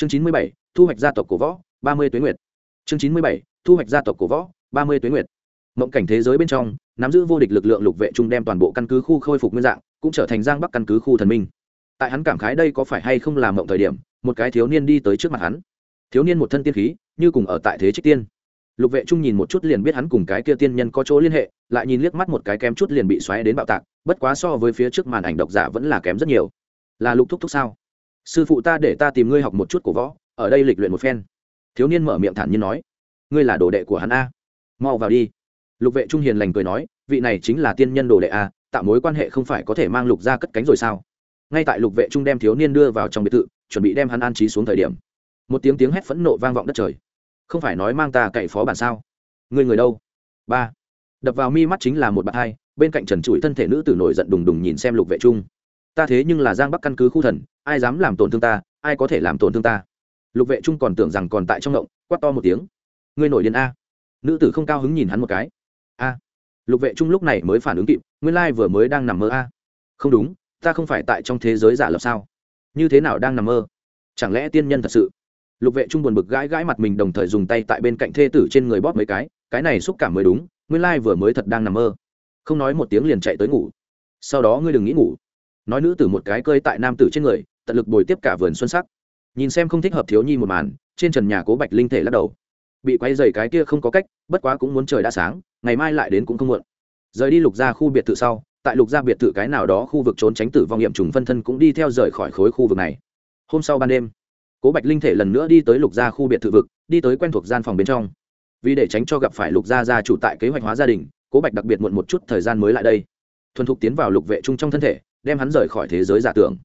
chương chín mươi bảy, thu hoạch gia tộc cổ võ, ba mươi tuyến nguyệt. Chương chín mươi bảy, thu hoạch gia tộc cổ võ, ba mươi tuyến nguyệt. Mộng cảnh thế giới bên trong, nắm giữ vô địch lực lượng lục vệ trung đem toàn bộ căn cứ khu khôi phục nguyên dạng, cũng trở thành giang bắc căn cứ khu thần minh. Tại hắn cảm khái đây có phải hay không làm mộng thời điểm, một cái thiếu niên đi tới trước mặt hắn. Thiếu niên một thân tiên khí, như cùng ở tại thế trích tiên. Lục vệ trung nhìn một chút liền biết hắn cùng cái kia tiên nhân có chỗ liên hệ, lại nhìn liếc mắt một cái kém chút liền bị xoáy đến bạo tạc, bất quá so với phía trước màn ảnh độc giả vẫn là kém rất nhiều. Là lục thúc thúc sao? Sư phụ ta để ta tìm ngươi học một chút cổ võ, ở đây lịch luyện một phen. Thiếu niên mở miệng thản nhiên nói, ngươi là đồ đệ của hắn a. Mau vào đi. Lục vệ trung hiền lành cười nói, vị này chính là tiên nhân đồ đệ a, tạo mối quan hệ không phải có thể mang lục ra cất cánh rồi sao? Ngay tại lục vệ trung đem thiếu niên đưa vào trong biệt thự, chuẩn bị đem hắn an trí xuống thời điểm, một tiếng tiếng hét phẫn nộ vang vọng đất trời. Không phải nói mang ta cậy phó bản sao? Người người đâu? Ba. Đập vào mi mắt chính là một bạn hai, bên cạnh trần trụi thân thể nữ tử nổi giận đùng đùng nhìn xem lục vệ trung ta thế nhưng là giang bắc căn cứ khu thần, ai dám làm tổn thương ta, ai có thể làm tổn thương ta? Lục vệ trung còn tưởng rằng còn tại trong động, quát to một tiếng. Ngươi nổi điên a. Nữ tử không cao hứng nhìn hắn một cái. A. Lục vệ trung lúc này mới phản ứng kịp, nguyên lai vừa mới đang nằm mơ a. Không đúng, ta không phải tại trong thế giới giả lập sao? Như thế nào đang nằm mơ? Chẳng lẽ tiên nhân thật sự? Lục vệ trung buồn bực gãi gãi mặt mình đồng thời dùng tay tại bên cạnh thê tử trên người bóp mấy cái cái này xúc cảm mới đúng, nguyên lai vừa mới thật đang nằm mơ. Không nói một tiếng liền chạy tới ngủ. Sau đó ngươi đừng nghĩ ngủ nói nữ tử một cái cơi tại nam tử trên người, tận lực bồi tiếp cả vườn xuân sắc. Nhìn xem không thích hợp thiếu nhi một màn, trên trần nhà cố bạch linh thể lắc đầu. Bị quay dày cái kia không có cách, bất quá cũng muốn trời đã sáng, ngày mai lại đến cũng không muộn. Rời đi lục ra khu biệt thự sau, tại lục gia biệt thự cái nào đó khu vực trốn tránh tử vong nghiệm trùng phân thân cũng đi theo rời khỏi khối khu vực này. Hôm sau ban đêm, cố bạch linh thể lần nữa đi tới lục gia khu biệt thự vực, đi tới quen thuộc gian phòng bên trong. Vì để tránh cho gặp phải lục gia gia chủ tại kế hoạch hóa gia đình, cố bạch đặc biệt muộn một chút thời gian mới lại đây. Thuần thục tiến vào lục vệ trung trong thân thể đem hắn rời khỏi thế giới giả tưởng.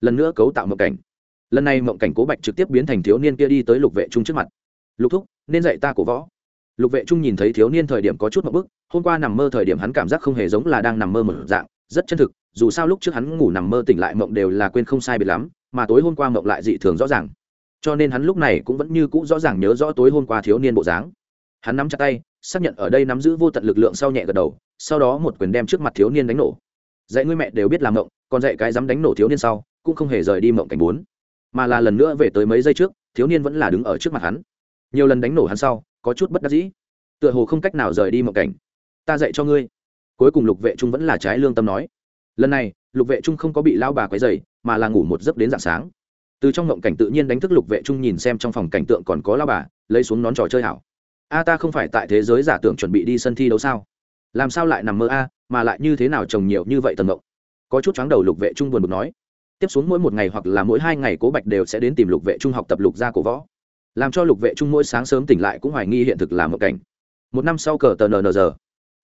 Lần nữa cấu tạo mộng cảnh. Lần này mộng cảnh cố bạch trực tiếp biến thành thiếu niên kia đi tới lục vệ trung trước mặt. Lục thúc, nên dạy ta cổ võ. Lục vệ trung nhìn thấy thiếu niên thời điểm có chút một bức, hôm qua nằm mơ thời điểm hắn cảm giác không hề giống là đang nằm mơ một dạng, rất chân thực, dù sao lúc trước hắn ngủ nằm mơ tỉnh lại mộng đều là quên không sai biệt lắm, mà tối hôm qua mộng lại dị thường rõ ràng. Cho nên hắn lúc này cũng vẫn như cũ rõ ràng nhớ rõ tối hôm qua thiếu niên bộ dáng. Hắn nắm chặt tay, xác nhận ở đây nắm giữ vô tận lực lượng sau nhẹ gật đầu, sau đó một quyền đem trước mặt thiếu niên đánh nổ dạy ngươi mẹ đều biết làm mộng, còn dạy cái dám đánh nổ thiếu niên sau, cũng không hề rời đi mộng cảnh bốn. Mà là lần nữa về tới mấy giây trước, thiếu niên vẫn là đứng ở trước mặt hắn. Nhiều lần đánh nổ hắn sau, có chút bất đắc dĩ. Tựa hồ không cách nào rời đi mộng cảnh. Ta dạy cho ngươi. Cuối cùng lục vệ trung vẫn là trái lương tâm nói. Lần này, lục vệ trung không có bị lao bà quấy dày mà là ngủ một giấc đến dạng sáng. Từ trong mộng cảnh tự nhiên đánh thức lục vệ trung nhìn xem trong phòng cảnh tượng còn có lao bà, lấy xuống nón trò chơi hảo. A, ta không phải tại thế giới giả tưởng chuẩn bị đi sân thi đấu sao? Làm sao lại nằm mơ a, mà lại như thế nào trồng nhiều như vậy tầng ngộng có chút chóng đầu lục vệ trung buồn bực nói. Tiếp xuống mỗi một ngày hoặc là mỗi hai ngày cố bạch đều sẽ đến tìm lục vệ trung học tập lục gia cổ võ. Làm cho lục vệ trung mỗi sáng sớm tỉnh lại cũng hoài nghi hiện thực là một cảnh. Một năm sau cờ tờ nờ giờ.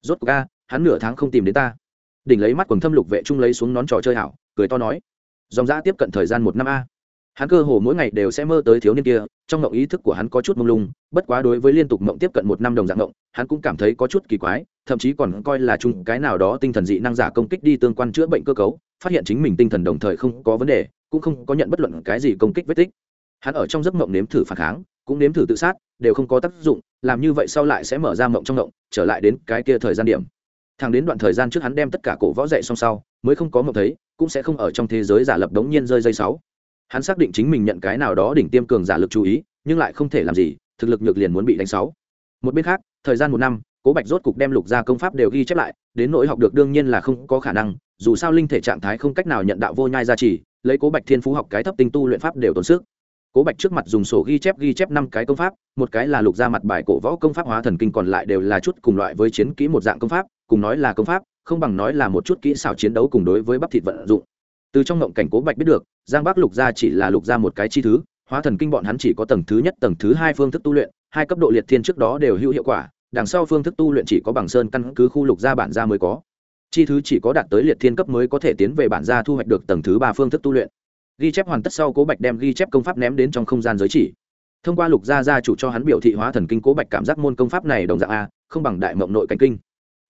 Rốt cuộc a, hắn nửa tháng không tìm đến ta. Đỉnh lấy mắt quần thâm lục vệ trung lấy xuống nón trò chơi hảo, cười to nói. Dòng giã tiếp cận thời gian một năm a. Hắn cơ hồ mỗi ngày đều sẽ mơ tới thiếu niên kia, trong mộng ý thức của hắn có chút mông lung, bất quá đối với liên tục mộng tiếp cận một năm đồng dạng mộng, hắn cũng cảm thấy có chút kỳ quái thậm chí còn coi là chung cái nào đó tinh thần dị năng giả công kích đi tương quan chữa bệnh cơ cấu, phát hiện chính mình tinh thần đồng thời không có vấn đề, cũng không có nhận bất luận cái gì công kích vết tích. Hắn ở trong giấc mộng nếm thử phản kháng, cũng nếm thử tự sát, đều không có tác dụng, làm như vậy sau lại sẽ mở ra mộng trong mộng, trở lại đến cái kia thời gian điểm. Thẳng đến đoạn thời gian trước hắn đem tất cả cổ võ dạy xong sau, mới không có mộng thấy, cũng sẽ không ở trong thế giới giả lập đống nhiên rơi dây sáu. Hắn xác định chính mình nhận cái nào đó đỉnh tiêm cường giả lực chú ý, nhưng lại không thể làm gì, thực lực nhược liền muốn bị đánh sáu. Một bên khác, thời gian một năm cố bạch rốt cục đem lục gia công pháp đều ghi chép lại, đến nỗi học được đương nhiên là không có khả năng, dù sao linh thể trạng thái không cách nào nhận đạo vô nhai gia trì, lấy cố bạch thiên phú học cái thấp tinh tu luyện pháp đều tốn sức. Cố bạch trước mặt dùng sổ ghi chép ghi chép năm cái công pháp, một cái là lục gia mặt bài cổ võ công pháp hóa thần kinh còn lại đều là chút cùng loại với chiến kỹ một dạng công pháp, cùng nói là công pháp, không bằng nói là một chút kỹ xảo chiến đấu cùng đối với bắp thịt vận dụng. Từ trong ngộng cảnh cố bạch biết được, giang bắc lục gia chỉ là lục gia một cái chi thứ, hóa thần kinh bọn hắn chỉ có tầng thứ nhất, tầng thứ hai phương thức tu luyện, hai cấp độ liệt thiên trước đó đều hữu hiệu quả đằng sau phương thức tu luyện chỉ có bằng sơn căn cứ khu lục gia bản gia mới có. Chi thứ chỉ có đạt tới liệt thiên cấp mới có thể tiến về bản gia thu hoạch được tầng thứ ba phương thức tu luyện. Ghi chép hoàn tất sau cố bạch đem ghi chép công pháp ném đến trong không gian giới chỉ. Thông qua lục gia gia chủ cho hắn biểu thị hóa thần kinh cố bạch cảm giác môn công pháp này đồng dạng a, không bằng đại mộng nội cảnh kinh.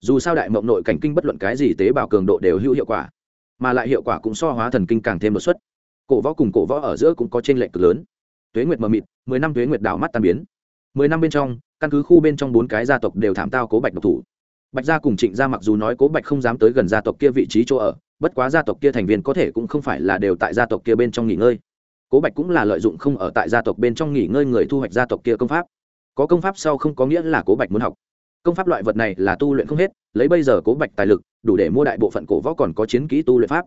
Dù sao đại mộng nội cảnh kinh bất luận cái gì tế bào cường độ đều hữu hiệu quả, mà lại hiệu quả cũng so hóa thần kinh càng thêm một suất cổ võ cùng cổ võ ở giữa cũng có t r ê n lệch cực lớn. Tuế nguyệt mờ mịt, mười năm tuế nguyệt đảo mắt tan biến mười năm bên trong, căn cứ khu bên trong bốn cái gia tộc đều thảm tao cố bạch độc thủ. Bạch gia cùng trịnh gia mặc dù nói cố bạch không dám tới gần gia tộc kia vị trí chỗ ở, bất quá gia tộc kia thành viên có thể cũng không phải là đều tại gia tộc kia bên trong nghỉ ngơi. Cố bạch cũng là lợi dụng không ở tại gia tộc bên trong nghỉ ngơi người thu hoạch gia tộc kia công pháp. Có công pháp sau không có nghĩa là cố bạch muốn học. Công pháp loại vật này là tu luyện không hết, lấy bây giờ cố bạch tài lực, đủ để mua đại bộ phận cổ võ còn có chiến kỹ tu luyện pháp.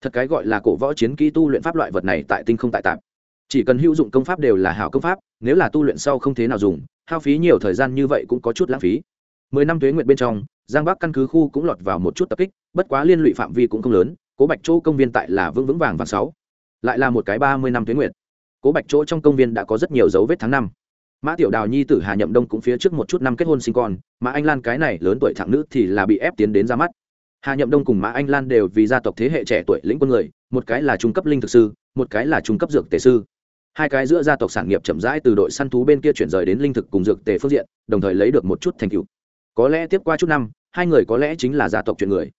Thật cái gọi là cổ võ chiến kỹ tu luyện pháp loại vật này tại tinh không tại tạp chỉ cần hữu dụng công pháp đều là hảo công pháp, nếu là tu luyện sau không thế nào dùng, hao phí nhiều thời gian như vậy cũng có chút lãng phí. Mười năm tuế nguyện bên trong, giang bắc căn cứ khu cũng lọt vào một chút tập kích, bất quá liên lụy phạm vi cũng không lớn, cố bạch chỗ công viên tại là vững vững vàng vàng sáu. Lại là một cái ba mươi năm tuế nguyện cố bạch chỗ trong công viên đã có rất nhiều dấu vết tháng năm. Mã tiểu đào nhi tử hà nhậm đông cũng phía trước một chút năm kết hôn sinh con mà anh lan cái này lớn tuổi thẳng nữ thì là bị ép tiến đến ra mắt. Hà nhậm đông cùng mã anh lan đều vì gia tộc thế hệ trẻ tuổi lĩnh quân người, một cái là trung cấp linh thực sư, một cái là trung cấp dược tề sư hai cái giữa gia tộc sản nghiệp chậm rãi từ đội săn thú bên kia chuyển rời đến linh thực cùng dược tề phương diện, đồng thời lấy được một chút thành tựu. Có lẽ tiếp qua chút năm, hai người có lẽ chính là gia tộc chuyện người.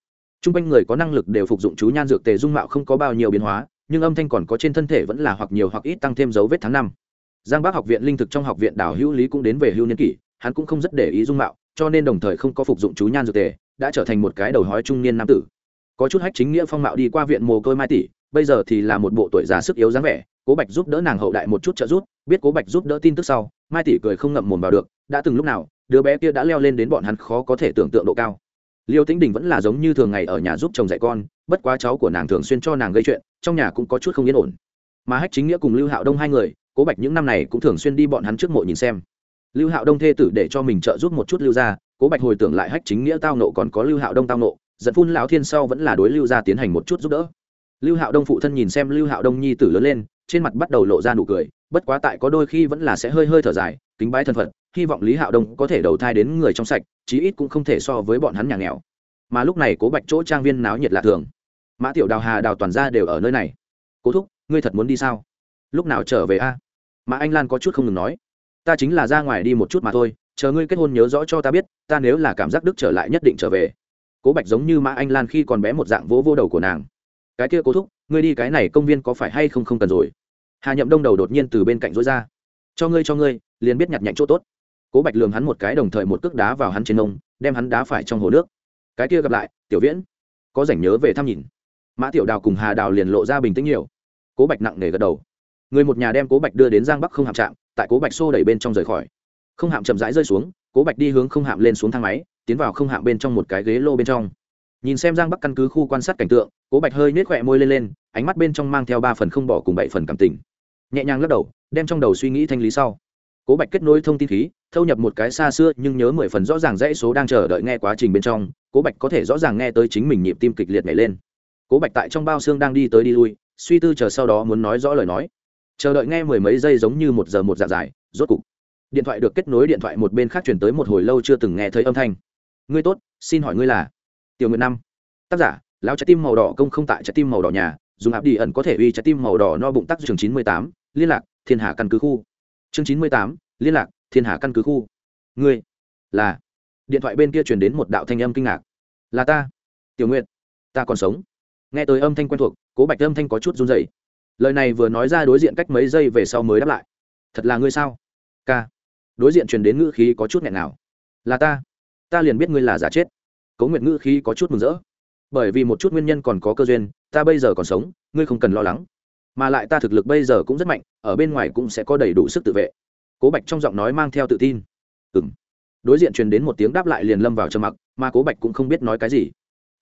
T r u n g quanh người có năng lực đều phục dụng chú nhan dược tề dung mạo không có bao nhiêu biến hóa, nhưng âm thanh còn có trên thân thể vẫn là hoặc nhiều hoặc ít tăng thêm dấu vết tháng năm. Giang bác học viện linh thực trong học viện đảo hữu lý cũng đến về hưu niên kỷ, hắn cũng không rất để ý dung mạo, cho nên đồng thời không có phục dụng chú nhan dược tề, đã trở thành một cái đầu hói trung niên nam tử. Có chút hách chính nghĩa phong mạo đi qua viện mồ côi mai tỷ bây giờ thì là một bộ tuổi già sức yếu dáng vẻ cố bạch giúp đỡ nàng hậu đại một chút trợ giúp biết cố bạch giúp đỡ tin tức sau mai tỷ cười không ngậm mồm vào được đã từng lúc nào đứa bé kia đã leo lên đến bọn hắn khó có thể tưởng tượng độ cao. Liêu tĩnh đình vẫn là giống như thường ngày ở nhà giúp chồng dạy con bất quá cháu của nàng thường xuyên cho nàng gây chuyện trong nhà cũng có chút không yên ổn. Mà hách chính nghĩa cùng lưu hạo đông hai người cố bạch những năm này cũng thường xuyên đi bọn hắn trước mộ nhìn xem. Lưu hạo đông thê tử để cho mình trợ giúp một chút lưu gia, cố bạch hồi tưởng lại hách chính nghĩa tao nộ còn có lưu hạo đông tao nộ giận phun lão thiên sau vẫn là đối lưu gia tiến hành một chút giúp đỡ lưu hạo đông phụ thân nhìn xem lưu hạo đông nhi tử lớn lên, trên mặt bắt đầu lộ ra nụ cười, bất quá tại có đôi khi vẫn là sẽ hơi hơi thở dài, kính bái thân phận, hy vọng lý hạo đông có thể đầu thai đến người trong sạch, chí ít cũng không thể so với bọn hắn nhà nghèo. Mà lúc này cố bạch chỗ trang viên náo nhiệt lạ thường. Mã tiểu đào, hà đào toàn ra đều ở nơi này. Cố thúc, ngươi thật muốn đi sao? Lúc nào trở về a? Mã anh lan có chút không ngừng nói. Ta chính là ra ngoài đi một chút mà thôi, chờ ngươi kết hôn nhớ rõ cho ta biết, ta nếu là cảm giác đức trở lại nhất định trở về. Cố bạch giống như mã anh lan khi còn bé một dạng vỗ vô đầu của nàng cái kia cố thúc, ngươi đi cái này công viên có phải hay không không cần rồi? Hà nhậm đông đầu đột nhiên từ bên cạnh rối ra. Cho ngươi cho ngươi, liền biết nhặt nhạnh chỗ tốt. Cố bạch lường hắn một cái đồng thời một cước đá vào hắn trên nông đem hắn đá phải trong hồ nước. Cái kia gặp lại, tiểu viễn, có rảnh nhớ về thăm nhìn. Mã tiểu đào cùng hà đào liền lộ ra bình tĩnh nhiều. Cố bạch nặng nề gật đầu. Người một nhà đem cố bạch đưa đến giang bắc không hạm trạm, tại cố bạch xô đẩy bên trong rời khỏi. Không hạm chậm rãi rơi xuống, cố bạch đi hướng không hạm lên xuống thang máy, tiến vào không hạm bên trong một cái ghế lô bên trong nhìn xem giang bắc căn cứ khu quan sát cảnh tượng, cố bạch hơi nết khỏe môi lên lên, ánh mắt bên trong mang theo ba phần không bỏ cùng bảy phần cảm tình. Nhẹ nhàng lắc đầu, đem trong đầu suy nghĩ thanh lý sau. Cố bạch kết nối thông tin khí, thâu nhập một cái xa xưa nhưng nhớ mười phần rõ ràng dãy số đang chờ đợi nghe quá trình bên trong, cố bạch có thể rõ ràng nghe tới chính mình nhịp tim kịch liệt nhảy lên. Cố bạch tại trong bao xương đang đi tới đi lui, suy tư chờ sau đó muốn nói rõ lời nói. Chờ đợi nghe mười mấy giây giống như một giờ một dạng dài, rốt cục. Điện thoại được kết nối điện thoại một bên khác chuyển tới một hồi lâu chưa từng nghe thấy âm thanh. Ngươi tốt, xin hỏi ngươi là? Tiểu Nguyệt năm tác giả lão trái tim màu đỏ công không tại trái tim màu đỏ nhà dùng áp đi ẩn có thể uy trái tim màu đỏ no bụng tắc trường chín mươi tám liên lạc thiên hà căn cứ khu. Chương chín mươi tám liên lạc thiên hà căn cứ khu. Ngươi là. Điện thoại bên kia truyền đến một đạo thanh âm kinh ngạc. Là ta. Tiểu Nguyệt, ta còn sống. Nghe tới âm thanh quen thuộc cố bạch âm thanh có chút run dày lời này vừa nói ra đối diện cách mấy giây về sau mới đáp lại. Thật là ngươi sao? Ca. Đối diện truyền đến ngữ khí có chút nghẹn nào là ta. Ta liền biết ngươi là giả chết cố Nguyệt ngữ khí có chút mừng rỡ. Bởi vì một chút nguyên nhân còn có cơ duyên, ta bây giờ còn sống, ngươi không cần lo lắng. Mà lại ta thực lực bây giờ cũng rất mạnh, ở bên ngoài cũng sẽ có đầy đủ sức tự vệ. Cố bạch trong giọng nói mang theo tự tin. Ừ m đối diện truyền đến một tiếng đáp lại liền lâm vào trầm mặc, mà cố bạch cũng không biết nói cái gì.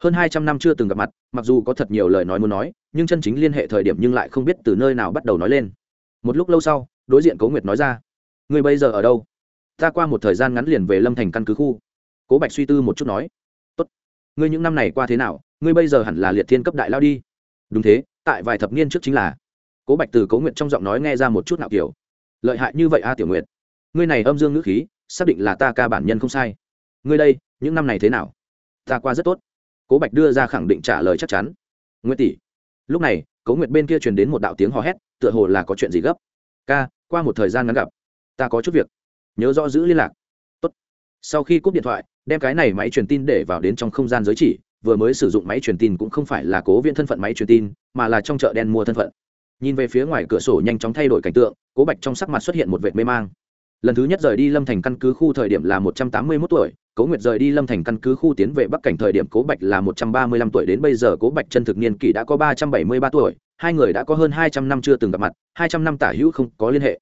Hơn hai trăm năm chưa từng gặp mặt, mặc dù có thật nhiều lời nói muốn nói, nhưng chân chính liên hệ thời điểm nhưng lại không biết từ nơi nào bắt đầu nói lên. Một lúc lâu sau, đối diện cố nguyệt nói ra, ngươi bây giờ ở đâu? Ta qua một thời gian ngắn liền về lâm thành căn cứ khu. Cố bạch suy tư một chút nói ngươi những năm này qua thế nào, ngươi bây giờ hẳn là liệt thiên cấp đại lao đi. Đúng thế, tại vài thập niên trước chính là. Cố bạch từ cố nguyện trong giọng nói nghe ra một chút nào kiểu. Lợi hại như vậy a tiểu nguyện ngươi này âm dương ngữ khí, xác định là ta ca bản nhân không sai. Ngươi đây, những năm này thế nào? Ta qua rất tốt. Cố bạch đưa ra khẳng định trả lời chắc chắn. Nguyễn tỷ. Lúc này, cố nguyệt bên kia truyền đến một đạo tiếng hò hét, tựa hồ là có chuyện gì gấp. Ca, qua một thời gian ngắn gặp. Ta có chút việc. Nhớ rõ giữ liên lạc. Tốt. sau khi cúp điện thoại đem cái này máy truyền tin để vào đến trong không gian giới chỉ, vừa mới sử dụng máy truyền tin cũng không phải là cố viên thân phận máy truyền tin, mà là trong chợ đen mua thân phận. Nhìn về phía ngoài cửa sổ nhanh chóng thay đổi cảnh tượng, cố bạch trong sắc mặt xuất hiện một vệt mê mang. Lần thứ nhất rời đi lâm thành căn cứ khu thời điểm là một trăm tám mươi mốt tuổi, cố nguyệt rời đi lâm thành căn cứ khu tiến về bắc cảnh thời điểm cố bạch là một trăm ba mươi lăm tuổi đến bây giờ cố bạch chân thực niên kỷ đã có ba trăm bảy mươi ba tuổi, hai người đã có hơn hai trăm năm chưa từng gặp mặt, hai trăm năm tả hữu không có liên hệ.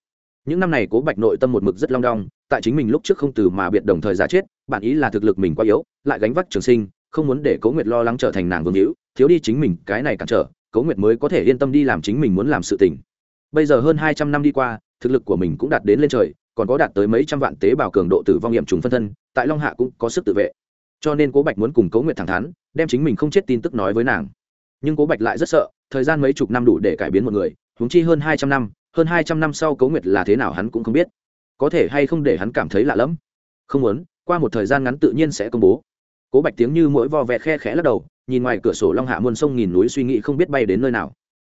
Những năm này cố bạch nội tâm một mực rất long đong, tại chính mình lúc trước không từ mà biệt đồng thời giả chết bản ý là thực lực mình quá yếu, lại gánh vác trường sinh, không muốn để cố nguyệt lo lắng trở thành nàng vương hữu, thiếu đi chính mình, cái này cản trở, cố nguyệt mới có thể yên tâm đi làm chính mình muốn làm sự tình. Bây giờ hơn hai trăm năm đi qua, thực lực của mình cũng đạt đến lên trời, còn có đạt tới mấy trăm vạn tế bào cường độ tử vong nghiệm trùng phân thân, tại long hạ cũng có sức tự vệ. Cho nên cố bạch muốn cùng cố nguyệt thẳng thắn, đem chính mình không chết tin tức nói với nàng. Nhưng cố bạch lại rất sợ, thời gian mấy chục năm đủ để cải biến một người, huống chi hơn hai trăm năm, hơn hai trăm năm sau cố nguyệt là thế nào hắn cũng không biết. Có thể hay không để hắn cảm thấy lạ lẫm? Không muốn qua một thời gian ngắn tự nhiên sẽ công bố. Cố bạch tiếng như mỗi vo vẹ khe khẽ lắc đầu, nhìn ngoài cửa sổ long hạ muôn sông nghìn núi suy nghĩ không biết bay đến nơi nào.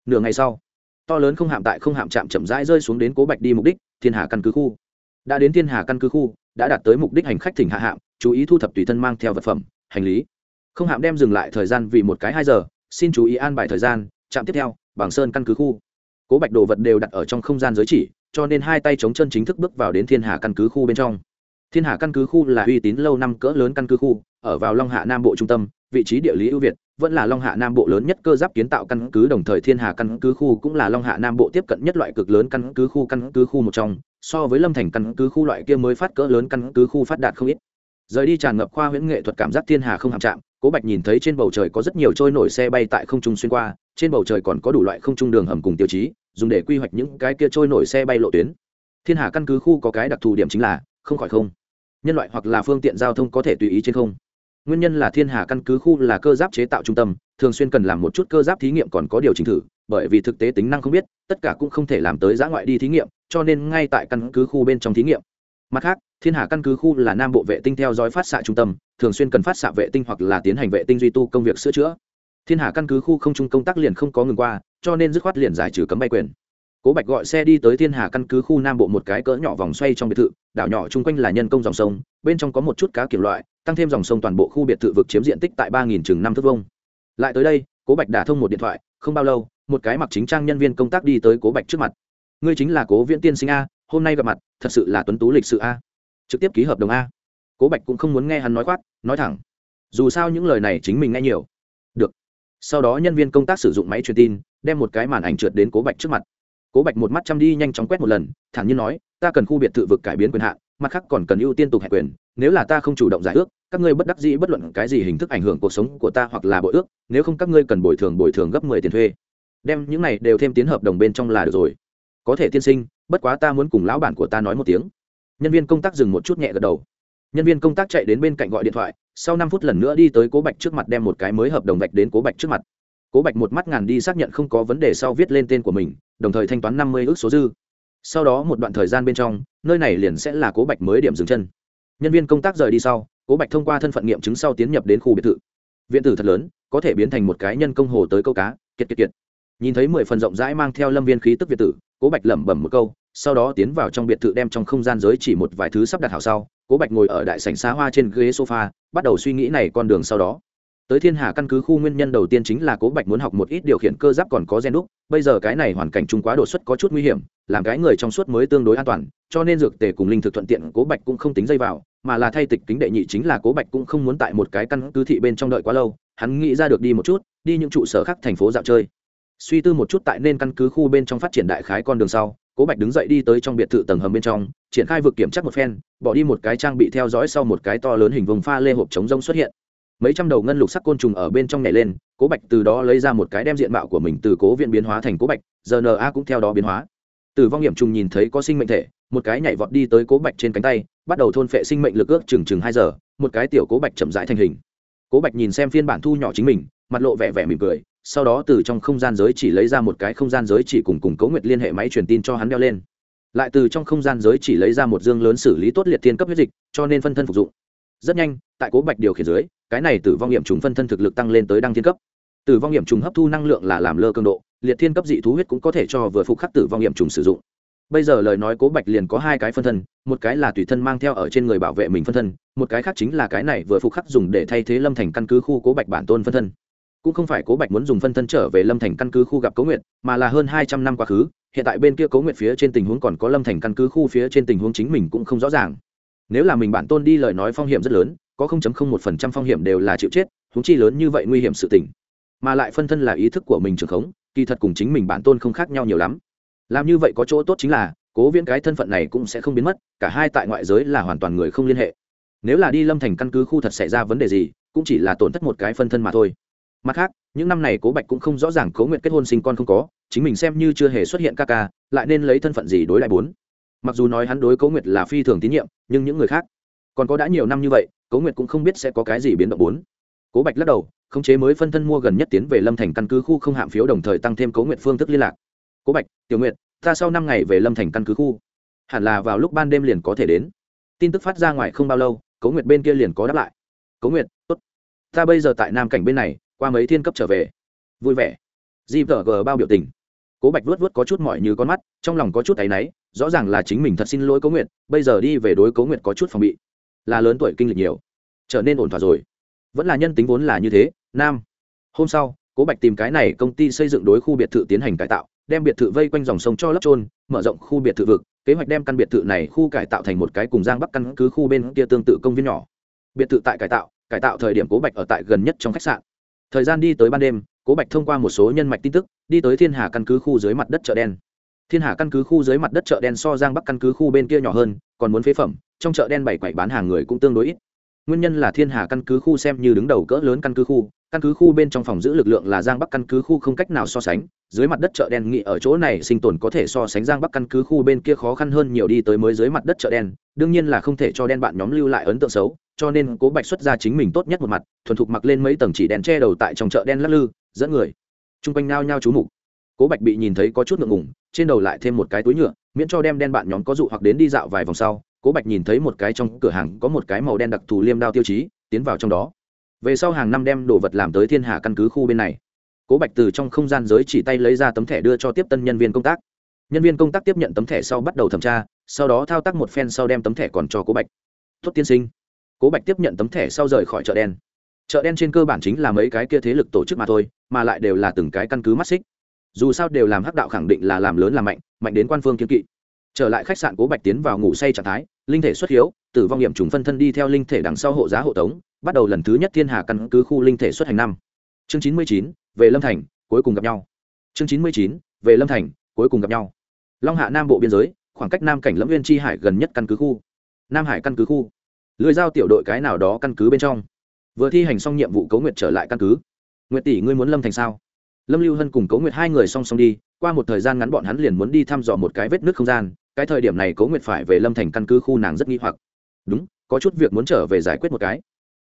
Nửa ngày sau, to lớn không hạm tại không hạm chạm chậm rãi rơi xuống đến cố bạch đi mục đích, thiên hà căn cứ khu. Đã đến thiên hà căn cứ khu, đã đạt tới mục đích hành khách thỉnh hạ hạm, chú ý thu thập tùy thân mang theo vật phẩm, hành lý. Không hạm đem dừng lại thời gian vì một cái hai giờ, xin chú ý an bài thời gian, trạm tiếp theo bảng sơn căn cứ khu. Cố bạch đồ vật đều đặt ở trong không gian giới chỉ, cho nên hai tay chống chân chính thức bước vào đến thiên hà căn cứ khu bên trong thiên hà căn cứ khu là uy tín lâu năm cỡ lớn căn cứ khu, ở vào long hạ nam bộ trung tâm, vị trí địa lý ưu việt, vẫn là long hạ nam bộ lớn nhất cơ giáp kiến tạo căn cứ, đồng thời thiên hà căn cứ khu cũng là long hạ nam bộ tiếp cận nhất loại cực lớn căn cứ khu, căn cứ khu một trong, so với lâm thành căn cứ khu loại kia mới phát cỡ lớn căn cứ khu phát đạt không ít. Rời đi tràn ngập khoa huyễn nghệ thuật cảm giác thiên hà không hạm chạm, cố bạch nhìn thấy trên bầu trời có rất nhiều trôi nổi xe bay tại không trung xuyên qua, trên bầu trời còn có đủ loại không trung đường hầm cùng tiêu chí, dùng để quy hoạch những cái kia trôi nổi xe bay lộ tuyến. Thiên hà căn cứ khu có cái đặc thù điểm chính là không khỏi không. Nhân loại hoặc là phương tiện giao thông có thể tùy ý trên không. Nguyên nhân là thiên hà căn cứ khu là cơ giáp chế tạo trung tâm, thường xuyên cần làm một chút cơ giáp thí nghiệm còn có điều chỉnh thử, bởi vì thực tế tính năng không biết, tất cả cũng không thể làm tới giã ngoại đi thí nghiệm, cho nên ngay tại căn cứ khu bên trong thí nghiệm. Mặt khác, thiên hà căn cứ khu là nam bộ vệ tinh theo dõi phát xạ trung tâm, thường xuyên cần phát xạ vệ tinh hoặc là tiến hành vệ tinh duy tu công việc sửa chữa. Thiên hà căn cứ khu không trung công tác liền không có ngừng qua, cho nên dứt khoát liền giải trừ cấm bay quyền cố bạch gọi xe đi tới thiên hà căn cứ khu nam bộ một cái cỡ nhỏ vòng xoay trong biệt thự, đảo nhỏ chung quanh là nhân công dòng sông, bên trong có một chút cá kiểm loại, tăng thêm dòng sông toàn bộ khu biệt thự vực chiếm diện tích tại ba nghìn chừng năm thước vông lại tới đây, cố bạch đả thông một điện thoại, không bao lâu, một cái mặc chính trang nhân viên công tác đi tới cố bạch trước mặt. Ngươi chính là cố viễn tiên sinh a, hôm nay gặp mặt, thật sự là tuấn tú lịch sự a. Trực tiếp ký hợp đồng a. Cố bạch cũng không muốn nghe hắn nói khoát nói thẳng. Dù sao những lời này chính mình nghe nhiều. Được. Sau đó nhân viên công tác sử dụng máy truyền tin, đem một cái màn ảnh trượt đến cố bạch trước mặt cố bạch một mắt chăm đi nhanh chóng quét một lần, thản nhiên nói, ta cần khu biệt thự vực cải biến quyền hạn, mặt khác còn cần ưu tiên tục hẹn quyền. Nếu là ta không chủ động giải ước, các ngươi bất đắc dĩ bất luận cái gì hình thức ảnh hưởng cuộc sống của ta hoặc là bội ước, nếu không các ngươi cần bồi thường bồi thường gấp mười tiền thuê. Đem những này đều thêm tiến hợp đồng bên trong là được rồi. Có thể tiên sinh, bất quá ta muốn cùng lão bản của ta nói một tiếng. Nhân viên công tác dừng một chút nhẹ gật đầu. Nhân viên công tác chạy đến bên cạnh gọi điện thoại, sau năm phút lần nữa đi tới cố bạch trước mặt đem một cái mới hợp đồng vạch đến cố bạch trước mặt. Cố bạch một mắt ngàn đi xác nhận không có vấn đề sau viết lên tên của mình đồng thời thanh toán năm mươi ước số dư. Sau đó một đoạn thời gian bên trong, nơi này liền sẽ là cố bạch mới điểm dừng chân. Nhân viên công tác rời đi sau, cố bạch thông qua thân phận nghiệm chứng sau tiến nhập đến khu biệt thự. Viện tử thật lớn, có thể biến thành một cái nhân công hồ tới câu cá, kiệt kiệt kiệt. Nhìn thấy mười phần rộng rãi mang theo lâm viên khí tức việt tử, cố bạch lẩm bẩm một câu, sau đó tiến vào trong biệt thự đem trong không gian giới chỉ một vài thứ sắp đặt hảo sau, cố bạch ngồi ở đại sảnh xá hoa trên ghế sofa, bắt đầu suy nghĩ này con đường sau đó tới thiên hà căn cứ khu nguyên nhân đầu tiên chính là cố bạch muốn học một ít điều khiển cơ giáp còn có gen đúc, bây giờ cái này hoàn cảnh chung quá đột xuất có chút nguy hiểm, làm cái người trong suốt mới tương đối an toàn, cho nên dược tề cùng linh thực thuận tiện cố bạch cũng không tính dây vào, mà là thay tịch kính đệ nhị chính là cố bạch cũng không muốn tại một cái căn cứ thị bên trong đợi quá lâu, hắn nghĩ ra được đi một chút, đi những trụ sở khác thành phố dạo chơi. Suy tư một chút tại nên căn cứ khu bên trong phát triển đại khái con đường sau, cố bạch đứng dậy đi tới trong biệt thự tầng hầm bên trong, triển khai vực kiểm tra một phen, bỏ đi một cái trang bị theo dõi sau một cái to lớn hình vùng pha lê hộp chống rông xuất hiện mấy trăm đầu ngân lục sắc côn trùng ở bên trong nhảy lên, cố bạch từ đó lấy ra một cái đem diện mạo của mình từ cố viện biến hóa thành cố bạch rna cũng theo đó biến hóa. Từ vong hiểm trùng nhìn thấy có sinh mệnh thể, một cái nhảy vọt đi tới cố bạch trên cánh tay, bắt đầu thôn phệ sinh mệnh lực ước chừng chừng hai giờ, một cái tiểu cố bạch chậm rãi thành hình. Cố bạch nhìn xem phiên bản thu nhỏ chính mình, mặt lộ vẻ vẻ mỉm cười, sau đó từ trong không gian giới chỉ lấy ra một cái không gian giới chỉ cùng cùng cố nguyệt liên hệ máy truyền tin cho hắn đeo lên. Lại từ trong không gian giới chỉ lấy ra một dương lớn xử lý tốt liệt thiên cấp huyết dịch, cho nên phân thân phục dụng. Rất nhanh, tại cố bạch điều khiển dưới cái này tử vong nghiệm trùng phân thân thực lực tăng lên tới đăng thiên cấp. Tử vong nghiệm trùng hấp thu năng lượng là làm lơ cường độ, liệt thiên cấp dị thú huyết cũng có thể cho vừa phục khắc tử vong nghiệm trùng sử dụng. Bây giờ lời nói cố bạch liền có hai cái phân thân, một cái là tùy thân mang theo ở trên người bảo vệ mình phân thân, một cái khác chính là cái này vừa phục khắc dùng để thay thế lâm thành căn cứ khu cố bạch bản tôn phân thân. Cũng không phải cố bạch muốn dùng phân thân trở về lâm thành căn cứ khu gặp cố nguyệt, mà là hơn hai trăm năm quá khứ, hiện tại bên kia cố nguyệt phía trên tình huống còn có lâm thành căn cứ khu phía trên tình huống chính mình cũng không rõ ràng. Nếu là mình bản tôn đi lời nói phong hiểm rất lớn có không chấm không một phần trăm phong hiểm đều là chịu chết, huống chi lớn như vậy nguy hiểm sự tình. Mà lại phân thân là ý thức của mình trường khống, kỳ thật cùng chính mình bản tôn không khác nhau nhiều lắm. Làm như vậy có chỗ tốt chính là, cố viễn cái thân phận này cũng sẽ không biến mất, cả hai tại ngoại giới là hoàn toàn người không liên hệ. Nếu là đi lâm thành căn cứ khu thật xảy ra vấn đề gì, cũng chỉ là tổn thất một cái phân thân mà thôi. Mặt khác, những năm này cố bạch cũng không rõ ràng cố nguyệt kết hôn sinh con không có, chính mình xem như chưa hề xuất hiện ca ca, lại nên lấy thân phận gì đối lại bốn. Mặc dù nói hắn đối cố nguyệt là phi thường tín nhiệm, nhưng những người khác còn có đã nhiều năm như vậy, cố nguyệt cũng không biết sẽ có cái gì biến động bốn. Cố bạch lắc đầu, khống chế mới phân thân mua gần nhất tiến về lâm thành căn cứ khu không hạm phiếu đồng thời tăng thêm cố nguyệt phương thức liên lạc. Cố bạch, tiểu nguyệt, ta sau năm ngày về lâm thành căn cứ khu. Hẳn là vào lúc ban đêm liền có thể đến. Tin tức phát ra ngoài không bao lâu, cố nguyệt bên kia liền có đáp lại. Cố nguyệt, tốt. Ta bây giờ tại nam cảnh bên này, qua mấy thiên cấp trở về. Vui vẻ. Gvg bao biểu tình. Cố bạch vuốt vuốt có chút mỏi như con mắt, trong lòng có chút áy náy, rõ ràng là chính mình thật xin lỗi cố nguyệt, bây giờ đi về đối cố nguyệt có chút phòng bị là lớn tuổi kinh lịch nhiều, trở nên ổn thỏa rồi. Vẫn là nhân tính vốn là như thế, nam. Hôm sau, cố bạch tìm cái này công ty xây dựng đối khu biệt thự tiến hành cải tạo, đem biệt thự vây quanh dòng sông cho lấp trôn mở rộng khu biệt thự vực, kế hoạch đem căn biệt thự này khu cải tạo thành một cái cùng giang bắc căn cứ khu bên kia tương tự công viên nhỏ. Biệt thự tại cải tạo cải tạo thời điểm cố bạch ở tại gần nhất trong khách sạn. Thời gian đi tới ban đêm, cố bạch thông qua một số nhân mạch tin tức, đi tới thiên hà căn cứ khu dưới mặt đất chợ đen thiên hà căn cứ khu dưới mặt đất chợ đen so giang bắc căn cứ khu bên kia nhỏ hơn, còn muốn phế phẩm, trong chợ đen bảy quậy bán hàng người cũng tương đối ít. Nguyên nhân là thiên hà căn cứ khu xem như đứng đầu cỡ lớn căn cứ khu, căn cứ khu bên trong phòng giữ lực lượng là giang bắc căn cứ khu không cách nào so sánh, dưới mặt đất chợ đen nghị ở chỗ này sinh tồn có thể so sánh giang bắc căn cứ khu bên kia khó khăn hơn nhiều đi tới mới dưới mặt đất chợ đen, đương nhiên là không thể cho đen bạn nhóm lưu lại ấn tượng xấu, cho nên cố bạch xuất ra chính mình tốt nhất một mặt, thuần thục mặc lên mấy tầng chỉ đèn che đầu tại trong chợ đen lắc lư, dẫn người. Chung quanh nao nhau chú mục cố bạch bị nhìn thấy có chút ngượng ngùng, trên đầu lại thêm một cái túi nhựa, miễn cho đem đen bạn nhóm có dụ hoặc đến đi dạo vài vòng sau. Cố bạch nhìn thấy một cái trong cửa hàng có một cái màu đen đặc thù liêm đao tiêu chí, tiến vào trong đó. Về sau hàng năm đem đồ vật làm tới thiên hà căn cứ khu bên này. Cố bạch từ trong không gian giới chỉ tay lấy ra tấm thẻ đưa cho tiếp tân nhân viên công tác. Nhân viên công tác tiếp nhận tấm thẻ sau bắt đầu thẩm tra, sau đó thao tác một phen sau đem tấm thẻ còn cho cố bạch. Tuất tiên sinh. Cố bạch tiếp nhận tấm thẻ sau rời khỏi chợ đen. Chợ đen trên cơ bản chính là mấy cái kia thế lực tổ chức mà thôi, mà lại đều là từng cái căn cứ mắt xích dù sao đều làm hắc đạo khẳng định là làm lớn làm mạnh mạnh đến quan phương kiếm kỵ. Trở lại khách sạn cố bạch tiến vào ngủ say trạng thái, linh thể xuất hiếu, tử vong nghiệm trùng phân thân đi theo linh thể đằng sau hộ giá hộ tống, bắt đầu lần thứ nhất thiên hà căn cứ khu linh thể xuất hành năm. Chương chín mươi chín, về lâm thành, cuối cùng gặp nhau. Chương chín mươi chín, về lâm thành, cuối cùng gặp nhau. Long hạ nam bộ biên giới, khoảng cách nam cảnh lẫm viên tri hải gần nhất căn cứ khu. Nam hải căn cứ khu. Lưới giao tiểu đội cái nào đó căn cứ bên trong. Vừa thi hành xong nhiệm vụ cấu nguyệt trở lại căn cứ. Nguyệt tỷ, ngươi muốn lâm thành sao? Lâm lưu hân cùng cấu nguyệt hai người song song đi, qua một thời gian ngắn bọn hắn liền muốn đi thăm dò một cái vết nước không gian, cái thời điểm này cấu nguyệt phải về lâm thành căn cứ khu nàng rất nghi hoặc. Đúng, có chút việc muốn trở về giải quyết một cái.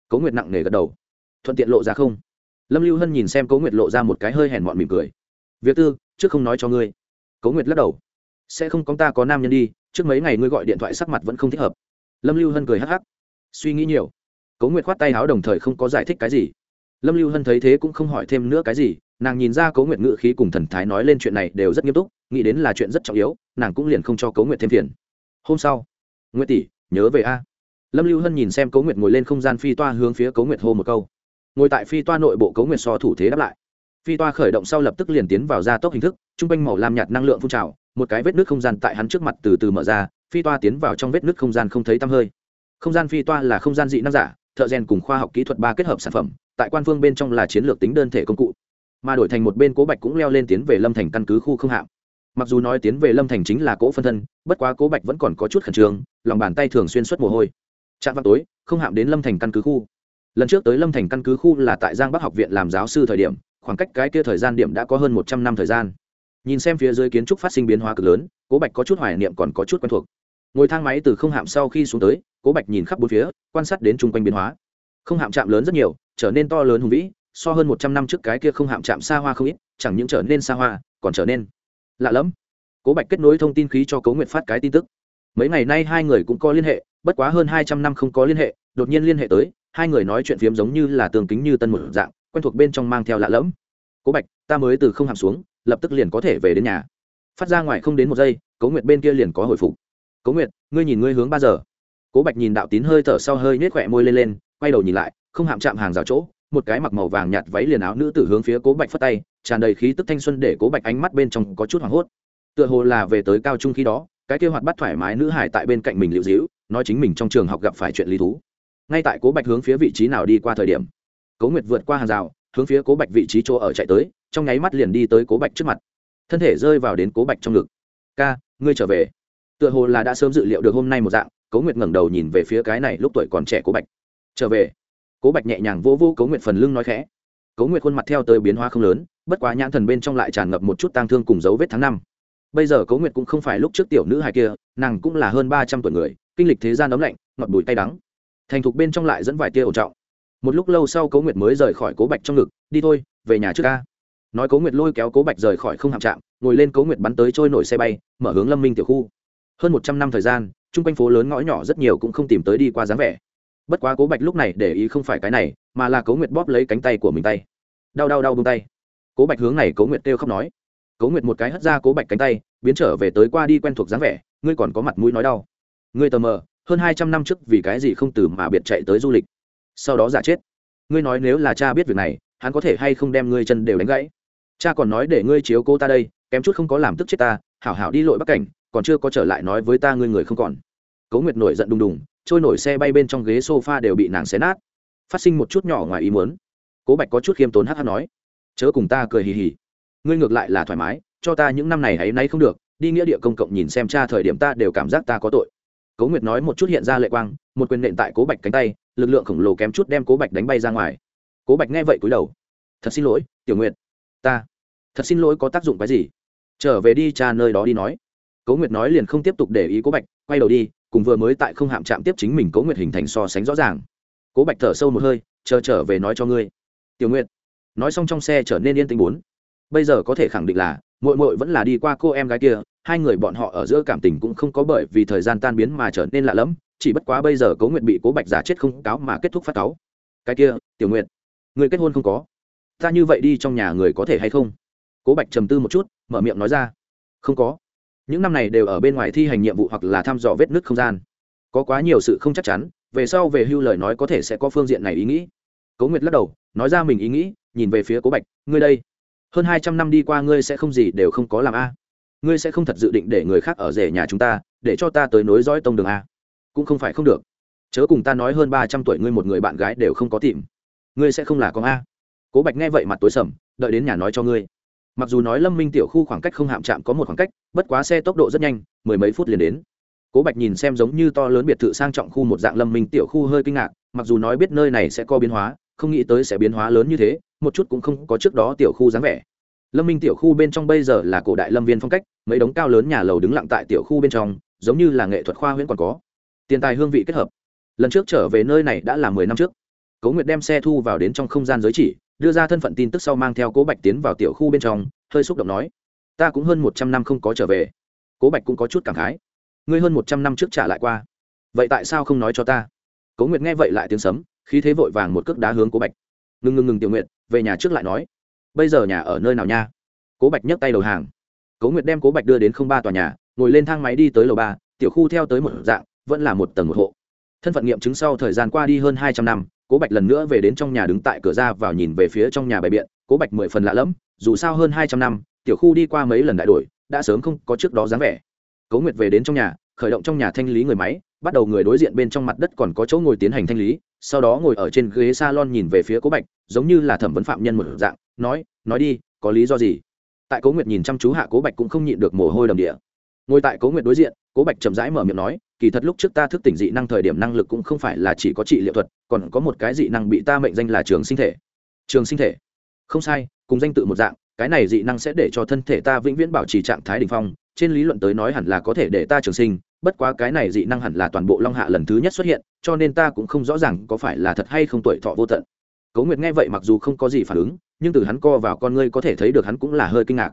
Cấu nguyệt nặng nề gật đầu. Thuận tiện lộ ra không? Lâm lưu hân nhìn xem cấu nguyệt lộ ra một cái hơi hèn mọn mỉm cười. Việc tư, trước không nói cho ngươi. Cấu nguyệt lắc đầu. Sẽ không có ta có nam nhân đi, trước mấy ngày ngươi gọi điện thoại sắc mặt vẫn không thích hợp. Lâm lưu hân cười hắc hắc. Suy nghĩ nhiều. Cấu nguyệt khoát tay áo đồng thời không có giải thích cái gì. Lâm lưu hân thấy thế cũng không hỏi thêm nữa cái gì nàng nhìn ra cấu nguyệt ngự khí cùng thần thái nói lên chuyện này đều rất nghiêm túc, nghĩ đến là chuyện rất trọng yếu, nàng cũng liền không cho cấu nguyệt thêm phiền. Hôm sau, nguyệt tỷ, nhớ về a. Lâm lưu hân nhìn xem cấu nguyệt ngồi lên không gian phi toa hướng phía cấu nguyệt hô một câu. Ngồi tại phi toa nội bộ cấu nguyệt so thủ thế đáp lại. Phi toa khởi động sau lập tức liền tiến vào gia tốc hình thức t r u n g quanh màu lam nhạt năng lượng phun trào, một cái vết nước không gian tại hắn trước mặt từ từ mở ra, phi toa tiến vào trong vết nước không gian không thấy tăm hơi. Không gian phi toa là không gian dị năng giả, thợ rèn cùng khoa học kỹ thuật ba kết hợp sản phẩm, tại quan phương bên trong là chiến lược tính đơn thể công cụ mà đổi thành một bên cố bạch cũng leo lên tiến về lâm thành căn cứ khu không hạm. Mặc dù nói tiến về lâm thành chính là cỗ phân thân, bất quá cố bạch vẫn còn có chút khẩn trương, lòng bàn tay thường xuyên xuất mồ hôi. Trạm vào tối, không hạm đến lâm thành căn cứ khu. Lần trước tới lâm thành căn cứ khu là tại giang bắc học viện làm giáo sư thời điểm, khoảng cách cái kia thời gian điểm đã có hơn một trăm năm thời gian. Nhìn xem phía dưới kiến trúc phát sinh biến hóa cực lớn, cố bạch có chút hoài niệm còn có chút quen thuộc. Ngồi thang máy từ không hạm sau khi xuống tới, cố bạch nhìn khắp bốn phía, quan sát đến chung quanh biến hóa. Không hạm chạm lớn rất nhiều, trở nên to lớn hùng vĩ so hơn một trăm năm trước cái kia không hạm chạm xa hoa không ít, chẳng những trở nên xa hoa, còn trở nên lạ lẫm. Cố bạch kết nối thông tin khí cho cố nguyệt phát cái tin tức. Mấy ngày nay hai người cũng có liên hệ, bất quá hơn hai trăm năm không có liên hệ, đột nhiên liên hệ tới, hai người nói chuyện phiếm giống như là tường kính như tân một dạng, quen thuộc bên trong mang theo lạ lẫm. Cố bạch, ta mới từ không hạm xuống, lập tức liền có thể về đến nhà. Phát ra ngoài không đến một giây, cố nguyệt bên kia liền có hồi phục. Cố nguyệt, ngươi nhìn ngươi hướng ba giờ. Cố bạch nhìn đạo tín hơi thở sau hơi nhếch khỏe môi lên lên, quay đầu nhìn lại, không hạm chạm hàng rào chỗ một cái mặc màu vàng nhạt váy liền áo nữ tử hướng phía cố bạch phất tay, tràn đầy khí tức thanh xuân để cố bạch ánh mắt bên trong có chút hoảng hốt. Tựa hồ là về tới cao trung khi đó, cái kêu hoạt bắt thoải mái nữ hải tại bên cạnh mình liệu dĩu nói chính mình trong trường học gặp phải chuyện lý thú. Ngay tại cố bạch hướng phía vị trí nào đi qua thời điểm, cố nguyệt vượt qua hàng rào, hướng phía cố bạch vị trí chỗ ở chạy tới, trong nháy mắt liền đi tới cố bạch trước mặt. Thân thể rơi vào đến cố bạch trong ngực. Ca, ngươi trở về. Tựa hồ là đã sớm dự liệu được hôm nay một dạng, cố nguyệt ngẩng đầu nhìn về phía cái này lúc tuổi còn trẻ cố bạch. Trở về cố bạch nhẹ nhàng vô vô cố nguyệt phần lưng nói khẽ. Cố nguyệt khuôn mặt theo tới biến hóa không lớn, bất quá nhãn thần bên trong lại tràn ngập một chút tang thương cùng dấu vết tháng năm. Bây giờ cố nguyệt cũng không phải lúc trước tiểu nữ hài kia, nàng cũng là hơn ba trăm tuổi người, kinh lịch thế gian ấm lạnh, ngọt bùi tay đắng. Thành thục bên trong lại dẫn vài tia ổn trọng. Một lúc lâu sau cố nguyệt mới rời khỏi cố bạch trong ngực, đi thôi, về nhà trước ca. Nói cố nguyệt lôi kéo cố bạch rời khỏi không hạm trạm, ngồi lên cố nguyệt bắn tới trôi nổi xe bay, mở hướng lâm minh tiểu khu. Hơn một trăm năm thời gian, chung quanh phố lớn ngõ nhỏ rất nhiều cũng không tìm tới đi qua dáng vẻ bất quá cố bạch lúc này để ý không phải cái này, mà là cố nguyệt bóp lấy cánh tay của mình tay. Đau đau đau bông tay. Cố bạch hướng này cố nguyệt kêu khóc nói. Cố nguyệt một cái hất ra cố bạch cánh tay, biến trở về tới qua đi quen thuộc dáng vẻ, ngươi còn có mặt mũi nói đau. Ngươi tờ mờ, hơn hai trăm năm trước vì cái gì không từ mà biệt chạy tới du lịch. Sau đó giả chết. Ngươi nói nếu là cha biết việc này, hắn có thể hay không đem ngươi chân đều đánh gãy? Cha còn nói để ngươi chiếu cô ta đây, kém chút không có làm tức chết ta, hảo hảo đi lội bắc cảnh, còn chưa có trở lại nói với ta ngươi người không còn. Cố nguyệt nổi giận đùng đùng trôi nổi xe bay bên trong ghế sofa đều bị nàng xé nát. Phát sinh một chút nhỏ ngoài ý muốn. Cố bạch có chút khiêm tốn hát hát nói, chớ cùng ta cười hì hì. Ngươi ngược lại là thoải mái, cho ta những năm này hãy nay không được, đi nghĩa địa công cộng nhìn xem cha thời điểm ta đều cảm giác ta có tội. Cố nguyệt nói một chút hiện ra lệ quang, một quyền nện tại cố bạch cánh tay, lực lượng khổng lồ kém chút đem cố bạch đánh bay ra ngoài. Cố bạch nghe vậy cúi đầu, thật xin lỗi, tiểu nguyệt, ta, thật xin lỗi có tác dụng cái gì? Trở về đi cha nơi đó đi nói cố nguyệt nói liền không tiếp tục để ý cố bạch, quay đầu đi, cùng vừa mới tại không hạm chạm tiếp chính mình cố nguyệt hình thành so sánh rõ ràng. Cố bạch thở sâu một hơi, chờ trở về nói cho ngươi. Tiểu nguyệt, nói xong trong xe trở nên yên tĩnh bốn. Bây giờ có thể khẳng định là mội mội vẫn là đi qua cô em gái kia, hai người bọn họ ở giữa cảm tình cũng không có bởi vì thời gian tan biến mà trở nên lạ lẫm, chỉ bất quá bây giờ cố nguyệt bị cố bạch giả chết không cáo mà kết thúc phát cáo cái kia, tiểu nguyệt, người kết hôn không có. Ta như vậy đi trong nhà người có thể hay không? Cố bạch trầm tư một chút, mở miệng nói ra. Không có những năm này đều ở bên ngoài thi hành nhiệm vụ hoặc là thăm dò vết nứt không gian. Có quá nhiều sự không chắc chắn, về sau về hưu lời nói có thể sẽ có phương diện này ý nghĩ. Cố nguyệt lắc đầu, nói ra mình ý nghĩ, nhìn về phía cố bạch, ngươi đây, hơn hai trăm năm đi qua ngươi sẽ không gì đều không có làm a. Ngươi sẽ không thật dự định để người khác ở rể nhà chúng ta, để cho ta tới nối dõi tông đường a. Cũng không phải không được. Chớ cùng ta nói hơn ba trăm tuổi ngươi một người bạn gái đều không có tìm. Ngươi sẽ không là con a. Cố bạch nghe vậy mặt tối sầm, đợi đến nhà nói cho ngươi mặc dù nói lâm minh tiểu khu khoảng cách không hạm chạm có một khoảng cách, bất quá xe tốc độ rất nhanh, mười mấy phút liền đến. Cố bạch nhìn xem giống như to lớn biệt thự sang trọng khu một dạng lâm minh tiểu khu hơi kinh ngạc, mặc dù nói biết nơi này sẽ có biến hóa, không nghĩ tới sẽ biến hóa lớn như thế, một chút cũng không có trước đó tiểu khu dáng vẻ. Lâm minh tiểu khu bên trong bây giờ là cổ đại lâm viên phong cách, mấy đống cao lớn nhà lầu đứng lặng tại tiểu khu bên trong, giống như là nghệ thuật khoa huyễn còn có. Tiền tài hương vị kết hợp. Lần trước trở về nơi này đã là mười năm trước. Cố nguyệt đem xe thu vào đến trong không gian giới chỉ đưa ra thân phận tin tức sau mang theo cố bạch tiến vào tiểu khu bên trong, hơi xúc động nói, ta cũng hơn một trăm năm không có trở về. Cố bạch cũng có chút cảm khái, ngươi hơn một trăm năm trước trả lại qua. Vậy tại sao không nói cho ta? Cố nguyệt nghe vậy lại tiếng sấm, khí thế vội vàng một cước đá hướng cố bạch. Ngừng ngừng ngừng tiểu nguyệt, về nhà trước lại nói, bây giờ nhà ở nơi nào nha? Cố bạch nhấc tay đầu hàng. Cố nguyệt đem cố bạch đưa đến không ba tòa nhà, ngồi lên thang máy đi tới lầu ba, tiểu khu theo tới một dạng, vẫn là một tầng một hộ. Thân phận nghiệm chứng sau thời gian qua đi hơn hai trăm năm cố bạch lần nữa về đến trong nhà đứng tại cửa ra vào nhìn về phía trong nhà bày biện, cố bạch mười phần lạ lẫm, dù sao hơn hai trăm năm, tiểu khu đi qua mấy lần đại đổi, đã sớm không có trước đó dáng vẻ. Cố nguyệt về đến trong nhà, khởi động trong nhà thanh lý người máy, bắt đầu người đối diện bên trong mặt đất còn có chỗ ngồi tiến hành thanh lý, sau đó ngồi ở trên ghế salon nhìn về phía cố bạch, giống như là thẩm vấn phạm nhân một dạng, nói nói đi, có lý do gì? Tại cố nguyệt nhìn chăm chú hạ cố bạch cũng không nhịn được mồ hôi đầm địa ngồi tại cố nguyệt đối diện, cố bạch chậm rãi mở miệng nói, kỳ thật lúc trước ta thức tỉnh dị năng thời điểm năng lực cũng không phải là chỉ có trị liệu thuật, còn có một cái dị năng bị ta mệnh danh là trường sinh thể. Trường sinh thể? Không sai, cùng danh tự một dạng, cái này dị năng sẽ để cho thân thể ta vĩnh viễn bảo trì trạng thái đ ỉ n h phong, trên lý luận tới nói hẳn là có thể để ta trường sinh, bất quá cái này dị năng hẳn là toàn bộ long hạ lần thứ nhất xuất hiện, cho nên ta cũng không rõ ràng có phải là thật hay không tuổi thọ vô tận. Cấu nguyệt nghe vậy mặc dù không có gì phản ứng, nhưng từ hắn co vào con ngươi có thể thấy được hắn cũng là hơi kinh ngạc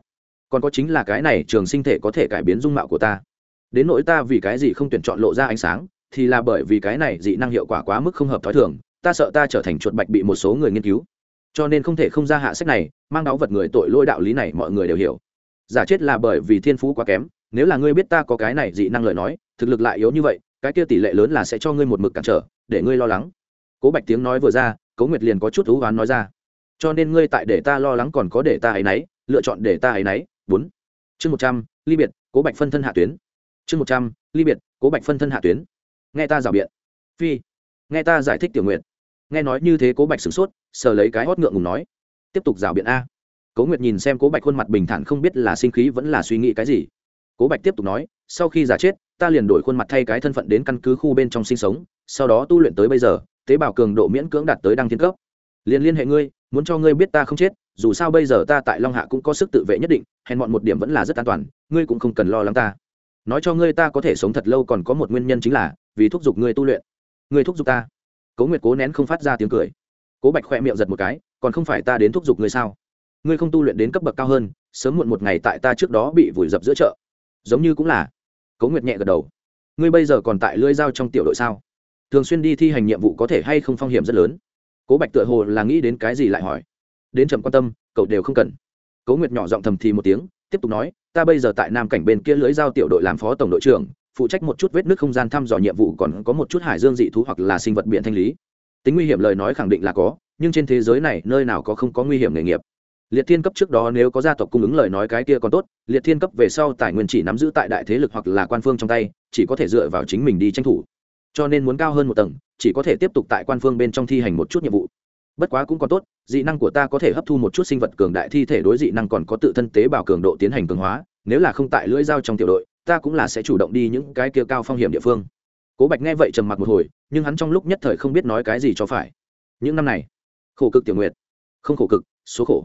còn có chính là cái này trường sinh thể có thể cải biến dung mạo của ta. Đến nỗi ta vì cái gì không tuyển chọn lộ ra ánh sáng, thì là bởi vì cái này dị năng hiệu quả quá mức không hợp t h ó i thường, ta sợ ta trở thành chuột bạch bị một số người nghiên cứu. Cho nên không thể không ra hạ sách này, mang đáo vật người tội lôi đạo lý này mọi người đều hiểu. Giả chết là bởi vì thiên phú quá kém, nếu là ngươi biết ta có cái này dị năng lời nói, thực lực lại yếu như vậy, cái kia tỷ lệ lớn là sẽ cho ngươi một mực cản trở, để ngươi lo lắng. Cố bạch tiếng nói vừa ra, cố nguyệt liền có chút thú oán nói ra. Cho nên ngươi tại để ta lo lắng còn có để ta hay nấy, lựa chọn để ta hay nấy bốn. Chương một trăm, ly biệt, cố bạch phân thân hạ tuyến. Chương một trăm, ly biệt, cố bạch phân thân hạ tuyến. Nghe ta rào biện. Phi. Nghe ta giải thích tiểu nguyện. Nghe nói như thế cố bạch sửng sốt, sờ lấy cái hót ngượng ngùng nói. Tiếp tục rào biện a. Cố nguyệt nhìn xem cố bạch khuôn mặt bình thản không biết là sinh khí vẫn là suy nghĩ cái gì. Cố bạch tiếp tục nói, sau khi giả chết, ta liền đổi khuôn mặt thay cái thân phận đến căn cứ khu bên trong sinh sống, sau đó tu luyện tới bây giờ, tế bào cường độ miễn cưỡng đạt tới đăng thiên cấp. Liền liên hệ ngươi, muốn cho ngươi biết ta không chết dù sao bây giờ ta tại long hạ cũng có sức tự vệ nhất định, hèn mọn một điểm vẫn là rất an toàn, ngươi cũng không cần lo lắng ta. Nói cho ngươi ta có thể sống thật lâu còn có một nguyên nhân chính là, vì thúc giục ngươi tu luyện. Ngươi thúc giục ta. Cố nguyệt cố nén không phát ra tiếng cười. Cố bạch khoe miệng giật một cái, còn không phải ta đến thúc giục ngươi sao? Ngươi không tu luyện đến cấp bậc cao hơn, sớm muộn một ngày tại ta trước đó bị vùi dập giữa chợ. Giống như cũng là. Cố nguyệt nhẹ gật đầu. Ngươi bây giờ còn tại lưỡi dao trong tiểu đội sao? Thường xuyên đi thi hành nhiệm vụ có thể hay không phong hiểm rất lớn? Cố bạch tựa hồ là nghĩ đến cái gì lại hỏi đến chậm quan tâm, cậu đều không cần. Cố nguyệt nhỏ giọng thầm thì một tiếng, tiếp tục nói, ta bây giờ tại nam cảnh bên kia lưới giao tiểu đội làm phó tổng đội trưởng, phụ trách một chút vết nước không gian thăm dò nhiệm vụ còn có một chút hải dương dị thú hoặc là sinh vật biển thanh lý. Tính nguy hiểm lời nói khẳng định là có, nhưng trên thế giới này nơi nào có không có nguy hiểm nghề nghiệp. Liệt thiên cấp trước đó nếu có gia tộc cung ứng lời nói cái kia còn tốt, liệt thiên cấp về sau tài nguyên chỉ nắm giữ tại đại thế lực hoặc là quan phương trong tay, chỉ có thể dựa vào chính mình đi tranh thủ. Cho nên muốn cao hơn một tầng, chỉ có thể tiếp tục tại quan phương bên trong thi hành một chút nhiệm vụ bất quá cũng còn tốt, dị năng của ta có thể hấp thu một chút sinh vật cường đại thi thể đối dị năng còn có tự thân tế bào cường độ tiến hành cường hóa, nếu là không tại lưỡi dao trong tiểu đội, ta cũng là sẽ chủ động đi những cái kia cao phong hiểm địa phương. Cố bạch nghe vậy trầm mặc một hồi, nhưng hắn trong lúc nhất thời không biết nói cái gì cho phải. Những năm này, khổ cực tiểu nguyệt. Không khổ cực, số khổ.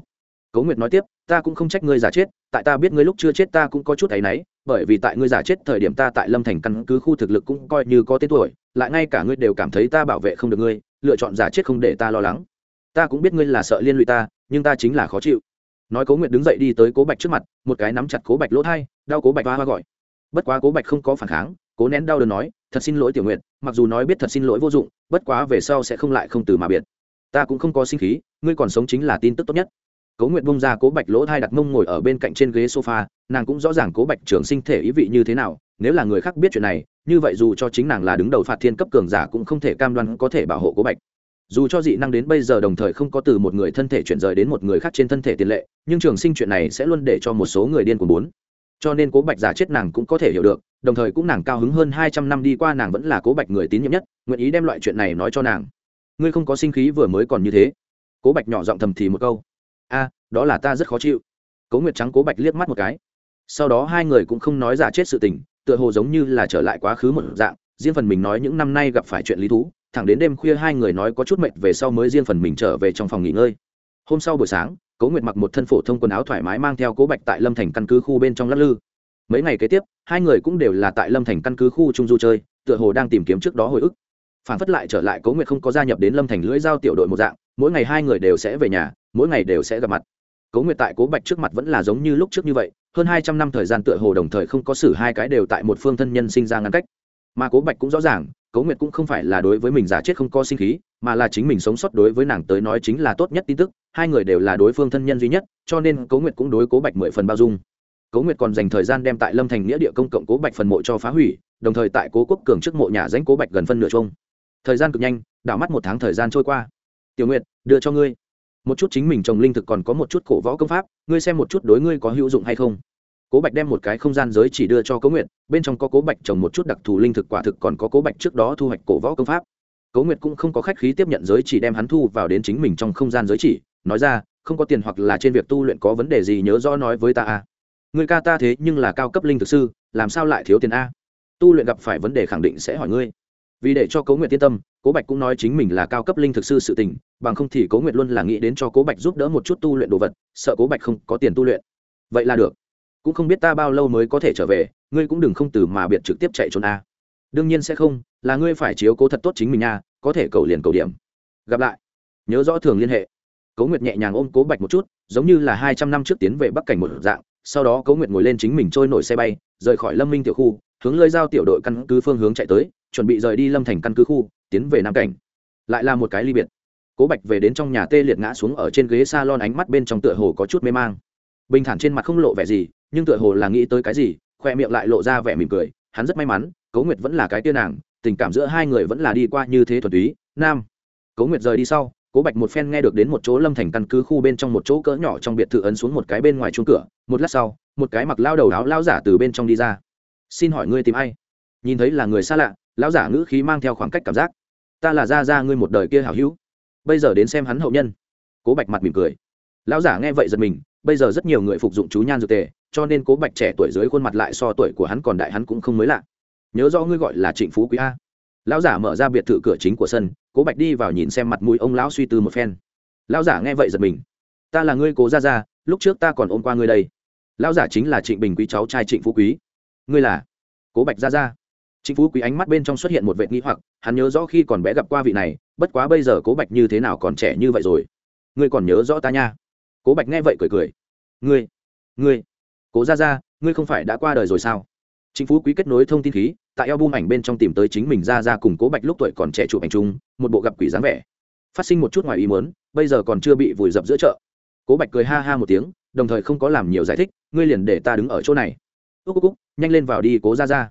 Cố nguyệt nói tiếp, ta cũng không trách ngươi giả chết, tại ta biết ngươi lúc chưa chết ta cũng có chút áy náy, bởi vì tại ngươi giả chết thời điểm ta tại lâm thành căn cứ khu thực lực cũng coi như có tên tuổi, lại ngay cả ngươi đều cảm thấy ta bảo vệ không được ngươi, lựa chọn giả chết không để ta lo lắng ta cũng biết ngươi là sợ liên lụy ta, nhưng ta chính là khó chịu. Nói cố nguyệt đứng dậy đi tới cố bạch trước mặt, một cái nắm chặt cố bạch lỗ thai, đau cố bạch hoa hoa gọi. Bất quá cố bạch không có phản kháng, cố nén đau đớn nói, thật xin lỗi tiểu nguyện mặc dù nói biết thật xin lỗi vô dụng, bất quá về sau sẽ không lại không từ mà biệt. Ta cũng không có sinh khí, ngươi còn sống chính là tin tức tốt nhất. Cố nguyện bông ra cố bạch lỗ thai đặt mông ngồi ở bên cạnh trên ghế sofa, nàng cũng rõ ràng cố bạch trường sinh thể ý vị như thế nào, nếu là người khác biết chuyện này, như vậy dù cho chính nàng là đứng đầu phạt thiên cấp cường giả cũng không thể cam đoan có thể bảo hộ cố bạch dù cho dị năng đến bây giờ đồng thời không có từ một người thân thể chuyển rời đến một người khác trên thân thể tiền lệ, nhưng trường sinh chuyện này sẽ luôn để cho một số người điên cuồng bốn. Cho nên cố bạch giả chết nàng cũng có thể hiểu được, đồng thời cũng nàng cao hứng hơn hai trăm năm đi qua nàng vẫn là cố bạch người tín nhiệm nhất, nguyện ý đem loại chuyện này nói cho nàng. Ngươi không có sinh khí vừa mới còn như thế. Cố bạch nhỏ giọng thầm thì một câu. A, đó là ta rất khó chịu. Cố nguyệt trắng cố bạch liếc mắt một cái. Sau đó hai người cũng không nói giả chết sự tình, tựa hồ giống như là trở lại quá khứ một dạng, riêng phần mình nói những năm nay gặp phải chuyện lý thú thẳng đến đêm khuya hai người nói có chút mệt về sau mới riêng phần mình trở về trong phòng nghỉ ngơi. Hôm sau buổi sáng, cố nguyệt mặc một thân phổ thông quần áo thoải mái mang theo cố bạch tại lâm thành căn cứ khu bên trong lắc lư. Mấy ngày kế tiếp, hai người cũng đều là tại lâm thành căn cứ khu trung du chơi, tựa hồ đang tìm kiếm trước đó hồi ức. Phản phất lại trở lại cố nguyệt không có gia nhập đến lâm thành lưỡi giao tiểu đội một dạng, mỗi ngày hai người đều sẽ về nhà, mỗi ngày đều sẽ gặp mặt. Cố nguyệt tại cố bạch trước mặt vẫn là giống như lúc trước như vậy, hơn hai trăm năm thời gian tựa hồ đồng thời không có xử hai cái đều tại một phương thân nhân sinh ra ngăn cách. Mà cố bạch cũng rõ ràng cố nguyệt cũng không phải là đối với mình giả chết không có sinh khí, mà là chính mình sống sót đối với nàng tới nói chính là tốt nhất tin tức, hai người đều là đối phương thân nhân duy nhất, cho nên cố nguyệt cũng đối cố bạch mười phần bao dung. Cố nguyệt còn dành thời gian đem tại lâm thành nghĩa địa công cộng cố bạch phần mộ cho phá hủy, đồng thời tại cố quốc cường trước mộ nhà danh cố bạch gần phân nửa chung. Thời gian cực nhanh, đảo mắt một tháng thời gian trôi qua. Tiểu nguyệt, đưa cho ngươi. Một chút chính mình trồng linh thực còn có một chút cổ võ công pháp, ngươi xem một chút đối ngươi có hữu dụng hay không cố bạch đem một cái không gian giới chỉ đưa cho cố nguyệt, bên trong có cố bạch trồng một chút đặc thù linh thực quả thực còn có cố bạch trước đó thu hoạch cổ võ công pháp. Cố nguyệt cũng không có khách khí tiếp nhận giới chỉ đem hắn thu vào đến chính mình trong không gian giới chỉ, nói ra, không có tiền hoặc là trên việc tu luyện có vấn đề gì nhớ rõ nói với ta a người ca ta thế nhưng là cao cấp linh thực sư, làm sao lại thiếu tiền a? Tu luyện gặp phải vấn đề khẳng định sẽ hỏi ngươi. Vì để cho cố nguyệt yên tâm, cố bạch cũng nói chính mình là cao cấp linh thực sư sự tình, bằng không thì cố nguyệt luôn là nghĩ đến cho cố bạch giúp đỡ một chút tu luyện đồ vật, sợ cố bạch không có tiền tu luyện. Vậy là được cũng không biết ta bao lâu mới có thể trở về, ngươi cũng đừng không từ mà biệt trực tiếp chạy trốn a. Đương nhiên sẽ không, là ngươi phải chiếu cố thật tốt chính mình nha, có thể cầu liền cầu điểm. Gặp lại. Nhớ rõ thường liên hệ. Cố nguyệt nhẹ nhàng ôm cố bạch một chút, giống như là hai trăm năm trước tiến về bắc cảnh một dạng, sau đó cố nguyệt ngồi lên chính mình trôi nổi xe bay, rời khỏi lâm minh tiểu khu, hướng lơi giao tiểu đội căn cứ phương hướng chạy tới, chuẩn bị rời đi lâm thành căn cứ khu, tiến về nam cảnh. Lại là một cái ly biệt. Cố bạch về đến trong nhà tê liệt ngã xuống ở trên ghế s a lon ánh mắt bên trong tựa hồ có chút mê mang bình thản trên mặt không lộ vẻ gì, nhưng tựa hồ là nghĩ tới cái gì, khoe miệng lại lộ ra vẻ mỉm cười, hắn rất may mắn, cấu nguyệt vẫn là cái tiên nàng, tình cảm giữa hai người vẫn là đi qua như thế thuần túy, nam. Cấu nguyệt rời đi sau, cố bạch một phen nghe được đến một chỗ lâm thành căn cứ khu bên trong một chỗ cỡ nhỏ trong biệt thự ấn xuống một cái bên ngoài chuông cửa, một lát sau, một cái mặc lao đầu áo lao giả từ bên trong đi ra. Xin hỏi ngươi tìm ai? Nhìn thấy là người xa lạ, lão giả ngữ khí mang theo khoảng cách cảm giác. Ta là ra ra ngươi một đời kia hảo hữu. Bây giờ đến xem hắn hậu nhân. Cố bạch mặt mỉm cười. Lão giả nghe vậy giật mình bây giờ rất nhiều người phục dụng chú nhan dược tề, cho nên cố bạch trẻ tuổi dưới khuôn mặt lại so tuổi của hắn còn đại, hắn cũng không mới lạ. Nhớ rõ ngươi gọi là trịnh phú quý a. Lão giả mở ra biệt thự cửa chính của sân, cố bạch đi vào nhìn xem mặt mũi ông lão suy tư một phen. Lão giả nghe vậy giật mình. Ta là ngươi cố ra ra lúc trước ta còn ôm qua ngươi đây. Lão giả chính là trịnh bình quý cháu trai trịnh phú quý. Ngươi là? Cố bạch ra ra. Trịnh phú quý ánh mắt bên trong xuất hiện một vệ nghĩ hoặc, hắn nhớ rõ khi còn bé gặp qua vị này, bất quá bây giờ cố bạch như thế nào còn trẻ như vậy rồi. Ngươi còn nhớ rõ ta nha cố bạch nghe vậy cười cười. Ngươi ngươi, cố ra ra ngươi không phải đã qua đời rồi sao? Chính phú quý kết nối thông tin khí, tại eo bum ảnh bên trong tìm tới chính mình ra ra cùng cố bạch lúc tuổi còn trẻ chụp ảnh chung, một bộ gặp quỷ dáng vẻ. Phát sinh một chút ngoài ý muốn, bây giờ còn chưa bị vùi dập giữa chợ. Cố bạch cười ha ha một tiếng, đồng thời không có làm nhiều giải thích, ngươi liền để ta đứng ở chỗ này. Ước cúc nhanh lên vào đi, cố ra ra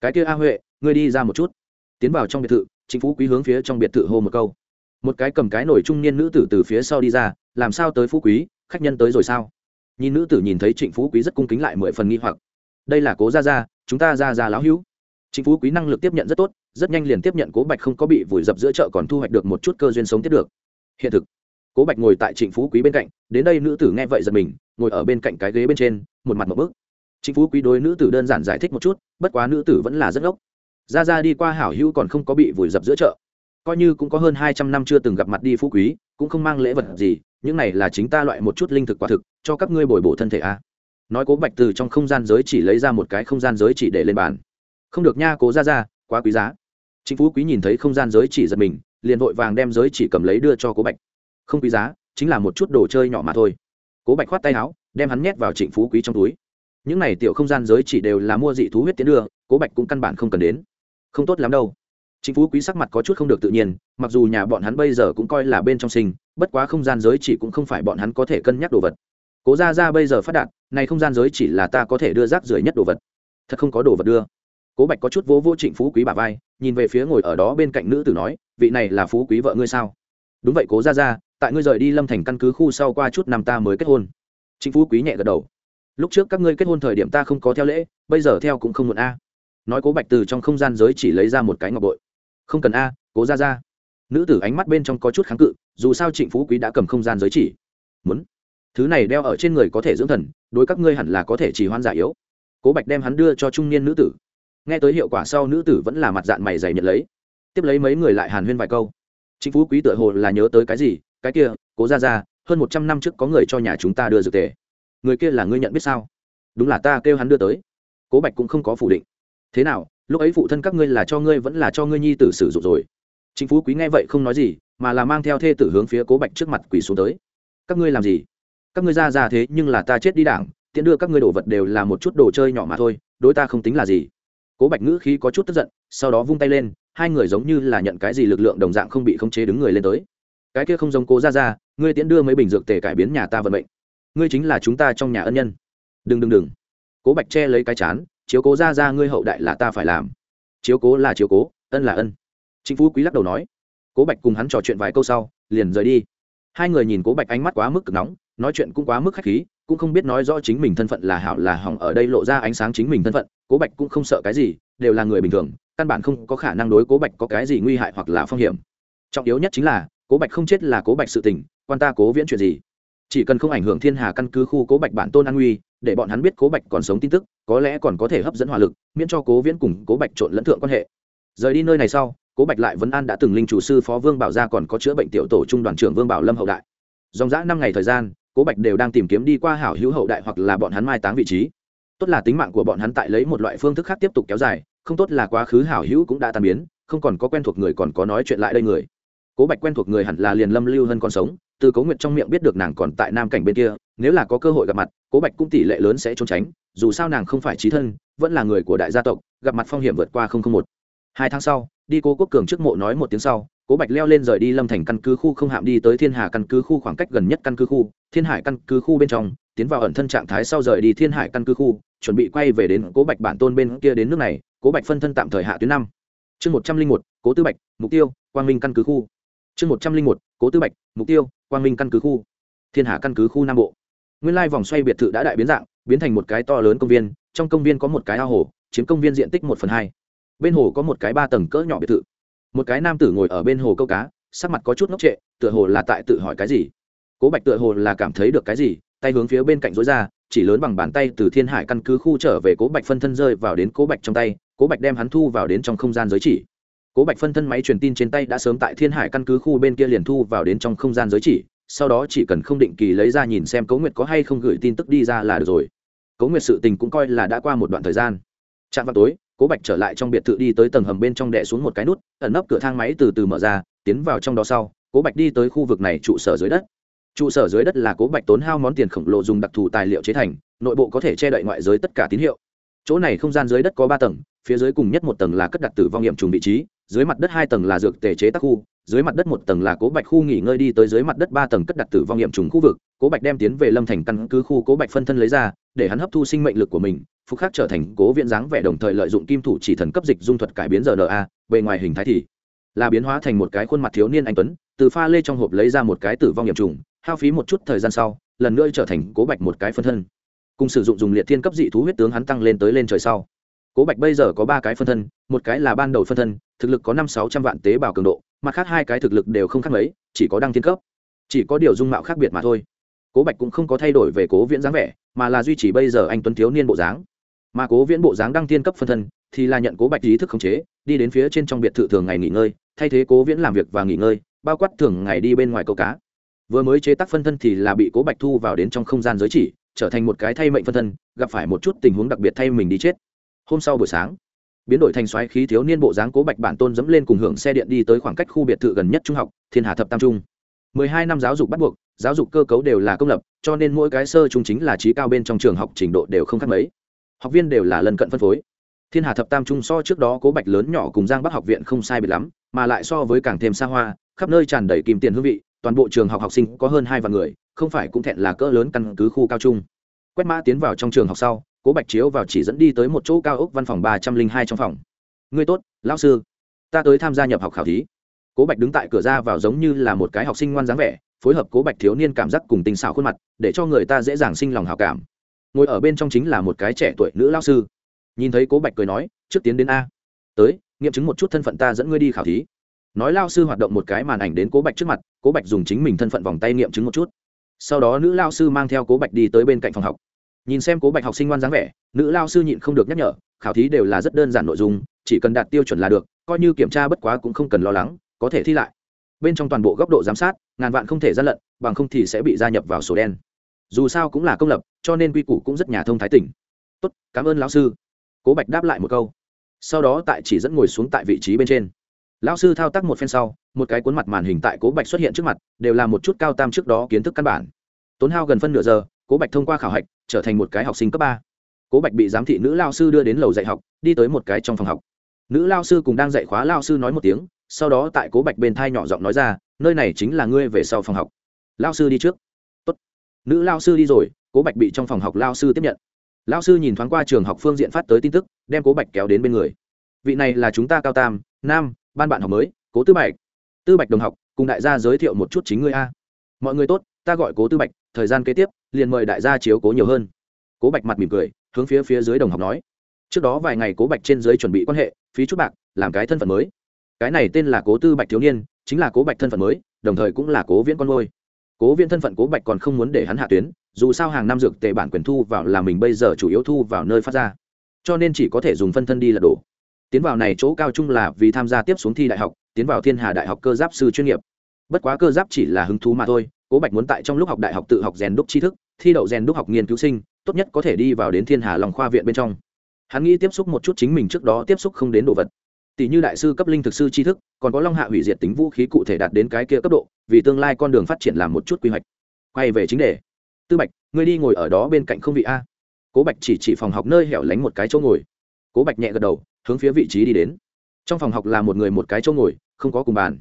cái kia a huệ, ngươi đi ra một chút. Tiến vào trong biệt thự, chính phú quý hướng phía trong biệt thự hô một câu. Một cái cầm cái nổi trung niên nữ tử từ phía sau đi ra, làm sao tới phú quý? Khách nhân tới rồi sao? Nhìn nữ tử nhìn thấy trịnh phú quý rất cung kính lại mười phần nghi hoặc. Đây là cố gia gia, chúng ta gia gia lão hữu. Trịnh phú quý năng lực tiếp nhận rất tốt, rất nhanh liền tiếp nhận cố bạch không có bị vùi dập giữa chợ còn thu hoạch được một chút cơ duyên sống tiếp được. Hiện thực, cố bạch ngồi tại trịnh phú quý bên cạnh, đến đây nữ tử nghe vậy giật mình, ngồi ở bên cạnh cái ghế bên trên, một mặt một bước. Trịnh phú quý đối nữ tử đơn giản giải thích một chút, bất quá nữ tử vẫn là rất ngốc. Ra ra đi qua hảo hữu còn không có bị vùi dập giữa chợ. Coi như cũng có hơn hai trăm năm chưa từng gặp mặt đi phú quý, cũng không mang lễ vật gì những này là chính ta loại một chút linh thực quả thực, cho các ngươi bồi bổ thân thể a à. nói cố bạch từ trong không gian giới chỉ lấy ra một cái không gian giới chỉ để lên bàn. Không được nha, cố ra ra quá quý giá. Chính phú quý nhìn thấy không gian giới chỉ giật mình, liền vội vàng đem giới chỉ cầm lấy đưa cho cố bạch. Không quý giá, chính là một chút đồ chơi nhỏ mà thôi. Cố bạch khoát tay áo, đem hắn nhét vào trịnh phú quý trong túi. Những này tiểu không gian giới chỉ đều là mua dị thú huyết tiến đưa, cố bạch cũng căn bản không cần đến. Không tốt lắm đâu chính phú quý sắc mặt có chút không được tự nhiên, mặc dù nhà bọn hắn bây giờ cũng coi là bên trong sinh, bất quá không gian giới chỉ cũng không phải bọn hắn có thể cân nhắc đồ vật. Cố ra ra bây giờ phát đạt, này không gian giới chỉ là ta có thể đưa rác rưởi nhất đồ vật. Thật không có đồ vật đưa. Cố bạch có chút vỗ vô trịnh phú quý bà vai, nhìn về phía ngồi ở đó bên cạnh nữ tử nói, vị này là phú quý vợ ngươi sao? Đúng vậy, cố ra ra tại ngươi rời đi lâm thành căn cứ khu sau qua chút năm ta mới kết hôn. Trịnh phú quý nhẹ gật đầu. Lúc trước các ngươi kết hôn thời điểm ta không có theo lễ, bây giờ theo cũng không muộn a. Nói cố bạch từ trong không gian giới chỉ lấy ra một cái ngọc bội không cần a, cố ra ra nữ tử ánh mắt bên trong có chút kháng cự, dù sao trịnh phú quý đã cầm không gian giới chỉ. Muốn. Thứ này đeo ở trên người có thể dưỡng thần, đối các ngươi hẳn là có thể chỉ hoan giả yếu. Cố bạch đem hắn đưa cho trung niên nữ tử. Nghe tới hiệu quả sau, nữ tử vẫn là mặt dạng mày dày nhận lấy. Tiếp lấy mấy người lại hàn huyên vài câu. Trịnh phú quý tựa hồ là nhớ tới cái gì, cái kia, cố ra ra hơn một trăm năm trước có người cho nhà chúng ta đưa dược tề. Người kia là ngươi nhận biết sao? Đúng là ta kêu hắn đưa tới. Cố bạch cũng không có phủ định. Thế nào lúc ấy phụ thân các ngươi là cho ngươi vẫn là cho ngươi nhi tử sử dụng rồi. Chính phú quý nghe vậy không nói gì, mà là mang theo thê tử hướng phía cố bạch trước mặt quỳ xuống tới. Các ngươi làm gì? Các ngươi ra ra thế nhưng là ta chết đi đảng, Tiễn đưa các ngươi đồ vật đều là một chút đồ chơi nhỏ mà thôi, đối ta không tính là gì. Cố bạch ngữ khí có chút tức giận, sau đó vung tay lên, hai người giống như là nhận cái gì lực lượng đồng dạng không bị khống chế đứng người lên tới. Cái kia không giống cố ra ra, ngươi tiễn đưa mấy bình dược tề cải biến nhà ta vận mệnh. Ngươi chính là chúng ta trong nhà ân nhân. Đừng đừng đừng. Cố bạch che lấy cái chán chiếu cố ra ra ngươi hậu đại là ta phải làm. Chiếu cố là chiếu cố, ân là ân. Chính phú quý lắc đầu nói. Cố bạch cùng hắn trò chuyện vài câu sau, liền rời đi. Hai người nhìn cố bạch ánh mắt quá mức cực nóng, nói chuyện cũng quá mức khách khí, cũng không biết nói rõ chính mình thân phận là hảo là hỏng ở đây lộ ra ánh sáng chính mình thân phận, cố bạch cũng không sợ cái gì, đều là người bình thường, căn bản không có khả năng đối cố bạch có cái gì nguy hại hoặc là phong hiểm. Trọng yếu nhất chính là, cố bạch không chết là cố bạch sự tình, quan ta cố viễn chuyện gì? Chỉ cần không ảnh hưởng thiên hà căn cứ khu cố bạch bản tôn an nguy để bọn hắn biết cố bạch còn sống tin tức, có lẽ còn có thể hấp dẫn hỏa lực, miễn cho cố viễn cùng cố bạch trộn lẫn thượng quan hệ. Rời đi nơi này sau, cố bạch lại vấn an đã từng linh chủ sư phó vương bảo gia còn có chữa bệnh tiểu tổ trung đoàn trưởng vương bảo lâm hậu đại. Dòng dã năm ngày thời gian, cố bạch đều đang tìm kiếm đi qua hảo hữu hậu đại hoặc là bọn hắn mai táng vị trí. Tốt là tính mạng của bọn hắn tại lấy một loại phương thức khác tiếp tục kéo dài, không tốt là quá khứ hảo hữu cũng đã tan biến, không còn có quen thuộc người còn có nói chuyện lại đây người. Cố bạch quen thuộc người hẳn là liền lâm lưu hơn còn sống từ cố nguyện trong miệng biết được nàng còn tại nam cảnh bên kia, nếu là có cơ hội gặp mặt, cố bạch cũng tỷ lệ lớn sẽ trốn tránh, dù sao nàng không phải trí thân, vẫn là người của đại gia tộc, gặp mặt phong hiểm vượt qua không không một. Hai tháng sau, đi cố quốc cường trước mộ nói một tiếng sau, cố bạch leo lên rời đi lâm thành căn cứ khu không hạm đi tới thiên hà căn cứ khu khoảng cách gần nhất căn cứ khu, thiên hải căn cứ khu bên trong, tiến vào ẩn thân trạng thái sau rời đi thiên hải căn cứ khu, chuẩn bị quay về đến cố bạch bản tôn bên kia đến nước này, cố bạch phân thân tạm thời hạ tuyến năm. Chương một trăm linh một, cố tư bạch, mục tiêu, quang minh căn cứ khu. Chương một trăm linh một, cố tư bạch, mục tiêu quang minh căn cứ khu, thiên hà căn cứ khu nam bộ. Nguyên lai vòng xoay biệt thự đã đại biến dạng, biến thành một cái to lớn công viên, trong công viên có một cái ao hồ, chiếm công viên diện tích một phần hai. Bên hồ có một cái ba tầng cỡ nhỏ biệt thự. Một cái nam tử ngồi ở bên hồ câu cá, sắc mặt có chút ngốc trệ, tựa hồ là tại tự hỏi cái gì. Cố bạch tựa hồ là cảm thấy được cái gì, tay hướng phía bên cạnh dối ra, chỉ lớn bằng bàn tay từ thiên hải căn cứ khu trở về cố bạch phân thân rơi vào đến cố bạch trong tay, cố bạch đem hắn thu vào đến trong không gian giới chỉ cố bạch phân thân máy truyền tin trên tay đã sớm tại thiên hải căn cứ khu bên kia liền thu vào đến trong không gian giới chỉ, sau đó chỉ cần không định kỳ lấy ra nhìn xem cố nguyệt có hay không gửi tin tức đi ra là được rồi. Cố nguyệt sự tình cũng coi là đã qua một đoạn thời gian. Chạm vào tối, cố bạch trở lại trong biệt thự đi tới tầng hầm bên trong đè xuống một cái nút, ẩn nấp cửa thang máy từ từ mở ra, tiến vào trong đó sau, cố bạch đi tới khu vực này trụ sở dưới đất. Trụ sở dưới đất là cố bạch tốn hao món tiền khổng lồ dùng đặc thù tài liệu chế thành, nội bộ có thể che đậy ngoại giới tất cả tín hiệu. Chỗ này không gian dưới đất có ba tầng, phía dưới cùng nhất một tầng là cất đặt tử vong nghiệm trùng vị trí dưới mặt đất hai tầng là dược tề chế tác khu, dưới mặt đất một tầng là cố bạch khu nghỉ ngơi đi tới dưới mặt đất ba tầng cất đặt tử vong nghiệm trùng khu vực. Cố bạch đem tiến về lâm thành căn cứ khu cố bạch phân thân lấy ra, để hắn hấp thu sinh mệnh lực của mình phúc khác trở thành cố viễn dáng vẻ đồng thời lợi dụng kim thủ chỉ thần cấp dịch dung thuật cải biến rna bề ngoài hình thái thì là biến hóa thành một cái khuôn mặt thiếu niên anh tuấn, từ pha lê trong hộp lấy ra một cái tử vong nghiệm trùng, hao phí một chút thời gian sau, lần nữa trở thành cố bạch một cái phân thân. Cùng sử dụng dùng liệt thiên cấp dị thú huyết tướng hắn tăng lên tới lên trời sau. Cố bạch bây giờ có ba cái phân thân, một cái là ban đầu phân thân thực lực có năm sáu trăm vạn tế bào cường độ, mặt khác hai cái thực lực đều không khác mấy, chỉ có đăng thiên cấp. Chỉ có điều dung mạo khác biệt mà thôi. Cố bạch cũng không có thay đổi về cố viễn dáng vẻ, mà là duy trì bây giờ anh tuấn thiếu niên bộ dáng. Mà cố viễn bộ dáng đăng thiên cấp phân thân, thì là nhận cố bạch ý thức khống chế, đi đến phía trên trong biệt thự thường ngày nghỉ ngơi, thay thế cố viễn làm việc và nghỉ ngơi, bao quát thường ngày đi bên ngoài câu cá. Vừa mới chế tác phân thân thì là bị cố bạch thu vào đến trong không gian giới chỉ, trở thành một cái thay mệnh phân thân, gặp phải một chút tình huống đặc biệt thay mình đi chết. Hôm sau buổi sáng biến đổi thành xoáy khí thiếu niên bộ dáng cố bạch bản tôn dẫm lên cùng hưởng xe điện đi tới khoảng cách khu biệt thự gần nhất trung học, thiên hà thập tam trung. Mười hai năm giáo dục bắt buộc, giáo dục cơ cấu đều là công lập, cho nên mỗi cái sơ trung chính là trí cao bên trong trường học trình độ đều không khác mấy. Học viên đều là lần cận phân phối. Thiên hà thập tam trung so trước đó cố bạch lớn nhỏ cùng giang bắc học viện không sai biệt lắm, mà lại so với càng thêm xa hoa, khắp nơi tràn đầy kìm tiền hương vị, toàn bộ trường học học sinh có hơn hai vạn người, không phải cũng thẹn là cỡ lớn căn cứ khu cao trung. Quét mã tiến vào trong trường học sau cố bạch chiếu vào chỉ dẫn đi tới một chỗ cao ốc văn phòng ba trăm linh hai trong phòng. Ngươi tốt, lão sư, ta tới tham gia nhập học khảo thí. Cố bạch đứng tại cửa ra vào giống như là một cái học sinh ngoan dáng vẻ, phối hợp cố bạch thiếu niên cảm giác cùng tình xảo khuôn mặt, để cho người ta dễ dàng sinh lòng hào cảm. Ngồi ở bên trong chính là một cái trẻ tuổi nữ lao sư. Nhìn thấy cố bạch cười nói, trước tiến đến a. Tới, nghiệm chứng một chút thân phận ta dẫn ngươi đi khảo thí. Nói lao sư hoạt động một cái màn ảnh đến cố bạch trước mặt, cố bạch dùng chính mình thân phận vòng tay nghiệm chứng một chút. Sau đó nữ lao sư mang theo cố bạch đi tới bên cạnh phòng học nhìn xem cố bạch học sinh ngoan dáng vẻ, nữ lao sư nhịn không được nhắc nhở, khảo thí đều là rất đơn giản nội dung, chỉ cần đạt tiêu chuẩn là được, coi như kiểm tra bất quá cũng không cần lo lắng, có thể thi lại. Bên trong toàn bộ góc độ giám sát, ngàn vạn không thể gian lận, bằng không thì sẽ bị gia nhập vào sổ đen. Dù sao cũng là công lập, cho nên quy củ cũng rất nhà thông thái tỉnh tốt, cảm ơn lão sư. Cố bạch đáp lại một câu. Sau đó tại chỉ dẫn ngồi xuống tại vị trí bên trên. Lão sư thao tác một phen sau, một cái cuốn mặt màn hình tại cố bạch xuất hiện trước mặt, đều là một chút cao tam trước đó kiến thức căn bản. Tốn hao gần phân nửa giờ cố bạch thông qua khảo hạch, trở thành một cái học sinh cấp ba. Cố bạch bị giám thị nữ lao sư đưa đến lầu dạy học, đi tới một cái trong phòng học. Nữ lao sư cùng đang dạy khóa lao sư nói một tiếng, sau đó tại cố bạch bên thai nhỏ giọng nói ra, nơi này chính là ngươi về sau phòng học. Lao sư đi trước. Tốt. nữ lao sư đi rồi, cố bạch bị trong phòng học lao sư tiếp nhận. Lao sư nhìn thoáng qua trường học phương diện phát tới tin tức, đem cố bạch kéo đến bên người. Vị này là chúng ta cao tam, nam, ban bạn học mới, cố tư bạch. Tư bạch đồng học, cùng đại gia giới thiệu một chút chính ngươi a. Mọi người tốt ta gọi cố tư bạch, thời gian kế tiếp, liền mời đại gia chiếu cố nhiều hơn. Cố bạch mặt mỉm cười, hướng phía phía dưới đồng học nói. Trước đó vài ngày cố bạch trên dưới chuẩn bị quan hệ, phí chút bạc, làm cái thân phận mới. Cái này tên là cố tư bạch thiếu niên, chính là cố bạch thân phận mới, đồng thời cũng là cố viễn con ngôi cố viễn thân phận cố bạch còn không muốn để hắn hạ tuyến, dù sao hàng năm dược tệ bản quyền thu vào là mình bây giờ chủ yếu thu vào nơi phát ra. Cho nên chỉ có thể dùng phân thân đi lật đổ. Tiến vào này chỗ cao trung là vì tham gia tiếp xuống thi đại học, tiến vào thiên hà đại học cơ giáp sư chuyên nghiệp. Bất quá cơ giáp chỉ là hứng thú mà thôi cố bạch muốn tại trong lúc học đại học tự học rèn đúc tri thức, thi đậu rèn đúc học nghiên cứu sinh, tốt nhất có thể đi vào đến thiên hà lòng khoa viện bên trong. Hắn nghĩ tiếp xúc một chút chính mình trước đó tiếp xúc không đến đồ vật. Tỷ như đại sư cấp linh thực sư tri thức, còn có long hạ hủy diệt tính vũ khí cụ thể đạt đến cái kia cấp độ, vì tương lai con đường phát triển làm một chút quy hoạch. Quay về chính đề. Tư bạch, ngươi đi ngồi ở đó bên cạnh không vị a. Cố bạch chỉ chỉ phòng học nơi hẻo lánh một cái chỗ ngồi. Cố bạch nhẹ gật đầu, hướng phía vị trí đi đến. Trong phòng học là một người một cái chỗ ngồi, không có cùng bàn.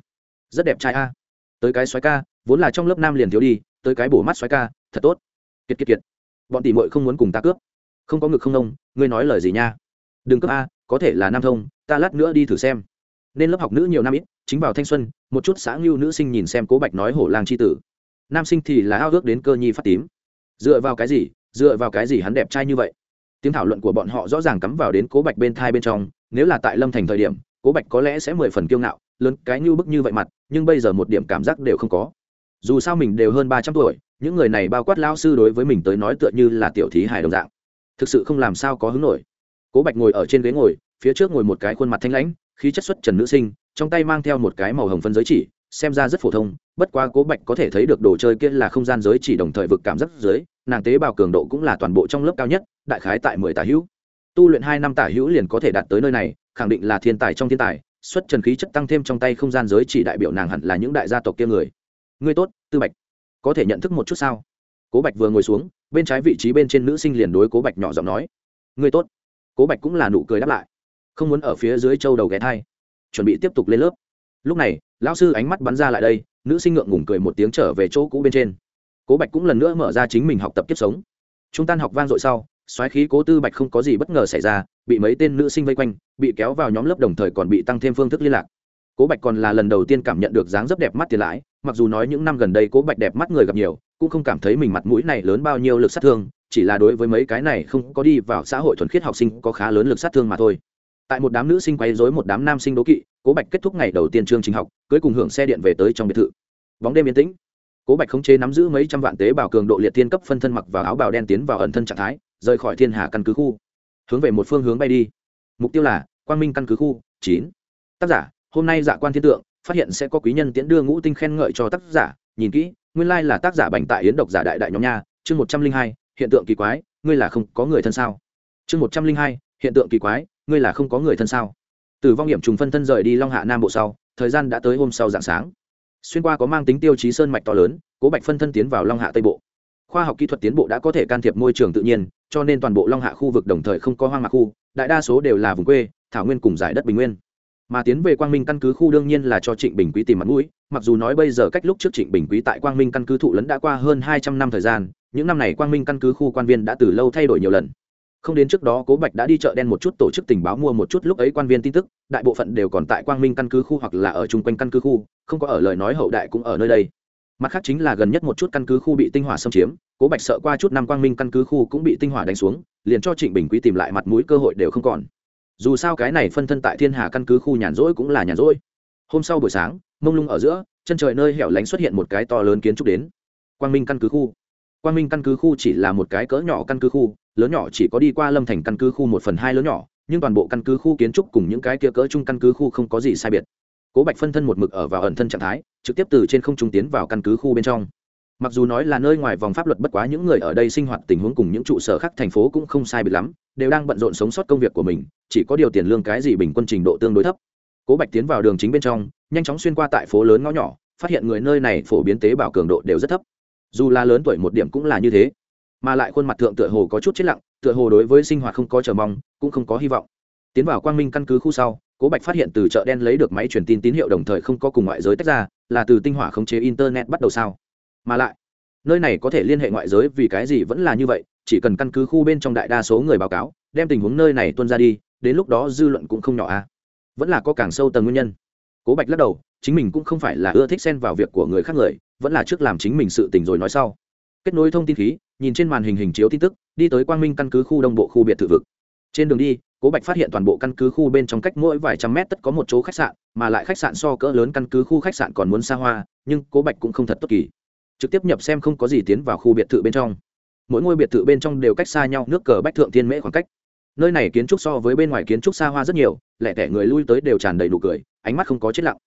Rất đẹp trai a. Tới cái xoáy ca vốn là trong lớp nam liền thiếu đi, tới cái bổ mắt xoáy ca, thật tốt. Kiệt kiệt kiệt. Bọn tỷ muội không muốn cùng ta cướp. Không có ngực không nông, ngươi nói lời gì nha? Đừng cướp a, có thể là nam thông, ta lát nữa đi thử xem. Nên lớp học nữ nhiều năm ít, chính vào thanh xuân, một chút xã ngưu nữ sinh nhìn xem cố bạch nói hổ lang c h i tử. Nam sinh thì là ao ước đến cơ nhi phát tím. Dựa vào cái gì, dựa vào cái gì hắn đẹp trai như vậy? Tiếng thảo luận của bọn họ rõ ràng cắm vào đến cố bạch bên thai bên trong, nếu là tại lâm thành thời điểm, cố bạch có lẽ sẽ mười phần kiêu ngạo, lớn cái như bức như vậy mặt, nhưng bây giờ một điểm cảm giác đều không có dù sao mình đều hơn ba trăm tuổi, những người này bao quát Lão sư đối với mình tới nói tựa như là tiểu thí hài đồng dạng. Thực sự không làm sao có hứng nổi. Cố bạch ngồi ở trên ghế ngồi, phía trước ngồi một cái khuôn mặt thanh lãnh, khí chất xuất trần nữ sinh, trong tay mang theo một cái màu hồng phân giới chỉ, xem ra rất phổ thông, bất quá cố bạch có thể thấy được đồ chơi kia là không gian giới chỉ đồng thời vực cảm giác dưới, nàng tế bào cường độ cũng là toàn bộ trong lớp cao nhất, đại khái tại mười tả hữu. Tu luyện hai năm tả hữu liền có thể đạt tới nơi này, khẳng định là thiên tài trong thiên tài, xuất trần khí chất tăng thêm trong tay không gian giới chỉ đại biểu nàng hẳn là những đại gia tộc kia người ngươi tốt, tư bạch, có thể nhận thức một chút sao? Cố bạch vừa ngồi xuống, bên trái vị trí bên trên nữ sinh liền đối cố bạch nhỏ giọng nói, ngươi tốt. Cố bạch cũng là nụ cười đáp lại, không muốn ở phía dưới châu đầu ghé thai, chuẩn bị tiếp tục lên lớp. Lúc này, lão sư ánh mắt bắn ra lại đây, nữ sinh ngượng ngùng cười một tiếng trở về chỗ cũ bên trên. Cố bạch cũng lần nữa mở ra chính mình học tập kiếp sống. Chúng tan học vang dội sau, xoáy khí cố tư bạch không có gì bất ngờ xảy ra, bị mấy tên nữ sinh vây quanh, bị kéo vào nhóm lớp đồng thời còn bị tăng thêm phương thức liên lạc. Cố bạch còn là lần đầu tiên cảm nhận được dáng dấp đẹp mắt tiền lãi mặc dù nói những năm gần đây cố bạch đẹp mắt người gặp nhiều, cũng không cảm thấy mình mặt mũi này lớn bao nhiêu lực sát thương, chỉ là đối với mấy cái này không có đi vào xã hội thuần khiết học sinh có khá lớn lực sát thương mà thôi. Tại một đám nữ sinh quấy dối một đám nam sinh đố kỵ, cố bạch kết thúc ngày đầu tiên chương trình học, cưới cùng hưởng xe điện về tới trong biệt thự. Bóng đêm yên tĩnh. Cố bạch khống chế nắm giữ mấy trăm vạn tế bào cường độ liệt thiên cấp phân thân mặc vào áo bào đen tiến vào ẩn thân trạng thái, rời khỏi thiên hà căn cứ khu. Hướng về một phương hướng bay đi. Mục tiêu là quang minh căn cứ khu chín. Tác giả, hôm nay dạ quan thiên tượng phát hiện sẽ có quý nhân tiễn đưa ngũ tinh khen ngợi cho tác giả, nhìn kỹ, nguyên lai là tác giả bành tại yến độc giả đại đại nhóm nha, chương một trăm linh hai, hiện tượng kỳ quái, ngươi là không có người thân sao? Chương một trăm linh hai, hiện tượng kỳ quái, ngươi là không có người thân sao? Từ vong hiểm trùng phân thân rời đi long hạ nam bộ sau, thời gian đã tới hôm sau dạng sáng. Xuyên qua có mang tính tiêu chí sơn mạch to lớn, cố bạch phân thân tiến vào long hạ tây bộ. Khoa học kỹ thuật tiến bộ đã có thể can thiệp môi trường tự nhiên, cho nên toàn bộ long hạ khu vực đồng thời không có hoang mạc khu, đại đa số đều là vùng quê, thảo nguyên cùng giải đất bình nguyên mà tiến về quang minh căn cứ khu đương nhiên là cho trịnh bình quý tìm mặt mũi. Mặc dù nói bây giờ cách lúc trước trịnh bình quý tại quang minh căn cứ thụ lấn đã qua hơn hai trăm năm thời gian, những năm này quang minh căn cứ khu quan viên đã từ lâu thay đổi nhiều lần. Không đến trước đó, cố bạch đã đi chợ đen một chút tổ chức tình báo mua một chút lúc ấy quan viên tin tức, đại bộ phận đều còn tại quang minh căn cứ khu hoặc là ở chung quanh căn cứ khu, không có ở lời nói hậu đại cũng ở nơi đây. Mặt khác chính là gần nhất một chút căn cứ khu bị tinh hỏa xâm chiếm, cố bạch sợ qua chút năm quang minh căn cứ khu cũng bị tinh hỏa đánh xuống, liền cho trịnh bình quý tìm lại mặt mũi cơ hội đều không còn dù sao cái này phân thân tại thiên hà căn cứ khu nhàn rỗi cũng là nhàn rỗi. Hôm sau buổi sáng, mông lung ở giữa, chân trời nơi hẻo lánh xuất hiện một cái to lớn kiến trúc đến. Quang minh căn cứ khu. Quang minh căn cứ khu chỉ là một cái cỡ nhỏ căn cứ khu, lớn nhỏ chỉ có đi qua lâm thành căn cứ khu một phần hai lớn nhỏ, nhưng toàn bộ căn cứ khu kiến trúc cùng những cái kia cỡ chung căn cứ khu không có gì sai biệt. Cố bạch phân thân một mực ở vào ẩn thân trạng thái, trực tiếp từ trên không trung tiến vào căn cứ khu bên trong. Mặc dù nói là nơi ngoài vòng pháp luật bất quá những người ở đây sinh hoạt tình huống cùng những trụ sở khác thành phố cũng không sai biệt lắm đều đang bận rộn sống sót công việc của mình, chỉ có điều tiền lương cái gì bình quân trình độ tương đối thấp. Cố bạch tiến vào đường chính bên trong, nhanh chóng xuyên qua tại phố lớn ngõ nhỏ, phát hiện người nơi này phổ biến tế bào cường độ đều rất thấp. Dù là lớn tuổi một điểm cũng là như thế, mà lại khuôn mặt thượng tựa hồ có chút chết lặng, tựa hồ đối với sinh hoạt không có chờ mong, cũng không có hy vọng. Tiến vào quang minh căn cứ khu sau, cố bạch phát hiện từ chợ đen lấy được máy truyền tin tín hiệu đồng thời không có cùng ngoại giới tách ra, là từ tinh hỏa khống chế internet bắt đầu sao? Mà lại, nơi này có thể liên hệ ngoại giới vì cái gì vẫn là như vậy chỉ cần căn cứ khu bên trong đại đa số người báo cáo, đem tình huống nơi này tuân ra đi, đến lúc đó dư luận cũng không nhỏ a à. vẫn là có càng sâu tầng nguyên nhân. Cố bạch lắc đầu, chính mình cũng không phải là ưa thích xen vào việc của người khác người, vẫn là trước làm chính mình sự tình rồi nói sau. Kết nối thông tin khí, nhìn trên màn hình hình chiếu tin tức, đi tới quang minh căn cứ khu đông bộ khu biệt thự vực. Trên đường đi, cố bạch phát hiện toàn bộ căn cứ khu bên trong cách mỗi vài trăm mét tất có một chỗ khách sạn, mà lại khách sạn so cỡ lớn căn cứ khu khách sạn còn muốn xa hoa, nhưng cố bạch cũng không thật tốt kỳ. Trực tiếp nhập xem không có gì tiến vào khu biệt thự bên trong mỗi ngôi biệt thự bên trong đều cách xa nhau, nước cờ bách thượng thiên mễ khoảng cách. Nơi này kiến trúc so với bên ngoài kiến trúc xa hoa rất nhiều, lẻ tẻ người lui tới đều tràn đầy nụ cười, ánh mắt không có chết lặng.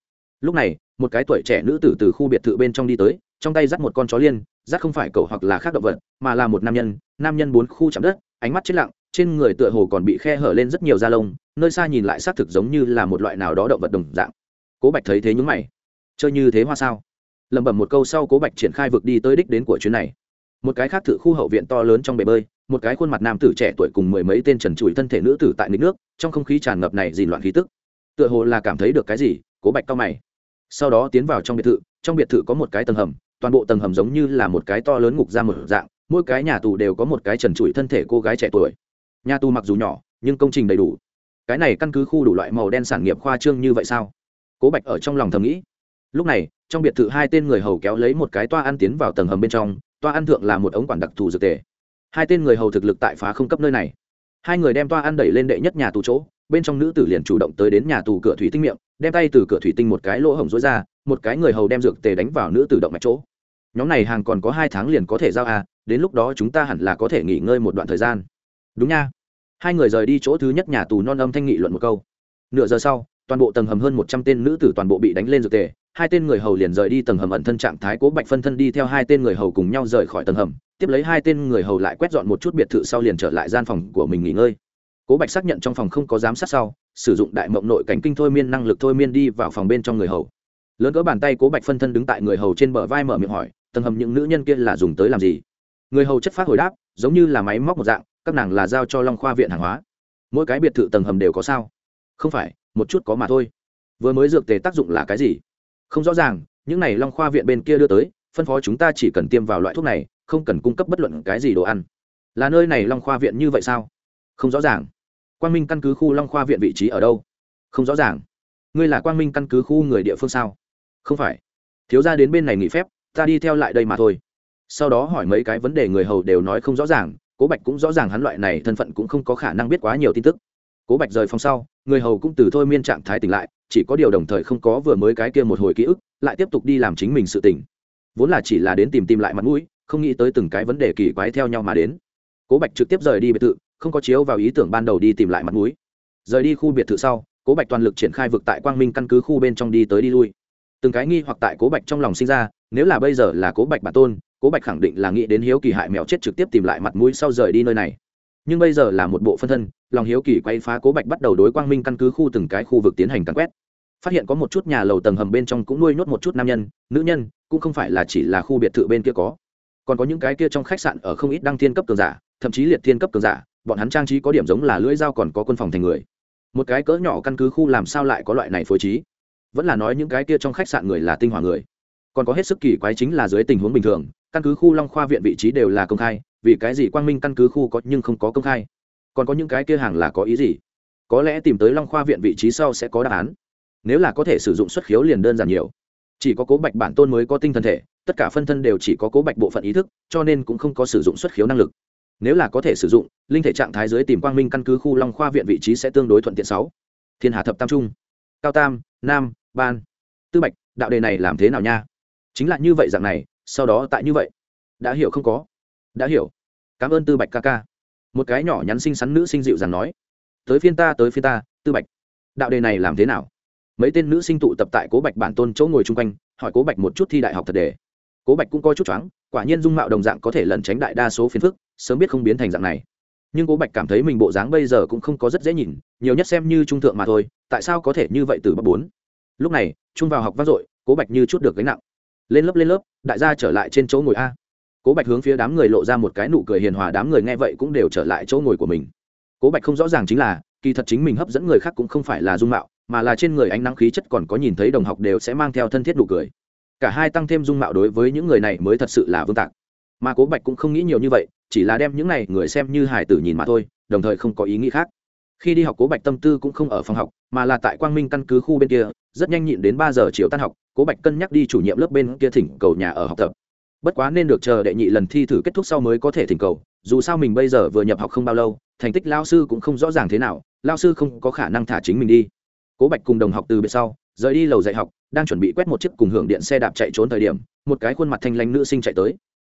Lúc này, một cái tuổi trẻ nữ tử từ khu biệt thự bên trong đi tới, trong tay dắt một con chó liên, dắt không phải cậu hoặc là khác động vật, mà là một nam nhân nam nhân bốn khu chạm đất, ánh mắt chết lặng, trên người tựa hồ còn bị khe hở lên rất nhiều da lông, nơi xa nhìn lại xác thực giống như là một loại nào đó động vật đồng dạng. Cố bạch thấy thế nhúng mày. Chơi như thế hoa sao? Lẩm bẩm một câu sau, cố bạch triển khai vực đi tới đích đến của chuyến này một cái khác thử khu hậu viện to lớn trong bể bơi, một cái khuôn mặt nam tử trẻ tuổi cùng mười mấy tên trần trụi thân thể nữ tử tại nghịch nước, trong không khí tràn ngập này dìn loạn khí tức. Tựa hồ là cảm thấy được cái gì, cố bạch cao mày. Sau đó tiến vào trong biệt thự, trong biệt thự có một cái tầng hầm, toàn bộ tầng hầm giống như là một cái to lớn ngục ra một dạng, mỗi cái nhà tù đều có một cái trần trụi thân thể cô gái trẻ tuổi. Nhà tù mặc dù nhỏ, nhưng công trình đầy đủ. Cái này căn cứ khu đủ loại màu đen sản nghiệp khoa trương như vậy sao? Cố bạch ở trong lòng thầm nghĩ. Lúc này, trong biệt thự hai tên người hầu kéo lấy một cái toa ăn tiến vào tầng hầm bên trong toa ăn thượng là một ống quản đặc thù dược tề. Hai tên người hầu thực lực tại phá không cấp nơi này. Hai người đem toa ăn đẩy lên đệ nhất nhà tù chỗ, bên trong nữ tử liền chủ động tới đến nhà tù cửa thủy tinh miệng, đem tay từ cửa thủy tinh một cái lỗ hổng rối ra, một cái người hầu đem dược tề đánh vào nữ tử động mạch chỗ. Nhóm này hàng còn có hai tháng liền có thể giao à đến lúc đó chúng ta hẳn là có thể nghỉ ngơi một đoạn thời gian. Đúng nha. Hai người rời đi chỗ thứ nhất nhà tù non âm thanh nghị luận một câu. Nửa giờ sau, toàn bộ tầng hầm hơn một trăm tên nữ tử toàn bộ bị đánh lên dược tề hai tên người hầu liền rời đi tầng hầm ẩn thân trạng thái, cố bạch phân thân đi theo hai tên người hầu cùng nhau rời khỏi tầng hầm. Tiếp lấy hai tên người hầu lại quét dọn một chút biệt thự sau liền trở lại gian phòng của mình nghỉ ngơi. Cố bạch xác nhận trong phòng không có giám sát sau, sử dụng đại mộng nội cảnh kinh thôi miên năng lực thôi miên đi vào phòng bên trong người hầu. Lớn cỡ bàn tay cố bạch phân thân đứng tại người hầu trên bờ vai mở miệng hỏi, tầng hầm những nữ nhân kia là dùng tới làm gì? Người hầu chất phát hồi đáp, giống như là máy móc một dạng, các nàng là giao cho long khoa viện hàng hóa. Mỗi cái biệt thự tầng hầm đều có sao. Không phải, một chút có mà thôi. Vừa mới dược tề tác dụng là cái gì? Không rõ ràng, những này long khoa viện bên kia đưa tới, phân phó chúng ta chỉ cần tiêm vào loại thuốc này, không cần cung cấp bất luận cái gì đồ ăn. Là nơi này long khoa viện như vậy sao? Không rõ ràng. Quang minh căn cứ khu long khoa viện vị trí ở đâu? Không rõ ràng. Ngươi là quang minh căn cứ khu người địa phương sao? Không phải. Thiếu ra đến bên này nghỉ phép, ta đi theo lại đây mà thôi. Sau đó hỏi mấy cái vấn đề người hầu đều nói không rõ ràng, cố bạch cũng rõ ràng hắn loại này thân phận cũng không có khả năng biết quá nhiều tin tức cố bạch rời phòng sau, người hầu cũng từ thôi miên trạng thái tỉnh lại, chỉ có điều đồng thời không có vừa mới cái kia một hồi ký ức, lại tiếp tục đi làm chính mình sự tỉnh. Vốn là chỉ là đến tìm tìm lại mặt mũi, không nghĩ tới từng cái vấn đề kỳ quái theo nhau mà đến. Cố bạch trực tiếp rời đi biệt thự, không có chiếu vào ý tưởng ban đầu đi tìm lại mặt mũi. Rời đi khu biệt thự sau, cố bạch toàn lực triển khai vực tại quang minh căn cứ khu bên trong đi tới đi lui. Từng cái nghi hoặc tại cố bạch trong lòng sinh ra, nếu là bây giờ là cố bạch bản tôn, cố bạch khẳng định là nghĩ đến hiếu kỳ hại mèo chết trực tiếp tìm lại mặt mũi sau rời đi nơi này nhưng bây giờ là một bộ phân thân, lòng hiếu kỳ quay phá cố bạch bắt đầu đối quang minh căn cứ khu từng cái khu vực tiến hành cắn quét. Phát hiện có một chút nhà lầu tầng hầm bên trong cũng nuôi nhốt một chút nam nhân, nữ nhân, cũng không phải là chỉ là khu biệt thự bên kia có. Còn có những cái kia trong khách sạn ở không ít đăng thiên cấp cường giả, thậm chí liệt thiên cấp cường giả, bọn hắn trang trí có điểm giống là lưỡi dao còn có quân phòng thành người. Một cái cỡ nhỏ căn cứ khu làm sao lại có loại này phối trí? Vẫn là nói những cái kia trong khách sạn người là tinh hoa người. Còn có hết sức kỳ quái chính là dưới tình huống bình thường căn cứ khu long khoa viện vị trí đều là công khai, vì cái gì quang minh căn cứ khu có nhưng không có công khai? Còn có những cái kia hàng là có ý gì? Có lẽ tìm tới long khoa viện vị trí sau sẽ có đáp án. Nếu là có thể sử dụng xuất khiếu liền đơn giản nhiều. Chỉ có cố bạch bản tôn mới có tinh thần thể, tất cả phân thân đều chỉ có cố bạch bộ phận ý thức, cho nên cũng không có sử dụng xuất khiếu năng lực. Nếu là có thể sử dụng, linh thể trạng thái dưới tìm quang minh căn cứ khu long khoa viện vị trí sẽ tương đối thuận tiện sáu. Thiên hà thập tam trung, cao tam, nam, ban. Tư bạch, đạo đề này làm thế nào nha? Chính là như vậy dạng này sau đó tại như vậy. Đã hiểu không có? Đã hiểu. Cảm ơn tư bạch ca ca. Một cái nhỏ nhắn xinh xắn nữ sinh dịu dàng nói. Tới phiên ta, tới phiên ta, tư bạch. Đạo đề này làm thế nào? Mấy tên nữ sinh tụ tập tại cố bạch bản tôn chỗ ngồi chung quanh, hỏi cố bạch một chút thi đại học thật đề. Cố bạch cũng coi chút choáng, quả nhiên dung mạo đồng dạng có thể lẩn tránh đại đa số phiền phức, sớm biết không biến thành dạng này. Nhưng cố bạch cảm thấy mình bộ dáng bây giờ cũng không có rất dễ nhìn, nhiều nhất xem như trung thượng mà thôi, tại sao có thể như vậy từ bắc bốn? Lúc này trung vào học vang dội, cố bạch như chút được gánh nặng lên lớp lên lớp, đại gia trở lại trên chỗ ngồi a. Cố bạch hướng phía đám người lộ ra một cái nụ cười hiền hòa, đám người nghe vậy cũng đều trở lại chỗ ngồi của mình. Cố bạch không rõ ràng chính là, kỳ thật chính mình hấp dẫn người khác cũng không phải là dung mạo, mà là trên người ánh nắng khí chất còn có nhìn thấy đồng học đều sẽ mang theo thân thiết nụ cười. Cả hai tăng thêm dung mạo đối với những người này mới thật sự là vương tạc. Mà cố bạch cũng không nghĩ nhiều như vậy, chỉ là đem những này người xem như hải tử nhìn mà thôi, đồng thời không có ý nghĩ khác. Khi đi học cố bạch tâm tư cũng không ở phòng học, mà là tại quang minh căn cứ khu bên kia, rất nhanh nhịn đến ba giờ chiều tan học cố bạch cân nhắc đi chủ nhiệm lớp bên kia thỉnh cầu nhà ở học tập. Bất quá nên được chờ đệ nhị lần thi thử kết thúc sau mới có thể thỉnh cầu, dù sao mình bây giờ vừa nhập học không bao lâu, thành tích lao sư cũng không rõ ràng thế nào lao sư không có khả năng thả chính mình đi. Cố bạch cùng đồng học từ biệt sau, rời đi lầu dạy học, đang chuẩn bị quét một chiếc cùng hưởng điện xe đạp chạy trốn thời điểm, một cái khuôn mặt thanh lanh nữ sinh chạy tới.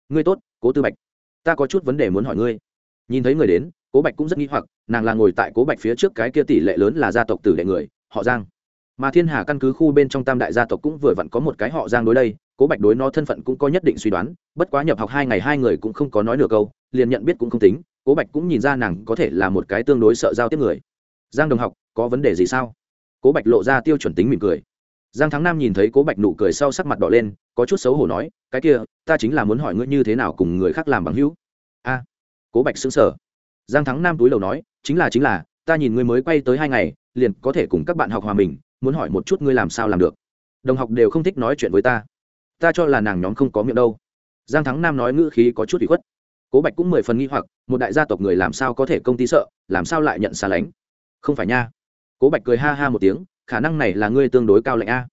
Ngươi tốt, cố tư bạch, ta có chút vấn đề muốn hỏi ngươi. Nhìn thấy người đến, cố bạch cũng rất nghi hoặc, nàng là ngồi tại cố bạch phía trước cái kia tỷ lệ lớn là gia tộc tử đệ người, họ giang mà thiên hà căn cứ khu bên trong tam đại gia tộc cũng vừa vặn có một cái họ giang đối đây, cố bạch đối nó thân phận cũng có nhất định suy đoán, bất quá nhập học hai ngày hai người cũng không có nói nửa câu, liền nhận biết cũng không tính, cố bạch cũng nhìn ra nàng có thể là một cái tương đối sợ giao tiếp người. Giang đồng học, có vấn đề gì sao? Cố bạch lộ ra tiêu chuẩn tính mỉm cười. Giang thắng nam nhìn thấy cố bạch nụ cười sau sắc mặt đỏ lên, có chút xấu hổ nói, cái kia, ta chính là muốn hỏi ngươi như thế nào cùng người khác làm bằng hữu? A. Cố bạch xứng sở giang thắng nam túi đầu nói, chính là chính là, ta nhìn ngươi mới quay tới hai ngày, liền có thể cùng các bạn học hòa mình muốn hỏi một chút ngươi làm sao làm được? Đồng học đều không thích nói chuyện với ta. Ta cho là nàng nhóm không có miệng đâu. Giang thắng nam nói ngữ khí có chút bị khuất. Cố bạch cũng mười phần nghi hoặc, một đại gia tộc người làm sao có thể công ty sợ, làm sao lại nhận xa lánh? Không phải nha. Cố bạch cười ha ha một tiếng, khả năng này là ngươi tương đối cao lạnh a.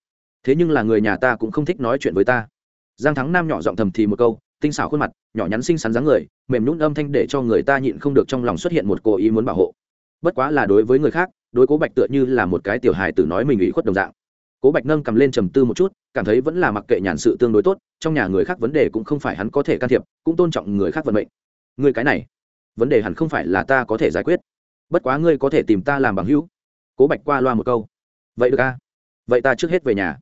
Thế nhưng là người nhà ta cũng không thích nói chuyện với ta. Giang thắng nam nhỏ giọng thầm thì một câu, tinh xảo khuôn mặt, nhỏ nhắn xinh xắn dáng người, mềm nhún âm thanh để cho người ta nhịn không được trong lòng xuất hiện một cố ý muốn bảo hộ. Bất quá là đối với người khác đối cố bạch tựa như là một cái tiểu hài tử nói mình ủy khuất đồng dạng. Cố bạch nâng cầm lên trầm tư một chút, cảm thấy vẫn là mặc kệ nhàn sự tương đối tốt, trong nhà người khác vấn đề cũng không phải hắn có thể can thiệp, cũng tôn trọng người khác vận mệnh. Người cái này, vấn đề hẳn không phải là ta có thể giải quyết. Bất quá ngươi có thể tìm ta làm bằng hữu. Cố bạch qua loa một câu. Vậy được a. Vậy ta trước hết về nhà.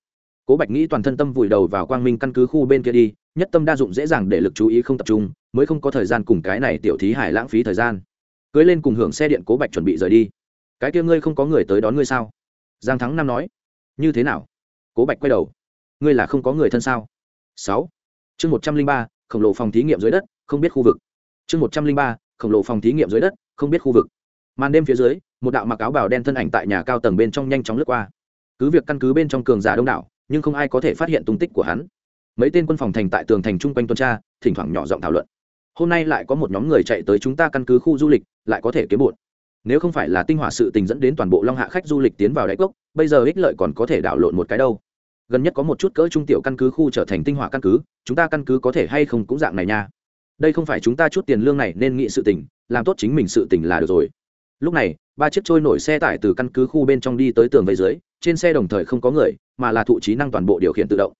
Cố bạch nghĩ toàn thân tâm vùi đầu vào quang minh căn cứ khu bên kia đi, nhất tâm đa dụng dễ dàng để lực chú ý không tập trung, mới không có thời gian cùng cái này tiểu thí hải lãng phí thời gian. Cưới lên cùng hưởng xe điện cố bạch chuẩn bị rời đi cái kia ngươi không có người tới đón ngươi sao? Giang thắng Nam nói. Như thế nào? Cố bạch quay đầu. Ngươi là không có người thân sao? Sáu. Chương một trăm linh ba, khổng lồ phòng thí nghiệm dưới đất, không biết khu vực. Chương một trăm linh ba, khổng lồ phòng thí nghiệm dưới đất, không biết khu vực. Màn đêm phía dưới, một đạo mặc áo bào đen thân ảnh tại nhà cao tầng bên trong nhanh chóng lướt qua. Cứ việc căn cứ bên trong cường giả đông đảo, nhưng không ai có thể phát hiện tung tích của hắn. Mấy tên quân phòng thành tại tường thành chung quanh tuần tra, thỉnh thoảng nhỏ giọng thảo luận. Hôm nay lại có một nhóm người chạy tới chúng ta căn cứ khu du lịch, lại có thể kiếm bụt nếu không phải là tinh hỏa sự tình dẫn đến toàn bộ long hạ khách du lịch tiến vào đáy cốc, bây giờ ích lợi còn có thể đảo lộn một cái đâu. Gần nhất có một chút cỡ trung tiểu căn cứ khu trở thành tinh hỏa căn cứ, chúng ta căn cứ có thể hay không cũng dạng này nha. Đây không phải chúng ta chút tiền lương này nên nghĩ sự tình, làm tốt chính mình sự tình là được rồi. Lúc này, ba chiếc trôi nổi xe tải từ căn cứ khu bên trong đi tới tường vây dưới, trên xe đồng thời không có người, mà là thụ trí năng toàn bộ điều khiển tự động.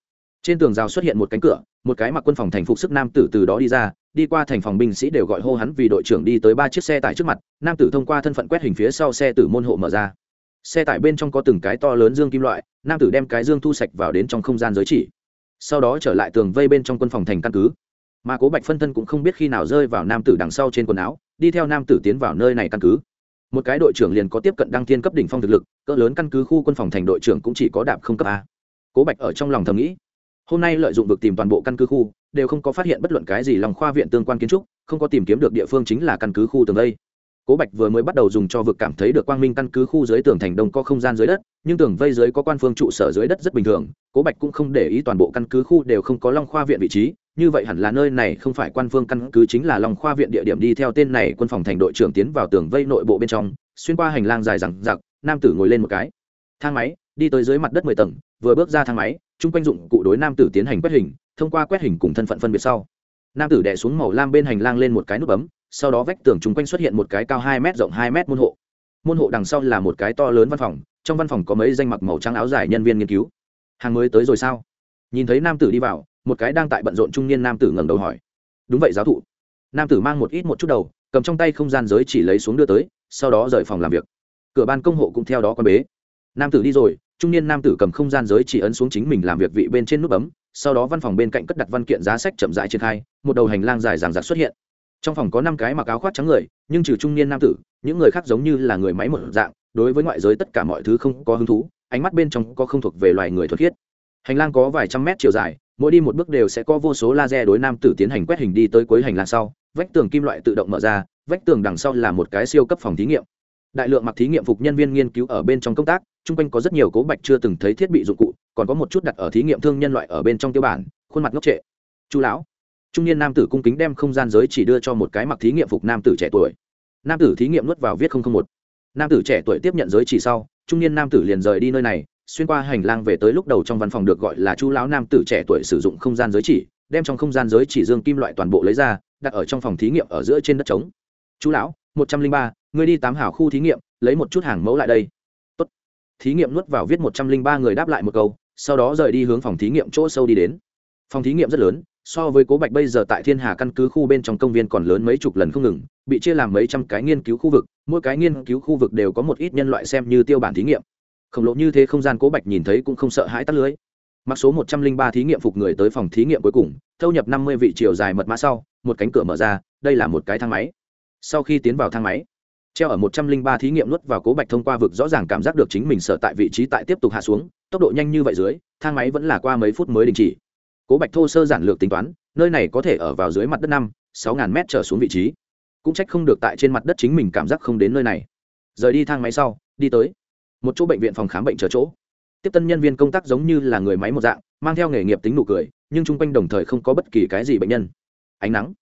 Trên tường rào xuất hiện một cánh cửa, một cái mặc quân phòng thành phục sức nam tử từ đó đi ra đi qua thành phòng binh sĩ đều gọi hô hắn vì đội trưởng đi tới ba chiếc xe tải trước mặt, nam tử thông qua thân phận quét hình phía sau xe tử môn hộ mở ra. Xe tải bên trong có từng cái to lớn dương kim loại, nam tử đem cái dương thu sạch vào đến trong không gian giới chỉ. Sau đó trở lại tường vây bên trong quân phòng thành căn cứ. Mà cố bạch phân thân cũng không biết khi nào rơi vào nam tử đằng sau trên quần áo, đi theo nam tử tiến vào nơi này căn cứ. Một cái đội trưởng liền có tiếp cận đăng thiên cấp đỉnh phong thực lực, cỡ lớn căn cứ khu quân phòng thành đội trưởng cũng chỉ có đạp không cấp a. Cố bạch ở trong lòng thầm nghĩ hôm nay lợi dụng vực tìm toàn bộ căn cứ khu, đều không có phát hiện bất luận cái gì lòng khoa viện tương quan kiến trúc, không có tìm kiếm được địa phương chính là căn cứ khu tường đây. cố bạch vừa mới bắt đầu dùng cho vực cảm thấy được quang minh căn cứ khu dưới tường thành đông có không gian dưới đất, nhưng tường vây dưới có quan phương trụ sở dưới đất rất bình thường, cố bạch cũng không để ý toàn bộ căn cứ khu đều không có long khoa viện vị trí, như vậy hẳn là nơi này không phải quan phương căn cứ chính là long khoa viện địa điểm đi theo tên này quân phòng thành đội trưởng tiến vào tường vây nội bộ bên trong, xuyên qua hành lang dài rằng giặc nam tử ngồi lên một cái thang máy, đi tới dưới mặt đất mười tầng, vừa bước ra thang máy chung quanh dụng cụ đối nam tử tiến hành quét hình, thông qua quét hình cùng thân phận phân biệt sau. Nam tử đẻ xuống màu lam bên hành lang lên một cái nút bấm, sau đó vách tường chung quanh xuất hiện một cái cao hai m rộng hai m môn hộ. Môn hộ đằng sau là một cái to lớn văn phòng, trong văn phòng có mấy danh mặc màu trắng áo dài nhân viên nghiên cứu. Hàng mới tới rồi sao? Nhìn thấy nam tử đi vào, một cái đang tại bận rộn trung niên nam tử ngẩng đầu hỏi. Đúng vậy, giáo thụ. Nam tử mang một ít một chút đầu, cầm trong tay không gian giới chỉ lấy xuống đưa tới, sau đó rời phòng làm việc. Cửa ban công hộ cũng theo đó quan bế. Nam tử đi rồi trung niên nam tử cầm không gian giới chỉ ấn xuống chính mình làm việc vị bên trên nút bấm, sau đó văn phòng bên cạnh cất đặt văn kiện giá sách chậm rãi triển khai, một đầu hành lang dài ràng rạc xuất hiện. Trong phòng có năm cái mặc áo khoác trắng người, nhưng trừ trung niên nam tử, những người khác giống như là người máy một dạng, đối với ngoại giới tất cả mọi thứ không có hứng thú, ánh mắt bên trong có không thuộc về loài người thuật khiết. Hành lang có vài trăm mét chiều dài, mỗi đi một bước đều sẽ có vô số laser đối nam tử tiến hành quét hình đi tới cuối hành lang sau, vách tường kim loại tự động mở ra, vách tường đằng sau là một cái siêu cấp phòng thí nghiệm. Đại lượng mặc thí nghiệm phục nhân viên nghiên cứu ở bên trong công tác chung quanh có rất nhiều cố bạch chưa từng thấy thiết bị dụng cụ, còn có một chút đặt ở thí nghiệm thương nhân loại ở bên trong tiêu bản, khuôn mặt ngốc trệ. Chú lão, trung niên nam tử cung kính đem không gian giới chỉ đưa cho một cái mặc thí nghiệm phục nam tử trẻ tuổi. Nam tử thí nghiệm nuốt vào viết một. Nam tử trẻ tuổi tiếp nhận giới chỉ sau, trung niên nam tử liền rời đi nơi này, xuyên qua hành lang về tới lúc đầu trong văn phòng được gọi là chu lão nam tử trẻ tuổi sử dụng không gian giới chỉ, đem trong không gian giới chỉ dương kim loại toàn bộ lấy ra, đặt ở trong phòng thí nghiệm ở giữa trên đất trống. Chú lão, một trăm linh ba người đi tám hảo khu thí nghiệm, lấy một chút hàng mẫu lại đây thí nghiệm nuốt vào viết một trăm linh ba người đáp lại một câu, sau đó rời đi hướng phòng thí nghiệm chỗ sâu đi đến. Phòng thí nghiệm rất lớn, so với cố bạch bây giờ tại thiên hà căn cứ khu bên trong công viên còn lớn mấy chục lần không ngừng, bị chia làm mấy trăm cái nghiên cứu khu vực, mỗi cái nghiên cứu khu vực đều có một ít nhân loại xem như tiêu bản thí nghiệm. Khổng lồ như thế không gian cố bạch nhìn thấy cũng không sợ hãi tắt lưới. Mặc số một trăm linh ba thí nghiệm phục người tới phòng thí nghiệm cuối cùng, thâu nhập năm mươi vị chiều dài mật mã sau, một cánh cửa mở ra, đây là một cái thang máy. Sau khi tiến vào thang máy treo ở một trăm linh ba thí nghiệm nuốt vào cố bạch thông qua vực rõ ràng cảm giác được chính mình sợ tại vị trí tại tiếp tục hạ xuống, tốc độ nhanh như vậy dưới, thang máy vẫn là qua mấy phút mới đình chỉ. Cố bạch thô sơ giản lược tính toán, nơi này có thể ở vào dưới mặt đất năm, sáu ngàn mét trở xuống vị trí. Cũng trách không được tại trên mặt đất chính mình cảm giác không đến nơi này. Rời đi thang máy sau, đi tới một chỗ bệnh viện phòng khám bệnh chờ chỗ. Tiếp tân nhân viên công tác giống như là người máy một dạng, mang theo nghề nghiệp tính nụ cười, nhưng chung quanh đồng thời không có bất kỳ cái gì bệnh nhân. Ánh nắng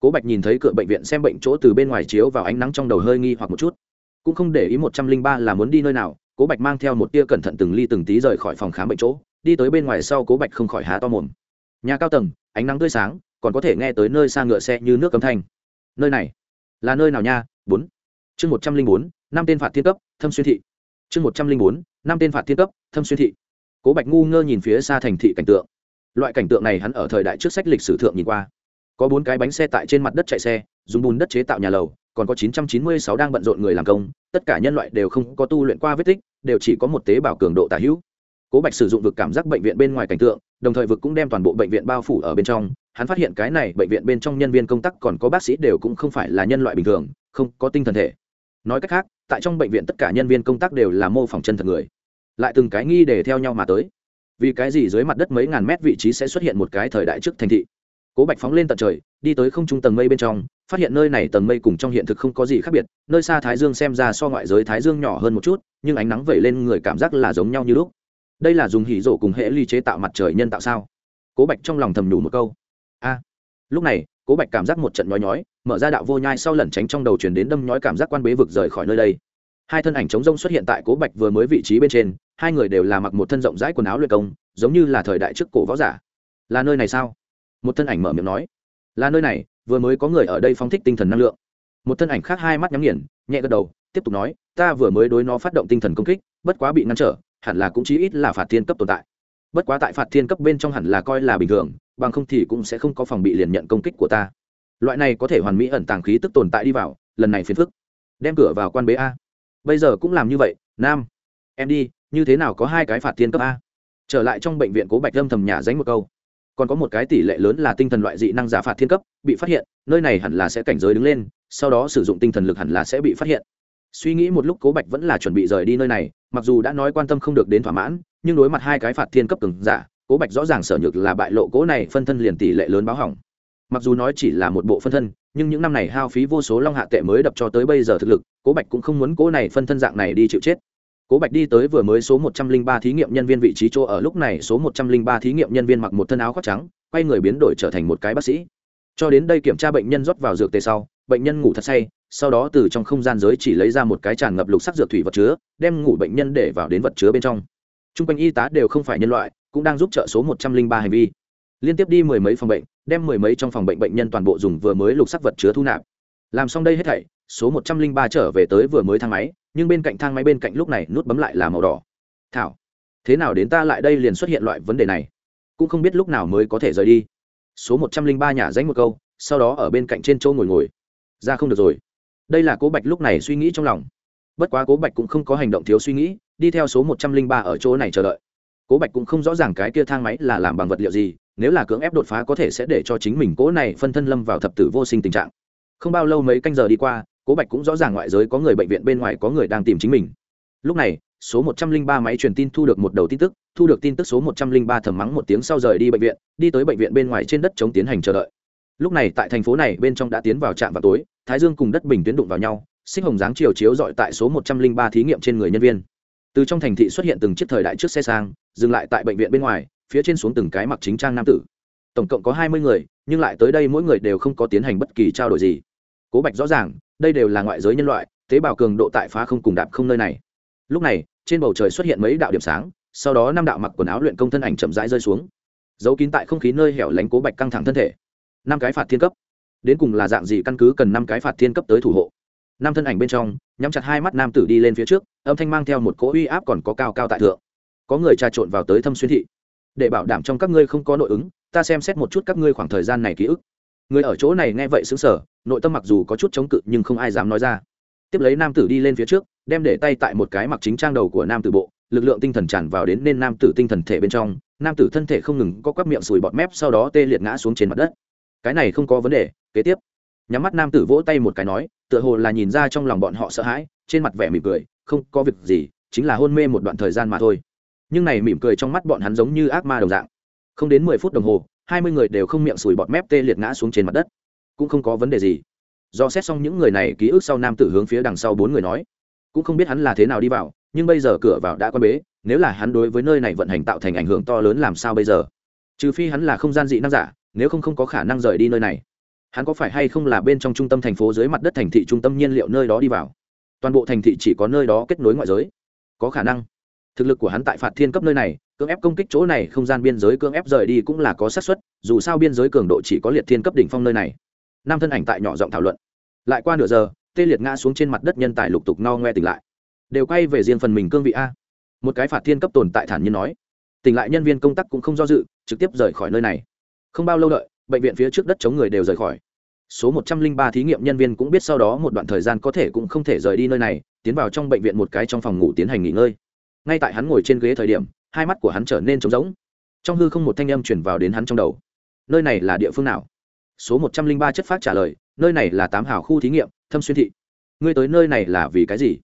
cố bạch nhìn thấy cửa bệnh viện xem bệnh chỗ từ bên ngoài chiếu vào ánh nắng trong đầu hơi nghi hoặc một chút. Cũng không để ý một trăm linh ba là muốn đi nơi nào, cố bạch mang theo một tia cẩn thận từng ly từng tí rời khỏi phòng khám bệnh chỗ, đi tới bên ngoài sau cố bạch không khỏi há to mồm. Nhà cao tầng, ánh nắng tươi sáng, còn có thể nghe tới nơi xa ngựa xe như nước cấm thanh. Nơi này, là nơi nào nha? Bốn. Chương một trăm linh bốn, năm tên phạt thiên cấp, thâm xuyên thị. Chương một trăm linh bốn, năm tên phạt thiên cấp, thâm xuyên thị. Cố bạch ngu ngơ nhìn phía xa thành thị cảnh tượng. Loại cảnh tượng này hắn ở thời đại trước sách lịch sử thượng nhìn qua có bốn cái bánh xe tại trên mặt đất chạy xe, dùng bùn đất chế tạo nhà lầu, còn có 996 đang bận rộn người làm công, tất cả nhân loại đều không có tu luyện qua vết tích, đều chỉ có một tế bào cường độ tả hữu. Cố bạch sử dụng vực cảm giác bệnh viện bên ngoài cảnh tượng, đồng thời vực cũng đem toàn bộ bệnh viện bao phủ ở bên trong. Hắn phát hiện cái này bệnh viện bên trong nhân viên công tác còn có bác sĩ đều cũng không phải là nhân loại bình thường, không có tinh thần thể. Nói cách khác, tại trong bệnh viện tất cả nhân viên công tác đều là mô phỏng chân thật người. Lại từng cái nghi để theo nhau mà tới. Vì cái gì dưới mặt đất mấy ngàn mét vị trí sẽ xuất hiện một cái thời đại trước thành thị? Cố bạch phóng lên tận trời, đi tới không trung tầng mây bên trong, phát hiện nơi này tầng mây cùng trong hiện thực không có gì khác biệt, nơi xa thái dương xem ra so ngoại giới thái dương nhỏ hơn một chút, nhưng ánh nắng vẩy lên người cảm giác là giống nhau như lúc. Đây là dùng hỉ rổ cùng hệ ly chế tạo mặt trời nhân tạo sao? Cố bạch trong lòng thầm nhủ một câu. A. Lúc này, cố bạch cảm giác một trận nhói nhói, mở ra đạo vô nhai sau lẩn tránh trong đầu chuyển đến đâm nhói cảm giác quan bế vực rời khỏi nơi đây. Hai thân ảnh chống rông xuất hiện tại cố bạch vừa mới vị trí bên trên, hai người đều là mặc một thân rộng rãi quần áo luyện công, giống như là thời đại trước cổ võ giả. Là nơi này sao? Một thân ảnh mở miệng nói, là nơi này, vừa mới có người ở đây phóng thích tinh thần năng lượng. Một thân ảnh khác hai mắt nhắm nghiền, nhẹ gật đầu, tiếp tục nói, ta vừa mới đối nó phát động tinh thần công kích, bất quá bị ngăn trở, hẳn là cũng chí ít là phạt thiên cấp tồn tại. Bất quá tại phạt thiên cấp bên trong hẳn là coi là bình thường, bằng không thì cũng sẽ không có phòng bị liền nhận công kích của ta. Loại này có thể hoàn mỹ ẩn tàng khí tức tồn tại đi vào, lần này phiền phức. Đem cửa vào quan bế a. Bây giờ cũng làm như vậy, nam, em đi, như thế nào có hai cái phạt thiên cấp a? Trở lại trong bệnh viện cố bạch lâm thầm nhà dánh một câu còn có một cái tỷ lệ lớn là tinh thần loại dị năng giả phạt thiên cấp, bị phát hiện, nơi này hẳn là sẽ cảnh giới đứng lên, sau đó sử dụng tinh thần lực hẳn là sẽ bị phát hiện. Suy nghĩ một lúc cố bạch vẫn là chuẩn bị rời đi nơi này, mặc dù đã nói quan tâm không được đến thỏa mãn, nhưng đối mặt hai cái phạt thiên cấp từng giả, cố bạch rõ ràng sở nhược là bại lộ cố này phân thân liền tỷ lệ lớn báo hỏng. Mặc dù nói chỉ là một bộ phân thân, nhưng những năm này hao phí vô số long hạ tệ mới đập cho tới bây giờ thực lực, cố bạch cũng không muốn cố này phân thân dạng này đi chịu chết cố bạch đi tới vừa mới số một trăm linh ba thí nghiệm nhân viên vị trí chỗ ở, lúc này số một trăm linh ba thí nghiệm nhân viên mặc một thân áo khoác trắng, quay người biến đổi trở thành một cái bác sĩ. Cho đến đây kiểm tra bệnh nhân rót vào dược tề sau, bệnh nhân ngủ thật say, sau đó từ trong không gian giới chỉ lấy ra một cái tràn ngập lục sắc dược thủy vật chứa, đem ngủ bệnh nhân để vào đến vật chứa bên trong. T r u n g quanh y tá đều không phải nhân loại, cũng đang giúp trợ số một trăm linh ba hành vi. Liên tiếp đi mười mấy phòng bệnh, đem mười mấy trong phòng bệnh bệnh nhân toàn bộ dùng vừa mới lục sắc vật chứa thu nạp. Làm xong đây hết thảy số một trăm linh ba trở về tới vừa mới thang máy, nhưng bên cạnh thang máy bên cạnh lúc này nút bấm lại là màu đỏ. Thảo, thế nào đến ta lại đây liền xuất hiện loại vấn đề này? Cũng không biết lúc nào mới có thể rời đi. Số một trăm linh ba nhà danh một câu, sau đó ở bên cạnh trên chỗ ngồi ngồi. Ra không được rồi. Đây là cố bạch lúc này suy nghĩ trong lòng. Bất quá cố bạch cũng không có hành động thiếu suy nghĩ, đi theo số một trăm linh ba ở chỗ này chờ đợi. Cố bạch cũng không rõ ràng cái kia thang máy là làm bằng vật liệu gì, nếu là cưỡng ép đột phá có thể sẽ để cho chính mình cố này phân thân lâm vào thập tử vô sinh tình trạng. Không bao lâu mấy canh giờ đi qua cố bạch cũng rõ ràng ngoại giới có người bệnh viện bên ngoài có người đang tìm chính mình lúc này số 103 máy truyền tin thu được một đầu tin tức, thu được tin tức số 103 thầm mắng một tiếng sau rời đi bệnh viện, đi tới bệnh viện bên ngoài trên đất chống tiến hành chờ đợi. Lúc này tại thành phố này bên trong đã tiến vào trạm vào tối, thái dương cùng đất bình tuyến đụng vào nhau, sinh hồng dáng chiều chiếu dọi tại số 103 thí nghiệm trên người nhân viên. Từ trong thành thị xuất hiện từng chiếc thời đại trước xe sang, dừng lại tại bệnh viện bên ngoài, phía trên xuống từng cái mặc chính trang nam tử. Tổng cộng có 20 người, nhưng lại tới đây mỗi người đều không có tiến hành bất kỳ trao đổi gì. Cố Bạch rõ ràng, đây đều là ngoại giới nhân loại, tế bào cường độ tại phá không cùng đạp không nơi này. Lúc này, trên bầu trời xuất hiện mấy đạo điểm sáng sau đó năm đạo mặc quần áo luyện công thân ảnh chậm rãi rơi xuống giấu kín tại không khí nơi hẻo lánh cố bạch căng thẳng thân thể. Năm cái phạt thiên cấp. Đến cùng là dạng gì căn cứ cần năm cái phạt thiên cấp tới thủ hộ? Năm thân ảnh bên trong nhắm chặt hai mắt nam tử đi lên phía trước âm thanh mang theo một cỗ uy áp còn có cao cao tại thượng. Có người trà trộn vào tới thâm xuyên thị. Để bảo đảm trong các ngươi không có nội ứng ta xem xét một chút các ngươi khoảng thời gian này ký ức. Người ở chỗ này nghe vậy xứng sở nội tâm mặc dù có chút chống cự nhưng không ai dám nói ra. Tiếp lấy nam tử đi lên phía trước, đem để tay tại một cái mặc chính trang đầu của nam tử bộ, lực lượng tinh thần tràn vào đến nên nam tử tinh thần thể bên trong, nam tử thân thể không ngừng có quắp miệng sùi bọt mép sau đó tê liệt ngã xuống trên mặt đất. Cái này không có vấn đề, kế tiếp. Nhắm mắt nam tử vỗ tay một cái nói, tựa hồ là nhìn ra trong lòng bọn họ sợ hãi, trên mặt vẻ mỉm cười, không có việc gì, chính là hôn mê một đoạn thời gian mà thôi. Nhưng này mỉm cười trong mắt bọn hắn giống như ác ma đồng dạng. Không đến mười phút đồng hồ, hai mươi người đều không miệng sùi bọt mép tê liệt ngã xuống trên mặt đất cũng không có vấn đề gì. Do xét xong những người này, ký ức sau nam tử hướng phía đằng sau bốn người nói, cũng không biết hắn là thế nào đi vào, nhưng bây giờ cửa vào đã quan bế, nếu là hắn đối với nơi này vận hành tạo thành ảnh hưởng to lớn làm sao bây giờ? Trừ phi hắn là không gian dị năng giả, nếu không không có khả năng rời đi nơi này. Hắn có phải hay không là bên trong trung tâm thành phố dưới mặt đất thành thị trung tâm nhiên liệu nơi đó đi vào? Toàn bộ thành thị chỉ có nơi đó kết nối ngoại giới. Có khả năng. Thực lực của hắn tại phạt thiên cấp nơi này, cưỡng ép công kích chỗ này, không gian biên giới cưỡng ép rời đi cũng là có xác suất, dù sao biên giới cường độ chỉ có liệt thiên cấp đỉnh phong nơi này năm thân ảnh tại nhỏ giọng thảo luận. Lại qua nửa giờ, tê liệt ngã xuống trên mặt đất nhân tài lục tục no ngoe tỉnh lại. Đều quay về riêng phần mình cương vị a. Một cái phạt thiên cấp tồn tại thản nhiên nói. Tỉnh lại nhân viên công tác cũng không do dự, trực tiếp rời khỏi nơi này. Không bao lâu đợi, bệnh viện phía trước đất chống người đều rời khỏi. Số một trăm linh ba thí nghiệm nhân viên cũng biết sau đó một đoạn thời gian có thể cũng không thể rời đi nơi này, tiến vào trong bệnh viện một cái trong phòng ngủ tiến hành nghỉ ngơi. Ngay tại hắn ngồi trên ghế thời điểm, hai mắt của hắn trở nên trống rỗng. Trong hư không một thanh âm chuyển vào đến hắn trong đầu. Nơi này là địa phương nào? Số một trăm linh ba chất phát trả lời, nơi này là tám hào khu thí nghiệm, thâm xuyên thị. Ngươi tới nơi này là vì cái gì?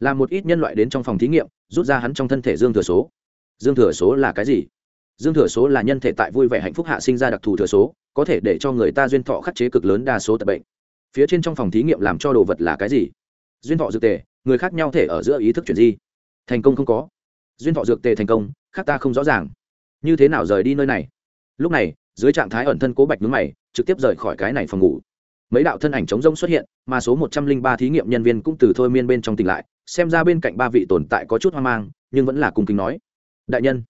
Là một ít nhân loại đến trong phòng thí nghiệm, rút ra hắn trong thân thể dương thừa số. Dương thừa số là cái gì? Dương thừa số là nhân thể tại vui vẻ hạnh phúc hạ sinh ra đặc thù thừa số, có thể để cho người ta duyên thọ khắc chế cực lớn đa số tật bệnh. Phía trên trong phòng thí nghiệm làm cho đồ vật là cái gì? Duyên thọ dược tề, người khác nhau thể ở giữa ý thức chuyển di. Thành công không có. Duyên thọ dược tề thành công, khác ta không rõ ràng. Như thế nào rời đi nơi này? Lúc này, dưới trạng thái ẩn thân cố bạch nhướng mày trực tiếp rời khỏi cái này phòng ngủ. Mấy đạo thân ảnh chống rông xuất hiện, mà số một trăm linh ba thí nghiệm nhân viên cũng từ thôi miên bên trong tỉnh lại, xem ra bên cạnh ba vị tồn tại có chút hoang mang, nhưng vẫn là cung kính nói. Đại nhân,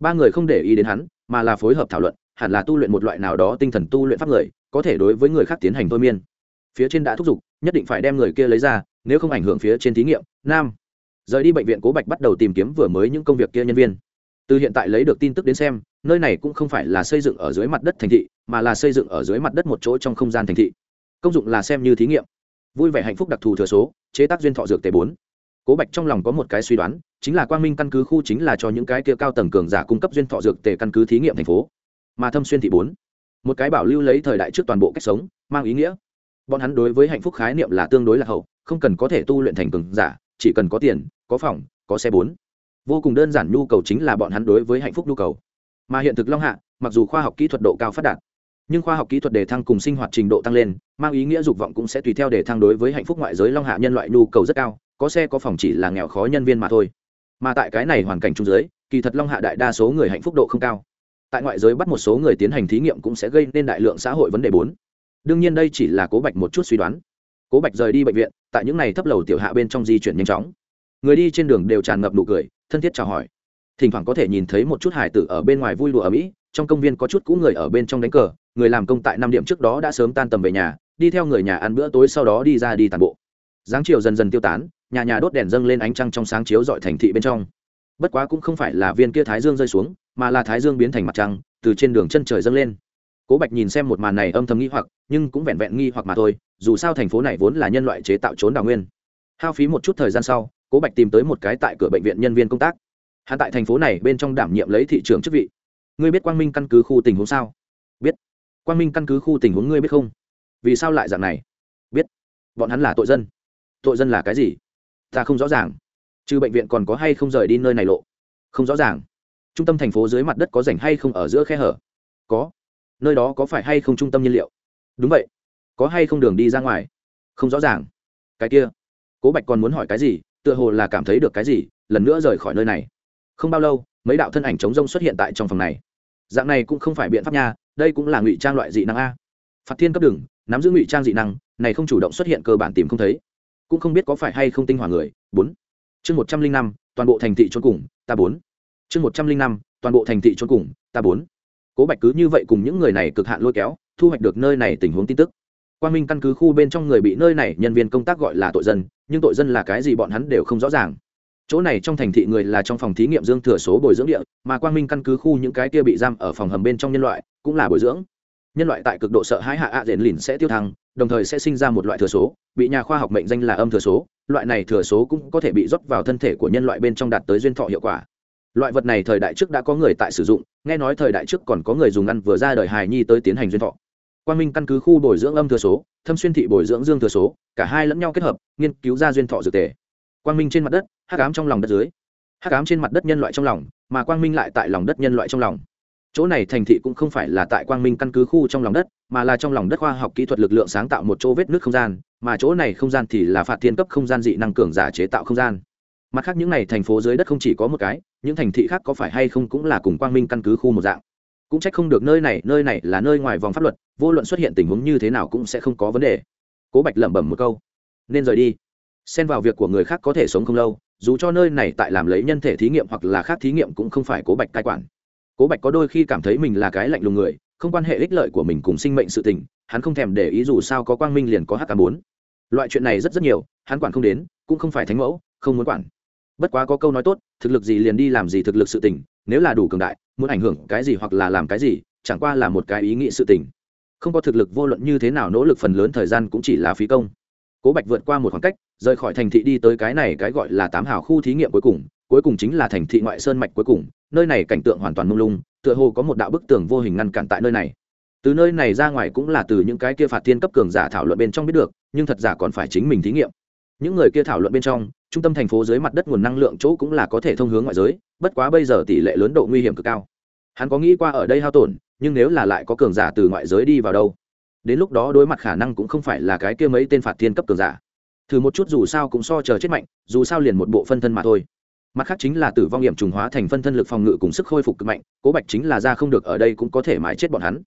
ba người không để ý đến hắn, mà là phối hợp thảo luận, hẳn là tu luyện một loại nào đó tinh thần tu luyện pháp người, có thể đối với người khác tiến hành thôi miên. Phía trên đã thúc giục, nhất định phải đem người kia lấy ra, nếu không ảnh hưởng phía trên thí nghiệm. Nam, rời đi bệnh viện cố bạch bắt đầu tìm kiếm vừa mới những công việc kia nhân viên từ hiện tại lấy được tin tức đến xem, nơi này cũng không phải là xây dựng ở dưới mặt đất thành thị, mà là xây dựng ở dưới mặt đất một chỗ trong không gian thành thị. Công dụng là xem như thí nghiệm. Vui vẻ hạnh phúc đặc thù thừa số, chế tác duyên thọ dược t bốn. Cố bạch trong lòng có một cái suy đoán, chính là quang minh căn cứ khu chính là cho những cái kia cao tầng cường giả cung cấp duyên thọ dược tề căn cứ thí nghiệm thành phố. Mà thâm xuyên thị bốn. Một cái bảo lưu lấy thời đại trước toàn bộ cách sống, mang ý nghĩa. Bọn hắn đối với hạnh phúc khái niệm là tương đối là hậu, không cần có thể tu luyện thành cường giả, chỉ cần có tiền, có phòng, có xe bốn vô cùng đơn giản nhu cầu chính là bọn hắn đối với hạnh phúc nhu cầu. Mà hiện thực long hạ, mặc dù khoa học kỹ thuật độ cao phát đạt, nhưng khoa học kỹ thuật đề thăng cùng sinh hoạt trình độ tăng lên, mang ý nghĩa dục vọng cũng sẽ tùy theo đề thăng đối với hạnh phúc ngoại giới long hạ nhân loại nhu cầu rất cao, có xe có phòng chỉ là nghèo khó nhân viên mà thôi. Mà tại cái này hoàn cảnh trung giới kỳ thật long hạ đại đa số người hạnh phúc độ không cao. Tại ngoại giới bắt một số người tiến hành thí nghiệm cũng sẽ gây nên đại lượng xã hội vấn đề bốn. Đương nhiên đây chỉ là cố bạch một chút suy đoán. Cố bạch rời đi bệnh viện, tại những n à y thấp lầu tiểu hạ bên trong di chuyển nhanh chóng. Người đi trên đường đều tràn ngập nụ cười thân thiết chào hỏi. Thỉnh thoảng có thể nhìn thấy một chút hải tử ở bên ngoài vui đùa ở mỹ, trong công viên có chút cũ người ở bên trong đánh cờ, người làm công tại năm điểm trước đó đã sớm tan tầm về nhà, đi theo người nhà ăn bữa tối sau đó đi ra đi tàn bộ. Giáng chiều dần dần tiêu tán, nhà nhà đốt đèn dâng lên ánh trăng trong sáng chiếu dọi thành thị bên trong. Bất quá cũng không phải là viên kia thái dương rơi xuống, mà là thái dương biến thành mặt trăng, từ trên đường chân trời dâng lên. Cố bạch nhìn xem một màn này âm thầm nghi hoặc, nhưng cũng vẹn vẹn nghi hoặc mà thôi, dù sao thành phố này vốn là nhân loại chế tạo trốn đào nguyên. Hao phí một chút thời gian sau cố bạch tìm tới một cái tại cửa bệnh viện nhân viên công tác. Hạ tại thành phố này bên trong đảm nhiệm lấy thị trường chức vị. Ngươi biết quang minh căn cứ khu tình huống sao? Biết. Quang minh căn cứ khu tình huống ngươi biết không? Vì sao lại dạng này? Biết. Bọn hắn là tội dân. Tội dân là cái gì? Ta không rõ ràng. Trừ bệnh viện còn có hay không rời đi nơi này lộ? Không rõ ràng. Trung tâm thành phố dưới mặt đất có rảnh hay không ở giữa khe hở? Có. Nơi đó có phải hay không trung tâm nhiên liệu? Đúng vậy. Có hay không đường đi ra ngoài? Không rõ ràng. Cái kia. Cố bạch còn muốn hỏi cái gì? Tựa hồ là cảm thấy được cái gì, lần nữa rời khỏi nơi này. Không bao lâu, mấy đạo thân ảnh chống rông xuất hiện tại trong phòng này. Dạng này cũng không phải biện pháp nha, đây cũng là ngụy trang loại dị năng a. Phạt thiên cấp đừng nắm giữ ngụy trang dị năng, này không chủ động xuất hiện cơ bản tìm không thấy. Cũng không biết có phải hay không tinh hỏa người. Bốn. Chương một trăm linh năm, toàn bộ thành thị trốn cùng, ta bốn. Chương một trăm linh năm, toàn bộ thành thị trốn cùng, ta bốn. Cố bạch cứ như vậy cùng những người này cực hạn lôi kéo, thu hoạch được nơi này tình huống tin tức quan minh căn cứ khu bên trong người bị nơi này, nhân viên công tác gọi là tội dân, nhưng tội dân là cái gì bọn hắn đều không rõ ràng. Chỗ này trong thành thị người là trong phòng thí nghiệm dương thừa số bồi dưỡng địa, mà quang minh căn cứ khu những cái kia bị giam ở phòng hầm bên trong nhân loại cũng là bồi dưỡng. Nhân loại tại cực độ sợ hãi hạ ạ rền lìn sẽ tiêu thăng, đồng thời sẽ sinh ra một loại thừa số, bị nhà khoa học mệnh danh là âm thừa số. Loại này thừa số cũng có thể bị rót vào thân thể của nhân loại bên trong đạt tới duyên thọ hiệu quả. Loại vật này thời đại trước đã có người tại sử dụng, nghe nói thời đại trước còn có người dùng ăn vừa ra đời hài nhi tới tiến hành duyên thọ quang minh căn cứ khu bồi dưỡng âm thừa số, thâm xuyên thị bồi dưỡng dương thừa số, cả hai lẫn nhau kết hợp, nghiên cứu ra duyên thọ dược tề. Quang minh trên mặt đất, hắc ám trong lòng đất dưới. Hắc ám trên mặt đất nhân loại trong lòng, mà quang minh lại tại lòng đất nhân loại trong lòng. Chỗ này thành thị cũng không phải là tại quang minh căn cứ khu trong lòng đất, mà là trong lòng đất khoa học kỹ thuật lực lượng sáng tạo một chỗ vết nước không gian, mà chỗ này không gian thì là phạt thiên cấp không gian dị năng cường giả chế tạo không gian. Mặt khác những n à y thành phố dưới đất không chỉ có một cái, những thành thị khác có phải hay không cũng là cùng quang minh căn cứ khu một dạng cũng trách không được nơi này nơi này là nơi ngoài vòng pháp luật, vô luận xuất hiện tình huống như thế nào cũng sẽ không có vấn đề. Cố bạch lẩm bẩm một câu. Nên rời đi. Xen vào việc của người khác có thể sống không lâu, dù cho nơi này tại làm lấy nhân thể thí nghiệm hoặc là khác thí nghiệm cũng không phải cố bạch cai quản. Cố bạch có đôi khi cảm thấy mình là cái lạnh lùng người, không quan hệ ích lợi của mình cùng sinh mệnh sự tình, hắn không thèm để ý dù sao có quang minh liền có hk bốn. Loại chuyện này rất rất nhiều, hắn quản không đến, cũng không phải thánh mẫu, không muốn quản. Bất quá có câu nói tốt, thực lực gì liền đi làm gì thực lực sự tình, nếu là đủ cường đại muốn ảnh hưởng cái gì hoặc là làm cái gì, chẳng qua là một cái ý nghĩ sự tình. Không có thực lực vô luận như thế nào nỗ lực phần lớn thời gian cũng chỉ là phí công. Cố bạch vượt qua một khoảng cách, rời khỏi thành thị đi tới cái này cái gọi là tám hào khu thí nghiệm cuối cùng cuối cùng chính là thành thị ngoại sơn mạch cuối cùng, nơi này cảnh tượng hoàn toàn mông lung, tựa hồ có một đạo bức tường vô hình ngăn cản tại nơi này. Từ nơi này ra ngoài cũng là từ những cái kia phạt thiên cấp cường giả thảo luận bên trong biết được, nhưng thật giả còn phải chính mình thí nghiệm. Những người kia thảo luận bên trong trung tâm thành phố dưới mặt đất nguồn năng lượng chỗ cũng là có thể thông hướng ngoại giới, bất quá bây giờ tỷ lệ lớn độ nguy hiểm cực cao. Hắn có nghĩ qua ở đây hao tổn, nhưng nếu là lại có cường giả từ ngoại giới đi vào đâu? Đến lúc đó đối mặt khả năng cũng không phải là cái kia mấy tên phạt thiên cấp cường giả. Thử một chút dù sao cũng so chờ chết mạnh, dù sao liền một bộ phân thân mà thôi. Mặt khác chính là tử vong hiểm trùng hóa thành phân thân lực phòng ngự cùng sức khôi phục cực mạnh, cố bạch chính là ra không được ở đây cũng có thể mãi chết bọn hắn.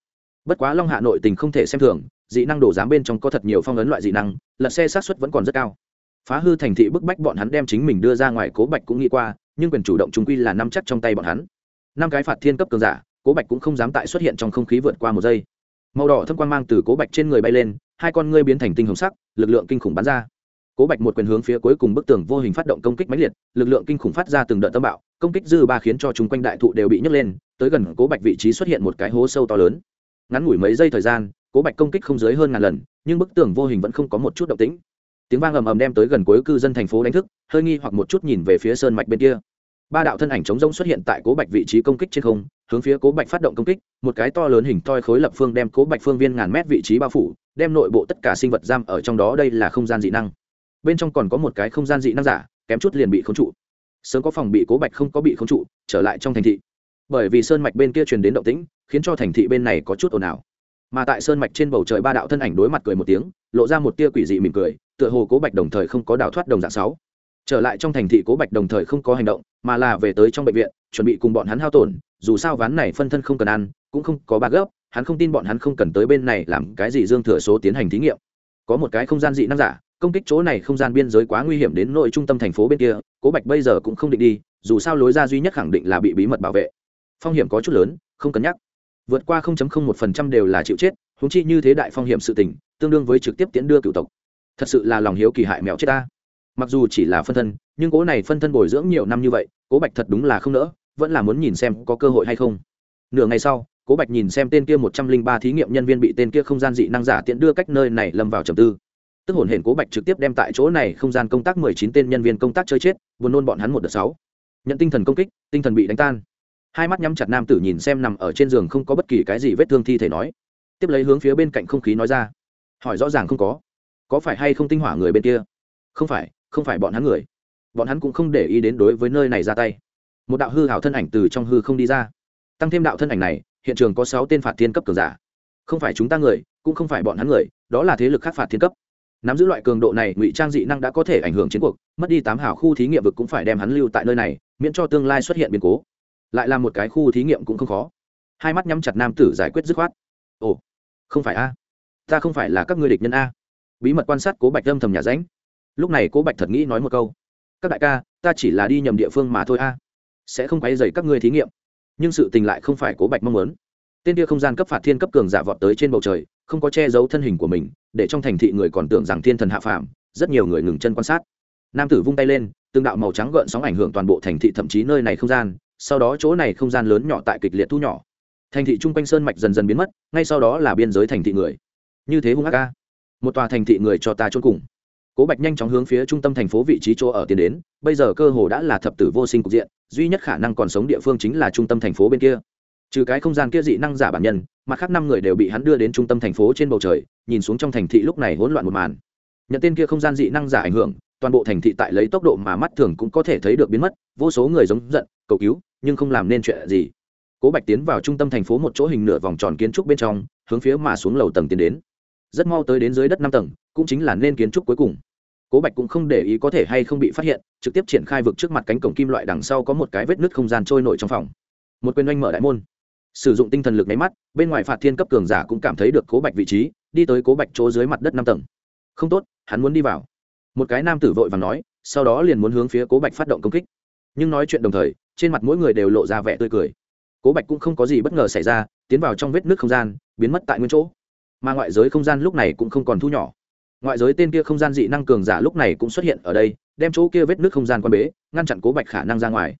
Bất quá long hạ nội tình không thể xem thường, dị năng đổ giám bên trong có thật nhiều phong ấn loại dị năng, lật xe sát xuất vẫn còn rất cao phá hư thành thị bức bách bọn hắn đem chính mình đưa ra ngoài, cố bạch cũng nghĩ qua, nhưng quyền chủ động chúng quy là nắm chắc trong tay bọn hắn. Năm cái phạt thiên cấp cường giả, cố bạch cũng không dám tại xuất hiện trong không khí vượt qua một giây. Màu đỏ thâm quan mang từ cố bạch trên người bay lên, hai con ngươi biến thành tinh hồng sắc, lực lượng kinh khủng bắn ra. Cố bạch một quyền hướng phía cuối cùng bức tường vô hình phát động công kích mãnh liệt, lực lượng kinh khủng phát ra từng đợt tâm bạo, công kích dư ba khiến cho chúng quanh đại thụ đều bị nhấc lên, tới gần cố bạch vị trí xuất hiện một cái hố sâu to lớn. Ngắn ngủi mấy giây thời gian, cố bạch công kích không dưới hơn ngàn lần, nhưng bức tường vô hình vẫn không có một chút động tĩnh tiếng vang ầm ầm đem tới gần cuối cư dân thành phố đánh thức, hơi nghi hoặc một chút nhìn về phía sơn mạch bên kia. Ba đạo thân ảnh chống rông xuất hiện tại cố bạch vị trí công kích trên không, hướng phía cố bạch phát động công kích, một cái to lớn hình toi khối lập phương đem cố bạch phương viên ngàn mét vị trí bao phủ, đem nội bộ tất cả sinh vật giam ở trong đó, đây là không gian dị năng. Bên trong còn có một cái không gian dị năng giả, kém chút liền bị khống trụ. Sớm có phòng bị cố bạch không có bị khống trụ, trở lại trong thành thị. Bởi vì sơn mạch bên kia truyền đến động tĩnh, khiến cho thành thị bên này có chút ồn ào mà tại sơn mạch trên bầu trời ba đạo thân ảnh đối mặt cười một tiếng, lộ ra một tia quỷ dị mỉm cười, tựa hồ cố bạch đồng thời không có đào thoát đồng dạng sáu. Trở lại trong thành thị cố bạch đồng thời không có hành động, mà là về tới trong bệnh viện, chuẩn bị cùng bọn hắn hao tổn, dù sao ván này phân thân không cần ăn, cũng không có ba gấp, hắn không tin bọn hắn không cần tới bên này làm cái gì dương thừa số tiến hành thí nghiệm. Có một cái không gian dị năng giả, công kích chỗ này không gian biên giới quá nguy hiểm đến nội trung tâm thành phố bên kia, cố bạch bây giờ cũng không định đi, dù sao lối ra duy nhất khẳng định là bị bí mật bảo vệ. Phong hiểm có chút lớn, không cân nhắc vượt qua 0.01% đều là chịu chết húng chi như thế đại phong hiểm sự tình, tương đương với trực tiếp tiễn đưa cựu tộc. Thật sự là lòng hiếu kỳ hại mèo chết ta. Mặc dù chỉ là phân thân, nhưng cố này phân thân bồi dưỡng nhiều năm như vậy, cố bạch thật đúng là không nỡ, vẫn là muốn nhìn xem có cơ hội hay không. Nửa ngày sau, cố bạch nhìn xem tên kia một trăm linh ba thí nghiệm nhân viên bị tên kia không gian dị năng giả tiện đưa cách nơi này lâm vào trầm tư. Tức hồn hển cố bạch trực tiếp đem tại chỗ này không gian công tác mười chín tên nhân viên công tác chơi chết, buồn nôn bọn hắn một đợt sáu. Nhận tinh thần công kích, tinh thần bị đánh tan hai mắt nhắm chặt nam tử nhìn xem nằm ở trên giường không có bất kỳ cái gì vết thương thi thể nói. Tiếp lấy hướng phía bên cạnh không khí nói ra. Hỏi rõ ràng không có. Có phải hay không tinh hỏa người bên kia? Không phải không phải bọn hắn người. Bọn hắn cũng không để ý đến đối với nơi này ra tay. Một đạo hư hảo thân ảnh từ trong hư không đi ra. Tăng thêm đạo thân ảnh này, hiện trường có sáu tên phạt thiên cấp cường giả. Không phải chúng ta người, cũng không phải bọn hắn người, đó là thế lực khác phạt thiên cấp. Nắm giữ loại cường độ này, ngụy trang dị năng đã có thể ảnh hưởng chiến cuộc, mất đi tám hảo khu thí nghiệm vực cũng phải đem hắn lưu tại nơi này, miễn cho tương lai xuất hiện biến cố lại là một cái khu thí nghiệm cũng không khó. Hai mắt nhắm chặt nam tử giải quyết dứt khoát. Ồ, không phải a? Ta không phải là các ngươi địch nhân a? Bí mật quan sát cố bạch âm thầm nhà ránh lúc này cố bạch thật nghĩ nói một câu. Các đại ca, ta chỉ là đi nhầm địa phương mà thôi a. Sẽ không quay dày các ngươi thí nghiệm. Nhưng sự tình lại không phải cố bạch mong muốn. Tên kia không gian cấp phạt thiên cấp cường giả vọt tới trên bầu trời, không có che giấu thân hình của mình, để trong thành thị người còn tưởng rằng thiên thần hạ phàm, rất nhiều người ngừng chân quan sát. Nam tử vung tay lên tương đạo màu trắng gợn sóng ảnh hưởng toàn bộ thành thị thậm chí nơi này không gian sau đó chỗ này không gian lớn nhỏ tại kịch liệt thu nhỏ. Thành thị chung quanh sơn mạch dần dần biến mất, ngay sau đó là biên giới thành thị người. Như thế hung ác ca một tòa thành thị người cho ta trốn cùng. Cố bạch nhanh chóng hướng phía trung tâm thành phố vị trí chỗ ở tiến đến, bây giờ cơ hồ đã là thập tử vô sinh cục diện, duy nhất khả năng còn sống địa phương chính là trung tâm thành phố bên kia. Trừ cái không gian kia dị năng giả bản nhân mặt khác năm người đều bị hắn đưa đến trung tâm thành phố trên bầu trời, nhìn xuống trong thành thị lúc này hỗn loạn một màn. Nhận tên kia không gian dị năng giả ảnh hưởng, toàn bộ thành thị tại lấy tốc độ mà mắt thường cũng có thể thấy được biến mất, vô số người giống giận, cầu cứu nhưng không làm nên chuyện gì. Cố bạch tiến vào trung tâm thành phố một chỗ hình nửa vòng tròn kiến trúc bên trong, hướng phía mà xuống lầu tầng tiến đến. Rất mau tới đến dưới đất năm tầng, cũng chính là nên kiến trúc cuối cùng. Cố bạch cũng không để ý có thể hay không bị phát hiện, trực tiếp triển khai vực trước mặt cánh cổng kim loại đằng sau có một cái vết nứt không gian trôi nổi trong phòng. Một quyền oanh mở đại môn. Sử dụng tinh thần lực máy mắt, bên ngoài phạt thiên cấp cường giả cũng cảm thấy được cố bạch vị trí, đi tới cố bạch chỗ dưới mặt đất năm tầng. Không tốt, hắn muốn đi vào. Một cái nam tử vội và nói, sau đó liền muốn hướng phía cố bạch phát động công kích. Nhưng nói chuyện đồng thời trên mặt mỗi người đều lộ ra vẻ tươi cười. Cố bạch cũng không có gì bất ngờ xảy ra, tiến vào trong vết nước không gian, biến mất tại nguyên chỗ. Mà ngoại giới không gian lúc này cũng không còn thu nhỏ. Ngoại giới tên kia không gian dị năng cường giả lúc này cũng xuất hiện ở đây, đem chỗ kia vết nước không gian quan bế, ngăn chặn cố bạch khả năng ra ngoài.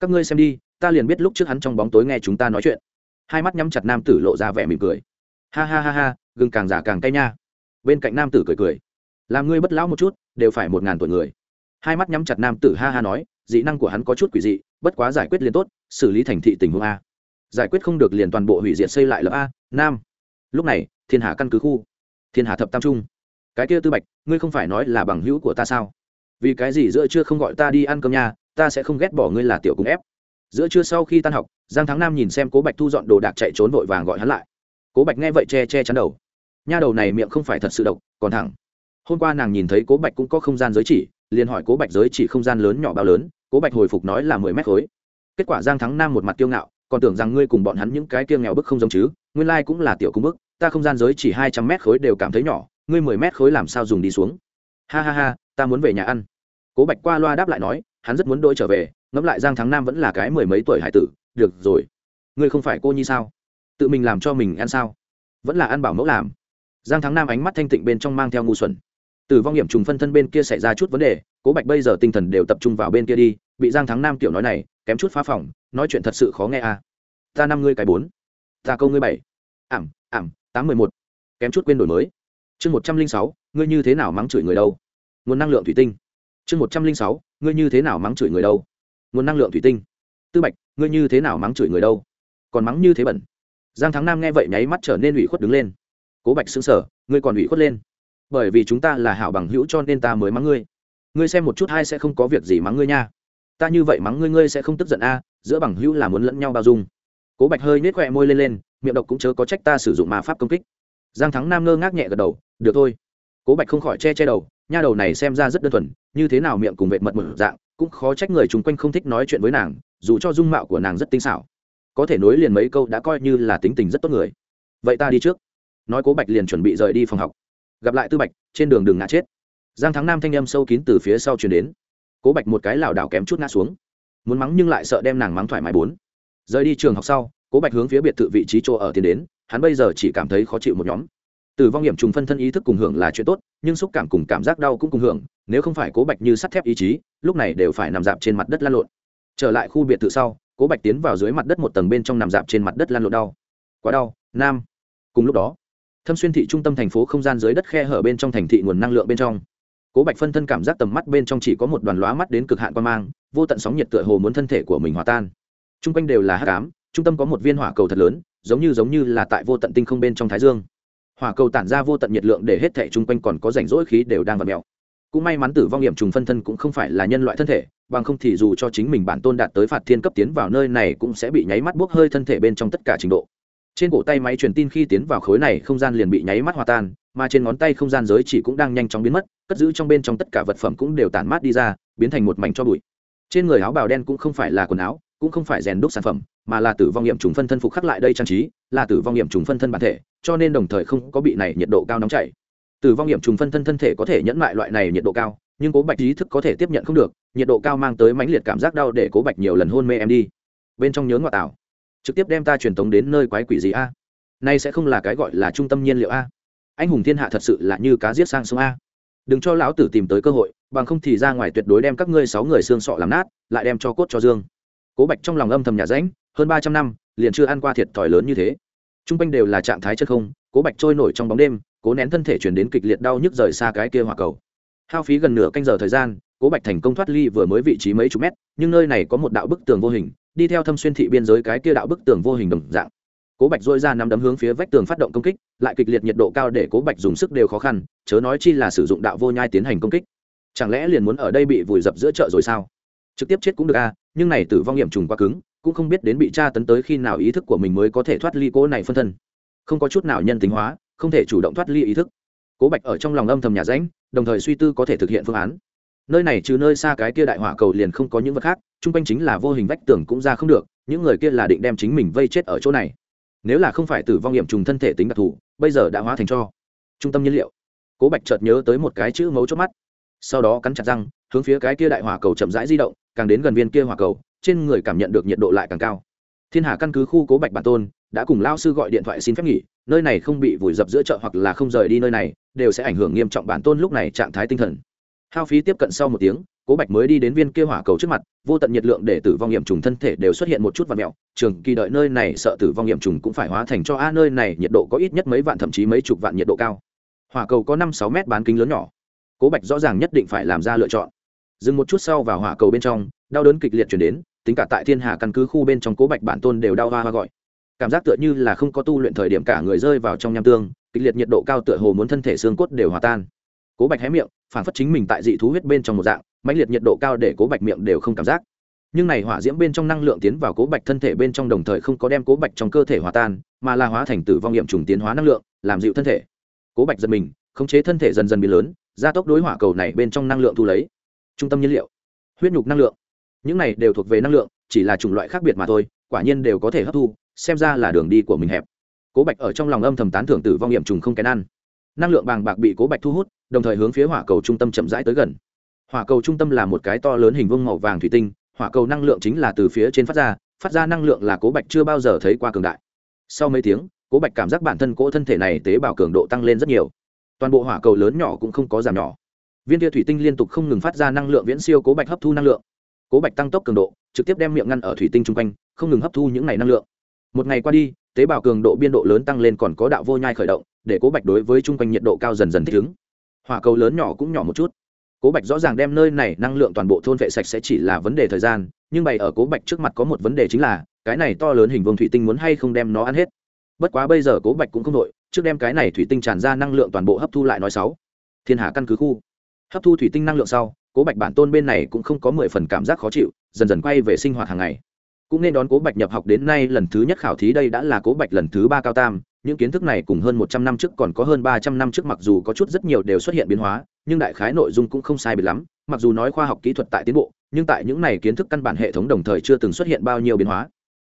Các ngươi xem đi, ta liền biết lúc trước hắn trong bóng tối nghe chúng ta nói chuyện. Hai mắt nhắm chặt nam tử lộ ra vẻ mỉm cười. Ha ha ha ha, gừng càng giả càng cay nha. Bên cạnh nam tử cười cười. Làm ngươi bất lão một chút, đều phải một ngàn tuổi người. Hai mắt nhắm chặt nam tử ha ha nói, dị năng của hắn có chút quỷ dị bất quá giải quyết liền tốt, xử lý thành thị tình huống a. Giải quyết không được liền toàn bộ hủy diệt xây lại lập a, nam. Lúc này, thiên hà căn cứ khu. Thiên hà thập tam trung. Cái kia tư bạch, ngươi không phải nói là bằng hữu của ta sao? Vì cái gì giữa trưa không gọi ta đi ăn cơm nhà ta sẽ không ghét bỏ ngươi là tiểu cung ép. Giữa trưa sau khi tan học, giang thắng nam nhìn xem cố bạch thu dọn đồ đạc chạy trốn vội vàng gọi hắn lại. Cố bạch nghe vậy che che chắn đầu. Nha đầu này miệng không phải thật sự độc, còn thẳng. Hôm qua nàng nhìn thấy cố bạch cũng có không gian giới chỉ, liền hỏi cố bạch giới chỉ không gian lớn nhỏ bao lớn cố bạch hồi phục nói là mười mét khối. Kết quả giang thắng nam một mặt kiêu ngạo, còn tưởng rằng ngươi cùng bọn hắn những cái kia nghèo bức không giống chứ, nguyên lai cũng là tiểu cung bức, ta không gian giới chỉ hai trăm mét khối đều cảm thấy nhỏ, ngươi mười mét khối làm sao dùng đi xuống? Ha ha ha, ta muốn về nhà ăn. Cố bạch qua loa đáp lại nói, hắn rất muốn đôi trở về, ngẫm lại giang thắng nam vẫn là cái mười mấy tuổi hải tử, được rồi. Ngươi không phải cô nhi sao? Tự mình làm cho mình ăn sao? Vẫn là ăn bảo mẫu làm. Giang thắng nam ánh mắt thanh tịnh bên trong mang theo ngu xuẩn. Từ vong hiểm trùng phân thân bên kia xảy ra chút vấn đề cố bạch bây giờ tinh thần đều tập trung vào bên kia đi, bị giang thắng nam tiểu nói này, kém chút phá phòng, nói chuyện thật sự khó nghe à. Ta năm ngươi cái bốn, ta câu ngươi bảy. Ảm ảm, tám mười một. Kém chút quên đổi mới. Chương một trăm linh sáu, ngươi như thế nào mắng chửi người đâu? Nguồn năng lượng thủy tinh. Chương một trăm linh sáu, ngươi như thế nào mắng chửi người đâu? Nguồn năng lượng thủy tinh. Tư bạch, ngươi như thế nào mắng chửi người đâu? Còn mắng như thế bẩn. Giang thắng nam nghe vậy nháy mắt trở nên ủy khuất đứng lên. Cố bạch xứng sở ngươi còn ủy khuất lên. Bởi vì chúng ta là hảo bằng hữu cho nên ta mới mắng ngươi ngươi xem một chút hai sẽ không có việc gì mắng ngươi nha. Ta như vậy mắng ngươi ngươi sẽ không tức giận a, giữa bằng hữu là muốn lẫn nhau bao dung. Cố bạch hơi nết khoe môi lên lên, miệng độc cũng chớ có trách ta sử dụng ma pháp công kích. Giang thắng nam ngơ ngác nhẹ gật đầu, được thôi. Cố bạch không khỏi che che đầu, nha đầu này xem ra rất đơn thuần, như thế nào miệng cùng vệ mật mực dạng, cũng khó trách người chung quanh không thích nói chuyện với nàng, dù cho dung mạo của nàng rất tinh xảo, có thể nối liền mấy câu đã coi như là tính tình rất tốt người. Vậy ta đi trước. Nói cố bạch liền chuẩn bị rời đi phòng học. Gặp lại tư bạch, trên đường đường ngã chết giang thắng nam thanh âm sâu kín từ phía sau chuyển đến. Cố bạch một cái lảo đảo kém chút ngã xuống. Muốn mắng nhưng lại sợ đem nàng mắng thoải mái bốn. Rời đi trường học sau, cố bạch hướng phía biệt thự vị trí chỗ ở tiến đến, hắn bây giờ chỉ cảm thấy khó chịu một nhóm. Từ vong hiểm trùng phân thân ý thức cùng hưởng là chuyện tốt, nhưng xúc cảm cùng cảm giác đau cũng cùng hưởng, nếu không phải cố bạch như sắt thép ý chí, lúc này đều phải nằm dạp trên mặt đất lan lộn. Trở lại khu biệt thự sau, cố bạch tiến vào dưới mặt đất một tầng bên trong nằm dạp trên mặt đất lan lộn đau. Quá đau, nam. Cùng lúc đó, thâm xuyên thị trung tâm thành phố không gian dưới đất khe hở bên trong thành thị nguồn năng lượng bên trong cố bạch phân thân cảm giác tầm mắt bên trong chỉ có một đoàn lóa mắt đến cực hạn quan mang, vô tận sóng nhiệt tựa hồ muốn thân thể của mình hòa tan. T r u n g quanh đều là hát cám trung tâm có một viên hỏa cầu thật lớn, giống như giống như là tại vô tận tinh không bên trong thái dương. Hỏa cầu tản ra vô tận nhiệt lượng để hết thể chung quanh còn có rảnh rỗi khí đều đang v ặ mẹo cũng may mắn tử vong hiểm trùng phân thân cũng không phải là nhân loại thân thể, bằng không thì dù cho chính mình bản tôn đạt tới phạt thiên cấp tiến vào nơi này cũng sẽ bị nháy mắt buốc hơi thân thể bên trong tất cả trình độ trên cổ tay máy truyền tin khi tiến vào khối này không gian liền bị nháy mắt hòa tan, mà trên ngón tay không gian giới chỉ cũng đang nhanh chóng biến mất, cất giữ trong bên trong tất cả vật phẩm cũng đều tản mát đi ra, biến thành một mảnh cho bụi. Trên người áo bào đen cũng không phải là quần áo, cũng không phải rèn đúc sản phẩm, mà là tử vong nghiệm trùng phân thân phục khắc lại đây trang trí, là tử vong nghiệm trùng phân thân bản thể, cho nên đồng thời không có bị này nhiệt độ cao nóng chảy. Tử vong nghiệm trùng phân thân thân thể có thể nhẫn lại loại này nhiệt độ cao, nhưng cố bạch ý thức có thể tiếp nhận không được, nhiệt độ cao mang tới mãnh liệt cảm giác đau để cố bạch nhiều lần hôn mê em đi. Bên trong nhớ ngoại tảo trực tiếp đem ta truyền tống đến nơi quái quỷ gì a? Nay sẽ không là cái gọi là trung tâm nhiên liệu a? Anh hùng thiên hạ thật sự là như cá giết sang sông a. Đừng cho lão tử tìm tới cơ hội, bằng không thì ra ngoài tuyệt đối đem các ngươi sáu người xương sọ làm nát, lại đem cho cốt cho dương. Cố bạch trong lòng âm thầm nhà ránh hơn ba trăm năm, liền chưa ăn qua thiệt thòi lớn như thế. T r u n g quanh đều là trạng thái chất không, cố bạch trôi nổi trong bóng đêm, cố nén thân thể chuyển đến kịch liệt đau nhức rời xa cái kia hỏa cầu. Hao phí gần nửa canh giờ thời gian, cố bạch thành công thoát ly vừa mới vị trí mấy chục mét, nhưng nơi này có một đạo bức tường vô hình đi theo thâm xuyên thị biên giới cái kia đạo bức tường vô hình đồng dạng. Cố bạch dội ra nắm đấm hướng phía vách tường phát động công kích, lại kịch liệt nhiệt độ cao để cố bạch dùng sức đều khó khăn, chớ nói chi là sử dụng đạo vô nhai tiến hành công kích. Chẳng lẽ liền muốn ở đây bị vùi dập giữa chợ rồi sao? Trực tiếp chết cũng được a nhưng này tử vong hiểm trùng quá cứng, cũng không biết đến bị tra tấn tới khi nào ý thức của mình mới có thể thoát ly cố này phân thân. Không có chút nào nhân tính hóa, không thể chủ động thoát ly ý thức. Cố bạch ở trong lòng âm thầm nhà ránh đồng thời suy tư có thể thực hiện phương án nơi này trừ nơi xa cái kia đại hỏa cầu liền không có những vật khác, chung quanh chính là vô hình vách tường cũng ra không được, những người kia là định đem chính mình vây chết ở chỗ này. Nếu là không phải tử vong nghiệm trùng thân thể tính đặc thù, bây giờ đã hóa thành cho. Trung tâm nhiên liệu. Cố bạch chợt nhớ tới một cái chữ mấu chốt mắt. Sau đó cắn chặt răng, hướng phía cái kia đại hỏa cầu chậm rãi di động, càng đến gần viên kia hỏa cầu, trên người cảm nhận được nhiệt độ lại càng cao. Thiên hà căn cứ khu cố bạch bản tôn, đã cùng lao sư gọi điện thoại xin phép nghỉ, nơi này không bị vùi dập giữa chợ hoặc là không rời đi nơi này, đều sẽ ảnh hưởng nghiêm trọng bản tôn lúc này trạng thái tinh thần hao phí tiếp cận sau một tiếng, cố bạch mới đi đến viên kia hỏa cầu trước mặt, vô tận nhiệt lượng để tử vong nghiệm trùng thân thể đều xuất hiện một chút và mẹo trường kỳ đợi nơi này sợ tử vong nghiệm trùng cũng phải hóa thành cho a, nơi này nhiệt độ có ít nhất mấy vạn thậm chí mấy chục vạn nhiệt độ cao. Hỏa cầu có năm sáu mét bán kính lớn nhỏ. Cố bạch rõ ràng nhất định phải làm ra lựa chọn. Dừng một chút sau vào hỏa cầu bên trong, đau đớn kịch liệt chuyển đến, tính cả tại thiên hà căn cứ khu bên trong cố bạch bản tôn đều đau hoa hoa gọi. Cảm giác tựa như là không có tu luyện thời điểm cả người rơi vào trong nham tương, kịch liệt nhiệt độ cao tựa hồ muốn thân thể xương cốt đều hòa tan. Cố bạch hé miệng phản phất chính mình tại dị thú huyết bên trong một dạng, mãnh liệt nhiệt độ cao để cố bạch miệng đều không cảm giác. Nhưng này hỏa diễm bên trong năng lượng tiến vào cố bạch thân thể bên trong đồng thời không có đem cố bạch trong cơ thể hòa tan, mà là hóa thành tử vong nghiệm trùng tiến hóa năng lượng, làm dịu thân thể. Cố bạch giật mình, khống chế thân thể dần dần biến lớn, gia tốc đối hỏa cầu này bên trong năng lượng thu lấy. Trung tâm nhiên liệu. Huyết nhục năng lượng. Những này đều thuộc về năng lượng, chỉ là chủng loại khác biệt mà thôi, quả nhiên đều có thể hấp thu, xem ra là đường đi của mình hẹp. Cố bạch ở trong lòng âm thầm tán thưởng tử vong nghiệm trùng không kén ăn. Năng lượng bàng bạc bị cố bạch thu hút đồng thời hướng phía hỏa cầu trung tâm chậm rãi tới gần. Hỏa cầu trung tâm là một cái to lớn hình vuông màu vàng thủy tinh, hỏa cầu năng lượng chính là từ phía trên phát ra phát ra năng lượng là cố bạch chưa bao giờ thấy qua cường đại. Sau mấy tiếng, cố bạch cảm giác bản thân cỗ thân thể này tế bào cường độ tăng lên rất nhiều. Toàn bộ hỏa cầu lớn nhỏ cũng không có giảm nhỏ. Viên tia thủy tinh liên tục không ngừng phát ra năng lượng viễn siêu cố bạch hấp thu năng lượng. Cố bạch tăng tốc cường độ, trực tiếp đem miệng ngăn ở thủy tinh chung quanh, không ngừng hấp thu những ngày năng lượng. Một ngày qua đi, tế bào cường độ biên độ lớn tăng lên còn có đạo vô nhai khởi động, để cố bạch đối với chung quanh nhiệt độ cao dần dần thích ứng hỏa cầu lớn nhỏ cũng nhỏ một chút. Cố bạch rõ ràng đem nơi này năng lượng toàn bộ thôn vệ sạch sẽ chỉ là vấn đề thời gian, nhưng bày ở cố bạch trước mặt có một vấn đề chính là, cái này to lớn hình vương thủy tinh muốn hay không đem nó ăn hết. Bất quá bây giờ cố bạch cũng không đội trước đem cái này thủy tinh tràn ra năng lượng toàn bộ hấp thu lại nói sáu thiên hà căn cứ khu. Hấp thu thủy tinh năng lượng sau, cố bạch bản tôn bên này cũng không có mười phần cảm giác khó chịu, dần dần quay về sinh hoạt hàng ngày. Cũng nên đón cố bạch nhập học đến nay lần thứ nhất khảo thí đây đã là cố bạch lần thứ ba cao tam những kiến thức này cùng hơn một trăm năm trước còn có hơn ba trăm năm trước mặc dù có chút rất nhiều đều xuất hiện biến hóa, nhưng đại khái nội dung cũng không sai biệt lắm. Mặc dù nói khoa học kỹ thuật tại tiến bộ, nhưng tại những này kiến thức căn bản hệ thống đồng thời chưa từng xuất hiện bao nhiêu biến hóa.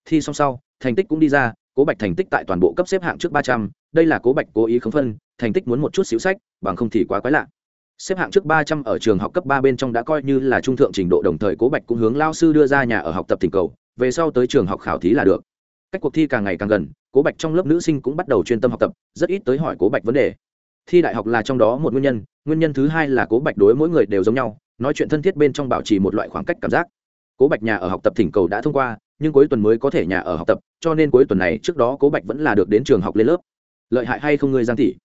Thi xong sau, thành tích cũng đi ra, cố bạch thành tích tại toàn bộ cấp xếp hạng trước ba trăm, đây là cố bạch cố ý không phân, thành tích muốn một chút xíu sách, bằng không thì quá quái lạ. Xếp hạng trước ba trăm ở trường học cấp ba bên trong đã coi như là trung thượng trình độ đồng thời cố bạch cũng hướng lao sư đưa ra nhà ở học tập thỉnh cầu, về sau tới trường học khảo thí là được cách cuộc thi càng ngày càng gần, cố bạch trong lớp nữ sinh cũng bắt đầu chuyên tâm học tập, rất ít tới hỏi cố bạch vấn đề. Thi đại học là trong đó một nguyên nhân nguyên nhân thứ hai là cố bạch đối mỗi người đều giống nhau, nói chuyện thân thiết bên trong bảo trì một loại khoảng cách cảm giác. Cố bạch nhà ở học tập thỉnh cầu đã thông qua, nhưng cuối tuần mới có thể nhà ở học tập, cho nên cuối tuần này trước đó cố bạch vẫn là được đến trường học lên lớp. Lợi hại hay không ngươi giang thị.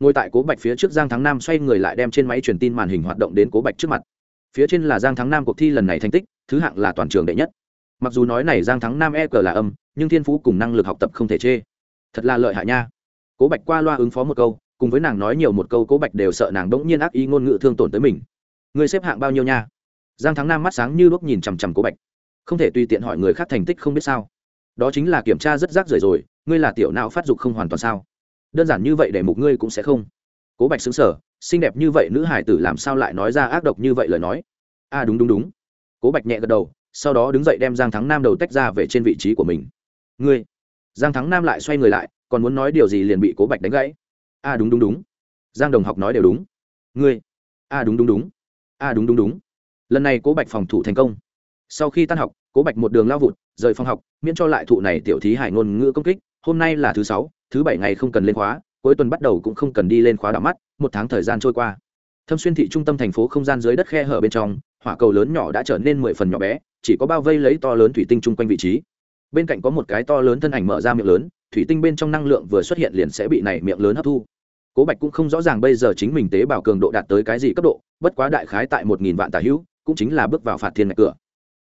ngồi tại cố bạch phía trước giang thắng nam xoay người lại đem trên máy truyền tin màn hình hoạt động đến cố bạch trước mặt. Phía trên là giang thắng nam cuộc thi lần này thành tích, thứ hạng là toàn trường đệ nhất mặc dù nói này giang thắng nam e cờ là âm nhưng thiên phú cùng năng lực học tập không thể chê. Thật là lợi hại nha. Cố bạch qua loa ứng phó một câu cùng với nàng nói nhiều một câu cố bạch đều sợ nàng đ ỗ n g nhiên ác ý ngôn ngữ thương tổn tới mình. Người xếp hạng bao nhiêu nha? Giang thắng nam mắt sáng như lúc nhìn chằm chằm cố bạch. Không thể tùy tiện hỏi người khác thành tích không biết sao. Đó chính là kiểm tra rất rác rưởi rồi ngươi là tiểu não phát dục không hoàn toàn sao? Đơn giản như vậy để mục ngươi cũng sẽ không. Cố bạch xứng sở xinh đẹp như vậy nữ hải tử làm sao lại nói ra ác độc như vậy lời nói? A à, đúng đúng đúng. Cố bạch nhẹ gật đầu sau đó đứng dậy đem giang thắng nam đầu tách ra về trên vị trí của mình. Ngươi. Giang thắng nam lại xoay người lại còn muốn nói điều gì liền bị cố bạch đánh gãy. A à, đúng đúng đúng. Giang đồng học nói đều đúng. Ngươi. A à, đúng đúng đúng. A à, đúng đúng đúng. Lần này cố bạch phòng thủ thành công. Sau khi tan học cố bạch một đường lao vụt rời phòng học miễn cho lại thụ này tiểu thí hải ngôn ngữ công kích. Hôm nay là thứ sáu thứ bảy ngày không cần lên khóa cuối tuần bắt đầu cũng không cần đi lên khóa đỏ mắt một tháng thời gian trôi qua. Thâm xuyên thị trung tâm thành phố không gian dưới đất khe hở bên trong hỏa cầu lớn nhỏ đã trở nên mười phần nhỏ bé chỉ có bao vây lấy to lớn thủy tinh chung quanh vị trí. Bên cạnh có một cái to lớn thân ảnh mở ra miệng lớn, thủy tinh bên trong năng lượng vừa xuất hiện liền sẽ bị này miệng lớn hấp thu. Cố bạch cũng không rõ ràng bây giờ chính mình tế bào cường độ đạt tới cái gì cấp độ, bất quá đại khái tại một nghìn vạn tà hữu, cũng chính là bước vào phạt thiên ngạch cửa.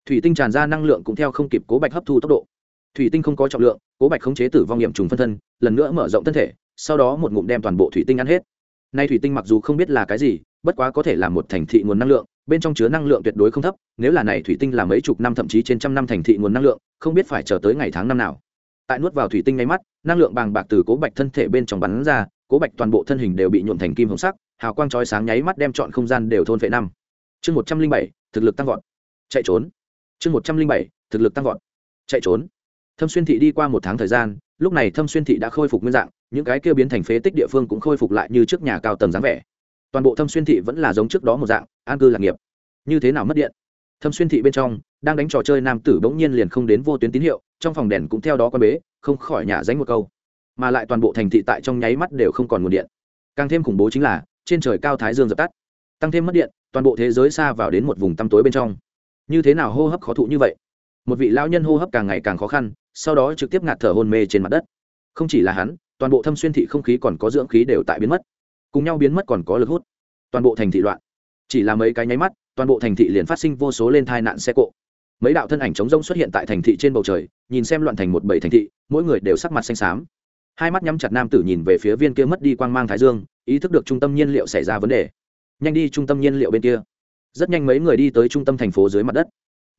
Thủy tinh tràn ra năng lượng cũng theo không kịp cố bạch hấp thu tốc độ. Thủy tinh không có trọng lượng, cố bạch khống chế tử vong nghiệm trùng phân thân, lần nữa mở rộng thân thể, sau đó một ngụm đem toàn bộ thủy tinh ăn hết. Nay thủy tinh mặc dù không biết là cái gì, bất quá có thể là một thành thị nguồn năng lượng bên trong chứa năng lượng tuyệt đối không thấp, nếu là này thủy tinh là mấy chục năm, thậm chí trên trăm năm thành thị nguồn năng lượng, không biết phải chờ tới ngày tháng năm nào. Tại nuốt vào thủy tinh ngay mắt, năng lượng bàng bạc từ cố bạch thân thể bên trong bắn ra, cố bạch toàn bộ thân hình đều bị nhuộm thành kim hồng sắc, hào quang trói sáng nháy mắt đem chọn không gian đều thôn vệ năm. Chương một trăm linh bảy, thực lực tăng vọt. Chạy trốn. Chương một trăm linh bảy, thực lực tăng vọt. Chạy trốn. Thâm xuyên thị đi qua một tháng thời gian, lúc này thâm xuyên thị đã khôi phục nguyên dạng, những cái kia biến thành phế tích địa phương cũng khôi phục lại như trước nhà cao tầng dáng vẻ. Toàn bộ thâm xuyên thị vẫn là giống trước đó một dạng an cư lạc nghiệp. Như thế nào mất điện? Thâm xuyên thị bên trong, đang đánh trò chơi nam tử bỗng nhiên liền không đến vô tuyến tín hiệu, trong phòng đèn cũng theo đó quan bế, không khỏi nhả dánh một câu. Mà lại toàn bộ thành thị tại trong nháy mắt đều không còn nguồn điện. Càng thêm khủng bố chính là, trên trời cao thái dương dập tắt. Tăng thêm mất điện, toàn bộ thế giới xa vào đến một vùng tăm tối bên trong. Như thế nào hô hấp khó thụ như vậy? Một vị lão nhân hô hấp càng ngày càng khó khăn, sau đó trực tiếp ngạt thở hôn mê trên mặt đất. Không chỉ là hắn, toàn bộ thâm xuyên thị không khí còn có dưỡng khí đều tại biến mất. Cùng nhau biến mất còn có lực hút. Toàn bộ thành thị loạn chỉ là mấy cái nháy mắt, toàn bộ thành thị liền phát sinh vô số lên tai nạn xe cộ. Mấy đạo thân ảnh trống rông xuất hiện tại thành thị trên bầu trời, nhìn xem loạn thành một bảy thành thị, mỗi người đều sắc mặt xanh xám. Hai mắt nhắm chặt nam tử nhìn về phía viên kia mất đi quang mang thái dương, ý thức được trung tâm nhiên liệu xảy ra vấn đề. Nhanh đi trung tâm nhiên liệu bên kia. Rất nhanh mấy người đi tới trung tâm thành phố dưới mặt đất.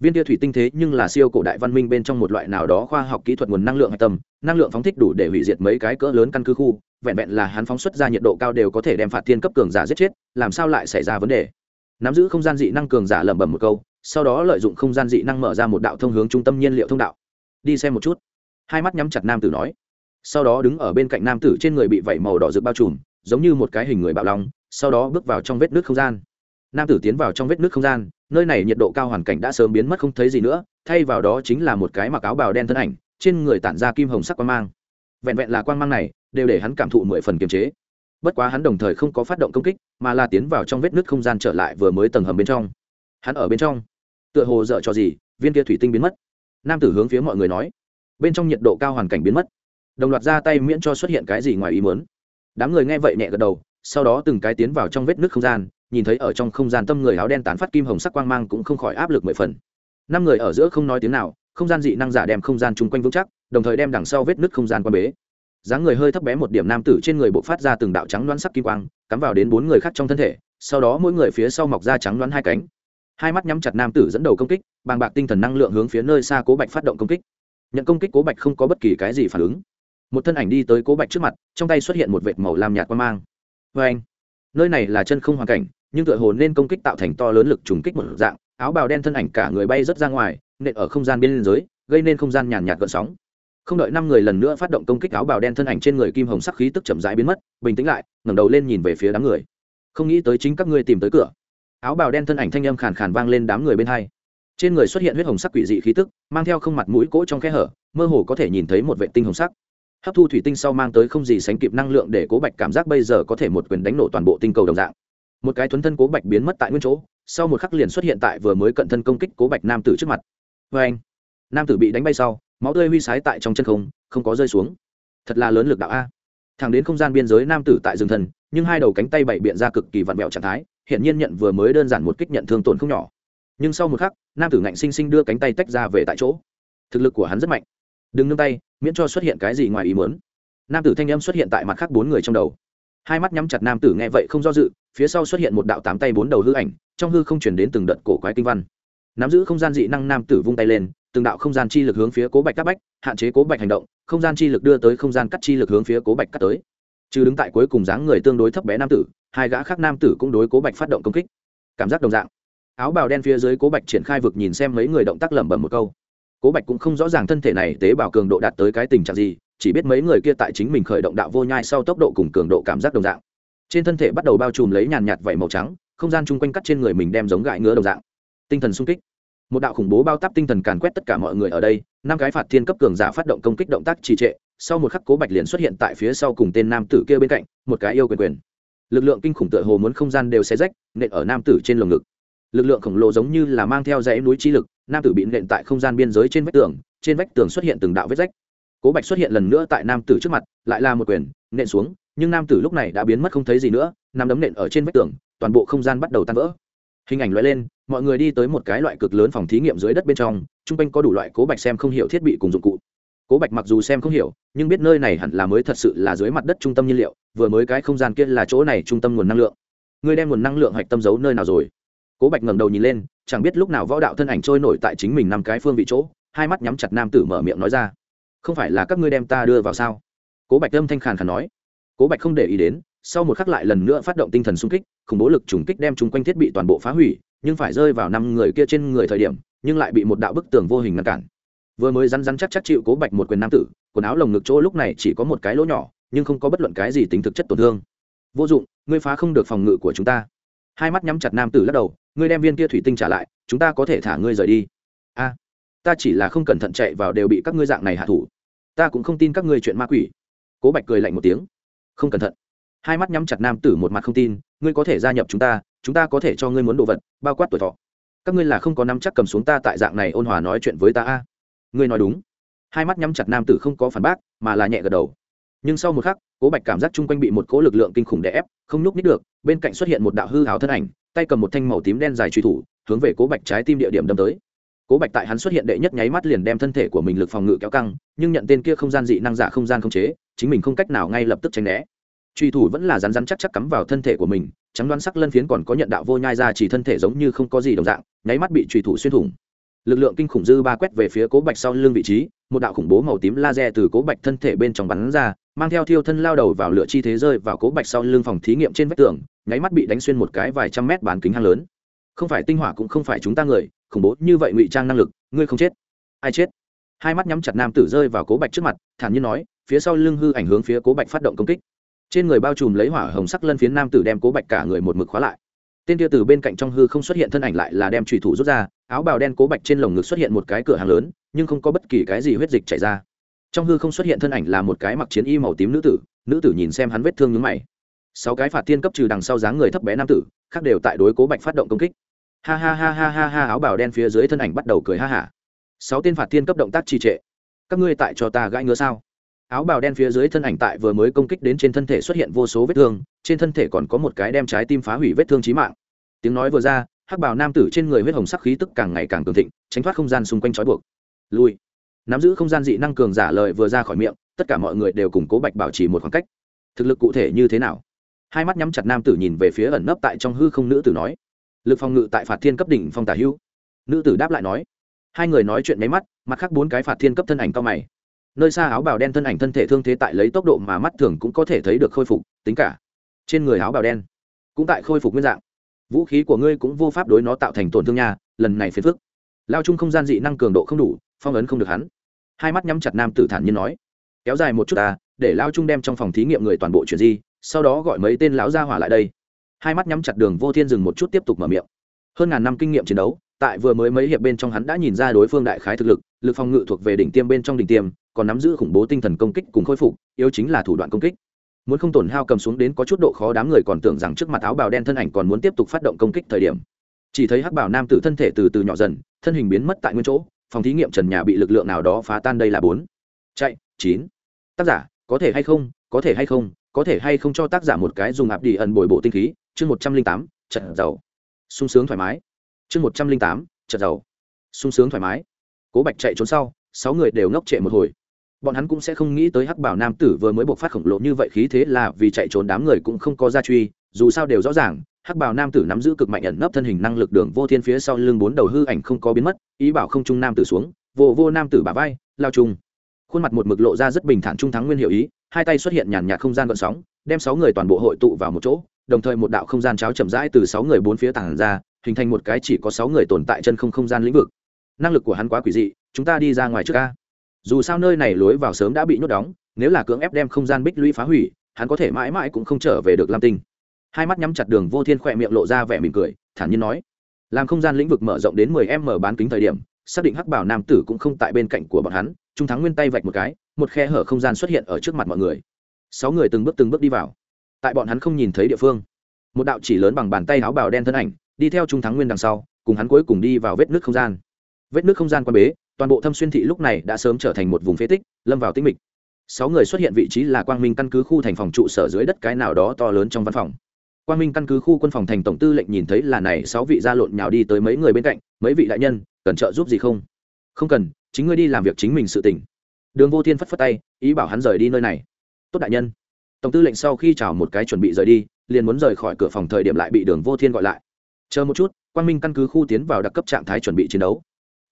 Viên tia thủy tinh thế nhưng là siêu cổ đại văn minh bên trong một loại nào đó khoa học kỹ thuật nguồn năng lượng hạch tâm, năng lượng phóng thích đủ để hủy diệt mấy cái cỡ lớn căn cứ khu, vẹn vẹn là hắn phóng xuất ra nhiệt độ cao đều có thể đem phạt thiên cấp cường giả giết chết, làm sao lại xảy ra vấn đề? Nắm giữ không gian dị năng cường giả lẩm bẩm một câu, sau đó lợi dụng không gian dị năng mở ra một đạo thông hướng trung tâm nhiên liệu thông đạo. Đi xem một chút. Hai mắt nhắm chặt nam tử nói. Sau đó đứng ở bên cạnh nam tử trên người bị vẩy màu đỏ rực bao trùm, giống như một cái hình người bạo long, sau đó bước vào trong vết nước không gian. Nam tử tiến vào trong vết nước không gian, nơi này nhiệt độ cao hoàn cảnh đã sớm biến mất không thấy gì nữa, thay vào đó chính là một cái mặc áo bào đen thân ảnh, trên người tản ra kim hồng sắc quang mang. Vẹn vẹn là quang mang này, đều để hắn cảm thụ mười phần kiềm chế bất quá hắn đồng thời không có phát động công kích, mà là tiến vào trong vết nước không gian trở lại vừa mới tầng hầm bên trong. Hắn ở bên trong. Tựa hồ dở cho gì, viên kia thủy tinh biến mất. Nam tử hướng phía mọi người nói. Bên trong nhiệt độ cao hoàn cảnh biến mất. Đồng loạt ra tay miễn cho xuất hiện cái gì ngoài ý muốn. Đám người nghe vậy nhẹ gật đầu, sau đó từng cái tiến vào trong vết nước không gian, nhìn thấy ở trong không gian tâm người áo đen tán phát kim hồng sắc quang mang cũng không khỏi áp lực mười phần. Năm người ở giữa không nói tiếng nào, không gian dị năng giả đem không gian chung quanh vững chắc, đồng thời đem đằng sau vết nước không gian quan bế dáng người hơi thấp bé một điểm nam tử trên người bộ phát ra từng đạo trắng đoán sắc kim quang, cắm vào đến bốn người khác trong thân thể, sau đó mỗi người phía sau mọc ra trắng đoán hai cánh. Hai mắt nhắm chặt nam tử dẫn đầu công kích, bàng bạc tinh thần năng lượng hướng phía nơi xa cố bạch phát động công kích. Nhận công kích cố bạch không có bất kỳ cái gì phản ứng. Một thân ảnh đi tới cố bạch trước mặt, trong tay xuất hiện một vệt màu lam nhạt quan mang. Vê anh, nơi này là chân không hoàn cảnh, nhưng tựa hồ nên công kích tạo thành to lớn lực trùng kích một dạng, áo bào đen thân ảnh cả người bay rớt ra ngoài, nện ở không gian biên giới gây nên không gian nhàn nhạt gợn sóng không đợi năm người lần nữa phát động công kích áo bào đen thân ảnh trên người kim hồng sắc khí tức chậm rãi biến mất, bình tĩnh lại, ngẩng đầu lên nhìn về phía đám người. Không nghĩ tới chính các ngươi tìm tới cửa. Áo bào đen thân ảnh thanh âm khàn khàn vang lên đám người bên hai. Trên người xuất hiện huyết hồng sắc quỷ dị khí tức, mang theo không mặt mũi cỗ trong khe hở, mơ hồ có thể nhìn thấy một vệ tinh hồng sắc. Hấp thu thủy tinh sau mang tới không gì sánh kịp năng lượng để cố bạch cảm giác bây giờ có thể một quyền đánh nổ toàn bộ tinh cầu đồng dạng. Một cái thuấn thân cố bạch biến mất tại nguyên chỗ, sau một khắc liền xuất hiện tại vừa mới cận thân công kích cố bạch nam tử trước mặt. Vê anh nam tử bị đánh bay sau máu tươi huy sái tại trong chân không không có rơi xuống. Thật là lớn lực đạo a. Thẳng đến không gian biên giới nam tử tại rừng thần, nhưng hai đầu cánh tay bậy biện ra cực kỳ vặn vẹo trạng thái hiện nhiên nhận vừa mới đơn giản một kích nhận thương tổn không nhỏ. Nhưng sau một khắc, nam tử ngạnh sinh sinh đưa cánh tay tách ra về tại chỗ. Thực lực của hắn rất mạnh. Đừng nương tay, miễn cho xuất hiện cái gì ngoài ý muốn. Nam tử thanh âm xuất hiện tại mặt khác bốn người trong đầu. Hai mắt nhắm chặt nam tử nghe vậy không do dự, phía sau xuất hiện một đạo tám tay bốn đầu hư ảnh, trong hư không chuyển đến từng đợt cổ quái kinh văn. Nắm giữ không gian dị năng nam tử vung tay lên từng đạo không gian chi lực hướng phía cố bạch cắt bách, hạn chế cố bạch hành động, không gian chi lực đưa tới không gian cắt chi lực hướng phía cố bạch cắt tới. Trừ đứng tại cuối cùng dáng người tương đối thấp bé nam tử, hai gã khác nam tử cũng đối cố bạch phát động công kích. Cảm giác đồng dạng. Áo bào đen phía dưới cố bạch triển khai vực nhìn xem mấy người động tác lẩm bẩm một câu. Cố bạch cũng không rõ ràng thân thể này tế bào cường độ đạt tới cái tình trạng gì, chỉ biết mấy người kia tại chính mình khởi động đạo vô nhai sau tốc độ cùng cường độ cảm giác đồng dạng. Trên thân thể bắt đầu bao trùm lấy nhàn nhạt vảy màu trắng, không gian chung quanh cắt trên người mình đem giống gãi ngứa đồng dạng. Tinh thần sung kích một đạo khủng bố bao tắp tinh thần càn quét tất cả mọi người ở đây, năm cái phạt thiên cấp cường giả phát động công kích động tác trì trệ, sau một khắc cố bạch liền xuất hiện tại phía sau cùng tên nam tử kia bên cạnh, một cái yêu quyền quyền. Lực lượng kinh khủng tựa hồ muốn không gian đều xé rách, nện ở nam tử trên lồng ngực. Lực lượng khổng lồ giống như là mang theo dãy núi chi lực, nam tử bị nện tại không gian biên giới trên vách tường, trên vách tường xuất hiện từng đạo vết rách. Cố bạch xuất hiện lần nữa tại nam tử trước mặt, lại là một quyền, nện xuống, nhưng nam tử lúc này đã biến mất không thấy gì nữa nằm đấm nện ở trên vách tường, toàn bộ không gian bắt đầu tan vỡ. Hình ảnh loại lên mọi người đi tới một cái loại cực lớn phòng thí nghiệm dưới đất bên trong t r u n g quanh có đủ loại cố bạch xem không hiểu thiết bị cùng dụng cụ. Cố bạch mặc dù xem không hiểu, nhưng biết nơi này hẳn là mới thật sự là dưới mặt đất trung tâm nhiên liệu, vừa mới cái không gian kia là chỗ này trung tâm nguồn năng lượng. Ngươi đem nguồn năng lượng hạch tâm giấu nơi nào rồi? Cố bạch ngẩng đầu nhìn lên, chẳng biết lúc nào võ đạo thân ảnh trôi nổi tại chính mình năm cái phương vị chỗ, hai mắt nhắm chặt nam tử mở miệng nói ra. Không phải là các ngươi đem ta đưa vào sao? Cố bạch âm thanh khàn khàn nói. Cố bạch không để ý đến, sau một khắc lại lần nữa phát động tinh thần xung kích, khủng bố lực trùng kích đem chung quanh thiết bị toàn bộ phá hủy nhưng phải rơi vào năm người kia trên người thời điểm, nhưng lại bị một đạo bức tường vô hình ngăn cản. Vừa mới rắn rắn chắc chắc chịu cố bạch một quyền nam tử, quần áo lồng ngực chỗ lúc này chỉ có một cái lỗ nhỏ, nhưng không có bất luận cái gì tính thực chất tổn thương. Vô dụng, ngươi phá không được phòng ngự của chúng ta. Hai mắt nhắm chặt nam tử lắc đầu, ngươi đem viên kia thủy tinh trả lại, chúng ta có thể thả ngươi rời đi. A, ta chỉ là không cẩn thận chạy vào đều bị các ngươi dạng này hạ thủ. Ta cũng không tin các ngươi chuyện ma quỷ. Cố bạch cười lạnh một tiếng. Không cẩn thận. Hai mắt nhắm chặt nam tử một mặt không tin, ngươi có thể gia nhập chúng ta chúng ta có thể cho ngươi muốn đồ vật, bao quát tuổi thọ. Các ngươi là không có nắm chắc cầm xuống ta tại dạng này ôn hòa nói chuyện với ta a. Ngươi nói đúng. Hai mắt nhắm chặt nam tử không có phản bác, mà là nhẹ gật đầu. Nhưng sau một khắc, cố bạch cảm giác chung quanh bị một cố lực lượng kinh khủng đè ép, không nhúc nít được, bên cạnh xuất hiện một đạo hư hào thân ảnh, tay cầm một thanh màu tím đen dài truy thủ, hướng về cố bạch trái tim địa điểm đâm tới. Cố bạch tại hắn xuất hiện đệ nhất nháy mắt liền đem thân thể của mình lực phòng ngự kéo căng, nhưng nhận tên kia không gian dị năng giả không gian không chế, chính mình không cách nào ngay lập tức tránh né truy thủ vẫn là rắn rắn chắc chắc cắm vào thân thể của mình, trắng đoán sắc lân phiến còn có nhận đạo vô nhai ra chỉ thân thể giống như không có gì đồng dạng, nháy mắt bị truy thủ xuyên thủng. Lực lượng kinh khủng dư ba quét về phía cố bạch sau lưng vị trí, một đạo khủng bố màu tím laser từ cố bạch thân thể bên trong bắn ra, mang theo thiêu thân lao đầu vào lửa chi thế rơi vào cố bạch sau lưng phòng thí nghiệm trên vách tường, nháy mắt bị đánh xuyên một cái vài trăm mét bán kính hang lớn. Không phải tinh hỏa cũng không phải chúng ta người, khủng bố như vậy ngụy trang năng lực, ngươi không chết. Ai chết? Hai mắt nhắm chặt nam tử rơi vào cố bạch trước mặt, thản nhiên nói, phía sau lưng hư ảnh hướng phía cố bạch phát động công kích trên người bao trùm lấy hỏa hồng sắc lân phiến nam tử đem cố bạch cả người một mực khóa lại. Tên kia từ bên cạnh trong hư không xuất hiện thân ảnh lại là đem trùy thủ rút ra, áo bào đen cố bạch trên lồng ngực xuất hiện một cái cửa hàng lớn, nhưng không có bất kỳ cái gì huyết dịch chảy ra. Trong hư không xuất hiện thân ảnh là một cái mặc chiến y màu tím nữ tử nữ tử nhìn xem hắn vết thương nhướng mày. Sáu cái phạt thiên cấp trừ đằng sau dáng người thấp bé nam tử, khác đều tại đối cố bạch phát động công kích. Ha ha ha ha ha ha, áo bào đen phía dưới thân ảnh bắt đầu cười ha hả. Sáu tên phạt thiên cấp động tác trì trệ. Các ngươi tại cho ta gãi ngứa sao? Áo bào đen phía dưới thân ảnh tại vừa mới công kích đến trên thân thể xuất hiện vô số vết thương, trên thân thể còn có một cái đem trái tim phá hủy vết thương trí mạng. Tiếng nói vừa ra, hắc bào nam tử trên người huyết hồng sắc khí tức càng ngày càng cường thịnh, tránh thoát không gian xung quanh trói buộc. Lui. Nắm giữ không gian dị năng cường giả lời vừa ra khỏi miệng, tất cả mọi người đều củng cố bạch bảo trì một khoảng cách. Thực lực cụ thể như thế nào? Hai mắt nhắm chặt nam tử nhìn về phía ẩn nấp tại trong hư không nữ tử nói. Lực phòng ngự tại phạt thiên cấp đỉnh phong tả hưu. nữ tử đáp lại nói. Hai người nói chuyện máy mắt, mặt khác bốn cái phạt thiên cấp thân ảnh cao mày nơi xa áo bào đen thân ảnh thân thể thương thế tại lấy tốc độ mà mắt thường cũng có thể thấy được khôi phục, tính cả trên người áo bào đen cũng tại khôi phục nguyên dạng. Vũ khí của ngươi cũng vô pháp đối nó tạo thành tổn thương nha, lần này phiền phức. Lao chung không gian dị năng cường độ không đủ, phong ấn không được hắn. Hai mắt nhắm chặt nam tử thản nhiên nói, kéo dài một chút ta, để lao chung đem trong phòng thí nghiệm người toàn bộ chuyển di, sau đó gọi mấy tên lão gia hỏa lại đây. Hai mắt nhắm chặt đường vô thiên dừng một chút tiếp tục mở miệng. Hơn ngàn năm kinh nghiệm chiến đấu tại vừa mới mấy hiệp bên trong hắn đã nhìn ra đối phương đại khái thực lực lực phòng ngự thuộc về đỉnh tiêm bên trong đỉnh tiêm, còn nắm giữ khủng bố tinh thần công kích cùng khôi phục, yếu chính là thủ đoạn công kích. Muốn không tổn hao cầm xuống đến có chút độ khó đám người còn tưởng rằng trước mặt áo bào đen thân ảnh còn muốn tiếp tục phát động công kích thời điểm. Chỉ thấy hắc bảo nam tử thân thể từ từ nhỏ dần, thân hình biến mất tại nguyên chỗ, phòng thí nghiệm trần nhà bị lực lượng nào đó phá tan đây là bốn. Chạy, chín. Tác giả, có thể hay không, có thể hay không, có thể hay không cho tác giả một cái dùng ạp đi ẩn bồi bộ tinh khí, chương một trăm linh tám, trận giàu. Sung sướng thoải mái chương một trăm linh tám trận giàu. Sung sướng thoải mái. Cố bạch chạy trốn sau, sáu người đều ngốc trệ một hồi. Bọn hắn cũng sẽ không nghĩ tới hắc bảo nam tử vừa mới buộc phát khổng lồ như vậy khí thế là vì chạy trốn đám người cũng không có gia truy, dù sao đều rõ ràng, hắc bảo nam tử nắm giữ cực mạnh ẩn nấp thân hình năng lực đường vô thiên phía sau lưng bốn đầu hư ảnh không có biến mất, ý bảo không trung nam tử xuống, vô vô nam tử bà vai, lao trung khuôn mặt một mực lộ ra rất bình thản trung thắng nguyên hiệu ý, hai tay xuất hiện nhàn nhạt không gian gợn sóng, đem sáu người toàn bộ hội tụ vào một chỗ, đồng thời một đạo không gian cháo chậm rãi từ sáu người bốn phía tảng ra hình thành một cái chỉ có sáu người tồn tại chân không không gian lĩnh vực. Năng lực của hắn quá quỷ dị, chúng ta đi ra ngoài trước ca dù sao nơi này lối vào sớm đã bị nhốt đóng, nếu là cưỡng ép đem không gian bích lũy phá hủy, hắn có thể mãi mãi cũng không trở về được lam tinh. Hai mắt nhắm chặt đường vô thiên khỏe miệng lộ ra vẻ mỉm cười, thản nhiên nói. Làm không gian lĩnh vực mở rộng đến mười m bán kính thời điểm, xác định hắc bảo nam tử cũng không tại bên cạnh của bọn hắn, trung thắng nguyên tay vạch một cái, một khe hở không gian xuất hiện ở trước mặt mọi người. Sáu người từng bước từng bước đi vào. Tại bọn hắn không nhìn thấy địa phương, một đạo chỉ lớn bằng bàn tay áo bào đen thân ảnh đi theo trung thắng nguyên đằng sau, cùng hắn cuối cùng đi vào vết nước không gian. Vết nước không gian quan bế, toàn bộ thâm xuyên thị lúc này đã sớm trở thành một vùng phế tích, lâm vào tĩnh mịch. Sáu người xuất hiện vị trí là quang minh căn cứ khu thành phòng trụ sở dưới đất cái nào đó to lớn trong văn phòng. Quang minh căn cứ khu quân phòng thành tổng tư lệnh nhìn thấy là này, sáu vị gia lộn nhào đi tới mấy người bên cạnh, mấy vị đại nhân, cần trợ giúp gì không? Không cần, chính ngươi đi làm việc chính mình sự tỉnh đường vô thiên phất phất tay, ý bảo hắn rời đi nơi này. Tốt đại nhân. Tổng tư lệnh sau khi chào một cái chuẩn bị rời đi, liền muốn rời khỏi cửa phòng thời điểm lại bị đường vô thiên gọi lại chờ một chút, quang minh căn cứ khu tiến vào đặc cấp trạng thái chuẩn bị chiến đấu.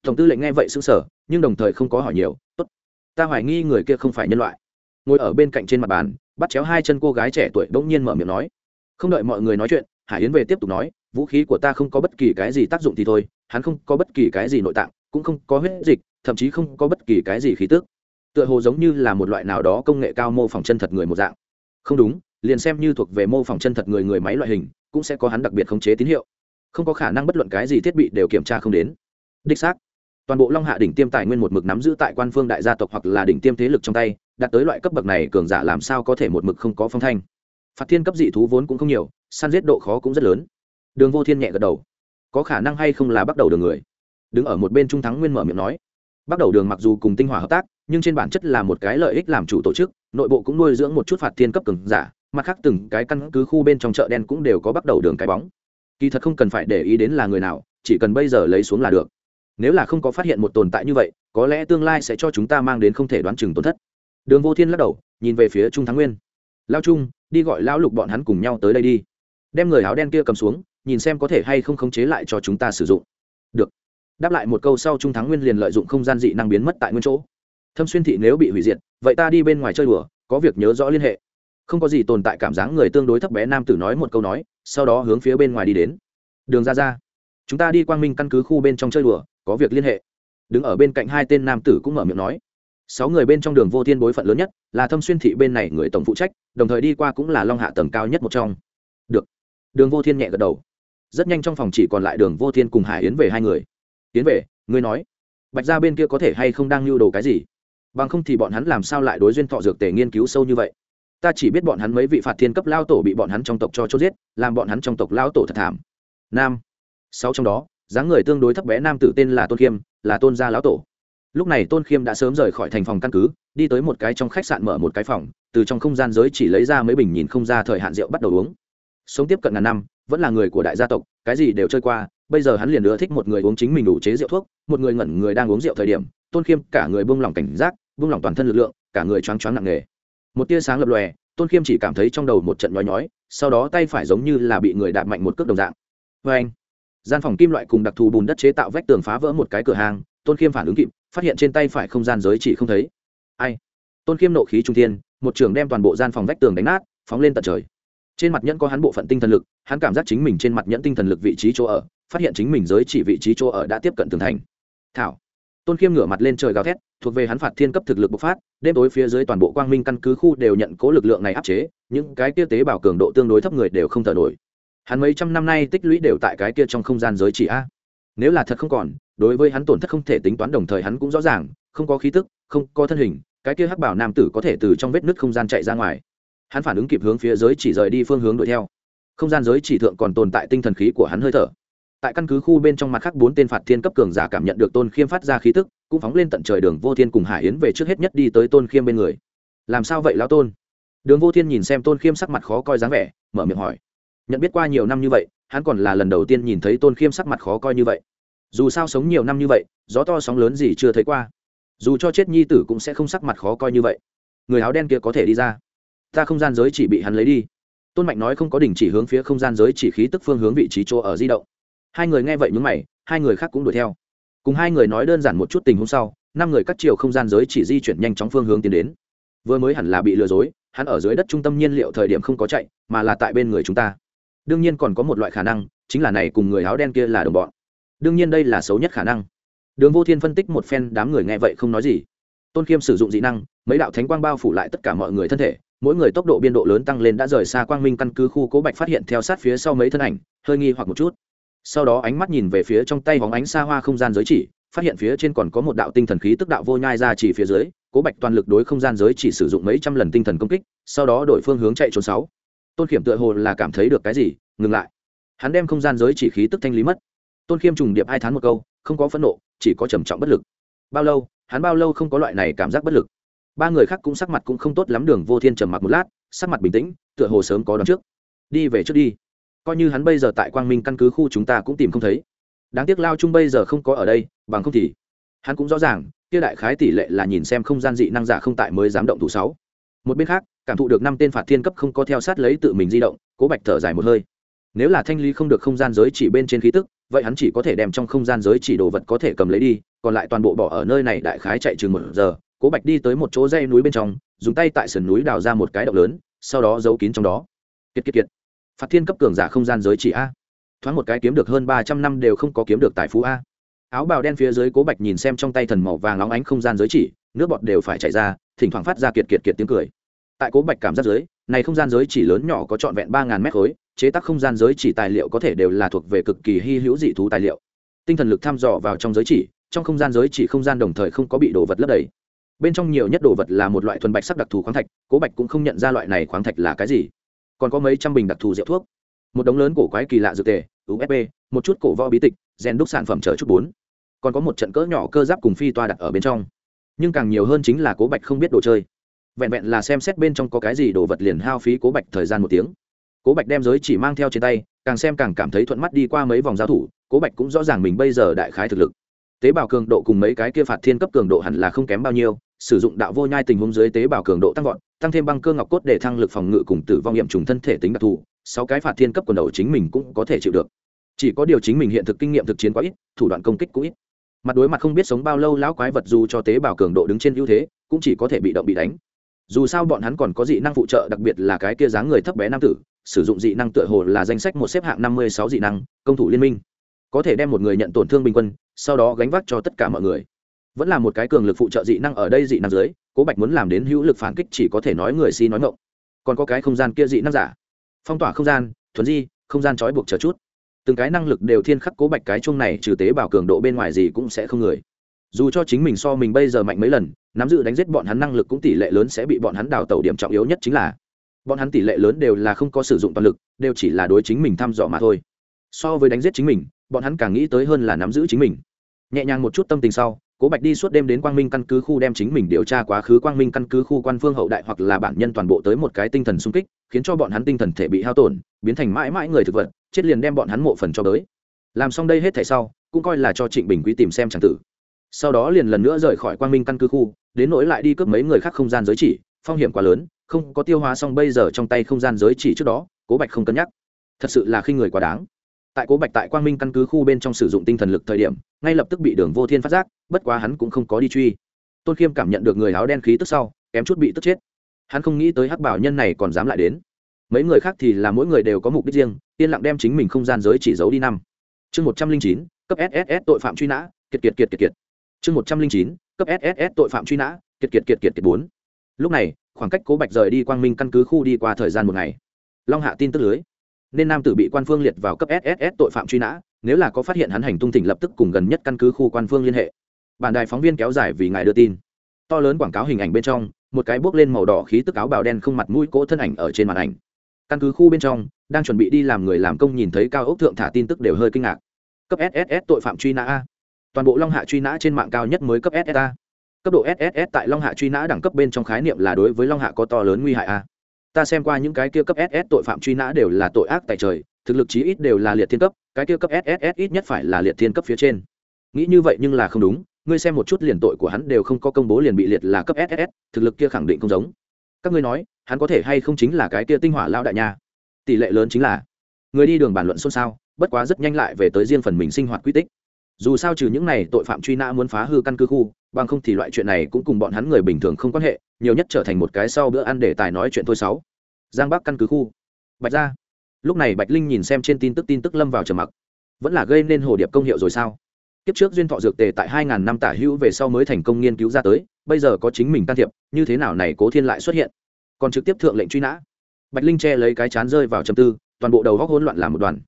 Tổng tư lệnh nghe vậy xứng sở nhưng đồng thời không có hỏi nhiều, tốt, ta hoài nghi người kia không phải nhân loại. Ngồi ở bên cạnh trên mặt bàn, bắt chéo hai chân cô gái trẻ tuổi bỗng nhiên mở miệng nói, không đợi mọi người nói chuyện, hải yến về tiếp tục nói, vũ khí của ta không có bất kỳ cái gì tác dụng thì thôi, hắn không có bất kỳ cái gì nội tạng, cũng không có huyết dịch, thậm chí không có bất kỳ cái gì khí tức. Tựa hồ giống như là một loại nào đó công nghệ cao mô phỏng chân thật người một dạng. Không đúng, liền xem như thuộc về mô phỏng chân thật người người máy loại hình, cũng sẽ có hắn đặc biệt khống chế tín hiệu không có khả năng bất luận cái gì thiết bị đều kiểm tra không đến. Đích xác, toàn bộ long hạ đỉnh tiêm tài nguyên một mực nắm giữ tại quan phương đại gia tộc hoặc là đỉnh tiêm thế lực trong tay, đạt tới loại cấp bậc này cường giả làm sao có thể một mực không có phong thanh. Phạt thiên cấp dị thú vốn cũng không nhiều, săn giết độ khó cũng rất lớn. Đường vô thiên nhẹ gật đầu. Có khả năng hay không là bắt đầu đường người? Đứng ở một bên trung thắng nguyên mở miệng nói. Bắt đầu đường mặc dù cùng tinh hỏa hợp tác, nhưng trên bản chất là một cái lợi ích làm chủ tổ chức, nội bộ cũng nuôi dưỡng một chút phạt thiên cấp cường giả, mặt khác từng cái căn cứ khu bên trong chợ đen cũng đều có bắt đầu đường cái bóng kỳ thật không cần phải để ý đến là người nào, chỉ cần bây giờ lấy xuống là được. Nếu là không có phát hiện một tồn tại như vậy, có lẽ tương lai sẽ cho chúng ta mang đến không thể đoán chừng tổn thất. Đường vô thiên lắc đầu, nhìn về phía trung thắng nguyên. Lao trung, đi gọi lão lục bọn hắn cùng nhau tới đây đi. Đem người áo đen kia cầm xuống, nhìn xem có thể hay không khống chế lại cho chúng ta sử dụng. Được. Đáp lại một câu sau trung thắng nguyên liền lợi dụng không gian dị năng biến mất tại nguyên chỗ. Thâm xuyên thị nếu bị hủy diệt, vậy ta đi bên ngoài chơi đùa, có việc nhớ rõ liên hệ. Không có gì tồn tại cảm giác người tương đối thấp bé nam tử nói một câu nói sau đó hướng phía bên ngoài đi đến. Đường ra ra. Chúng ta đi quang minh căn cứ khu bên trong chơi đùa, có việc liên hệ. Đứng ở bên cạnh hai tên nam tử cũng mở miệng nói. Sáu người bên trong đường vô thiên bối phận lớn nhất là thâm xuyên thị bên này người tổng phụ trách, đồng thời đi qua cũng là long hạ tầng cao nhất một trong. Được. Đường vô thiên nhẹ gật đầu. Rất nhanh trong phòng chỉ còn lại đường vô thiên cùng hải yến về hai người. Yến về, ngươi nói, bạch ra bên kia có thể hay không đang lưu đồ cái gì? Bằng không thì bọn hắn làm sao lại đối duyên thọ dược tề nghiên cứu sâu như vậy? Ta chỉ biết bọn hắn mấy vị phạt thiên cấp lao tổ bị bọn hắn trong tộc cho chốt giết, làm bọn hắn trong tộc lao tổ thật thảm. Nam. Sáu trong đó, dáng người tương đối thấp bé nam tử tên là tôn khiêm, là tôn gia lão tổ. Lúc này tôn khiêm đã sớm rời khỏi thành phòng căn cứ, đi tới một cái trong khách sạn mở một cái phòng, từ trong không gian giới chỉ lấy ra mấy bình nhìn không ra thời hạn rượu bắt đầu uống. Sống tiếp cận ngàn năm, vẫn là người của đại gia tộc, cái gì đều chơi qua, bây giờ hắn liền ưa thích một người uống chính mình đủ chế rượu thuốc, một người ngẩn người đang uống rượu thời điểm, tôn khiêm cả người buông lỏng cảnh giác, buông lỏng toàn thân lực lượng, cả người choáng choáng nặng nề một tia sáng lập lòe, tôn khiêm chỉ cảm thấy trong đầu một trận nhói nhói, sau đó tay phải giống như là bị người đạp mạnh một cước đồng dạng. Vê anh, gian phòng kim loại cùng đặc thù bùn đất chế tạo vách tường phá vỡ một cái cửa hàng, tôn khiêm phản ứng kịp, phát hiện trên tay phải không gian giới chỉ không thấy. Ai? Tôn khiêm nộ khí trung thiên, một trường đem toàn bộ gian phòng vách tường đánh nát, phóng lên tận trời. Trên mặt nhẫn có hắn bộ phận tinh thần lực, hắn cảm giác chính mình trên mặt nhẫn tinh thần lực vị trí chỗ ở, phát hiện chính mình giới chỉ vị trí chỗ ở đã tiếp cận tường thành. Thảo. Tôn khiêm ngửa mặt lên trời gào thét thuộc về hắn phạt thiên cấp thực lực bộc phát, đêm tối phía dưới toàn bộ quang minh căn cứ khu đều nhận cố lực lượng này áp chế, những cái kia tế bào cường độ tương đối thấp người đều không thở nổi. Hắn mấy trăm năm nay tích lũy đều tại cái kia trong không gian giới chỉ a. Nếu là thật không còn, đối với hắn tổn thất không thể tính toán đồng thời hắn cũng rõ ràng, không có khí tức, không có thân hình, cái kia hắc bảo nam tử có thể từ trong vết nứt không gian chạy ra ngoài. Hắn phản ứng kịp hướng phía giới chỉ rời đi phương hướng đuổi theo. Không gian giới chỉ thượng còn tồn tại tinh thần khí của hắn hơi thở tại căn cứ khu bên trong mặt khác bốn tên phạt thiên cấp cường giả cảm nhận được tôn khiêm phát ra khí tức, cũng phóng lên tận trời đường vô thiên cùng hải yến về trước hết nhất đi tới tôn khiêm bên người. Làm sao vậy, lão tôn? Đường vô thiên nhìn xem tôn khiêm sắc mặt khó coi dáng vẻ, mở miệng hỏi. Nhận biết qua nhiều năm như vậy, hắn còn là lần đầu tiên nhìn thấy tôn khiêm sắc mặt khó coi như vậy. Dù sao sống nhiều năm như vậy, gió to sóng lớn gì chưa thấy qua. Dù cho chết nhi tử cũng sẽ không sắc mặt khó coi như vậy. Người áo đen kia có thể đi ra. Ta không gian giới chỉ bị hắn lấy đi. Tôn mạnh nói không có đình chỉ hướng phía không gian giới chỉ khí tức phương hướng vị trí chỗ ở di động hai người nghe vậy nhúng mày, hai người khác cũng đuổi theo. Cùng hai người nói đơn giản một chút tình hôm sau, năm người cắt chiều không gian giới chỉ di chuyển nhanh chóng phương hướng tiến đến. Vừa mới hẳn là bị lừa dối, hắn ở dưới đất trung tâm nhiên liệu thời điểm không có chạy, mà là tại bên người chúng ta. Đương nhiên còn có một loại khả năng, chính là này cùng người áo đen kia là đồng bọn. Đương nhiên đây là xấu nhất khả năng. Đường vô thiên phân tích một phen, đám người nghe vậy không nói gì. Tôn khiêm sử dụng dị năng, mấy đạo thánh quang bao phủ lại tất cả mọi người thân thể, mỗi người tốc độ biên độ lớn tăng lên đã rời xa quang minh căn cứ khu cố bạch phát hiện theo sát phía sau mấy thân ảnh, hơi nghi hoặc một chút sau đó ánh mắt nhìn về phía trong tay hóng ánh xa hoa không gian giới chỉ, phát hiện phía trên còn có một đạo tinh thần khí tức đạo vô nhai ra chỉ phía dưới, cố bạch toàn lực đối không gian giới chỉ sử dụng mấy trăm lần tinh thần công kích, sau đó đổi phương hướng chạy trốn sáu. Tôn khiểm tựa hồ là cảm thấy được cái gì, ngừng lại. Hắn đem không gian giới chỉ khí tức thanh lý mất. Tôn khiêm trùng điệp hai tháng một câu, không có phẫn nộ, chỉ có trầm trọng bất lực. Bao lâu, hắn bao lâu không có loại này cảm giác bất lực. Ba người khác cũng sắc mặt cũng không tốt lắm, đường vô thiên trầm mặc một lát, sắc mặt bình tĩnh, tựa hồ sớm có đón trước. Đi về trước đi coi như hắn bây giờ tại quang minh căn cứ khu chúng ta cũng tìm không thấy. Đáng tiếc lao chung bây giờ không có ở đây, bằng không thì hắn cũng rõ ràng, kia đại khái tỷ lệ là nhìn xem không gian dị năng giả không tại mới dám động thủ sáu. Một bên khác, cảm thụ được năm tên phạt thiên cấp không có theo sát lấy tự mình di động, cố bạch thở dài một hơi. Nếu là thanh lý không được không gian giới chỉ bên trên khí tức, vậy hắn chỉ có thể đem trong không gian giới chỉ đồ vật có thể cầm lấy đi, còn lại toàn bộ bỏ ở nơi này đại khái chạy chừng một giờ. Cố bạch đi tới một chỗ dây núi bên trong, dùng tay tại sườn núi đào ra một cái động lớn, sau đó giấu kín trong đó. Kiệt kiệt kiệt phạt thiên cấp cường giả không gian giới chỉ a. Thoáng một cái kiếm được hơn ba trăm năm đều không có kiếm được tài phú a. Áo bào đen phía dưới cố bạch nhìn xem trong tay thần màu vàng óng ánh không gian giới chỉ, nước bọt đều phải chảy ra, thỉnh thoảng phát ra kiệt kiệt kiệt tiếng cười. Tại cố bạch cảm giác giới này không gian giới chỉ lớn nhỏ có trọn vẹn ba ngàn mét khối, chế tác không gian giới chỉ tài liệu có thể đều là thuộc về cực kỳ hy hữu dị thú tài liệu. Tinh thần lực thăm dò vào trong giới chỉ, trong không gian giới chỉ không gian đồng thời không có bị đồ vật lấp đầy. Bên trong nhiều nhất đồ vật là một loại thuần bạch sắc đặc thù khoáng thạch, cố bạch cũng không nhận ra loại này khoáng thạch là cái gì còn có mấy trăm bình đặc thù rượu thuốc. Một đống lớn cổ quái kỳ lạ dược tề usb một chút cổ võ bí tịch, rèn đúc sản phẩm chở chút bốn. Còn có một trận cỡ nhỏ cơ giáp cùng phi toa đặt ở bên trong. Nhưng càng nhiều hơn chính là cố bạch không biết đồ chơi. Vẹn vẹn là xem xét bên trong có cái gì đồ vật liền hao phí cố bạch thời gian một tiếng. Cố bạch đem giới chỉ mang theo trên tay, càng xem càng cảm thấy thuận mắt đi qua mấy vòng giao thủ, cố bạch cũng rõ ràng mình bây giờ đại khái thực lực tế bào cường độ cùng mấy cái kia phạt thiên cấp cường độ hẳn là không kém bao nhiêu, sử dụng đạo vô nhai tình huống dưới tế bào cường độ tăng vọt, tăng thêm băng cơ ngọc cốt để thăng lực phòng ngự cùng tử vong nghiệm trùng thân thể tính đặc thù, sáu cái phạt thiên cấp quần đầu chính mình cũng có thể chịu được. Chỉ có điều chính mình hiện thực kinh nghiệm thực chiến quá ít, thủ đoạn công kích cũng ít. Mặt đối mặt không biết sống bao lâu lão quái vật dù cho tế bào cường độ đứng trên ưu thế, cũng chỉ có thể bị động bị đánh. Dù sao bọn hắn còn có dị năng phụ trợ, đặc biệt là cái kia dáng người thấp bé nam tử, sử dụng dị năng tựa hồ là danh sách một xếp hạng năm mươi sáu dị năng, công thủ liên minh có thể đem một người nhận tổn thương bình quân, sau đó gánh vác cho tất cả mọi người. Vẫn là một cái cường lực phụ trợ dị năng ở đây dị năng dưới, cố bạch muốn làm đến hữu lực phản kích chỉ có thể nói người si nói ngộng còn có cái không gian kia dị năng giả. Phong tỏa không gian thuấn di, không gian trói buộc chờ chút. Từng cái năng lực đều thiên khắc cố bạch cái chung này, trừ tế bào cường độ bên ngoài gì cũng sẽ không người. Dù cho chính mình so mình bây giờ mạnh mấy lần, nắm giữ đánh giết bọn hắn năng lực cũng tỷ lệ lớn sẽ bị bọn hắn đào tẩu điểm trọng yếu nhất chính là, bọn hắn tỷ lệ lớn đều là không có sử dụng toàn lực, đều chỉ là đối chính mình thăm dò mà thôi. So với đánh giết chính mình bọn hắn càng nghĩ tới hơn là nắm giữ chính mình. Nhẹ nhàng một chút tâm tình sau, cố bạch đi suốt đêm đến quang minh căn cứ khu đem chính mình điều tra quá khứ quang minh căn cứ khu quan phương hậu đại hoặc là bản nhân toàn bộ tới một cái tinh thần sung kích, khiến cho bọn hắn tinh thần thể bị hao tổn, biến thành mãi mãi người thực vật, chết liền đem bọn hắn mộ phần cho tới. Làm xong đây hết thảy sau, cũng coi là cho trịnh bình quý tìm xem tràng tử. Sau đó liền lần nữa rời khỏi quang minh căn cứ khu, đến nỗi lại đi cướp mấy người khác không gian giới chỉ, phong hiểm quá lớn, không có tiêu hóa xong bây giờ trong tay không gian giới chỉ trước đó, cố bạch không cân nhắc. Thật sự là khi người quá đáng tại cố bạch tại quang minh căn cứ khu bên trong sử dụng tinh thần lực thời điểm, ngay lập tức bị đường vô thiên phát giác, bất quá hắn cũng không có đi truy. Tôn khiêm cảm nhận được người áo đen khí tức sau, kém chút bị tức chết. Hắn không nghĩ tới hắc bảo nhân này còn dám lại đến. Mấy người khác thì là mỗi người đều có mục đích riêng, yên lặng đem chính mình không gian giới chỉ giấu đi năm. Chương một trăm linh chín, cấp sss tội phạm truy nã, kiệt kiệt kiệt kiệt kiệt. Chương một trăm linh chín, cấp sss tội phạm truy nã, kiệt kiệt kiệt kiệt kiệt bốn. Lúc này, khoảng cách cố bạch rời đi quang minh căn cứ khu đi qua thời gian một ngày. Long hạ tin tức lưới nên nam tử bị quan phương liệt vào cấp sss tội phạm truy nã, nếu là có phát hiện hắn hành tung tỉnh lập tức cùng gần nhất căn cứ khu quan phương liên hệ. Bản đài phóng viên kéo dài vì ngài đưa tin. To lớn quảng cáo hình ảnh bên trong, một cái bước lên màu đỏ khí tức áo bào đen không mặt mũi cỗ thân ảnh ở trên màn ảnh. Căn cứ khu bên trong, đang chuẩn bị đi làm người làm công nhìn thấy cao ốc thượng thả tin tức đều hơi kinh ngạc. Cấp sss tội phạm truy nã a. Toàn bộ long hạ truy nã trên mạng cao nhất mới cấp ssa cấp độ sss tại long hạ truy nã đẳng cấp bên trong khái niệm là đối với long hạ có to lớn nguy hại a ta xem qua những cái kia cấp ss tội phạm truy nã đều là tội ác tại trời, thực lực chí ít đều là liệt thiên cấp, cái kia cấp sss ít nhất phải là liệt thiên cấp phía trên. Nghĩ như vậy nhưng là không đúng, ngươi xem một chút liền tội của hắn đều không có công bố liền bị liệt là cấp ss thực lực kia khẳng định không giống. Các ngươi nói, hắn có thể hay không chính là cái kia tinh hỏa lao đại nha? Tỷ lệ lớn chính là, người đi đường bàn luận xôn xao, bất quá rất nhanh lại về tới riêng phần mình sinh hoạt quy tích dù sao trừ những này tội phạm truy nã muốn phá hư căn cứ khu, bằng không thì loại chuyện này cũng cùng bọn hắn người bình thường không quan hệ, nhiều nhất trở thành một cái sau bữa ăn để tài nói chuyện thôi sáu. Giang bắc căn cứ khu. Bạch ra. Lúc này bạch linh nhìn xem trên tin tức tin tức lâm vào trầm mặc. Vẫn là gây nên hồ điệp công hiệu rồi sao? Kiếp trước duyên thọ dược tề tại hai ngàn năm tả hữu về sau mới thành công nghiên cứu ra tới, bây giờ có chính mình can thiệp, như thế nào này cố thiên lại xuất hiện? Còn trực tiếp thượng lệnh truy nã. Bạch linh che lấy cái chán rơi vào trầm tư, toàn bộ đầu góc hỗn loạn làm một đoàn.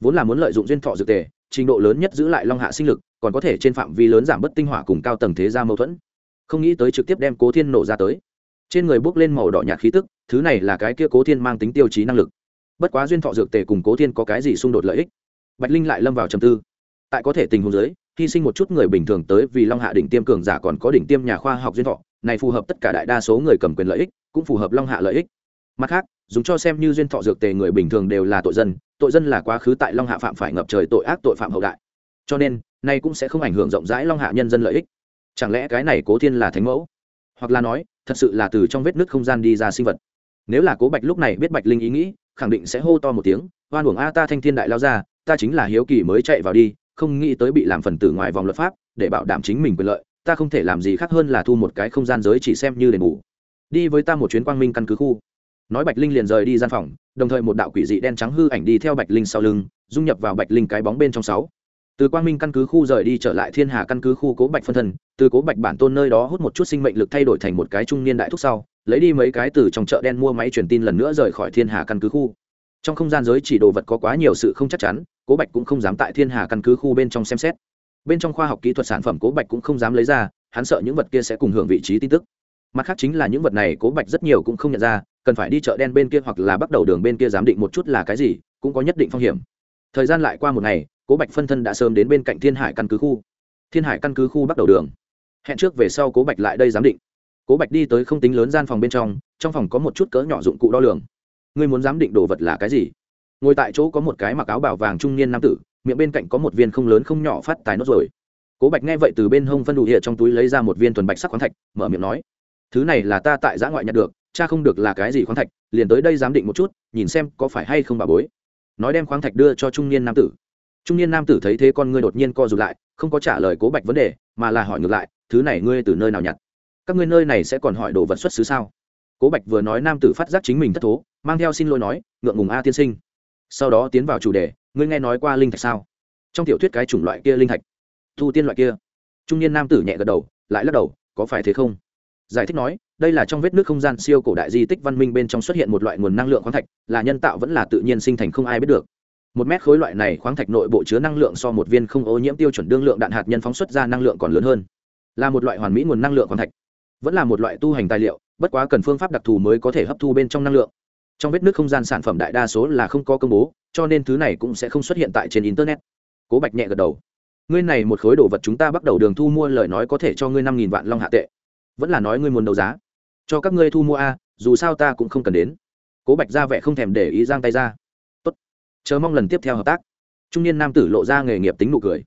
Vốn là muốn lợi dụng duyên thọ dược tề trình độ lớn nhất giữ lại long hạ sinh lực, còn có thể trên phạm vi lớn giảm bớt tinh hỏa cùng cao tầng thế gia mâu thuẫn. Không nghĩ tới trực tiếp đem cố thiên nổ ra tới. Trên người bước lên màu đỏ nhạt khí tức, thứ này là cái kia cố thiên mang tính tiêu chí năng lực. Bất quá duyên thọ dược tề cùng cố thiên có cái gì xung đột lợi ích? Bạch linh lại lâm vào trầm tư. Tại có thể tình huống giới hy sinh một chút người bình thường tới vì long hạ đỉnh tiêm cường giả còn có đỉnh tiêm nhà khoa học duyên thọ, này phù hợp tất cả đại đa số người cầm quyền lợi ích, cũng phù hợp long hạ lợi ích. Mặt khác dùng cho xem như duyên thọ dược tề người bình thường đều là tội dân tội dân là quá khứ tại long hạ phạm phải ngập trời tội ác tội phạm hậu đại. Cho nên, nay cũng sẽ không ảnh hưởng rộng rãi long hạ nhân dân lợi ích. Chẳng lẽ cái này cố thiên là thánh mẫu? Hoặc là nói, thật sự là từ trong vết nứt không gian đi ra sinh vật? Nếu là cố bạch lúc này biết bạch linh ý nghĩ, khẳng định sẽ hô to một tiếng, oan uổng a ta thanh thiên đại lao ra, ta chính là hiếu kỳ mới chạy vào đi, không nghĩ tới bị làm phần tử ngoài vòng luật pháp, để bảo đảm chính mình quyền lợi, ta không thể làm gì khác hơn là thu một cái không gian giới chỉ xem như đền bù. Đi với ta một chuyến quang minh căn cứ khu nói bạch linh liền rời đi gian phòng, đồng thời một đạo quỷ dị đen trắng hư ảnh đi theo bạch linh sau lưng, dung nhập vào bạch linh cái bóng bên trong sáu. Từ quang minh căn cứ khu rời đi trở lại thiên hà căn cứ khu cố bạch phân thân, từ cố bạch bản tôn nơi đó hút một chút sinh mệnh lực thay đổi thành một cái trung niên đại thúc sau, lấy đi mấy cái từ trong chợ đen mua máy truyền tin lần nữa rời khỏi thiên hà căn cứ khu. Trong không gian giới chỉ đồ vật có quá nhiều sự không chắc chắn, cố bạch cũng không dám tại thiên hà căn cứ khu bên trong xem xét. Bên trong khoa học kỹ thuật sản phẩm cố bạch cũng không dám lấy ra, hắn sợ những vật kia sẽ cùng hưởng vị trí tin tức mặt khác chính là những vật này cố bạch rất nhiều cũng không nhận ra, cần phải đi chợ đen bên kia hoặc là bắt đầu đường bên kia giám định một chút là cái gì, cũng có nhất định phong hiểm. Thời gian lại qua một ngày, cố bạch phân thân đã sớm đến bên cạnh thiên hải căn cứ khu. Thiên hải căn cứ khu bắt đầu đường. Hẹn trước về sau cố bạch lại đây giám định. Cố bạch đi tới không tính lớn gian phòng bên trong trong phòng có một chút cỡ nhỏ dụng cụ đo lường. Ngươi muốn giám định đồ vật là cái gì? Ngồi tại chỗ có một cái mặc áo bảo vàng trung niên nam tử, miệng bên cạnh có một viên không lớn không nhỏ phát tài nốt rồi. Cố bạch nghe vậy từ bên hông phân đủ hiện trong túi lấy ra một viên thuần bạch sắc khoáng thạch, mở miệng nói thứ này là ta tại giã ngoại nhặt được, cha không được là cái gì khoáng thạch, liền tới đây giám định một chút, nhìn xem có phải hay không bà bối. Nói đem khoáng thạch đưa cho trung niên nam tử. Trung niên nam tử thấy thế con ngươi đột nhiên co rụt lại, không có trả lời cố bạch vấn đề, mà là hỏi ngược lại, thứ này ngươi từ nơi nào nhặt? Các ngươi nơi này sẽ còn hỏi đồ vật xuất xứ sao? Cố bạch vừa nói nam tử phát giác chính mình thất thố, mang theo xin lỗi nói, ngượng ngùng a tiên sinh. Sau đó tiến vào chủ đề, ngươi nghe nói qua linh thạch sao? Trong tiểu thuyết cái chủng loại kia linh thạch. Thu tiên loại kia. Trung niên nam tử nhẹ gật đầu, lại lắc đầu, có phải thế không? Giải thích nói, đây là trong vết nước không gian siêu cổ đại di tích văn minh bên trong xuất hiện một loại nguồn năng lượng khoáng thạch, là nhân tạo vẫn là tự nhiên sinh thành không ai biết được. Một mét khối loại này khoáng thạch nội bộ chứa năng lượng so một viên không ô nhiễm tiêu chuẩn đương lượng đạn hạt nhân phóng xuất ra năng lượng còn lớn hơn. Là một loại hoàn mỹ nguồn năng lượng khoáng thạch. Vẫn là một loại tu hành tài liệu, bất quá cần phương pháp đặc thù mới có thể hấp thu bên trong năng lượng. Trong vết nước không gian sản phẩm đại đa số là không có công bố, cho nên thứ này cũng sẽ không xuất hiện tại trên internet. Cố bạch nhẹ gật đầu. Ngươi này một khối đồ vật chúng ta bắt đầu đường thu mua lời nói có thể cho ngươi năm nghìn vạn long hạ tệ vẫn là nói ngươi muốn đấu giá. Cho các ngươi thu mua a, dù sao ta cũng không cần đến. Cố bạch ra vẻ không thèm để ý giang tay ra. Tốt. chờ mong lần tiếp theo hợp tác. Trung niên nam tử lộ ra nghề nghiệp tính nụ cười.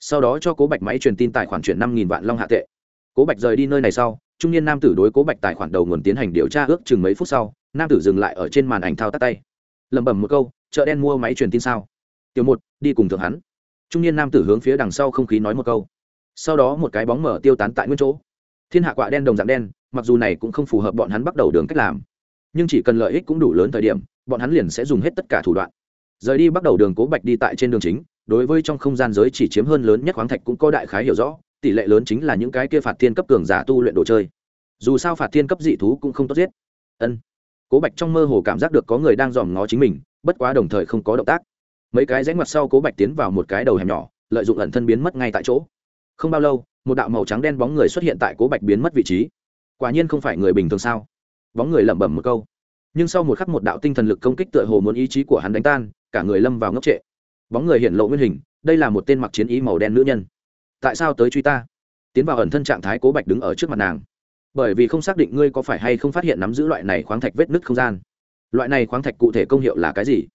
Sau đó cho cố bạch máy truyền tin tài khoản chuyển năm nghìn vạn long hạ tệ. Cố bạch rời đi nơi này sau, trung niên nam tử đối cố bạch tài khoản đầu nguồn tiến hành điều tra ước chừng mấy phút sau, nam tử dừng lại ở trên màn ảnh thao tác tay. Lẩm bẩm một câu, chợ đen mua máy truyền tin sao? Tiểu một, đi cùng thượng hắn. Trung niên nam tử hướng phía đằng sau không khí nói một câu. Sau đó một cái bóng mở tiêu tán tại nguyên chỗ thiên hạ quạ đen đồng dạng đen, mặc dù này cũng không phù hợp bọn hắn bắt đầu đường cách làm. Nhưng chỉ cần lợi ích cũng đủ lớn thời điểm, bọn hắn liền sẽ dùng hết tất cả thủ đoạn. Rời đi bắt đầu đường cố bạch đi tại trên đường chính, đối với trong không gian giới chỉ chiếm hơn lớn nhất khoáng thạch cũng có đại khái hiểu rõ, tỷ lệ lớn chính là những cái kia phạt thiên cấp cường giả tu luyện đồ chơi. Dù sao phạt thiên cấp dị thú cũng không tốt giết. Ân. Cố bạch trong mơ hồ cảm giác được có người đang dòm ngó chính mình, bất quá đồng thời không có động tác. Mấy cái rẽ ngoặt sau cố bạch tiến vào một cái đầu hẻm nhỏ, lợi dụng ẩn thân biến mất ngay tại chỗ không bao lâu, một đạo màu trắng đen bóng người xuất hiện tại cố bạch biến mất vị trí. Quả nhiên không phải người bình thường sao? Bóng người lẩm bẩm một câu. Nhưng sau một khắc một đạo tinh thần lực công kích tựa hồ muốn ý chí của hắn đánh tan, cả người lâm vào ngốc trệ. Bóng người hiện lộ nguyên hình, đây là một tên mặc chiến ý màu đen nữ nhân. Tại sao tới truy ta? Tiến vào ẩn thân trạng thái cố bạch đứng ở trước mặt nàng. Bởi vì không xác định ngươi có phải hay không phát hiện nắm giữ loại này khoáng thạch vết nứt không gian. Loại này khoáng thạch cụ thể công hiệu là cái gì?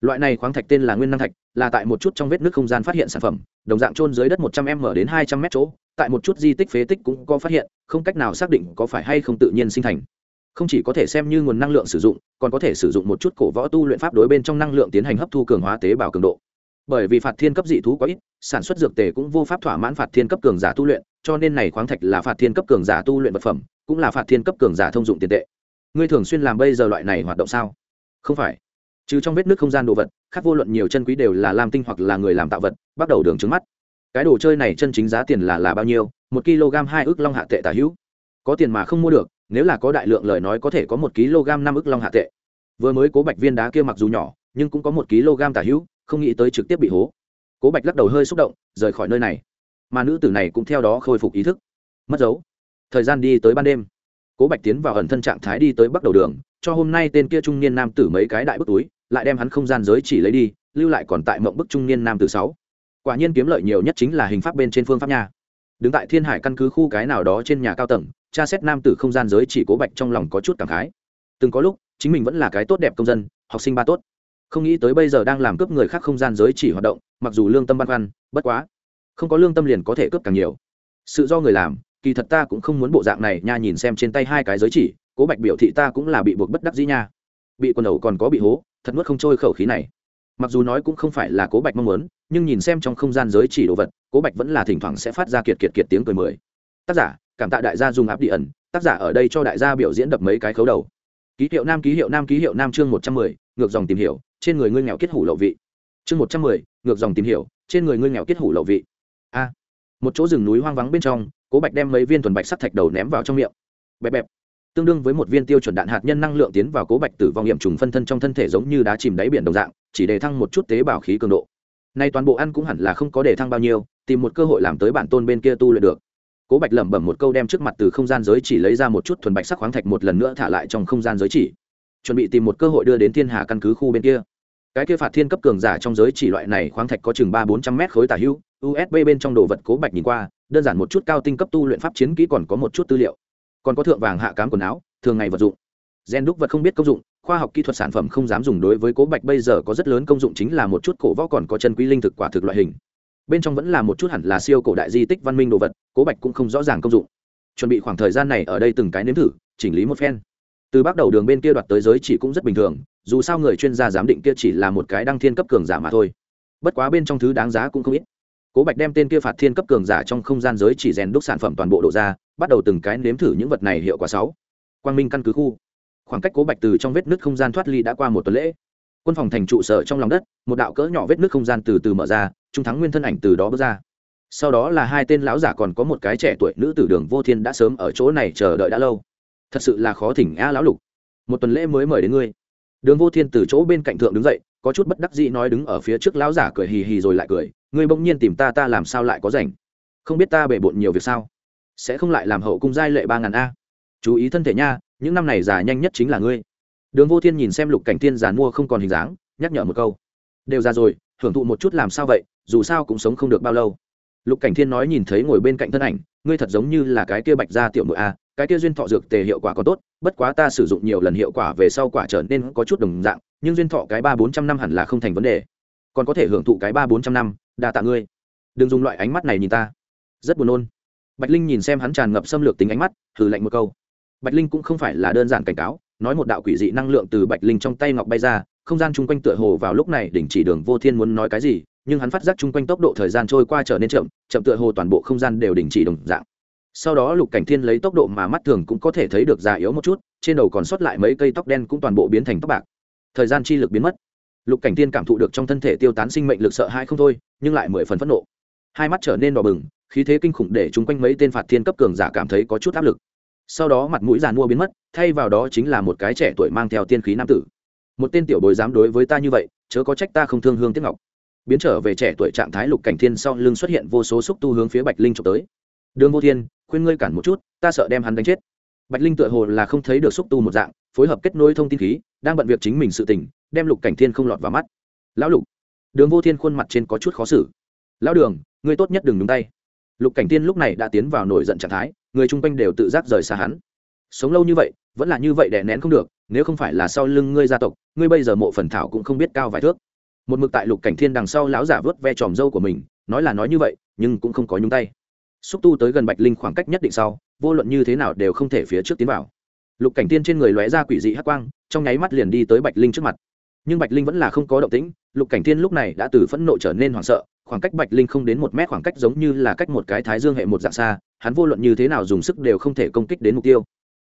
Loại này khoáng thạch tên là nguyên năng thạch, là tại một chút trong vết nước không gian phát hiện sản phẩm, đồng dạng trôn dưới đất một trăm m đến hai trăm m chỗ, tại một chút di tích phế tích cũng có phát hiện, không cách nào xác định có phải hay không tự nhiên sinh thành. Không chỉ có thể xem như nguồn năng lượng sử dụng, còn có thể sử dụng một chút cổ võ tu luyện pháp đối bên trong năng lượng tiến hành hấp thu cường hóa tế bào cường độ. Bởi vì phạt thiên cấp dị thú quá ít, sản xuất dược tề cũng vô pháp thỏa mãn phạt thiên cấp cường giả tu luyện, cho nên này khoáng thạch là phạt thiên cấp cường giả tu luyện vật phẩm, cũng là phạt thiên cấp cường giả thông dụng tiền tệ. Ngươi thường xuyên làm bây giờ loại này hoạt động sao? Không phải trừ trong vết nước không gian đồ vật khác vô luận nhiều chân quý đều là lam tinh hoặc là người làm tạo vật, bắt đầu đường trứng mắt. Cái đồ chơi này chân chính giá tiền là là bao nhiêu? Một kg hai ước long hạ tệ tả hữu. Có tiền mà không mua được, nếu là có đại lượng lời nói có thể có một kg năm ước long hạ tệ. Vừa mới cố bạch viên đá kia mặc dù nhỏ, nhưng cũng có một kg tả hữu, không nghĩ tới trực tiếp bị hố. Cố bạch lắc đầu hơi xúc động, rời khỏi nơi này. Mà nữ tử này cũng theo đó khôi phục ý thức. Mất dấu. Thời gian đi tới ban đêm cố bạch tiến vào ẩn thân trạng thái đi tới bắc đầu đường, cho hôm nay tên kia trung niên nam tử mấy cái đại bức túi, lại đem hắn không gian giới chỉ lấy đi, lưu lại còn tại mộng bức trung niên nam tử sáu. Quả nhiên kiếm lợi nhiều nhất chính là hình pháp bên trên phương pháp nha. Đứng tại thiên hải căn cứ khu cái nào đó trên nhà cao tầng cha xét nam tử không gian giới chỉ cố bạch trong lòng có chút cảm khái. Từng có lúc, chính mình vẫn là cái tốt đẹp công dân, học sinh ba tốt. Không nghĩ tới bây giờ đang làm cướp người khác không gian giới chỉ hoạt động, mặc dù lương tâm băn khoăn, bất quá, không có lương tâm liền có thể cướp càng nhiều. Sự do người làm kỳ thật ta cũng không muốn bộ dạng này nha, nhìn xem trên tay hai cái giới chỉ, cố bạch biểu thị ta cũng là bị buộc bất đắc dĩ nha. Bị quần ẩu còn có bị hố, thật nuốt không trôi khẩu khí này. Mặc dù nói cũng không phải là cố bạch mong muốn, nhưng nhìn xem trong không gian giới chỉ đồ vật, cố bạch vẫn là thỉnh thoảng sẽ phát ra kiệt kiệt kiệt tiếng cười mười. Tác giả, cảm tạ đại gia dùng áp đi ẩn, tác giả ở đây cho đại gia biểu diễn đập mấy cái khấu đầu. Ký hiệu nam, ký hiệu nam, ký hiệu nam chương một trăm mười, ngược dòng tìm hiểu, trên người ngươi nghèo kết hủ lậu vị. Chương một trăm mười, ngược dòng tìm hiểu, trên người ngươi nghèo kết hủ lậu vị. A. Một chỗ rừng núi hoang vắng bên trong cố bạch đem mấy viên thuần bạch sắt thạch đầu ném vào trong miệng. Bẹp bẹp. Tương đương với một viên tiêu chuẩn đạn hạt nhân năng lượng tiến vào cố bạch tử vong nghiệm trùng phân thân trong thân thể giống như đá chìm đáy biển đồng dạng, chỉ để thăng một chút tế bào khí cường độ. Nay toàn bộ ăn cũng hẳn là không có để thăng bao nhiêu, tìm một cơ hội làm tới bản tôn bên kia tu luyện được. Cố bạch lẩm bẩm một câu đem trước mặt từ không gian giới chỉ lấy ra một chút thuần bạch sắc khoáng thạch một lần nữa thả lại trong không gian giới chỉ. Chuẩn bị tìm một cơ hội đưa đến thiên hà căn cứ khu bên kia cái kia phạt thiên cấp cường giả trong giới chỉ loại này khoáng thạch có chừng ba bốn trăm mét khối tả hữu usb bên trong đồ vật cố bạch nhìn qua, đơn giản một chút cao tinh cấp tu luyện pháp chiến kỹ còn có một chút tư liệu. Còn có thượng vàng hạ cám quần áo, thường ngày vật dụng. Gen đúc vật không biết công dụng, khoa học kỹ thuật sản phẩm không dám dùng đối với cố bạch bây giờ có rất lớn công dụng chính là một chút cổ võ còn có chân quý linh thực quả thực loại hình. Bên trong vẫn là một chút hẳn là siêu cổ đại di tích văn minh đồ vật, cố bạch cũng không rõ ràng công dụng. Chuẩn bị khoảng thời gian này ở đây từng cái nếm thử, chỉnh lý một phen từ bắt đầu đường bên kia đoạt tới giới chỉ cũng rất bình thường, dù sao người chuyên gia giám định kia chỉ là một cái đăng thiên cấp cường giả mà thôi. Bất quá bên trong thứ đáng giá cũng không ít. Cố bạch đem tên kia phạt thiên cấp cường giả trong không gian giới chỉ rèn đúc sản phẩm toàn bộ độ ra, bắt đầu từng cái nếm thử những vật này hiệu quả sáu. Quang minh căn cứ khu. Khoảng cách cố bạch từ trong vết nứt không gian thoát ly đã qua một tuần lễ. Quân phòng thành trụ sở trong lòng đất, một đạo cỡ nhỏ vết nứt không gian từ từ mở ra, trung thắng nguyên thân ảnh từ đó bước ra. Sau đó là hai tên lão giả còn có một cái trẻ tuổi nữ tử đường vô thiên đã sớm ở chỗ này chờ đợi đã lâu thật sự là khó thỉnh a lão lục. Một tuần lễ mới mời đến ngươi. Đường vô thiên từ chỗ bên cạnh thượng đứng dậy, có chút bất đắc dĩ nói đứng ở phía trước lão giả cười hì hì rồi lại cười, ngươi bỗng nhiên tìm ta ta làm sao lại có rảnh? Không biết ta bể bộn nhiều việc sao? Sẽ không lại làm hậu cung giai lệ ba ngàn a? Chú ý thân thể nha, những năm này già nhanh nhất chính là ngươi. Đường vô thiên nhìn xem lục cảnh thiên giàn mua không còn hình dáng, nhắc nhở một câu. Đều ra rồi, hưởng thụ một chút làm sao vậy, dù sao cũng sống không được bao lâu. Lục cảnh thiên nói nhìn thấy ngồi bên cạnh thân ảnh, ngươi thật giống như là cái kia bạch gia tiểu nội a cái kia duyên thọ dược tề hiệu quả có tốt, bất quá ta sử dụng nhiều lần hiệu quả về sau quả trở nên có chút đồng dạng, nhưng duyên thọ cái ba bốn trăm năm hẳn là không thành vấn đề. Còn có thể hưởng thụ cái ba bốn trăm năm, đa tạ ngươi. Đừng dùng loại ánh mắt này nhìn ta. Rất buồn nôn. Bạch linh nhìn xem hắn tràn ngập xâm lược tính ánh mắt, thử lạnh một câu. Bạch linh cũng không phải là đơn giản cảnh cáo, nói một đạo quỷ dị năng lượng từ bạch linh trong tay ngọc bay ra, không gian chung quanh tựa hồ vào lúc này đỉnh chỉ đường vô thiên muốn nói cái gì, nhưng hắn phát giác chung quanh tốc độ thời gian trôi qua trở nên chậm chậm tựa hồ toàn bộ không gian đều đình chỉ đồng dạng sau đó lục cảnh thiên lấy tốc độ mà mắt thường cũng có thể thấy được già yếu một chút, trên đầu còn sót lại mấy cây tóc đen cũng toàn bộ biến thành tóc bạc. Thời gian chi lực biến mất. Lục cảnh thiên cảm thụ được trong thân thể tiêu tán sinh mệnh lực sợ hãi không thôi, nhưng lại mười phần phẫn nộ. Hai mắt trở nên đỏ bừng, khí thế kinh khủng để chung quanh mấy tên phạt thiên cấp cường giả cảm thấy có chút áp lực. Sau đó mặt mũi giàn mua biến mất, thay vào đó chính là một cái trẻ tuổi mang theo tiên khí nam tử. Một tên tiểu bồi dám đối với ta như vậy, chớ có trách ta không thương hương tiếc ngọc. Biến trở về trẻ tuổi trạng thái lục cảnh thiên sau lưng xuất hiện vô số xúc tu hướng phía bạch linh trộm tới. Đường vô thiên quên ngươi cản một chút, ta sợ đem hắn đánh chết. Bạch linh tựa hồ là không thấy được xúc tu một dạng, phối hợp kết nối thông tin khí, đang bận việc chính mình sự tình, đem lục cảnh thiên không lọt vào mắt. Lão lục, đường vô thiên khuôn mặt trên có chút khó xử. Lão đường, ngươi tốt nhất đừng nhúng tay. Lục cảnh thiên lúc này đã tiến vào nổi giận trạng thái, người chung quanh đều tự giác rời xa hắn. Sống lâu như vậy, vẫn là như vậy đè nén không được, nếu không phải là sau lưng ngươi gia tộc, ngươi bây giờ mộ phần thảo cũng không biết cao vài thước. Một mực tại lục cảnh thiên đằng sau lão giả vớt ve tròm dâu của mình, nói là nói như vậy, nhưng cũng không có nhúng tay xúc tu tới gần bạch linh khoảng cách nhất định sau, vô luận như thế nào đều không thể phía trước tiến vào. Lục cảnh tiên trên người lóe ra quỷ dị hắc quang, trong nháy mắt liền đi tới bạch linh trước mặt. Nhưng bạch linh vẫn là không có động tĩnh, lục cảnh tiên lúc này đã từ phẫn nộ trở nên hoảng sợ, khoảng cách bạch linh không đến một mét khoảng cách giống như là cách một cái thái dương hệ một dạng xa, hắn vô luận như thế nào dùng sức đều không thể công kích đến mục tiêu.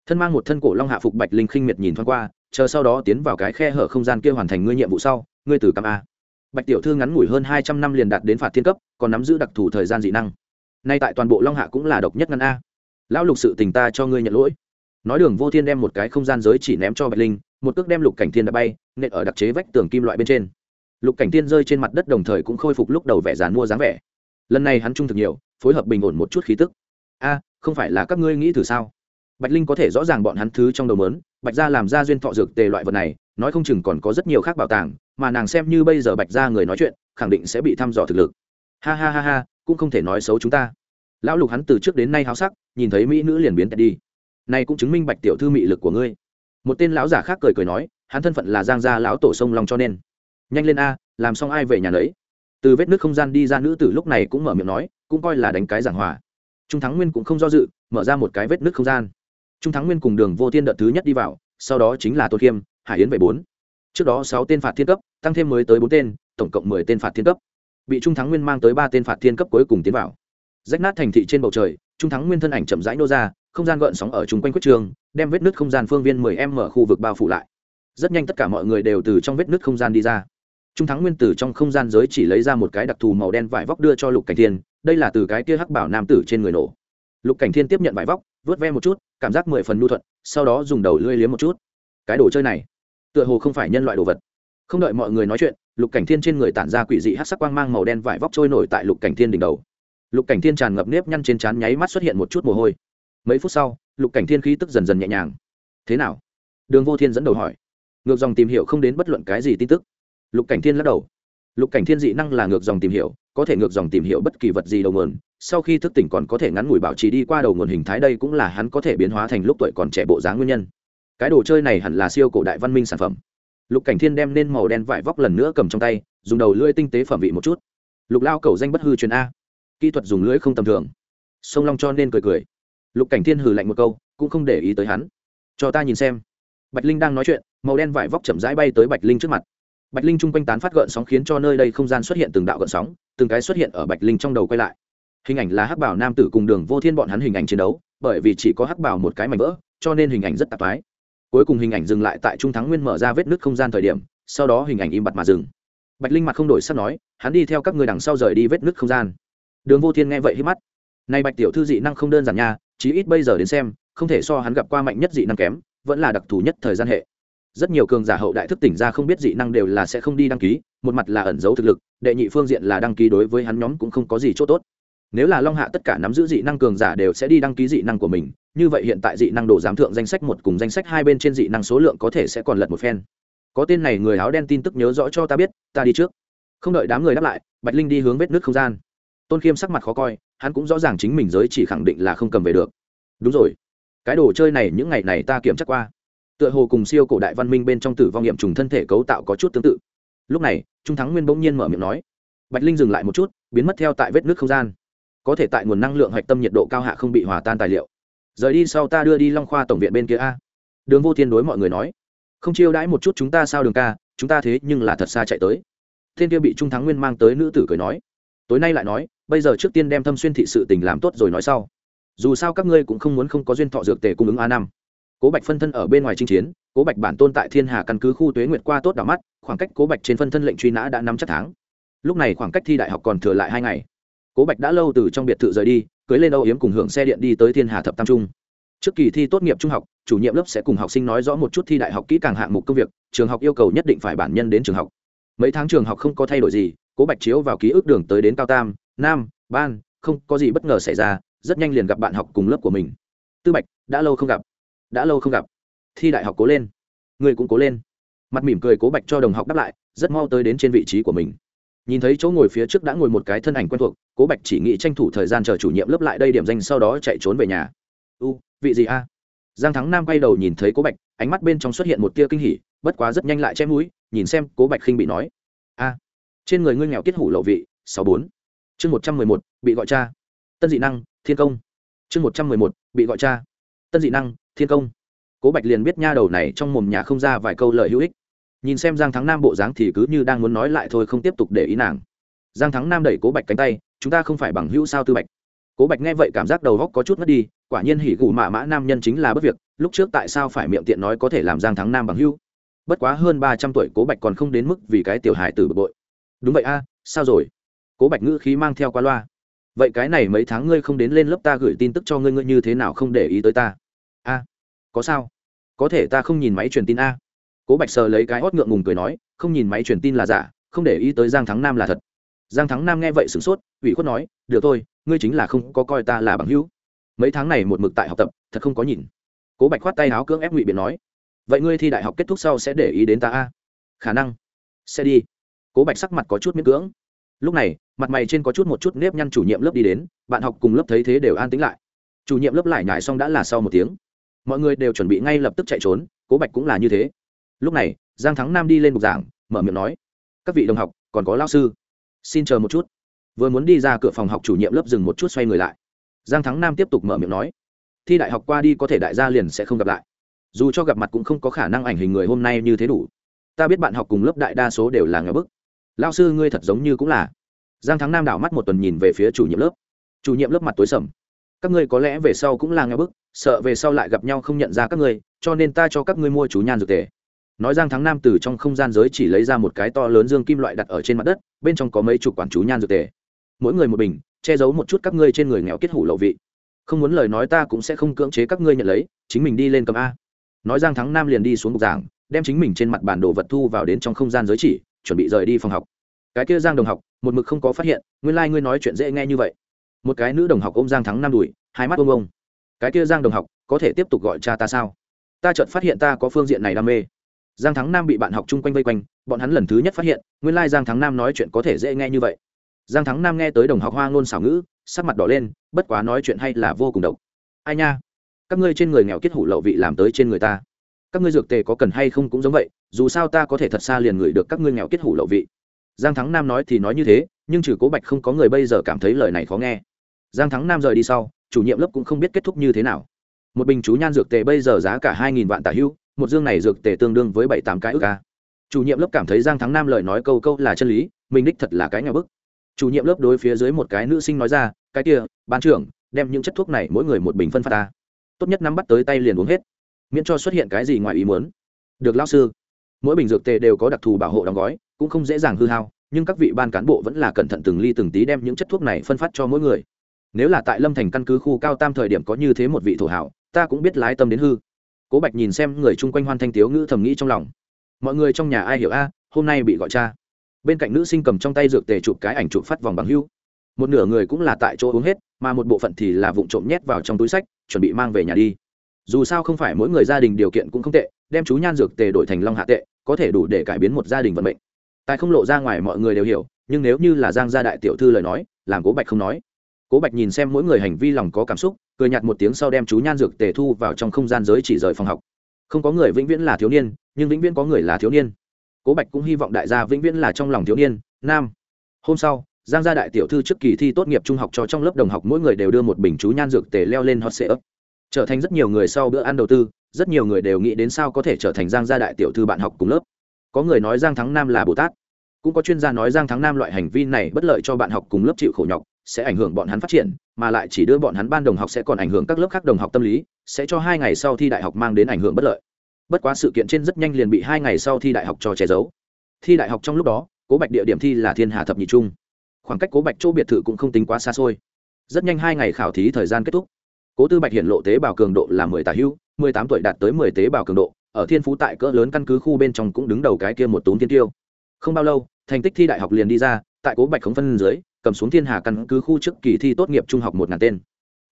Thân mang một thân cổ long hạ phục bạch linh khinh miệt nhìn thoáng qua, chờ sau đó tiến vào cái khe hở không gian kia hoàn thành ngươi nhiệm vụ sau, ngươi từ cam a. Bạch tiểu thư ngắn ngủi hơn hai trăm năm liền đạt đến phạt thiên cấp, còn nắm giữ đặc thù thời gian dị năng nay tại toàn bộ long hạ cũng là độc nhất ngăn a. Lão lục sự tình ta cho ngươi nhận lỗi. Nói đường vô thiên đem một cái không gian giới chỉ ném cho bạch linh, một cước đem lục cảnh thiên đã bay, nện ở đặc chế vách tường kim loại bên trên. Lục cảnh thiên rơi trên mặt đất đồng thời cũng khôi phục lúc đầu vẻ dàn mua dáng vẻ. Lần này hắn trung thực nhiều, phối hợp bình ổn một chút khí tức. A, không phải là các ngươi nghĩ thử sao? Bạch linh có thể rõ ràng bọn hắn thứ trong đầu mớn, bạch gia làm ra duyên thọ dược tề loại vật này, nói không chừng còn có rất nhiều khác bảo tàng, mà nàng xem như bây giờ bạch gia người nói chuyện, khẳng định sẽ bị thăm dò thực lực. Ha ha ha ha cũng không thể nói xấu chúng ta. Lão lục hắn từ trước đến nay háo sắc, nhìn thấy mỹ nữ liền biến tẹt đi. Này cũng chứng minh bạch tiểu thư mị lực của ngươi. Một tên lão giả khác cười cười nói, hắn thân phận là giang gia lão tổ sông long cho nên. Nhanh lên a, làm xong ai về nhà lấy từ vết nước không gian đi ra nữ tử lúc này cũng mở miệng nói, cũng coi là đánh cái giảng hòa. Trung thắng nguyên cũng không do dự, mở ra một cái vết nước không gian. Trung thắng nguyên cùng đường vô tiên đợt thứ nhất đi vào, sau đó chính là tôn khiêm, hải yến về bốn. Trước đó sáu tên phạt thiên cấp, tăng thêm mới tới bốn tên, tổng cộng mười tên phạt thiên cấp bị trung thắng nguyên mang tới ba tên phạt thiên cấp cuối cùng tiến vào. Rách nát thành thị trên bầu trời, trung thắng nguyên thân ảnh chậm rãi nô ra, không gian gợn sóng ở chung quanh quyết trường, đem vết nứt không gian phương viên mười m mở khu vực bao phủ lại. Rất nhanh tất cả mọi người đều từ trong vết nứt không gian đi ra. Trung thắng nguyên từ trong không gian giới chỉ lấy ra một cái đặc thù màu đen vải vóc đưa cho lục cảnh thiên, đây là từ cái kia hắc bảo nam tử trên người nổ. Lục cảnh thiên tiếp nhận vải vóc, vớt ve một chút, cảm giác mười phần nu thuận, sau đó dùng đầu lưỡi liếm một chút. Cái đồ chơi này, tựa hồ không phải nhân loại đồ vật. Không đợi mọi người nói chuyện lục cảnh thiên trên người tản ra quỷ dị hát sắc quang mang màu đen vải vóc trôi nổi tại lục cảnh thiên đỉnh đầu. Lục cảnh thiên tràn ngập nếp nhăn trên trán nháy mắt xuất hiện một chút mồ hôi. Mấy phút sau, lục cảnh thiên khí tức dần dần nhẹ nhàng. Thế nào? Đường vô thiên dẫn đầu hỏi. Ngược dòng tìm hiểu không đến bất luận cái gì tin tức. Lục cảnh thiên lắc đầu. Lục cảnh thiên dị năng là ngược dòng tìm hiểu, có thể ngược dòng tìm hiểu bất kỳ vật gì đầu nguồn, sau khi thức tỉnh còn có thể ngắn ngủi bảo trì đi qua đầu nguồn hình thái đây cũng là hắn có thể biến hóa thành lúc tuổi còn trẻ bộ dáng nguyên nhân. Cái đồ chơi này hẳn là siêu cổ đại văn minh sản phẩm lục cảnh thiên đem nên màu đen vải vóc lần nữa cầm trong tay, dùng đầu lưỡi tinh tế phẩm vị một chút. Lục lao cầu danh bất hư truyền a. Kỹ thuật dùng lưỡi không tầm thường. Sông long cho nên cười cười. Lục cảnh thiên hừ lạnh một câu, cũng không để ý tới hắn. Cho ta nhìn xem. Bạch linh đang nói chuyện, màu đen vải vóc chậm rãi bay tới bạch linh trước mặt. Bạch linh chung quanh tán phát gợn sóng khiến cho nơi đây không gian xuất hiện từng đạo gợn sóng, từng cái xuất hiện ở bạch linh trong đầu quay lại. Hình ảnh là hắc bảo nam tử cùng đường vô thiên bọn hắn hình ảnh chiến đấu, bởi vì chỉ có hắc bảo một cái mảnh vỡ, cho nên hình ảnh rất tạp mái cuối cùng hình ảnh dừng lại tại trung thắng nguyên mở ra vết nứt không gian thời điểm, sau đó hình ảnh im bặt mà dừng. Bạch linh mặt không đổi sắp nói, hắn đi theo các người đằng sau rời đi vết nứt không gian. Đường vô thiên nghe vậy hít mắt. Nay bạch tiểu thư dị năng không đơn giản nha, chí ít bây giờ đến xem, không thể so hắn gặp qua mạnh nhất dị năng kém, vẫn là đặc thù nhất thời gian hệ. Rất nhiều cường giả hậu đại thức tỉnh ra không biết dị năng đều là sẽ không đi đăng ký, một mặt là ẩn giấu thực lực, đệ nhị phương diện là đăng ký đối với hắn nhóm cũng không có gì c h ỗ t ố t nếu là long hạ tất cả nắm giữ dị năng cường giả đều sẽ đi đăng ký dị năng của mình như vậy hiện tại dị năng đồ giám thượng danh sách một cùng danh sách hai bên trên dị năng số lượng có thể sẽ còn lật một phen. Có tên này người áo đen tin tức nhớ rõ cho ta biết, ta đi trước. Không đợi đám người đáp lại, bạch linh đi hướng vết nước không gian. Tôn khiêm sắc mặt khó coi, hắn cũng rõ ràng chính mình giới chỉ khẳng định là không cầm về được. Đúng rồi. Cái đồ chơi này những ngày này ta kiểm chắc qua. Tựa hồ cùng siêu cổ đại văn minh bên trong tử vong nghiệm trùng thân thể cấu tạo có chút tương tự. Lúc này, trung thắng nguyên bỗng nhiên mở miệng nói. Bạch linh dừng lại một chút, biến mất theo tại vết nước không gian. Có thể tại nguồn năng lượng hạch tâm nhiệt độ cao hạ không bị hòa tan tài liệu rời đi sau ta đưa đi long khoa tổng viện bên kia a. Đường vô thiên đối mọi người nói. Không chiêu đãi một chút chúng ta sao đường ca, chúng ta thế nhưng là thật xa chạy tới. Thiên kia bị trung thắng nguyên mang tới nữ tử cười nói. Tối nay lại nói, bây giờ trước tiên đem thâm xuyên thị sự tình làm tốt rồi nói sau. Dù sao các ngươi cũng không muốn không có duyên thọ dược tề cung ứng a năm. Cố bạch phân thân ở bên ngoài chinh chiến, cố bạch bản tôn tại thiên hà căn cứ khu tuế nguyệt qua tốt đảo mắt, khoảng cách cố bạch trên phân thân lệnh truy nã đã năm chắc tháng. Lúc này khoảng cách thi đại học còn thừa lại hai ngày. Cố bạch đã lâu từ trong biệt thự rời đi cưới lên âu yếm cùng hưởng xe điện đi tới thiên hà thập tam trung. Trước kỳ thi tốt nghiệp trung học, chủ nhiệm lớp sẽ cùng học sinh nói rõ một chút thi đại học kỹ càng hạng mục công việc, trường học yêu cầu nhất định phải bản nhân đến trường học. Mấy tháng trường học không có thay đổi gì, cố bạch chiếu vào ký ức đường tới đến cao tam, nam, ban, không có gì bất ngờ xảy ra, rất nhanh liền gặp bạn học cùng lớp của mình. Tư bạch, đã lâu không gặp. Đã lâu không gặp. Thi đại học cố lên. Người cũng cố lên. Mặt mỉm cười cố bạch cho đồng học đáp lại, rất mau tới đến trên vị trí của mình. Nhìn thấy chỗ ngồi phía trước đã ngồi một cái thân ảnh quen thuộc cố bạch chỉ nghĩ tranh thủ thời gian chờ chủ nhiệm lớp lại đây điểm danh sau đó chạy trốn về nhà. U, vị gì a? Giang thắng nam quay đầu nhìn thấy cố bạch, ánh mắt bên trong xuất hiện một tia kinh hỉ, bất quá rất nhanh lại che mũi, nhìn xem cố bạch khinh bị nói. A, trên người ngươi nghèo kết hủ lậu vị, sáu bốn. Chương một trăm mười một, bị gọi cha. Tân dị năng, thiên công. Chương một trăm mười một, bị gọi cha. Tân dị năng, thiên công. Cố bạch liền biết nha đầu này trong mồm nhà không ra vài câu lời hữu ích. Nhìn xem giang thắng nam bộ dáng thì cứ như đang muốn nói lại thôi không tiếp tục để ý nàng. Giang thắng nam đẩy cố bạch cánh tay chúng ta không phải bằng hữu sao tư bạch? Cố bạch nghe vậy cảm giác đầu góc có chút mất đi, quả nhiên hỉ gù mạ mã nam nhân chính là bất việc, lúc trước tại sao phải miệng tiện nói có thể làm giang thắng nam bằng hữu? Bất quá hơn ba trăm tuổi cố bạch còn không đến mức vì cái tiểu hài tử bực bội. Đúng vậy a, sao rồi? Cố bạch ngữ khí mang theo qua loa. Vậy cái này mấy tháng ngươi không đến lên lớp ta gửi tin tức cho ngươi ngươi như thế nào không để ý tới ta? A, có sao? Có thể ta không nhìn máy truyền tin a? Cố bạch sờ lấy cái hót ngượng ngùng cười nói, không nhìn máy truyền tin là giả, không để ý tới giang thắng nam là thật giang thắng nam nghe vậy sửng sốt, ủy khuất nói, được thôi, ngươi chính là không có coi ta là bằng hữu. Mấy tháng này một mực tại học tập, thật không có nhìn. Cố bạch khoát tay áo cưỡng ép ngụy biện nói, vậy ngươi thi đại học kết thúc sau sẽ để ý đến ta a? Khả năng. Sẽ đi. Cố bạch sắc mặt có chút miễn cưỡng. Lúc này, mặt mày trên có chút một chút nếp nhăn chủ nhiệm lớp đi đến, bạn học cùng lớp thấy thế đều an tính lại. Chủ nhiệm lớp lại nhải xong đã là sau một tiếng. Mọi người đều chuẩn bị ngay lập tức chạy trốn, cố bạch cũng là như thế. Lúc này, giang thắng nam đi lên bục giảng, mở miệng nói, các vị đồng học, còn có lao sư xin chờ một chút. Vừa muốn đi ra cửa phòng học chủ nhiệm lớp dừng một chút xoay người lại. Giang thắng nam tiếp tục mở miệng nói, thi đại học qua đi có thể đại gia liền sẽ không gặp lại. Dù cho gặp mặt cũng không có khả năng ảnh hình người hôm nay như thế đủ. Ta biết bạn học cùng lớp đại đa số đều là ngờ bức. Lao sư ngươi thật giống như cũng là. Giang thắng nam đảo mắt một tuần nhìn về phía chủ nhiệm lớp. Chủ nhiệm lớp mặt tối sầm. Các ngươi có lẽ về sau cũng là ngờ bức, sợ về sau lại gặp nhau không nhận ra các ngươi, cho nên ta cho các ngươi mua chú nhan dược tề nói giang thắng nam từ trong không gian giới chỉ lấy ra một cái to lớn dương kim loại đặt ở trên mặt đất, bên trong có mấy chục quản chú nhan dược tề. Mỗi người một bình, che giấu một chút các ngươi trên người nghèo kết hủ lậu vị. Không muốn lời nói ta cũng sẽ không cưỡng chế các ngươi nhận lấy, chính mình đi lên cầm a. Nói giang thắng nam liền đi xuống bục giảng, đem chính mình trên mặt bản đồ vật thu vào đến trong không gian giới chỉ, chuẩn bị rời đi phòng học. Cái kia giang đồng học, một mực không có phát hiện, nguyên lai、like、ngươi nói chuyện dễ nghe như vậy. Một cái nữ đồng học ôm giang thắng nam đùi, hai mắt ông ông. Cái kia giang đồng học, có thể tiếp tục gọi cha ta sao? Ta chợt phát hiện ta có phương diện này đam mê giang thắng nam bị bạn học chung quanh vây quanh, bọn hắn lần thứ nhất phát hiện, nguyên lai giang thắng nam nói chuyện có thể dễ nghe như vậy. Giang thắng nam nghe tới đồng học hoa ngôn xảo ngữ, sắc mặt đỏ lên, bất quá nói chuyện hay là vô cùng độc. Ai nha? Các ngươi trên người nghèo kết hủ lậu vị làm tới trên người ta. Các ngươi dược tề có cần hay không cũng giống vậy, dù sao ta có thể thật xa liền ngửi được các ngươi nghèo kết hủ lậu vị. Giang thắng nam nói thì nói như thế, nhưng trừ cố bạch không có người bây giờ cảm thấy lời này khó nghe. Giang thắng nam rời đi sau, chủ nhiệm lớp cũng không biết kết thúc như thế nào một bình chú nhan dược tề bây giờ giá cả hai nghìn vạn tả hưu, một dương này dược tề tương đương với bảy tám cái ước ca chủ nhiệm lớp cảm thấy giang thắng nam lời nói câu câu là chân lý, mình đích thật là cái nhà bức. Chủ nhiệm lớp đối phía dưới một cái nữ sinh nói ra, cái kia, ban trưởng, đem những chất thuốc này mỗi người một bình phân pha ta. Tốt nhất nắm bắt tới tay liền uống hết. Miễn cho xuất hiện cái gì ngoài ý muốn. Được lao sư. Mỗi bình dược tề đều có đặc thù bảo hộ đóng gói, cũng không dễ dàng hư hao, nhưng các vị ban cán bộ vẫn là cẩn thận từng ly từng tí đem những chất thuốc này phân phát cho mỗi người. Nếu là tại lâm thành căn cứ khu cao tam thời điểm có như thế một vị thổ hảo ta cũng biết lái tâm đến hư. Cố bạch nhìn xem người chung quanh hoan thanh tiếu ngữ thầm nghĩ trong lòng. Mọi người trong nhà ai hiểu a, hôm nay bị gọi cha. Bên cạnh nữ sinh cầm trong tay dược tề chụp cái ảnh chụp phát vòng bằng hưu. Một nửa người cũng là tại chỗ uống hết, mà một bộ phận thì là vụ trộm nhét vào trong túi sách, chuẩn bị mang về nhà đi. Dù sao không phải mỗi người gia đình điều kiện cũng không tệ, đem chú nhan dược tề đổi thành long hạ tệ, có thể đủ để cải biến một gia đình vận mệnh. Tài không lộ ra ngoài mọi người đều hiểu, nhưng nếu như là giang gia đại tiểu thư lời nói, làm cố bạch không nói cố bạch nhìn xem mỗi người hành vi lòng có cảm xúc, cười nhạt một tiếng sau đem chú nhan dược tề thu vào trong không gian giới chỉ rời phòng học. Không có người vĩnh viễn là thiếu niên, nhưng vĩnh viễn có người là thiếu niên. Cố bạch cũng hy vọng đại gia vĩnh viễn là trong lòng thiếu niên. Nam, hôm sau, giang gia đại tiểu thư trước kỳ thi tốt nghiệp trung học cho trong lớp đồng học mỗi người đều đưa một bình chú nhan dược tề leo lên hot sệ ấp trở thành rất nhiều người sau bữa ăn đầu tư, rất nhiều người đều nghĩ đến sao có thể trở thành giang gia đại tiểu thư bạn học cùng lớp. Có người nói giang thắng nam là bồ tát. Cũng có chuyên gia nói giang thắng nam loại hành vi này bất lợi cho bạn học cùng lớp chịu khổ nhọc sẽ ảnh hưởng bọn hắn phát triển, mà lại chỉ đưa bọn hắn ban đồng học sẽ còn ảnh hưởng các lớp khác đồng học tâm lý, sẽ cho hai ngày sau thi đại học mang đến ảnh hưởng bất lợi. Bất quá sự kiện trên rất nhanh liền bị hai ngày sau thi đại học cho che giấu. Thi đại học trong lúc đó, cố bạch địa điểm thi là thiên hà thập nhị trung. Khoảng cách cố bạch chỗ biệt thự cũng không tính quá xa xôi. Rất nhanh hai ngày khảo thí thời gian kết thúc. Cố tư bạch hiện lộ tế bào cường độ là mười tà hưu mười tám tuổi đạt tới mười tế bào cường độ, ở thiên phú tại cỡ lớn căn cứ khu bên trong cũng đứng đầu cái kia một tốn tiên tiêu. Không bao lâu, thành tích thi đại học liền đi ra tại cố bạch khống phân dưới, cầm xuống thiên hà căn cứ khu trước kỳ thi tốt nghiệp trung học một ngàn tên.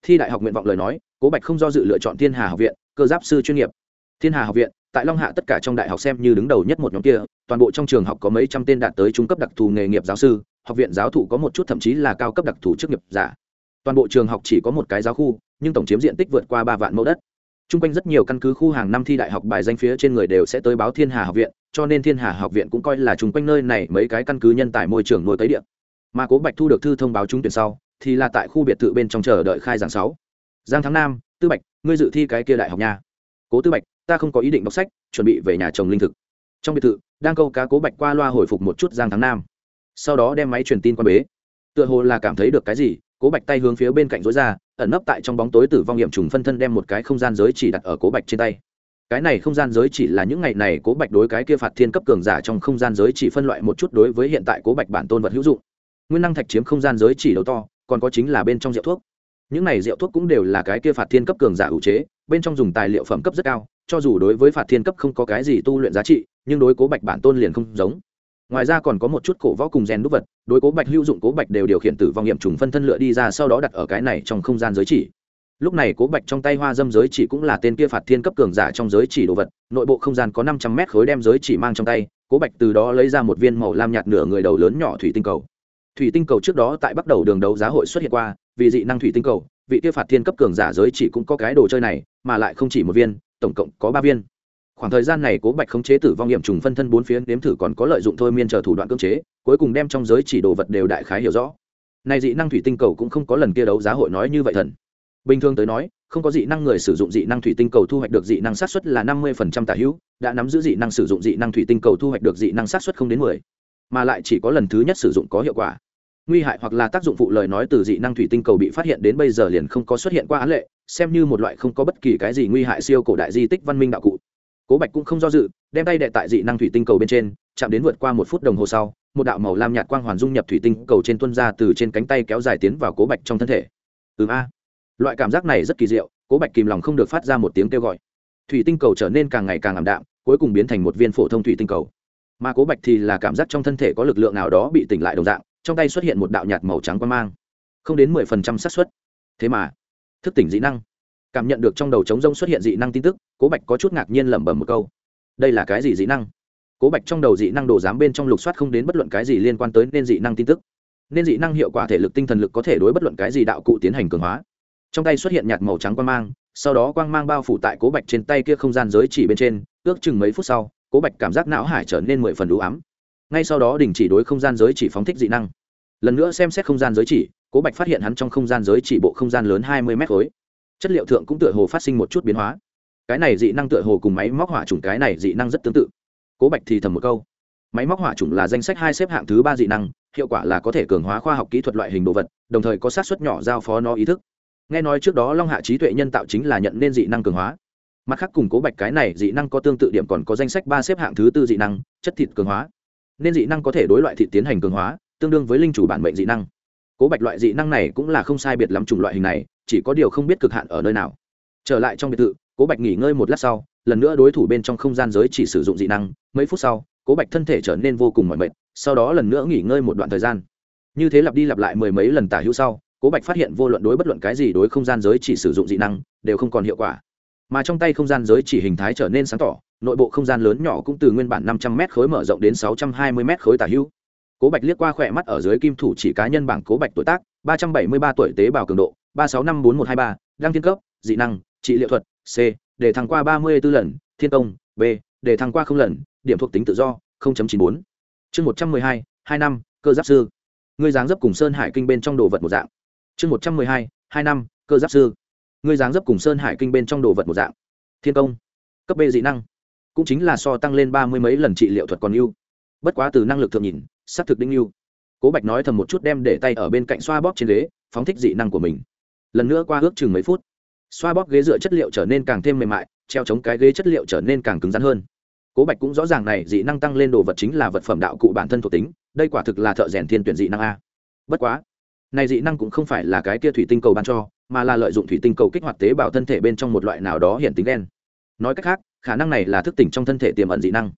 Thi đại học nguyện vọng lời nói, cố bạch không do dự lựa chọn thiên hà học viện, cơ giáp sư chuyên nghiệp. Thiên hà học viện, tại long hạ tất cả trong đại học xem như đứng đầu nhất một nhóm kia, toàn bộ trong trường học có mấy trăm tên đạt tới trung cấp đặc thù nghề nghiệp giáo sư, học viện giáo thụ có một chút thậm chí là cao cấp đặc thù chức nghiệp giả. Toàn bộ trường học chỉ có một cái giáo khu, nhưng tổng chiếm diện tích vượt qua ba vạn mẫu đất t r u n g quanh rất nhiều căn cứ khu hàng năm thi đại học bài danh phía trên người đều sẽ tới báo thiên hà học viện, cho nên thiên hà học viện cũng coi là trung quanh nơi này mấy cái căn cứ nhân tài môi trường nuôi tới điện mà cố bạch thu được thư thông báo trúng tuyển sau, thì là tại khu biệt thự bên trong chờ đợi khai giảng sáu. Giang tháng nam, tư bạch, ngươi dự thi cái kia đại học nha. Cố tư bạch, ta không có ý định đọc sách, chuẩn bị về nhà chồng linh thực. Trong biệt thự, đang câu cá cố bạch qua loa hồi phục một chút giang tháng nam. Sau đó đem máy truyền tin qua bế. Tựa hồ là cảm thấy được cái gì cố bạch tay hướng phía bên cạnh rối ra, ẩn nấp tại trong bóng tối tử vong hiểm trùng phân thân đem một cái không gian giới chỉ đặt ở cố bạch trên tay. Cái này không gian giới chỉ là những ngày này cố bạch đối cái kia phạt thiên cấp cường giả trong không gian giới chỉ phân loại một chút đối với hiện tại cố bạch bản tôn vật hữu dụng. Nguyên năng thạch chiếm không gian giới chỉ đầu to, còn có chính là bên trong rượu thuốc. Những này rượu thuốc cũng đều là cái kia phạt thiên cấp cường giả ủ chế, bên trong dùng tài liệu phẩm cấp rất cao, cho dù đối với phạt thiên cấp không có cái gì tu luyện giá trị, nhưng đối cố bạch bản tôn liền không giống ngoài ra còn có một chút cổ võ cùng rèn đúc vật, đối cố bạch hữu dụng, cố bạch đều điều khiển tử vong nghiệm trùng phân thân lựa đi ra sau đó đặt ở cái này trong không gian giới chỉ. Lúc này cố bạch trong tay hoa dâm giới chỉ cũng là tên kia phạt thiên cấp cường giả trong giới chỉ đồ vật, nội bộ không gian có năm trăm mét khối đem giới chỉ mang trong tay, cố bạch từ đó lấy ra một viên màu lam nhạt nửa người đầu lớn nhỏ thủy tinh cầu. Thủy tinh cầu trước đó tại bắt đầu đường đấu giá hội xuất hiện qua, vì dị năng thủy tinh cầu, vị kia phạt thiên cấp cường giả giới chỉ cũng có cái đồ chơi này, mà lại không chỉ một viên, tổng cộng có ba viên khoảng thời gian này cố bạch khống chế tử vong nghiệm trùng phân thân bốn phía, nếm thử còn có lợi dụng thôi miên chờ thủ đoạn cưỡng chế, cuối cùng đem trong giới chỉ đồ vật đều đại khái hiểu rõ. Này dị năng thủy tinh cầu cũng không có lần kia đấu giá hội nói như vậy thần. Bình thường tới nói, không có dị năng người sử dụng dị năng thủy tinh cầu thu hoạch được dị năng sát xuất là năm mươi phần trăm tả hữu, đã nắm giữ dị năng sử dụng dị năng thủy tinh cầu thu hoạch được dị năng sát xuất không đến mười, mà lại chỉ có lần thứ nhất sử dụng có hiệu quả. Nguy hại hoặc là tác dụng phụ lời nói từ dị năng thủy tinh cầu bị phát hiện đến bây giờ liền không có xuất hiện qua án lệ, xem như một loại không có bất kỳ cái gì nguy hại siêu cổ đại di tích văn minh đạo cụ cố bạch cũng không do dự, đem tay đệ tại dị năng thủy tinh cầu bên trên, chạm đến vượt qua một phút đồng hồ sau, một đạo màu lam nhạt quang hoàn dung nhập thủy tinh cầu trên tuân ra từ trên cánh tay kéo dài tiến vào cố bạch trong thân thể. Ừ a. Loại cảm giác này rất kỳ diệu, cố bạch kìm lòng không được phát ra một tiếng kêu gọi. Thủy tinh cầu trở nên càng ngày càng ảm đạm, cuối cùng biến thành một viên phổ thông thủy tinh cầu. Mà cố bạch thì là cảm giác trong thân thể có lực lượng nào đó bị tỉnh lại đồng dạng, trong tay xuất hiện một đạo nhạt màu trắng quan mang. Không đến mười phần trăm xác suất. Thế mà, thức tỉnh dị năng cảm nhận được trong đầu trống rông xuất hiện dị năng tin tức, cố bạch có chút ngạc nhiên lẩm bẩm một câu. Đây là cái gì dị năng? Cố bạch trong đầu dị năng đồ giám bên trong lục soát không đến bất luận cái gì liên quan tới nên dị năng tin tức. Nên dị năng hiệu quả thể lực tinh thần lực có thể đối bất luận cái gì đạo cụ tiến hành cường hóa. Trong tay xuất hiện nhạt màu trắng quang mang, sau đó quang mang bao phủ tại cố bạch trên tay kia không gian giới chỉ bên trên, ước chừng mấy phút sau, cố bạch cảm giác não hải trở nên mười phần đủ ám. Ngay sau đó đình chỉ đối không gian giới chỉ phóng thích dị năng. Lần nữa xem xét không gian giới chỉ, cố bạch phát hiện hắn trong không gian giới chỉ bộ không gian lớn hai mươi mét khối chất liệu thượng cũng tựa hồ phát sinh một chút biến hóa. Cái này dị năng tựa hồ cùng máy móc hỏa chủng cái này dị năng rất tương tự. Cố bạch thì thầm một câu. Máy móc hỏa chủng là danh sách hai xếp hạng thứ ba dị năng, hiệu quả là có thể cường hóa khoa học kỹ thuật loại hình đồ vật, đồng thời có sát xuất nhỏ giao phó nó ý thức. Nghe nói trước đó long hạ trí tuệ nhân tạo chính là nhận nên dị năng cường hóa. Mặt khác cùng cố bạch cái này dị năng có tương tự điểm còn có danh sách ba xếp hạng thứ tư dị năng, chất thịt cường hóa. Nên dị năng có thể đối loại thịt tiến hành cường hóa, tương đương với linh chủ bản mệnh dị năng cố bạch loại dị năng này cũng là không sai biệt lắm chủng loại hình này, chỉ có điều không biết cực hạn ở nơi nào. Trở lại trong biệt thự, cố bạch nghỉ ngơi một lát sau, lần nữa đối thủ bên trong không gian giới chỉ sử dụng dị năng, mấy phút sau, cố bạch thân thể trở nên vô cùng mỏi mệt, sau đó lần nữa nghỉ ngơi một đoạn thời gian. Như thế lặp đi lặp lại mười mấy lần tả hữu sau, cố bạch phát hiện vô luận đối bất luận cái gì đối không gian giới chỉ sử dụng dị năng, đều không còn hiệu quả. Mà trong tay không gian giới chỉ hình thái trở nên sáng tỏ, nội bộ không gian lớn nhỏ cũng từ nguyên bản năm trăm m khối mở rộng đến sáu trăm hai mươi m khối tả hữu cố bạch liếc qua khỏe mắt ở dưới kim thủ chỉ cá nhân bảng cố bạch tuổi tác, ba trăm bảy mươi ba tuổi tế bào cường độ, ba sáu năm bốn một hai ba, đăng thiên cấp, dị năng, trị liệu thuật, c, để thăng qua ba mươi b ố lần, thiên công, b, để thăng qua không lần, điểm thuộc tính tự do chín bốn. Chương một trăm mười hai hai năm, cơ giáp sư. Ngươi dáng dấp cùng sơn hải kinh bên trong đồ vật một dạng. Chương một trăm mười hai hai năm, cơ giáp sư. Ngươi dáng dấp cùng sơn hải kinh bên trong đồ vật một dạng. Thiên công, cấp b dị năng. Cũng chính là so tăng lên ba mươi mấy lần trị liệu thuật còn yêu bất quá từ năng lực thượng nhìn s á c thực đinh yêu. Cố bạch nói thầm một chút đem để tay ở bên cạnh xoa bóp trên ghế, phóng thích dị năng của mình. Lần nữa qua ước chừng mấy phút, xoa bóp ghế dựa chất liệu trở nên càng thêm mềm mại, treo chống cái ghế chất liệu trở nên càng cứng rắn hơn. Cố bạch cũng rõ ràng này dị năng tăng lên đồ vật chính là vật phẩm đạo cụ bản thân thuộc tính, đây quả thực là thợ rèn thiên tuyển dị năng a. Bất quá, này dị năng cũng không phải là cái kia thủy tinh cầu ban cho, mà là lợi dụng thủy tinh cầu kích hoạt tế bào thân thể bên trong một loại nào đó hiện tính đen nói cách khác, khả năng này là thức tỉnh trong thân thể tiềm ẩn dị năng.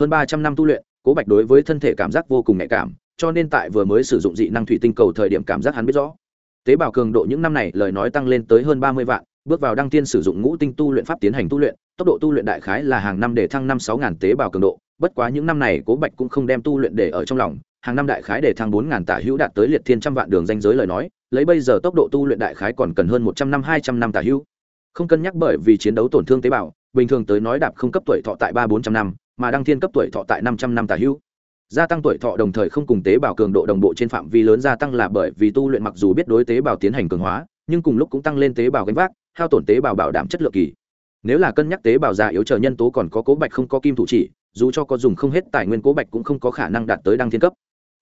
Hơn ba trăm năm tu luyện cố bạch đối với thân thể cảm giác vô cùng nhạy cảm, cho nên tại vừa mới sử dụng dị năng thủy tinh cầu thời điểm cảm giác hắn biết rõ. Tế bào cường độ những năm này lời nói tăng lên tới hơn ba mươi vạn, bước vào đăng tiên sử dụng ngũ tinh tu luyện pháp tiến hành tu luyện, tốc độ tu luyện đại khái là hàng năm để thăng năm sáu ngàn tế bào cường độ, bất quá những năm này cố bạch cũng không đem tu luyện để ở trong lòng, hàng năm đại khái để thăng bốn ngàn tả hữu đạt tới liệt thiên trăm vạn đường danh giới lời nói, lấy bây giờ tốc độ tu luyện đại khái còn cần hơn một trăm năm, hai trăm năm tả hữu. Không cân nhắc bởi vì chiến đấu tổn thương tế bào, bình thường tới nói đạp không cấp tuổi thọ tại ba bốn trăm năm mà đăng thiên cấp tuổi thọ tại năm trăm năm tả hữu. Gia tăng tuổi thọ đồng thời không cùng tế bào cường độ đồng bộ trên phạm vi lớn gia tăng là bởi vì tu luyện mặc dù biết đối tế bào tiến hành cường hóa, nhưng cùng lúc cũng tăng lên tế bào gánh vác, hao tổn tế bào bảo đảm chất lượng kỳ. Nếu là cân nhắc tế bào già yếu chờ nhân tố còn có cố bạch không có kim thủ chỉ, dù cho có dùng không hết tài nguyên cố bạch cũng không có khả năng đạt tới đăng thiên cấp.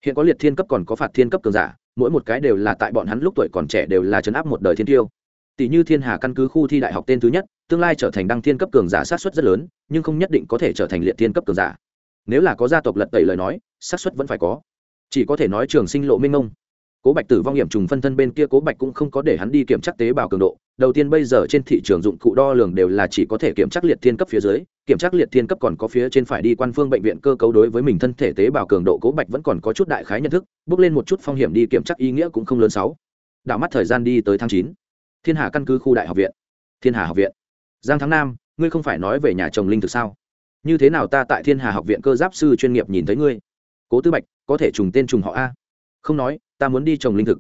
Hiện có liệt thiên cấp còn có phạt thiên cấp cường giả, mỗi một cái đều là tại bọn hắn lúc tuổi còn trẻ đều là chấn áp một đời thiên tiêu tỷ như thiên hà căn cứ khu thi đại học tên thứ nhất tương lai trở thành đăng thiên cấp cường giả sát xuất rất lớn nhưng không nhất định có thể trở thành liệt thiên cấp cường giả. Nếu là có gia tộc lật tẩy lời nói sát xuất vẫn phải có. Chỉ có thể nói trường sinh lộ minh ông, cố bạch tử vong hiểm trùng phân thân bên kia cố bạch cũng không có để hắn đi kiểm tra tế bào cường độ. Đầu tiên bây giờ trên thị trường dụng cụ đo lường đều là chỉ có thể kiểm tra liệt thiên cấp phía dưới kiểm tra liệt thiên cấp còn có phía trên phải đi quan phương bệnh viện cơ cấu đối với mình thân thể tế bào cường độ cố bạch vẫn còn có chút đại khái nhận thức bước lên một chút phong hiểm đi kiểm tra ý nghĩa cũng không lớn sáu. Đạo mắt thời gian đi tới tháng chín thiên hà căn cứ khu đại học viện. Thiên hà học viện. Giang Thắng nam, ngươi không phải nói về nhà chồng linh thực sao? Như thế nào ta tại thiên hà học viện cơ giáp sư chuyên nghiệp nhìn thấy ngươi? Cố tư bạch, có thể trùng tên trùng họ a. Không nói, ta muốn đi trồng linh thực.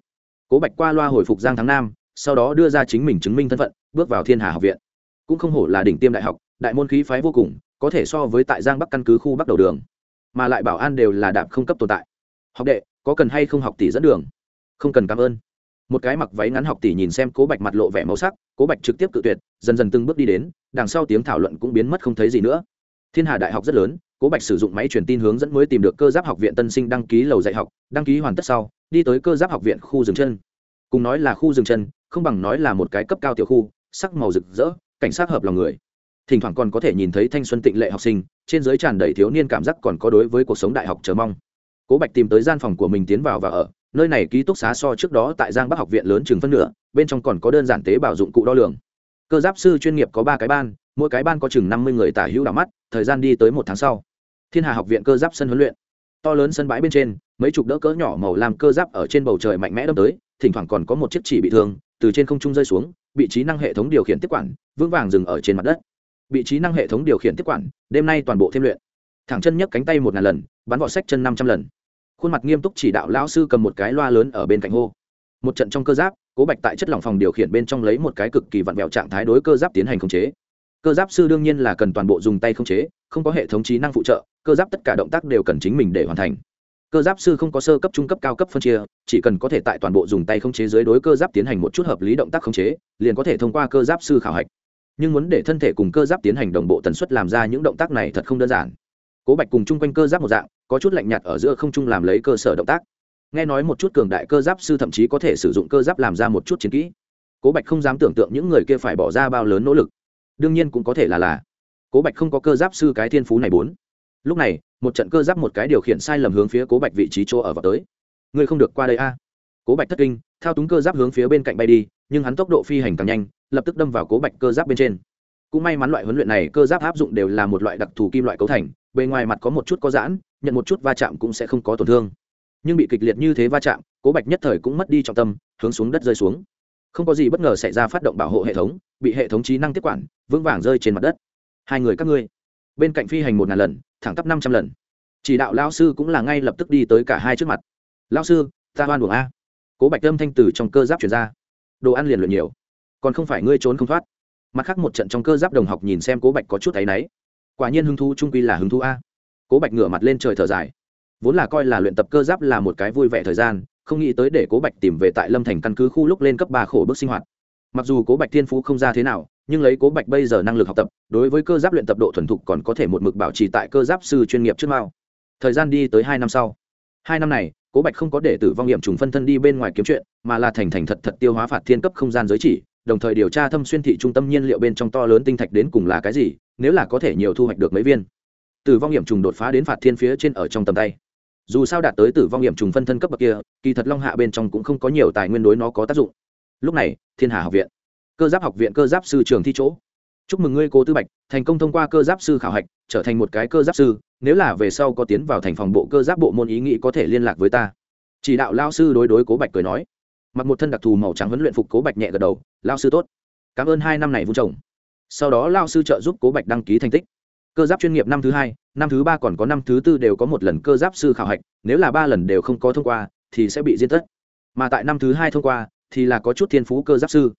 Cố bạch qua loa hồi phục giang Thắng nam, sau đó đưa ra chính mình chứng minh thân phận, bước vào thiên hà học viện. Cũng không hổ là đỉnh tiêm đại học, đại môn khí phái vô cùng, có thể so với tại giang bắc căn cứ khu bắc đầu đường. Mà lại bảo an đều là đạp không cấp tồn tại. Học đệ, có cần hay không học tỷ dẫn đường? Không cần cảm ơn một cái mặc váy ngắn học tỷ nhìn xem cố bạch mặt lộ vẻ màu sắc, cố bạch trực tiếp cự tuyệt, dần dần từng bước đi đến, đằng sau tiếng thảo luận cũng biến mất không thấy gì nữa. Thiên hà đại học rất lớn, cố bạch sử dụng máy truyền tin hướng dẫn mới tìm được cơ giáp học viện tân sinh đăng ký lầu dạy học, đăng ký hoàn tất sau, đi tới cơ giáp học viện khu rừng chân. Cùng nói là khu rừng chân, không bằng nói là một cái cấp cao tiểu khu, sắc màu rực rỡ, cảnh sát hợp lòng người. Thỉnh thoảng còn có thể nhìn thấy thanh xuân tịnh lệ học sinh, trên giới tràn đầy thiếu niên cảm giác còn có đối với cuộc sống đại học chờ mong. Cố bạch tìm tới gian phòng của mình tiến vào và ở nơi này ký túc xá so trước đó tại giang bắc học viện lớn chừng phân nửa, bên trong còn có đơn giản tế bảo dụng cụ đo lường. Cơ giáp sư chuyên nghiệp có ba cái ban, mỗi cái ban có chừng năm mươi người tả hữu đảo mắt, thời gian đi tới một tháng sau. Thiên hà học viện cơ giáp sân huấn luyện. To lớn sân bãi bên trên, mấy chục đỡ cỡ nhỏ màu làm cơ giáp ở trên bầu trời mạnh mẽ đâm tới, thỉnh thoảng còn có một chiếc chỉ bị thương, từ trên không trung rơi xuống, vị trí năng hệ thống điều khiển tiếp quản, vững vàng dừng ở trên mặt đất. Vị trí năng hệ thống điều khiển tiếp quản, đêm nay toàn bộ thêm luyện. Thẳng chân nhấc cánh tay một ngàn lần, bắn vỏ sách chân năm trăm lần khuôn mặt nghiêm túc chỉ đạo lão sư cầm một cái loa lớn ở bên cạnh hô. Một trận trong cơ giáp, cố bạch tại chất lỏng phòng điều khiển bên trong lấy một cái cực kỳ vặn vẹo trạng thái đối cơ giáp tiến hành khống chế. Cơ giáp sư đương nhiên là cần toàn bộ dùng tay khống chế, không có hệ thống trí năng phụ trợ, cơ giáp tất cả động tác đều cần chính mình để hoàn thành. Cơ giáp sư không có sơ cấp, trung cấp, cao cấp phân chia, chỉ cần có thể tại toàn bộ dùng tay khống chế dưới đối cơ giáp tiến hành một chút hợp lý động tác khống chế, liền có thể thông qua cơ giáp sư khảo hạch. Nhưng muốn để thân thể cùng cơ giáp tiến hành đồng bộ tần suất làm ra những động tác này thật không đơn giản. Cố bạch cùng chung quanh cơ giáp một dạng có chút lạnh nhạt ở giữa không trung làm lấy cơ sở động tác. Nghe nói một chút cường đại cơ giáp sư thậm chí có thể sử dụng cơ giáp làm ra một chút chiến kỹ. Cố bạch không dám tưởng tượng những người kia phải bỏ ra bao lớn nỗ lực. Đương nhiên cũng có thể là là. Cố bạch không có cơ giáp sư cái thiên phú này bốn. Lúc này, một trận cơ giáp một cái điều khiển sai lầm hướng phía cố bạch vị trí chỗ ở vào tới. Ngươi không được qua đây a. Cố bạch thất kinh, thao túng cơ giáp hướng phía bên cạnh bay đi, nhưng hắn tốc độ phi hành càng nhanh, lập tức đâm vào cố bạch cơ giáp bên trên. Cũng may mắn loại huấn luyện này cơ giáp áp dụng đều là một loại đặc thù kim loại cấu thành bề ngoài mặt có một chút có giãn, nhận một chút va chạm cũng sẽ không có tổn thương. Nhưng bị kịch liệt như thế va chạm, cố bạch nhất thời cũng mất đi trọng tâm, hướng xuống đất rơi xuống. Không có gì bất ngờ xảy ra phát động bảo hộ hệ thống, bị hệ thống trí năng tiếp quản, vững vàng rơi trên mặt đất. Hai người các ngươi, bên cạnh phi hành một ngàn lần, thẳng tắp năm trăm lần. Chỉ đạo lao sư cũng là ngay lập tức đi tới cả hai trước mặt. Lao sư, ta oan buồng a. Cố bạch âm thanh từ trong cơ giáp chuyển ra. Đồ ăn liền luyện nhiều, còn không phải ngươi trốn không thoát. Mặt khác một trận trong cơ giáp đồng học nhìn xem cố bạch có chút áy náy quả nhiên hứng thú trung quy là hứng thú a. Cố bạch ngửa mặt lên trời thở dài. Vốn là coi là luyện tập cơ giáp là một cái vui vẻ thời gian, không nghĩ tới để cố bạch tìm về tại lâm thành căn cứ khu lúc lên cấp ba khổ bước sinh hoạt. Mặc dù cố bạch thiên phú không ra thế nào, nhưng lấy cố bạch bây giờ năng lực học tập, đối với cơ giáp luyện tập độ thuần thục còn có thể một mực bảo trì tại cơ giáp sư chuyên nghiệp trước mao. Thời gian đi tới hai năm sau. Hai năm này, cố bạch không có để tử vong nghiệm trùng phân thân đi bên ngoài kiếm chuyện, mà là thành thành thật thật tiêu hóa phạt thiên cấp không gian giới chỉ đồng thời điều tra thâm xuyên thị trung tâm nhiên liệu bên trong to lớn tinh thạch đến cùng là cái gì, nếu là có thể nhiều thu hoạch được mấy viên. Tử vong hiểm trùng đột phá đến phạt thiên phía trên ở trong tầm tay. Dù sao đạt tới tử vong hiểm trùng phân thân cấp bậc kia, kỳ thật long hạ bên trong cũng không có nhiều tài nguyên đối nó có tác dụng. Lúc này, thiên hà học viện, cơ giáp học viện cơ giáp sư trường thi chỗ. Chúc mừng ngươi cố tư bạch, thành công thông qua cơ giáp sư khảo hạch, trở thành một cái cơ giáp sư, nếu là về sau có tiến vào thành phòng bộ cơ giáp bộ môn ý nghĩ có thể liên lạc với ta. Chỉ đạo lao sư đối đối cố bạch cười nói mặc một thân đặc thù màu trắng huấn luyện phục cố bạch nhẹ gật đầu lao sư tốt. Cảm ơn hai năm này vun trồng. Sau đó lao sư trợ giúp cố bạch đăng ký thành tích. Cơ giáp chuyên nghiệp năm thứ hai, năm thứ ba còn có năm thứ tư đều có một lần cơ giáp sư khảo hạch, nếu là ba lần đều không có thông qua, thì sẽ bị diên tất. Mà tại năm thứ hai thông qua, thì là có chút thiên phú cơ giáp sư.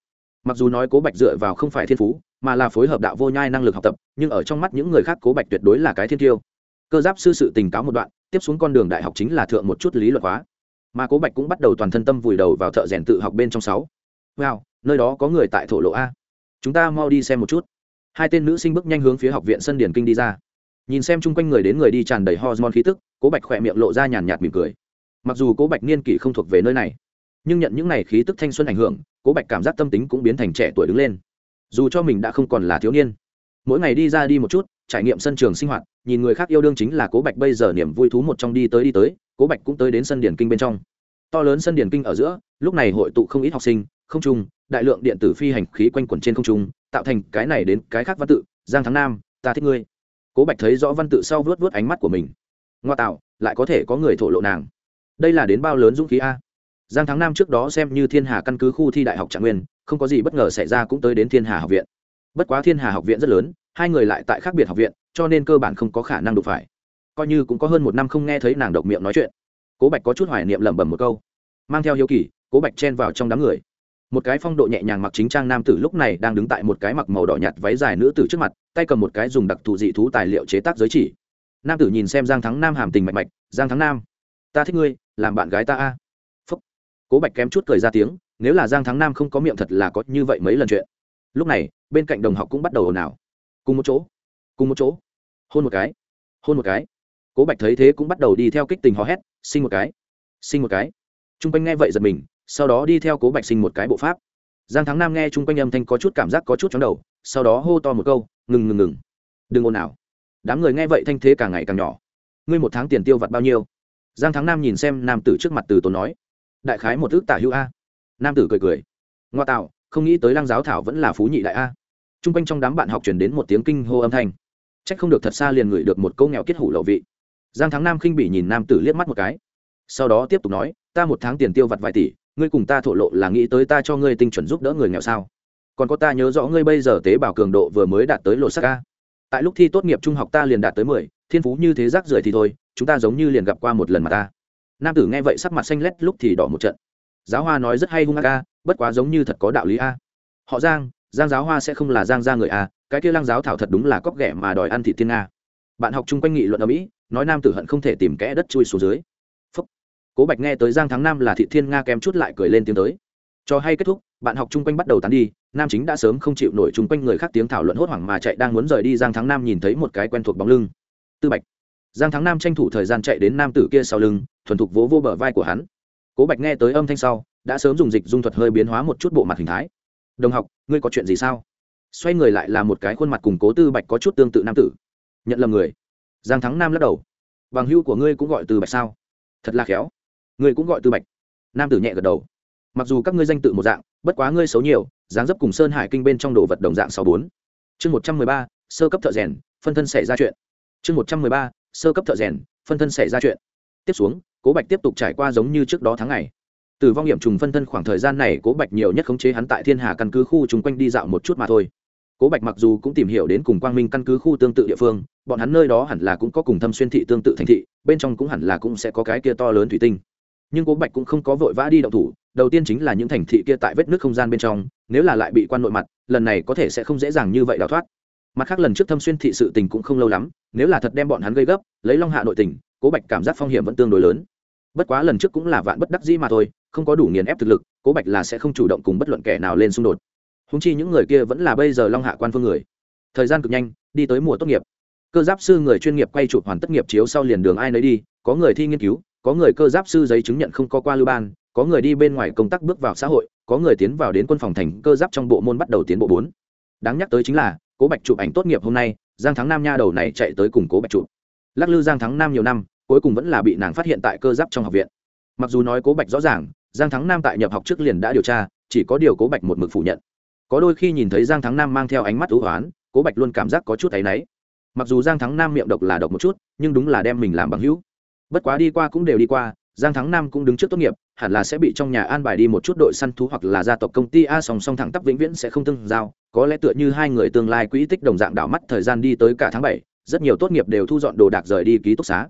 Mặc dù nói cố bạch dựa vào không phải thiên phú, mà là phối hợp đạo vô nhai năng lực học tập, nhưng ở trong mắt những người khác cố bạch tuyệt đối là cái thiên tiêu. Cơ giáp sư sự tình cáo một đoạn, tiếp xuống con đường đại học chính là thượng một chút lý luận hóa mà cố bạch cũng bắt đầu toàn thân tâm vùi đầu vào thợ rèn tự học bên trong sáu. Wow, nơi đó có người tại thổ lộ a. Chúng ta mau đi xem một chút. Hai tên nữ sinh bước nhanh hướng phía học viện sân điển kinh đi ra. Nhìn xem chung quanh người đến người đi tràn đầy hormone khí tức, cố bạch khỏe miệng lộ ra nhàn nhạt mỉm cười. Mặc dù cố bạch niên kỷ không thuộc về nơi này, nhưng nhận những n à y khí tức thanh xuân ảnh hưởng, cố bạch cảm giác tâm tính cũng biến thành trẻ tuổi đứng lên. Dù cho mình đã không còn là thiếu niên, mỗi ngày đi ra đi một chút trải nghiệm sân trường sinh hoạt, nhìn người khác yêu đương chính là cố bạch bây giờ niềm vui thú một trong đi tới đi tới, cố bạch cũng tới đến sân điển kinh bên trong. To lớn sân điển kinh ở giữa, lúc này hội tụ không ít học sinh, không trung, đại lượng điện tử phi hành khí quanh quẩn trên không trung, tạo thành cái này đến cái khác văn tự, giang thắng nam, ta thích ngươi. Cố bạch thấy rõ văn tự sau vớt vớt ánh mắt của mình. Ngoa tạo, lại có thể có người thổ lộ nàng. Đây là đến bao lớn dũng khí a? Giang thắng nam trước đó xem như thiên hà căn cứ khu thi đại học trạng nguyên, không có gì bất ngờ xảy ra cũng tới đến thiên hà học viện. Bất quá thiên hà học viện rất lớn hai người lại tại khác biệt học viện, cho nên cơ bản không có khả năng đụng phải. Coi như cũng có hơn một năm không nghe thấy nàng độc miệng nói chuyện. Cố bạch có chút hoài niệm lẩm bẩm một câu. Mang theo hiếu kỳ, cố bạch chen vào trong đám người. Một cái phong độ nhẹ nhàng mặc chính trang nam tử lúc này đang đứng tại một cái mặc màu đỏ nhạt váy dài nữ tử trước mặt, tay cầm một cái dùng đặc thù dị thú tài liệu chế tác giới chỉ. Nam tử nhìn xem giang thắng nam hàm tình mạch mạch, giang thắng nam, ta thích ngươi, làm bạn gái ta a. Phúc. Cố bạch kém chút cười ra tiếng, nếu là giang thắng nam không có miệng thật là có như vậy mấy lần chuyện. Lúc này, bên cạnh đồng học cũng bắt đầu ồn ào cùng một chỗ. Cùng một chỗ. Hôn một cái. Hôn một cái. Cố bạch thấy thế cũng bắt đầu đi theo kích tình hò hét, sinh một cái. Sinh một cái. T r u n g quanh nghe vậy giật mình, sau đó đi theo cố bạch sinh một cái bộ pháp. Giang thắng nam nghe chung quanh âm thanh có chút cảm giác có chút chóng đầu, sau đó hô to một câu, ngừng ngừng ngừng. Đừng ồn ào. Đám người nghe vậy thanh thế càng ngày càng nhỏ. Ngươi một tháng tiền tiêu vặt bao nhiêu? Giang thắng nam nhìn xem nam tử trước mặt từ tốn nói. Đại khái một ước tả hữu a. Nam tử cười cười. Ngoa tạo, không nghĩ tới lăng giáo thảo vẫn là phú nhị đại a t r u n g quanh trong đám bạn học chuyển đến một tiếng kinh hô âm thanh. C h ắ c không được thật xa liền ngửi được một câu nghèo kết hủ lậu vị. Giang thắng nam khinh bị nhìn nam tử liếc mắt một cái. Sau đó tiếp tục nói, ta một tháng tiền tiêu vặt vài tỷ, ngươi cùng ta thổ lộ là nghĩ tới ta cho ngươi tinh chuẩn giúp đỡ người nghèo sao? Còn có ta nhớ rõ ngươi bây giờ tế bào cường độ vừa mới đạt tới lột sắc ca tại lúc thi tốt nghiệp trung học ta liền đạt tới mười, thiên phú như thế rác rưởi thì thôi, chúng ta giống như liền gặp qua một lần mà ta. Nam tử nghe vậy sắc mặt xanh lét lúc thì đỏ một trận. Giáo hoa nói rất hay hung ác ca bất quá giống như thật có đạo lý a. Họ giang giang giáo hoa sẽ không là giang gia người à? cái kia lăng giáo thảo thật đúng là cóc ghẻ mà đòi ăn thị Thiên nga. Bạn học chung quanh nghị luận ở mỹ, nói nam tử hận không thể tìm kẽ đất chui xuống dưới. Phúc. cố bạch nghe tới giang thắng nam là thị thiên nga kém chút lại cười lên tiếng tới. Cho hay kết thúc, bạn học chung quanh bắt đầu tán đi, nam chính đã sớm không chịu nổi chung quanh người khác tiếng thảo luận hốt hoảng mà chạy đang muốn rời đi giang thắng nam nhìn thấy một cái quen thuộc bóng lưng. Tư bạch. Giang thắng nam tranh thủ thời gian chạy đến nam tử kia sau lưng, thuần thục vỗ vô bờ vai của hắn. Cố bạch nghe tới âm thanh sau, đã sớm dùng dịch dung thuật hơi biến hóa một chút bộ mặt hình thái đồng học, ngươi có chuyện gì sao? Xoay người lại là một cái khuôn mặt cùng cố tư bạch có chút tương tự nam tử. Nhận lầm người. Giang thắng nam lắc đầu. Bằng hưu của ngươi cũng gọi từ bạch sao? Thật là khéo. Ngươi cũng gọi từ bạch. Nam tử nhẹ gật đầu. Mặc dù các ngươi danh tự một dạng, bất quá ngươi xấu nhiều, dáng dấp cùng sơn hải kinh bên trong đồ vật đồng dạng sáu bốn. Chương một trăm mười ba, sơ cấp thợ rèn, phân thân xảy ra chuyện. Chương một trăm mười ba, sơ cấp thợ rèn, phân thân xảy ra chuyện. Tiếp xuống, cố bạch tiếp tục trải qua giống như trước đó tháng ngày tử vong nghiệm trùng phân thân khoảng thời gian này, cố bạch nhiều nhất khống chế hắn tại thiên hà căn cứ khu chung quanh đi dạo một chút mà thôi. Cố bạch mặc dù cũng tìm hiểu đến cùng quang minh căn cứ khu tương tự địa phương, bọn hắn nơi đó hẳn là cũng có cùng thâm xuyên thị tương tự thành thị, bên trong cũng hẳn là cũng sẽ có cái kia to lớn thủy tinh. Nhưng cố bạch cũng không có vội vã đi động thủ, đầu tiên chính là những thành thị kia tại vết nước không gian bên trong, nếu là lại bị quan nội mặt, lần này có thể sẽ không dễ dàng như vậy đào thoát. Mặt khác lần trước thâm xuyên thị sự tình cũng không lâu lắm, nếu là thật đem bọn hắn gây gấp, lấy long hạ nội tình, cố bạch cảm giác phong hiểm vẫn tương đối lớn bất quá lần trước cũng là vạn bất đắc dĩ mà thôi, không có đủ nghiền ép thực lực, cố bạch là sẽ không chủ động cùng bất luận kẻ nào lên xung đột. Húng chi những người kia vẫn là bây giờ long hạ quan phương người. Thời gian cực nhanh, đi tới mùa tốt nghiệp. Cơ giáp sư người chuyên nghiệp quay chụp hoàn tất nghiệp chiếu sau liền đường ai nấy đi, có người thi nghiên cứu, có người cơ giáp sư giấy chứng nhận không có qua lưu ban, có người đi bên ngoài công tác bước vào xã hội, có người tiến vào đến quân phòng thành cơ giáp trong bộ môn bắt đầu tiến bộ bốn. Đáng nhắc tới chính là, cố bạch chụp ảnh tốt nghiệp hôm nay, giang thắng nam nha đầu này chạy tới cùng cố bạch chụp. Lắc lư giang thắng nam nhiều năm cuối cùng vẫn là bị nàng phát hiện tại cơ giáp trong học viện. Mặc dù nói cố bạch rõ ràng, giang thắng nam tại nhập học trước liền đã điều tra, chỉ có điều cố bạch một mực phủ nhận. Có đôi khi nhìn thấy giang thắng nam mang theo ánh mắt ưu hoán, cố bạch luôn cảm giác có chút áy náy. Mặc dù giang thắng nam miệng độc là độc một chút, nhưng đúng là đem mình làm bằng hữu. Bất quá đi qua cũng đều đi qua, giang thắng nam cũng đứng trước tốt nghiệp, hẳn là sẽ bị trong nhà an bài đi một chút đội săn thú hoặc là gia tộc công ty a song song thẳng tắp vĩnh viễn sẽ không tương giao, có lẽ tựa như hai người tương lai quỹ tích đồng dạng đảo mắt thời gian đi tới cả tháng bảy, rất nhiều tốt nghiệp đều thu dọn đồ đạc rời đi ký túc xá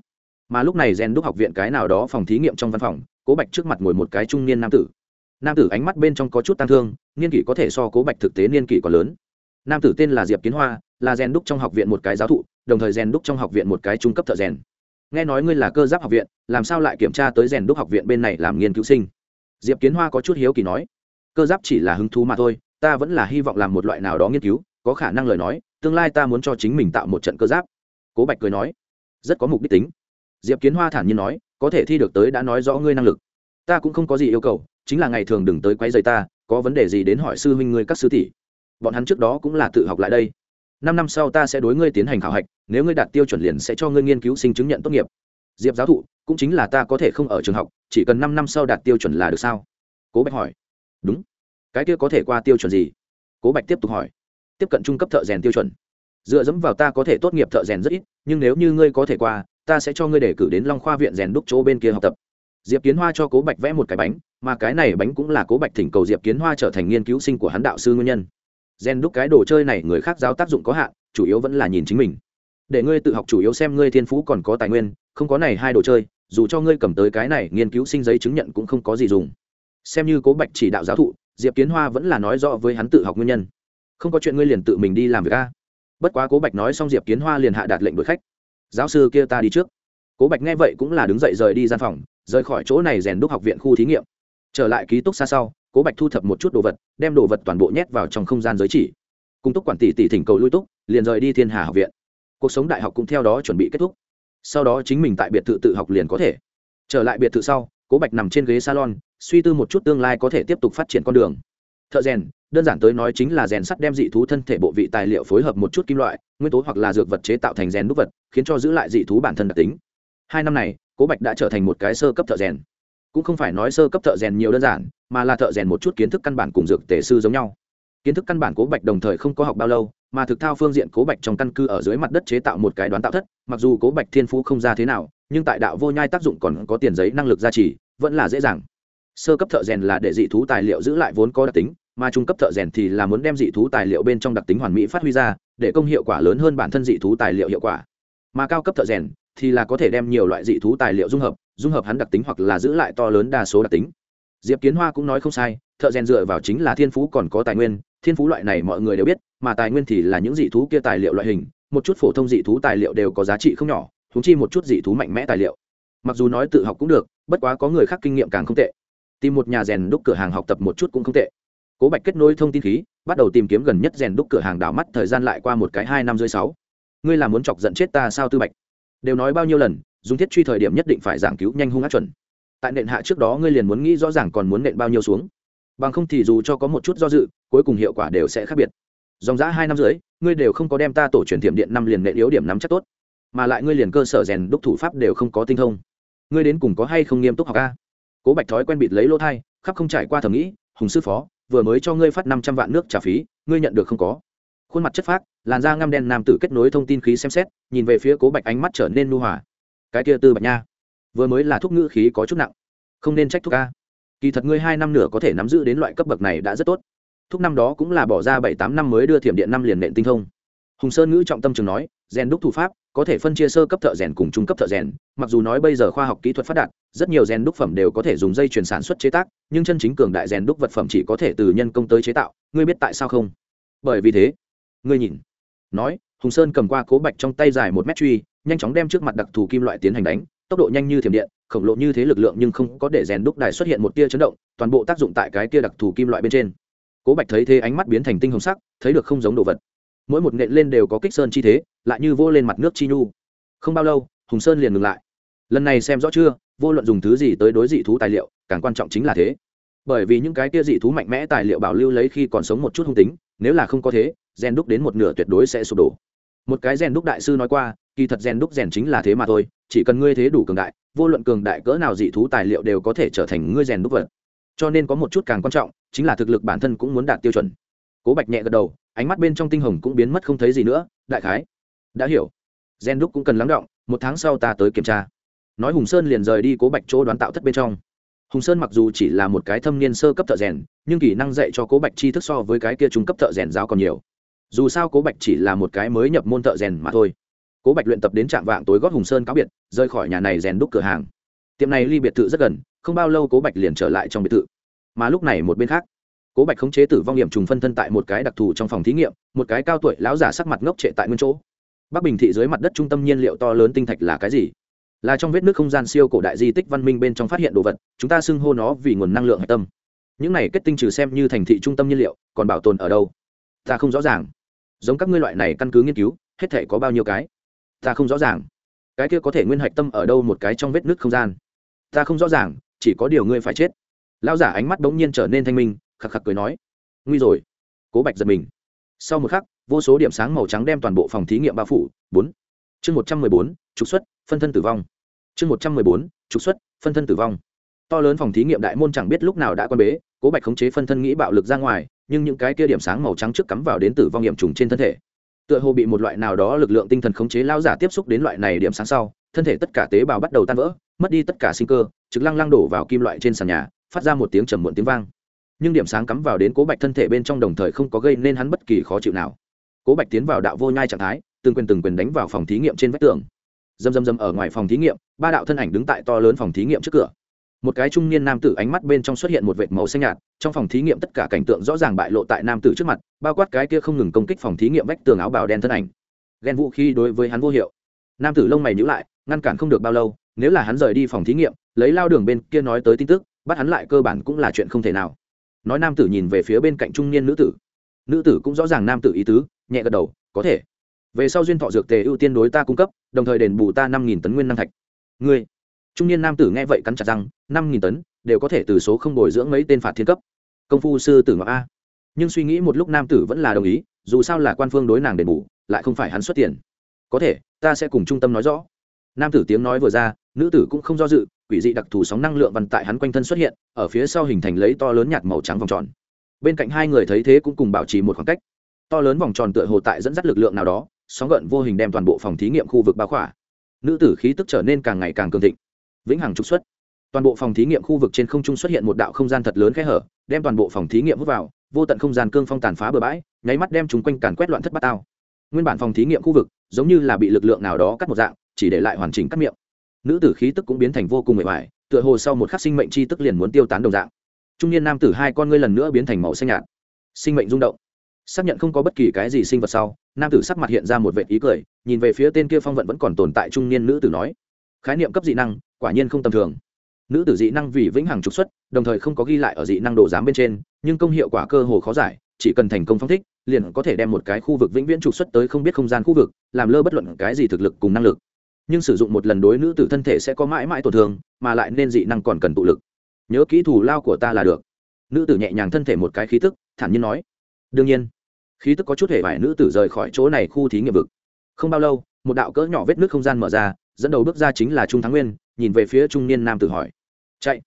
mà lúc này rèn đúc học viện cái nào đó phòng thí nghiệm trong văn phòng, cố bạch trước mặt ngồi một cái trung niên nam tử. Nam tử ánh mắt bên trong có chút tăng thương, niên kỷ có thể so cố bạch thực tế niên kỷ còn lớn. Nam tử tên là diệp kiến hoa, là rèn đúc trong học viện một cái giáo thụ, đồng thời rèn đúc trong học viện một cái trung cấp thợ rèn. Nghe nói ngươi là cơ giáp học viện, làm sao lại kiểm tra tới rèn đúc học viện bên này làm nghiên cứu sinh? Diệp kiến hoa có chút hiếu kỳ nói. Cơ giáp chỉ là hứng thú mà thôi, ta vẫn là hy vọng làm một loại nào đó nghiên cứu, có khả năng lời nói, tương lai ta muốn cho chính mình tạo một trận cơ giáp. Cố bạch cười nói. Rất có mục đích tính diệp kiến hoa thản nhiên nói, có thể thi được tới đã nói rõ ngươi năng lực. Ta cũng không có gì yêu cầu, chính là ngày thường đừng tới quấy rầy ta, có vấn đề gì đến hỏi sư huynh ngươi các sư tỷ. Bọn hắn trước đó cũng là tự học lại đây. Năm năm sau ta sẽ đối ngươi tiến hành khảo hạch, nếu ngươi đạt tiêu chuẩn liền sẽ cho ngươi nghiên cứu sinh chứng nhận tốt nghiệp. Diệp giáo thụ, cũng chính là ta có thể không ở trường học, chỉ cần năm năm sau đạt tiêu chuẩn là được sao? Cố bạch hỏi. Đúng. Cái kia có thể qua tiêu chuẩn gì? Cố bạch tiếp tục hỏi. Tiếp cận trung cấp thợ rèn tiêu chuẩn. Dựa dẫm vào ta có thể tốt nghiệp thợ rèn rất ít, nhưng nếu như ngươi có thể qua ta sẽ cho ngươi để cử đến long khoa viện rèn đúc chỗ bên kia học tập. Diệp kiến hoa cho cố bạch vẽ một cái bánh, mà cái này bánh cũng là cố bạch thỉnh cầu diệp kiến hoa trở thành nghiên cứu sinh của hắn đạo sư nguyên nhân. Rèn đúc cái đồ chơi này người khác giáo tác dụng có hạn, chủ yếu vẫn là nhìn chính mình. Để ngươi tự học chủ yếu xem ngươi thiên phú còn có tài nguyên, không có này hai đồ chơi, dù cho ngươi cầm tới cái này nghiên cứu sinh giấy chứng nhận cũng không có gì dùng. Xem như cố bạch chỉ đạo giáo thụ, diệp kiến hoa vẫn là nói rõ với hắn tự học nguyên nhân. Không có chuyện ngươi liền tự mình đi làm việc a. Bất quá cố bạch nói xong diệp kiến hoa liền hạ đạt lệnh đuổi khách giáo sư kia ta đi trước. Cố bạch nghe vậy cũng là đứng dậy rời đi gian phòng, rời khỏi chỗ này rèn đúc học viện khu thí nghiệm. Trở lại ký túc xa sau, cố bạch thu thập một chút đồ vật, đem đồ vật toàn bộ nhét vào trong không gian giới chỉ. Cung túc quản tỷ tỷ thỉnh cầu lui túc, liền rời đi thiên hà học viện. Cuộc sống đại học cũng theo đó chuẩn bị kết thúc. Sau đó chính mình tại biệt thự tự học liền có thể. Trở lại biệt thự sau, cố bạch nằm trên ghế salon, suy tư một chút tương lai có thể tiếp tục phát triển con đường. Thợ rèn đơn giản tới nói chính là rèn sắt đem dị thú thân thể bộ vị tài liệu phối hợp một chút kim loại, nguyên tố hoặc là dược vật chế tạo thành rèn đúc vật, khiến cho giữ lại dị thú bản thân đặc tính. Hai năm này, cố bạch đã trở thành một cái sơ cấp thợ rèn. Cũng không phải nói sơ cấp thợ rèn nhiều đơn giản, mà là thợ rèn một chút kiến thức căn bản cùng dược tề sư giống nhau. Kiến thức căn bản cố bạch đồng thời không có học bao lâu, mà thực thao phương diện cố bạch trong căn cứ ở dưới mặt đất chế tạo một cái đoán tạo thất, mặc dù cố bạch thiên phú không ra thế nào, nhưng tại đạo vô nhai tác dụng còn có tiền giấy năng lực gia trì, vẫn là dễ dàng. Sơ cấp thợ rèn là để dị thú tài liệu giữ lại vốn có đặc tính mà trung cấp thợ rèn thì là muốn đem dị thú tài liệu bên trong đặc tính hoàn mỹ phát huy ra, để công hiệu quả lớn hơn bản thân dị thú tài liệu hiệu quả. Mà cao cấp thợ rèn thì là có thể đem nhiều loại dị thú tài liệu dung hợp dung hợp hắn đặc tính hoặc là giữ lại to lớn đa số đặc tính. Diệp kiến hoa cũng nói không sai, thợ rèn dựa vào chính là thiên phú còn có tài nguyên, thiên phú loại này mọi người đều biết, mà tài nguyên thì là những dị thú kia tài liệu loại hình, một chút phổ thông dị thú tài liệu đều có giá trị không nhỏ thúng chi một chút dị thú mạnh mẽ tài liệu. Mặc dù nói tự học cũng được, bất quá có người khác kinh nghiệm càng không tệ. Tìm một nhà rèn đúc cửa hàng học tập một chút cũng không tệ cố bạch kết nối thông tin khí, bắt đầu tìm kiếm gần nhất rèn đúc cửa hàng đảo mắt thời gian lại qua một cái hai năm rưỡi sáu. Ngươi là muốn chọc giận chết ta sao tư bạch? Đều nói bao nhiêu lần, dùng thiết truy thời điểm nhất định phải giảng cứu nhanh hung ác chuẩn. Tại nện hạ trước đó ngươi liền muốn nghĩ rõ ràng còn muốn nện bao nhiêu xuống. Bằng không thì dù cho có một chút do dự, cuối cùng hiệu quả đều sẽ khác biệt. Dòng giã hai năm rưỡi, ngươi đều không có đem ta tổ truyền tiệm điện năm liền nện yếu điểm nắm chắc tốt. Mà lại ngươi liền cơ sở rèn đúc thủ pháp đều không có tinh thông. Ngươi đến cùng có hay không nghiêm túc học a? Cố bạch thói quen bịt lấy lỗ thai, khắp không trải qua thầm nghĩ hùng sư phó, vừa mới cho ngươi phát năm trăm vạn nước trả phí, ngươi nhận được không có? Khuôn mặt chất phác, làn da ngăm đen nam tử kết nối thông tin khí xem xét, nhìn về phía cố bạch ánh mắt trở nên nu hòa. Cái kia tư bạch nha, vừa mới là thuốc ngữ khí có chút nặng, không nên trách thuốc ca. Kỳ thật ngươi hai năm nửa có thể nắm giữ đến loại cấp bậc này đã rất tốt. Thuốc năm đó cũng là bỏ ra bảy tám năm mới đưa thiểm điện năm liền nện tinh thông. Hùng sơn ngữ trọng tâm trường nói, rèn đúc thủ pháp, có thể phân chia sơ cấp thợ rèn cùng trung cấp thợ rèn, mặc dù nói bây giờ khoa học kỹ thuật phát đạt rất nhiều rèn đúc phẩm đều có thể dùng dây chuyển sản xuất chế tác, nhưng chân chính cường đại rèn đúc vật phẩm chỉ có thể từ nhân công tới chế tạo, ngươi biết tại sao không? Bởi vì thế, ngươi nhìn. Nói, hùng sơn cầm qua cố bạch trong tay dài một mét truy, nhanh chóng đem trước mặt đặc thù kim loại tiến hành đánh, tốc độ nhanh như thiểm điện, khổng lồ như thế lực lượng nhưng không có để rèn đúc đài xuất hiện một tia chấn động, toàn bộ tác dụng tại cái tia đặc thù kim loại bên trên. Cố bạch thấy thế ánh mắt biến thành tinh hồng sắc, thấy được không giống đồ vật. Mỗi một nện lên đều có kích sơn chi thế, lại như vô lên mặt nước chi nhu. Không bao lâu, hùng sơn liền ngừng lại. Lần này xem rõ chưa? Vô luận dùng thứ gì tới đối dị thú tài liệu, càng quan trọng chính là thế. Bởi vì những cái kia dị thú mạnh mẽ tài liệu bảo lưu lấy khi còn sống một chút hung tính, nếu là không có thế rèn đúc đến một nửa tuyệt đối sẽ sụp đổ. Một cái rèn đúc đại sư nói qua, kỳ thật rèn đúc rèn chính là thế mà thôi, chỉ cần ngươi thế đủ cường đại, vô luận cường đại cỡ nào dị thú tài liệu đều có thể trở thành ngươi rèn đúc vật. Cho nên có một chút càng quan trọng, chính là thực lực bản thân cũng muốn đạt tiêu chuẩn. Cố bạch nhẹ gật đầu, ánh mắt bên trong tinh hồng cũng biến mất không thấy gì nữa, đại khái. Đã hiểu. Gen đúc cũng cần lắng động, một tháng sau ta tới kiểm tra nói hùng sơn liền rời đi cố bạch chỗ đoán tạo thất bên trong. Hùng sơn mặc dù chỉ là một cái thâm niên sơ cấp thợ rèn, nhưng kỹ năng dạy cho cố bạch chi thức so với cái kia trung cấp thợ rèn giáo còn nhiều. Dù sao cố bạch chỉ là một cái mới nhập môn thợ rèn mà thôi. Cố bạch luyện tập đến trạm vạng tối gót hùng sơn cáo biệt, rời khỏi nhà này rèn đúc cửa hàng. Tiệm này ly biệt thự rất gần, không bao lâu cố bạch liền trở lại trong biệt thự. Mà lúc này một bên khác, cố bạch khống chế tử vong nghiệm trùng phân thân tại một cái đặc thù trong phòng thí nghiệm, một cái cao tuổi lão giả sắc mặt ngốc trệ tại nguyên chỗ. Bắc bình thị dưới mặt đất trung tâm nhiên liệu to lớn tinh thạch là cái gì? Là trong vết nước không gian siêu cổ đại di tích văn minh bên trong phát hiện đồ vật, chúng ta xưng hô nó vì nguồn năng lượng hạch tâm. Những này kết tinh trừ xem như thành thị trung tâm nhiên liệu, còn bảo tồn ở đâu? Ta không rõ ràng. Giống các ngươi loại này căn cứ nghiên cứu, hết thể có bao nhiêu cái? Ta không rõ ràng. Cái kia có thể nguyên hạch tâm ở đâu một cái trong vết nước không gian? Ta không rõ ràng, chỉ có điều ngươi phải chết. Lao giả ánh mắt bỗng nhiên trở nên thanh minh, khắc khắc cười nói. Nguy rồi. Cố bạch giật mình. Sau một khắc, vô số điểm sáng màu trắng đem toàn bộ phòng thí nghiệm bao phủ. Bốn. Chương một trăm mười bốn, trục xuất, phân thân tử vong chương một trăm mười bốn, trục xuất, phân thân tử vong. To lớn phòng thí nghiệm đại môn chẳng biết lúc nào đã quan bế, cố bạch khống chế phân thân nghĩ bạo lực ra ngoài, nhưng những cái kia điểm sáng màu trắng trước cắm vào đến tử vong nghiệm trùng trên thân thể. Tựa hồ bị một loại nào đó lực lượng tinh thần khống chế lao giả tiếp xúc đến loại này điểm sáng sau, thân thể tất cả tế bào bắt đầu tan vỡ, mất đi tất cả sinh cơ, trực lăng lăng đổ vào kim loại trên sàn nhà, phát ra một tiếng trầm muộn tiếng vang. Nhưng điểm sáng cắm vào đến cố bạch thân thể bên trong đồng thời không có gây nên hắn bất kỳ khó chịu nào. Cố bạch tiến vào đạo vô nhai trạng thái, từng quyền từng quyền đánh vào phòng thí nghiệm trên vách tường dầm dầm dầm ở ngoài phòng thí nghiệm, ba đạo thân ảnh đứng tại to lớn phòng thí nghiệm trước cửa. Một cái trung niên nam tử ánh mắt bên trong xuất hiện một vệt màu xanh nhạt, trong phòng thí nghiệm tất cả cảnh tượng rõ ràng bại lộ tại nam tử trước mặt, bao quát cái kia không ngừng công kích phòng thí nghiệm vách tường áo bào đen thân ảnh. Ghen vũ khí đối với hắn vô hiệu. Nam tử lông mày nhữ lại, ngăn cản không được bao lâu, nếu là hắn rời đi phòng thí nghiệm, lấy lao đường bên kia nói tới tin tức, bắt hắn lại cơ bản cũng là chuyện không thể nào. Nói nam tử nhìn về phía bên cạnh trung niên nữ tử. Nữ tử cũng rõ ràng nam tử ý tứ, nhẹ gật đầu, có thể về sau duyên thọ dược tề ưu tiên đối ta cung cấp, đồng thời đền bù ta năm nghìn tấn nguyên năng thạch. Ngươi, trung niên nam tử nghe vậy cắn chặt rằng năm nghìn tấn, đều có thể từ số không bồi dưỡng mấy tên phạt thiên cấp. Công phu sư tử ngọc a. Nhưng suy nghĩ một lúc nam tử vẫn là đồng ý, dù sao là quan phương đối nàng đền bù, lại không phải hắn xuất tiền. Có thể, ta sẽ cùng trung tâm nói rõ. Nam tử tiếng nói vừa ra, nữ tử cũng không do dự, quỷ dị đặc thù sóng năng lượng vằn tại hắn quanh thân xuất hiện, ở phía sau hình thành lấy to lớn nhạt màu trắng vòng tròn. Bên cạnh hai người thấy thế cũng cùng bảo trì một khoảng cách. To lớn vòng tròn tựa hồ tại dẫn dắt lực lượng nào đó sóng gợn vô hình đem toàn bộ phòng thí nghiệm khu vực bao khỏa. Nữ tử khí tức trở nên càng ngày càng cường thịnh. Vĩnh hằng trục xuất. Toàn bộ phòng thí nghiệm khu vực trên không trung xuất hiện một đạo không gian thật lớn khe hở, đem toàn bộ phòng thí nghiệm hút vào, vô tận không gian cương phong tàn phá bừa bãi, nháy mắt đem chúng quanh càn quét loạn thất bát tao. Nguyên bản phòng thí nghiệm khu vực giống như là bị lực lượng nào đó cắt một dạng, chỉ để lại hoàn chỉnh cắt miệng. Nữ tử khí tức cũng biến thành vô cùng mệt mỏi tựa hồ sau một khắc sinh mệnh chi tức liền muốn tiêu tán đồng dạng. Trung niên nam tử hai con ngươi lần nữa biến thành màu xanh nhạt. Sinh mệnh rung động. Xác nhận không có bất kỳ cái gì sinh vật sau nam tử sắc mặt hiện ra một vệ ý cười, nhìn về phía tên kia phong vận vẫn còn tồn tại trung niên nữ tử nói, khái niệm cấp dị năng, quả nhiên không tầm thường. Nữ tử dị năng vì vĩnh hằng trục xuất, đồng thời không có ghi lại ở dị năng đồ giám bên trên, nhưng công hiệu quả cơ hồ khó giải, chỉ cần thành công phong thích, liền có thể đem một cái khu vực vĩnh viễn trục xuất tới không biết không gian khu vực, làm lơ bất luận cái gì thực lực cùng năng lực. Nhưng sử dụng một lần đối nữ tử thân thể sẽ có mãi mãi tổn thương, mà lại nên dị năng còn cần tụ lực. Nhớ kỹ thủ lao của ta là được. Nữ tử nhẹ nhàng thân thể một cái khí tức, thản nhiên nói, đương nhiên khí tức có chút hề vải nữ tử rời khỏi chỗ này khu thí nghiệm vực. Không bao lâu, một đạo cỡ nhỏ vết nước không gian mở ra, dẫn đầu bước ra chính là trung thắng nguyên, nhìn về phía trung niên nam tử hỏi. Chạy.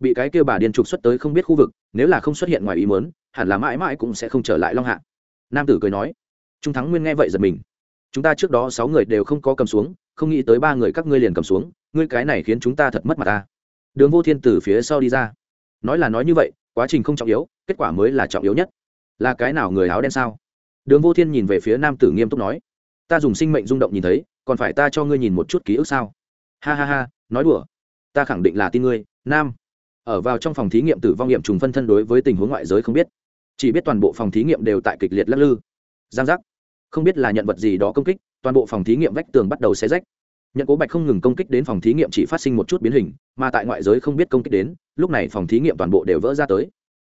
Bị cái kêu bà điên trục xuất tới không biết khu vực, nếu là không xuất hiện ngoài ý muốn, hẳn là mãi mãi cũng sẽ không trở lại long hạ. Nam tử cười nói. Trung thắng nguyên nghe vậy giật mình. Chúng ta trước đó sáu người đều không có cầm xuống, không nghĩ tới ba người các ngươi liền cầm xuống, ngươi cái này khiến chúng ta thật mất mặt ta. Đường vô thiên từ phía sau đi ra. Nói là nói như vậy, quá trình không trọng yếu, kết quả mới là trọng yếu nhất là cái nào người áo đen sao? Đường vô thiên nhìn về phía nam tử nghiêm túc nói, ta dùng sinh mệnh rung động nhìn thấy, còn phải ta cho ngươi nhìn một chút ký ức sao? Ha ha ha, nói đùa, ta khẳng định là tin ngươi, nam. Ở vào trong phòng thí nghiệm tử vong nghiệm trùng phân thân đối với tình huống ngoại giới không biết, chỉ biết toàn bộ phòng thí nghiệm đều tại kịch liệt lắc lư. Giang giác. Không biết là nhận vật gì đó công kích, toàn bộ phòng thí nghiệm vách tường bắt đầu xé rách. Nhận cố bạch không ngừng công kích đến phòng thí nghiệm chỉ phát sinh một chút biến hình, mà tại ngoại giới không biết công kích đến, lúc này phòng thí nghiệm toàn bộ đều vỡ ra tới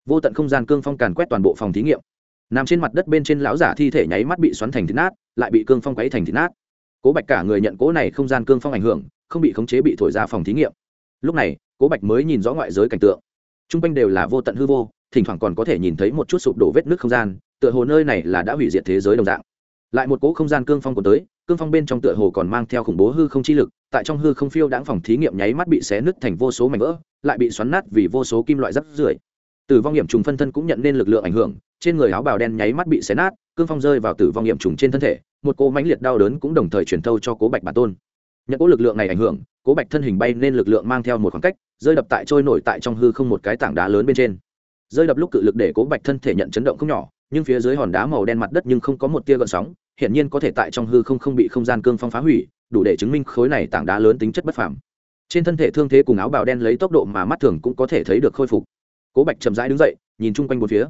vô tận không gian cương phong càn quét toàn bộ phòng thí nghiệm. Nằm trên mặt đất bên trên lão giả thi thể nháy mắt bị xoắn thành thịt nát, lại bị cương phong quấy thành thịt nát. Cố bạch cả người nhận cố này không gian cương phong ảnh hưởng, không bị khống chế bị thổi ra phòng thí nghiệm. Lúc này, cố bạch mới nhìn rõ ngoại giới cảnh tượng. T r u n g quanh đều là vô tận hư vô, thỉnh thoảng còn có thể nhìn thấy một chút sụp đổ vết nước không gian, tựa hồ nơi này là đã hủy diệt thế giới đồng dạng. Lại một cỗ không gian cương phong còn tới, cương phong bên trong tựa hồ còn mang theo khủng bố hư không chi lực, tại trong hư không phiêu đãng phòng thí nghiệm nháy mắt bị xé nứt thành vô số mảnh vỡ, lại bị xoắn nát vì vô số kim loại rắc rưởi tử vong nghiệm trùng phân thân cũng nhận nên lực lượng ảnh hưởng, trên người áo bào đen nháy mắt bị xé nát, cương phong rơi vào tử vong nghiệm trùng trên thân thể, một cỗ mãnh liệt đau đớn cũng đồng thời truyền thâu cho cố bạch bản tôn. Nhận cỗ lực lượng này ảnh hưởng, cố bạch thân hình bay nên lực lượng mang theo một khoảng cách, rơi đập tại trôi nổi tại trong hư không một cái tảng đá lớn bên trên. Rơi đập lúc cự lực để cố bạch thân thể nhận chấn động không nhỏ, nhưng phía dưới hòn đá màu đen mặt đất nhưng không có một tia gợn sóng, hiển nhiên có thể tại trong hư không không bị không gian cương phong phá hủy, đủ để chứng minh khối này tảng đá lớn tính chất bất phàm. Trên thân thể thương thế cùng áo bào đen lấy tốc độ mà mắt thường cũng có thể thấy được khôi phục cố bạch chậm rãi đứng dậy, nhìn chung quanh một phía.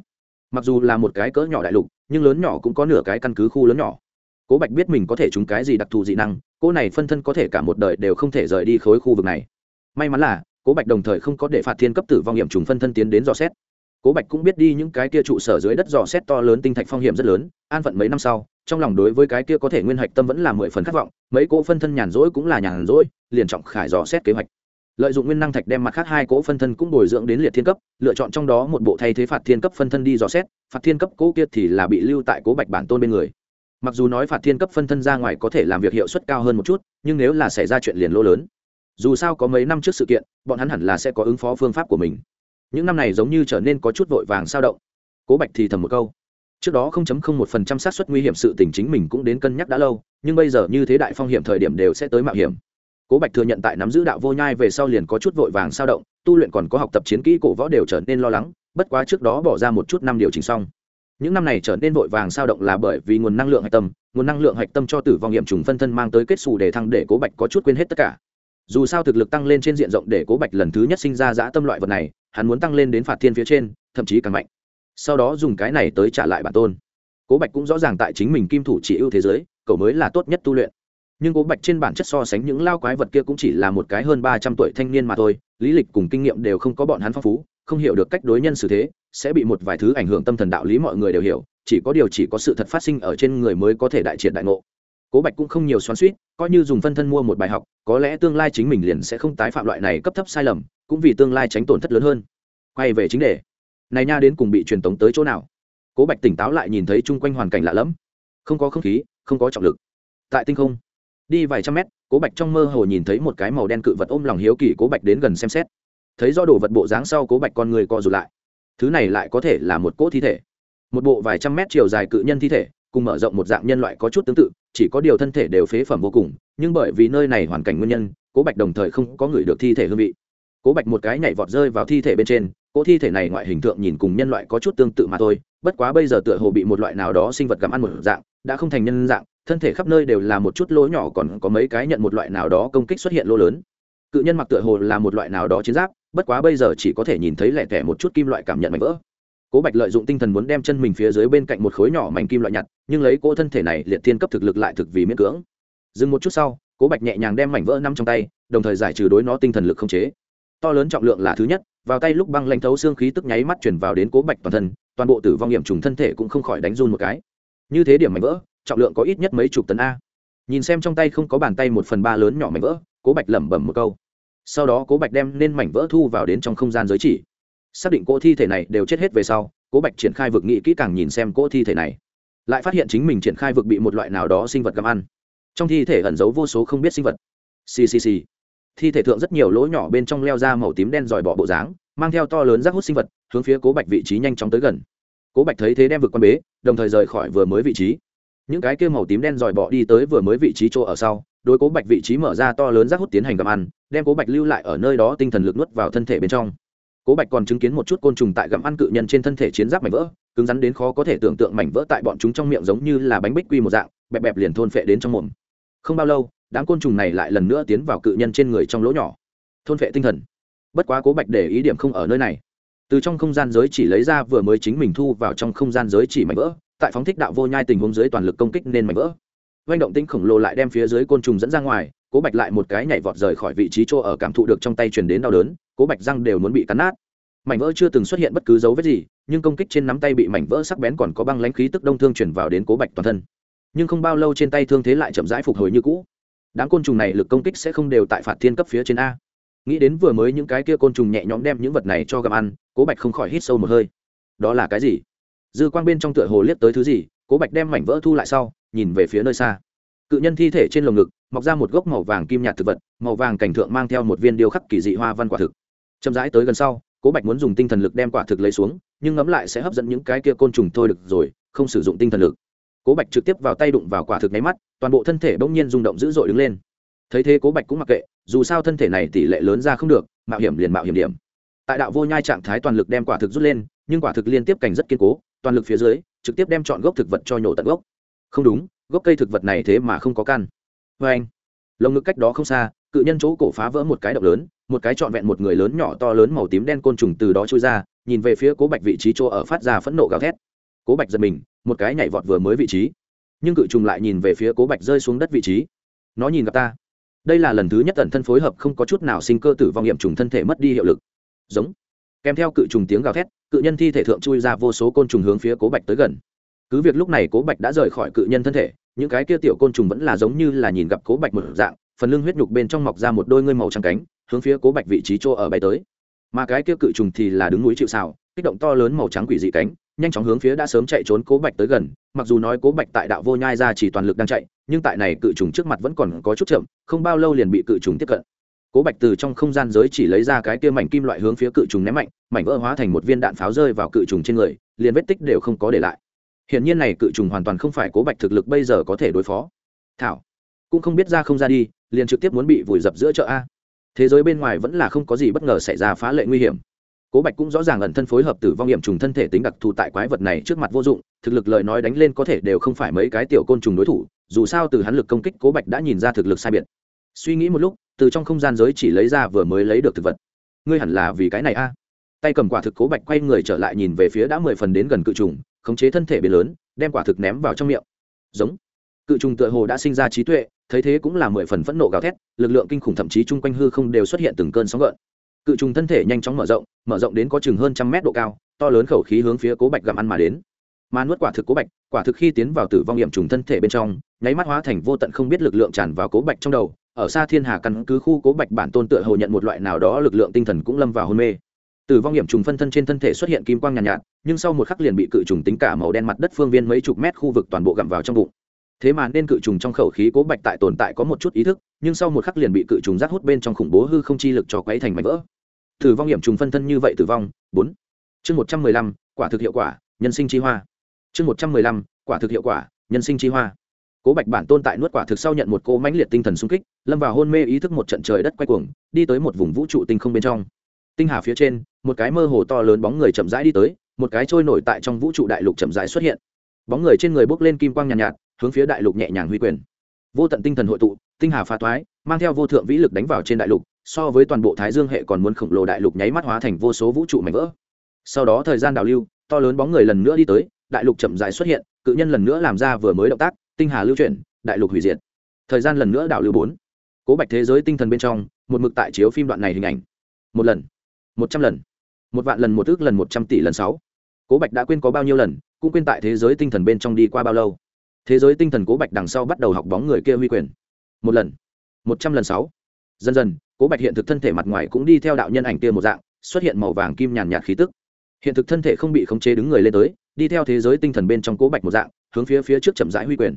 Mặc dù là một cái cỡ nhỏ đại lục, nhưng lớn nhỏ cũng có nửa cái căn cứ khu lớn nhỏ. Cố bạch biết mình có thể trúng cái gì đặc thù dị năng, cô này phân thân có thể cả một đời đều không thể rời đi khối khu vực này. May mắn là, cố bạch đồng thời không có để phạt thiên cấp tử vong hiểm trùng phân thân tiến đến dò xét. Cố bạch cũng biết đi những cái kia trụ sở dưới đất dò xét to lớn tinh thạch phong hiểm rất lớn, an phận mấy năm sau, trong lòng đối với cái kia có thể nguyên hạch tâm vẫn là mười phần khát vọng, mấy cỗ phân thân nhàn rỗi cũng là nhàn rỗi, liền trọng khải dò xét kế hoạch lợi dụng nguyên năng thạch đem mặt khác hai cỗ phân thân cũng bồi dưỡng đến liệt thiên cấp, lựa chọn trong đó một bộ thay thế phạt thiên cấp phân thân đi dò xét, phạt thiên cấp cỗ kia thì là bị lưu tại cố bạch bản tôn bên người. Mặc dù nói phạt thiên cấp phân thân ra ngoài có thể làm việc hiệu suất cao hơn một chút, nhưng nếu là xảy ra chuyện liền lỗ lớn. Dù sao có mấy năm trước sự kiện, bọn hắn hẳn là sẽ có ứng phó phương pháp của mình. Những năm này giống như trở nên có chút vội vàng sao động. Cố bạch thì thầm một câu. Trước đó không chấm không một phần trăm xác suất nguy hiểm sự tình chính mình cũng đến cân nhắc đã lâu, nhưng bây giờ như thế đại phong hiểm thời điểm đều sẽ tới mạo hiểm cố bạch thừa nhận tại nắm giữ đạo vô nhai về sau liền có chút vội vàng sao động, tu luyện còn có học tập chiến kỹ cổ võ đều trở nên lo lắng, bất quá trước đó bỏ ra một chút năm điều chỉnh xong. Những năm này trở nên vội vàng sao động là bởi vì nguồn năng lượng hạch tâm, nguồn năng lượng hạch tâm cho tử vong nghiệm trùng phân thân mang tới kết xù để thăng để cố bạch có chút quên hết tất cả. Dù sao thực lực tăng lên trên diện rộng để cố bạch lần thứ nhất sinh ra giã tâm loại vật này, hắn muốn tăng lên đến phạt thiên phía trên, thậm chí càng mạnh. Sau đó dùng cái này tới trả lại bản tôn. Cố bạch cũng rõ ràng tại chính mình kim thủ chỉ ưu thế giới, cậu mới là tốt nhất tu luyện nhưng cố bạch trên bản chất so sánh những lao quái vật kia cũng chỉ là một cái hơn ba trăm tuổi thanh niên mà thôi, lý lịch cùng kinh nghiệm đều không có bọn hắn phong phú, không hiểu được cách đối nhân xử thế, sẽ bị một vài thứ ảnh hưởng tâm thần đạo lý mọi người đều hiểu, chỉ có điều chỉ có sự thật phát sinh ở trên người mới có thể đại triệt đại ngộ. Cố bạch cũng không nhiều xoắn suýt coi như dùng phân thân mua một bài học, có lẽ tương lai chính mình liền sẽ không tái phạm loại này cấp thấp sai lầm, cũng vì tương lai tránh tổn thất lớn hơn. Quay về chính đề. Này nha đến cùng bị truyền tống tới chỗ nào? Cố bạch tỉnh táo lại nhìn thấy chung quanh hoàn cảnh lạ lẫm. Không có không khí, không có trọng lực. Tại tinh không đi vài trăm mét, cố bạch trong mơ hồ nhìn thấy một cái màu đen cự vật ôm lòng hiếu kỳ cố bạch đến gần xem xét. Thấy do đồ vật bộ dáng sau, cố bạch con người co rụt lại. Thứ này lại có thể là một cỗ thi thể. Một bộ vài trăm mét chiều dài cự nhân thi thể, cùng mở rộng một dạng nhân loại có chút tương tự, chỉ có điều thân thể đều phế phẩm vô cùng, nhưng bởi vì nơi này hoàn cảnh nguyên nhân, cố bạch đồng thời không có người được thi thể hương vị. Cố bạch một cái nhảy vọt rơi vào thi thể bên trên, cỗ thi thể này ngoại hình tượng nhìn cùng nhân loại có chút tương tự mà thôi, bất quá bây giờ tựa hồ bị một loại nào đó sinh vật gặm ăn một dạng, đã không thành nhân dạng thân thể khắp nơi đều là một chút lỗ nhỏ còn có mấy cái nhận một loại nào đó công kích xuất hiện lỗ lớn. Cự nhân mặc tựa hồ là một loại nào đó chiến giáp, bất quá bây giờ chỉ có thể nhìn thấy lẻ tẻ một chút kim loại cảm nhận mảnh vỡ. Cố bạch lợi dụng tinh thần muốn đem chân mình phía dưới bên cạnh một khối nhỏ mảnh kim loại nhặt, nhưng lấy cỗ thân thể này liệt thiên cấp thực lực lại thực vì miễn cưỡng. Dừng một chút sau, cố bạch nhẹ nhàng đem mảnh vỡ năm trong tay, đồng thời giải trừ đối nó tinh thần lực không chế. To lớn trọng lượng là thứ nhất, vào tay lúc băng lanh thấu xương khí tức nháy mắt chuyển vào đến cố bạch toàn thân, toàn bộ tử vong hiểm trùng thân thể cũng không khỏi đánh run một cái. Như thế điểm mảnh vỡ trọng lượng có ít nhất mấy chục tấn a. Nhìn xem trong tay không có bàn tay một phần ba lớn nhỏ mảnh vỡ, cố bạch lẩm bẩm một câu. Sau đó cố bạch đem nên mảnh vỡ thu vào đến trong không gian giới chỉ. Xác định cỗ thi thể này đều chết hết về sau, cố bạch triển khai vực nghị kỹ càng nhìn xem cỗ thi thể này. Lại phát hiện chính mình triển khai vực bị một loại nào đó sinh vật gặm ăn. Trong thi thể ẩn giấu vô số không biết sinh vật. Ccc thi thể thượng rất nhiều lỗ nhỏ bên trong leo ra màu tím đen dòi bỏ bộ dáng, mang theo to lớn rác hút sinh vật, hướng phía cố bạch vị trí nhanh chóng tới gần. Cố bạch thấy thế đem vực quan bế, đồng thời rời khỏi vừa mới vị trí những cái kia màu tím đen dòi bỏ đi tới vừa mới vị trí chỗ ở sau, đối cố bạch vị trí mở ra to lớn rác hút tiến hành gặm ăn, đem cố bạch lưu lại ở nơi đó tinh thần lực nuốt vào thân thể bên trong. Cố bạch còn chứng kiến một chút côn trùng tại gặm ăn cự nhân trên thân thể chiến giáp mảnh vỡ, cứng rắn đến khó có thể tưởng tượng mảnh vỡ tại bọn chúng trong miệng giống như là bánh bích quy một dạng, bẹp bẹp liền thôn phệ đến trong mồm. Không bao lâu, đám côn trùng này lại lần nữa tiến vào cự nhân trên người trong lỗ nhỏ. Thôn phệ tinh thần. Bất quá cố bạch để ý điểm không ở nơi này. Từ trong không gian giới chỉ lấy ra vừa mới chính mình thu vào trong không gian giới chỉ mảnh vỡ tại phóng thích đạo vô nhai tình huống dưới toàn lực công kích nên mảnh vỡ. Doanh động tinh khổng lồ lại đem phía dưới côn trùng dẫn ra ngoài, cố bạch lại một cái nhảy vọt rời khỏi vị trí chỗ ở cảm thụ được trong tay truyền đến đau đớn, cố bạch răng đều muốn bị cắn nát. Mảnh vỡ chưa từng xuất hiện bất cứ dấu vết gì, nhưng công kích trên nắm tay bị mảnh vỡ sắc bén còn có băng lãnh khí tức đông thương chuyển vào đến cố bạch toàn thân. Nhưng không bao lâu trên tay thương thế lại chậm rãi phục hồi như cũ. Đám côn trùng này lực công kích sẽ không đều tại phạt thiên cấp phía trên a. Nghĩ đến vừa mới những cái kia côn trùng nhẹ nhõm đem những vật này cho gặm ăn, cố bạch không khỏi hít sâu một hơi. Đó là cái gì? Dư quang bên trong tựa hồ liếc tới thứ gì, cố bạch đem mảnh vỡ thu lại sau, nhìn về phía nơi xa. Cự nhân thi thể trên lồng ngực, mọc ra một gốc màu vàng kim nhạt thực vật, màu vàng cảnh thượng mang theo một viên điêu khắc kỳ dị hoa văn quả thực. Chậm rãi tới gần sau, cố bạch muốn dùng tinh thần lực đem quả thực lấy xuống, nhưng ngấm lại sẽ hấp dẫn những cái kia côn trùng thôi được rồi, không sử dụng tinh thần lực. Cố bạch trực tiếp vào tay đụng vào quả thực nháy mắt, toàn bộ thân thể bỗng nhiên rung động dữ dội đứng lên. Thấy thế cố bạch cũng mặc kệ, dù sao thân thể này tỷ lệ lớn ra không được, mạo hiểm liền mạo hiểm điểm. Tại đạo vô nhai trạng thái toàn lực đem quả thực rút lên, nhưng quả thực liên tiếp cảnh rất kiên cố toàn lực phía dưới, trực tiếp đem chọn gốc thực vật cho nhổ tận gốc. Không đúng, gốc cây thực vật này thế mà không có căn. Vê anh, lồng ngực cách đó không xa, cự nhân chỗ cổ phá vỡ một cái động lớn, một cái trọn vẹn một người lớn nhỏ to lớn màu tím đen côn trùng từ đó trôi ra, nhìn về phía cố bạch vị trí chỗ ở phát ra phẫn nộ gào thét. Cố bạch giật mình, một cái nhảy vọt vừa mới vị trí. Nhưng cự trùng lại nhìn về phía cố bạch rơi xuống đất vị trí. Nó nhìn gặp ta. Đây là lần thứ nhất tần thân phối hợp không có chút nào sinh cơ tử vong nghiệm trùng thân thể mất đi hiệu lực. Giống kèm theo cự trùng tiếng gào thét, cự nhân thi thể thượng chui ra vô số côn trùng hướng phía cố bạch tới gần. Cứ việc lúc này cố bạch đã rời khỏi cự nhân thân thể, những cái kia tiểu côn trùng vẫn là giống như là nhìn gặp cố bạch một dạng, phần lưng huyết nhục bên trong mọc ra một đôi ngươi màu trắng cánh, hướng phía cố bạch vị trí chỗ ở bay tới. Mà cái kia cự trùng thì là đứng núi chịu xào kích động to lớn màu trắng quỷ dị cánh, nhanh chóng hướng phía đã sớm chạy trốn cố bạch tới gần, mặc dù nói cố bạch tại đạo vô nhai ra chỉ toàn lực đang chạy, nhưng tại này cự trùng trước mặt vẫn còn có chút chậm, không bao lâu liền bị cự trùng tiếp cận cố bạch từ trong không gian giới chỉ lấy ra cái kia mảnh kim loại hướng phía cự trùng ném mạnh, mảnh vỡ hóa thành một viên đạn pháo rơi vào cự trùng trên người, liền vết tích đều không có để lại. Hiện nhiên này cự trùng hoàn toàn không phải cố bạch thực lực bây giờ có thể đối phó. Thảo, cũng không biết ra không ra đi, liền trực tiếp muốn bị vùi dập giữa chợ a. Thế giới bên ngoài vẫn là không có gì bất ngờ xảy ra phá lệ nguy hiểm. Cố bạch cũng rõ ràng ẩn thân phối hợp tử vong nghiệm trùng thân thể tính đặc thù tại quái vật này trước mặt vô dụng, thực lực lời nói đánh lên có thể đều không phải mấy cái tiểu côn trùng đối thủ, dù sao từ hắn lực công kích cố bạch đã nhìn ra thực lực sai biệt. Suy nghĩ một lúc từ trong không gian giới chỉ lấy ra vừa mới lấy được thực vật. Ngươi hẳn là vì cái này a. Tay cầm quả thực cố bạch quay người trở lại nhìn về phía đã mười phần đến gần cự trùng, khống chế thân thể biến lớn, đem quả thực ném vào trong miệng. Giống. Cự trùng tựa hồ đã sinh ra trí tuệ, thấy thế cũng là mười phần phẫn nộ gào thét, lực lượng kinh khủng thậm chí chung quanh hư không đều xuất hiện từng cơn sóng gợn. Cự trùng thân thể nhanh chóng mở rộng mở rộng đến có chừng hơn trăm mét độ cao, to lớn khẩu khí hướng phía cố bạch gặm ăn mà đến. Mà nuốt quả thực cố bạch, quả thực khi tiến vào tử vong nghiệm trùng thân thể bên trong, nháy mắt hóa thành vô tận không biết lực lượng tràn vào cố bạch trong đầu ở xa thiên hà căn cứ khu cố bạch bản tôn tựa hồ nhận một loại nào đó lực lượng tinh thần cũng lâm vào hôn mê. Tử vong nghiệm trùng phân thân trên thân thể xuất hiện kim quang nhàn nhạt, nhạt nhưng sau một khắc liền bị cự trùng tính cả màu đen mặt đất phương viên mấy chục mét khu vực toàn bộ gặm vào trong bụng. Thế mà nên cự trùng trong khẩu khí cố bạch tại tồn tại có một chút ý thức nhưng sau một khắc liền bị cự trùng rác hút bên trong khủng bố hư không chi lực cho quấy thành mảnh vỡ. Tử vong hiểm trùng phân thân như vậy tử vong bốn. Chương một trăm mười lăm quả thực hiệu quả nhân sinh chi hoa. Chương một trăm mười lăm quả thực hiệu quả nhân sinh chi hoa cố bạch bản tôn tại nuốt quả thực sau nhận một cô mãnh liệt tinh thần sung kích lâm vào hôn mê ý thức một trận trời đất quay cuồng đi tới một vùng vũ trụ tinh không bên trong. Tinh hà phía trên một cái mơ hồ to lớn bóng người chậm rãi đi tới một cái trôi nổi tại trong vũ trụ đại lục chậm rãi xuất hiện. Bóng người trên người bốc lên kim quang nhàn nhạt, nhạt hướng phía đại lục nhẹ nhàng huy quyền. Vô tận tinh thần hội tụ tinh hà phá toái mang theo vô thượng vĩ lực đánh vào trên đại lục so với toàn bộ thái dương hệ còn muốn khổng lồ đại lục nháy mắt hóa thành vô số vũ trụ mảnh vỡ. Sau đó thời gian đảo lưu to lớn bóng người lần nữa đi tới đại lục chậm rãi xuất hiện cự nhân lần nữa làm ra vừa mới động tác tinh hà lưu chuyển, đại lục hủy diệt. Thời gian lần nữa đảo lưu bốn. Cố bạch thế giới tinh thần bên trong, một mực tại chiếu phim đoạn này hình ảnh. Một lần, một trăm lần, một vạn lần, một ước lần, một trăm tỷ lần sáu. Cố bạch đã quên có bao nhiêu lần, cũng quên tại thế giới tinh thần bên trong đi qua bao lâu. Thế giới tinh thần cố bạch đằng sau bắt đầu học bóng người kia huy quyền. Một lần, một trăm lần sáu. Dần dần, cố bạch hiện thực thân thể mặt ngoài cũng đi theo đạo nhân ảnh kia một dạng, xuất hiện màu vàng kim nhàn nhạt khí tức. Hiện thực thân thể không bị khống chế đứng người lên tới, đi theo thế giới tinh thần bên trong cố bạch một dạng hướng phía phía trước chậm rãi huy quyền.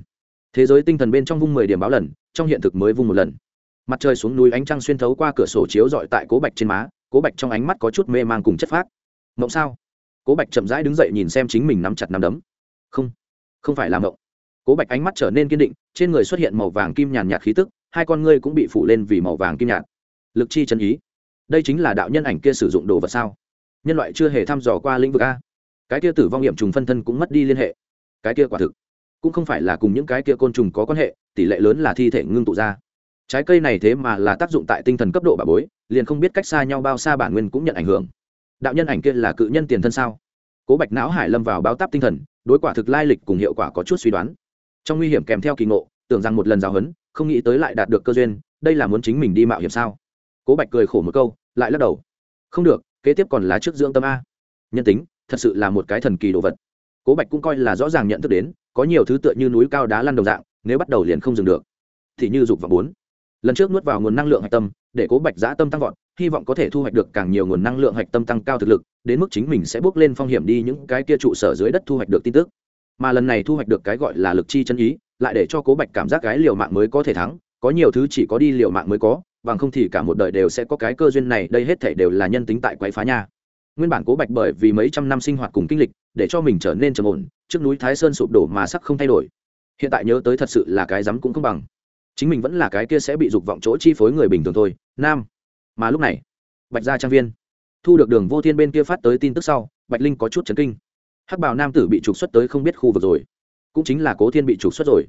Thế giới tinh thần bên trong vung mười điểm báo lần, trong hiện thực mới vung một lần. Mặt trời xuống núi ánh trăng xuyên thấu qua cửa sổ chiếu dọi tại cố bạch trên má, cố bạch trong ánh mắt có chút mê man cùng chất phác. Mộng sao? Cố bạch chậm rãi đứng dậy nhìn xem chính mình nắm chặt nắm đấm. Không không phải là mộng. Cố bạch ánh mắt trở nên kiên định, trên người xuất hiện màu vàng kim nhàn nhạt khí tức, hai con ngươi cũng bị phủ lên vì màu vàng kim nhạt. Lực chi chân ý. Đây chính là đạo nhân ảnh kia sử dụng đồ vật sao? Nhân loại chưa hề thăm dò qua lĩnh vực a. Cái kia tử vong nghiệm trùng phân thân cũng mất đi liên hệ cái kia quả thực. Cũng không phải là cùng những cái kia côn trùng có quan hệ, tỷ lệ lớn là thi thể ngưng tụ ra. Trái cây này thế mà là tác dụng tại tinh thần cấp độ bà bối, liền không biết cách xa nhau bao xa bản nguyên cũng nhận ảnh hưởng. Đạo nhân ảnh kia là cự nhân tiền thân sao? Cố bạch não hải lâm vào báo táp tinh thần, đối quả thực lai lịch cùng hiệu quả có chút suy đoán. Trong nguy hiểm kèm theo kỳ ngộ, tưởng rằng một lần giáo huấn, không nghĩ tới lại đạt được cơ duyên, đây là muốn chính mình đi mạo hiểm sao? Cố bạch cười khổ một câu, lại lắc đầu. Không được, kế tiếp còn là trước dưỡng tâm a. Nhân tính, thật sự là một cái thần kỳ đồ vật cố bạch cũng coi là rõ ràng nhận thức đến, có nhiều thứ tựa như núi cao đá lăn đồng dạng, nếu bắt đầu liền không dừng được. Thì như dục và bốn. Lần trước nuốt vào nguồn năng lượng hạch tâm, để cố bạch giã tâm tăng vọt, hy vọng có thể thu hoạch được càng nhiều nguồn năng lượng hạch tâm tăng cao thực lực, đến mức chính mình sẽ bước lên phong hiểm đi những cái kia trụ sở dưới đất thu hoạch được tin tức. Mà lần này thu hoạch được cái gọi là lực chi chân ý, lại để cho cố bạch cảm giác cái liều mạng mới có thể thắng, có nhiều thứ chỉ có đi liều mạng mới có, bằng không thì cả một đời đều sẽ có cái cơ duyên này, đây hết thể đều là nhân tính tại quái phá nhà nguyên bản cố bạch bởi vì mấy trăm năm sinh hoạt cùng kinh lịch, để cho mình trở nên trầm ổn, trước núi thái sơn sụp đổ mà sắc không thay đổi. Hiện tại nhớ tới thật sự là cái rắm cũng không bằng. Chính mình vẫn là cái kia sẽ bị dục vọng chỗ chi phối người bình thường thôi, nam. Mà lúc này, bạch gia trang viên, thu được đường vô thiên bên kia phát tới tin tức sau, bạch linh có chút chấn kinh. Hắc bào nam tử bị trục xuất tới không biết khu vực rồi, cũng chính là cố thiên bị trục xuất rồi.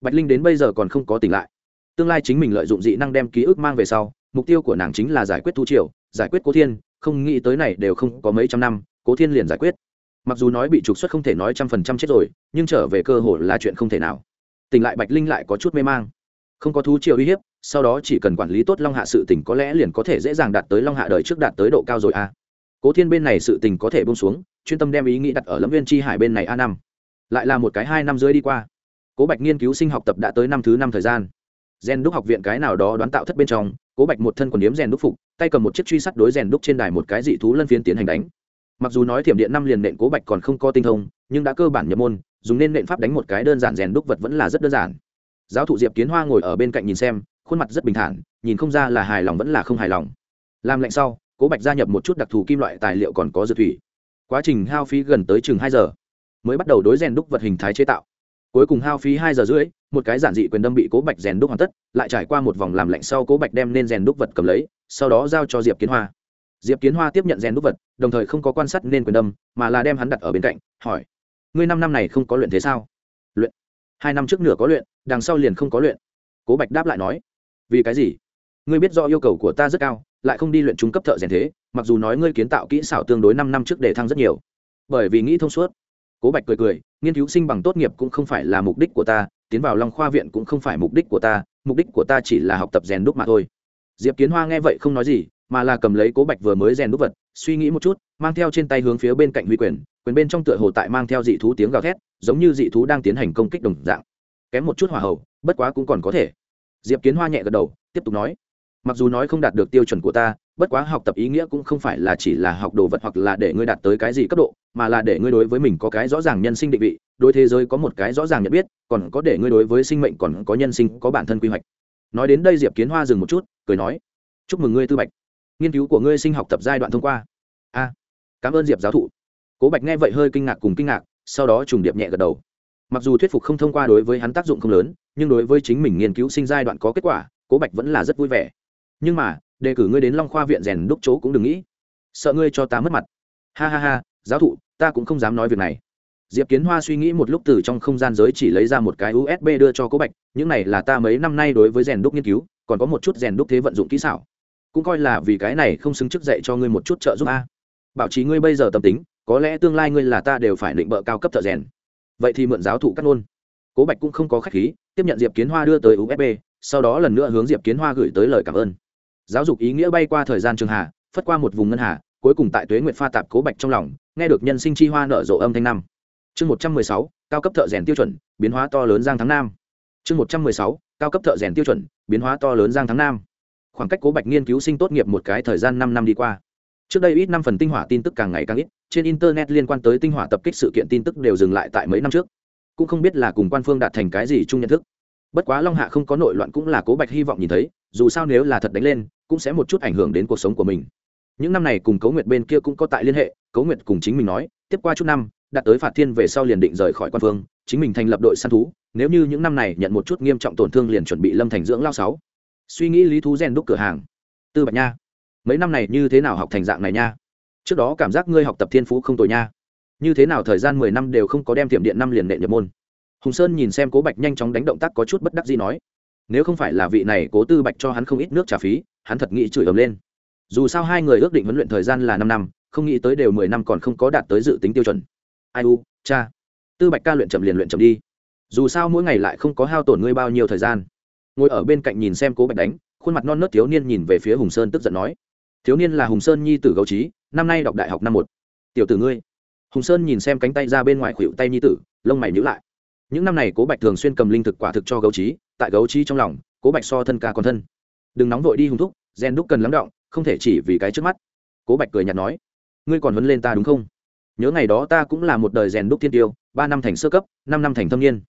Bạch linh đến bây giờ còn không có tỉnh lại. Tương lai chính mình lợi dụng dị năng đem ký ức mang về sau, mục tiêu của nàng chính là giải quyết thu triều, giải quyết cố thiên không nghĩ tới này đều không có mấy trăm năm, cố thiên liền giải quyết. Mặc dù nói bị trục xuất không thể nói trăm phần trăm chết rồi, nhưng trở về cơ hội là chuyện không thể nào. Tỉnh lại bạch linh lại có chút mê mang. Không có thú triều uy hiếp, sau đó chỉ cần quản lý tốt long hạ sự tình có lẽ liền có thể dễ dàng đạt tới long hạ đời trước đạt tới độ cao rồi a à. cố thiên bên này sự tình có thể bông xuống, chuyên tâm đem ý nghĩ đặt ở lâm viên tri hải bên này a năm. Lại là một cái hai năm rưỡi đi qua. Cố bạch nghiên cứu sinh học tập đã tới năm thứ năm thời gian rèn đúc học viện cái nào đó đoán tạo thất bên trong, cố bạch một thân quần điếm rèn đúc phục, tay cầm một chiếc truy sát đối rèn đúc trên đài một cái dị thú lân phiến tiến hành đánh. Mặc dù nói thiểm điện năm liền nện cố bạch còn không có tinh thông, nhưng đã cơ bản nhập môn, dùng nên nện pháp đánh một cái đơn giản rèn đúc vật vẫn là rất đơn giản. Giáo thụ diệp kiến hoa ngồi ở bên cạnh nhìn xem, khuôn mặt rất bình thản, nhìn không ra là hài lòng vẫn là không hài lòng. Làm lạnh sau, cố bạch gia nhập một chút đặc thù kim loại tài liệu còn có dược thủy. Quá trình hao phí gần tới chừng hai giờ, mới bắt đầu đối rèn đúc vật hình thái chế tạo cuối cùng hao phí hai giờ rưỡi, một cái giản dị quyền đâm bị cố bạch rèn đúc hoàn tất, lại trải qua một vòng làm lạnh sau cố bạch đem nên rèn đúc vật cầm lấy, sau đó giao cho diệp kiến hoa. Diệp kiến hoa tiếp nhận rèn đúc vật, đồng thời không có quan sát nên quyền đâm, mà là đem hắn đặt ở bên cạnh, hỏi, ngươi năm năm này không có luyện thế sao? Luyện. Hai năm trước nửa có luyện, đằng sau liền không có luyện. Cố bạch đáp lại nói, vì cái gì? Ngươi biết do yêu cầu của ta rất cao, lại không đi luyện trung cấp thợ rèn thế, mặc dù nói ngươi kiến tạo kỹ xảo tương đối năm năm trước để thăng rất nhiều, bởi vì nghĩ thông suốt cố bạch cười cười, nghiên cứu sinh bằng tốt nghiệp cũng không phải là mục đích của ta, tiến vào long khoa viện cũng không phải mục đích của ta, mục đích của ta chỉ là học tập rèn đúc mà thôi. Diệp kiến hoa nghe vậy không nói gì, mà là cầm lấy cố bạch vừa mới rèn đúc vật, suy nghĩ một chút, mang theo trên tay hướng phía bên cạnh huy quyền quyền bên trong tựa hồ tại mang theo dị thú tiếng gào thét, giống như dị thú đang tiến hành công kích đồng dạng. Kém một chút hỏa hậu bất quá cũng còn có thể. Diệp kiến hoa nhẹ gật đầu, tiếp tục nói, mặc dù nói không đạt được tiêu chuẩn của ta, bất quá học tập ý nghĩa cũng không phải là chỉ là học đồ vật hoặc là để ngươi đạt tới cái gì cấp độ mà là để ngươi đối với mình có cái rõ ràng nhân sinh định vị, đối thế giới có một cái rõ ràng nhận biết, còn có để ngươi đối với sinh mệnh còn có nhân sinh có bản thân quy hoạch. Nói đến đây diệp kiến hoa dừng một chút, cười nói, chúc mừng ngươi, tư bạch. Nghiên cứu của ngươi sinh học tập giai đoạn thông qua. A, cảm ơn diệp giáo thụ. Cố bạch nghe vậy hơi kinh ngạc cùng kinh ngạc, sau đó trùng điệp nhẹ gật đầu. Mặc dù thuyết phục không thông qua đối với hắn tác dụng không lớn, nhưng đối với chính mình nghiên cứu sinh giai đoạn có kết quả, cố bạch vẫn là rất vui vẻ. Nhưng mà, đề cử ngươi đến long khoa viện rèn đúc chỗ cũng đừng nghĩ. Sợ ngươi cho ta mất mặt. Ha ha ha, giáo thụ ta cũng không dám nói việc này. Diệp kiến hoa suy nghĩ một lúc từ trong không gian giới chỉ lấy ra một cái usb đưa cho cố bạch, những này là ta mấy năm nay đối với rèn đúc nghiên cứu, còn có một chút rèn đúc thế vận dụng kỹ xảo. Cũng coi là vì cái này không xứng chức dạy cho ngươi một chút trợ giúp a. Bảo trí ngươi bây giờ tâm tính, có lẽ tương lai ngươi là ta đều phải định bợ cao cấp thợ rèn. Vậy thì mượn giáo thụ cắt luôn. Cố bạch cũng không có khách khí, tiếp nhận diệp kiến hoa đưa tới usb sau đó lần nữa hướng diệp kiến hoa gửi tới lời cảm ơn. Giáo dục ý nghĩa bay qua thời gian trường hà phất qua một vùng ngân hà cuối cùng tại tuế nguyệt pha tạp cố bạch trong lòng, nghe được nhân sinh chi hoa nở rộ âm thanh năm. Chương một trăm mười sáu, cao cấp thợ rèn tiêu chuẩn, biến hóa to lớn giang tháng nam. Chương một trăm mười sáu, cao cấp thợ rèn tiêu chuẩn, biến hóa to lớn giang tháng nam. Khoảng cách cố bạch nghiên cứu sinh tốt nghiệp một cái thời gian năm năm đi qua. Trước đây ít năm phần tinh hỏa tin tức càng ngày càng ít, trên internet liên quan tới tinh hỏa tập kích sự kiện tin tức đều dừng lại tại mấy năm trước. Cũng không biết là cùng quan phương đạt thành cái gì chung nhận thức. Bất quá long hạ không có nội loạn cũng là cố bạch hy vọng nhìn thấy, dù sao nếu là thật đánh lên, cũng sẽ một chút ảnh hưởng đến cuộc sống của mình những năm này cùng cấu nguyệt bên kia cũng có tại liên hệ, cấu nguyệt cùng chính mình nói, tiếp qua chút năm, đạt tới phạt thiên về sau liền định rời khỏi quan phương, chính mình thành lập đội săn thú, nếu như những năm này nhận một chút nghiêm trọng tổn thương liền chuẩn bị lâm thành dưỡng lao sáu. Suy nghĩ lý thú gen đúc cửa hàng. Tư bạch nha, mấy năm này như thế nào học thành dạng này nha? Trước đó cảm giác ngươi học tập thiên phú không tồi nha. Như thế nào thời gian mười năm đều không có đem tiệm điện năm liền nệ nhập môn? Hùng sơn nhìn xem cố bạch nhanh chóng đánh động tác có chút bất đắc gì nói, nếu không phải là vị này cố tư bạch cho hắn không ít nước trả phí, hắn thật nghĩ chửi ầm lên dù sao hai người ước định huấn luyện thời gian là năm năm, không nghĩ tới đều mười năm còn không có đạt tới dự tính tiêu chuẩn. Ai u, cha. Tư bạch ca luyện chậm liền luyện chậm đi. Dù sao mỗi ngày lại không có hao tổn ngươi bao nhiêu thời gian. Ngồi ở bên cạnh nhìn xem cố bạch đánh, khuôn mặt non nớt thiếu niên nhìn về phía hùng sơn tức giận nói. Thiếu niên là hùng sơn nhi tử gấu trí, năm nay đọc đại học năm một. Tiểu tử ngươi. Hùng sơn nhìn xem cánh tay ra bên ngoài khuỵu tay nhi tử, lông mày nhữ lại. Những năm này cố bạch thường xuyên cầm linh thực quả thực cho gấu trí, tại gấu trí trong lòng, cố bạch so thân ca còn thân. Đừng nóng vội đi hùng thúc gen đúc cần lắng động không thể chỉ vì cái trước mắt. Cố bạch cười nhạt nói, ngươi còn huấn lên ta đúng không? Nhớ ngày đó ta cũng là một đời rèn đúc thiên tiêu, ba năm thành sơ cấp, năm năm thành thâm niên.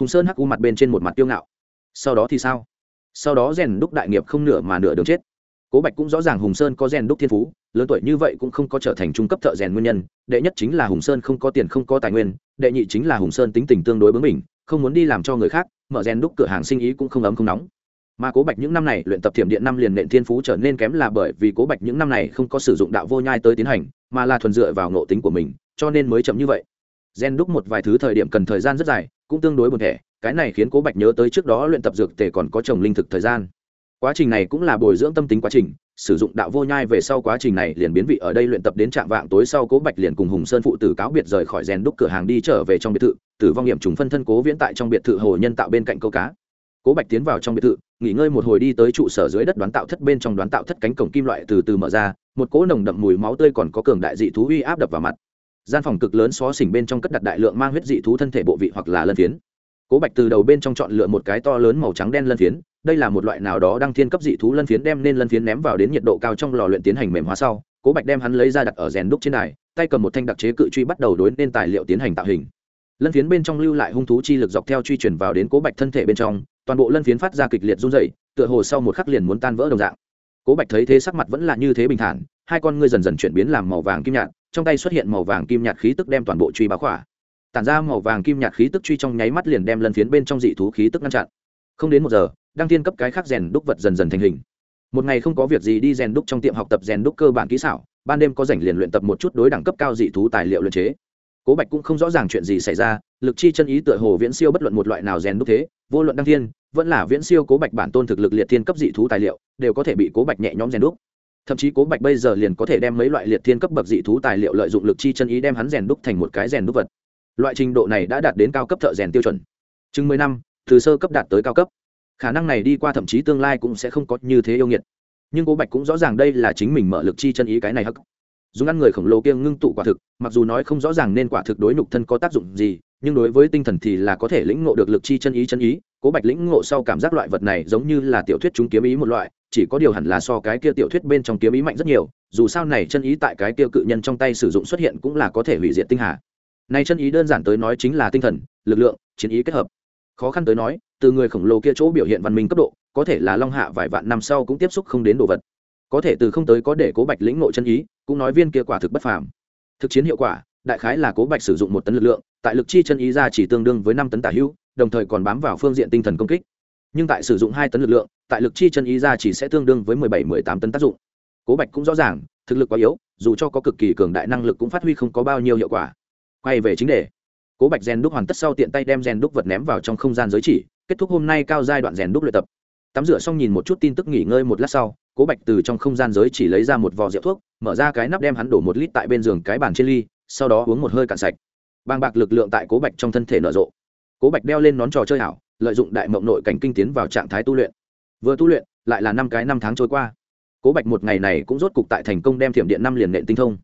Hùng sơn hắc u mặt bên trên một mặt tiêu ngạo. Sau đó thì sao? Sau đó rèn đúc đại nghiệp không nửa mà nửa đường chết. Cố bạch cũng rõ ràng hùng sơn có rèn đúc thiên phú, lớn tuổi như vậy cũng không có trở thành trung cấp thợ rèn nguyên nhân, đệ nhất chính là hùng sơn không có tiền, không có tài nguyên, đệ nhị chính là hùng sơn tính tình tương đối bướng mình không muốn đi làm cho người khác, mở rèn đúc cửa hàng sinh ý cũng không ấm không nóng mà cố bạch những năm này luyện tập thiểm điện năm liền nện thiên phú trở nên kém là bởi vì cố bạch những năm này không có sử dụng đạo vô nhai tới tiến hành, mà là thuần dựa vào ngộ tính của mình, cho nên mới chậm như vậy. Gen đúc một vài thứ thời điểm cần thời gian rất dài, cũng tương đối buồn thẻ, cái này khiến cố bạch nhớ tới trước đó luyện tập dược tề còn có trồng linh thực thời gian. Quá trình này cũng là bồi dưỡng tâm tính quá trình, sử dụng đạo vô nhai về sau quá trình này liền biến vị ở đây luyện tập đến trạm vạng tối sau cố bạch liền cùng hùng sơn phụ tử cáo biệt rời khỏi rèn đúc cửa hàng đi trở về trong biệt thự, tử vong nghiệm trùng phân thân cố viễn tại trong biệt thự hồ nhân tạo bên cạnh câu cá cố bạch tiến vào trong biệt thự, nghỉ ngơi một hồi đi tới trụ sở dưới đất đoán tạo thất bên trong đoán tạo thất cánh cổng kim loại từ từ mở ra, một cỗ nồng đậm mùi máu tươi còn có cường đại dị thú uy áp đập vào mặt. Gian phòng cực lớn xó xỉnh bên trong cất đặt đại lượng mang huyết dị thú thân thể bộ vị hoặc là lân phiến. Cố bạch từ đầu bên trong chọn lựa một cái to lớn màu trắng đen lân phiến, đây là một loại nào đó đang thiên cấp dị thú lân phiến đem nên lân phiến ném vào đến nhiệt độ cao trong lò luyện tiến hành mềm hóa sau, cố bạch đem hắn lấy ra đặt ở rèn đúc trên đài, tay cầm một thanh đặc chế cự truy bắt đầu đối nên tài liệu tiến hành tạo hình. Lân phiến bên trong lưu lại hung thú chi lực dọc theo truy chuyển vào đến cố bạch thân thể bên trong toàn bộ lân phiến phát ra kịch liệt run rẩy, tựa hồ sau một khắc liền muốn tan vỡ đồng dạng. Cố bạch thấy thế sắc mặt vẫn là như thế bình thản hai con ngươi dần dần chuyển biến làm màu vàng kim nhạt trong tay xuất hiện màu vàng kim nhạt khí tức đem toàn bộ truy bá khỏa. Tản ra màu vàng kim nhạt khí tức truy trong nháy mắt liền đem lân phiến bên trong dị thú khí tức ngăn chặn. Không đến một giờ đăng tiên cấp cái khác rèn đúc vật dần dần thành hình. Một ngày không có việc gì đi rèn đúc trong tiệm học tập rèn đúc cơ bản kỹ xảo ban đêm có rảnh liền luyện tập một chút đối đẳng cấp cao dị thú tài liệu luyện chế. Cố bạch cũng không rõ ràng chuyện gì xảy ra lực chi chân ý tựa hồ viễn siêu bất luận một loại nào rèn đúc thế vô luận đăng thiên, vẫn là viễn siêu cố bạch bản tôn thực lực liệt thiên cấp dị thú tài liệu, đều có thể bị cố bạch nhẹ nhõm rèn đúc. Thậm chí cố bạch bây giờ liền có thể đem mấy loại liệt thiên cấp bậc dị thú tài liệu lợi dụng lực chi chân ý đem hắn rèn đúc thành một cái rèn đúc vật. Loại trình độ này đã đạt đến cao cấp thợ rèn tiêu chuẩn. Chừng mười năm, từ sơ cấp đạt tới cao cấp. Khả năng này đi qua thậm chí tương lai cũng sẽ không có như thế yêu nghiệt. Nhưng cố bạch cũng rõ ràng đây là chính mình mở lực chi chân ý cái này hắc. Dùng ăn người khổng lồ kia ngưng tụ quả thực, mặc dù nói không rõ ràng nên quả thực đối nhục thân có tác dụng gì nhưng đối với tinh thần thì là có thể lĩnh ngộ được lực chi chân ý chân ý, cố bạch lĩnh ngộ sau cảm giác loại vật này giống như là tiểu thuyết chúng kiếm ý một loại, chỉ có điều hẳn là so cái kia tiểu thuyết bên trong kiếm ý mạnh rất nhiều, dù sao này chân ý tại cái kia cự nhân trong tay sử dụng xuất hiện cũng là có thể hủy diệt tinh hà. Này chân ý đơn giản tới nói chính là tinh thần, lực lượng, chiến ý kết hợp. Khó khăn tới nói, từ người khổng lồ kia chỗ biểu hiện văn minh cấp độ, có thể là long hạ vài vạn năm sau cũng tiếp xúc không đến đồ vật. Có thể từ không tới có để cố bạch lĩnh ngộ chân ý, cũng nói viên kia quả thực bất phàm. Thực chiến hiệu quả, đại khái là cố bạch sử dụng một tấn lực lượng tại lực chi chân ý ra chỉ tương đương với năm tấn tả hữu, đồng thời còn bám vào phương diện tinh thần công kích. Nhưng tại sử dụng hai tấn lực lượng, tại lực chi chân ý ra chỉ sẽ tương đương với mười bảy, mười tám tấn tác dụng. Cố bạch cũng rõ ràng, thực lực quá yếu, dù cho có cực kỳ cường đại năng lực cũng phát huy không có bao nhiêu hiệu quả. Quay về chính đề. Cố bạch rèn đúc hoàn tất sau tiện tay đem rèn đúc vật ném vào trong không gian giới chỉ, kết thúc hôm nay cao giai đoạn rèn đúc luyện tập. Tắm rửa xong nhìn một chút tin tức nghỉ ngơi một lát sau, cố bạch từ trong không gian giới chỉ lấy ra một vò rượu thuốc, mở ra cái nắp đem hắn đổ một lít tại bên giường cái bàn trên ly, sau đó uống một hơi cạn sạch bàng bạc lực lượng tại cố bạch trong thân thể nở rộ. Cố bạch đeo lên nón trò chơi ảo, lợi dụng đại mộng nội cảnh kinh tiến vào trạng thái tu luyện. Vừa tu luyện, lại là năm cái năm tháng trôi qua. Cố bạch một ngày này cũng rốt cục tại thành công đem thiểm điện năm liền nện tinh thông.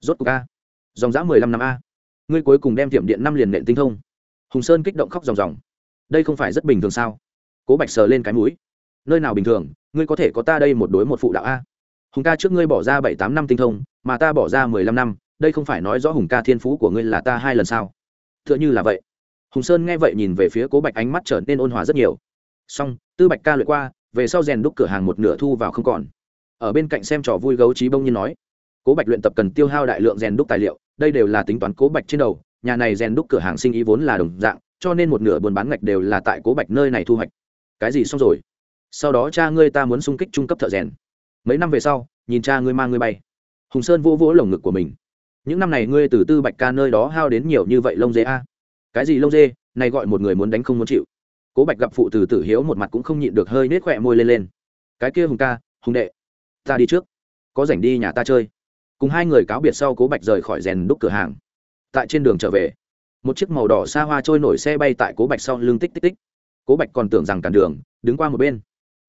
Rốt cục a. Dòng dã mười lăm năm a. Ngươi cuối cùng đem thiểm điện năm liền nện tinh thông. Hùng sơn kích động khóc ròng ròng. Đây không phải rất bình thường sao? Cố bạch sờ lên cái mũi. Nơi nào bình thường, ngươi có thể có ta đây một đối một phụ đạo a. Hùng ca trước ngươi bỏ ra bảy tám năm tinh thông, mà ta bỏ ra mười lăm năm đây không phải nói rõ hùng ca thiên phú của ngươi là ta hai lần sao? T h ư ợ n h ư là vậy. Hùng sơn nghe vậy nhìn về phía cố bạch ánh mắt trở nên ôn hòa rất nhiều. Xong, tư bạch ca lượt qua, về sau rèn đúc cửa hàng một nửa thu vào không còn. Ở bên cạnh xem trò vui gấu trí bông nhiên nói, cố bạch luyện tập cần tiêu hao đại lượng rèn đúc tài liệu, đây đều là tính toán cố bạch trên đầu, nhà này rèn đúc cửa hàng sinh ý vốn là đồng dạng, cho nên một nửa buôn bán ngạch đều là tại cố bạch nơi này thu hoạch. Cái gì xong rồi? Sau đó cha ngươi ta muốn xung kích trung cấp thợ rèn. Mấy năm về sau, nhìn cha ngươi mang ngươi bay. Hùng sơn vỗ vỗ lồng ngực của mình những năm này ngươi từ tư bạch ca nơi đó hao đến nhiều như vậy lông dê a. Cái gì lông dê? Này gọi một người muốn đánh không muốn chịu. Cố bạch gặp phụ từ tử hiếu một mặt cũng không nhịn được hơi nết khỏe môi lên lên. Cái kia hùng ca, hùng đệ, ta đi trước. Có rảnh đi nhà ta chơi. Cùng hai người cáo biệt sau cố bạch rời khỏi rèn đúc cửa hàng. Tại trên đường trở về, một chiếc màu đỏ xa hoa trôi nổi xe bay tại cố bạch sau lưng tích tích tích. Cố bạch còn tưởng rằng cản đường, đứng qua một bên.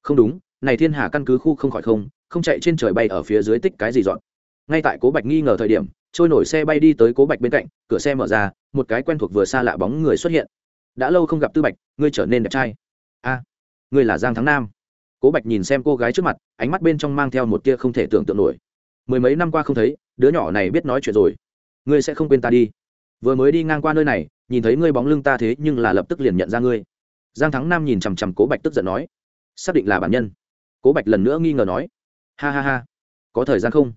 Không đúng, này thiên hà căn cứ khu không khỏi không không chạy trên trời bay ở phía dưới tích cái gì dọn. Ngay tại cố bạch nghi ngờ thời điểm trôi nổi xe bay đi tới cố bạch bên cạnh, cửa xe mở ra, một cái quen thuộc vừa xa lạ bóng người xuất hiện. Đã lâu không gặp tư bạch, ngươi trở nên đẹp trai. A, ngươi là giang thắng nam. Cố bạch nhìn xem cô gái trước mặt, ánh mắt bên trong mang theo một tia không thể tưởng tượng nổi. Mười mấy năm qua không thấy, đứa nhỏ này biết nói chuyện rồi. Ngươi sẽ không quên ta đi. Vừa mới đi ngang qua nơi này, nhìn thấy ngươi bóng lưng ta thế nhưng là lập tức liền nhận ra ngươi. Giang thắng nam nhìn chằm chằm cố bạch tức giận nói, xác định là bản nhân. Cố bạch lần nữa nghi ngờ nói, ha ha ha, có thời gian không?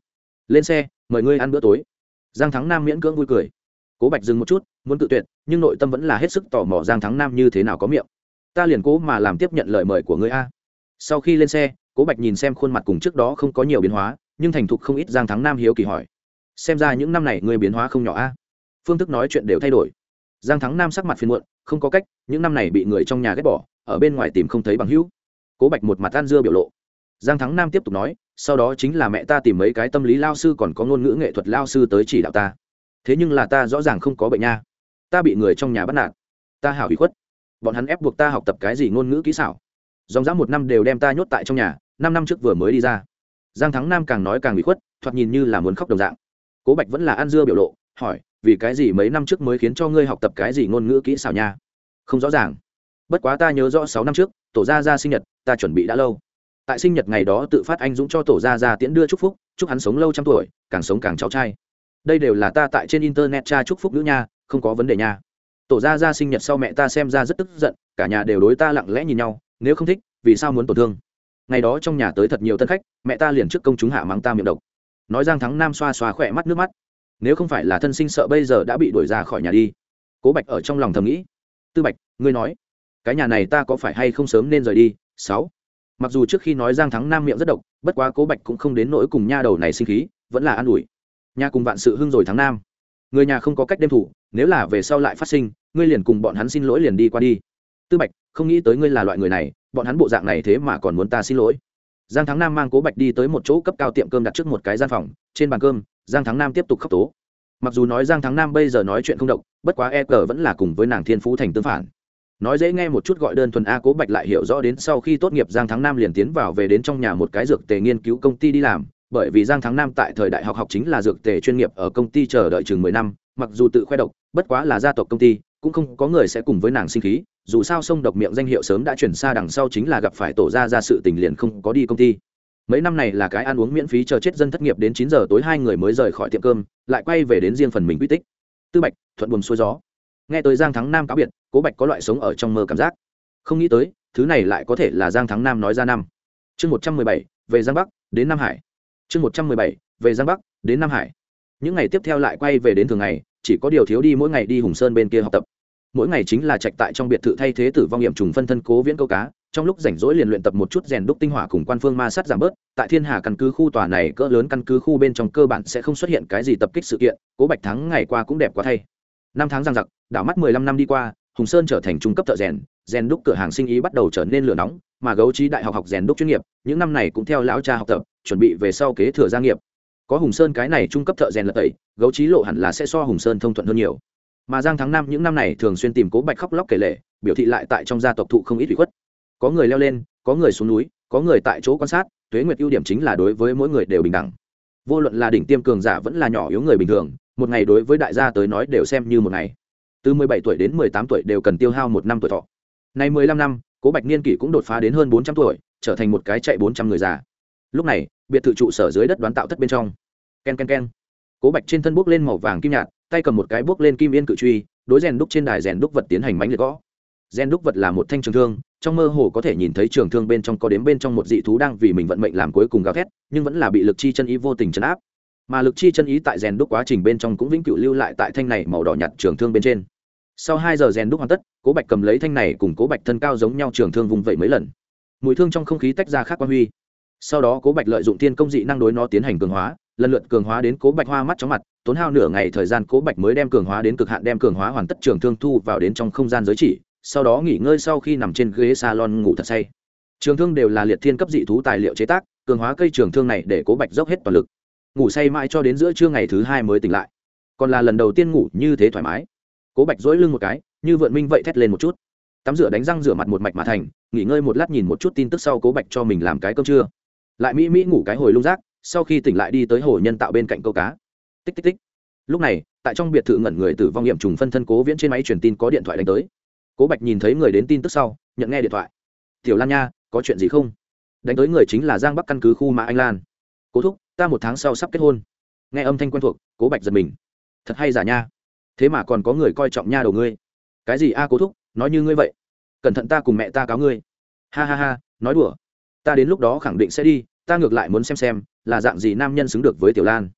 Lên xe, mời ngươi ăn bữa tối giang thắng nam miễn cưỡng vui cười. Cố bạch dừng một chút, muốn tự tuyệt, nhưng nội tâm vẫn là hết sức tò mò giang thắng nam như thế nào có miệng. Ta liền cố mà làm tiếp nhận lời mời của ngươi a. Sau khi lên xe, cố bạch nhìn xem khuôn mặt cùng trước đó không có nhiều biến hóa, nhưng thành thục không ít giang thắng nam hiếu kỳ hỏi. Xem ra những năm này ngươi biến hóa không nhỏ a. Phương thức nói chuyện đều thay đổi. Giang thắng nam sắc mặt phiền muộn, không có cách, những năm này bị người trong nhà ghét bỏ, ở bên ngoài tìm không thấy bằng hữu. Cố bạch một mặt ăn dưa biểu lộ. Giang thắng nam tiếp tục nói sau đó chính là mẹ ta tìm mấy cái tâm lý lao sư còn có ngôn ngữ nghệ thuật lao sư tới chỉ đạo ta. Thế nhưng là ta rõ ràng không có bệnh nha. Ta bị người trong nhà bắt nạt. Ta hảo bị khuất. Bọn hắn ép buộc ta học tập cái gì ngôn ngữ kỹ xảo. Dòng dã một năm đều đem ta nhốt tại trong nhà, năm năm trước vừa mới đi ra. Giang thắng nam càng nói càng bị khuất, thoạt nhìn như là muốn khóc đồng dạng. Cố bạch vẫn là ăn dưa biểu lộ, hỏi, vì cái gì mấy năm trước mới khiến cho ngươi học tập cái gì ngôn ngữ kỹ xảo nha? Không rõ ràng. Bất quá ta nhớ rõ sáu năm trước, tổ gia ra sinh nhật, ta chuẩn bị đã lâu tại sinh nhật ngày đó tự phát anh dũng cho tổ gia gia tiễn đưa chúc phúc, chúc hắn sống lâu trăm tuổi, càng sống càng cháu trai. Đây đều là ta tại trên internet tra chúc phúc nữ nha, không có vấn đề nha. Tổ gia gia sinh nhật sau mẹ ta xem ra rất tức giận, cả nhà đều đối ta lặng lẽ nhìn nhau, nếu không thích, vì sao muốn tổn thương? Ngày đó trong nhà tới thật nhiều tân khách, mẹ ta liền trước công chúng hạ mắng ta miệng độc. Nói giang thắng nam xoa xoa khỏe mắt nước mắt. Nếu không phải là thân sinh sợ bây giờ đã bị đuổi ra khỏi nhà đi. Cố bạch ở trong lòng thầm nghĩ. Tư bạch, ngươi nói, cái nhà này ta có phải hay không sớm nên rời đi? Sáu mặc dù trước khi nói giang thắng nam miệng rất độc, bất quá cố bạch cũng không đến nỗi cùng nha đầu này sinh khí, vẫn là an ủi. Nhà cùng vạn sự hưng rồi thắng nam. Người nhà không có cách đem thủ, nếu là về sau lại phát sinh, ngươi liền cùng bọn hắn xin lỗi liền đi qua đi. Tư bạch, không nghĩ tới ngươi là loại người này, bọn hắn bộ dạng này thế mà còn muốn ta xin lỗi. Giang thắng nam mang cố bạch đi tới một chỗ cấp cao tiệm cơm đặt trước một cái gian phòng, trên bàn cơm, giang thắng nam tiếp tục khóc tố. Mặc dù nói giang thắng nam bây giờ nói chuyện không động bất quá e cờ vẫn là cùng với nàng thiên phú thành tương phản nói dễ nghe một chút gọi đơn thuần a cố bạch lại hiểu rõ đến sau khi tốt nghiệp giang thắng nam liền tiến vào về đến trong nhà một cái dược tề nghiên cứu công ty đi làm. Bởi vì giang thắng nam tại thời đại học học chính là dược tề chuyên nghiệp ở công ty chờ đợi chừng mười năm, mặc dù tự khoe độc, bất quá là gia tộc công ty, cũng không có người sẽ cùng với nàng sinh khí. Dù sao sông độc miệng danh hiệu sớm đã chuyển xa đằng sau chính là gặp phải tổ ra ra sự tình liền không có đi công ty. Mấy năm này là cái ăn uống miễn phí chờ chết dân thất nghiệp đến chín giờ tối hai người mới rời khỏi tiệm cơm, lại quay về đến riêng phần mình quy tích. Tư bạch, thuận buồm xuôi gió nghe tới giang thắng nam cáo biệt, cố bạch có loại sống ở trong mơ cảm giác. Không nghĩ tới, thứ này lại có thể là giang thắng nam nói ra năm. Chương một trăm mười bảy, về giang bắc, đến nam hải. Chương một trăm mười bảy, về giang bắc, đến nam hải. Những ngày tiếp theo lại quay về đến thường ngày, chỉ có điều thiếu đi mỗi ngày đi hùng sơn bên kia học tập. Mỗi ngày chính là trạch tại trong biệt thự thay thế tử vong nghiệm trùng phân thân cố viễn câu cá, trong lúc rảnh rỗi liền luyện tập một chút rèn đúc tinh hỏa cùng quan phương ma sát giảm bớt, tại thiên hà căn cứ khu tòa này cỡ lớn căn cứ khu bên trong cơ bản sẽ không xuất hiện cái gì tập kích sự kiện, cố bạch thắng ngày qua cũng đẹp quá thay. Năm tháng giang giặc đảo mắt mười lăm năm đi qua, hùng sơn trở thành trung cấp thợ rèn rèn đúc cửa hàng sinh ý bắt đầu trở nên lửa nóng, mà gấu trí đại học học rèn đúc chuyên nghiệp, những năm này cũng theo lão cha học tập, chuẩn bị về sau kế thừa gia nghiệp. Có hùng sơn cái này trung cấp thợ rèn lật tẩy, gấu trí lộ hẳn là sẽ so hùng sơn thông thuận hơn nhiều. Mà giang thắng năm những năm này thường xuyên tìm cố bạch khóc lóc kể lệ biểu thị lại tại trong gia tộc thụ không ít bị khuất. Có người leo lên, có người xuống núi, có người tại chỗ quan sát, tuế nguyệt ưu điểm chính là đối với mỗi người đều bình đẳng. Vô luận là đỉnh tiêm cường giả vẫn là nhỏ yếu người bình thường, một ngày đối với đại gia tới nói đều xem như một ngày từ mười bảy tuổi đến mười tám tuổi đều cần tiêu hao một năm tuổi thọ. Nay mười lăm năm, cố bạch niên kỷ cũng đột phá đến hơn bốn trăm tuổi, trở thành một cái chạy bốn trăm người già. Lúc này, biệt thự trụ sở dưới đất đoán tạo thất bên trong. K e n k e n k e n cố bạch trên thân bước lên màu vàng kim nhạt, tay cầm một cái bước lên kim yên cự truy, đối rèn đúc trên đài rèn đúc vật tiến hành mánh liệt gõ. Rèn đúc vật là một thanh trường thương, trong mơ hồ có thể nhìn thấy trường thương bên trong có đếm bên trong một dị thú đang vì mình vận mệnh làm cuối cùng gào thét, nhưng vẫn là bị lực chi chân ý vô tình chấn áp. Mà lực chi chân ý tại rèn đúc quá trình bên trong cũng vĩnh cửu lưu lại tại thanh này màu đỏ nhạt trường thương bên trên sau hai giờ rèn đúc hoàn tất, cố bạch cầm lấy thanh này cùng cố bạch thân cao giống nhau trường thương vùng vẫy mấy lần. Mùi thương trong không khí tách ra khác quan huy. Sau đó cố bạch lợi dụng thiên công dị năng đối nó tiến hành cường hóa, lần lượt cường hóa đến cố bạch hoa mắt chóng mặt, tốn hao nửa ngày thời gian cố bạch mới đem cường hóa đến cực hạn đem cường hóa hoàn tất trường thương thu vào đến trong không gian giới chỉ, sau đó nghỉ ngơi sau khi nằm trên ghế salon ngủ thật say. Trường thương đều là liệt thiên cấp dị thú tài liệu chế tác, cường hóa cây trường thương này để cố bạch dốc hết toàn lực. Ngủ say mãi cho đến giữa trưa ngày thứ hai mới tỉnh lại. Còn là lần đầu tiên ngủ như thế thoải mái cố bạch dỗi lưng một cái, như vượn minh vậy thét lên một chút. Tắm rửa đánh răng rửa mặt một mạch mà thành, nghỉ ngơi một lát nhìn một chút tin tức sau cố bạch cho mình làm cái cơm trưa. Lại mỹ mỹ ngủ cái hồi lung rác, sau khi tỉnh lại đi tới hồ nhân tạo bên cạnh câu cá. Tích tích tích. Lúc này, tại trong biệt thự ngẩn người tử vong nghiệm trùng phân thân cố viễn trên máy truyền tin có điện thoại đánh tới. Cố bạch nhìn thấy người đến tin tức sau, nhận nghe điện thoại. Tiểu lan nha, có chuyện gì không? Đánh tới người chính là giang bắc căn cứ khu mã anh lan. Cố thúc, ta một tháng sau sắp kết hôn. Nghe âm thanh quen thuộc, cố bạch giật mình. Thật hay giả nha? Thế mà còn có người coi trọng nha đầu ngươi. Cái gì a cố thúc, nói như ngươi vậy? Cẩn thận ta cùng mẹ ta cáo ngươi. Ha ha ha, nói đùa. Ta đến lúc đó khẳng định sẽ đi, ta ngược lại muốn xem xem, là dạng gì nam nhân xứng được với tiểu lan.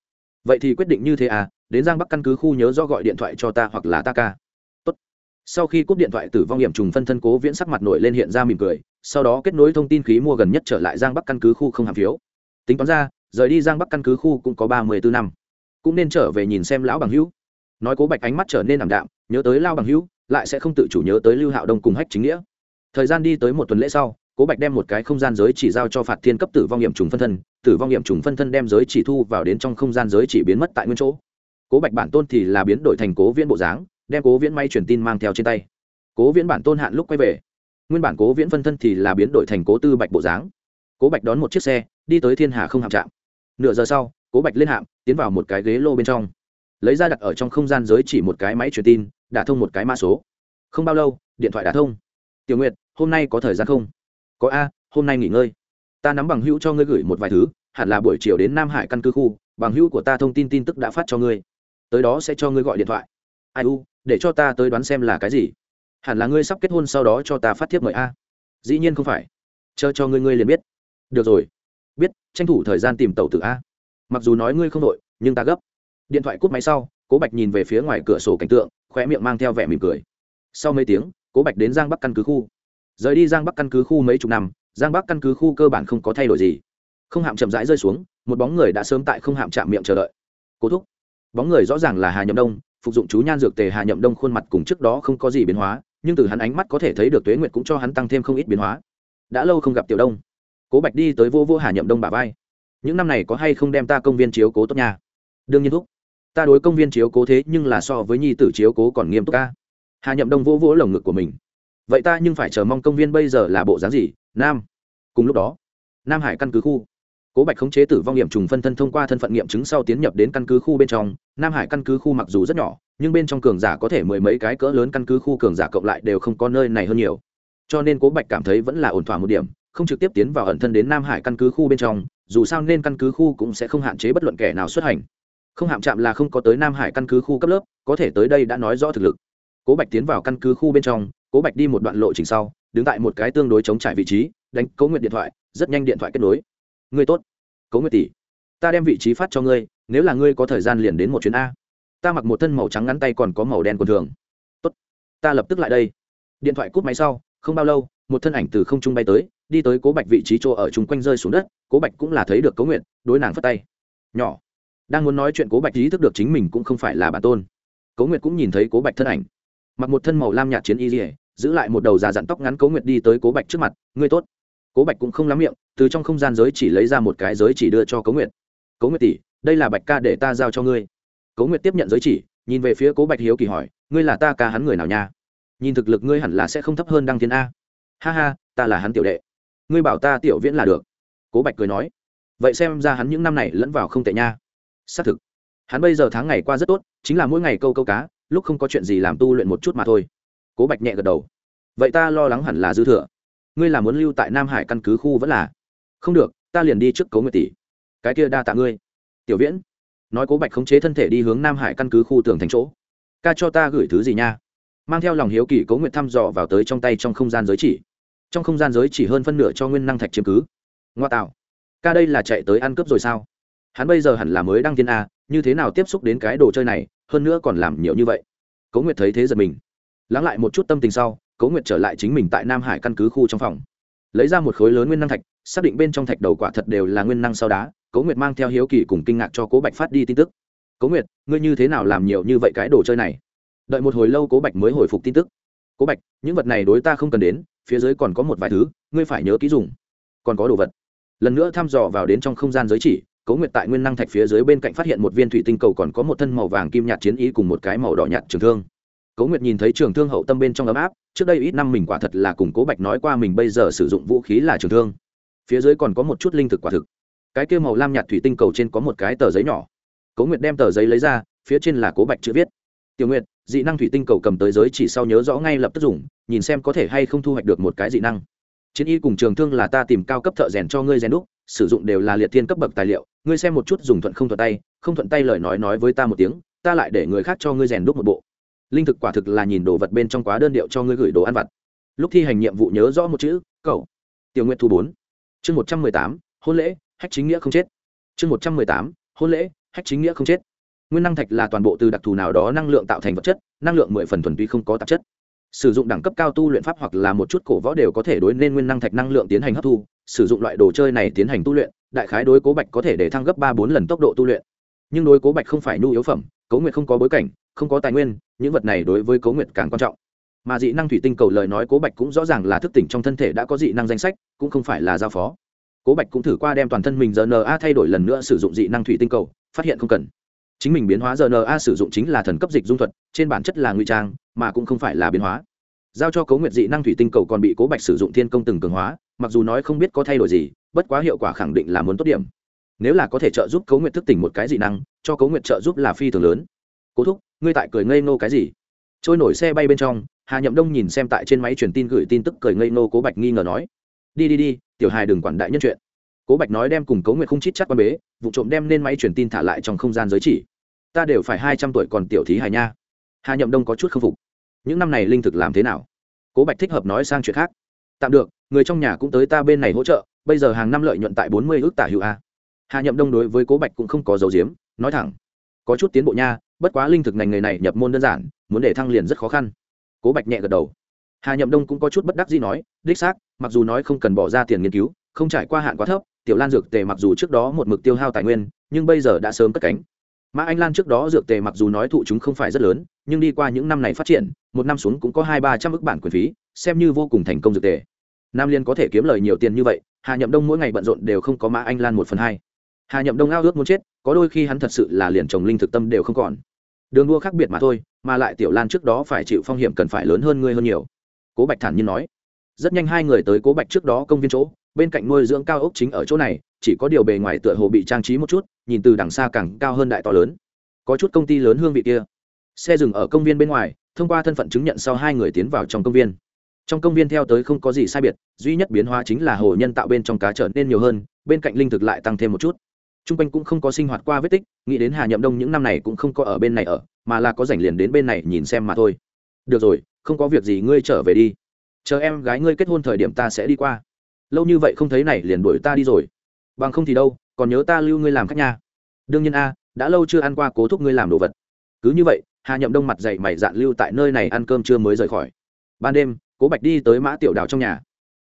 Vậy thì quyết định như thế à đến giang bắc căn cứ khu nhớ do gọi điện thoại cho ta hoặc là ta ca. Tốt. sau khi cúp điện thoại tử vong hiểm trùng phân thân cố viễn sắc mặt nổi lên hiện ra mỉm cười, sau đó kết nối thông tin khí mua gần nhất trở lại giang bắc căn cứ khu không hàm phiếu. Tính toán ra, rời đi giang bắc căn cứ khu cũng có ba mươi bốn năm. Cũng nên trở về nhìn xem lão bằng hữu nói cố bạch ánh mắt trở nên ảm đạm, nhớ tới lao bằng hữu, lại sẽ không tự chủ nhớ tới lưu hạo đông cùng hách chính nghĩa. Thời gian đi tới một tuần lễ sau, cố bạch đem một cái không gian giới chỉ giao cho phạt thiên cấp tử vong nghiệm trùng phân thân, tử vong nghiệm trùng phân thân đem giới chỉ thu vào đến trong không gian giới chỉ biến mất tại nguyên chỗ. Cố bạch bản tôn thì là biến đổi thành cố viễn bộ dáng, đem cố viễn may truyền tin mang theo trên tay. Cố viễn bản tôn hạn lúc quay về. Nguyên bản cố viễn phân thân thì là biến đổi thành cố tư bạch bộ dáng. Cố bạch đón một chiếc xe, đi tới thiên hà không hạm trạm. Nửa giờ sau, cố bạch lên hạm, tiến vào một cái ghế lô bên trong lấy ra đặt ở trong không gian giới chỉ một cái máy truyền tin đã thông một cái mã số. Không bao lâu, điện thoại đã thông. Tiểu nguyệt, hôm nay có thời gian không? Có a, hôm nay nghỉ ngơi. Ta nắm bằng hữu cho ngươi gửi một vài thứ, hẳn là buổi chiều đến nam hải căn cứ khu, bằng hữu của ta thông tin tin tức đã phát cho ngươi. Tới đó sẽ cho ngươi gọi điện thoại. Ai u, để cho ta tới đoán xem là cái gì. Hẳn là ngươi sắp kết hôn sau đó cho ta phát thiếp mời a. Dĩ nhiên không phải. Chờ cho ngươi ngươi liền biết. Được rồi. Biết, tranh thủ thời gian tìm tàu tử a. Mặc dù nói ngươi không đội, nhưng ta gấp điện thoại cút máy sau cố bạch nhìn về phía ngoài cửa sổ cảnh tượng khóe miệng mang theo vẻ mỉm cười. Sau mấy tiếng cố bạch đến giang bắc căn cứ khu. Rời đi giang bắc căn cứ khu mấy chục năm giang bắc căn cứ khu cơ bản không có thay đổi gì. Không hạm chậm rãi rơi xuống một bóng người đã sớm tại không hạm chạm miệng chờ đợi. Cố thúc. Bóng người rõ ràng là hà nhậm đông phục dụng chú nhan dược tề hà nhậm đông khuôn mặt cùng trước đó không có gì biến hóa nhưng từ hắn ánh mắt có thể thấy được tuế nguyệt cũng cho hắn tăng thêm không ít biến hóa. Đã lâu không gặp tiểu đông. Cố bạch đi tới vô vô hà nhậm đông bà vai. Những năm này có hay không đem ta công viên chiếu cố tốt nhà, đương nhiên thúc ta đối công viên chiếu cố thế nhưng là so với nhi tử chiếu cố còn nghiêm túc ca. Hà nhậm đông vỗ vỗ lồng ngực của mình. Vậy ta nhưng phải chờ mong công viên bây giờ là bộ dáng gì? Nam. Cùng lúc đó, nam hải căn cứ khu. Cố bạch khống chế tử vong nghiệm trùng phân thân thông qua thân phận nghiệm chứng sau tiến nhập đến căn cứ khu bên trong. Nam hải căn cứ khu mặc dù rất nhỏ, nhưng bên trong cường giả có thể mười mấy cái cỡ lớn căn cứ khu cường giả cộng lại đều không có nơi này hơn nhiều. Cho nên cố bạch cảm thấy vẫn là ổn thỏa một điểm, không trực tiếp tiến vào ẩn thân đến nam hải căn cứ khu bên trong. Dù sao nên căn cứ khu cũng sẽ không hạn chế bất luận kẻ nào xuất hành không hạm chạm là không có tới nam hải căn cứ khu cấp lớp, có thể tới đây đã nói rõ thực lực. Cố bạch tiến vào căn cứ khu bên trong, cố bạch đi một đoạn lộ trình sau, đứng tại một cái tương đối chống trải vị trí, đánh cố nguyện điện thoại, rất nhanh điện thoại kết nối. Ngươi tốt, cố nguyện tỷ, ta đem vị trí phát cho ngươi, nếu là ngươi có thời gian liền đến một chuyến a. Ta mặc một thân màu trắng ngắn tay còn có màu đen quần thường. Tốt, ta lập tức lại đây. Điện thoại cúp máy sau, không bao lâu, một thân ảnh từ không trung bay tới, đi tới cố bạch vị trí chỗ ở chung quanh rơi xuống đất. Cố bạch cũng là thấy được cố nguyện đối nàng phất tay. Nhỏ đang muốn nói chuyện cố bạch ý thức được chính mình cũng không phải là bản tôn. Cố nguyệt cũng nhìn thấy cố bạch thân ảnh. Mặc một thân màu lam nhạt chiến y dỉa giữ lại một đầu già dặn tóc ngắn cố nguyệt đi tới cố bạch trước mặt, ngươi tốt. Cố bạch cũng không lắm miệng, từ trong không gian giới chỉ lấy ra một cái giới chỉ đưa cho cố nguyệt. Cố nguyệt tỷ, đây là bạch ca để ta giao cho ngươi. Cố nguyệt tiếp nhận giới chỉ, nhìn về phía cố bạch hiếu kỳ hỏi, ngươi là ta ca hắn người nào nha? Nhìn thực lực ngươi hẳn là sẽ không thấp hơn đăng thiên a. Ha ha, ta là hắn tiểu đệ. Ngươi bảo ta tiểu viễn là được. Cố bạch cười nói. Vậy xem ra hắn những năm này lẫn vào không tệ nha xác thực. Hắn bây giờ tháng ngày qua rất tốt, chính là mỗi ngày câu câu cá, lúc không có chuyện gì làm tu luyện một chút mà thôi. Cố bạch nhẹ gật đầu. Vậy ta lo lắng hẳn là dư thừa. Ngươi là muốn lưu tại nam hải căn cứ khu vẫn là? Không được, ta liền đi trước cấu nguyệt tỷ. Cái kia đa tạ ngươi. Tiểu viễn. Nói cố bạch khống chế thân thể đi hướng nam hải căn cứ khu tường thành chỗ. Ca cho ta gửi thứ gì nha? Mang theo lòng hiếu kỳ cố nguyệt thăm dò vào tới trong tay trong không gian giới chỉ. Trong không gian giới chỉ hơn phân nửa cho nguyên năng thạch chiếm cứ. Ngoa tạo. Ca đây là chạy tới ăn cướp rồi sao? Hắn bây giờ hẳn là mới đăng thiên a, như thế nào tiếp xúc đến cái đồ chơi này, hơn nữa còn làm nhiều như vậy. Cố nguyệt thấy thế giật mình. Lắng lại một chút tâm tình sau, cố nguyệt trở lại chính mình tại nam hải căn cứ khu trong phòng. Lấy ra một khối lớn nguyên năng thạch, xác định bên trong thạch đầu quả thật đều là nguyên năng sau đá, cố nguyệt mang theo hiếu kỳ cùng kinh ngạc cho cố bạch phát đi tin tức. Cố nguyệt, ngươi như thế nào làm nhiều như vậy cái đồ chơi này? Đợi một hồi lâu cố bạch mới hồi phục tin tức. Cố bạch, những vật này đối ta không cần đến, phía dưới còn có một vài thứ, ngươi phải nhớ kỹ dùng. Còn có đồ vật. Lần nữa thăm dò vào đến trong không gian giới chỉ cố nguyệt tại nguyên năng thạch phía dưới bên cạnh phát hiện một viên thủy tinh cầu còn có một thân màu vàng kim nhạt chiến ý cùng một cái màu đỏ nhạt trường thương. Cố nguyệt nhìn thấy trường thương hậu tâm bên trong ấm áp, trước đây ít năm mình quả thật là cùng cố bạch nói qua mình bây giờ sử dụng vũ khí là trường thương. Phía dưới còn có một chút linh thực quả thực. Cái kia màu lam nhạt thủy tinh cầu trên có một cái tờ giấy nhỏ. Cố nguyệt đem tờ giấy lấy ra, phía trên là cố bạch chữ viết. Tiểu nguyệt, dị năng thủy tinh cầu cầm tới giới chỉ sau nhớ rõ ngay lập tức dùng, nhìn xem có thể hay không thu hoạch được một cái dị năng. Chiến y cùng trường thương là ta tìm cao cấp thợ rèn cho ngươi rèn đúc sử dụng đều là liệt thiên cấp bậc tài liệu, ngươi xem một chút dùng thuận không thuận tay, không thuận tay lời nói nói với ta một tiếng, ta lại để người khác cho ngươi rèn đúc một bộ. Linh thực quả thực là nhìn đồ vật bên trong quá đơn điệu cho ngươi gửi đồ ăn vặt. Lúc thi hành nhiệm vụ nhớ rõ một chữ, cậu. Tiểu nguyện thu bốn. Chương một trăm mười tám, hôn lễ, hách chính nghĩa không chết. Chương một trăm mười tám, hôn lễ, hách chính nghĩa không chết. Nguyên năng thạch là toàn bộ từ đặc thù nào đó năng lượng tạo thành vật chất, năng lượng mười phần thuần túy không có tạp chất sử dụng đẳng cấp cao tu luyện pháp hoặc là một chút cổ võ đều có thể đối nên nguyên năng thạch năng lượng tiến hành hấp thu, sử dụng loại đồ chơi này tiến hành tu luyện, đại khái đối cố bạch có thể để thăng gấp ba bốn lần tốc độ tu luyện. Nhưng đối cố bạch không phải nhu yếu phẩm, cố nguyệt không có bối cảnh, không có tài nguyên, những vật này đối với cố nguyệt càng quan trọng. Mà dị năng thủy tinh cầu lời nói cố bạch cũng rõ ràng là thức tỉnh trong thân thể đã có dị năng danh sách, cũng không phải là giao phó. Cố bạch cũng thử qua đem toàn thân mình rna thay đổi lần nữa sử dụng dị năng thủy tinh cầu, phát hiện không cần. Chính mình biến hóa rna sử dụng chính là thần cấp dịch dung thuật, trên bản chất là nguy trang mà cũng không phải là biến hóa. Giao cho cấu nguyệt dị năng thủy tinh cầu còn bị cố bạch sử dụng thiên công từng cường hóa, mặc dù nói không biết có thay đổi gì, bất quá hiệu quả khẳng định là muốn tốt điểm. Nếu là có thể trợ giúp cấu nguyệt thức tỉnh một cái dị năng, cho cấu nguyệt trợ giúp là phi thường lớn. Cố thúc, ngươi tại cười ngây nô cái gì? Trôi nổi xe bay bên trong, hà nhậm đông nhìn xem tại trên máy truyền tin gửi tin tức cười ngây nô cố bạch nghi ngờ nói, đi đi đi, tiểu hài đừng quản đại nhân chuyện. Cố bạch nói đem cùng cấu nguyệt không chít chắc quan bế, vụ trộm đem lên máy truyền tin thả lại trong không gian giới chỉ. Ta đều phải hai trăm tuổi còn tiểu thí hài nha. Hà nhậm đông có chút k phục những năm này linh thực làm thế nào? Cố bạch thích hợp nói sang chuyện khác. Tạm được, người trong nhà cũng tới ta bên này hỗ trợ, bây giờ hàng năm lợi nhuận tại bốn mươi ước tả hữu a. Hà nhậm đông đối với cố bạch cũng không có dấu diếm nói thẳng. Có chút tiến bộ nha, bất quá linh thực ngành nghề này nhập môn đơn giản, muốn để thăng liền rất khó khăn. Cố bạch nhẹ gật đầu. Hà nhậm đông cũng có chút bất đắc gì nói, đích xác, mặc dù nói không cần bỏ ra tiền nghiên cứu, không trải qua hạn quá thấp, tiểu lan dược tề mặc dù trước đó một mực tiêu hao tài nguyên, nhưng bây giờ đã sớm cất cánh mã anh lan trước đó dược tề mặc dù nói thụ chúng không phải rất lớn, nhưng đi qua những năm này phát triển, một năm xuống cũng có hai ba trăm ước bản quyền phí, xem như vô cùng thành công dược tề. Nam liên có thể kiếm lời nhiều tiền như vậy, hà nhậm đông mỗi ngày bận rộn đều không có mã anh lan một phần hai. Hà nhậm đông ao ước muốn chết, có đôi khi hắn thật sự là liền trồng linh thực tâm đều không còn. Đường đua khác biệt mà thôi, mà lại tiểu lan trước đó phải chịu phong hiểm cần phải lớn hơn ngươi hơn nhiều. Cố bạch thản nhiên nói. Rất nhanh hai người tới cố bạch trước đó công viên chỗ bên cạnh nuôi dưỡng cao ốc chính ở chỗ này, chỉ có điều bề ngoài tựa hồ bị trang trí một chút, nhìn từ đằng xa càng cao hơn đại to lớn. Có chút công ty lớn hương vị kia. Xe dừng ở công viên bên ngoài, thông qua thân phận chứng nhận sau hai người tiến vào trong công viên. Trong công viên theo tới không có gì sai biệt, duy nhất biến hóa chính là hồ nhân tạo bên trong cá trở nên nhiều hơn, bên cạnh linh thực lại tăng thêm một chút. T r u n g quanh cũng không có sinh hoạt qua vết tích, nghĩ đến hà nhậm đông những năm này cũng không có ở bên này ở, mà là có rảnh liền đến bên này nhìn xem mà thôi. Được rồi, không có việc gì, ngươi trở về đi. Chờ em gái ngươi kết hôn thời điểm ta sẽ đi qua lâu như vậy không thấy này liền đuổi ta đi rồi. Bằng không thì đâu, còn nhớ ta lưu ngươi làm khách nha. Đương nhiên a, đã lâu chưa ăn qua cố thúc ngươi làm đồ vật. Cứ như vậy, hà nhậm đông mặt dậy mày dạn lưu tại nơi này ăn cơm trưa mới rời khỏi. Ban đêm, cố bạch đi tới mã tiểu đào trong nhà.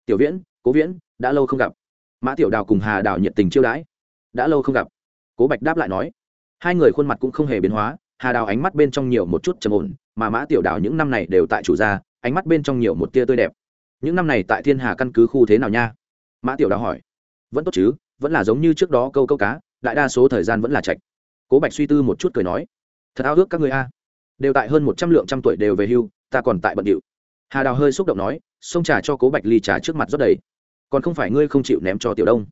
Tiểu viễn, cố viễn, đã lâu không gặp. Mã tiểu đào cùng hà đào nhiệt tình chiêu đãi. Đã lâu không gặp. Cố bạch đáp lại nói. Hai người khuôn mặt cũng không hề biến hóa, hà đào ánh mắt bên trong nhiều một chút trầm ổn, mà mã tiểu đào những năm này đều tại chủ gia, ánh mắt bên trong nhiều một tia tươi đẹp những năm này tại thiên hà căn cứ khu thế nào nha? Mã tiểu đào hỏi. Vẫn tốt chứ, vẫn là giống như trước đó câu câu cá, đại đa số thời gian vẫn là chạch cố bạch suy tư một chút cười nói. Thật ao ước các người a. Đều tại hơn một trăm lượng trăm tuổi đều về hưu, ta còn tại bận điệu. Hà đào hơi xúc động nói, xông trà cho cố bạch ly trà trước mặt rất đầy. Còn không phải ngươi không chịu ném cho tiểu đông.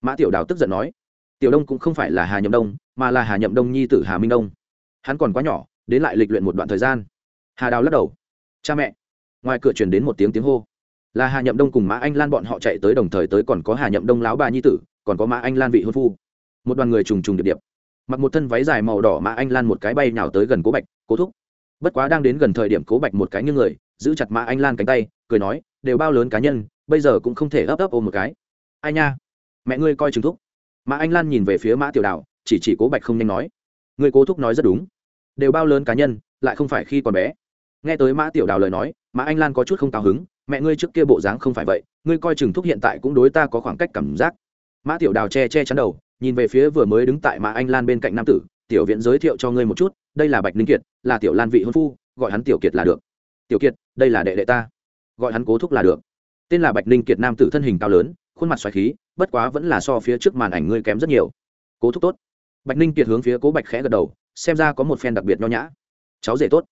Mã tiểu đào tức giận nói. Tiểu đông cũng không phải là hà nhậm đông, mà là hà nhậm đông nhi tử hà minh đông. Hắn còn quá nhỏ, đến lại lịch luyện một đoạn thời gian. Hà đào lắc đầu. Cha mẹ. Ngoài cửa truyền đến một tiếng tiếng hô là hà nhậm đông cùng mã anh lan bọn họ chạy tới đồng thời tới còn có hà nhậm đông láo bà nhi tử, còn có mã anh lan vị hôn phu. Một đoàn người trùng trùng điệp điệp. Mặc một thân váy dài màu đỏ, mã anh lan một cái bay nhào tới gần cố bạch, cố thúc. Bất quá đang đến gần thời điểm cố bạch một cái như người, giữ chặt mã anh lan cánh tay, cười nói, đều bao lớn cá nhân, bây giờ cũng không thể ấp ấp ôm một cái. Ai nha, mẹ ngươi coi chừng thúc. Mã anh lan nhìn về phía mã tiểu đạo chỉ chỉ cố bạch không nhanh nói người cố thúc nói rất đúng. Đều bao lớn cá nhân, lại không phải khi còn bé. Nghe tới mã tiểu đào lời nói, mã anh lan có chút không cao hứng mẹ ngươi trước kia bộ dáng không phải vậy, ngươi coi chừng thúc hiện tại cũng đối ta có khoảng cách cảm giác. Mã tiểu đào che che chắn đầu, nhìn về phía vừa mới đứng tại mã anh lan bên cạnh nam tử, tiểu viện giới thiệu cho ngươi một chút, đây là bạch ninh kiệt, là tiểu lan vị hôn phu, gọi hắn tiểu kiệt là được. Tiểu kiệt, đây là đệ đệ ta. Gọi hắn cố thúc là được. Tên là bạch ninh kiệt nam tử thân hình cao lớn, khuôn mặt xoài khí, bất quá vẫn là so phía trước màn ảnh ngươi kém rất nhiều. Cố thúc tốt. Bạch ninh kiệt hướng phía cố bạch khẽ gật đầu, xem ra có một phen đặc biệt nho nhã. Cháu rể tốt.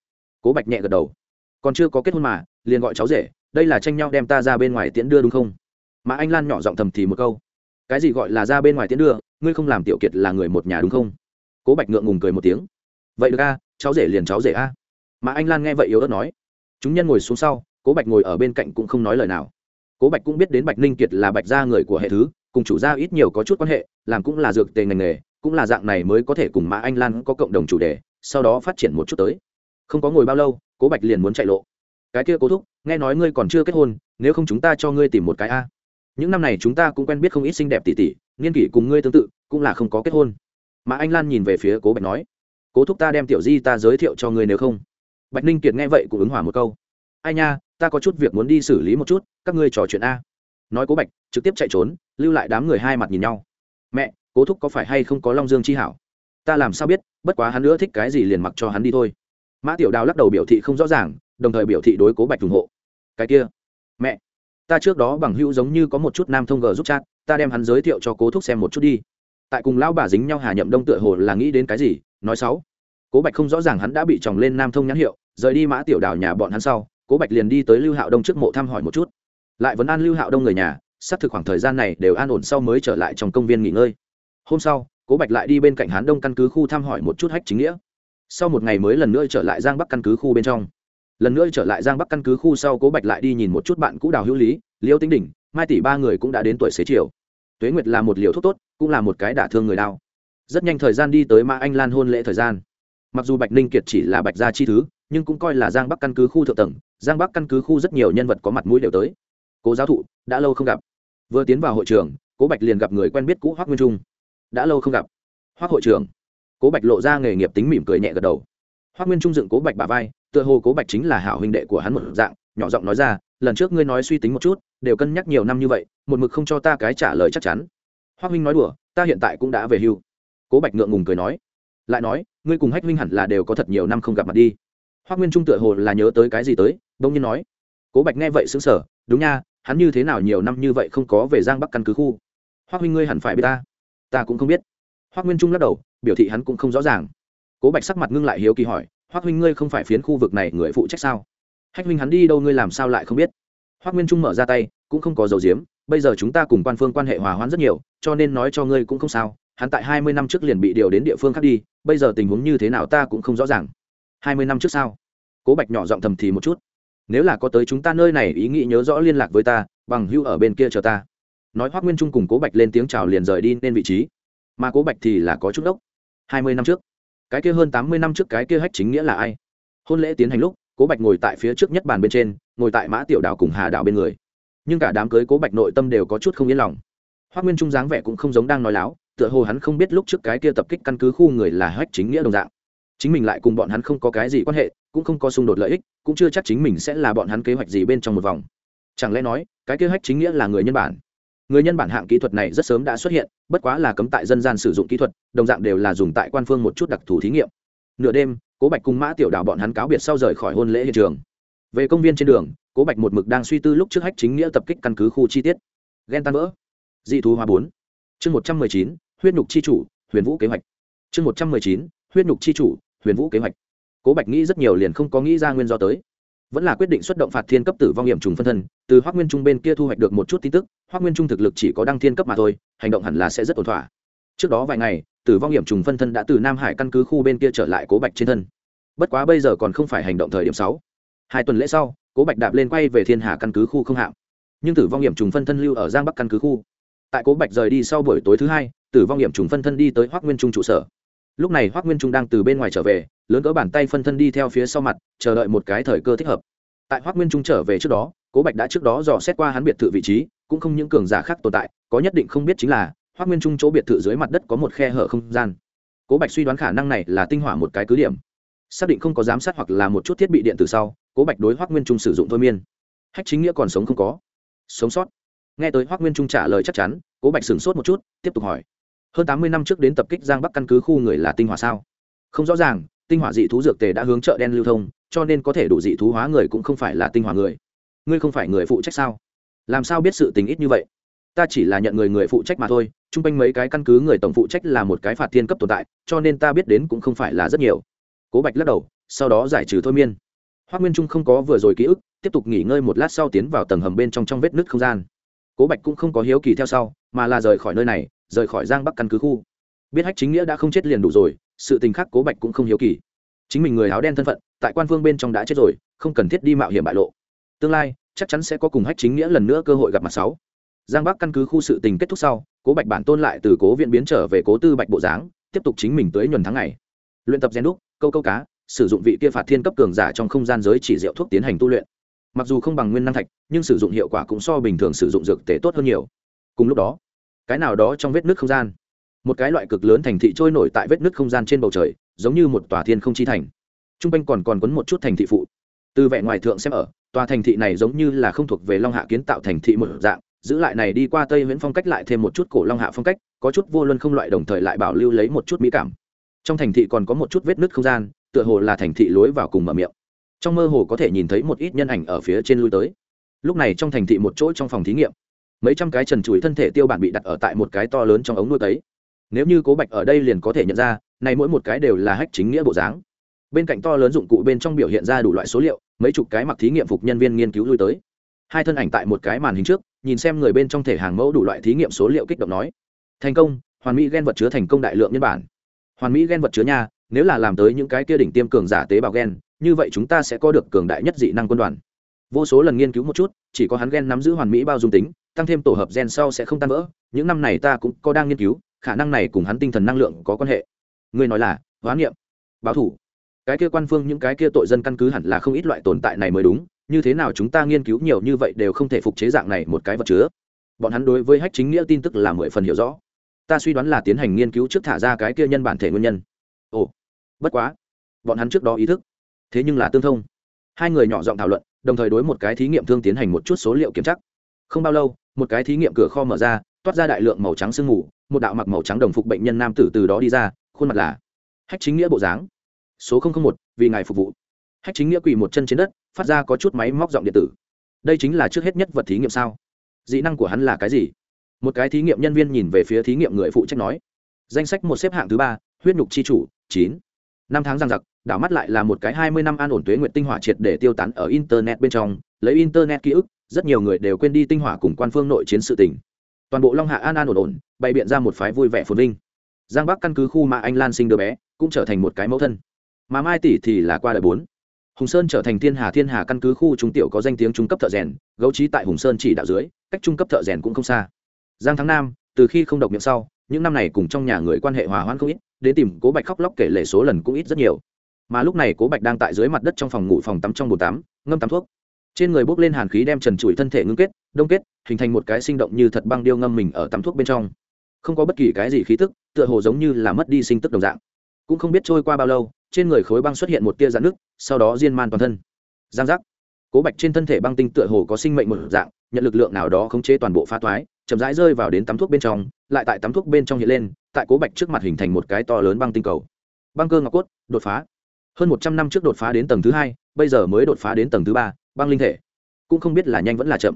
Cố bạch nhẹ gật đầu. Còn chưa có kết hôn mà, liền gọi cháu rể đây là tranh nhau đem ta ra bên ngoài tiễn đưa đúng không? Mà anh lan nhỏ giọng thầm thì một câu. Cái gì gọi là ra bên ngoài tiễn đưa? Ngươi không làm tiểu kiệt là người một nhà đúng không? Cố bạch ngượng ngùng cười một tiếng. Vậy được a, cháu rể liền cháu rể a. Mà anh lan nghe vậy yếu ớt nói. Chúng nhân ngồi xuống sau, cố bạch ngồi ở bên cạnh cũng không nói lời nào. Cố bạch cũng biết đến bạch ninh kiệt là bạch gia người của hệ thứ, cùng chủ gia ít nhiều có chút quan hệ, làm cũng là dược tề ngành nghề, cũng là dạng này mới có thể cùng mã anh lan có cộng đồng chủ đề, sau đó phát triển một chút tới. Không có ngồi bao lâu, cố bạch liền muốn chạy lộ cái kia cố thúc, nghe nói ngươi còn chưa kết hôn, nếu không chúng ta cho ngươi tìm một cái a. Những năm này chúng ta cũng quen biết không ít xinh đẹp tỷ tỷ nghiên kỷ cùng ngươi tương tự, cũng là không có kết hôn. Mà anh lan nhìn về phía cố bạch nói, cố thúc ta đem tiểu di ta giới thiệu cho ngươi nếu không. Bạch ninh kiệt nghe vậy cũng ứng hòa một câu, ai nha, ta có chút việc muốn đi xử lý một chút, các ngươi trò chuyện a. Nói cố bạch, trực tiếp chạy trốn, lưu lại đám người hai mặt nhìn nhau. Mẹ, cố thúc có phải hay không có long dương chi hảo? Ta làm sao biết, bất quá hắn nữa thích cái gì liền mặc cho hắn đi thôi. Mã tiểu đào lắc đầu biểu thị không rõ ràng đồng thời biểu thị đối cố bạch ủng hộ. Cái kia, mẹ, ta trước đó bằng hữu giống như có một chút nam thông g giúp chat, ta đem hắn giới thiệu cho cố thúc xem một chút đi. Tại cùng lão bà dính nhau hà nhậm đông tựa hồ là nghĩ đến cái gì, nói sáu. Cố bạch không rõ ràng hắn đã bị chồng lên nam thông nhãn hiệu, rời đi mã tiểu đào nhà bọn hắn sau, cố bạch liền đi tới lưu hạo đông trước mộ thăm hỏi một chút. Lại vẫn an lưu hạo đông người nhà, xác thực khoảng thời gian này đều an ổn sau mới trở lại trong công viên nghỉ ngơi. Hôm sau, cố bạch lại đi bên cạnh hán đông căn cứ khu thăm hỏi một chút hách chính nghĩa. Sau một ngày mới lần nữa trở lại giang bắc căn cứ khu bên trong lần nữa trở lại giang bắc căn cứ khu sau cố bạch lại đi nhìn một chút bạn cũ đào hữu lý, liêu tính đỉnh, mai tỷ ba người cũng đã đến tuổi xế chiều. Tuế nguyệt là một liều thuốc tốt, cũng là một cái đả thương người đau. Rất nhanh thời gian đi tới mã anh lan hôn lễ thời gian. Mặc dù bạch ninh kiệt chỉ là bạch gia chi thứ, nhưng cũng coi là giang bắc căn cứ khu thượng tầng, giang bắc căn cứ khu rất nhiều nhân vật có mặt mũi đều tới. Cố giáo thụ, đã lâu không gặp. Vừa tiến vào hội trường, cố bạch liền gặp người quen biết cũ hoác nguyên trung. Đã lâu không gặp. Hoác hội trưởng cố bạch lộ ra nghề nghiệp tính mỉm cười nhẹ gật đầu. Hoác nguyên trung dựng cố bạch bà vai tựa hồ cố bạch chính là hảo huynh đệ của hắn một dạng, nhỏ giọng nói ra, lần trước ngươi nói suy tính một chút, đều cân nhắc nhiều năm như vậy, một mực không cho ta cái trả lời chắc chắn. Hoác huynh nói đùa, ta hiện tại cũng đã về hưu. Cố bạch ngượng ngùng cười nói, lại nói, ngươi cùng hách huynh hẳn là đều có thật nhiều năm không gặp mặt đi. Hoác nguyên trung tựa hồ là nhớ tới cái gì tới đông nhiên nói, cố bạch nghe vậy xứng sở đúng nha, hắn như thế nào nhiều năm như vậy không có về giang bắc căn cứ khu? Hoác huynh ngươi hẳn phải biết ta. Ta cũng không biết. Hoác nguyên trung lắc đầu, biểu thị hắn cũng không rõ ràng. Cố bạch sắc mặt ngưng lại hiếu kỳ hỏi hoác huynh ngươi không phải phiến khu vực này người phụ trách sao? Hách huynh hắn đi đâu, ngươi làm sao lại không biết? Hoác nguyên trung mở ra tay, cũng không có dầu diếm bây giờ chúng ta cùng quan phương quan hệ hòa hoãn rất nhiều, cho nên nói cho ngươi cũng không sao. Hắn tại hai mươi năm trước liền bị điều đến địa phương khác đi, bây giờ tình huống như thế nào ta cũng không rõ ràng. Hai mươi năm trước sao? Cố bạch nhỏ giọng thầm thì một chút. Nếu là có tới chúng ta nơi này, ý nghĩ nhớ rõ liên lạc với ta, bằng hưu ở bên kia chờ ta. Nói hoác nguyên trung cùng cố bạch lên tiếng chào liền rời đi nên vị trí. Mà cố bạch thì là có chút đốc. Hai mươi năm trước cái kia hơn tám mươi năm trước cái kia hách chính nghĩa là ai? Hôn lễ tiến hành lúc, cố bạch ngồi tại phía trước nhất bàn bên trên, ngồi tại mã tiểu đào cùng hà đào bên người. Nhưng cả đám cưới cố bạch nội tâm đều có chút không yên lòng. Hoắc nguyên trung dáng vẻ cũng không giống đang nói láo, tựa hồ hắn không biết lúc trước cái kia tập kích căn cứ khu người là hách chính nghĩa đồng dạng. Chính mình lại cùng bọn hắn không có cái gì quan hệ, cũng không có xung đột lợi ích, cũng chưa chắc chính mình sẽ là bọn hắn kế hoạch gì bên trong một vòng. Chẳng lẽ nói, cái kia hách chính nghĩa là người nhân bản? Người nhân bản hạng kỹ thuật này rất sớm đã xuất hiện, bất quá là cấm tại dân gian sử dụng kỹ thuật, đồng dạng đều là dùng tại quan phương một chút đặc thù thí nghiệm. Nửa đêm, cố bạch cùng mã tiểu đạo bọn hắn cáo biệt sau rời khỏi hôn lễ hiện trường. Về công viên trên đường, cố bạch một mực đang suy tư lúc trước hách chính nghĩa tập kích căn cứ khu chi tiết. Ghen tan vỡ. Dị thú hóa bốn. Chương một trăm mười chín, huyết nhục chi chủ, huyền vũ kế hoạch. Chương một trăm mười chín, huyết nhục chi chủ, huyền vũ kế hoạch. Cố bạch nghĩ rất nhiều liền không có nghĩ ra nguyên do tới vẫn là quyết định xuất động phạt thiên cấp tử vong hiểm trùng phân thân, từ hoác nguyên trung bên kia thu hoạch được một chút tin tức hoác nguyên trung thực lực chỉ có đăng thiên cấp mà thôi, hành động hẳn là sẽ rất ổn thỏa. Trước đó vài ngày, tử vong hiểm trùng phân thân đã từ nam hải căn cứ khu bên kia trở lại cố bạch trên thân. Bất quá bây giờ còn không phải hành động thời điểm sáu. Hai tuần lễ sau, cố bạch đạp lên quay về thiên hà căn cứ khu không hạm. Nhưng tử vong hiểm trùng phân thân lưu ở giang bắc căn cứ khu. Tại cố bạch rời đi sau buổi tối thứ hai, tử vong hiểm trùng phân thân đi tới hoác nguyên trung trụ sở lúc này hoác nguyên trung đang từ bên ngoài trở về, lớn cỡ bàn tay phân thân đi theo phía sau mặt, chờ đợi một cái thời cơ thích hợp. Tại hoác nguyên trung trở về trước đó, cố bạch đã trước đó dò xét qua hắn biệt thự vị trí, cũng không những cường giả khác tồn tại, có nhất định không biết chính là hoác nguyên trung chỗ biệt thự dưới mặt đất có một khe hở không gian. Cố bạch suy đoán khả năng này là tinh hỏa một cái cứ điểm. Xác định không có giám sát hoặc là một chút thiết bị điện từ sau, cố bạch đối hoác nguyên trung sử dụng thôi miên. Hách chính nghĩa còn sống không có? Sống sót. Nghe tới hoác nguyên trung trả lời chắc chắn, cố bạch sửng sốt một chút, tiếp tục hỏi hơn tám mươi năm trước đến tập kích giang bắc căn cứ khu người là tinh hỏa sao? Không rõ ràng, tinh hỏa dị thú dược tề đã hướng chợ đen lưu thông, cho nên có thể đủ dị thú hóa người cũng không phải là tinh hỏa người. Ngươi không phải người phụ trách sao? Làm sao biết sự tình ít như vậy? Ta chỉ là nhận người người phụ trách mà thôi t r u n g quanh mấy cái căn cứ người tổng phụ trách là một cái phạt thiên cấp tồn tại, cho nên ta biết đến cũng không phải là rất nhiều. Cố bạch lắc đầu, sau đó giải trừ thôi miên. Hoác nguyên trung không có vừa rồi ký ức, tiếp tục nghỉ ngơi một lát sau tiến vào tầng hầm bên trong trong vết nứt không gian. Cố bạch cũng không có hiếu kỳ theo sau, mà là rời khỏi nơi này rời khỏi giang bắc căn cứ khu. Biết hách chính nghĩa đã không chết liền đủ rồi, sự tình khác cố bạch cũng không hiếu kỳ. Chính mình người áo đen thân phận, tại quan phương bên trong đã chết rồi, không cần thiết đi mạo hiểm bại lộ. Tương lai, chắc chắn sẽ có cùng hách chính nghĩa lần nữa cơ hội gặp mặt sáu. Giang bắc căn cứ khu sự tình kết thúc sau, cố bạch bản tôn lại từ cố viện biến trở về cố tư bạch bộ dáng, tiếp tục chính mình tới nhuần tháng ngày. Luyện tập gen đúc, câu câu cá, sử dụng vị kia phạt thiên cấp cường giả trong không gian giới chỉ rượu thuốc tiến hành tu luyện. Mặc dù không bằng nguyên năng thạch, nhưng sử dụng hiệu quả cũng so bình thường sử dụng dược tế tốt hơn nhiều. Cùng lúc đó cái nào đó trong vết nước không gian. Một cái loại cực lớn thành thị trôi nổi tại vết nước không gian trên bầu trời, giống như một tòa thiên không chi thành. T r u n g quanh còn còn quấn một chút thành thị phụ. Từ vẻ ngoài thượng xem ở, tòa thành thị này giống như là không thuộc về long hạ kiến tạo thành thị một dạng, giữ lại này đi qua tây nguyễn phong cách lại thêm một chút cổ long hạ phong cách, có chút vô luân không loại đồng thời lại bảo lưu lấy một chút mỹ cảm. Trong thành thị còn có một chút vết nứt không gian, tựa hồ là thành thị lối vào cùng mở miệng. Trong mơ hồ có thể nhìn thấy một ít nhân ảnh ở phía trên lui tới. Lúc này trong thành thị một chỗ trong phòng thí nghiệm mấy trăm cái trần trụi thân thể tiêu bản bị đặt ở tại một cái to lớn trong ống nuôi tấy nếu như cố bạch ở đây liền có thể nhận ra, này mỗi một cái đều là hách chính nghĩa bộ dáng. Bên cạnh to lớn dụng cụ bên trong biểu hiện ra đủ loại số liệu, mấy chục cái mặc thí nghiệm phục nhân viên nghiên cứu lui tới. Hai thân ảnh tại một cái màn hình trước, nhìn xem người bên trong thể hàng mẫu đủ loại thí nghiệm số liệu kích động nói. Thành công, hoàn mỹ gen vật chứa thành công đại lượng nhân bản. Hoàn mỹ gen vật chứa nha, nếu là làm tới những cái kia đỉnh tiêm cường giả tế bào gen, như vậy chúng ta sẽ có được cường đại nhất dị năng quân đoàn. Vô số lần nghiên cứu một chút, chỉ có hắn gen nắm giữ hoàn mỹ bao dung tính tăng thêm tổ hợp gen sau sẽ không tan vỡ, những năm này ta cũng có đang nghiên cứu, khả năng này cùng hắn tinh thần năng lượng có quan hệ. Ngươi nói là, hóa niệm báo thủ. Cái kia quan phương, những cái kia tội dân căn cứ hẳn là không ít loại tồn tại này mới đúng, như thế nào chúng ta nghiên cứu nhiều như vậy đều không thể phục chế dạng này một cái vật chứa. Bọn hắn đối với hách chính nghĩa tin tức là mười phần hiểu rõ. Ta suy đoán là tiến hành nghiên cứu trước thả ra cái kia nhân bản thể nguyên nhân. Ồ, bất quá, bọn hắn trước đó ý thức, thế nhưng là tương thông. Hai người nhỏ giọng thảo luận, đồng thời đối một cái thí nghiệm thương tiến hành một chút số liệu kiểm tra không bao lâu, một cái thí nghiệm cửa kho mở ra, toát ra đại lượng màu trắng sương mù, một đạo mặc màu trắng đồng phục bệnh nhân nam tử từ đó đi ra, khuôn mặt là hách chính nghĩa bộ dáng. Số một, vì ngài phục vụ. Hách chính nghĩa quỳ một chân trên đất, phát ra có chút máy móc giọng điện tử. Đây chính là trước hết nhất vật thí nghiệm sao? Dị năng của hắn là cái gì? Một cái thí nghiệm nhân viên nhìn về phía thí nghiệm người phụ trách nói. Danh sách một xếp hạng thứ ba, huyết nhục c h i chủ, chín. Năm tháng giang giặc, đảo mắt lại là một cái hai mươi năm an ổn tuế nguyện tinh hỏa triệt để tiêu tán ở internet bên trong, lấy internet ký ức rất nhiều người đều quên đi tinh hỏa cùng quan phương nội chiến sự tình. Toàn bộ long hạ an an ổn ổn, bày biện ra một phái vui vẻ phồn vinh. Giang bắc căn cứ khu mà anh lan sinh đứa bé, cũng trở thành một cái mẫu thân. Mà mai tỷ thì là qua đời bốn. Hùng sơn trở thành thiên hà thiên hà căn cứ khu trung tiểu có danh tiếng trung cấp thợ rèn, gấu trí tại hùng sơn chỉ đạo dưới, cách trung cấp thợ rèn cũng không xa. Giang thắng nam, từ khi không độc miệng sau, những năm này cùng trong nhà người quan hệ hòa hoãn không ít, đến tìm cố bạch khóc lóc kể lể số lần cũng ít rất nhiều. Mà lúc này cố bạch đang tại dưới mặt đất trong phòng ngủ phòng tắm trong bồn tắm, ngâm tắm thuốc trên người bốc lên hàn khí đem trần trụi thân thể ngưng kết, đông kết, hình thành một cái sinh động như thật băng điêu ngâm mình ở tắm thuốc bên trong. Không có bất kỳ cái gì khí tức, tựa hồ giống như là mất đi sinh tức đồng dạng. Cũng không biết trôi qua bao lâu, trên người khối băng xuất hiện một tia dạn nước sau đó diên man toàn thân. Giang giác. Cố bạch trên thân thể băng tinh tựa hồ có sinh mệnh một dạng, nhận lực lượng nào đó khống chế toàn bộ phá toái, chậm rãi rơi vào đến tắm thuốc bên trong, lại tại tắm thuốc bên trong hiện lên, tại cố bạch trước mặt hình thành một cái to lớn băng tinh cầu. Băng cơ ngọc cốt, đột phá. Hơn một trăm năm trước đột phá đến tầng thứ hai, bây giờ mới đột phá đến tầng thứ ba băng linh thể. Cũng không biết là nhanh vẫn là chậm.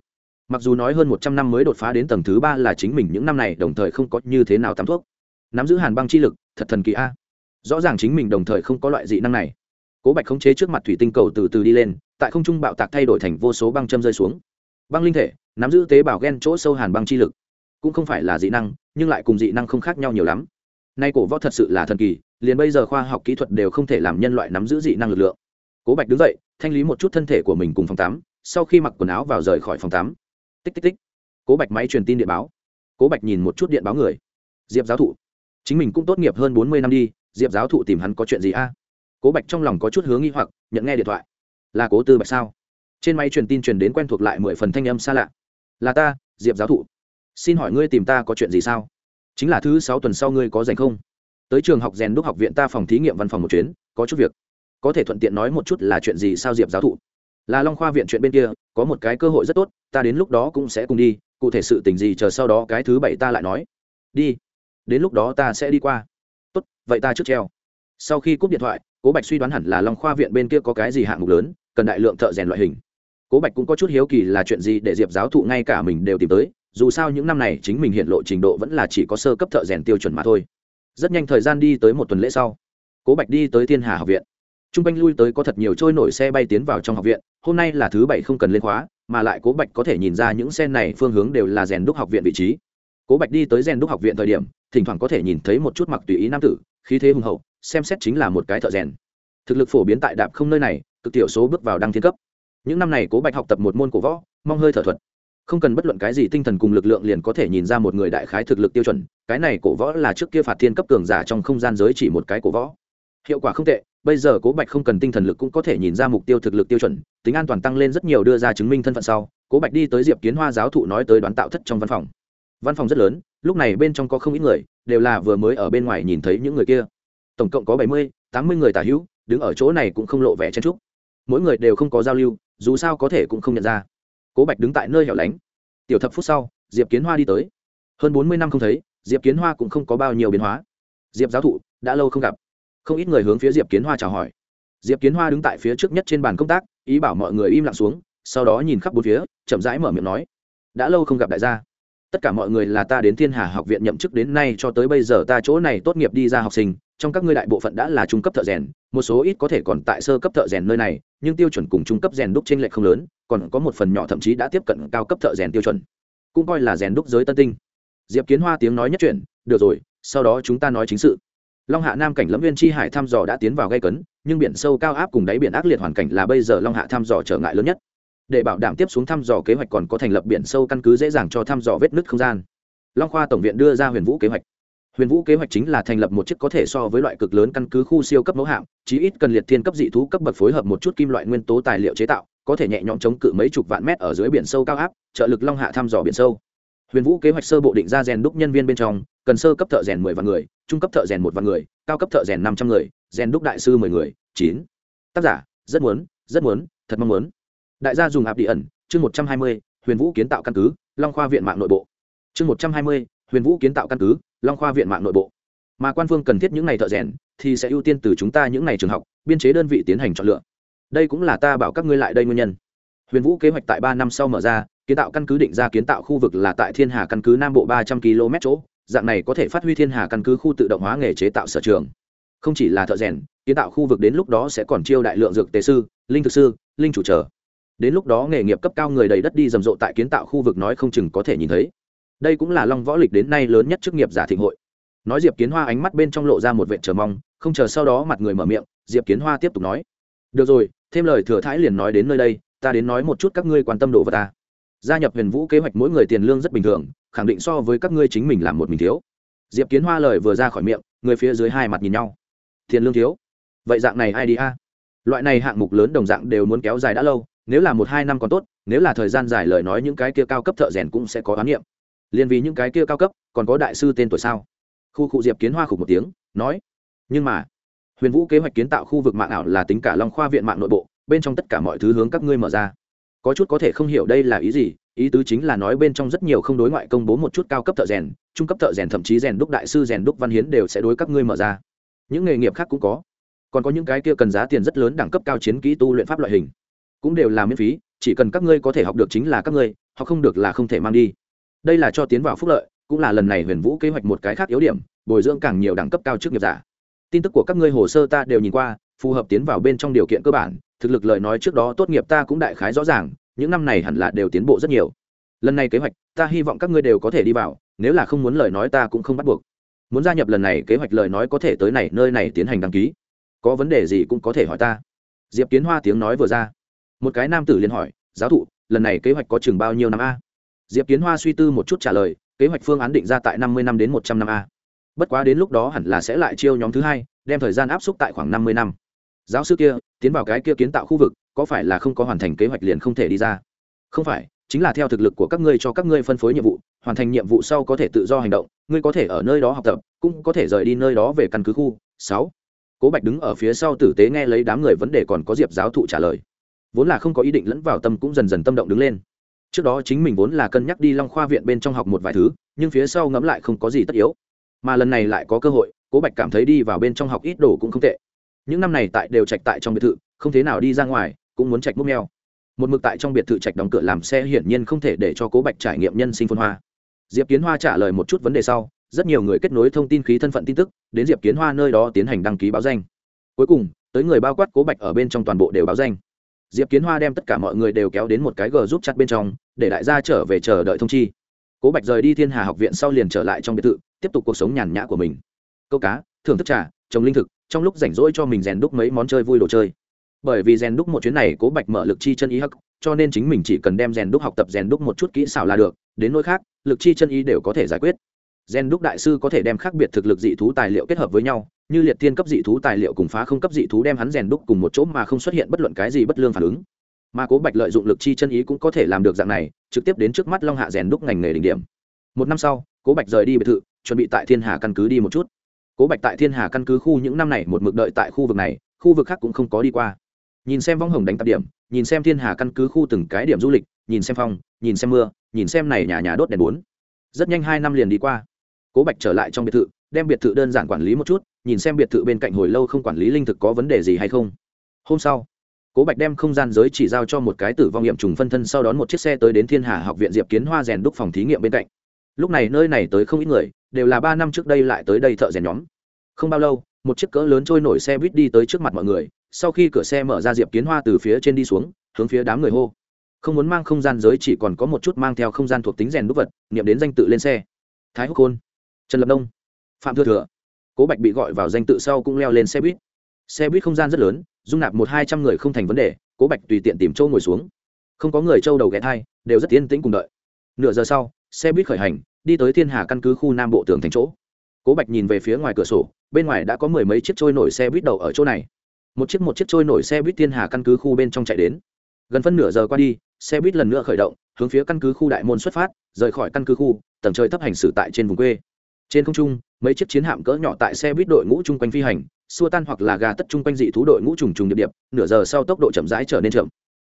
Mặc dù nói hơn một trăm năm mới đột phá đến tầng thứ ba là chính mình những năm này đồng thời không có như thế nào tắm thuốc. Nắm giữ hàn băng chi lực, thật thần kỳ a. Rõ ràng chính mình đồng thời không có loại dị năng này. Cố bạch khống chế trước mặt thủy tinh cầu từ từ đi lên, tại không trung bạo tạc thay đổi thành vô số băng châm rơi xuống. Băng linh thể, nắm giữ tế bào gen chỗ sâu hàn băng chi lực. Cũng không phải là dị năng, nhưng lại cùng dị năng không khác nhau nhiều lắm. Nay cổ võ thật sự là thần kỳ, liền bây giờ khoa học kỹ thuật đều không thể làm nhân loại nắm giữ dị năng lực lượng. Cố bạch đứng dậy thanh lý một chút thân thể của mình cùng phòng tắm, sau khi mặc quần áo vào rời khỏi phòng tắm. Tích tích tích. Cố bạch máy truyền tin điện báo. Cố bạch nhìn một chút điện báo người. Diệp giáo thụ. Chính mình cũng tốt nghiệp hơn bốn mươi năm đi, diệp giáo thụ tìm hắn có chuyện gì a? Cố bạch trong lòng có chút hướng nghi hoặc, nhận nghe điện thoại. Là cố tư bạch sao? Trên máy truyền tin truyền đến quen thuộc lại mười phần thanh âm xa lạ. Là ta, diệp giáo thụ. Xin hỏi ngươi tìm ta có chuyện gì sao? Chính là thứ sáu tuần sau ngươi có dành không? Tới trường học rèn đúc học viện ta phòng thí nghiệm văn phòng một chuyến, có chút việc có thể thuận tiện nói một chút là chuyện gì sao diệp giáo thụ? Là long khoa viện chuyện bên kia, có một cái cơ hội rất tốt, ta đến lúc đó cũng sẽ cùng đi, cụ thể sự tình gì chờ sau đó cái thứ bảy ta lại nói. Đi, đến lúc đó ta sẽ đi qua. Tốt, vậy ta trước treo. Sau khi cúp điện thoại, cố bạch suy đoán hẳn là long khoa viện bên kia có cái gì hạng mục lớn, cần đại lượng thợ rèn loại hình. Cố bạch cũng có chút hiếu kỳ là chuyện gì để diệp giáo thụ ngay cả mình đều tìm tới, dù sao những năm này chính mình hiện lộ trình độ vẫn là chỉ có sơ cấp thợ rèn tiêu chuẩn mà thôi. Rất nhanh thời gian đi tới một tuần lễ sau, cố bạch đi tới thiên hà học viện t r u n g quanh lui tới có thật nhiều trôi nổi xe bay tiến vào trong học viện, hôm nay là thứ bảy không cần lên khóa, mà lại cố bạch có thể nhìn ra những xe này phương hướng đều là rèn đúc học viện vị trí. Cố bạch đi tới rèn đúc học viện thời điểm, thỉnh thoảng có thể nhìn thấy một chút mặc tùy ý nam tử, khí thế hùng hậu, xem xét chính là một cái thợ rèn. Thực lực phổ biến tại đạp không nơi này, cực tiểu số bước vào đăng thiên cấp. Những năm này cố bạch học tập một môn cổ võ, mong hơi thở thuật. Không cần bất luận cái gì tinh thần cùng lực lượng liền có thể nhìn ra một người đại khái thực lực tiêu chuẩn, cái này cổ võ là trước kia phạt thiên cấp cường giả trong không gian giới chỉ một cái cổ võ. Hiệu quả không tệ bây giờ cố bạch không cần tinh thần lực cũng có thể nhìn ra mục tiêu thực lực tiêu chuẩn, tính an toàn tăng lên rất nhiều đưa ra chứng minh thân phận sau, cố bạch đi tới diệp kiến hoa giáo thụ nói tới đoán tạo thất trong văn phòng. Văn phòng rất lớn, lúc này bên trong có không ít người, đều là vừa mới ở bên ngoài nhìn thấy những người kia. Tổng cộng có bảy mươi, tám mươi người tả hữu, đứng ở chỗ này cũng không lộ vẻ chen trúc mỗi người đều không có giao lưu, dù sao có thể cũng không nhận ra. Cố bạch đứng tại nơi hẻo lánh. Tiểu thập phút sau, diệp kiến hoa đi tới. Hơn bốn mươi năm không thấy, diệp kiến hoa cũng không có bao nhiêu biến hóa. Diệp giáo thụ, đã lâu không gặp không ít người hướng phía diệp kiến hoa chào hỏi. Diệp kiến hoa đứng tại phía trước nhất trên bàn công tác, ý bảo mọi người im lặng xuống, sau đó nhìn khắp bốn phía, chậm rãi mở miệng nói, đã lâu không gặp đại gia. Tất cả mọi người là ta đến thiên hà học viện nhậm chức đến nay cho tới bây giờ ta chỗ này tốt nghiệp đi ra học sinh, trong các ngươi đại bộ phận đã là trung cấp thợ rèn, một số ít có thể còn tại sơ cấp thợ rèn nơi này, nhưng tiêu chuẩn cùng trung cấp rèn đúc trên lệch không lớn, còn có một phần nhỏ thậm chí đã tiếp cận cao cấp thợ rèn tiêu chuẩn. Cũng coi là rèn đúc giới tân tinh. Diệp kiến hoa tiếng nói nhất chuyển, được rồi, sau đó chúng ta nói chính sự long hạ nam cảnh lâm viên tri hải thăm dò đã tiến vào gây cấn, nhưng biển sâu cao áp cùng đáy biển ác liệt hoàn cảnh là bây giờ long hạ thăm dò trở ngại lớn nhất. Để bảo đảm tiếp xuống thăm dò kế hoạch còn có thành lập biển sâu căn cứ dễ dàng cho thăm dò vết nứt không gian. Long khoa tổng viện đưa ra huyền vũ kế hoạch. Huyền vũ kế hoạch chính là thành lập một chiếc có thể so với loại cực lớn căn cứ khu siêu cấp mẫu hạm, chí ít cần liệt thiên cấp dị thú cấp bậc phối hợp một chút kim loại nguyên tố tài liệu chế tạo, có thể nhẹ nhõm chống cự mấy chục vạn mét ở dưới biển sâu cao áp, trợ lực long hạ thăm dò biển sâu. Huyền vũ kế hoạch sơ bộ định ra rèn đúc nhân viên bên trong cần sơ cấp thợ rèn mười vạn người, trung cấp thợ rèn một vạn người, cao cấp thợ rèn năm trăm người, rèn đúc đại sư mười người, chín. Tác giả, rất muốn rất muốn, thật mong muốn. Đại gia dùng áp đi ẩn, chương một trăm hai mươi, huyền vũ kiến tạo căn cứ, long khoa viện mạng nội bộ. Chương một trăm hai mươi, huyền vũ kiến tạo căn cứ, long khoa viện mạng nội bộ. Mà quan phương cần thiết những n à y thợ rèn, thì sẽ ưu tiên từ chúng ta những n à y trường học, biên chế đơn vị tiến hành chọn lựa. Đây cũng là ta bảo các ngươi lại đây nguyên nhân. Huyền vũ kế hoạch tại ba năm sau mở ra, kiến tạo căn cứ định ra kiến tạo khu vực là tại thiên hà căn cứ nam bộ ba trăm km chỗ dạng này có thể phát huy thiên hà căn cứ khu tự động hóa nghề chế tạo sở trường. Không chỉ là thợ rèn, kiến tạo khu vực đến lúc đó sẽ còn chiêu đại lượng dược tế sư, linh thực sư, linh chủ trở. Đến lúc đó nghề nghiệp cấp cao người đầy đất đi rầm rộ tại kiến tạo khu vực nói không chừng có thể nhìn thấy. Đây cũng là long võ lịch đến nay lớn nhất chức nghiệp giả thịnh hội. Nói diệp kiến hoa ánh mắt bên trong lộ ra một vệ chờ mong, không chờ sau đó mặt người mở miệng, diệp kiến hoa tiếp tục nói. Được rồi, thêm lời thừa thái liền nói đến nơi đây, ta đến nói một chút các ngươi quan tâm đồ vật ta gia nhập huyền vũ kế hoạch mỗi người tiền lương rất bình thường, khẳng định so với các ngươi chính mình làm một mình thiếu. Diệp kiến hoa lời vừa ra khỏi miệng, người phía dưới hai mặt nhìn nhau. Tiền lương thiếu? Vậy dạng này ai đi a? Loại này hạng mục lớn đồng dạng đều muốn kéo dài đã lâu, nếu là một hai năm còn tốt, nếu là thời gian dài lời nói những cái kia cao cấp thợ rèn cũng sẽ có oán niệm. Liền vì những cái kia cao cấp, còn có đại sư tên tuổi sao? Khu cụ diệp kiến hoa khục một tiếng, nói. Nhưng mà, huyền vũ kế hoạch kiến tạo khu vực mạng ảo là tính cả long khoa viện mạng nội bộ, bên trong tất cả mọi thứ hướng các ngươi mở ra có chút có thể không hiểu đây là ý gì, ý tứ chính là nói bên trong rất nhiều không đối ngoại công bố một chút cao cấp thợ rèn, trung cấp thợ rèn thậm chí rèn đúc đại sư, rèn đúc văn hiến đều sẽ đối các ngươi mở ra. Những nghề nghiệp khác cũng có. Còn có những cái kia cần giá tiền rất lớn đẳng cấp cao chiến kỹ tu luyện pháp loại hình. Cũng đều là miễn phí, chỉ cần các ngươi có thể học được chính là các ngươi họ không được là không thể mang đi. Đây là cho tiến vào phúc lợi, cũng là lần này huyền vũ kế hoạch một cái khác yếu điểm, bồi dưỡng càng nhiều đẳng cấp cao chức nghiệp giả. Tin tức của các ngươi hồ sơ ta đều nhìn qua phù hợp tiến vào bên trong điều kiện cơ bản, thực lực lời nói trước đó tốt nghiệp ta cũng đại khái rõ ràng, những năm này hẳn là đều tiến bộ rất nhiều. Lần này kế hoạch, ta hy vọng các ngươi đều có thể đi vào, nếu là không muốn lời nói ta cũng không bắt buộc. Muốn gia nhập lần này kế hoạch lời nói có thể tới này, nơi này tiến hành đăng ký. Có vấn đề gì cũng có thể hỏi ta. Diệp kiến hoa tiếng nói vừa ra. Một cái nam tử liền hỏi, giáo thụ, lần này kế hoạch có chừng bao nhiêu năm a? Diệp kiến hoa suy tư một chút trả lời, kế hoạch phương án định ra tại năm mươi năm đến một trăm năm a. Bất quá đến lúc đó hẳn là sẽ lại chiêu nhóm thứ hai, đem thời gian áp suất tại khoảng năm mươi năm giáo sư kia, tiến vào cái kia kiến tạo khu vực, có phải là không có hoàn thành kế hoạch liền không thể đi ra? Không phải, chính là theo thực lực của các ngươi cho các ngươi phân phối nhiệm vụ, hoàn thành nhiệm vụ sau có thể tự do hành động, ngươi có thể ở nơi đó học tập, cũng có thể rời đi nơi đó về căn cứ khu. Sáu. Cố bạch đứng ở phía sau tử tế nghe lấy đám người vấn đề còn có diệp giáo thụ trả lời. Vốn là không có ý định lẫn vào tâm cũng dần dần tâm động đứng lên. Trước đó chính mình vốn là cân nhắc đi long khoa viện bên trong học một vài thứ, nhưng phía sau ngẫm lại không có gì tất yếu. Mà lần này lại có cơ hội, cố bạch cảm thấy đi vào bên trong học ít đồ cũng không tệ những năm này tại đều trạch tại trong biệt thự, không thế nào đi ra ngoài, cũng muốn trạch múc neo một mực tại trong biệt thự trạch đóng cửa làm xe hiển nhiên không thể để cho cố bạch trải nghiệm nhân sinh phân hoa. Diệp kiến hoa trả lời một chút vấn đề sau, rất nhiều người kết nối thông tin khí thân phận tin tức, đến diệp kiến hoa nơi đó tiến hành đăng ký báo danh. Cuối cùng, tới người bao quát cố bạch ở bên trong toàn bộ đều báo danh. Diệp kiến hoa đem tất cả mọi người đều kéo đến một cái g giúp chặt bên trong, để đại gia trở về chờ đợi thông chi. Cố bạch rời đi thiên hà học viện sau liền trở lại trong biệt thự, tiếp tục cuộc sống nhàn nhã của mình. Câu cá, thưởng thức trà, trồng linh thực trong lúc rảnh rỗi cho mình rèn đúc mấy món chơi vui đồ chơi. Bởi vì rèn đúc một chuyến này cố bạch mở lực chi chân ý hắc, cho nên chính mình chỉ cần đem rèn đúc học tập, rèn đúc một chút kỹ xảo là được, đến nỗi khác, lực chi chân ý đều có thể giải quyết. Rèn đúc đại sư có thể đem khác biệt thực lực dị thú tài liệu kết hợp với nhau, như liệt tiên cấp dị thú tài liệu cùng phá không cấp dị thú đem hắn rèn đúc cùng một chỗ mà không xuất hiện bất luận cái gì bất lương phản ứng. Mà cố bạch lợi dụng lực chi chân ý cũng có thể làm được dạng này, trực tiếp đến trước mắt long hạ rèn đúc ngành nghề đỉnh điểm. Một năm sau, cố bạch rời đi biệt thự, chuẩn bị tại thiên hà căn cứ đi một chút cố bạch tại thiên hà căn cứ khu những năm này một mực đợi tại khu vực này, khu vực khác cũng không có đi qua. Nhìn xem vong hồng đánh tạp điểm, nhìn xem thiên hà căn cứ khu từng cái điểm du lịch, nhìn xem phong, nhìn xem mưa, nhìn xem này nhà nhà đốt đèn bốn. Rất nhanh hai năm liền đi qua. Cố bạch trở lại trong biệt thự, đem biệt thự đơn giản quản lý một chút, nhìn xem biệt thự bên cạnh hồi lâu không quản lý linh thực có vấn đề gì hay không. Hôm sau, cố bạch đem không gian giới chỉ giao cho một cái tử vong nghiệm trùng phân thân sau đón một chiếc xe tới đến thiên hà học viện diệp kiến hoa rèn đúc phòng thí nghiệm bên cạnh. Lúc này nơi này tới không ít người đều là ba năm trước đây lại tới đây thợ rèn nhóm. Không bao lâu, một chiếc cỡ lớn trôi nổi xe buýt đi tới trước mặt mọi người, sau khi cửa xe mở ra diệp kiến hoa từ phía trên đi xuống, hướng phía đám người hô. Không muốn mang không gian giới chỉ còn có một chút mang theo không gian thuộc tính rèn đúc vật nghiệm đến danh tự lên xe. Thái húc khôn, trần lập đông phạm thừa thừa. Cố bạch bị gọi vào danh tự sau cũng leo lên xe buýt. Xe buýt không gian rất lớn, dung nạp một hai trăm người không thành vấn đề, cố bạch tùy tiện tìm châu ngồi xuống. Không có người châu đầu ghé thai, đều rất yên tĩnh cùng đợi. Nửa giờ sau, xe buýt khởi hành đi tới thiên hà căn cứ khu nam bộ tường thành chỗ. Cố bạch nhìn về phía ngoài cửa sổ, bên ngoài đã có mười mấy chiếc trôi nổi xe buýt đầu ở chỗ này. Một chiếc một chiếc trôi nổi xe buýt thiên hà căn cứ khu bên trong chạy đến. Gần phân nửa giờ qua đi, xe buýt lần nữa khởi động, hướng phía căn cứ khu đại môn xuất phát, rời khỏi căn cứ khu, tầng trời thấp hành xử tại trên vùng quê. Trên không trung, mấy chiếc chiến hạm cỡ nhỏ tại xe buýt đội ngũ chung quanh phi hành, xua tan hoặc là gà tất chung quanh dị thú đội ngũ trùng trùng điệp điệp, nửa giờ sau tốc độ chậm rãi trở nên chậm.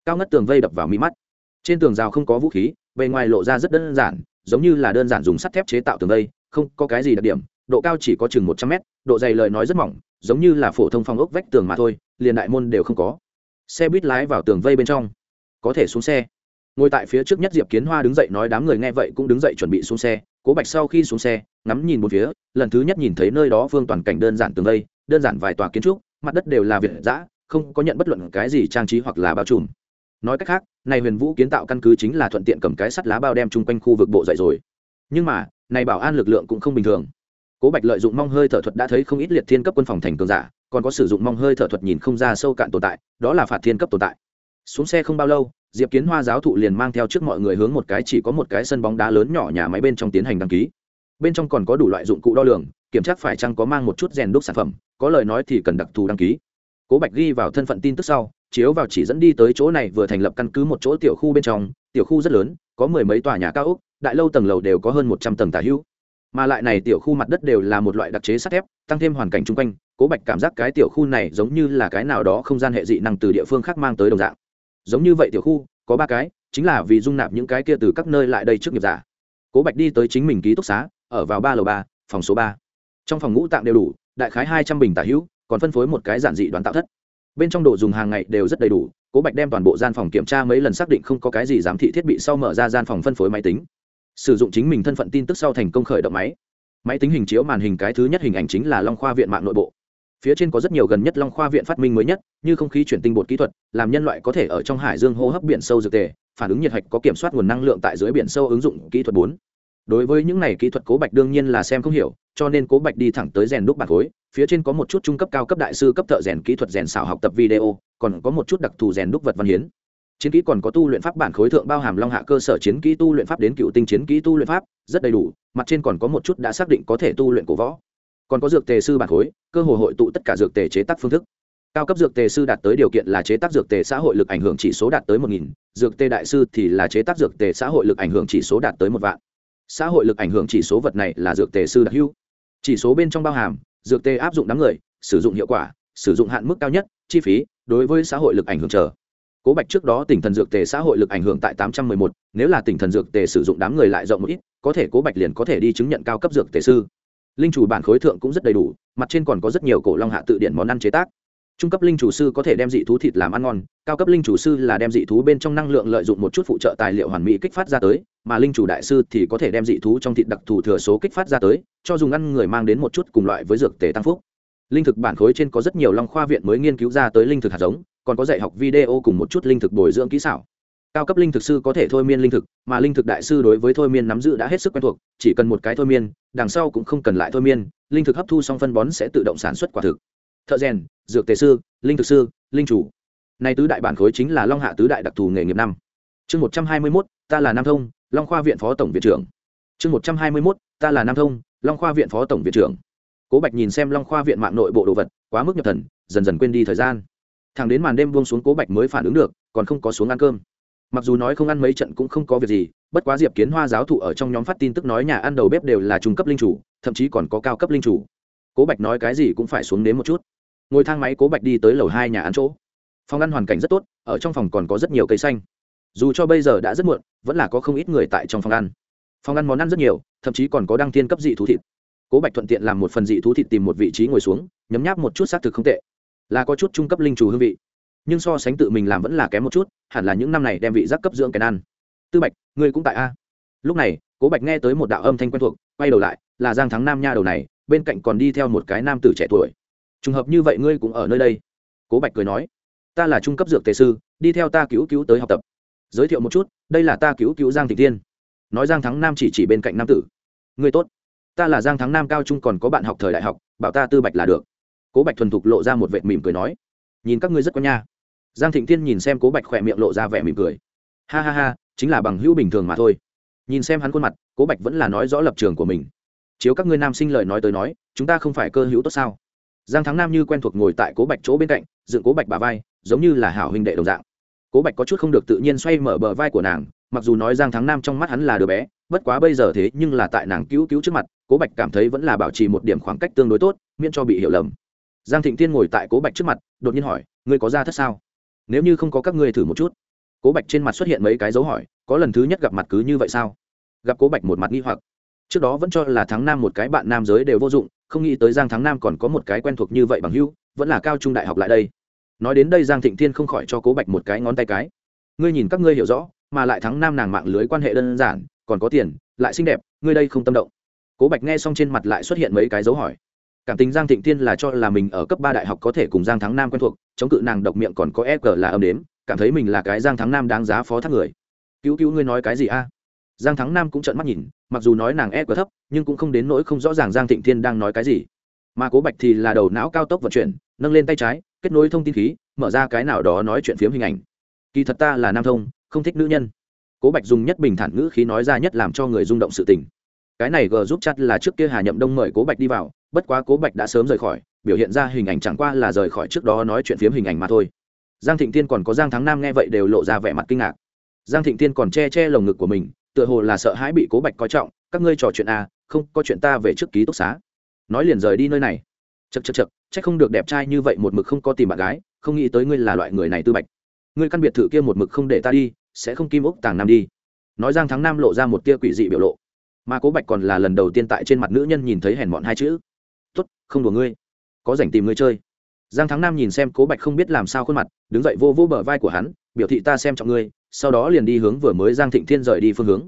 Cao ngất tường vây đập vào mi mắt. Trên tường rào không có vũ khí, bề ngoài lộ ra rất đơn giản giống như là đơn giản dùng sắt thép chế tạo tường vây không có cái gì đặc điểm, độ cao chỉ có chừng một trăm mét, độ dày lời nói rất mỏng, giống như là phổ thông phong ốc vách tường mà thôi, liền đại môn đều không có. Xe buýt lái vào tường vây bên trong. Có thể xuống xe. Ngồi tại phía trước nhất diệp kiến hoa đứng dậy nói đám người nghe vậy cũng đứng dậy chuẩn bị xuống xe. Cố bạch sau khi xuống xe, ngắm nhìn một phía, lần thứ nhất nhìn thấy nơi đó phương toàn cảnh đơn giản tường vây, đơn giản vài tòa kiến trúc, mặt đất đều là việt giã không có nhận bất luận cái gì trang trí hoặc là bao trùm nói cách khác, này huyền vũ kiến tạo căn cứ chính là thuận tiện cầm cái sắt lá bao đem chung quanh khu vực bộ dậy rồi. Nhưng mà, này bảo an lực lượng cũng không bình thường. Cố bạch lợi dụng mong hơi thở thuật đã thấy không ít liệt thiên cấp quân phòng thành cường giả, còn có sử dụng mong hơi thở thuật nhìn không ra sâu cạn tồn tại, đó là phạt thiên cấp tồn tại. Xuống xe không bao lâu, diệp kiến hoa giáo thụ liền mang theo trước mọi người hướng một cái chỉ có một cái sân bóng đá lớn nhỏ nhà máy bên trong tiến hành đăng ký. Bên trong còn có đủ loại dụng cụ đo lường, kiểm tra phải chăng có mang một chút rèn đúc sản phẩm, có lời nói thì cần đặc thù đăng ký. Cố bạch ghi vào thân phận tin tức sau chiếu vào chỉ dẫn đi tới chỗ này vừa thành lập căn cứ một chỗ tiểu khu bên trong, tiểu khu rất lớn, có mười mấy tòa nhà cao ốc, đại lâu tầng lầu đều có hơn một trăm tầng tả hữu. Mà lại này tiểu khu mặt đất đều là một loại đặc chế sắt thép, tăng thêm hoàn cảnh chung quanh, cố bạch cảm giác cái tiểu khu này giống như là cái nào đó không gian hệ dị năng từ địa phương khác mang tới đồng dạng. Giống như vậy tiểu khu, có ba cái, chính là vì dung nạp những cái kia từ các nơi lại đây trước nghiệp giả. Cố bạch đi tới chính mình ký túc xá, ở vào ba lầu ba, phòng số ba. Trong phòng ngũ tạng đều đủ, đại khái hai trăm bình tả hữu, còn phân phối một cái giản dị đoán tạo thất bên trong đồ dùng hàng ngày đều rất đầy đủ, cố bạch đem toàn bộ gian phòng kiểm tra mấy lần xác định không có cái gì giám thị thiết bị sau mở ra gian phòng phân phối máy tính. Sử dụng chính mình thân phận tin tức sau thành công khởi động máy. Máy tính hình chiếu màn hình cái thứ nhất hình ảnh chính là long khoa viện mạng nội bộ. Phía trên có rất nhiều gần nhất long khoa viện phát minh mới nhất, như không khí chuyển tinh bột kỹ thuật, làm nhân loại có thể ở trong hải dương hô hấp biển sâu dược tề, phản ứng nhiệt hạch có kiểm soát nguồn năng lượng tại dưới biển sâu ứng dụng kỹ thuật bốn. Đối với những này kỹ thuật cố bạch đương nhiên là xem không hiểu cho nên cố bạch đi thẳng tới rèn đúc bản khối, phía trên có một chút trung cấp cao cấp đại sư cấp thợ rèn kỹ thuật rèn xào học tập video, còn có một chút đặc thù rèn đúc vật văn hiến. Chiến kỹ còn có tu luyện pháp bản khối thượng bao hàm long hạ cơ sở chiến kỹ tu luyện pháp đến cựu tinh chiến kỹ tu luyện pháp, rất đầy đủ, mặt trên còn có một chút đã xác định có thể tu luyện cổ võ. Còn có dược tề sư bản khối, cơ hội hội tụ tất cả dược tề chế tác phương thức. Cao cấp dược tề sư đạt tới điều kiện là chế tác dược tề xã hội lực ảnh hưởng chỉ số đạt tới một nghìn, dược tề đại sư thì là chế tác dược tề xã hội lực ảnh hưởng chỉ số đạt tới một vạn. Xã hội lực ảnh hưởng chỉ số vật này là dược tề sư đặc hữu chỉ số bên trong bao hàm, dược tê áp dụng đám người, sử dụng hiệu quả, sử dụng hạn mức cao nhất, chi phí, đối với xã hội lực ảnh hưởng chờ. Cố bạch trước đó tỉnh thần dược tề xã hội lực ảnh hưởng tại tám trăm mười một, nếu là tỉnh thần dược tề sử dụng đám người lại rộng một ít, có thể cố bạch liền có thể đi chứng nhận cao cấp dược tề sư. Linh chủ bản khối thượng cũng rất đầy đủ, mặt trên còn có rất nhiều cổ long hạ tự điển món ăn chế tác trung cấp linh chủ sư có thể đem dị thú thịt làm ăn ngon, cao cấp linh chủ sư là đem dị thú bên trong năng lượng lợi dụng một chút phụ trợ tài liệu hoàn mỹ kích phát ra tới, mà linh chủ đại sư thì có thể đem dị thú trong thịt đặc thù thừa số kích phát ra tới, cho dùng ăn người mang đến một chút cùng loại với dược tề tăng phúc. Linh thực bản khối trên có rất nhiều long khoa viện mới nghiên cứu ra tới linh thực hạt giống, còn có dạy học video cùng một chút linh thực bồi dưỡng kỹ xảo. Cao cấp linh thực sư có thể thôi miên linh thực, mà linh thực đại sư đối với thôi miên nắm giữ đã hết sức quen thuộc, chỉ cần một cái thôi miên, đằng sau cũng không cần lại thôi miên, linh thực hấp thu xong phân bón sẽ tự động sản xuất quả thực thợ rèn, dược tề sư, linh thực sư, linh chủ. Nay tứ đại bản khối chính là long hạ tứ đại đặc thù nghề nghiệp năm. Chương một trăm hai mươi mốt, ta là nam thông, long khoa viện phó tổng viện trưởng. Chương một trăm hai mươi mốt, ta là nam thông, long khoa viện phó tổng viện trưởng. Cố bạch nhìn xem long khoa viện mạng nội bộ đồ vật, quá mức nhập thần, dần dần quên đi thời gian. Thằng đến màn đêm buông xuống cố bạch mới phản ứng được, còn không có xuống ăn cơm. Mặc dù nói không ăn mấy trận cũng không có việc gì, bất quá diệp kiến hoa giáo thụ ở trong nhóm phát tin tức nói nhà ăn đầu bếp đều là trung cấp linh chủ, thậm chí còn có cao cấp linh chủ. Cố bạch nói cái gì cũng phải xuống đến một chút ngồi thang máy cố bạch đi tới lầu hai nhà ăn chỗ. Phòng ăn hoàn cảnh rất tốt, ở trong phòng còn có rất nhiều cây xanh. Dù cho bây giờ đã rất muộn, vẫn là có không ít người tại trong phòng ăn. Phòng ăn món ăn rất nhiều, thậm chí còn có đăng tiên cấp dị thú thịt. Cố bạch thuận tiện làm một phần dị thú thịt tìm một vị trí ngồi xuống, nhấm nháp một chút xác thực không tệ. Là có chút trung cấp linh chủ hương vị. Nhưng so sánh tự mình làm vẫn là kém một chút, hẳn là những năm này đem vị giác cấp dưỡng kèn ăn. Tư bạch, ngươi cũng tại a? Lúc này, cố bạch nghe tới một đạo âm thanh quen thuộc, quay đầu lại, là giang thắng nam nha đầu này, bên cạnh còn đi theo một cái nam tử trẻ tuổi trùng hợp như vậy ngươi cũng ở nơi đây. Cố bạch cười nói, ta là trung cấp dược tề sư, đi theo ta cứu cứu tới học tập. Giới thiệu một chút, đây là ta cứu cứu giang thị tiên nói giang thắng nam chỉ chỉ bên cạnh nam tử. Ngươi tốt, ta là giang thắng nam cao trung còn có bạn học thời đại học, bảo ta tư bạch là được. Cố bạch thuần thục lộ ra một vệ mỉm cười nói, nhìn các ngươi rất có nha. Giang thịnh tiên nhìn xem cố bạch khỏe miệng lộ ra vẻ mỉm cười. Ha ha ha, chính là bằng hữu bình thường mà thôi. Nhìn xem hắn khuôn mặt, cố bạch vẫn là nói rõ lập trường của mình. Chiếu các ngươi nam sinh lời nói tới nói, chúng ta không phải cơ hữu tốt sao? Giang thắng nam như quen thuộc ngồi tại cố bạch chỗ bên cạnh, dựng cố bạch bà vai, giống như là hảo huynh đệ đồng dạng. Cố bạch có chút không được tự nhiên xoay mở bờ vai của nàng, mặc dù nói giang thắng nam trong mắt hắn là đứa bé, bất quá bây giờ thế nhưng là tại nàng cứu cứu trước mặt, cố bạch cảm thấy vẫn là bảo trì một điểm khoảng cách tương đối tốt, miễn cho bị hiểu lầm. Giang thịnh tiên ngồi tại cố bạch trước mặt, đột nhiên hỏi, ngươi có ra thất sao? Nếu như không có các ngươi thử một chút. Cố bạch trên mặt xuất hiện mấy cái dấu hỏi, có lần thứ nhất gặp mặt cứ như vậy sao? Gặp cố bạch một mặt nghi hoặc trước đó vẫn cho là thắng nam một cái bạn nam giới đều vô dụng, không nghĩ tới giang thắng nam còn có một cái quen thuộc như vậy bằng hưu vẫn là cao trung đại học lại đây. Nói đến đây giang thịnh thiên không khỏi cho cố bạch một cái ngón tay cái. Ngươi nhìn các ngươi hiểu rõ, mà lại thắng nam nàng mạng lưới quan hệ đơn giản, còn có tiền, lại xinh đẹp, ngươi đây không tâm động. Cố bạch nghe xong trên mặt lại xuất hiện mấy cái dấu hỏi. Cảm tình giang thịnh thiên là cho là mình ở cấp ba đại học có thể cùng giang thắng nam quen thuộc, chống cự nàng độc miệng còn có e g là âm đếm, cảm thấy mình là cái giang thắng nam đáng giá phó thác người. Cứu cứu ngươi nói cái gì a? Giang thắng nam cũng trợn mắt nhìn, mặc dù nói nàng e quá thấp, nhưng cũng không đến nỗi không rõ ràng giang thịnh thiên đang nói cái gì. Mà cố bạch thì là đầu não cao tốc vận chuyển, nâng lên tay trái, kết nối thông tin khí, mở ra cái nào đó nói chuyện phiếm hình ảnh. Kỳ thật ta là nam thông, không thích nữ nhân. Cố bạch dùng nhất bình thản ngữ khí nói ra nhất làm cho người rung động sự tình. Cái này g giúp chặt là trước kia hà nhậm đông mời cố bạch đi vào, bất quá cố bạch đã sớm rời khỏi, biểu hiện ra hình ảnh chẳng qua là rời khỏi trước đó nói chuyện phiếm hình ảnh mà thôi. Giang thịnh tiên còn có giang thắng nam nghe vậy đều lộ ra vẻ mặt kinh ngạc. Giang thịnh tiên còn che che lồng ngực của mình tựa hồ là sợ hãi bị cố bạch coi trọng, các ngươi trò chuyện à không có chuyện ta về trước ký túc xá. Nói liền rời đi nơi này. Chật chật chật c h ắ c không được đẹp trai như vậy một mực không có tìm bạn gái, không nghĩ tới ngươi là loại người này tư bạch. Ngươi căn biệt thự kia một mực không để ta đi, sẽ không kim ốc tàng nam đi. Nói giang thắng nam lộ ra một tia quỷ dị biểu lộ. Mà cố bạch còn là lần đầu tiên tại trên mặt nữ nhân nhìn thấy hèn mọn hai chữ. Tốt, không đùa ngươi. Có rảnh tìm ngươi chơi. Giang thắng nam nhìn xem cố bạch không biết làm sao khuôn mặt, đứng dậy vô vô bờ vai của hắn biểu thị ta xem trọng ngươi, sau đó liền đi hướng vừa mới giang thịnh thiên rời đi phương hướng.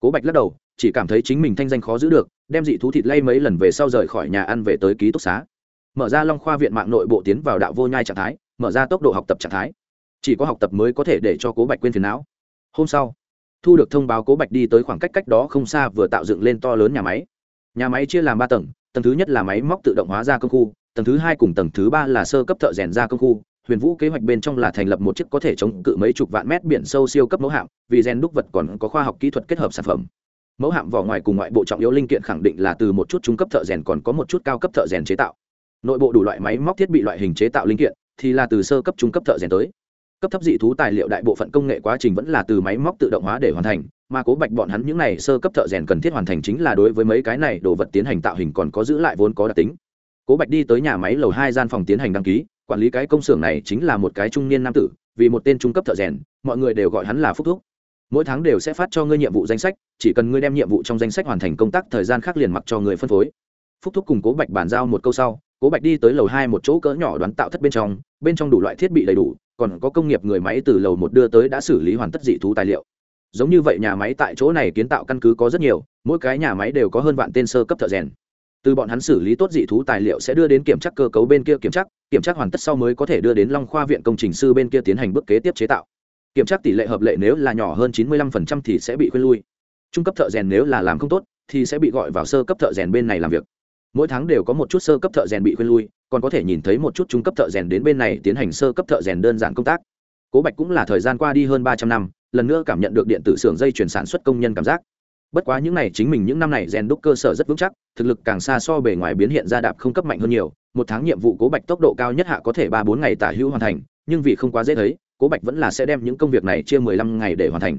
Cố bạch lắc đầu, chỉ cảm thấy chính mình thanh danh khó giữ được, đem dị thú thịt lay mấy lần về sau rời khỏi nhà ăn về tới ký túc xá. Mở ra long khoa viện mạng nội bộ tiến vào đạo vô nhai trạng thái, mở ra tốc độ học tập trạng thái. Chỉ có học tập mới có thể để cho cố bạch quên phiền não. Hôm sau, thu được thông báo cố bạch đi tới khoảng cách cách đó không xa vừa tạo dựng lên to lớn nhà máy. Nhà máy chia làm ba tầng tầng thứ nhất là máy móc tự động hóa ra công khu, tầng thứ hai cùng tầng thứ ba là sơ cấp thợ rèn ra công khu huyền vũ kế hoạch bên trong là thành lập một chiếc có thể chống cự mấy chục vạn mét biển sâu siêu cấp mẫu hạm, vì gen đúc vật còn có khoa học kỹ thuật kết hợp sản phẩm. Mẫu hạm vỏ ngoài cùng ngoại bộ trọng yếu linh kiện khẳng định là từ một chút trung cấp thợ rèn còn có một chút cao cấp thợ rèn chế tạo. Nội bộ đủ loại máy móc thiết bị loại hình chế tạo linh kiện thì là từ sơ cấp trung cấp thợ rèn tới. Cấp thấp dị thú tài liệu đại bộ phận công nghệ quá trình vẫn là từ máy móc tự động hóa để hoàn thành, mà cố bạch bọn hắn những này sơ cấp thợ rèn cần thiết hoàn thành chính là đối với mấy cái này đồ vật tiến hành tạo hình còn có giữ lại vốn có đặc tính. Cố bạch đi tới nhà máy lầu hai gian phòng tiến hành đăng ký quản lý cái công xưởng này chính là một cái trung niên nam tử, vì một tên trung cấp thợ rèn, mọi người đều gọi hắn là phúc thúc. Mỗi tháng đều sẽ phát cho ngươi nhiệm vụ danh sách, chỉ cần ngươi đem nhiệm vụ trong danh sách hoàn thành công tác thời gian khác liền mặc cho người phân phối. Phúc thúc cùng cố bạch bàn giao một câu sau, cố bạch đi tới lầu hai một chỗ cỡ nhỏ đoán tạo thất bên trong bên trong đủ loại thiết bị đầy đủ, còn có công nghiệp người máy từ lầu một đưa tới đã xử lý hoàn tất dị thú tài liệu. Giống như vậy nhà máy tại chỗ này kiến tạo căn cứ có rất nhiều, mỗi cái nhà máy đều có hơn vạn tên sơ cấp thợ rèn từ bọn hắn xử lý tốt dị thú tài liệu sẽ đưa đến kiểm tra cơ cấu bên kia kiểm tra kiểm tra hoàn tất sau mới có thể đưa đến long khoa viện công trình sư bên kia tiến hành bước kế tiếp chế tạo. Kiểm tra tỷ lệ hợp lệ nếu là nhỏ hơn 95% thì sẽ bị khuyên lui. Trung cấp thợ rèn nếu là làm không tốt, thì sẽ bị gọi vào sơ cấp thợ rèn bên này làm việc. Mỗi tháng đều có một chút sơ cấp thợ rèn bị khuyên lui, còn có thể nhìn thấy một chút trung cấp thợ rèn đến bên này tiến hành sơ cấp thợ rèn đơn giản công tác. Cố bạch cũng là thời gian qua đi hơn ba trăm năm, lần nữa cảm nhận được điện tử xưởng dây chuyển sản xuất công nhân cảm giác bất quá những này chính mình những năm này rèn đúc cơ sở rất vững chắc, thực lực càng xa so bề ngoài biến hiện ra đạp không cấp mạnh hơn nhiều. Một tháng nhiệm vụ cố bạch tốc độ cao nhất hạ có thể ba bốn ngày tả hữu hoàn thành, nhưng vì không quá dễ thấy, cố bạch vẫn là sẽ đem những công việc này chia mười lăm ngày để hoàn thành.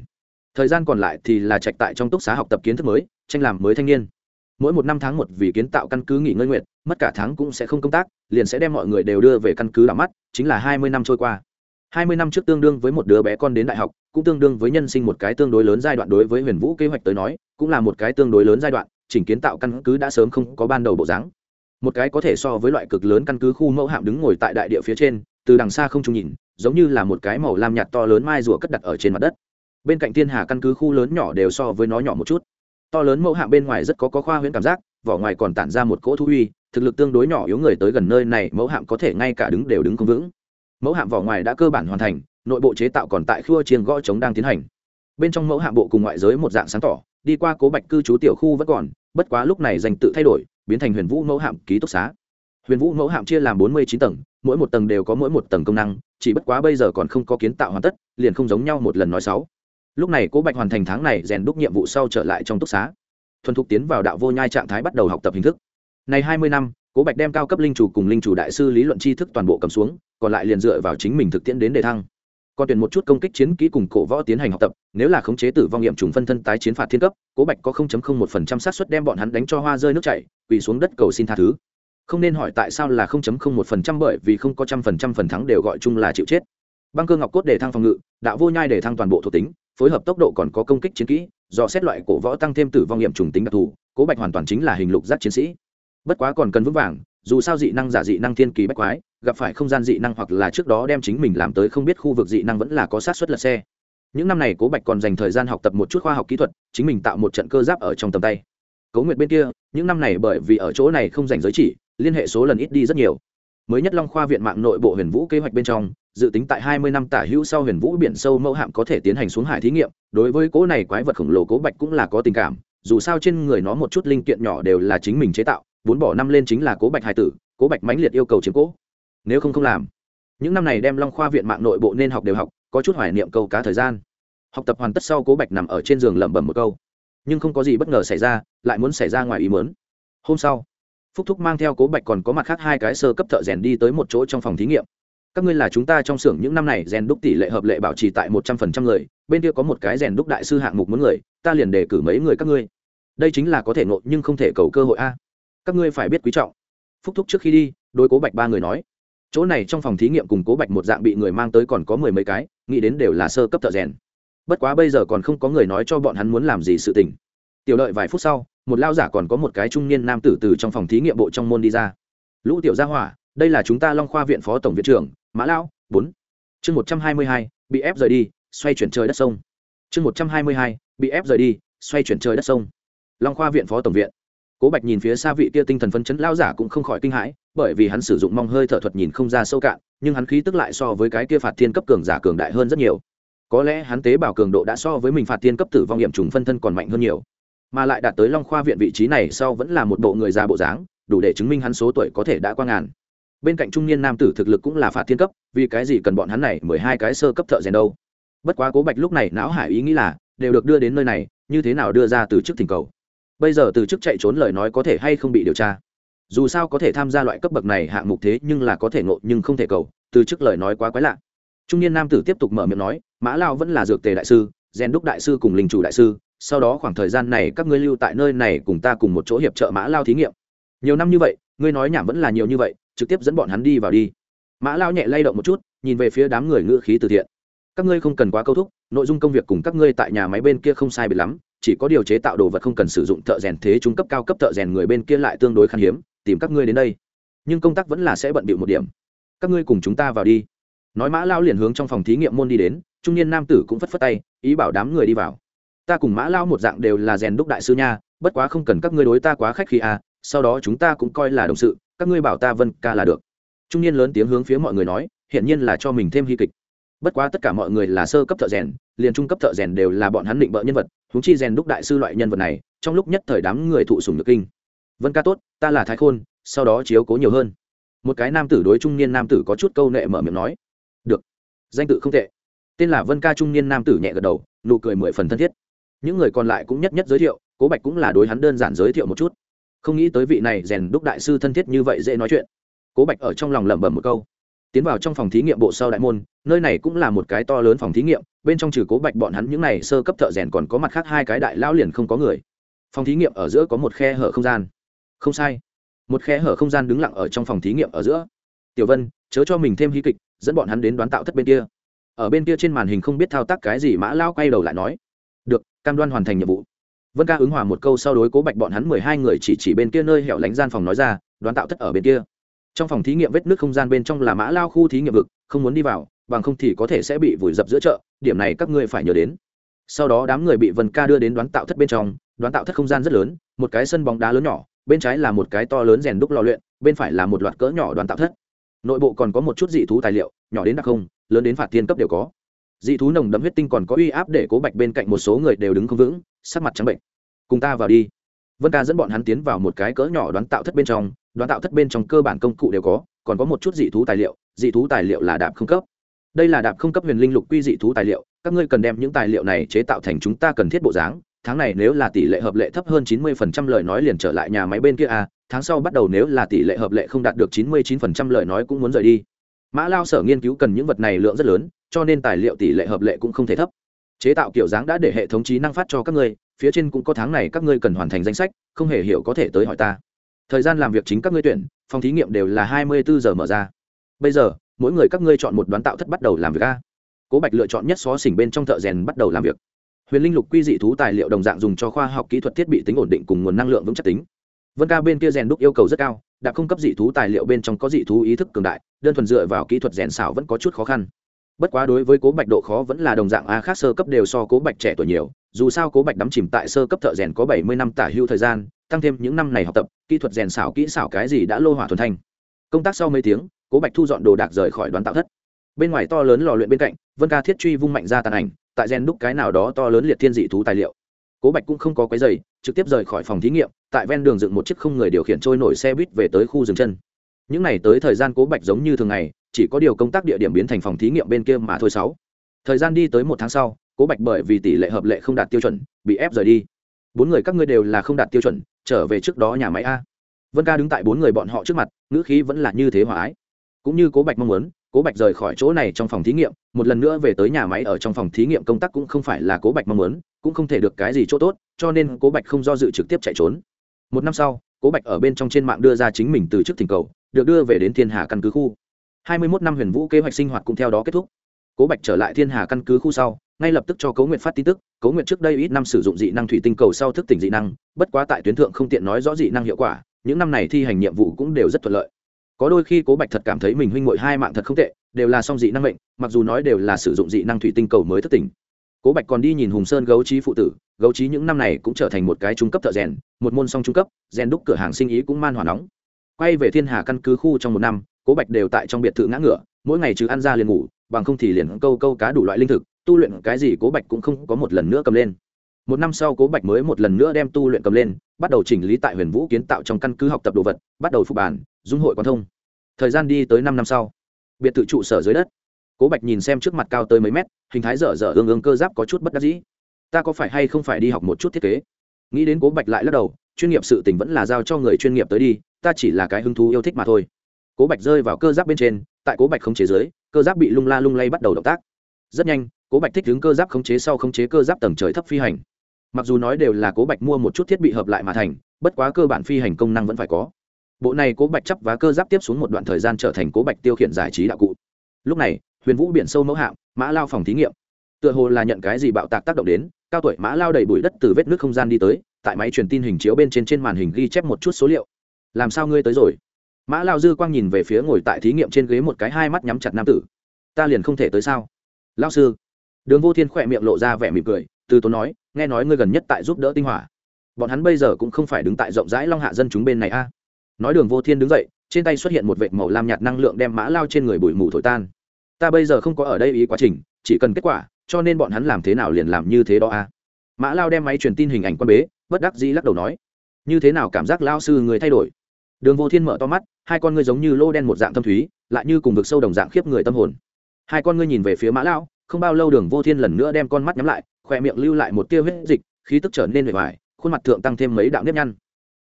Thời gian còn lại thì là trạch tại trong túc xá học tập kiến thức mới, tranh làm mới thanh niên. Mỗi một năm tháng một vì kiến tạo căn cứ nghỉ ngơi nguyện mất cả tháng cũng sẽ không công tác, liền sẽ đem mọi người đều đưa về căn cứ đảo mắt, chính là hai mươi năm trôi qua. Hai mươi năm trước tương đương với một đứa bé con đến đại học cũng tương đương với nhân sinh một cái tương đối lớn giai đoạn đối với huyền vũ kế hoạch tới nói, cũng là một cái tương đối lớn giai đoạn, chỉnh kiến tạo căn cứ đã sớm không có ban đầu bộ dáng. Một cái có thể so với loại cực lớn căn cứ khu mẫu hạm đứng ngồi tại đại địa phía trên, từ đằng xa không trung nhìn, giống như là một cái màu lam nhạt to lớn mai rùa cất đặt ở trên mặt đất. Bên cạnh thiên hà căn cứ khu lớn nhỏ đều so với nó nhỏ một chút. To lớn mẫu hạm bên ngoài rất có có khoa huyễn cảm giác, vỏ ngoài còn tản ra một cỗ thu uy, thực lực tương đối nhỏ yếu người tới gần nơi này, mẫu hạm có thể ngay cả đứng đều đứng không vững. Mẫu hạm vỏ ngoài đã cơ bản hoàn thành nội bộ chế tạo còn tại khua chiêng gõ chống đang tiến hành. Bên trong mẫu hạ bộ cùng ngoại giới một dạng sáng tỏ, đi qua cố bạch cư trú tiểu khu vẫn còn, bất quá lúc này danh tự thay đổi, biến thành huyền vũ mẫu hạm ký túc xá. Huyền vũ mẫu hạm chia làm bốn mươi chín tầng, mỗi một tầng đều có mỗi một tầng công năng, chỉ bất quá bây giờ còn không có kiến tạo hoàn tất, liền không giống nhau một lần nói sáu. Lúc này cố bạch hoàn thành tháng này rèn đúc nhiệm vụ sau trở lại trong túc xá. Thuần thục tiến vào đạo vô nhai trạng thái bắt đầu học tập hình thức. Này hai mươi năm, cố bạch đem cao cấp linh chủ cùng linh chủ đại sư lý luận tri thức toàn bộ cầm xuống, còn lại liền dựa vào chính mình thực tiễn đến đề thăng còn tuyển một chút công kích chiến kỹ cùng cổ võ tiến hành học tập, nếu là khống chế tử vong nghiệm trùng phân thân tái chiến phạt thiên cấp, cố bạch có một xác suất đem bọn hắn đánh cho hoa rơi nước chảy, quỳ xuống đất cầu xin tha thứ. Không nên hỏi tại sao là 0.01% bởi vì không có trăm phần trăm phần thắng đều gọi chung là chịu chết. Băng cơ ngọc cốt để thăng phòng ngự, đạo vô nhai để thăng toàn bộ thuộc tính, phối hợp tốc độ còn có công kích chiến kỹ, do xét loại cổ võ tăng thêm tử vong nghiệm trùng tính đặc thù, cố bạch hoàn toàn chính là hình lục giác chiến sĩ. Bất quá còn cần vững vàng dù sao dị năng giả dị năng thiên kỳ bách quái, gặp phải không gian dị năng hoặc là trước đó đem chính mình làm tới không biết khu vực dị năng vẫn là có sát xuất lật xe. Những năm này cố bạch còn dành thời gian học tập một chút khoa học kỹ thuật, chính mình tạo một trận cơ giáp ở trong tầm tay. Cố nguyệt bên kia, những năm này bởi vì ở chỗ này không dành giới chỉ, liên hệ số lần ít đi rất nhiều. Mới nhất long khoa viện mạng nội bộ huyền vũ kế hoạch bên trong, dự tính tại hai mươi năm tả hữu sau huyền vũ biển sâu mẫu hạm có thể tiến hành xuống hải thí nghiệm, đối với cố này quái vật khổng lồ cố bạch cũng là có tình cảm dù sao trên người nó một chút linh kiện nhỏ đều là chính mình chế tạo, bốn bỏ năm lên chính là cố bạch hải tử, cố bạch mãnh liệt yêu cầu chiếm cố. Nếu không không làm, những năm này đem long khoa viện mạng nội bộ nên học đều học, có chút hoài niệm câu cá thời gian. Học tập hoàn tất sau cố bạch nằm ở trên giường lẩm bẩm một câu. Nhưng không có gì bất ngờ xảy ra, lại muốn xảy ra ngoài ý mớn hôm sau, phúc thúc mang theo cố bạch còn có mặt khác hai cái sơ cấp thợ rèn đi tới một chỗ trong phòng thí nghiệm. Các ngươi là chúng ta trong xưởng những năm này rèn đúc tỷ lệ hợp lệ bảo trì tại một trăm phần trăm người, bên kia có một cái rèn đúc đại sư hạng mục muốn người, ta liền đề cử mấy người các ngươi đây chính là có thể nộp nhưng không thể cầu cơ hội a. Các ngươi phải biết quý trọng. Phúc thúc trước khi đi đôi cố bạch ba người nói. Chỗ này trong phòng thí nghiệm cùng cố bạch một dạng bị người mang tới còn có mười mấy cái, nghĩ đến đều là sơ cấp thợ rèn. Bất quá bây giờ còn không có người nói cho bọn hắn muốn làm gì sự tình. Tiểu đợi vài phút sau, một lao giả còn có một cái trung niên nam tử từ trong phòng thí nghiệm bộ trong môn đi ra. Lũ tiểu gia hỏa, đây là chúng ta long khoa viện phó tổng viện trưởng, mã lão, bốn. Chương một trăm hai mươi hai, bị ép rời đi, xoay chuyển trời đất sông. Chương một trăm hai mươi hai, bị ép rời đi, xoay chuyển trời đất sông long khoa viện phó tổng viện. Cố bạch nhìn phía xa vị kia tinh thần phân chấn lao giả cũng không khỏi kinh hãi, bởi vì hắn sử dụng mong hơi thở thuật nhìn không ra sâu cạn, nhưng hắn khí tức lại so với cái kia phạt thiên cấp cường giả cường đại hơn rất nhiều. Có lẽ hắn tế bào cường độ đã so với mình phạt thiên cấp tử vong hiểm trùng phân thân còn mạnh hơn nhiều. Mà lại đạt tới long khoa viện vị trí này sau vẫn là một bộ người già bộ dáng, đủ để chứng minh hắn số tuổi có thể đã qua ngàn. Bên cạnh trung niên nam tử thực lực cũng là phạt thiên cấp, vì cái gì cần bọn hắn này mười hai cái sơ cấp thợ rèn đâu? Bất quá cố bạch lúc này não hải ý nghĩ là, đều được đưa đến nơi này, như thế nào đưa ra từ chức thỉnh cầu? Bây giờ từ chức chạy trốn lời nói có thể hay không bị điều tra? Dù sao có thể tham gia loại cấp bậc này hạng mục thế nhưng là có thể ngộ nhưng không thể cầu, từ chức lời nói quá quái lạ. Trung niên nam tử tiếp tục mở miệng nói, mã lao vẫn là dược tề đại sư rèn đúc đại sư cùng linh chủ đại sư, sau đó khoảng thời gian này các ngươi lưu tại nơi này cùng ta cùng một chỗ hiệp trợ mã lao thí nghiệm. Nhiều năm như vậy, ngươi nói nhảm vẫn là nhiều như vậy, trực tiếp dẫn bọn hắn đi vào đi. Mã lao nhẹ lay động một chút, nhìn về phía đám người ngữ khí từ thiện. Các ngươi không cần quá câu thúc, nội dung công việc cùng các ngươi tại nhà máy bên kia không sai biệt lắm chỉ có điều chế tạo đồ vật không cần sử dụng thợ rèn thế trung cấp cao cấp thợ rèn người bên kia lại tương đối khan hiếm, tìm các ngươi đến đây. Nhưng công tác vẫn là sẽ bận bịu một điểm. Các ngươi cùng chúng ta vào đi. Nói mã lao liền hướng trong phòng thí nghiệm môn đi đến, trung niên nam tử cũng phất phất tay, ý bảo đám người đi vào. Ta cùng mã lao một dạng đều là rèn đúc đại sư nha, bất quá không cần các ngươi đối ta quá khách khi à sau đó chúng ta cũng coi là đồng sự, các ngươi bảo ta vân ca là được. Trung niên lớn tiếng hướng phía mọi người nói, hiển nhiên là cho mình thêm hy kịch bất quá tất cả mọi người là sơ cấp thợ rèn, liền trung cấp thợ rèn đều là bọn hắn định bợ nhân vật húng chi rèn đúc đại sư loại nhân vật này, trong lúc nhất thời đám người thụ sùng nhược kinh. Vân ca tốt, ta là thái khôn, sau đó chiếu cố nhiều hơn. Một cái nam tử đối trung niên nam tử có chút câu nệ mở miệng nói. Được. Danh tự không tệ. Tên là vân ca trung niên nam tử nhẹ gật đầu, nụ cười mười phần thân thiết. Những người còn lại cũng nhất nhất giới thiệu, cố bạch cũng là đối hắn đơn giản giới thiệu một chút. Không nghĩ tới vị này rèn đúc đại sư thân thiết như vậy dễ nói chuyện. Cố bạch ở trong lòng lẩm bẩm một câu tiến vào trong phòng thí nghiệm bộ sau đại môn, nơi này cũng là một cái to lớn phòng thí nghiệm, bên trong trừ cố bạch bọn hắn những này sơ cấp thợ rèn còn có mặt khác hai cái đại lão liền không có người. Phòng thí nghiệm ở giữa có một khe hở không gian. Không sai. Một khe hở không gian đứng lặng ở trong phòng thí nghiệm ở giữa. Tiểu vân, chớ cho mình thêm hí kịch, dẫn bọn hắn đến đoán tạo thất bên kia. Ở bên kia trên màn hình không biết thao tác cái gì, mã lao quay đầu lại nói. Được, cam đoan hoàn thành nhiệm vụ. Vân ca ứng hòa một câu sau đối cố bạch bọn hắn mười hai người chỉ chỉ bên kia nơi hẻo lánh gian phòng nói ra, đoán tạo thất ở bên kia trong phòng thí nghiệm vết nước không gian bên trong là mã lao khu thí nghiệm vực, không muốn đi vào, bằng không thì có thể sẽ bị vùi dập giữa chợ, điểm này các ngươi phải nhớ đến. Sau đó đám người bị vân ca đưa đến đoán tạo thất bên trong, đoán tạo thất không gian rất lớn, một cái sân bóng đá lớn nhỏ, bên trái là một cái to lớn rèn đúc lò luyện, bên phải là một loạt cỡ nhỏ đoán tạo thất. Nội bộ còn có một chút dị thú tài liệu, nhỏ đến đặc không, lớn đến phạt thiên cấp đều có. Dị thú nồng đậm huyết tinh còn có uy áp để cố bạch bên cạnh một số người đều đứng không vững, sắc mặt trắng bệnh. Cùng ta vào đi vân ca dẫn bọn hắn tiến vào một cái cỡ nhỏ đoán tạo thất bên trong, đoán tạo thất bên trong cơ bản công cụ đều có, còn có một chút dị thú tài liệu, dị thú tài liệu là đạp không cấp. Đây là đạp không cấp huyền linh lục quy dị thú tài liệu, các ngươi cần đem những tài liệu này chế tạo thành chúng ta cần thiết bộ dáng, tháng này nếu là tỷ lệ hợp lệ thấp hơn chín mươi phần trăm lời nói liền trở lại nhà máy bên kia à tháng sau bắt đầu nếu là tỷ lệ hợp lệ không đạt được chín mươi chín phần trăm lời nói cũng muốn rời đi. Mã lao sở nghiên cứu cần những vật này lượng rất lớn, cho nên tài liệu tỷ lệ hợp lệ cũng không thể thấp. Chế tạo kiểu dáng đã để hệ thống trí năng phát cho các ngươi phía trên cũng có tháng này các ngươi cần hoàn thành danh sách, không hề hiểu có thể tới hỏi ta. Thời gian làm việc chính các ngươi tuyển, phòng thí nghiệm đều là hai mươi bốn giờ mở ra. Bây giờ, mỗi người các ngươi chọn một đoán tạo thất bắt đầu làm việc a. Cố bạch lựa chọn nhất xó xỉnh bên trong thợ rèn bắt đầu làm việc. Huyền linh lục quy dị thú tài liệu đồng dạng dùng cho khoa học kỹ thuật thiết bị tính ổn định cùng nguồn năng lượng vững chắc tính. Vân ca bên kia rèn đúc yêu cầu rất cao, đã cung cấp dị thú tài liệu bên trong có dị thú ý thức cường đại, đơn thuần dựa vào kỹ thuật rèn xảo vẫn có chút khó khăn. Bất quá đối với cố bạch độ khó vẫn là đồng dạng a khác sơ cấp đều so cố bạch trẻ tuổi nhiều dù sao cố bạch đắm chìm tại sơ cấp thợ rèn có bảy mươi năm tả hưu thời gian, tăng thêm những năm này học tập, kỹ thuật rèn xảo kỹ xảo cái gì đã lô hỏa thuần thanh. Công tác sau mấy tiếng, cố bạch thu dọn đồ đạc rời khỏi đoán tạo thất. Bên ngoài to lớn lò luyện bên cạnh, vân ca thiết truy vung mạnh ra tàn ảnh, tại rèn đúc cái nào đó to lớn liệt thiên dị thú tài liệu. Cố bạch cũng không có cái giày trực tiếp rời khỏi phòng thí nghiệm, tại ven đường dựng một chiếc không người điều khiển trôi nổi xe buýt về tới khu rừng chân. Những n à y tới thời gian cố bạch giống như thường ngày, chỉ có điều công tác địa điểm biến thành phòng thí nghiệm bên kia mà thôi sáu. Thời gian đi tới một tháng sau cố bạch bởi vì tỷ lệ hợp lệ không đạt tiêu chuẩn, bị ép rời đi. Bốn người các ngươi đều là không đạt tiêu chuẩn, trở về trước đó nhà máy a. Vân ca đứng tại bốn người bọn họ trước mặt, ngữ khí vẫn là như thế hòa ái. Cũng như cố bạch mong muốn, cố bạch rời khỏi chỗ này trong phòng thí nghiệm, một lần nữa về tới nhà máy ở trong phòng thí nghiệm công tác cũng không phải là cố bạch mong muốn, cũng không thể được cái gì chỗ tốt, cho nên cố bạch không do dự trực tiếp chạy trốn. Một năm sau, cố bạch ở bên trong trên mạng đưa ra chính mình từ chức thỉnh cầu, được đưa về đến thiên hà căn cứ khu. Hai mươi 21 năm huyền vũ kế hoạch sinh hoạt cũng theo đó kết thúc. Cố bạch trở lại thiên hà căn cứ khu sau ngay lập tức cho cấu Nguyệt phát tin tức cấu Nguyệt trước đây ít năm sử dụng dị năng thủy tinh cầu sau thức tỉnh dị năng, bất quá tại tuyến thượng không tiện nói rõ dị năng hiệu quả, những năm này thi hành nhiệm vụ cũng đều rất thuận lợi. Có đôi khi cố bạch thật cảm thấy mình huynh muội hai mạng thật không tệ, đều là song dị năng mệnh, mặc dù nói đều là sử dụng dị năng thủy tinh cầu mới thức tỉnh. Cố bạch còn đi nhìn hùng sơn gấu trí phụ tử, gấu trí những năm này cũng trở thành một cái trung cấp thợ rèn, một môn song trung cấp, rèn đúc cửa hàng sinh ý cũng man hòa nóng. Quay về thiên hà căn cứ khu trong một năm, cố bạch đều tại trong biệt thự ngã ngựa, mỗi ngày trừ ăn ra liền ngủ, bằng không thì liền câu câu cá đủ loại linh thực tu luyện cái gì cố bạch cũng không có một lần nữa cầm lên. Một năm sau cố bạch mới một lần nữa đem tu luyện cầm lên, bắt đầu chỉnh lý tại huyền vũ kiến tạo trong căn cứ học tập đồ vật, bắt đầu phục bản, dung hội quan thông. Thời gian đi tới năm năm sau, biệt thự trụ sở dưới đất. Cố bạch nhìn xem trước mặt cao tới mấy mét, hình thái dở dở ương ương cơ giáp có chút bất đắc dĩ. Ta có phải hay không phải đi học một chút thiết kế? Nghĩ đến cố bạch lại lắc đầu, chuyên nghiệp sự tình vẫn là giao cho người chuyên nghiệp tới đi, ta chỉ là cái hứng thú yêu thích mà thôi. Cố bạch rơi vào cơ giáp bên trên, tại cố bạch không chế giới, cơ giáp bị lung la lung lay bắt đầu động tác. Rất nhanh cố bạch thích đứng cơ giáp khống chế sau khống chế cơ giáp tầng trời thấp phi hành. Mặc dù nói đều là cố bạch mua một chút thiết bị hợp lại mà thành, bất quá cơ bản phi hành công năng vẫn phải có. Bộ này cố bạch chấp và cơ giáp tiếp xuống một đoạn thời gian trở thành cố bạch tiêu khiển giải trí đạo cụ. Lúc này, huyền vũ biển sâu mẫu hạm, mã lao phòng thí nghiệm. Tựa hồ là nhận cái gì bạo tạc tác động đến, cao tuổi mã lao đầy bụi đất từ vết nước không gian đi tới, tại máy truyền tin hình chiếu bên trên trên màn hình ghi chép một chút số liệu. Làm sao ngươi tới rồi? Mã lao dư quang nhìn về phía ngồi tại thí nghiệm trên ghế một cái hai mắt nhắm chặt nam tử. Ta liền không thể tới sao? Lao sư đường vô thiên khỏe miệng lộ ra vẻ mỉm cười, từ tốn nói, nghe nói ngươi gần nhất tại giúp đỡ tinh hỏa. Bọn hắn bây giờ cũng không phải đứng tại rộng rãi long hạ dân chúng bên này a. Nói đường vô thiên đứng dậy, trên tay xuất hiện một vệt màu lam nhạt năng lượng đem mã lao trên người bụi mù thổi tan. Ta bây giờ không có ở đây ý quá trình, chỉ cần kết quả, cho nên bọn hắn làm thế nào liền làm như thế đó a. Mã lao đem máy truyền tin hình ảnh quan bế, bất đắc dĩ lắc đầu nói, như thế nào cảm giác lao sư người thay đổi? Đường vô thiên mở to mắt, hai con ngươi giống như lô đen một dạng thâm thúy, lại như cùng vực sâu đồng dạng khiếp người tâm hồn. Hai con ngươi nhìn về phía mã lao không bao lâu đường vô thiên lần nữa đem con mắt nhắm lại khoe miệng lưu lại một tia huyết dịch, khí tức trở nên vẻ vải khuôn mặt thượng tăng thêm mấy đạo nếp nhăn.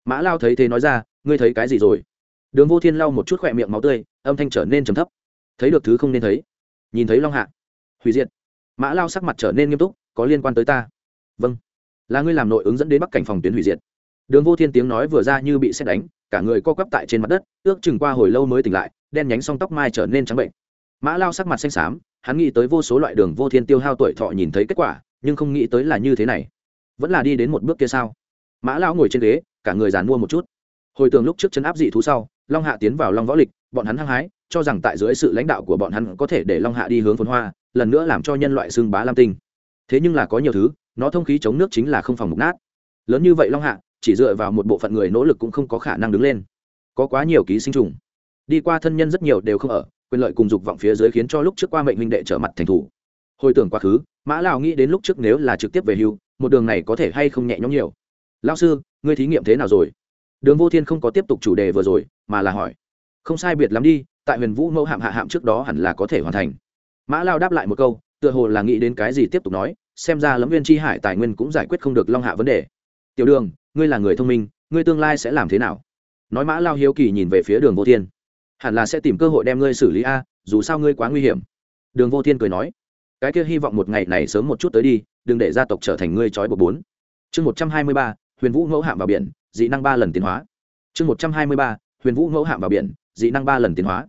Mã lao thấy thế nói ra, ngươi thấy cái gì rồi? Đường vô thiên lau một chút khoe miệng máu tươi, âm thanh trở nên trầm thấp. Thấy được thứ không nên thấy. Nhìn thấy long hạ. Hủy diệt. Mã lao sắc mặt trở nên nghiêm túc, có liên quan tới ta? Vâng. Là ngươi làm nội ứng dẫn đến bắc cảnh phòng tuyến hủy diệt. Đường vô thiên tiếng nói vừa ra như bị xét đánh, cả người co quắp tại trên mặt đất, ước chừng qua hồi lâu mới tỉnh lại, đen nhánh song tóc mai trở nên trắng bệnh. Mã lao sắc mặt xanh xám hắn nghĩ tới vô số loại đường vô thiên tiêu hao tuổi thọ nhìn thấy kết quả, nhưng không nghĩ tới là như thế này. Vẫn là đi đến một bước kia sao? Mã Lão ngồi trên ghế, cả người giàn mua một chút. Hồi tường lúc trước chấn áp dị thú sau, long hạ tiến vào long võ lịch, bọn hắn hăng hái, cho rằng tại dưới sự lãnh đạo của bọn hắn có thể để long hạ đi hướng phồn hoa, lần nữa làm cho nhân loại xương bá lam tinh. Thế nhưng là có nhiều thứ, nó thông khí chống nước chính là không phòng mục nát. Lớn như vậy long hạ, chỉ dựa vào một bộ phận người nỗ lực cũng không có khả năng đứng lên. Có quá nhiều ký sinh trùng. Đi qua thân nhân rất nhiều đều không ở quyền lợi cùng dục vọng phía dưới khiến cho lúc trước qua mệnh huynh đệ trở mặt thành thủ. Hồi tưởng quá khứ, mã lào nghĩ đến lúc trước nếu là trực tiếp về hưu, một đường này có thể hay không nhẹ nhõm nhiều. Lao sư, ngươi thí nghiệm thế nào rồi? Đường vô thiên không có tiếp tục chủ đề vừa rồi, mà là hỏi. Không sai biệt lắm đi, tại huyền vũ mẫu hạm hạ hạm trước đó hẳn là có thể hoàn thành. Mã lao đáp lại một câu, tựa hồ là nghĩ đến cái gì tiếp tục nói, xem ra lấm viên tri hải tài nguyên cũng giải quyết không được long hạ vấn đề. Tiểu đường, ngươi là người thông minh, ngươi tương lai sẽ làm thế nào? Nói mã lao hiếu kỳ nhìn về phía đường vô thiên hẳn là sẽ tìm cơ hội đem ngươi xử lý a, dù sao ngươi quá nguy hiểm. Đường vô thiên cười nói, cái kia hy vọng một ngày này sớm một chút tới đi, đừng để gia tộc trở thành ngươi trói buộc bốn. Chương một trăm hai mươi ba, huyền vũ ngẫu hạm vào biển, dị năng ba lần tiến hóa. Chương một trăm hai mươi ba, huyền vũ ngẫu hạm vào biển, dị năng ba lần tiến hóa.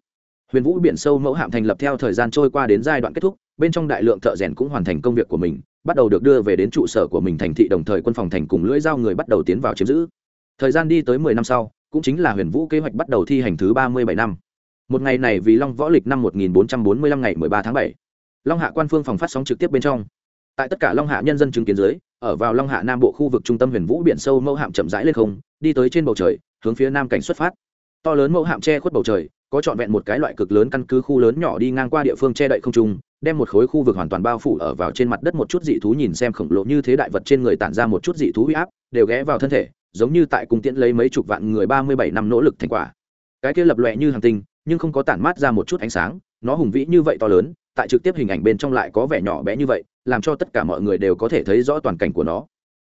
Huyền vũ biển sâu mẫu hạm thành lập theo thời gian trôi qua đến giai đoạn kết thúc, bên trong đại lượng thợ rèn cũng hoàn thành công việc của mình, bắt đầu được đưa về đến trụ sở của mình thành thị, đồng thời quân phòng thành cùng lưỡi dao người bắt đầu tiến vào chiếm giữ. Thời gian đi tới mười năm sau cũng chính là huyền vũ kế hoạch bắt đầu thi hành thứ ba mươi bảy năm. Một ngày này vì long võ lịch năm một nghìn bốn trăm bốn mươi lăm ngày mười ba tháng bảy, long hạ quan phương phòng phát sóng trực tiếp bên trong. Tại tất cả long hạ nhân dân chứng kiến dưới, ở vào long hạ nam bộ khu vực trung tâm huyền vũ biển sâu mẫu hạm chậm rãi lên không, đi tới trên bầu trời, hướng phía nam cảnh xuất phát. To lớn mẫu hạm che khuất bầu trời, có trọn vẹn một cái loại cực lớn căn cứ khu lớn nhỏ đi ngang qua địa phương che đậy không trung, đem một khối khu vực hoàn toàn bao phủ ở vào trên mặt đất một chút dị thú nhìn xem khổng lồ như thế đại vật trên người tản ra một chút dị thú huy áp, đều ghé vào thân thể giống như tại cung tiễn lấy mấy chục vạn người ba mươi bảy năm nỗ lực thành quả. Cái kia lập lòe như hàng tinh, nhưng không có tản mát ra một chút ánh sáng, nó hùng vĩ như vậy to lớn, tại trực tiếp hình ảnh bên trong lại có vẻ nhỏ bé như vậy, làm cho tất cả mọi người đều có thể thấy rõ toàn cảnh của nó.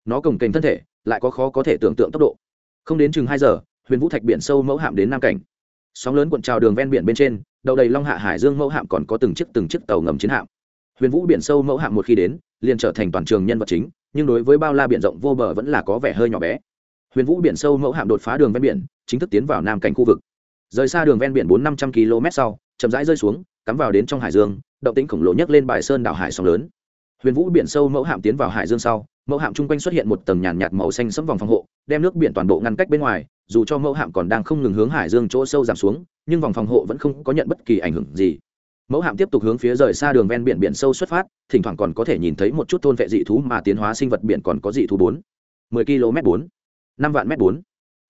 Nó cồng kềnh thân thể, lại có khó có thể tưởng tượng tốc độ. Không đến chừng hai giờ, huyền vũ thạch biển sâu mẫu hạm đến nam cảnh. Sóng lớn cuộn trào đường ven biển bên trên đậu đầy long hạ hải dương mẫu hạm còn có từng chiếc từng chiếc tàu ngầm chiến hạm. Huyền vũ biển sâu mẫu hạm một khi đến, liền trở thành toàn trường nhân vật chính, nhưng đối với bao la biển rộng vô bờ vẫn là có vẻ hơi nhỏ bé huyền vũ biển sâu mẫu hạm đột phá đường ven biển, chính thức tiến vào nam cảnh khu vực. Rời xa đường ven biển bốn năm trăm km sau, chậm rãi rơi xuống, cắm vào đến trong hải dương, động tĩnh khổng lồ nhấc lên bài sơn đảo hải sóng lớn. Huyền vũ biển sâu mẫu hạm tiến vào hải dương sau, mẫu hạm chung quanh xuất hiện một tầng nhàn nhạt màu xanh sẫm vòng phòng hộ, đem nước biển toàn bộ ngăn cách bên ngoài, dù cho mẫu hạm còn đang không ngừng hướng hải dương chỗ sâu giảm xuống, nhưng vòng phòng hộ vẫn không có nhận bất kỳ ảnh hưởng gì. Mẫu hạm tiếp tục hướng phía rời xa đường ven biển biển sâu xuất phát, thỉnh thoảng còn có thể nhìn thấy một chút thôn vệ dị thú mà tiến hóa sinh vật biển còn có dị thú bốn. mười km bốn năm vạn m bốn,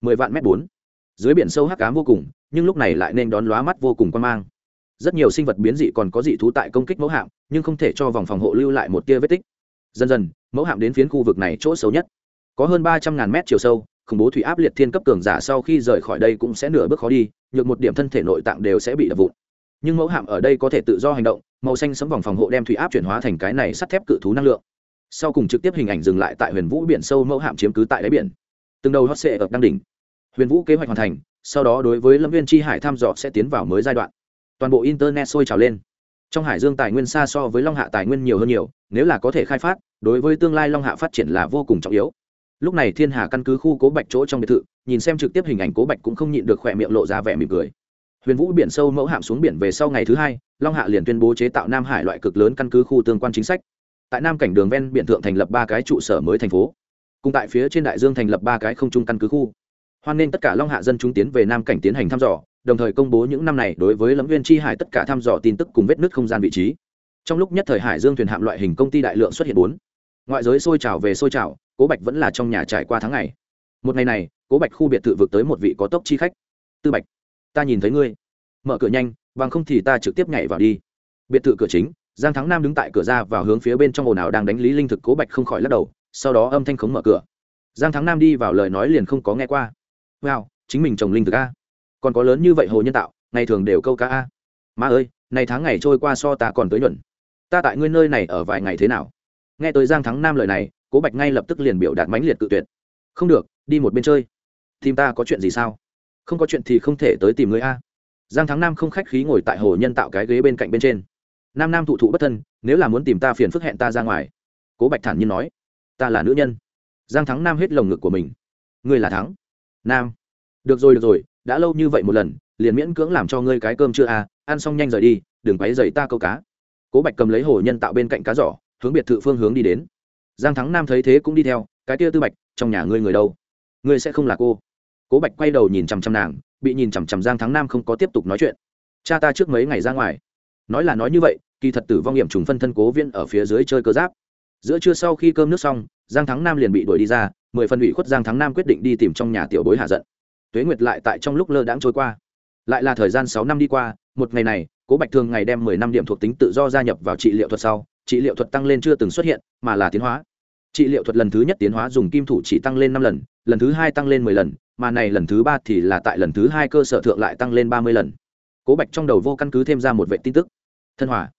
mười vạn m bốn. Dưới biển sâu hắc cám vô cùng, nhưng lúc này lại nên đón lóa mắt vô cùng quan mang. Rất nhiều sinh vật biến dị còn có dị thú tại công kích mẫu hạm, nhưng không thể cho vòng phòng hộ lưu lại một tia vết tích. Dần dần, mẫu hạm đến phiến khu vực này chỗ xấu nhất. Có hơn ba trăm ngàn mét chiều sâu, khủng bố thủy áp liệt thiên cấp cường giả sau khi rời khỏi đây cũng sẽ nửa bước khó đi, nhược một điểm thân thể nội tạng đều sẽ bị đập vụn. Nhưng mẫu hạm ở đây có thể tự do hành động, màu xanh sấm vòng phòng hộ đem thủy áp chuyển hóa thành cái này sắt thép cự thú năng lượng. Sau cùng trực tiếp hình ảnh dừng lại tại huyền vũ biển sâu mẫu hạm chiếm cứ tại đáy biển từng đầu hot sệ ở đăng đỉnh. Huyền vũ kế hoạch hoàn thành, sau đó đối với lâm viên tri hải thăm dò sẽ tiến vào mới giai đoạn. Toàn bộ internet sôi trào lên. Trong hải dương tài nguyên xa so với long hạ tài nguyên nhiều hơn nhiều, nếu là có thể khai phát, đối với tương lai long hạ phát triển là vô cùng trọng yếu. Lúc này thiên hà căn cứ khu cố bạch chỗ trong biệt thự, nhìn xem trực tiếp hình ảnh cố bạch cũng không nhịn được khỏe miệng lộ ra vẻ mỉm cười. Huyền vũ biển sâu mẫu hạm xuống biển về sau ngày thứ hai, long hạ liền tuyên bố chế tạo nam hải loại cực lớn căn cứ khu tương quan chính sách. Tại nam cảnh đường ven biển thượng thành lập ba cái trụ sở mới thành phố cùng tại phía trên đại dương thành lập ba cái không trung căn cứ khu. Hoan nên tất cả long hạ dân chúng tiến về nam cảnh tiến hành thăm dò, đồng thời công bố những năm này đối với lâm viên tri hải tất cả thăm dò tin tức cùng vết nứt không gian vị trí. Trong lúc nhất thời hải dương thuyền hạm loại hình công ty đại lượng xuất hiện bốn. Ngoại giới sôi trào về sôi trào, cố bạch vẫn là trong nhà trải qua tháng ngày. Một ngày này, cố bạch khu biệt thự vực tới một vị có tốc chi khách. Tư bạch, ta nhìn thấy ngươi. Mở cửa nhanh, bằng không thì ta trực tiếp nhảy vào đi. Biệt thự cửa chính, giang thắng nam đứng tại cửa ra và hướng phía bên trong ồn ào đang đánh lý linh thực, cố bạch không khỏi lắc đầu sau đó âm thanh khống mở cửa. Giang thắng nam đi vào lời nói liền không có nghe qua. Wow, chính mình trồng linh thực a. Còn có lớn như vậy hồ nhân tạo, ngày thường đều câu cá a. Má ơi, này tháng ngày trôi qua so ta còn tới nhuận. Ta tại ngươi nơi này ở vài ngày thế nào? Nghe tới giang thắng nam lời này, cố bạch ngay lập tức liền biểu đạt mãnh liệt cự tuyệt. Không được, đi một bên chơi. Tìm ta có chuyện gì sao? Không có chuyện thì không thể tới tìm ngươi a. Giang thắng nam không khách khí ngồi tại hồ nhân tạo cái ghế bên cạnh bên trên. Nam nam thụ thụ bất thân, nếu là muốn tìm ta phiền phức hẹn ta ra ngoài. Cố bạch thản nhiên nói ta là nữ nhân. Giang thắng nam hết lồng ngực của mình. Ngươi là thắng. Nam. Được rồi được rồi, đã lâu như vậy một lần, liền miễn cưỡng làm cho ngươi cái cơm chưa à ăn xong nhanh rời đi, đừng quấy dày ta câu cá. Cố bạch cầm lấy hồ nhân tạo bên cạnh cá giỏ, hướng biệt thự phương hướng đi đến. Giang thắng nam thấy thế cũng đi theo, cái kia tư bạch, trong nhà ngươi người đâu? Ngươi sẽ không là cô. Cố bạch quay đầu nhìn chằm chằm nàng, bị nhìn chằm chằm giang thắng nam không có tiếp tục nói chuyện. Cha ta trước mấy ngày ra ngoài. Nói là nói như vậy, kỳ thật tử vong nghiệm trùng phân thân cố viên ở phía dưới chơi cơ giáp giữa trưa sau khi cơm nước xong, giang thắng nam liền bị đuổi đi ra, mười phần ủy khuất giang thắng nam quyết định đi tìm trong nhà tiểu bối hạ giận. Tuế nguyệt lại tại trong lúc lơ đãng trôi qua. Lại là thời gian sáu năm đi qua, một ngày này, cố bạch thường ngày đem mười năm điểm thuộc tính tự do gia nhập vào trị liệu thuật sau, trị liệu thuật tăng lên chưa từng xuất hiện, mà là tiến hóa. Trị liệu thuật lần thứ nhất tiến hóa dùng kim thủ chỉ tăng lên năm lần lần thứ hai tăng lên mười lần, mà này lần thứ ba thì là tại lần thứ hai cơ sở thượng lại tăng lên ba mươi lần. Cố bạch trong đầu vô căn cứ thêm ra một vệ tin tức. Thân hòa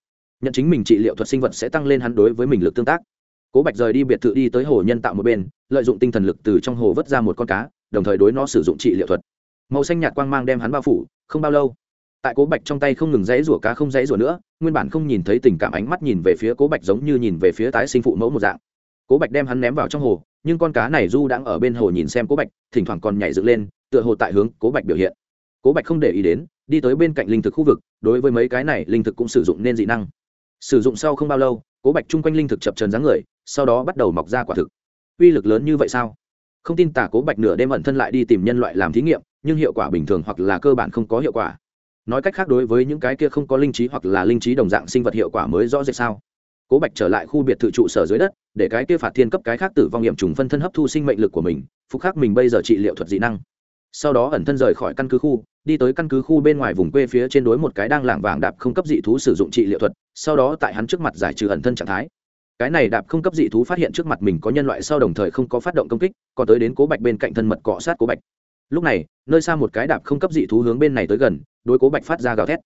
nhận chính mình trị liệu thuật sinh vật sẽ tăng lên hắn đối với mình lực tương tác. Cố bạch rời đi biệt thự đi tới hồ nhân tạo một bên, lợi dụng tinh thần lực từ trong hồ vớt ra một con cá, đồng thời đối nó sử dụng trị liệu thuật. Màu xanh nhạt quang mang đem hắn bao phủ, không bao lâu, tại cố bạch trong tay không ngừng dãy rủa cá không dãy rủa nữa, nguyên bản không nhìn thấy tình cảm ánh mắt nhìn về phía cố bạch giống như nhìn về phía tái sinh phụ mẫu một dạng. Cố bạch đem hắn ném vào trong hồ, nhưng con cá này du đang ở bên hồ nhìn xem cố bạch, thỉnh thoảng còn nhảy dựng lên, tựa hồ tại hướng cố bạch biểu hiện. Cố bạch không để ý đến, đi tới bên cạnh linh thực khu vực, đối với mấy cái này linh thực cũng sử dụng nên dị năng sử dụng sau không bao lâu, cố bạch chung quanh linh thực chập trần dáng người, sau đó bắt đầu mọc ra quả thực. Uy lực lớn như vậy sao? Không tin tả cố bạch nửa đêm ẩn thân lại đi tìm nhân loại làm thí nghiệm, nhưng hiệu quả bình thường hoặc là cơ bản không có hiệu quả. Nói cách khác đối với những cái kia không có linh trí hoặc là linh trí đồng dạng sinh vật hiệu quả mới rõ rệt sao? Cố bạch trở lại khu biệt thự trụ sở dưới đất, để cái kia phạt thiên cấp cái khác tử vong nghiệm trùng phân thân hấp thu sinh mệnh lực của mình, phục khắc mình bây giờ trị liệu thuật dị năng. Sau đó ẩn thân rời khỏi căn cứ khu, đi tới căn cứ khu bên ngoài vùng quê phía trên đối một cái đang lảng vàng đạp không cấp dị thú sử dụng trị liệu thuật sau đó tại hắn trước mặt giải trừ ẩn thân trạng thái. Cái này đạp không cấp dị thú phát hiện trước mặt mình có nhân loại sau đồng thời không có phát động công kích, còn tới đến cố bạch bên cạnh thân mật cọ sát cố bạch. Lúc này, nơi xa một cái đạp không cấp dị thú hướng bên này tới gần, đối cố bạch phát ra gào thét.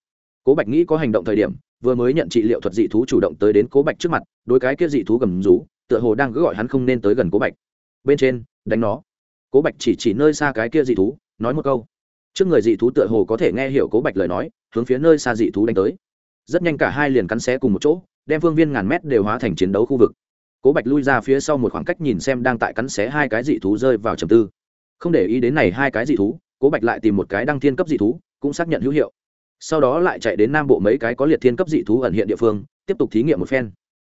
Cố bạch nghĩ có hành động thời điểm, vừa mới nhận trị liệu thuật dị thú chủ động tới đến cố bạch trước mặt, đối cái kia dị thú gầm rú, tựa hồ đang cứ gọi hắn không nên tới gần cố bạch. Bên trên, đánh nó. Cố bạch chỉ chỉ nơi xa cái kia dị thú, nói một câu. Trước người dị thú tựa hồ có thể nghe hiểu cố bạch lời nói, hướng phía nơi xa dị thú đánh tới rất nhanh cả hai liền cắn xé cùng một chỗ, đem phương viên ngàn mét đều hóa thành chiến đấu khu vực. Cố bạch lui ra phía sau một khoảng cách nhìn xem đang tại cắn xé hai cái dị thú rơi vào trầm tư. Không để ý đến này hai cái dị thú, cố bạch lại tìm một cái đăng thiên cấp dị thú, cũng xác nhận hữu hiệu. Sau đó lại chạy đến nam bộ mấy cái có liệt thiên cấp dị thú ẩn hiện địa phương, tiếp tục thí nghiệm một phen.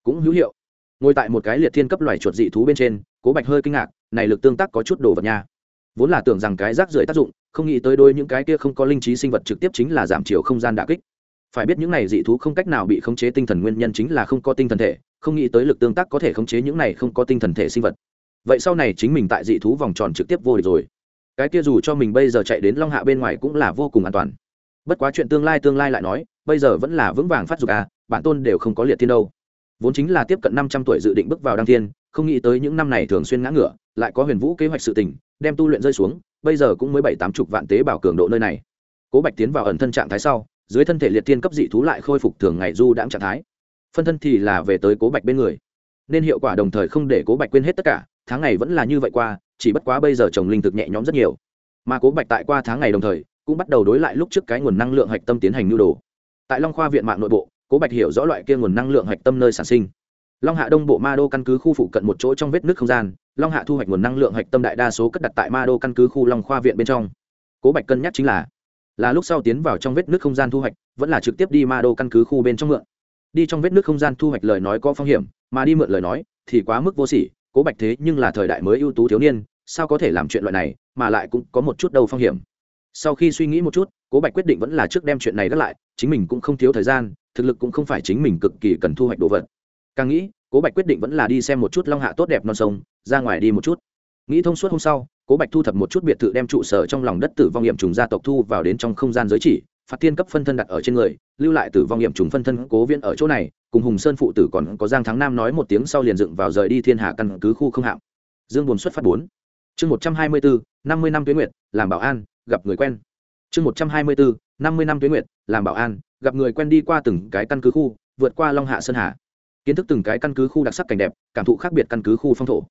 Cũng hữu hiệu. Ngồi tại một cái liệt thiên cấp loài chuột dị thú bên trên, cố bạch hơi kinh ngạc, này lực tương tác có chút đồ vật nha. Vốn là tưởng rằng cái rác rưởi tác dụng, không nghĩ tới đôi những cái kia không có linh trí sinh vật trực tiếp chính là giảm chiều không gian đả kích phải biết những này dị thú không cách nào bị khống chế tinh thần nguyên nhân chính là không có tinh thần thể, không nghĩ tới lực tương tác có thể khống chế những này không có tinh thần thể sinh vật. Vậy sau này chính mình tại dị thú vòng tròn trực tiếp vô địch rồi. Cái kia dù cho mình bây giờ chạy đến long hạ bên ngoài cũng là vô cùng an toàn. Bất quá chuyện tương lai tương lai lại nói, bây giờ vẫn là vững vàng phát dục à bản tôn đều không có liệt thiên đâu. Vốn chính là tiếp cận năm trăm tuổi dự định bước vào đăng thiên, không nghĩ tới những năm này thường xuyên ngã ngựa lại có huyền vũ kế hoạch sự tình, đem tu luyện rơi xuống, bây giờ cũng mới bảy tám chục vạn tế bào cường độ nơi này. Cố bạch tiến vào ẩn thân trạng thái sau dưới thân thể liệt thiên cấp dị thú lại khôi phục thường ngày du đãng trạng thái. Phân thân thì là về tới cố bạch bên người. Nên hiệu quả đồng thời không để cố bạch quên hết tất cả, tháng ngày vẫn là như vậy qua, chỉ bất quá bây giờ trồng linh thực nhẹ nhõm rất nhiều. Mà cố bạch tại qua tháng ngày đồng thời, cũng bắt đầu đối lại lúc trước cái nguồn năng lượng hạch tâm tiến hành nhu đồ. Tại long khoa viện mạng nội bộ, cố bạch hiểu rõ loại kia nguồn năng lượng hạch tâm nơi sản sinh. Long hạ đông bộ ma đô căn cứ khu phụ cận một chỗ trong vết nước không gian, long hạ thu hoạch nguồn năng lượng hạch tâm đại đa số cất đặt tại ma đô căn cứ khu long khoa viện bên trong. Cố bạch cân nhắc chính là là lúc sau tiến vào trong vết nước không gian thu hoạch, vẫn là trực tiếp đi ma đô căn cứ khu bên trong mượn. Đi trong vết nước không gian thu hoạch lời nói có phong hiểm, mà đi mượn lời nói thì quá mức vô sỉ, cố bạch thế nhưng là thời đại mới ưu tú thiếu niên, sao có thể làm chuyện loại này, mà lại cũng có một chút đầu phong hiểm. Sau khi suy nghĩ một chút, cố bạch quyết định vẫn là trước đem chuyện này gác lại, chính mình cũng không thiếu thời gian, thực lực cũng không phải chính mình cực kỳ cần thu hoạch đồ vật. Càng nghĩ, cố bạch quyết định vẫn là đi xem một chút long hạ tốt đẹp non sông, ra ngoài đi một chút. Nghĩ thông suốt hôm sau cố bạch thu thập một chút biệt thự đem trụ sở trong lòng đất tử vong nghiệm trùng gia tộc thu vào đến trong không gian giới chỉ, phạt tiên cấp phân thân đặt ở trên người, lưu lại tử vong nghiệm trùng phân thân cố viên ở chỗ này, cùng hùng sơn phụ tử còn có giang thắng nam nói một tiếng sau liền dựng vào rời đi thiên hạ căn cứ khu không hạm. Dương buồn xuất phát bốn. Chương một trăm hai mươi bốn, năm mươi năm tuyến nguyệt, làm bảo an, gặp người quen. Chương một trăm hai mươi bốn, năm mươi năm tuyến nguyệt, làm bảo an, gặp người quen đi qua từng cái căn cứ khu, vượt qua long hạ sơn hà kiến thức từng cái căn cứ khu đặc sắc cảnh đẹp, cảm thụ khác biệt căn cứ khu phong thổ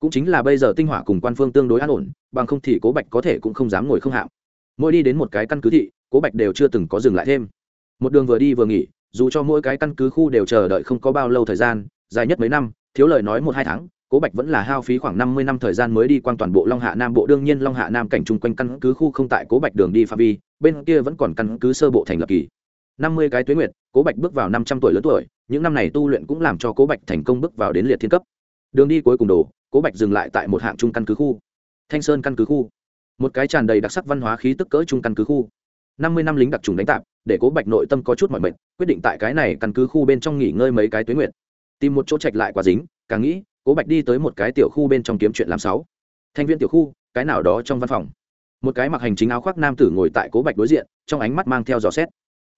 cũng chính là bây giờ tinh hỏa cùng quan phương tương đối an ổn, bằng không thì cố bạch có thể cũng không dám ngồi không hạm. Mỗi đi đến một cái căn cứ thị, cố bạch đều chưa từng có dừng lại thêm. Một đường vừa đi vừa nghỉ, dù cho mỗi cái căn cứ khu đều chờ đợi không có bao lâu thời gian, dài nhất mấy năm, thiếu lời nói một hai tháng, cố bạch vẫn là hao phí khoảng năm mươi năm thời gian mới đi quan toàn bộ long hạ nam bộ. Đương nhiên long hạ nam cảnh chung quanh căn cứ khu không tại cố bạch đường đi phạm vi, bên kia vẫn còn căn cứ sơ bộ thành lập kỳ. Năm mươi cái tuyến nguyệt, cố bạch bước vào năm trăm tuổi lớn tuổi, những năm này tu luyện cũng làm cho cố bạch thành công bước vào đến liệt thiên cấp. Đường đi cuối cùng đồ cố bạch dừng lại tại một hạng trung căn cứ khu. Thanh sơn căn cứ khu. Một cái tràn đầy đặc sắc văn hóa khí tức cỡ trung căn cứ khu. Năm mươi năm lính đặc trùng đánh tạp, để cố bạch nội tâm có chút mọi mệnh quyết định tại cái này căn cứ khu bên trong nghỉ ngơi mấy cái tuyến nguyện tìm một chỗ trạch lại quá dính, càng nghĩ, cố bạch đi tới một cái tiểu khu bên trong kiếm chuyện làm sáu. Thành viên tiểu khu, cái nào đó trong văn phòng. Một cái mặc hành chính áo khoác nam tử ngồi tại cố bạch đối diện, trong ánh mắt mang theo dò xét.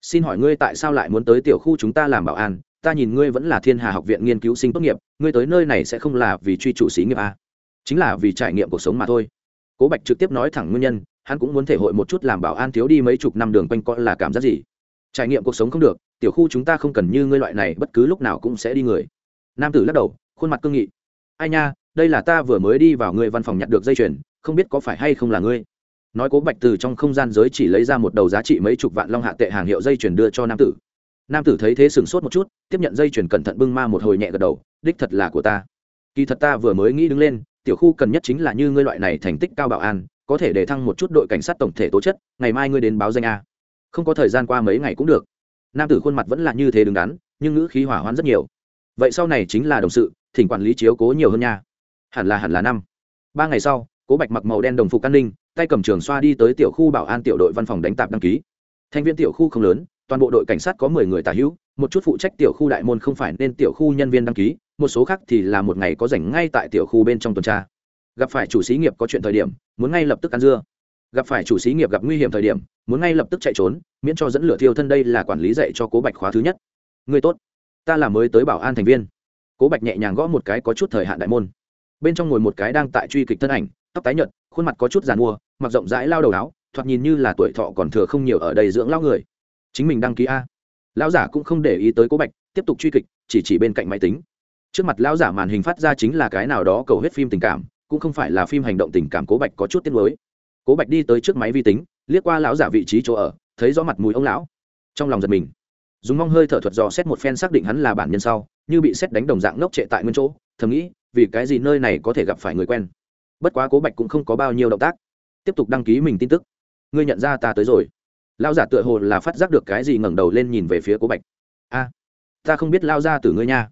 Xin hỏi ngươi tại sao lại muốn tới tiểu khu chúng ta làm bảo an ta nhìn ngươi vẫn là thiên hà học viện nghiên cứu sinh tốt nghiệp, ngươi tới nơi này sẽ không là vì truy chủ sĩ nghiệp a chính là vì trải nghiệm cuộc sống mà thôi. Cố bạch trực tiếp nói thẳng nguyên nhân, hắn cũng muốn thể hội một chút làm bảo an thiếu đi mấy chục năm đường quanh co là cảm giác gì? Trải nghiệm cuộc sống không được, tiểu khu chúng ta không cần như ngươi loại này, bất cứ lúc nào cũng sẽ đi người. Nam tử lắc đầu, khuôn mặt cương nghị. Ai nha, đây là ta vừa mới đi vào ngươi văn phòng nhặt được dây chuyền, không biết có phải hay không là ngươi? Nói cố bạch từ trong không gian giới chỉ lấy ra một đầu giá trị mấy chục vạn long hạ tệ hàng hiệu dây chuyền đưa cho nam tử nam tử thấy thế sừng sốt một chút, tiếp nhận dây chuyền cẩn thận bưng ma một hồi nhẹ gật đầu, đích thật là của ta. Kỳ thật ta vừa mới nghĩ đứng lên, tiểu khu cần nhất chính là như ngươi loại này thành tích cao bảo an, có thể để thăng một chút đội cảnh sát tổng thể tố chất, ngày mai ngươi đến báo danh a. Không có thời gian qua mấy ngày cũng được. Nam tử khuôn mặt vẫn là như thế đứng đắn, nhưng ngữ khí hỏa hoạn rất nhiều. Vậy sau này chính là đồng sự, thỉnh quản lý chiếu cố nhiều hơn nha. Hẳn là hẳn là năm. Ba ngày sau, cố bạch mặc màu đen đồng phục an ninh, tay cầm trường xoa đi tới tiểu khu bảo an tiểu đội văn phòng đánh tạp đăng ký. Thành viên tiểu khu không lớn toàn bộ đội cảnh sát có mười người tả hữu, một chút phụ trách tiểu khu đại môn không phải nên tiểu khu nhân viên đăng ký, một số khác thì là một ngày có rảnh ngay tại tiểu khu bên trong tuần tra. Gặp phải chủ xí nghiệp có chuyện thời điểm, muốn ngay lập tức ăn dưa. Gặp phải chủ xí nghiệp gặp nguy hiểm thời điểm, muốn ngay lập tức chạy trốn, miễn cho dẫn lửa thiêu thân đây là quản lý dạy cho cố bạch khóa thứ nhất. Người tốt, ta là mới tới bảo an thành viên. Cố bạch nhẹ nhàng gõ một cái có chút thời hạn đại môn. Bên trong ngồi một cái đang tại truy kịch thân ảnh, tóc tái nhợt, khuôn mặt có chút giàn mua, mặc rộng rãi lao đầu áo, thoạt nhìn như là tuổi thọ còn thừa không nhiều ở đây dưỡng lao người chính mình đăng ký a. Lão giả cũng không để ý tới cố bạch, tiếp tục truy kịch, chỉ chỉ bên cạnh máy tính. Trước mặt lão giả màn hình phát ra chính là cái nào đó cầu hết phim tình cảm, cũng không phải là phim hành động tình cảm cố bạch có chút tiết nuối. Cố bạch đi tới trước máy vi tính, liếc qua lão giả vị trí chỗ ở, thấy rõ mặt mùi ông lão. Trong lòng giật mình. Dùng mong hơi thở thuật dò xét một phen xác định hắn là bản nhân sau, như bị xét đánh đồng dạng ngốc trệ tại nguyên chỗ, thầm nghĩ, vì cái gì nơi này có thể gặp phải người quen. Bất quá cố bạch cũng không có bao nhiêu động tác. Tiếp tục đăng ký mình tin tức. Ngươi nhận ra ta tới rồi lao giả tựa hồ là phát giác được cái gì ngẩng đầu lên nhìn về phía cố bạch. A, ta không biết lao ra từ ngươi nha.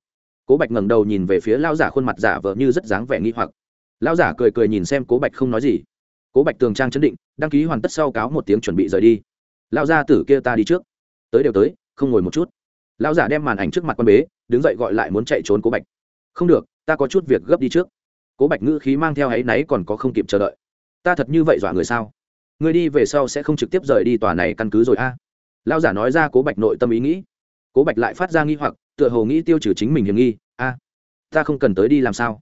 Cố bạch ngẩng đầu nhìn về phía lao giả khuôn mặt giả vờ như rất dáng vẻ nghi hoặc. Lao giả cười cười nhìn xem cố bạch không nói gì. Cố bạch tường trang chấn định, đăng ký hoàn tất sau cáo một tiếng chuẩn bị rời đi. Lao ra tử kia ta đi trước. Tới đều tới, không ngồi một chút. Lao giả đem màn ảnh trước mặt quan bế, đứng dậy gọi lại muốn chạy trốn cố bạch. Không được, ta có chút việc gấp đi trước. Cố bạch ngữ khí mang theo áy náy còn có không kịp chờ đợi. Ta thật như vậy dọa người sao? Người đi về sau sẽ không trực tiếp rời đi tòa này căn cứ rồi a. À? lao giả nói ra cố bạch nội tâm ý nghĩ. Cố bạch lại phát ra nghi hoặc, tựa hồ nghĩ tiêu trừ chính mình hiểm nghi, a, ta không cần tới đi làm sao?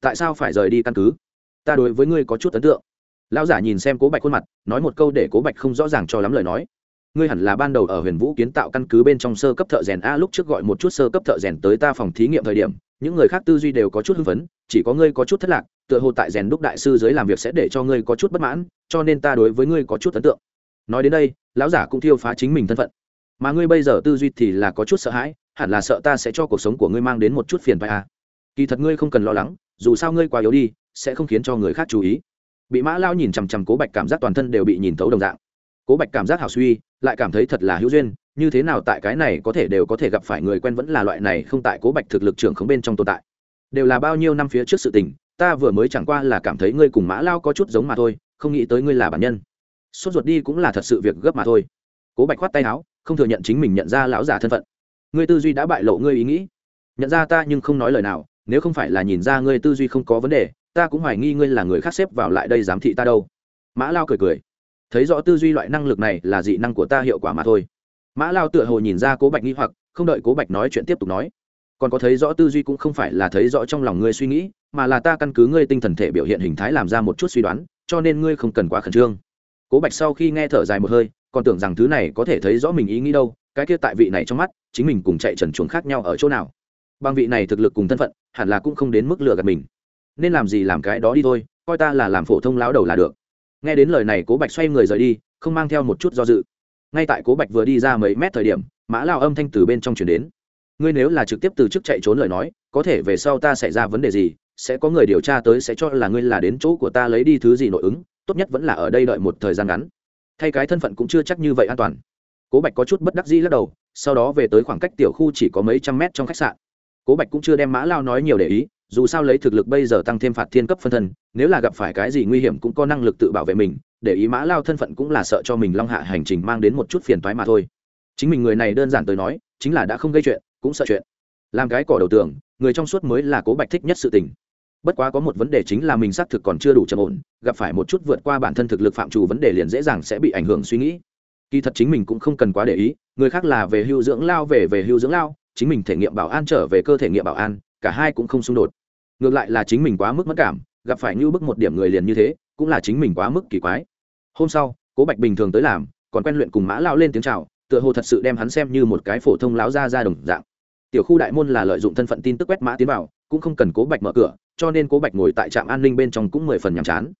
Tại sao phải rời đi căn cứ? Ta đối với ngươi có chút ấn tượng. Lão giả nhìn xem cố bạch khuôn mặt, nói một câu để cố bạch không rõ ràng cho lắm lời nói ngươi hẳn là ban đầu ở huyền vũ kiến tạo căn cứ bên trong sơ cấp thợ rèn a, lúc trước gọi một chút sơ cấp thợ rèn tới ta phòng thí nghiệm thời điểm, những người khác tư duy đều có chút hưng phấn, chỉ có ngươi có chút thất lạc, tựa hồ tại rèn đúc đại sư dưới làm việc sẽ để cho ngươi có chút bất mãn, cho nên ta đối với ngươi có chút ấn tượng. Nói đến đây, lão giả cũng thiêu phá chính mình thân phận. Mà ngươi bây giờ tư duy thì là có chút sợ hãi, hẳn là sợ ta sẽ cho cuộc sống của ngươi mang đến một chút phiền phức a à. kỳ thật ngươi không cần lo lắng, dù sao ngươi quá yếu đi, sẽ không khiến cho người khác chú ý. Bị mã lao nhìn chằm chằm cố bạch cảm giác toàn thân đều bị nhìn thấu đồng dạng. Cố bạch cảm giác hào suy lại cảm thấy thật là hữu duyên, như thế nào tại cái này có thể đều có thể gặp phải người quen vẫn là loại này không tại cố bạch thực lực trưởng khống bên trong tồn tại. Đều là bao nhiêu năm phía trước sự tình, ta vừa mới chẳng qua là cảm thấy ngươi cùng mã lao có chút giống mà thôi, không nghĩ tới ngươi là bản nhân. Sốt ruột đi cũng là thật sự việc gấp mà thôi. Cố bạch khoát tay áo, không thừa nhận chính mình nhận ra lão giả thân phận. Ngươi tư duy đã bại lộ ngươi ý nghĩ. Nhận ra ta nhưng không nói lời nào, nếu không phải là nhìn ra ngươi tư duy không có vấn đề, ta cũng hoài nghi ngươi là người khác xếp vào lại đây giám thị ta đâu. Mã lao cười cười thấy rõ tư duy loại năng lực này là dị năng của ta hiệu quả mà thôi. Mã lao tựa hồ nhìn ra cố bạch nghi hoặc, không đợi cố bạch nói chuyện tiếp tục nói. Còn có thấy rõ tư duy cũng không phải là thấy rõ trong lòng ngươi suy nghĩ, mà là ta căn cứ ngươi tinh thần thể biểu hiện hình thái làm ra một chút suy đoán, cho nên ngươi không cần quá khẩn trương. Cố bạch sau khi nghe thở dài một hơi, còn tưởng rằng thứ này có thể thấy rõ mình ý nghĩ đâu, cái kia tại vị này trong mắt, chính mình cùng chạy trần chuồng khác nhau ở chỗ nào. Bằng vị này thực lực cùng thân phận, hẳn là cũng không đến mức lừa gạt mình. Nên làm gì làm cái đó đi thôi, coi ta là làm phổ thông lão đầu là được nghe đến lời này, cố bạch xoay người rời đi, không mang theo một chút do dự. Ngay tại cố bạch vừa đi ra mấy mét thời điểm, mã lao âm thanh từ bên trong chuyển đến. Ngươi nếu là trực tiếp từ chức chạy trốn lời nói, có thể về sau ta xảy ra vấn đề gì, sẽ có người điều tra tới sẽ cho là ngươi là đến chỗ của ta lấy đi thứ gì nội ứng, tốt nhất vẫn là ở đây đợi một thời gian ngắn. Thay cái thân phận cũng chưa chắc như vậy an toàn. Cố bạch có chút bất đắc dĩ lắc đầu, sau đó về tới khoảng cách tiểu khu chỉ có mấy trăm mét trong khách sạn. Cố bạch cũng chưa đem mã lao nói nhiều để ý dù sao lấy thực lực bây giờ tăng thêm phạt thiên cấp phân thân, nếu là gặp phải cái gì nguy hiểm cũng có năng lực tự bảo vệ mình, để ý mã lao thân phận cũng là sợ cho mình long hạ hành trình mang đến một chút phiền toái mà thôi. Chính mình người này đơn giản tới nói, chính là đã không gây chuyện, cũng sợ chuyện. Làm cái cỏ đầu tường, người trong suốt mới là cố bạch thích nhất sự tình. Bất quá có một vấn đề chính là mình xác thực còn chưa đủ trầm ổn, gặp phải một chút vượt qua bản thân thực lực phạm trù vấn đề liền dễ dàng sẽ bị ảnh hưởng suy nghĩ. Kỳ thật chính mình cũng không cần quá để ý, người khác là về hưu dưỡng lao về về hưu dưỡng lao, chính mình thể nghiệm bảo an trở về cơ thể nghiệm bảo an, cả hai cũng không xung đột ngược lại là chính mình quá mức mất cảm, gặp phải như bức một điểm người liền như thế, cũng là chính mình quá mức kỳ quái. Hôm sau, cố bạch bình thường tới làm, còn quen luyện cùng mã lao lên tiếng c h à o tựa hồ thật sự đem hắn xem như một cái phổ thông láo ra ra đồng dạng. Tiểu khu đại môn là lợi dụng thân phận tin tức quét mã tiến vào, cũng không cần cố bạch mở cửa, cho nên cố bạch ngồi tại trạm an ninh bên trong cũng mười phần nhàm chán.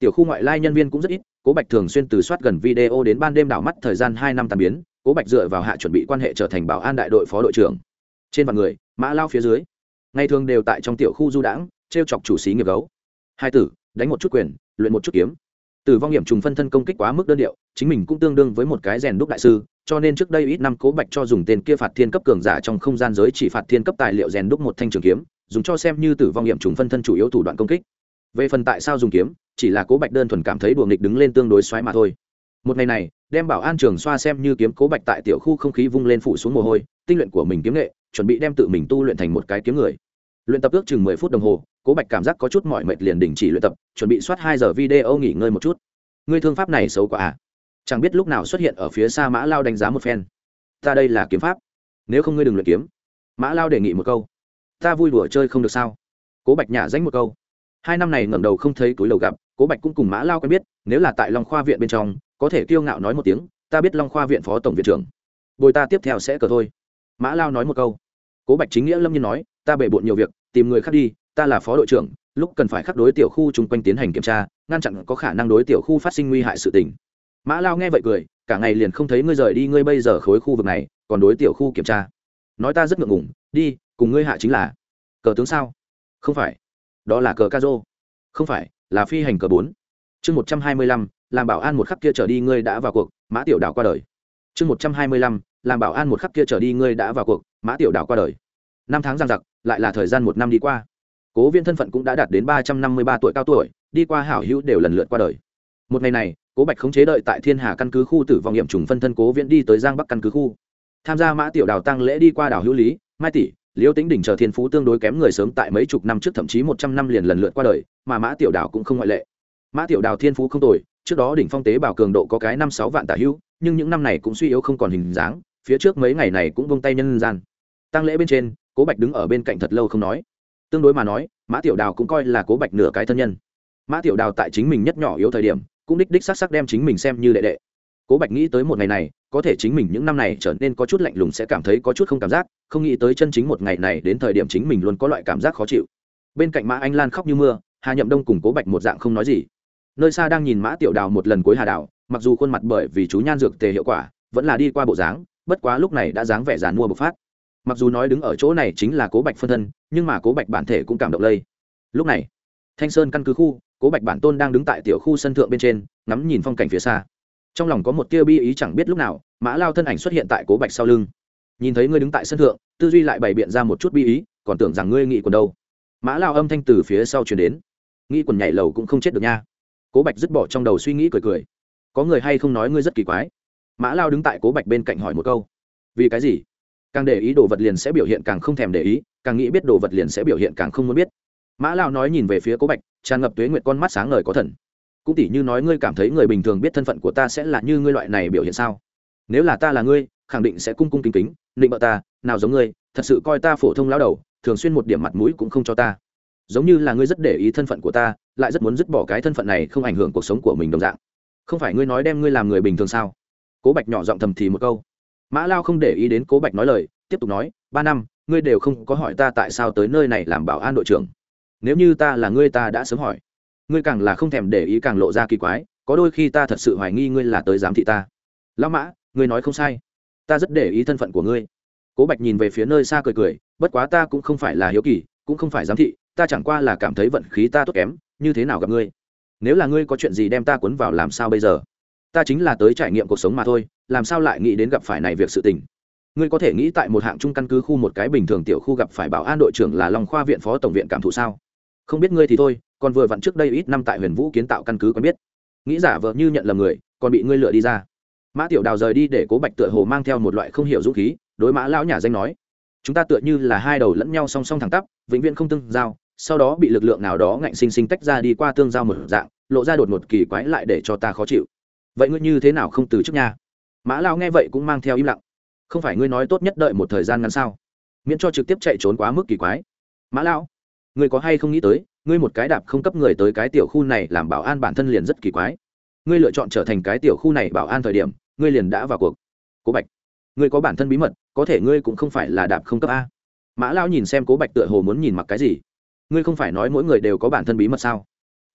Tiểu khu ngoại lai nhân viên cũng rất ít, cố bạch thường xuyên từ soát gần video đến ban đêm đảo mắt thời gian hai năm tàn biến, cố bạch dựa vào hạ chuẩn bị quan hệ trở thành bảo an đại đội phó đội trưởng. Trên vạn người, mã lao phía dưới ngày thường đều tại trong tiểu khu du đãng t r e o chọc chủ xí nghiệp gấu. Hai tử, đánh một chút quyền, luyện một chút kiếm. Tử vong hiểm trùng phân thân công kích quá mức đơn điệu, chính mình cũng tương đương với một cái rèn đúc đại sư, cho nên trước đây ít năm cố bạch cho dùng tên kia phạt thiên cấp cường giả trong không gian giới chỉ phạt thiên cấp tài liệu rèn đúc một thanh trường kiếm, dùng cho xem như tử vong hiểm trùng phân thân chủ yếu thủ đoạn công kích. Về phần tại sao dùng kiếm, chỉ là cố bạch đơn thuần cảm thấy đùa nghịch đứng lên tương đối xoáy mà thôi. Một ngày này, đem bảo an trường xoa xem như kiếm cố bạch tại tiểu khu không khí vung lên phủ xuống mồ hôi, tinh luyện của mình kiếm nghệ chuẩn bị đem tự mình tu luyện thành một cái kiếm người. Luyện tập ước chừng mười phút đồng hồ, cố bạch cảm giác có chút mỏi mệt liền đình chỉ luyện tập, chuẩn bị soát hai giờ video nghỉ ngơi một chút. Ngươi thương pháp này xấu quá à? Chẳng biết lúc nào xuất hiện ở phía xa mã lao đánh giá một phen. Ta đây là kiếm pháp. Nếu không ngươi đừng luyện kiếm. Mã lao đề nghị một câu. Ta vui đùa chơi không được sao? Cố bạch nhả danh một câu. Hai năm này ngẩng đầu không thấy túi lầu gặp, cố bạch cũng cùng mã lao quen biết, nếu là tại long khoa viện bên trong, có thể kiêu ngạo nói một tiếng, ta biết long khoa viện phó tổng viện trưởng. Bồi ta tiếp theo sẽ cờ thôi. Mã lao nói một câu cố bạch chính nghĩa lâm nhiên nói, ta bể bộn nhiều việc, tìm người khác đi, ta là phó đội trưởng, lúc cần phải khắc đối tiểu khu chung quanh tiến hành kiểm tra, ngăn chặn có khả năng đối tiểu khu phát sinh nguy hại sự tình. Mã lao nghe vậy cười, cả ngày liền không thấy ngươi rời đi, ngươi bây giờ khối khu vực này, còn đối tiểu khu kiểm tra. Nói ta rất ngượng ngùng, đi, cùng ngươi hạ chính là cờ tướng sao? Không phải. Đó là cờ ca dô không phải, là phi hành cờ bốn. Chương một trăm hai mươi lăm, làm bảo an một khắc kia trở đi, ngươi đã vào cuộc, mã tiểu đảo qua đời. Chương một trăm hai mươi lăm làm bảo an một khắc kia trở đi ngươi đã vào cuộc, mã tiểu Đào qua đời. Năm tháng giang giặc, lại là thời gian một năm đi qua. Cố viên thân phận cũng đã đạt đến ba trăm năm mươi ba tuổi cao tuổi, đi qua hảo hữu đều lần lượt qua đời. Một ngày này, cố bạch khống chế đợi tại thiên hà căn cứ khu tử vong nghiệm trùng phân thân cố viễn đi tới giang bắc căn cứ khu. Tham gia mã tiểu đào tăng lễ đi qua đảo hữu lý, mai tỷ liễu tính đỉnh chờ thiên phú tương đối kém người sớm tại mấy chục năm trước thậm chí một trăm năm liền lần lượt qua đời, mà mã tiểu đào cũng không ngoại lệ. Mã tiểu đào thiên phú không tồi, trước đó đỉnh phong tế bảo cường độ có cái năm sáu vạn tả hữu, nhưng những năm này cũng suy yếu không còn hình dáng phía trước mấy ngày này cũng vung tay nhân gian. Tăng lễ bên trên, cố bạch đứng ở bên cạnh thật lâu không nói. Tương đối mà nói, mã tiểu đào cũng coi là cố bạch nửa cái thân nhân. Mã tiểu đào tại chính mình nhất nhỏ yếu thời điểm, cũng đích đích s sắc c s c đem chính mình xem như đệ đệ. Cố bạch nghĩ tới một ngày này, có thể chính mình những năm này trở nên có chút lạnh lùng sẽ cảm thấy có chút không cảm giác, không nghĩ tới chân chính một ngày này đến thời điểm chính mình luôn có loại cảm giác khó chịu. Bên cạnh mã anh lan khóc như mưa, hà nhậm đông cùng cố bạch một dạng không nói gì. Nơi xa đang nhìn mã tiểu đào một lần cuối hà đào, mặc dù khuôn mặt bởi vì chú nhan dược tề hiệu quả, vẫn là đi qua bộ dáng bất quá lúc này đã dáng vẻ giàn mua bộc phát. Mặc dù nói đứng ở chỗ này chính là cố bạch phân thân, nhưng mà cố bạch bản thể cũng cảm động lây. Lúc này, thanh sơn căn cứ khu, cố bạch bản tôn đang đứng tại tiểu khu sân thượng bên trên, ngắm nhìn phong cảnh phía xa. Trong lòng có một tia bi ý chẳng biết lúc nào, mã lao thân ảnh xuất hiện tại cố bạch sau lưng. Nhìn thấy ngươi đứng tại sân thượng, tư duy lại bày biện ra một chút bi ý, còn tưởng rằng ngươi nghĩ quần đâu. Mã lao âm thanh từ phía sau chuyển đến. Nghĩ quần nhảy lầu cũng không chết được nha. Cố bạch dứt bỏ trong đầu suy nghĩ cười cười. Có người hay không nói ngươi rất kỳ quái? Mã lao đứng tại cố bạch bên cạnh hỏi một câu vì cái gì càng để ý đồ vật liền sẽ biểu hiện càng không thèm để ý càng nghĩ biết đồ vật liền sẽ biểu hiện càng không muốn biết mã lao nói nhìn về phía cố bạch tràn ngập tuế nguyệt con mắt sáng ngời có thần cũng tỉ như nói ngươi cảm thấy người bình thường biết thân phận của ta sẽ là như ngươi loại này biểu hiện sao nếu là ta là ngươi khẳng định sẽ cung cung kính kính định bợ ta nào giống ngươi thật sự coi ta phổ thông lao đầu thường xuyên một điểm mặt mũi cũng không cho ta giống như là ngươi rất để ý thân phận của ta lại rất muốn dứt bỏ cái thân phận này không ảnh hưởng cuộc sống của mình đồng dạng không phải ngươi nói đem ngươi làm người bình thường sao cố bạch nhỏ giọng thầm thì một câu. Mã lao không để ý đến cố bạch nói lời, tiếp tục nói, ba năm, ngươi đều không có hỏi ta tại sao tới nơi này làm bảo an đội trưởng. Nếu như ta là ngươi ta đã sớm hỏi. Ngươi càng là không thèm để ý càng lộ ra kỳ quái, có đôi khi ta thật sự hoài nghi ngươi là tới giám thị ta. Lão mã, ngươi nói không sai. Ta rất để ý thân phận của ngươi. Cố bạch nhìn về phía nơi xa cười cười, bất quá ta cũng không phải là hiếu kỳ, cũng không phải giám thị, ta chẳng qua là cảm thấy vận khí ta tốt kém, như thế nào gặp ngươi? Nếu là ngươi có chuyện gì đem ta cuốn vào làm sao bây giờ? Ta chính là tới trải nghiệm cuộc sống mà thôi, làm sao lại nghĩ đến gặp phải này việc sự tình? Ngươi có thể nghĩ tại một hạng trung căn cứ khu một cái bình thường tiểu khu gặp phải bảo an đội trưởng là long khoa viện phó tổng viện cảm thụ sao? Không biết ngươi thì thôi, còn vừa vặn trước đây ít năm tại huyền vũ kiến tạo căn cứ quen biết. Nghĩ giả vợ như nhận lầm người, còn bị ngươi lựa đi ra. Mã tiểu đào rời đi để cố bạch tựa hồ mang theo một loại không hiểu dũng khí, đối mã lão nhà danh nói, chúng ta tựa như là hai đầu lẫn nhau song song thẳng tắp, vĩnh viễn không tương giao, sau đó bị lực lượng nào đó ngạnh sinh sinh tách ra đi qua tương giao một dạng, lộ ra đột một kỳ quái lại để cho ta khó chịu vậy ngươi như thế nào không từ chức nha? Mã lao nghe vậy cũng mang theo im lặng. Không phải ngươi nói tốt nhất đợi một thời gian ngắn sao? Miễn cho trực tiếp chạy trốn quá mức kỳ quái. Mã lao ngươi có hay không nghĩ tới, ngươi một cái đạp không cấp người tới cái tiểu khu này làm bảo an bản thân liền rất kỳ quái. Ngươi lựa chọn trở thành cái tiểu khu này bảo an thời điểm, ngươi liền đã vào cuộc. Cố bạch, ngươi có bản thân bí mật, có thể ngươi cũng không phải là đạp không cấp a. Mã lao nhìn xem cố bạch tựa hồ muốn nhìn mặc cái gì. Ngươi không phải nói mỗi người đều có bản thân bí mật sao?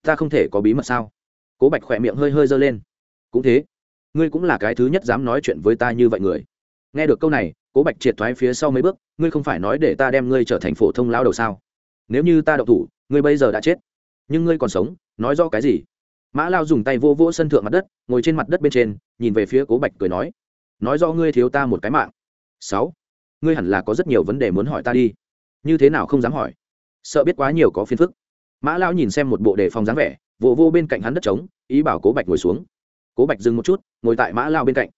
Ta không thể có bí mật sao? Cố bạch khỏe miệng hơi hơi giơ lên cũng thế. Ngươi cũng là cái thứ nhất dám nói chuyện với ta như vậy người. Nghe được câu này, cố bạch triệt thoái phía sau mấy bước, ngươi không phải nói để ta đem ngươi trở thành phổ thông lao đầu sao? Nếu như ta độc thủ, ngươi bây giờ đã chết. Nhưng ngươi còn sống, nói do cái gì? Mã lao dùng tay vô vỗ sân thượng mặt đất, ngồi trên mặt đất bên trên, nhìn về phía cố bạch cười nói nói do ngươi thiếu ta một cái mạng. Sáu, ngươi hẳn là có rất nhiều vấn đề muốn hỏi ta đi. Như thế nào không dám hỏi? Sợ biết quá nhiều có phiền phức. Mã lao nhìn xem một bộ đề phòng dáng vẻ, vô vô bên cạnh hắn đất trống, ý bảo cố bạch ngồi xuống cố bạch dừng một chút, ngồi tại mã lao bên cạnh.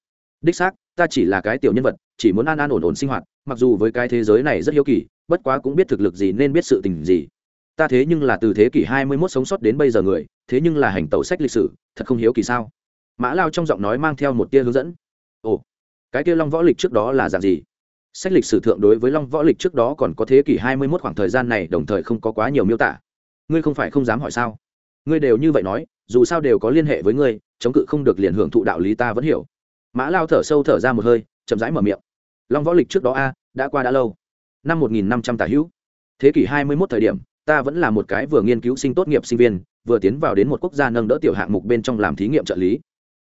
Đích xác, ta chỉ là cái tiểu nhân vật, chỉ muốn an an ổn ổn sinh hoạt, mặc dù với cái thế giới này rất hiếu kỳ, bất quá cũng biết thực lực gì nên biết sự tình gì. Ta thế nhưng là từ thế kỷ hai mươi 21 sống sót đến bây giờ người, thế nhưng là hành tẩu sách lịch sử, thật không hiếu kỳ sao? Mã lao trong giọng nói mang theo một tia hướng dẫn. Ồ, cái kia long võ lịch trước đó là dạng gì? Sách lịch sử thượng đối với long võ lịch trước đó còn có thế kỷ hai mươi 21 khoảng thời gian này đồng thời không có quá nhiều miêu tả. Ngươi không phải không dám hỏi sao? Ngươi đều như vậy nói, dù sao đều có liên hệ với ngươi chống cự không được liền hưởng thụ đạo lý ta vẫn hiểu. Mã lao thở sâu thở ra một hơi, chậm rãi mở miệng. Long võ lịch trước đó a, đã qua đã lâu. Năm một nghìn năm trăm tả hữu. Thế kỷ hai mươi mốt thời điểm, ta vẫn là một cái vừa nghiên cứu sinh tốt nghiệp sinh viên, vừa tiến vào đến một quốc gia nâng đỡ tiểu hạng mục bên trong làm thí nghiệm trợ lý.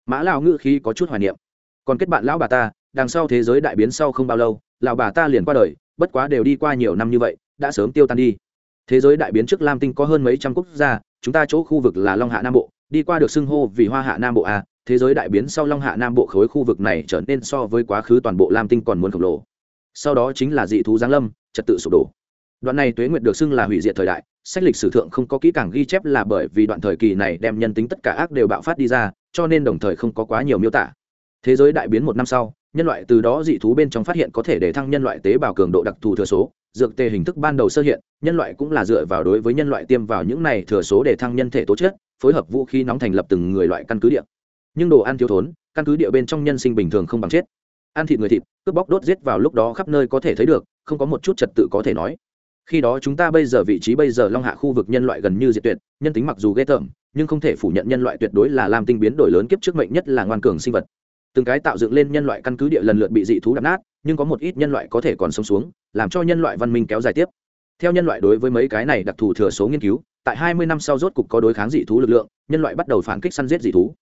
Mã lao ngữ khí có chút hoài niệm. Còn kết bạn lão bà ta, đằng sau thế giới đại biến sau không bao lâu, lão bà ta liền qua đời, bất quá đều đi qua nhiều năm như vậy, đã sớm tiêu tan đi. Thế giới đại biến trước lam tinh có hơn mấy trăm quốc gia, chúng ta chỗ khu vực là long hạ nam bộ đi qua được xưng hô vì hoa hạ nam bộ a, thế giới đại biến sau long hạ nam bộ khối khu vực này trở nên so với quá khứ toàn bộ lam tinh còn muốn khổng lồ. Sau đó chính là dị thú giáng lâm, trật tự sụp đổ. Đoạn này tuế nguyệt được xưng là hủy diệt thời đại, sách lịch sử thượng không có kỹ càng ghi chép là bởi vì đoạn thời kỳ này đem nhân tính tất cả ác đều bạo phát đi ra, cho nên đồng thời không có quá nhiều miêu tả. Thế giới đại biến một năm sau, nhân loại từ đó dị thú bên trong phát hiện có thể để thăng nhân loại tế bào cường độ đặc thù thừa số, dược tề hình thức ban đầu sơ hiện, nhân loại cũng là dựa vào đối với nhân loại tiêm vào những này thừa số để thăng nhân thể tố chất phối hợp vũ khí nóng thành lập từng người loại căn cứ địa. Nhưng đồ ăn thiếu thốn, căn cứ địa bên trong nhân sinh bình thường không bằng chết. Ăn thịt người thịt, cướp bóc đốt giết vào lúc đó khắp nơi có thể thấy được, không có một chút trật tự có thể nói. Khi đó chúng ta bây giờ vị trí bây giờ long hạ khu vực nhân loại gần như diệt tuyệt, nhân tính mặc dù ghê tởm, nhưng không thể phủ nhận nhân loại tuyệt đối là làm tinh biến đổi lớn kiếp trước mệnh nhất là ngoan cường sinh vật. Từng cái tạo dựng lên nhân loại căn cứ địa lần lượt bị dị thú đập nát, nhưng có một ít nhân loại có thể còn sống xuống, làm cho nhân loại văn minh kéo dài tiếp. Theo nhân loại đối với mấy cái này đặc thù thừa số nghiên cứu tại 20 năm sau rốt cục có đối kháng dị thú lực lượng, nhân loại bắt đầu phản kích săn giết dị thú.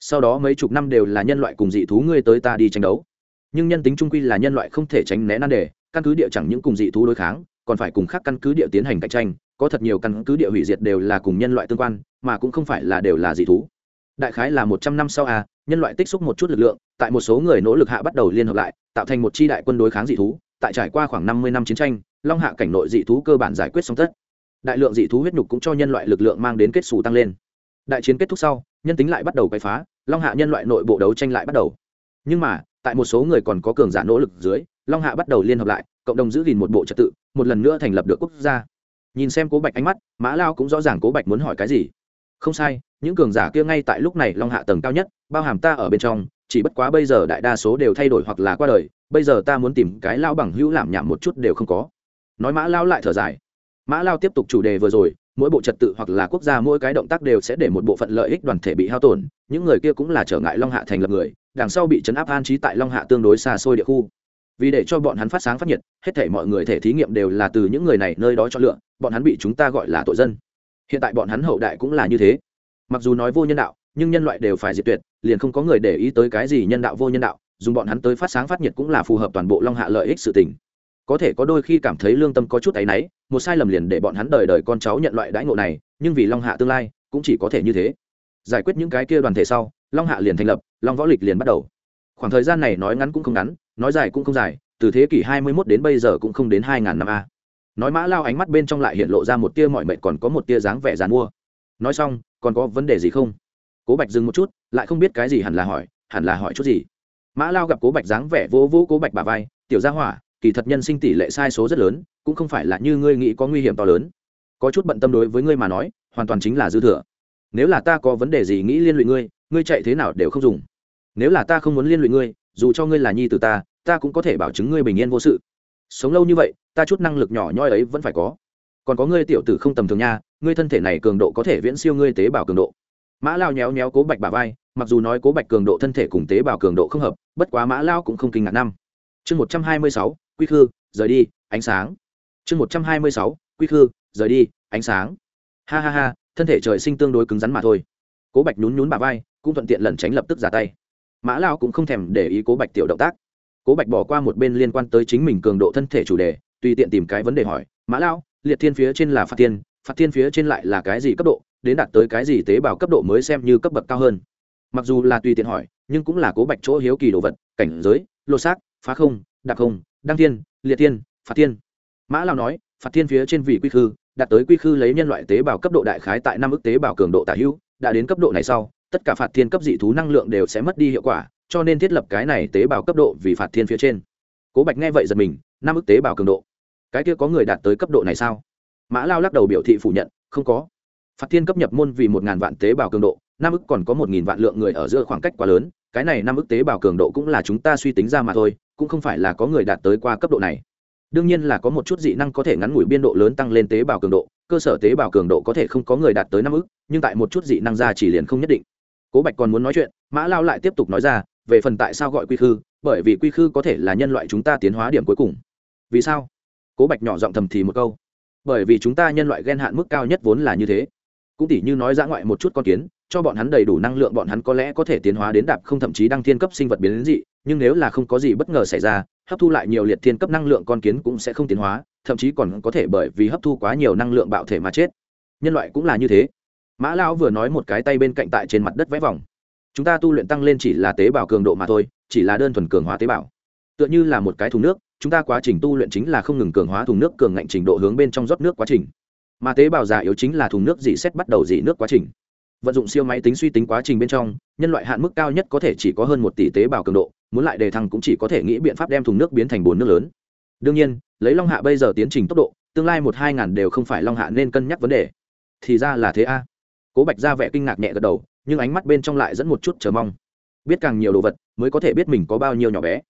Sau đó mấy chục năm đều là nhân loại cùng dị thú ngươi tới ta đi tranh đấu. Nhưng nhân tính trung quy là nhân loại không thể tránh né nan đề, căn cứ địa chẳng những cùng dị thú đối kháng, còn phải cùng khác căn cứ địa tiến hành cạnh tranh, có thật nhiều căn cứ địa hủy diệt đều là cùng nhân loại tương quan, mà cũng không phải là đều là dị thú. Đại khái là một trăm năm sau a nhân loại tích xúc một chút lực lượng, tại một số người nỗ lực hạ bắt đầu liên hợp lại, tạo thành một chi đại quân đối kháng dị thú, tại trải qua khoảng năm mươi năm chiến tranh, long hạ cảnh nội dị thú cơ bản giải quyết xong tất đại lượng dị thú huyết nhục cũng cho nhân loại lực lượng mang đến kết xù tăng lên. Đại chiến kết thúc sau, nhân tính lại bắt đầu quay phá, long hạ nhân loại nội bộ đấu tranh lại bắt đầu. Nhưng mà, tại một số người còn có cường giả nỗ lực dưới, long hạ bắt đầu liên hợp lại, cộng đồng giữ gìn một bộ trật tự, một lần nữa thành lập được quốc gia. Nhìn xem cố bạch ánh mắt, mã lao cũng rõ ràng cố bạch muốn hỏi cái gì. Không sai, những cường giả kia ngay tại lúc này long hạ tầng cao nhất, bao hàm ta ở bên trong, chỉ bất quá bây giờ đại đa số đều thay đổi hoặc là qua đời, bây giờ ta muốn tìm cái lao bằng hữu làm nhảm một chút đều không có. Nói mã lao lại thở dài mã lao tiếp tục chủ đề vừa rồi, mỗi bộ trật tự hoặc là quốc gia mỗi cái động tác đều sẽ để một bộ phận lợi ích đoàn thể bị hao tổn, những người kia cũng là trở ngại long hạ thành lập người, đằng sau bị chấn áp an trí tại long hạ tương đối xa xôi địa khu. Vì để cho bọn hắn phát sáng phát nhiệt, hết thể mọi người thể thí nghiệm đều là từ những người này nơi đó cho lựa, bọn hắn bị chúng ta gọi là tội dân. Hiện tại bọn hắn hậu đại cũng là như thế. Mặc dù nói vô nhân đạo, nhưng nhân loại đều phải diệt tuyệt, liền không có người để ý tới cái gì nhân đạo vô nhân đạo, dùng bọn hắn tới phát sáng phát nhiệt cũng là phù hợp toàn bộ long hạ lợi ích sự tình có thể có đôi khi cảm thấy lương tâm có chút áy náy, một sai lầm liền để bọn hắn đời đời con cháu nhận loại đãi ngộ này, nhưng vì long hạ tương lai, cũng chỉ có thể như thế. Giải quyết những cái kia đoàn thể sau, long hạ liền thành lập, long võ lịch liền bắt đầu. Khoảng thời gian này nói ngắn cũng không ngắn, nói dài cũng không dài, từ thế kỷ hai mươi 21 đến bây giờ cũng không đến hai ngàn năm a. Nói mã lao ánh mắt bên trong lại hiện lộ ra một tia mọi mệnh còn có một tia dáng vẻ dàn mua. Nói xong, còn có vấn đề gì không? Cố bạch dừng một chút, lại không biết cái gì hẳn là hỏi, hẳn là hỏi chút gì. Mã lao gặp cố bạch dáng vẻ vỗ vỗ cố bạch bà vai, tiểu gia hỏa kỳ thật nhân sinh tỷ lệ sai số rất lớn, cũng không phải là như ngươi nghĩ có nguy hiểm to lớn. Có chút bận tâm đối với ngươi mà nói, hoàn toàn chính là dư thừa. Nếu là ta có vấn đề gì nghĩ liên lụy ngươi ngươi chạy thế nào đều không dùng. Nếu là ta không muốn liên lụy ngươi, dù cho ngươi là nhi từ ta ta cũng có thể bảo chứng ngươi bình yên vô sự. Sống lâu như vậy, ta chút năng lực nhỏ nhoi ấy vẫn phải có. Còn có ngươi tiểu tử không tầm thường nha, ngươi thân thể này cường độ có thể viễn siêu ngươi tế bào cường độ. Mã lao nhéo nhéo cố bạch bà vai, mặc dù nói cố bạch cường độ thân thể cùng tế bào cường độ không hợp, bất quá mã lao cũng không kinh ngạc năm. Chương một trăm hai mươi sáu quy khư rời đi ánh sáng. Chương một trăm hai mươi sáu quy khư rời đi ánh sáng. Ha ha ha thân thể trời sinh tương đối cứng rắn mà thôi. Cố bạch nhún nhún bà vai cũng thuận tiện lẩn tránh lập tức ra tay. Mã lao cũng không thèm để ý cố bạch tiểu động tác. Cố bạch bỏ qua một bên liên quan tới chính mình cường độ thân thể chủ đề tùy tiện tìm cái vấn đề hỏi mã lao liệt thiên phía trên là phạt thiên, phạt thiên phía trên lại là cái gì cấp độ? Đến đạt tới cái gì tế bào cấp độ mới xem như cấp bậc cao hơn? Mặc dù là tùy tiện hỏi nhưng cũng là cố bạch chỗ hiếu kỳ đồ vật cảnh giới lô xác phá không đặc không đăng thiên, liệt thiên, phạt thiên. Mã lao nói, phạt thiên phía trên vị quy khư, đạt tới quy khư lấy nhân loại tế bào cấp độ đại khái tại năm ức tế bào cường độ tả hữu, đã đến cấp độ này sau, tất cả phạt thiên cấp dị thú năng lượng đều sẽ mất đi hiệu quả, cho nên thiết lập cái này tế bào cấp độ vì phạt thiên phía trên. Cố bạch nghe vậy giật mình, năm ức tế bào cường độ. Cái kia có người đạt tới cấp độ này sao? Mã lao lắc đầu biểu thị phủ nhận, không có. Phạt thiên cấp nhập môn vì một ngàn vạn tế bào cường độ, năm ức còn có một nghìn vạn lượng người ở giữa khoảng cách quá lớn, cái này năm ức tế bào cường độ cũng là chúng ta suy tính ra mà thôi cũng không phải là có người đạt tới qua cấp độ này. Đương nhiên là có một chút dị năng có thể ngắn ngủi biên độ lớn tăng lên tế bào cường độ, cơ sở tế bào cường độ có thể không có người đạt tới năm ức, nhưng tại một chút dị năng ra chỉ liền không nhất định. Cố bạch còn muốn nói chuyện, mã lao lại tiếp tục nói ra, về phần tại sao gọi quy khư, bởi vì quy khư có thể là nhân loại chúng ta tiến hóa điểm cuối cùng. Vì sao? Cố bạch nhỏ giọng thầm thì một câu. Bởi vì chúng ta nhân loại ghen hạn mức cao nhất vốn là như thế. Cũng tỉ như nói dã ngoại một chút con kiến, cho bọn hắn đầy đủ năng lượng bọn hắn có lẽ có thể tiến hóa đến đạp không thậm chí đăng thiên cấp sinh vật biến đến dị nhưng nếu là không có gì bất ngờ xảy ra, hấp thu lại nhiều liệt thiên cấp năng lượng con kiến cũng sẽ không tiến hóa, thậm chí còn có thể bởi vì hấp thu quá nhiều năng lượng bạo thể mà chết. Nhân loại cũng là như thế. Mã lão vừa nói một cái tay bên cạnh tại trên mặt đất vẽ vòng. Chúng ta tu luyện tăng lên chỉ là tế bào cường độ mà thôi, chỉ là đơn thuần cường hóa tế bào. Tựa như là một cái thùng nước, chúng ta quá trình tu luyện chính là không ngừng cường hóa thùng nước cường ngạnh trình độ hướng bên trong rót nước quá trình. Mà tế bào già yếu chính là thùng nước dị xét bắt đầu dị nước quá trình vận dụng siêu máy tính suy tính quá trình bên trong, nhân loại hạn mức cao nhất có thể chỉ có hơn một tỷ tế bào cường độ, muốn lại đề thăng cũng chỉ có thể nghĩ biện pháp đem thùng nước biến thành bồn nước lớn. Đương nhiên, lấy long hạ bây giờ tiến trình tốc độ, tương lai một hai ngàn đều không phải long hạ nên cân nhắc vấn đề. Thì ra là thế a. Cố bạch ra vẻ kinh ngạc nhẹ gật đầu, nhưng ánh mắt bên trong lại dẫn một chút chờ mong. Biết càng nhiều đồ vật, mới có thể biết mình có bao nhiêu nhỏ bé.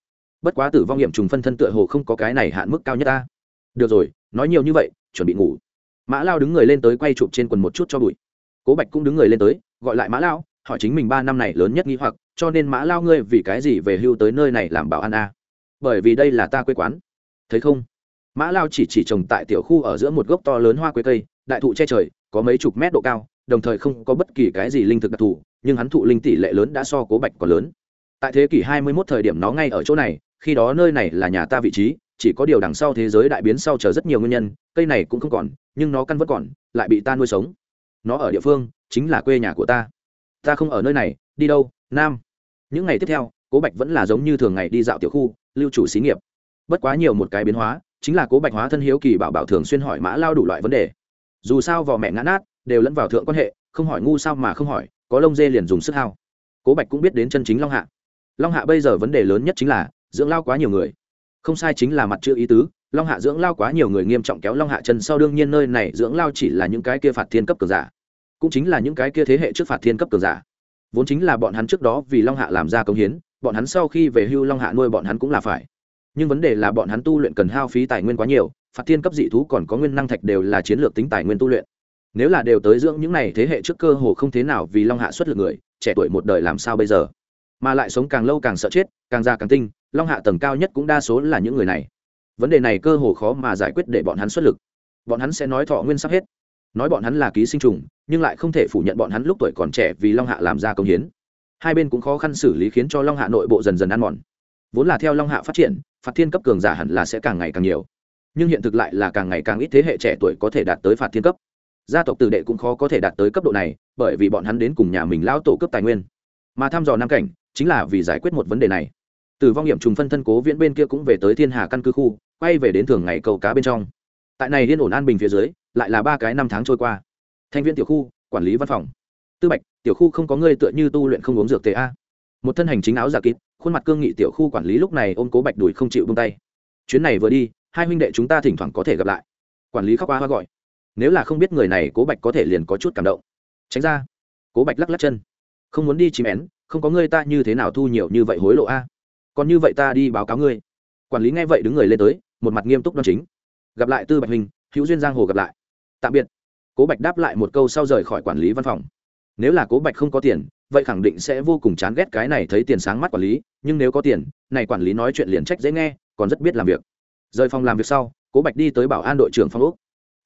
Bất quá tử vong nghiệm trùng phân thân tựa hồ không có cái này hạn mức cao nhất ta được rồi, nói nhiều như vậy, chuẩn bị ngủ. Mã lao đứng người lên tới quay chụp trên quần một chút cho bụi cố bạch cũng đứng người lên tới, gọi lại mã lao, hỏi chính mình ba năm này lớn nhất nghi hoặc, cho nên mã lao ngươi vì cái gì về hưu tới nơi này làm bảo an a? Bởi vì đây là ta quê quán. Thấy không? Mã lao chỉ chỉ trồng tại tiểu khu ở giữa một gốc to lớn hoa quế cây, đại thụ che trời, có mấy chục mét độ cao, đồng thời không có bất kỳ cái gì linh thực đặc thù, nhưng hắn thụ linh tỷ lệ lớn đã so cố bạch còn lớn. Tại thế kỷ 21 thời điểm nó ngay ở chỗ này, khi đó nơi này là nhà ta vị trí, chỉ có điều đằng sau thế giới đại biến sau chờ rất nhiều nguyên nhân, cây này cũng không còn, nhưng nó căn vẫn còn, lại bị ta nuôi sống nó ở địa phương chính là quê nhà của ta. Ta không ở nơi này, đi đâu, nam? Những ngày tiếp theo, cố bạch vẫn là giống như thường ngày đi dạo tiểu khu, lưu chủ xí nghiệp. Bất quá nhiều một cái biến hóa, chính là cố bạch hóa thân hiếu kỳ bảo bảo thường xuyên hỏi mã lao đủ loại vấn đề. Dù sao vò mẹ ngã nát, đều lẫn vào thượng quan hệ, không hỏi ngu sao mà không hỏi, có lông dê liền dùng sức hao. Cố bạch cũng biết đến chân chính long hạ. Long hạ bây giờ vấn đề lớn nhất chính là, dưỡng lao quá nhiều người. Không sai chính là mặt chữ ý tứ long hạ dưỡng lao quá nhiều người nghiêm trọng kéo long hạ chân sau, đương nhiên nơi này dưỡng lao chỉ là những cái kia phạt thiên cấp cường giả, cũng chính là những cái kia thế hệ trước phạt thiên cấp cường giả. Vốn chính là bọn hắn trước đó vì long hạ làm ra công hiến, bọn hắn sau khi về hưu long hạ nuôi bọn hắn cũng là phải. Nhưng vấn đề là bọn hắn tu luyện cần hao phí tài nguyên quá nhiều, phạt thiên cấp dị thú còn có nguyên năng thạch đều là chiến lược tính tài nguyên tu luyện. Nếu là đều tới dưỡng những này thế hệ trước cơ hồ không thế nào vì long hạ xuất lực người, trẻ tuổi một đời làm sao bây giờ? Mà lại sống càng lâu càng sợ chết, càng già càng tinh, long hạ tầng cao nhất cũng đa số là những người này vấn đề này cơ hồ khó mà giải quyết để bọn hắn xuất lực. Bọn hắn sẽ nói thọ nguyên sắp hết. Nói bọn hắn là ký sinh trùng, nhưng lại không thể phủ nhận bọn hắn lúc tuổi còn trẻ vì long hạ làm ra công hiến. Hai bên cũng khó khăn xử lý khiến cho long hạ nội bộ dần dần ăn mòn. Vốn là theo long hạ phát triển, phạt thiên cấp cường giả hẳn là sẽ càng ngày càng nhiều. Nhưng hiện thực lại là càng ngày càng ít thế hệ trẻ tuổi có thể đạt tới phạt thiên cấp. Gia tộc tử đệ cũng khó có thể đạt tới cấp độ này, bởi vì bọn hắn đến cùng nhà mình lao tổ cấp tài nguyên. Mà thăm dò nam cảnh, chính là vì giải quyết một vấn đề này từ vong nghiệm trùng phân thân cố viễn bên kia cũng về tới thiên hà căn cứ khu, quay về đến thường ngày cầu cá bên trong. Tại này liên ổn an bình phía dưới, lại là ba cái năm tháng trôi qua. Thanh viên tiểu khu, quản lý văn phòng. Tư bạch, tiểu khu không có người tựa như tu luyện không uống dược tề a. Một thân hành chính áo giả kín khuôn mặt cương nghị tiểu khu quản lý lúc này ôm cố bạch đùi không chịu bông tay. Chuyến này vừa đi, hai huynh đệ chúng ta thỉnh thoảng có thể gặp lại. Quản lý khóc hoa hoa gọi. Nếu là không biết người này, cố bạch có thể liền có chút cảm động. Tránh ra. Cố bạch lắc lắc chân. Không muốn đi chìm én, không có người ta như thế nào thu nhiều như vậy hối lộ a còn như vậy ta đi báo cáo ngươi. Quản lý nghe vậy đứng người lên tới, một mặt nghiêm túc đoan chính. Gặp lại tư bạch huynh, hữu duyên giang hồ gặp lại. Tạm biệt. Cố bạch đáp lại một câu sau rời khỏi quản lý văn phòng. Nếu là cố bạch không có tiền, vậy khẳng định sẽ vô cùng chán ghét cái này thấy tiền sáng mắt quản lý, nhưng nếu có tiền, này quản lý nói chuyện liền trách dễ nghe, còn rất biết làm việc. Rời phòng làm việc sau, cố bạch đi tới bảo an đội trưởng phong úc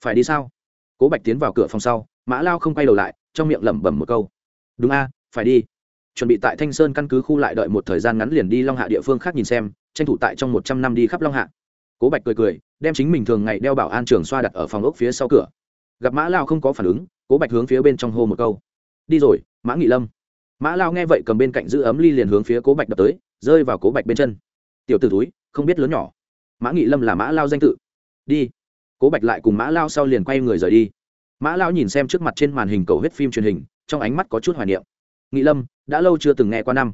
phải đi sao? Cố bạch tiến vào cửa phòng sau, mã lao không quay đầu lại, trong miệng lẩm bẩm một câu. Đúng a, phải đi chuẩn bị tại thanh sơn căn cứ khu lại đợi một thời gian ngắn liền đi long hạ địa phương khác nhìn xem, tranh thủ tại trong một trăm năm đi khắp long hạ. Cố bạch cười cười, đem chính mình thường ngày đeo bảo an trường xoa đặt ở phòng ốc phía sau cửa. Gặp mã lao không có phản ứng, cố bạch hướng phía bên trong hô một câu. Đi rồi, mã nghị lâm. Mã lao nghe vậy cầm bên cạnh giữ ấm ly liền hướng phía cố bạch đập tới, rơi vào cố bạch bên chân. Tiểu t ử túi, không biết lớn nhỏ. Mã nghị lâm là mã lao danh tự. Đi. Cố bạch lại cùng mã lao sau liền quay người rời đi. Mã lao nhìn xem trước mặt trên màn hình cầu hết phim truyền hình, trong ánh mắt có chút hoài niệm nghị lâm, đã lâu chưa từng nghe qua năm.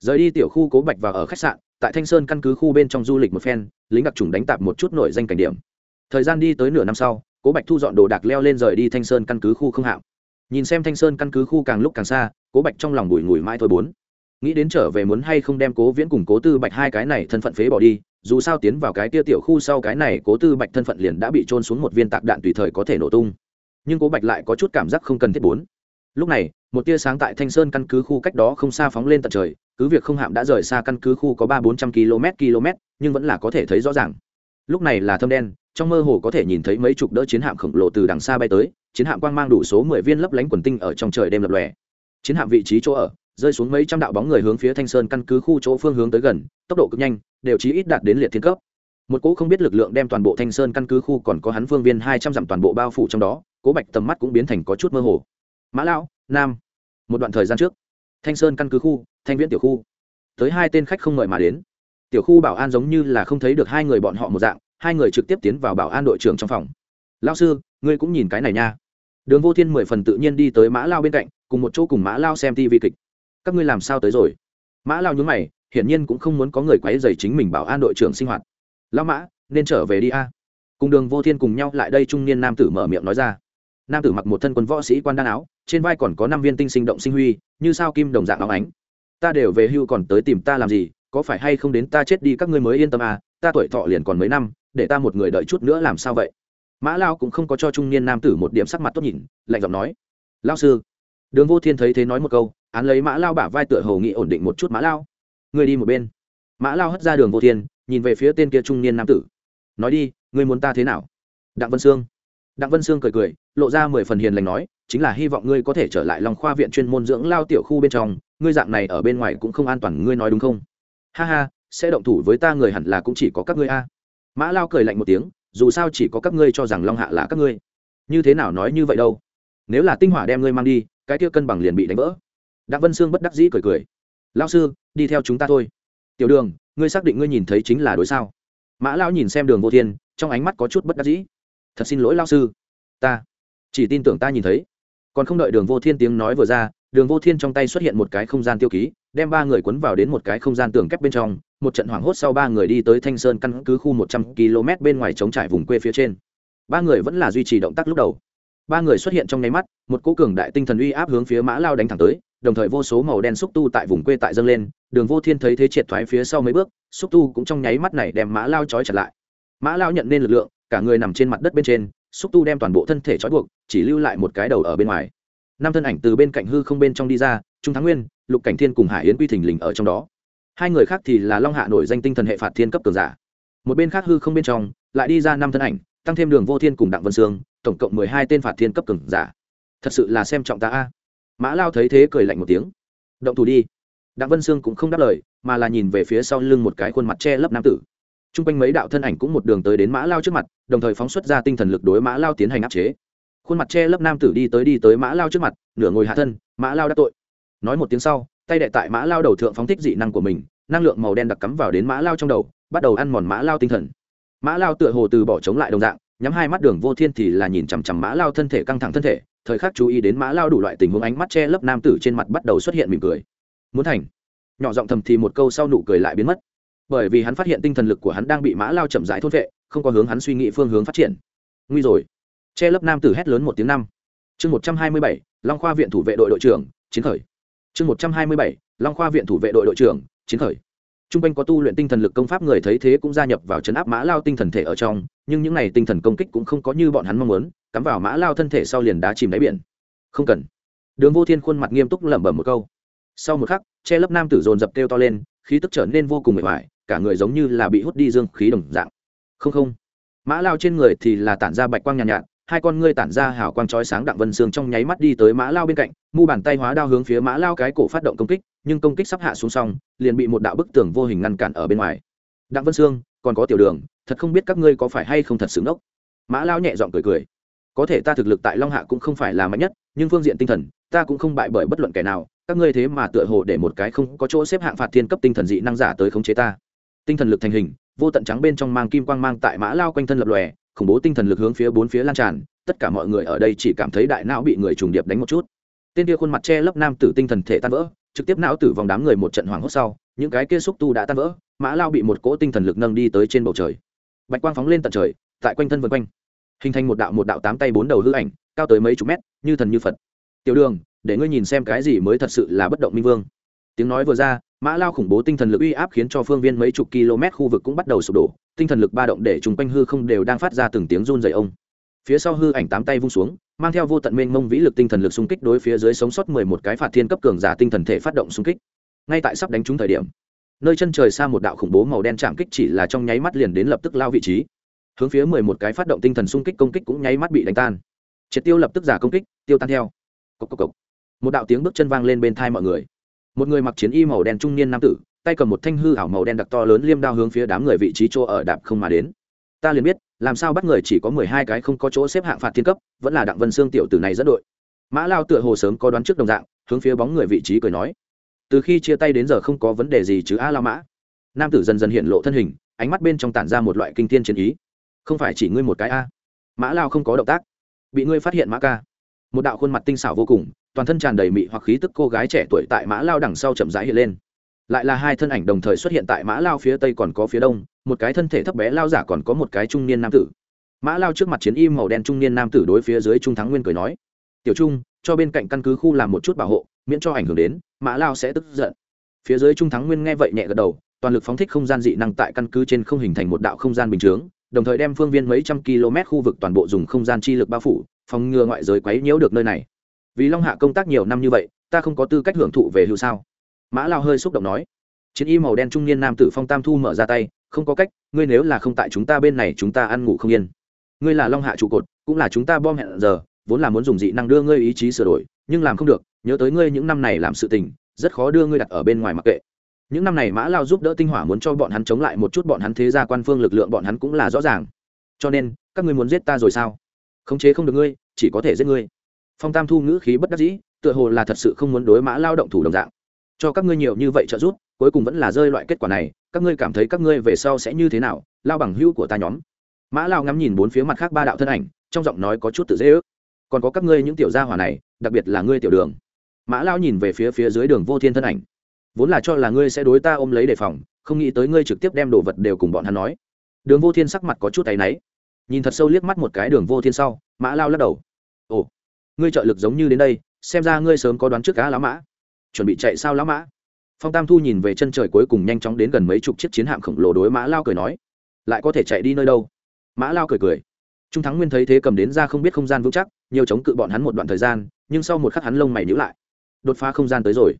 Rời đi tiểu khu cố bạch và ở khách sạn, tại thanh sơn căn cứ khu bên trong du lịch một phen, lính đặc trùng đánh tạp một chút nổi danh cảnh điểm. Thời gian đi tới nửa năm sau, cố bạch thu dọn đồ đạc leo lên rời đi thanh sơn căn cứ khu không hạo nhìn xem thanh sơn căn cứ khu càng lúc càng xa, cố bạch trong lòng bùi ngùi mãi thôi bốn. Nghĩ đến trở về muốn hay không đem cố viễn cùng cố tư bạch hai cái này thân phận phế bỏ đi, dù sao tiến vào cái tia tiểu khu sau cái này cố tư bạch thân phận liền đã bị trôn xuống một viên tạc đạn tùy thời có thể nổ tung. Nhưng cố bạch lại có chút cảm giác không cần thiết bốn. Lúc này một tia sáng tại thanh sơn căn cứ khu cách đó không xa phóng lên tận trời, cứ việc không hạm đã rời xa căn cứ khu có ba bốn trăm km km, nhưng vẫn là có thể thấy rõ ràng. Lúc này là thâm đen, trong mơ hồ có thể nhìn thấy mấy chục đỡ chiến hạm khổng lồ từ đằng xa bay tới, chiến hạm quang mang đủ số mười viên lấp lánh quần tinh ở trong trời đêm lập lòe. Chiến hạm vị trí chỗ ở, rơi xuống mấy trăm đạo bóng người hướng phía thanh sơn căn cứ khu chỗ phương hướng tới gần, tốc độ cực nhanh, đều chí ít đạt đến liệt thiên cấp. Một cỗ không biết lực lượng đem toàn bộ thanh sơn căn cứ khu còn có hắn phương viên hai trăm dặm toàn bộ bao phủ trong đó, cố bạch tầm mắt cũng biến thành có chút mơ hồ. Mã lão nam. Một đoạn thời gian trước, thanh sơn căn cứ khu, thanh viễn tiểu khu, tới hai tên khách không mời mà đến. Tiểu khu bảo an giống như là không thấy được hai người bọn họ một dạng, hai người trực tiếp tiến vào bảo an đội trưởng trong phòng. Lao sư, ngươi cũng nhìn cái này nha. Đường vô thiên mười phần tự nhiên đi tới mã lao bên cạnh, cùng một chỗ cùng mã lao xem tv kịch. Các ngươi làm sao tới rồi? Mã lao nhún mày, hiển nhiên cũng không muốn có người quấy dày chính mình bảo an đội trưởng sinh hoạt. Lao mã, nên trở về đi a. Cùng đường vô thiên cùng nhau lại đây trung niên nam tử mở miệng nói ra nam tử mặc một thân quân võ sĩ quan đan áo, trên vai còn có năm viên tinh sinh động sinh huy, như sao kim đồng dạng áo ánh. Ta đều về hưu còn tới tìm ta làm gì, có phải hay không đến ta chết đi các ngươi mới yên tâm à ta tuổi thọ liền còn mấy năm, để ta một người đợi chút nữa làm sao vậy? Mã lao cũng không có cho trung niên nam tử một điểm sắc mặt tốt nhìn, lạnh giọng nói. Lao sư. Đường vô thiên thấy thế nói một câu, án lấy mã lao bả vai tựa hầu nghị ổn định một chút mã lao. Người đi một bên. Mã lao hất ra đường vô thiên, nhìn về phía tên kia trung niên nam tử. Nói đi, người muốn ta thế nào? Đặng vân sương đặng vân sương cười cười, lộ ra mười phần hiền lành nói, chính là hy vọng ngươi có thể trở lại lòng khoa viện chuyên môn dưỡng lao tiểu khu bên trong, ngươi dạng này ở bên ngoài cũng không an toàn, ngươi nói đúng không? Ha ha, sẽ động thủ với ta người hẳn là cũng chỉ có các ngươi a. Mã lao cười lạnh một tiếng, dù sao chỉ có các ngươi cho rằng long hạ là các ngươi. Như thế nào nói như vậy đâu? Nếu là tinh hỏa đem ngươi mang đi, cái tiêu cân bằng liền bị đánh vỡ. Đặng vân sương bất đắc dĩ cười cười. Lao sư, đi theo chúng ta thôi. Tiểu đường, ngươi xác định ngươi nhìn thấy chính là đối sao? Mã lao nhìn xem đường vô thiên, trong ánh mắt có chút bất đắc dĩ thật xin lỗi lao sư. Ta chỉ tin tưởng ta nhìn thấy. Còn không đợi đường vô thiên tiếng nói vừa ra, đường vô thiên trong tay xuất hiện một cái không gian tiêu ký, đem ba người cuốn vào đến một cái không gian tường kép bên trong, một trận hoảng hốt sau ba người đi tới thanh sơn căn cứ khu một trăm km bên ngoài chống trải vùng quê phía trên. Ba người vẫn là duy trì động tác lúc đầu. Ba người xuất hiện trong nháy mắt, một cỗ cường đại tinh thần uy áp hướng phía mã lao đánh thẳng tới, đồng thời vô số màu đen xúc tu tại vùng quê tại dâng lên, đường vô thiên thấy thế triệt thoái phía sau mấy bước, xúc tu cũng trong nháy mắt này đem mã lao trói chặt lại. Mã lao nhận nên lực lượng cả người nằm trên mặt đất bên trên, xúc tu đem toàn bộ thân thể trói buộc, chỉ lưu lại một cái đầu ở bên ngoài. Năm thân ảnh từ bên cạnh hư không bên trong đi ra, trung thắng nguyên, lục cảnh thiên cùng hải yến quy thình lình ở trong đó. Hai người khác thì là long hạ nổi danh tinh thần hệ phạt thiên cấp cường giả. Một bên khác hư không bên trong, lại đi ra năm thân ảnh, tăng thêm đường vô thiên cùng đặng vân sương, tổng cộng mười hai tên phạt thiên cấp cường giả. Thật sự là xem trọng ta a. Mã lao thấy thế cười lạnh một tiếng. Động thủ đi. Đặng vân sương cũng không đáp lời, mà là nhìn về phía sau lưng một cái khuôn mặt che lấp nam tử t r u n g quanh mấy đạo thân ảnh cũng một đường tới đến mã lao trước mặt, đồng thời phóng xuất ra tinh thần lực đối mã lao tiến hành áp chế. Khuôn mặt che lấp nam tử đi tới đi tới mã lao trước mặt, nửa ngồi hạ thân, mã lao đã tội. Nói một tiếng sau, tay đệ tại mã lao đầu thượng phóng thích dị năng của mình, năng lượng màu đen đặc cắm vào đến mã lao trong đầu, bắt đầu ăn mòn mã lao tinh thần. Mã lao tựa hồ từ bỏ chống lại đồng dạng, nhắm hai mắt đường vô thiên thì là nhìn chằm chằm mã lao thân thể căng thẳng thân thể, thời khắc chú ý đến mã lao đủ loại tình huống ánh mắt che lấp nam tử trên mặt bắt đầu xuất hiện mỉm cười. Muốn thành. Nhỏ giọng thầm thì một câu sau nụ cười lại biến mất bởi vì hắn phát hiện tinh thần lực của hắn đang bị mã lao chậm rãi thốt vệ, không có hướng hắn suy nghĩ phương hướng phát triển. Nguy rồi. Che lấp nam tử hét lớn một tiếng năm. Chương một trăm hai mươi bảy, long khoa viện thủ vệ đội đội trưởng, chiến khởi. Chương một trăm hai mươi bảy, long khoa viện thủ vệ đội đội trưởng, chiến khởi. T r u n g quanh có tu luyện tinh thần lực công pháp người thấy thế cũng gia nhập vào chấn áp mã lao tinh thần thể ở trong, nhưng những n à y tinh thần công kích cũng không có như bọn hắn mong muốn, cắm vào mã lao thân thể sau liền đá chìm đáy biển. Không cần. Đường vô thiên khuôn mặt nghiêm túc lẩm bẩm một câu. Sau một khắc, che lấp nam tử dồn dập kêu to lên, khí tức trở nên vô cùng mệt mỏi cả người giống như là bị hút đi dương khí đồng dạng. Không không. Mã lao trên người thì là tản ra bạch quang nhàn nhạt, nhạt hai con ngươi tản ra hào quang chói sáng đặng vân Sương trong nháy mắt đi tới mã lao bên cạnh mu bàn tay hóa đao hướng phía mã lao cái cổ phát động công kích nhưng công kích sắp hạ xuống xong liền bị một đạo bức tường vô hình ngăn cản ở bên ngoài. Đặng vân Sương, còn có tiểu đường thật không biết các ngươi có phải hay không thật xứng ốc mã lao nhẹ giọng cười cười. Có thể ta thực lực tại long hạ cũng không phải là mạnh nhất nhưng phương diện tinh thần ta cũng không bại bởi bất luận kẻ nào các ngươi thế mà tựa hồ để một cái không có chỗ xếp hạng phạt thiên cấp tinh thần dị năng giả tới khống chế ta tinh thần lực thành hình, vô tận trắng bên trong mang kim quang mang tại mã lao quanh thân lập lòe, khủng bố tinh thần lực hướng phía bốn phía lan tràn, tất cả mọi người ở đây chỉ cảm thấy đại não bị người trùng điệp đánh một chút. Tên kia khuôn mặt che lấp nam tử tinh thần thể tan vỡ, trực tiếp não tử vòng đám người một trận hoảng hốt sau, những cái kia xúc tu đã tan vỡ, mã lao bị một cỗ tinh thần lực nâng đi tới trên bầu trời. Bạch quang phóng lên tận trời, tại quanh thân vân quanh, hình thành một đạo một đạo tám tay bốn đầu hư ảnh, cao tới mấy chục mét, như thần như phật. Tiểu đường, để ngươi nhìn xem cái gì mới thật sự là bất động minh vương tiếng nói vừa ra, mã lao khủng bố tinh thần lực uy áp khiến cho phương viên mấy chục km khu vực cũng bắt đầu sụp đổ, tinh thần lực ba động để chung quanh hư không đều đang phát ra từng tiếng run dày ông. Phía sau hư ảnh tám tay vung xuống, mang theo vô tận mênh mông vĩ lực tinh thần lực xung kích đối phía dưới sống sót mười một cái phạt thiên cấp cường giả tinh thần thể phát động xung kích. Ngay tại sắp đánh trúng thời điểm, nơi chân trời xa một đạo khủng bố màu đen chạm kích chỉ là trong nháy mắt liền đến lập tức lao vị trí. Hướng phía mười một cái phát động tinh thần xung kích công kích cũng nháy mắt bị đánh tan. Triệt tiêu lập tức giả công kích, tiêu tan theo. Cốc cốc cốc. một đạo tiếng bước chân vang lên bên thai mọi người một người mặc chiến y màu đen trung niên nam tử, tay cầm một thanh hư ảo màu đen đặc to lớn liêm đao hướng phía đám người vị trí chỗ ở đạp không mà đến. Ta liền biết, làm sao bắt người chỉ có mười hai cái không có chỗ xếp hạng phạt thiên cấp, vẫn là đặng vân xương tiểu tử này dẫn đội. Mã lao tựa hồ sớm có đoán trước đồng dạng, hướng phía bóng người vị trí cười nói. Từ khi chia tay đến giờ không có vấn đề gì chứ a lao mã. Nam tử dần dần hiện lộ thân hình, ánh mắt bên trong tản ra một loại kinh thiên chiến ý. Không phải chỉ ngươi một cái a. Mã lao không có động tác. Bị ngươi phát hiện mã ca. Một đạo khuôn mặt tinh xảo vô cùng toàn thân tràn đầy mị hoặc khí tức cô gái trẻ tuổi tại mã lao đằng sau chậm rãi hiện lên. Lại là hai thân ảnh đồng thời xuất hiện tại mã lao phía tây còn có phía đông, một cái thân thể thấp bé lao giả còn có một cái trung niên nam tử. Mã lao trước mặt chiến y màu đen trung niên nam tử đối phía dưới trung thắng nguyên cười nói, tiểu trung, cho bên cạnh căn cứ khu làm một chút bảo hộ, miễn cho ảnh hưởng đến, mã lao sẽ tức giận. Phía dưới trung thắng nguyên nghe vậy nhẹ gật đầu, toàn lực phóng thích không gian dị năng tại căn cứ trên không hình thành một đạo không gian bình chướng, đồng thời đem phương viên mấy trăm km khu vực toàn bộ dùng không gian chi lực bao phủ, phòng ngừa ngoại giới quấy nhiễu được nơi này vì long hạ công tác nhiều năm như vậy, ta không có tư cách hưởng thụ về hưu sao? Mã lao hơi xúc động nói. Chiến y màu đen trung niên nam tử phong tam thu mở ra tay, không có cách, ngươi nếu là không tại chúng ta bên này, chúng ta ăn ngủ không yên. Ngươi là long hạ trụ cột, cũng là chúng ta bom hẹn giờ, vốn là muốn dùng dị năng đưa ngươi ý chí sửa đổi, nhưng làm không được, nhớ tới ngươi những năm này làm sự tình, rất khó đưa ngươi đặt ở bên ngoài mặc kệ. Những năm này mã lao giúp đỡ tinh hỏa muốn cho bọn hắn chống lại một chút bọn hắn thế gia quan phương lực lượng bọn hắn cũng là rõ ràng. Cho nên, các ngươi muốn giết ta rồi sao? Khống chế không được ngươi, chỉ có thể giết ngươi phong tam thu ngữ khí bất đắc dĩ, tựa hồ là thật sự không muốn đối mã lao động thủ đồng dạng. Cho các ngươi nhiều như vậy trợ giúp, cuối cùng vẫn là rơi loại kết quả này, các ngươi cảm thấy các ngươi về sau sẽ như thế nào, lao bằng hữu của ta nhóm. Mã lao ngắm nhìn bốn phía mặt khác ba đạo thân ảnh, trong giọng nói có chút tự dễ ước. Còn có các ngươi những tiểu gia hỏa này, đặc biệt là ngươi tiểu đường. Mã lao nhìn về phía phía dưới đường vô thiên thân ảnh. Vốn là cho là ngươi sẽ đối ta ôm lấy đề phòng, không nghĩ tới ngươi trực tiếp đem đồ vật đều cùng bọn hắn nói. Đường vô thiên sắc mặt có chút tay náy. Nhìn thật sâu liếc mắt một cái đường vô thiên sau, mã lao lắc đầu. Ồ ngươi trợ lực giống như đến đây, xem ra ngươi sớm có đoán trước cá lá mã. Chuẩn bị chạy sao lá mã? Phong tam thu nhìn về chân trời cuối cùng nhanh chóng đến gần mấy chục chiếc chiến hạm khổng lồ đối mã lao cười nói, lại có thể chạy đi nơi đâu? Mã lao cười cười, trung thắng nguyên thấy thế cầm đến ra không biết không gian vững chắc, nhiều chống cự bọn hắn một đoạn thời gian, nhưng sau một khắc hắn lông mày nhữ lại. Đột phá không gian tới rồi.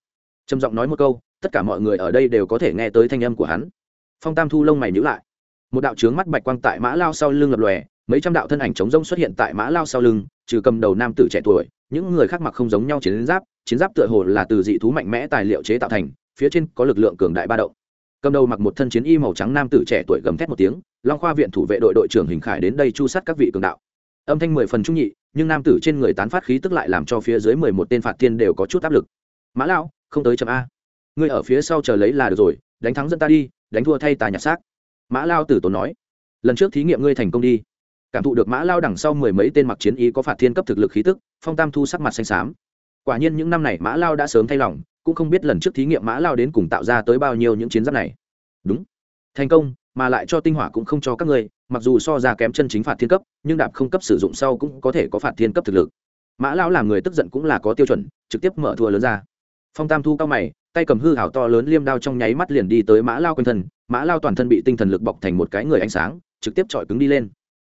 Trầm giọng nói một câu, tất cả mọi người ở đây đều có thể nghe tới thanh âm của hắn. Phong tam thu lông mày nhữ lại. Một đạo trướng mắt bạch quang tại mã lao sau lưng lập lòe mấy trăm đạo thân ảnh chống rông xuất hiện tại mã lao sau lưng trừ cầm đầu nam tử trẻ tuổi những người khác mặc không giống nhau chiến giáp chiến giáp tựa hồ là từ dị thú mạnh mẽ tài liệu chế tạo thành phía trên có lực lượng cường đại ba động. Cầm đầu mặc một thân chiến y màu trắng nam tử trẻ tuổi gầm thét một tiếng long khoa viện thủ vệ đội đội trưởng hình khải đến đây chu sát các vị cường đạo. Âm thanh mười phần trung nhị nhưng nam tử trên người tán phát khí tức lại làm cho phía dưới mười một tên phạt tiên đều có chút áp lực. Mã lao, không tới chậm a. Ngươi ở phía sau chờ lấy là được rồi đánh thắng dẫn ta đi đánh thua thay ta nhặt xác. Mã lao tử tốn nói. Lần trước thí nghiệm ngươi thành công đi cảm thụ được mã lao đằng sau mười mấy tên mặc chiến ý có phạt thiên cấp thực lực khí tức, phong tam thu sắc mặt xanh xám. Quả nhiên những năm này mã lao đã sớm thay lòng, cũng không biết lần trước thí nghiệm mã lao đến cùng tạo ra tới bao nhiêu những chiến giáp này. Đúng. Thành công, mà lại cho tinh hỏa cũng không cho các ngươi, mặc dù so ra kém chân chính phạt thiên cấp, nhưng đạp không cấp sử dụng sau cũng có thể có phạt thiên cấp thực lực. Mã lao làm người tức giận cũng là có tiêu chuẩn, trực tiếp mở thua lớn ra. Phong tam thu cao mày, tay cầm hư hảo to lớn liêm đao trong nháy mắt liền đi tới mã lao quanh thân, mã lao toàn thân bị tinh thần lực bọc thành một cái người ánh sáng, trực tiếp chọi cứng đi lên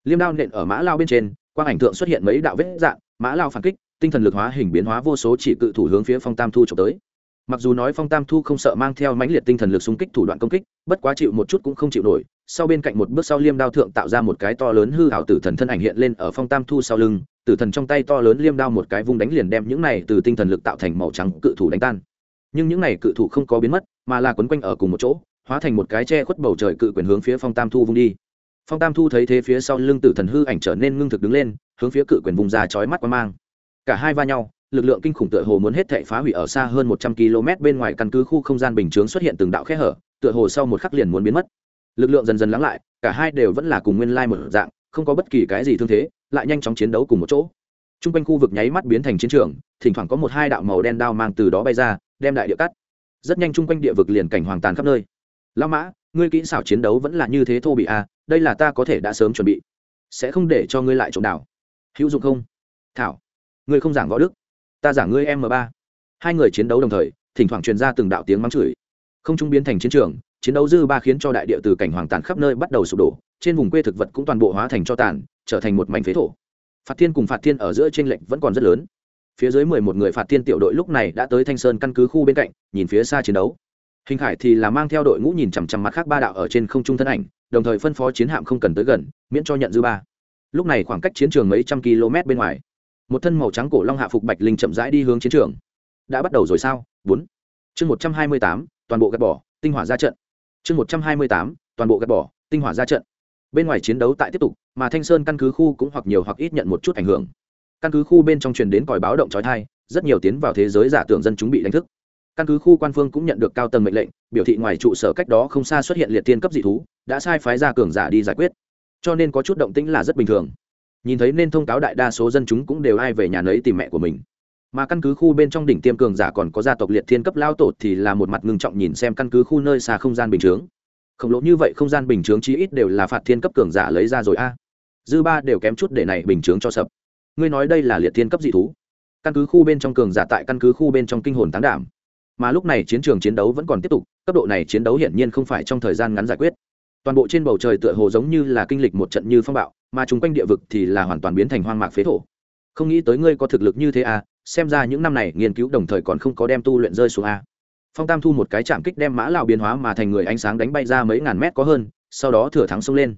liêm đao nện ở mã lao bên trên, quang ảnh thượng xuất hiện mấy đạo vết dạng, mã lao phản kích, tinh thần lực hóa hình biến hóa vô số chỉ cự thủ hướng phía phong tam thu trộm tới. Mặc dù nói phong tam thu không sợ mang theo mãnh liệt tinh thần lực xung kích thủ đoạn công kích, bất quá chịu một chút cũng không chịu nổi, sau bên cạnh một bước sau liêm đao thượng tạo ra một cái to lớn hư hảo tử thần thân ảnh hiện lên ở phong tam thu sau lưng, tử thần trong tay to lớn liêm đao một cái vung đánh liền đem những này từ tinh thần lực tạo thành màu trắng cự thủ đánh tan. Nhưng những này cự thủ không có biến mất, mà là quấn quanh ở cùng một chỗ, hóa thành một cái che khuất bầu trời cự quyền hướng phía phong tam thu vung đi phong tam thu thấy thế phía sau lưng tử thần hư ảnh trở nên ngưng thực đứng lên, hướng phía cự quyền vùng ra chói mắt qua mang. Cả hai va nhau, lực lượng kinh khủng tựa hồ muốn hết thệ phá hủy ở xa hơn một trăm km bên ngoài căn cứ khu không gian bình chướng xuất hiện từng đạo khe hở, tựa hồ sau một khắc liền muốn biến mất. Lực lượng dần dần lắng lại, cả hai đều vẫn là cùng nguyên lai một dạng, không có bất kỳ cái gì thương thế, lại nhanh chóng chiến đấu cùng một chỗ. T r u n g quanh khu vực nháy mắt biến thành chiến trường, thỉnh thoảng có một hai đạo màu đen đao mang từ đó bay ra, đem đại địa cắt. Rất nhanh chung quanh địa vực liền cảnh hoàng tàn khắp nơi. Lao mã, ngươi kỹ xảo chiến đấu vẫn là như thế thô bị à đây là ta có thể đã sớm chuẩn bị. Sẽ không để cho ngươi lại trộm đảo. Hữu dụng không? Thảo, ngươi không giảng võ đức. Ta giảng ngươi m ba. Hai người chiến đấu đồng thời, thỉnh thoảng truyền ra từng đạo tiếng mắng chửi. Không trung biến thành chiến trường, chiến đấu dư ba khiến cho đại địa từ cảnh hoàng tàn khắp nơi bắt đầu sụp đổ, trên vùng quê thực vật cũng toàn bộ hóa thành cho tàn, trở thành một mảnh phế thổ. Phạt thiên cùng phạt thiên ở giữa t r ê n lệch vẫn còn rất lớn. Phía dưới mười một người phạt thiên tiểu đội lúc này đã tới thanh sơn căn cứ khu bên cạnh, nhìn phía xa chiến đấu hình khải thì là mang theo đội ngũ nhìn chằm chằm mặt khác ba đạo ở trên không trung thân ảnh, đồng thời phân phó chiến hạm không cần tới gần, miễn cho nhận dư ba. Lúc này khoảng cách chiến trường mấy trăm km bên ngoài, một thân màu trắng cổ long hạ phục bạch linh chậm rãi đi hướng chiến trường. Đã bắt đầu rồi sao? Bốn. Chương một trăm hai mươi tám, toàn bộ gạt bỏ, tinh hỏa ra trận. Chương một trăm hai mươi tám, toàn bộ gạt bỏ, tinh hỏa ra trận. Bên ngoài chiến đấu tại tiếp tục, mà thanh sơn căn cứ khu cũng hoặc nhiều hoặc ít nhận một chút ảnh hưởng. Căn cứ khu bên trong truyền đến còi báo động trói thai rất nhiều tiến vào thế giới giả tưởng dân chúng bị đánh thức căn cứ khu quan phương cũng nhận được cao tầng mệnh lệnh, biểu thị ngoài trụ sở cách đó không xa xuất hiện liệt tiên cấp dị thú, đã sai phái ra cường giả đi giải quyết. Cho nên có chút động tĩnh là rất bình thường. Nhìn thấy nên thông cáo đại đa số dân chúng cũng đều ai về nhà nấy tìm mẹ của mình. Mà căn cứ khu bên trong đỉnh tiêm cường giả còn có gia tộc liệt thiên cấp lao tổ thì là một mặt ngưng trọng nhìn xem căn cứ khu nơi xa không gian bình chướng. Khổng lồ như vậy không gian bình chướng chí ít đều là phạt thiên cấp cường giả lấy ra rồi a. Dư ba đều kém chút để này bình chướng cho sập. Ngươi nói đây là liệt thiên cấp dị thú. Căn cứ khu bên trong cường giả tại căn cứ khu bên trong kinh hồn táng đảm mà lúc này chiến trường chiến đấu vẫn còn tiếp tục, cấp độ này chiến đấu hiển nhiên không phải trong thời gian ngắn giải quyết. Toàn bộ trên bầu trời tựa hồ giống như là kinh lịch một trận như phong bạo, mà chung quanh địa vực thì là hoàn toàn biến thành hoang mạc phế thổ. Không nghĩ tới ngươi có thực lực như thế à xem ra những năm này nghiên cứu đồng thời còn không có đem tu luyện rơi xuống a. Phong tam thu một cái chạm kích đem mã lào biến hóa mà thành người ánh sáng đánh bay ra mấy ngàn mét có hơn, sau đó thừa thắng xông lên.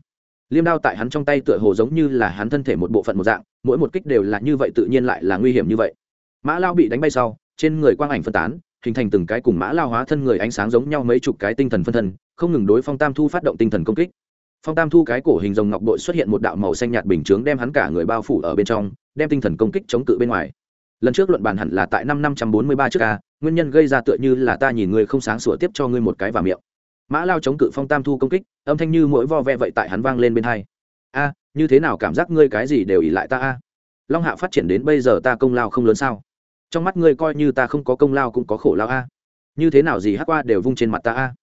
Liêm đao tại hắn trong tay tựa hồ giống như là hắn thân thể một bộ phận một dạng, mỗi một kích đều là như vậy tự nhiên lại là nguy hiểm như vậy. Mã lao bị đánh bay sau, trên người quang ảnh phân tán hình thành từng cái cùng mã lao hóa thân người ánh sáng giống nhau mấy chục cái tinh thần phân thân, không ngừng đối phong tam thu phát động tinh thần công kích. Phong tam thu cái cổ hình rồng ngọc bội xuất hiện một đạo màu xanh nhạt bình chướng đem hắn cả người bao phủ ở bên trong, đem tinh thần công kích chống cự bên ngoài. Lần trước luận bàn hẳn là tại năm năm trăm bốn mươi ba trước a, nguyên nhân gây ra tựa như là ta nhìn ngươi không sáng sủa tiếp cho ngươi một cái vào miệng. Mã lao chống cự phong tam thu công kích, âm thanh như mỗi vo ve vậy tại hắn vang lên bên hai. A, như thế nào cảm giác ngươi cái gì đều ỉ lại ta a? Long hạ phát triển đến bây giờ ta công lao không lớn sao? Trong mắt ngươi coi như ta không có công lao cũng có khổ lao a. Như thế nào gì hát qua đều vung trên mặt ta a.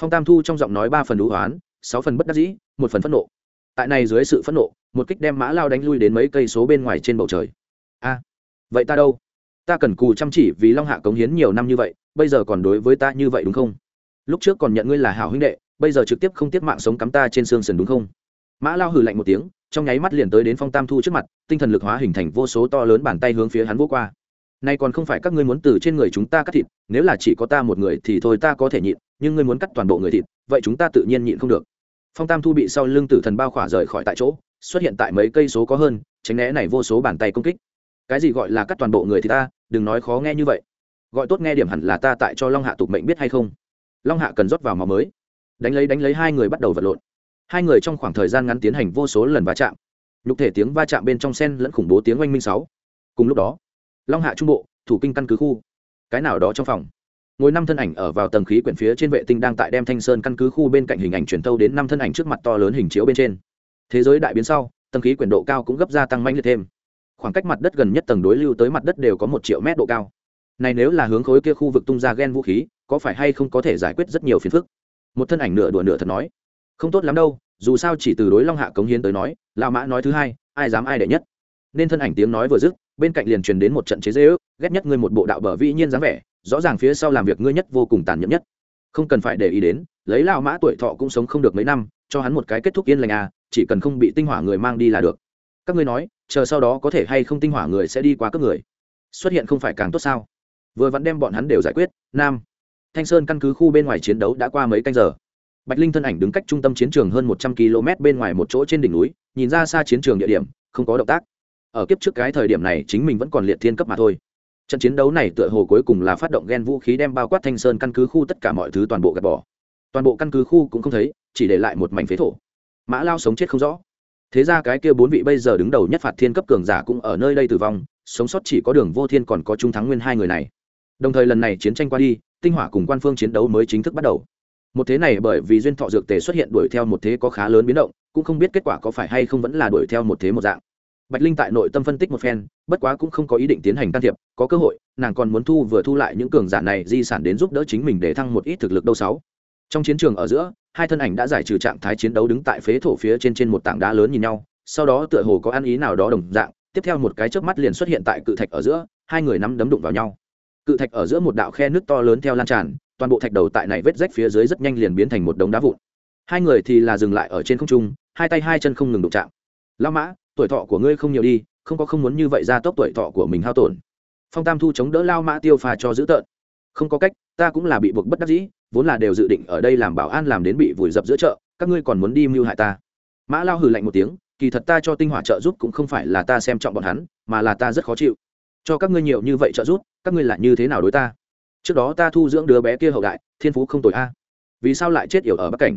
Phong tam thu trong giọng nói ba phần đũ hoán sáu phần bất đắc dĩ, một phần phẫn nộ. Tại này dưới sự phẫn nộ, một kích đem mã lao đánh lui đến mấy cây số bên ngoài trên bầu trời. A, vậy ta đâu? Ta cần cù chăm chỉ vì long hạ cống hiến nhiều năm như vậy, bây giờ còn đối với ta như vậy đúng không? Lúc trước còn nhận ngươi là hảo huynh đệ, bây giờ trực tiếp không tiếp mạng sống cắm ta trên xương sườn đúng không? Mã lao hừ lạnh một tiếng, trong nháy mắt liền tới đến phong tam thu trước mặt, tinh thần lực hóa hình thành vô số to lớn bàn tay hướng phía hắn vô qua nay còn không phải các ngươi muốn từ trên người chúng ta cắt thịt, nếu là chỉ có ta một người thì thôi ta có thể nhịn, nhưng ngươi muốn cắt toàn bộ người thịt, vậy chúng ta tự nhiên nhịn không được. Phong tam thu bị sau lưng tử thần bao khỏa rời khỏi tại chỗ, xuất hiện tại mấy cây số có hơn, tránh né này vô số bàn tay công kích. Cái gì gọi là cắt toàn bộ người thì ta, đừng nói khó nghe như vậy. Gọi tốt nghe điểm hẳn là ta tại cho long hạ tục mệnh biết hay không? Long hạ cần rót vào máu mới. Đánh lấy đánh lấy hai người bắt đầu vật lộn. Hai người trong khoảng thời gian ngắn tiến hành vô số lần va chạm. Nhục thể tiếng va chạm bên trong sen lẫn khủng bố tiếng oanh minh sáu. Cùng lúc đó long hạ trung bộ, thủ kinh căn cứ khu. Cái nào đó trong phòng. Ngồi năm thân ảnh ở vào tầng khí quyển phía trên vệ tinh đang tại đem thanh sơn căn cứ khu bên cạnh hình ảnh truyền thâu đến năm thân ảnh trước mặt to lớn hình chiếu bên trên. Thế giới đại biến sau, tầng khí quyển độ cao cũng gấp gia tăng manh liệt thêm. Khoảng cách mặt đất gần nhất tầng đối lưu tới mặt đất đều có một triệu mét độ cao. Này nếu là hướng khối kia khu vực tung ra ghen vũ khí, có phải hay không có thể giải quyết rất nhiều phiền phức? Một thân ảnh nửa đùa nửa thật nói. Không tốt lắm đâu, dù sao chỉ từ đối long hạ cống hiến tới nói lao mã nói thứ hai, ai dám ai đệ nhất. Nên thân ảnh tiếng nói vừa dứt bên cạnh liền truyền đến một trận chế dễ ước, ghét nhất ngươi một bộ đạo bờ vĩ nhiên dáng vẻ, rõ ràng phía sau làm việc ngươi nhất vô cùng tàn nhẫn nhất. Không cần phải để ý đến, lấy lao mã tuổi thọ cũng sống không được mấy năm, cho hắn một cái kết thúc yên lành à chỉ cần không bị tinh hỏa người mang đi là được. Các ngươi nói, chờ sau đó có thể hay không tinh hỏa người sẽ đi qua các người? Xuất hiện không phải càng tốt sao? Vừa vẫn đem bọn hắn đều giải quyết, nam. Thanh sơn căn cứ khu bên ngoài chiến đấu đã qua mấy canh giờ. Bạch linh thân ảnh đứng cách trung tâm chiến trường hơn một trăm km bên ngoài một chỗ trên đỉnh núi, nhìn ra xa chiến trường địa điểm, không có động tác ở kiếp trước cái thời điểm này chính mình vẫn còn liệt thiên cấp mà thôi. Trận chiến đấu này tựa hồ cuối cùng là phát động ghen vũ khí đem bao quát thanh sơn căn cứ khu tất cả mọi thứ toàn bộ gạt bỏ. Toàn bộ căn cứ khu cũng không thấy, chỉ để lại một mảnh phế thổ. Mã lao sống chết không rõ. Thế ra cái kia bốn vị bây giờ đứng đầu nhất phạt thiên cấp cường giả cũng ở nơi đây tử vong, sống sót chỉ có đường vô thiên còn có trung thắng nguyên hai người này. Đồng thời lần này chiến tranh qua đi, tinh hỏa cùng quan phương chiến đấu mới chính thức bắt đầu. Một thế này bởi vì duyên thọ dược tề xuất hiện đuổi theo một thế có khá lớn biến động, cũng không biết kết quả có phải hay không vẫn là đuổi theo một thế một dạng bạch linh tại nội tâm phân tích một phen, bất quá cũng không có ý định tiến hành can thiệp, có cơ hội, nàng còn muốn thu vừa thu lại những cường giả này di sản đến giúp đỡ chính mình để thăng một ít thực lực đâu sáu. Trong chiến trường ở giữa, hai thân ảnh đã giải trừ trạng thái chiến đấu đứng tại phế thổ phía trên trên một tảng đá lớn nhìn nhau, sau đó tựa hồ có ăn ý nào đó đồng dạng, tiếp theo một cái chớp mắt liền xuất hiện tại cự thạch ở giữa, hai người nắm đấm đụng vào nhau. Cự thạch ở giữa một đạo khe nước to lớn theo lan tràn, toàn bộ thạch đầu tại này vết rách phía dưới rất nhanh liền biến thành một đống đá vụn. Hai người thì là dừng lại ở trên không trung, hai tay hai chân không ngừng đụng chạm. Lao mã tuổi thọ của ngươi không nhiều đi, không có không muốn như vậy ra tốc tuổi thọ của mình hao tổn. Phong tam thu chống đỡ lao mã tiêu phà cho dữ tợn. Không có cách, ta cũng là bị buộc bất đắc dĩ, vốn là đều dự định ở đây làm bảo an làm đến bị vùi dập giữa chợ, các ngươi còn muốn đi mưu hại ta. Mã lao hừ lạnh một tiếng, kỳ thật ta cho tinh hỏa trợ giúp cũng không phải là ta xem trọng bọn hắn, mà là ta rất khó chịu. Cho các ngươi nhiều như vậy trợ giúp, các ngươi lại như thế nào đối ta? Trước đó ta thu dưỡng đứa bé kia hậu đại, thiên phú không tội a. Vì sao lại chết yểu ở bắc cảnh?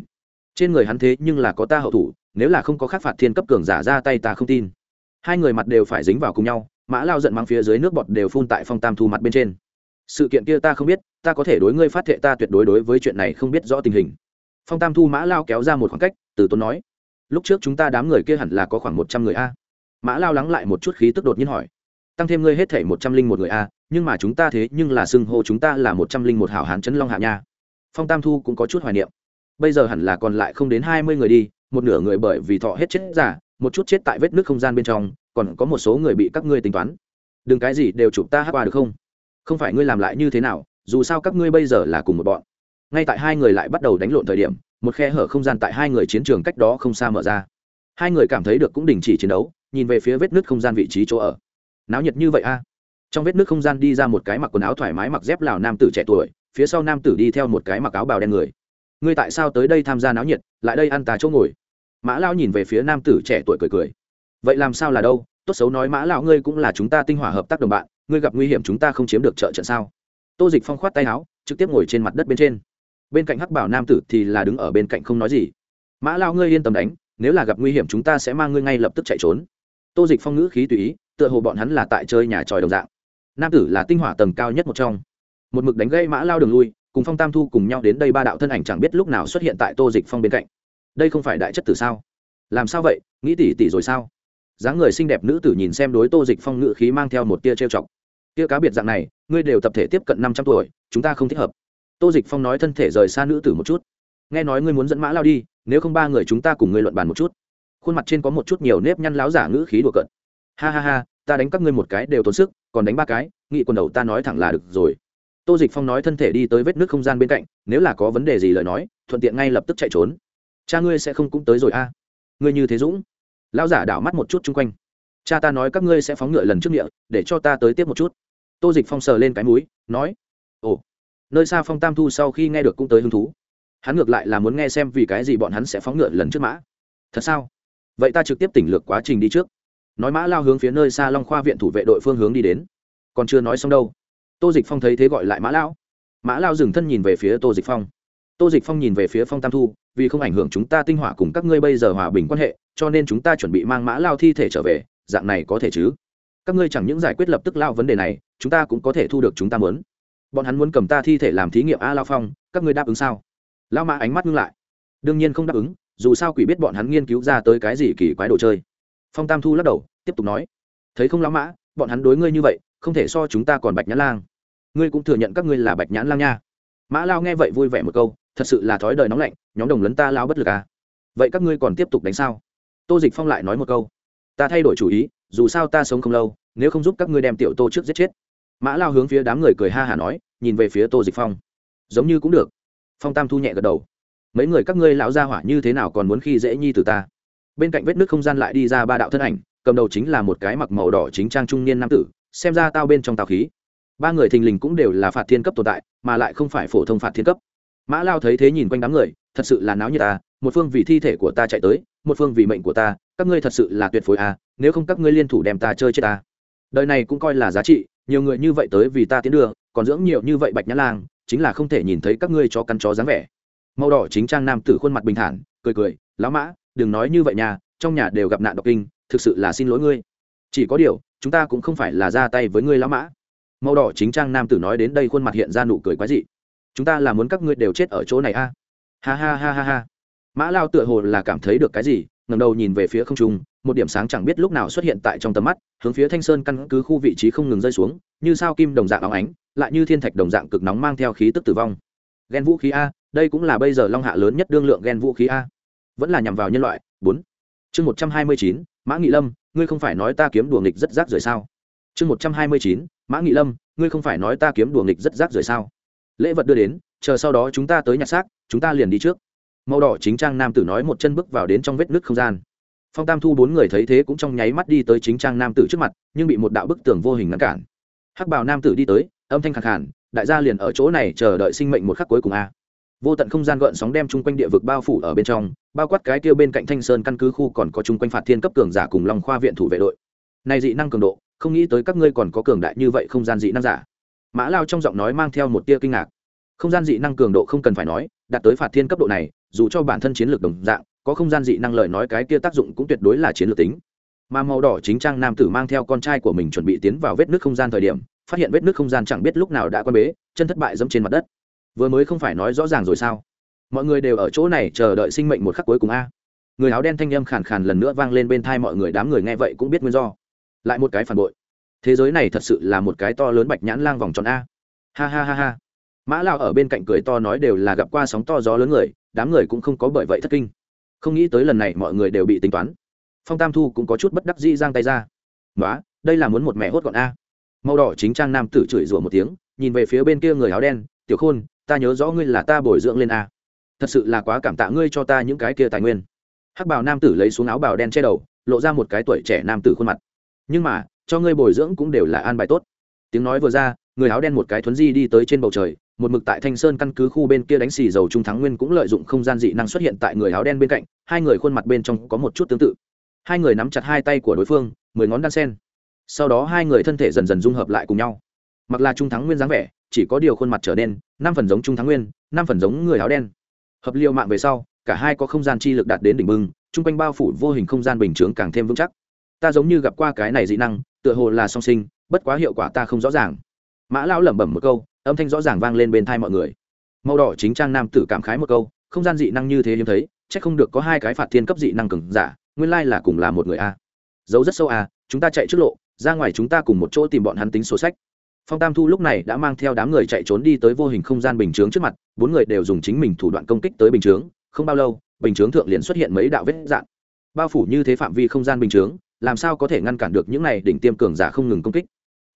Trên người hắn thế nhưng là có ta hậu thủ nếu là không có khắc phạt thiên cấp cường giả ra tay ta không tin. Hai người mặt đều phải dính vào cùng nhau, mã lao giận mang phía dưới nước bọt đều phun tại phong tam thu mặt bên trên. Sự kiện kia ta không biết, ta có thể đối ngươi phát thệ ta tuyệt đối đối với chuyện này không biết rõ tình hình. Phong tam thu mã lao kéo ra một khoảng cách, từ tốn nói, lúc trước chúng ta đám người kia hẳn là có khoảng một trăm người a. Mã lao lắng lại một chút khí tức đột nhiên hỏi, tăng thêm ngươi hết thể một trăm linh một người a, nhưng mà chúng ta thế nhưng là xưng hô chúng ta là một trăm linh một hảo hán chấn long hạ nha. Phong tam thu cũng có chút hoài niệm, bây giờ hẳn là còn lại không đến hai mươi người đi một nửa người bởi vì thọ hết chết giả, một chút chết tại vết nước không gian bên trong, còn có một số người bị các ngươi tính toán. Đừng cái gì đều chụp ta hát qua được không? Không phải ngươi làm lại như thế nào, dù sao các ngươi bây giờ là cùng một bọn. Ngay tại hai người lại bắt đầu đánh lộn thời điểm, một khe hở không gian tại hai người chiến trường cách đó không xa mở ra. Hai người cảm thấy được cũng đình chỉ chiến đấu, nhìn về phía vết nước không gian vị trí chỗ ở. Náo nhiệt như vậy a. Trong vết nước không gian đi ra một cái mặc quần áo thoải mái mặc dép lào nam tử trẻ tuổi, phía sau nam tử đi theo một cái mặc áo bào đen người. Ngươi tại sao tới đây tham gia náo nhiệt, lại đây ăn tà chỗ ngồi? Mã lao nhìn về phía nam tử trẻ tuổi cười cười. Vậy làm sao là đâu? Tốt xấu nói mã lão ngươi cũng là chúng ta tinh hỏa hợp tác đồng bạn, ngươi gặp nguy hiểm chúng ta không chiếm được trợ trận sao? Tô dịch phong khoát tay áo, trực tiếp ngồi trên mặt đất bên trên. Bên cạnh hắc bảo nam tử thì là đứng ở bên cạnh không nói gì. Mã lao ngươi yên tâm đánh, nếu là gặp nguy hiểm chúng ta sẽ mang ngươi ngay lập tức chạy trốn. Tô dịch phong ngữ khí tùy ý, tựa hồ bọn hắn là tại chơi nhà tròi đồng dạng. Nam tử là tinh hỏa tầng cao nhất một trong. Một mực đánh gây mã lao đường lui, cùng phong tam thu cùng nhau đến đây ba đạo thân ảnh chẳng biết lúc nào xuất hiện tại tô dịch phong bên cạnh đây không phải đại chất tử sao? Làm sao vậy? Nghĩ tỷ tỷ rồi sao? Dáng người xinh đẹp nữ tử nhìn xem đối tô dịch phong ngự khí mang theo một tia trêu chọc. Tia cá biệt dạng này, ngươi đều tập thể tiếp cận năm trăm tuổi, chúng ta không thích hợp. Tô dịch phong nói thân thể rời xa nữ tử một chút. Nghe nói ngươi muốn dẫn mã lao đi, nếu không ba người chúng ta cùng ngươi luận bàn một chút. Khuôn mặt trên có một chút nhiều nếp nhăn láo giả ngữ khí đùa cận ha ha ha, ta đánh các ngươi một cái đều tốn sức, còn đánh ba cái, nghị quần đầu ta nói thẳng là được rồi. Tô dịch phong nói thân thể đi tới vết nước không gian bên cạnh, nếu là có vấn đề gì lời nói, thuận tiện ngay lập tức chạy trốn cha ngươi sẽ không cũng tới rồi a. À? ngươi như thế dũng. Lão giả đảo mắt một chút chung quanh. Cha ta nói các ngươi sẽ phóng ngựa lần trước miệng để cho ta tới tiếp một chút. Tô dịch phong sờ lên cái múi nói, ồ, nơi xa phong tam thu sau khi nghe được cũng tới hứng thú. Hắn ngược lại là muốn nghe xem vì cái gì bọn hắn sẽ phóng ngựa lần trước mã. Thật sao? Vậy ta trực tiếp tỉnh lược quá trình đi trước. Nói mã lao hướng phía nơi xa long khoa viện thủ vệ đội phương hướng đi đến. Còn chưa nói xong đâu, tô dịch phong thấy thế gọi lại mã lão mã lao dừng thân nhìn về phía tô dịch phong tô dịch phong nhìn về phía phong tam thu, vì không ảnh hưởng chúng ta tinh hỏa cùng các ngươi bây giờ hòa bình quan hệ, cho nên chúng ta chuẩn bị mang mã lao thi thể trở về, dạng này có thể chứ? Các ngươi chẳng những giải quyết lập tức lao vấn đề này, chúng ta cũng có thể thu được chúng ta muốn. Bọn hắn muốn cầm ta thi thể làm thí nghiệm a lao phong, các ngươi đáp ứng sao? Lao mã ánh mắt ngưng lại. Đương nhiên không đáp ứng, dù sao quỷ biết bọn hắn nghiên cứu ra tới cái gì kỳ quái đồ chơi. Phong tam thu lắc đầu, tiếp tục nói. Thấy không lão mã, bọn hắn đối ngươi như vậy, không thể so chúng ta còn bạch nhãn lang. Ngươi cũng thừa nhận các ngươi là bạch nhãn lang nha. Mã lao nghe vậy vui vẻ một câu thật sự là thói đời nóng lạnh, nhóm đồng lấn ta lao bất lực à. Vậy các ngươi còn tiếp tục đánh sao? Tô dịch phong lại nói một câu. Ta thay đổi chủ ý, dù sao ta sống không lâu, nếu không giúp các ngươi đem tiểu tô trước giết chết. Mã lao hướng phía đám người cười ha hả nói, nhìn về phía tô dịch phong. Giống như cũng được. Phong tam thu nhẹ gật đầu. Mấy người các ngươi lão ra hỏa như thế nào còn muốn khi dễ nhi từ ta? Bên cạnh vết nước không gian lại đi ra ba đạo thân ảnh, cầm đầu chính là một cái mặc màu đỏ chính trang trung niên nam tử, xem ra tao bên trong tào khí. Ba người thình lình cũng đều là phạt thiên cấp tồn tại, mà lại không phải phổ thông phạt thiên cấp mã lao thấy thế nhìn quanh đám người thật sự là náo như ta một phương vì thi thể của ta chạy tới một phương vì mệnh của ta các ngươi thật sự là tuyệt phối à nếu không các ngươi liên thủ đem ta chơi chết ta. Đời này cũng coi là giá trị nhiều người như vậy tới vì ta tiến đường, còn dưỡng nhiều như vậy bạch nhã lang chính là không thể nhìn thấy các ngươi cho căn chó dáng vẻ. Màu đỏ chính trang nam tử khuôn mặt bình thản cười cười lão mã đừng nói như vậy nhà trong nhà đều gặp nạn độc kinh thực sự là xin lỗi ngươi. Chỉ có điều chúng ta cũng không phải là ra tay với ngươi lão mã. Màu đỏ chính trang nam tử nói đến đây khuôn mặt hiện ra nụ cười quái dị chúng ta là muốn các ngươi đều chết ở chỗ này a. À? ha ha ha ha ha. Mã lao tựa hồ là cảm thấy được cái gì ngầm đầu nhìn về phía không trung, một điểm sáng chẳng biết lúc nào xuất hiện tại trong tầm mắt, hướng phía thanh sơn căn cứ khu vị trí không ngừng rơi xuống, như sao kim đồng dạng óng ánh, lại như thiên thạch đồng dạng cực nóng mang theo khí tức tử vong. Ghen vũ khí a, đây cũng là bây giờ long hạ lớn nhất đương lượng ghen vũ khí a. Vẫn là nhằm vào nhân loại. Bốn. Chương một trăm hai mươi chín, mã nghị lâm, ngươi không phải nói ta kiếm đùa nghịch rất rác rời sao? Chương một trăm hai mươi chín, mã nghị lâm, ngươi không phải nói ta kiếm đùa nghịch rất rác rời sao? Lễ vật đưa đến, chờ sau đó chúng ta tới nhặt xác, chúng ta liền đi trước. Màu đỏ chính trang nam tử nói một chân bước vào đến trong vết nứt không gian. Phong tam thu bốn người thấy thế cũng trong nháy mắt đi tới chính trang nam tử trước mặt, nhưng bị một đạo bức tường vô hình ngăn cản. Hắc bào nam tử đi tới, âm thanh khẳng hẳn đại gia liền ở chỗ này chờ đợi sinh mệnh một khắc cuối cùng a. Vô tận không gian gợn sóng đem chung quanh địa vực bao phủ ở bên trong, bao quát cái tiêu bên cạnh thanh sơn căn cứ khu còn có chung quanh phạt thiên cấp cường giả cùng long khoa viện thủ vệ đội. Này dị năng cường độ, không nghĩ tới các ngươi còn có cường đại như vậy không gian dị năng giả mã lao trong giọng nói mang theo một tia kinh ngạc. Không gian dị năng cường độ không cần phải nói, đạt tới phạt thiên cấp độ này, dù cho bản thân chiến lược đồng dạng, có không gian dị năng lời nói cái kia tác dụng cũng tuyệt đối là chiến lược tính. Mà màu đỏ chính trang nam tử mang theo con trai của mình chuẩn bị tiến vào vết nước không gian thời điểm, phát hiện vết nước không gian chẳng biết lúc nào đã quan bế, chân thất bại dẫm trên mặt đất. Vừa mới không phải nói rõ ràng rồi sao? Mọi người đều ở chỗ này chờ đợi sinh mệnh một khắc cuối cùng a. Người áo đen thanh âm khàn khàn lần nữa vang lên bên thai mọi người, đám người nghe vậy cũng biết nguyên do. Lại một cái phản bội thế giới này thật sự là một cái to lớn bạch nhãn lang vòng tròn a. Ha ha ha ha. Mã lao ở bên cạnh cười to nói đều là gặp qua sóng to gió lớn người, đám người cũng không có bởi vậy thất kinh. Không nghĩ tới lần này mọi người đều bị tính toán. Phong tam thu cũng có chút bất đắc dĩ giang tay ra. Nói đây là muốn một mẹ hốt gọn a. Màu đỏ chính trang nam tử chửi rủa một tiếng, nhìn về phía bên kia người áo đen, tiểu khôn, ta nhớ rõ ngươi là ta bồi dưỡng lên a. Thật sự là quá cảm tạ ngươi cho ta những cái kia tài nguyên. Hắc bào nam tử lấy xuống áo bào đen che đầu, lộ ra một cái tuổi trẻ nam tử khuôn mặt. Nhưng mà cho ngươi bồi dưỡng cũng đều là an bài tốt. Tiếng nói vừa ra, người áo đen một cái thuấn di đi tới trên bầu trời, một mực tại thanh sơn căn cứ khu bên kia đánh xì dầu trung thắng nguyên cũng lợi dụng không gian dị năng xuất hiện tại người áo đen bên cạnh, hai người khuôn mặt bên trong có một chút tương tự. Hai người nắm chặt hai tay của đối phương, mười ngón đan sen. Sau đó hai người thân thể dần dần dung hợp lại cùng nhau. Mặc là trung thắng nguyên dáng vẻ, chỉ có điều khuôn mặt trở nên năm phần giống trung thắng nguyên, năm phần giống người áo đen. Hợp liều mạng về sau, cả hai có không gian chi lực đạt đến đỉnh bưng chung quanh bao phủ vô hình không gian bình chướng càng thêm vững chắc ta giống như gặp qua cái này dị năng, tựa hồ là song sinh, bất quá hiệu quả ta không rõ ràng. Mã lão lẩm bẩm một câu, âm thanh rõ ràng vang lên bên thai mọi người. Màu đỏ chính trang nam tử cảm khái một câu, không gian dị năng như thế hiếm thấy c h ắ c không được có hai cái phạt thiên cấp dị năng cứng giả, nguyên lai là cùng là một người a. Giấu rất sâu a chúng ta chạy trước lộ, ra ngoài chúng ta cùng một chỗ tìm bọn hắn tính sổ sách. Phong tam thu lúc này đã mang theo đám người chạy trốn đi tới vô hình không gian bình chướng trước mặt, bốn người đều dùng chính mình thủ đoạn công kích tới bình chướng. Không bao lâu, bình chướng thượng liền xuất hiện mấy đạo vết dạn bao phủ như thế phạm vi không gian bình chướng làm sao có thể ngăn cản được những này đỉnh tiêm cường giả không ngừng công kích?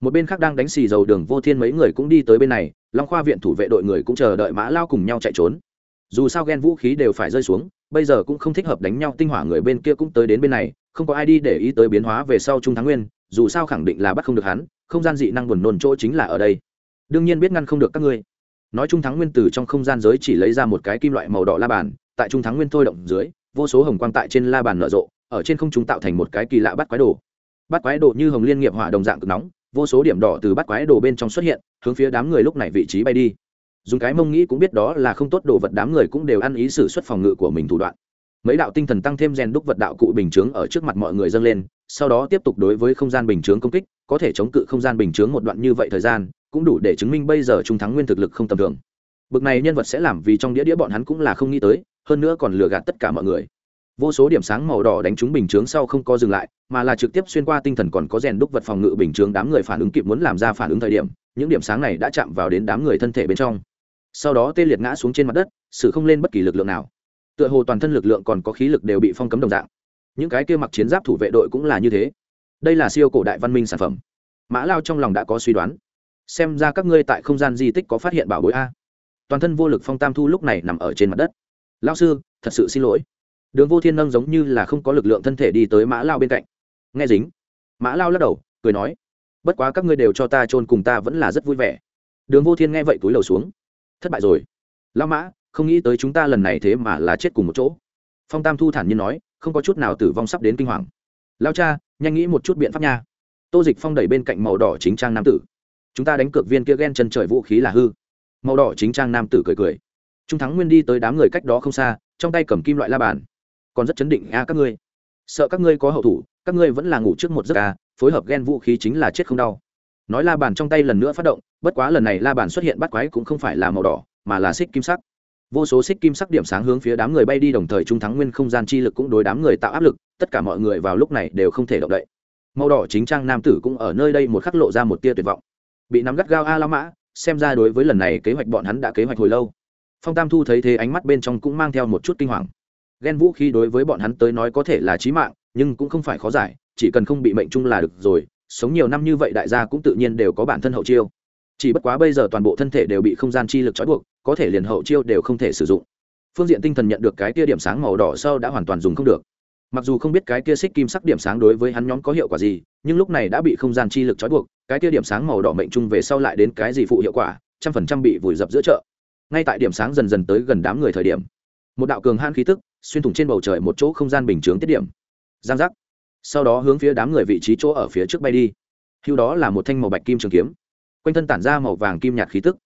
Một bên khác đang đánh xì dầu đường vô thiên mấy người cũng đi tới bên này, long khoa viện thủ vệ đội người cũng chờ đợi mã lao cùng nhau chạy trốn. Dù sao ghen vũ khí đều phải rơi xuống, bây giờ cũng không thích hợp đánh nhau tinh hỏa người bên kia cũng tới đến bên này, không có ai đi để ý tới biến hóa về sau trung thắng nguyên, dù sao khẳng định là bắt không được hắn, không gian dị năng buồn nôn chỗ chính là ở đây. Đương nhiên biết ngăn không được các ngươi. Nói trung thắng nguyên từ trong không gian giới chỉ lấy ra một cái kim loại màu đỏ la bàn, tại trung thắng nguyên thôi động dưới, vô số hồng quang tại trên la bàn nở rộ ở trên không chúng tạo thành một cái kỳ lạ bắt quái đồ. Bắt quái đồ như hồng liên nghiệp hỏa đồng dạng cực nóng, vô số điểm đỏ từ bắt quái đồ bên trong xuất hiện, hướng phía đám người lúc này vị trí bay đi. Dùng cái mông nghĩ cũng biết đó là không tốt, đồ vật đám người cũng đều ăn ý xử xuất phòng ngự của mình thủ đoạn. Mấy đạo tinh thần tăng thêm rèn đúc vật đạo cụ bình chướng ở trước mặt mọi người dâng lên, sau đó tiếp tục đối với không gian bình chướng công kích, có thể chống cự không gian bình chướng một đoạn như vậy thời gian, cũng đủ để chứng minh bây giờ trung thắng nguyên thực lực không tầm thường. Bực này nhân vật sẽ làm vì trong đĩa đĩa bọn hắn cũng là không nghĩ tới, hơn nữa còn lừa gạt tất cả mọi người vô số điểm sáng màu đỏ đánh trúng bình chướng sau không có dừng lại, mà là trực tiếp xuyên qua tinh thần còn có rèn đúc vật phòng ngự bình chướng đám người phản ứng kịp muốn làm ra phản ứng thời điểm, những điểm sáng này đã chạm vào đến đám người thân thể bên trong. Sau đó tê liệt ngã xuống trên mặt đất, sự không lên bất kỳ lực lượng nào. Tựa hồ toàn thân lực lượng còn có khí lực đều bị phong cấm đồng dạng. Những cái kia mặc chiến giáp thủ vệ đội cũng là như thế. Đây là siêu cổ đại văn minh sản phẩm. Mã lao trong lòng đã có suy đoán. Xem ra các ngươi tại không gian di tích có phát hiện bảo bối a. Toàn thân vô lực phong tam thu lúc này nằm ở trên mặt đất. Lao sư, thật sự xin lỗi đường vô thiên nâng giống như là không có lực lượng thân thể đi tới mã lao bên cạnh. Nghe dính. Mã lao lắc đầu, cười nói, bất quá các ngươi đều cho ta chôn cùng ta vẫn là rất vui vẻ. Đường vô thiên nghe vậy túi lầu xuống. Thất bại rồi. Lao mã, không nghĩ tới chúng ta lần này thế mà là chết cùng một chỗ. Phong tam thu thản nhiên nói, không có chút nào tử vong sắp đến kinh hoàng. Lao cha, nhanh nghĩ một chút biện pháp nha. Tô dịch phong đẩy bên cạnh màu đỏ chính trang nam tử. Chúng ta đánh cược viên kia ghen chân trời vũ khí là hư. Màu đỏ chính trang nam tử cười cười. Trung thắng nguyên đi tới đám người cách đó không xa, trong tay cầm kim loại la bàn còn rất chấn định, a, các ngươi, sợ các ngươi có hậu thủ, các ngươi vẫn là ngủ trước một giấc, a, phối hợp ghen vũ khí chính là chết không đau. Nói la bàn trong tay lần nữa phát động, bất quá lần này la bàn xuất hiện bắt quái cũng không phải là màu đỏ, mà là xích kim sắc. Vô số xích kim sắc điểm sáng hướng phía đám người bay đi, đồng thời trung thắng nguyên không gian chi lực cũng đối đám người tạo áp lực, tất cả mọi người vào lúc này đều không thể động đậy. Màu đỏ chính trang nam tử cũng ở nơi đây một khắc lộ ra một tia tuyệt vọng. Bị nắm gắt gao a la mã, xem ra đối với lần này kế hoạch bọn hắn đã kế hoạch hồi lâu. Phong tam thu thấy thế ánh mắt bên trong cũng mang theo một chút kinh hoàng ghen vũ khí đối với bọn hắn tới nói có thể là trí mạng, nhưng cũng không phải khó giải, chỉ cần không bị mệnh chung là được rồi, sống nhiều năm như vậy đại gia cũng tự nhiên đều có bản thân hậu chiêu. Chỉ bất quá bây giờ toàn bộ thân thể đều bị không gian chi lực trói buộc, có thể liền hậu chiêu đều không thể sử dụng. Phương diện tinh thần nhận được cái tia điểm sáng màu đỏ sau đã hoàn toàn dùng không được. Mặc dù không biết cái kia xích kim sắc điểm sáng đối với hắn nhóm có hiệu quả gì, nhưng lúc này đã bị không gian chi lực trói buộc, cái kia điểm sáng màu đỏ mệnh chung về sau lại đến cái gì phụ hiệu quả, trăm phần trăm bị vùi dập giữa chợ. Ngay tại điểm sáng dần dần tới gần đám người thời điểm một đạo cường han khí tức, xuyên thủng trên bầu trời một chỗ không gian bình chướng tiết điểm. Giang giác. Sau đó hướng phía đám người vị trí chỗ ở phía trước bay đi. Hưu đó là một thanh màu bạch kim trường kiếm. Quanh thân tản ra màu vàng kim nhạt khí tức.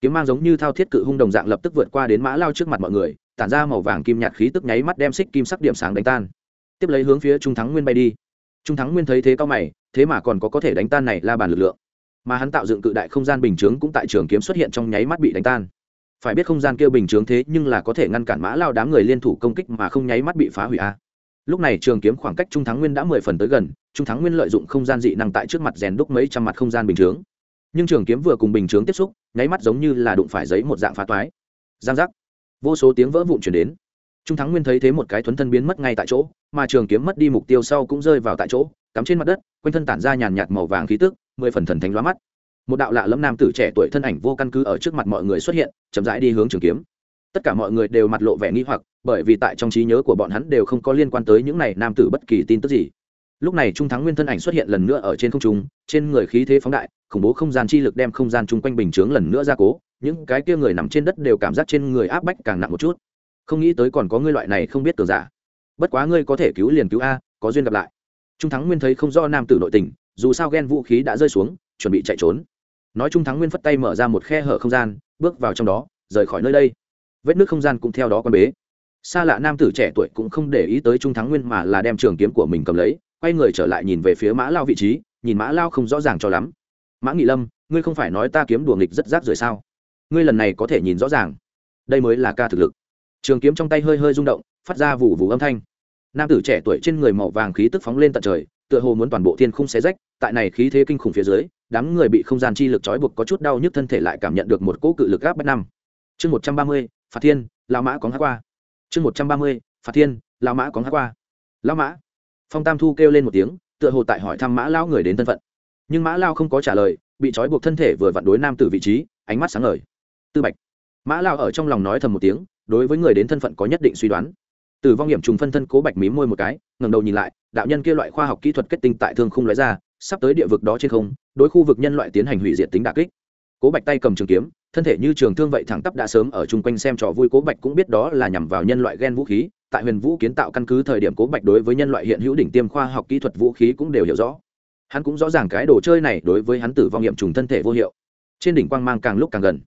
Kiếm mang giống như thao thiết cự hung đồng dạng lập tức vượt qua đến mã lao trước mặt mọi người, tản ra màu vàng kim nhạt khí tức nháy mắt đem xích kim sắc điểm sáng đánh tan. Tiếp lấy hướng phía trung thắng nguyên bay đi. Trung thắng nguyên thấy thế cao mày, thế mà còn có có thể đánh tan này la bàn lực lượng. Mà hắn tạo dựng cự đại không gian bình chướng cũng tại trường kiếm xuất hiện trong nháy mắt bị đánh tan phải biết không gian kia bình chướng thế nhưng là có thể ngăn cản mã lao đám người liên thủ công kích mà không nháy mắt bị phá hủy a. Lúc này trường kiếm khoảng cách trung thắng nguyên đã mười phần tới gần, trung thắng nguyên lợi dụng không gian dị năng tại trước mặt rèn đúc mấy trăm mặt không gian bình chướng. Nhưng trường kiếm vừa cùng bình chướng tiếp xúc, nháy mắt giống như là đụng phải giấy một dạng phá toái. Giang giác. Vô số tiếng vỡ vụn chuyển đến. Trung thắng nguyên thấy thế một cái thuấn thân biến mất ngay tại chỗ, mà trường kiếm mất đi mục tiêu sau cũng rơi vào tại chỗ, cắm trên mặt đất, quanh thân tản ra nhàn nhạt màu vàng khí tức, mười phần thần thánh lóa mắt một đạo lạ lẫm nam tử trẻ tuổi thân ảnh vô căn cứ ở trước mặt mọi người xuất hiện, chậm rãi đi hướng trường kiếm. Tất cả mọi người đều mặt lộ vẻ nghi hoặc, bởi vì tại trong trí nhớ của bọn hắn đều không có liên quan tới những này nam tử bất kỳ tin tức gì. Lúc này trung thắng nguyên thân ảnh xuất hiện lần nữa ở trên không trung, trên người khí thế phóng đại, khủng bố không gian chi lực đem không gian chung quanh bình chướng lần nữa ra cố, những cái kia người nằm trên đất đều cảm giác trên người áp bách càng nặng một chút. Không nghĩ tới còn có ngươi loại này không biết tưởng giả. Bất quá ngươi có thể cứu liền cứu a, có duyên gặp lại. Trung thắng nguyên thấy không do nam tử nội tình, dù sao ghen vũ khí đã rơi xuống, chuẩn bị chạy trốn nói chung thắng nguyên phất tay mở ra một khe hở không gian, bước vào trong đó, rời khỏi nơi đây. Vết nước không gian cũng theo đó con bế. Xa lạ nam tử trẻ tuổi cũng không để ý tới trung thắng nguyên mà là đem trường kiếm của mình cầm lấy, quay người trở lại nhìn về phía mã lao vị trí, nhìn mã lao không rõ ràng cho lắm. Mã nghị lâm, ngươi không phải nói ta kiếm đùa nghịch rất rác rưởi sao? Ngươi lần này có thể nhìn rõ ràng. Đây mới là ca thực lực. Trường kiếm trong tay hơi hơi rung động, phát ra vụ vụ âm thanh. Nam tử trẻ tuổi trên người màu vàng khí tức phóng lên tận trời, tựa hồ muốn toàn bộ thiên khung xé rách, tại này khí thế kinh khủng phía dưới đám người bị không gian chi lực trói buộc có chút đau nhức thân thể lại cảm nhận được một cỗ cự lực gáp bắt năm. Chương một trăm ba mươi, phạt thiên lao mã có ngã qua. Chương một trăm ba mươi, phạt thiên lao mã có ngã qua. Lao mã. Phong tam thu kêu lên một tiếng, tựa hồ tại hỏi thăm mã lao người đến thân phận. Nhưng mã lao không có trả lời, bị trói buộc thân thể vừa vặn đối nam tử vị trí, ánh mắt sáng ngời. Tư bạch. Mã lao ở trong lòng nói thầm một tiếng, đối với người đến thân phận có nhất định suy đoán. Tử vong hiểm trùng phân thân cố bạch mím môi một cái, ngẩng đầu nhìn lại, đạo nhân kia loại khoa học kỹ thuật kết tinh tại thương khung lóe ra, sắp tới địa vực đó trên không đối khu vực nhân loại tiến hành hủy diệt tính đà kích. Cố bạch tay cầm trường kiếm, thân thể như trường thương vậy thẳng tắp đã sớm ở chung quanh xem trò vui. Cố bạch cũng biết đó là nhằm vào nhân loại gen vũ khí. Tại huyền vũ kiến tạo căn cứ thời điểm, cố bạch đối với nhân loại hiện hữu đỉnh tiêm khoa học kỹ thuật vũ khí cũng đều hiểu rõ. Hắn cũng rõ ràng cái đồ chơi này đối với hắn tử vong nghiệm trùng thân thể vô hiệu. Trên đỉnh quang mang càng lúc càng gần.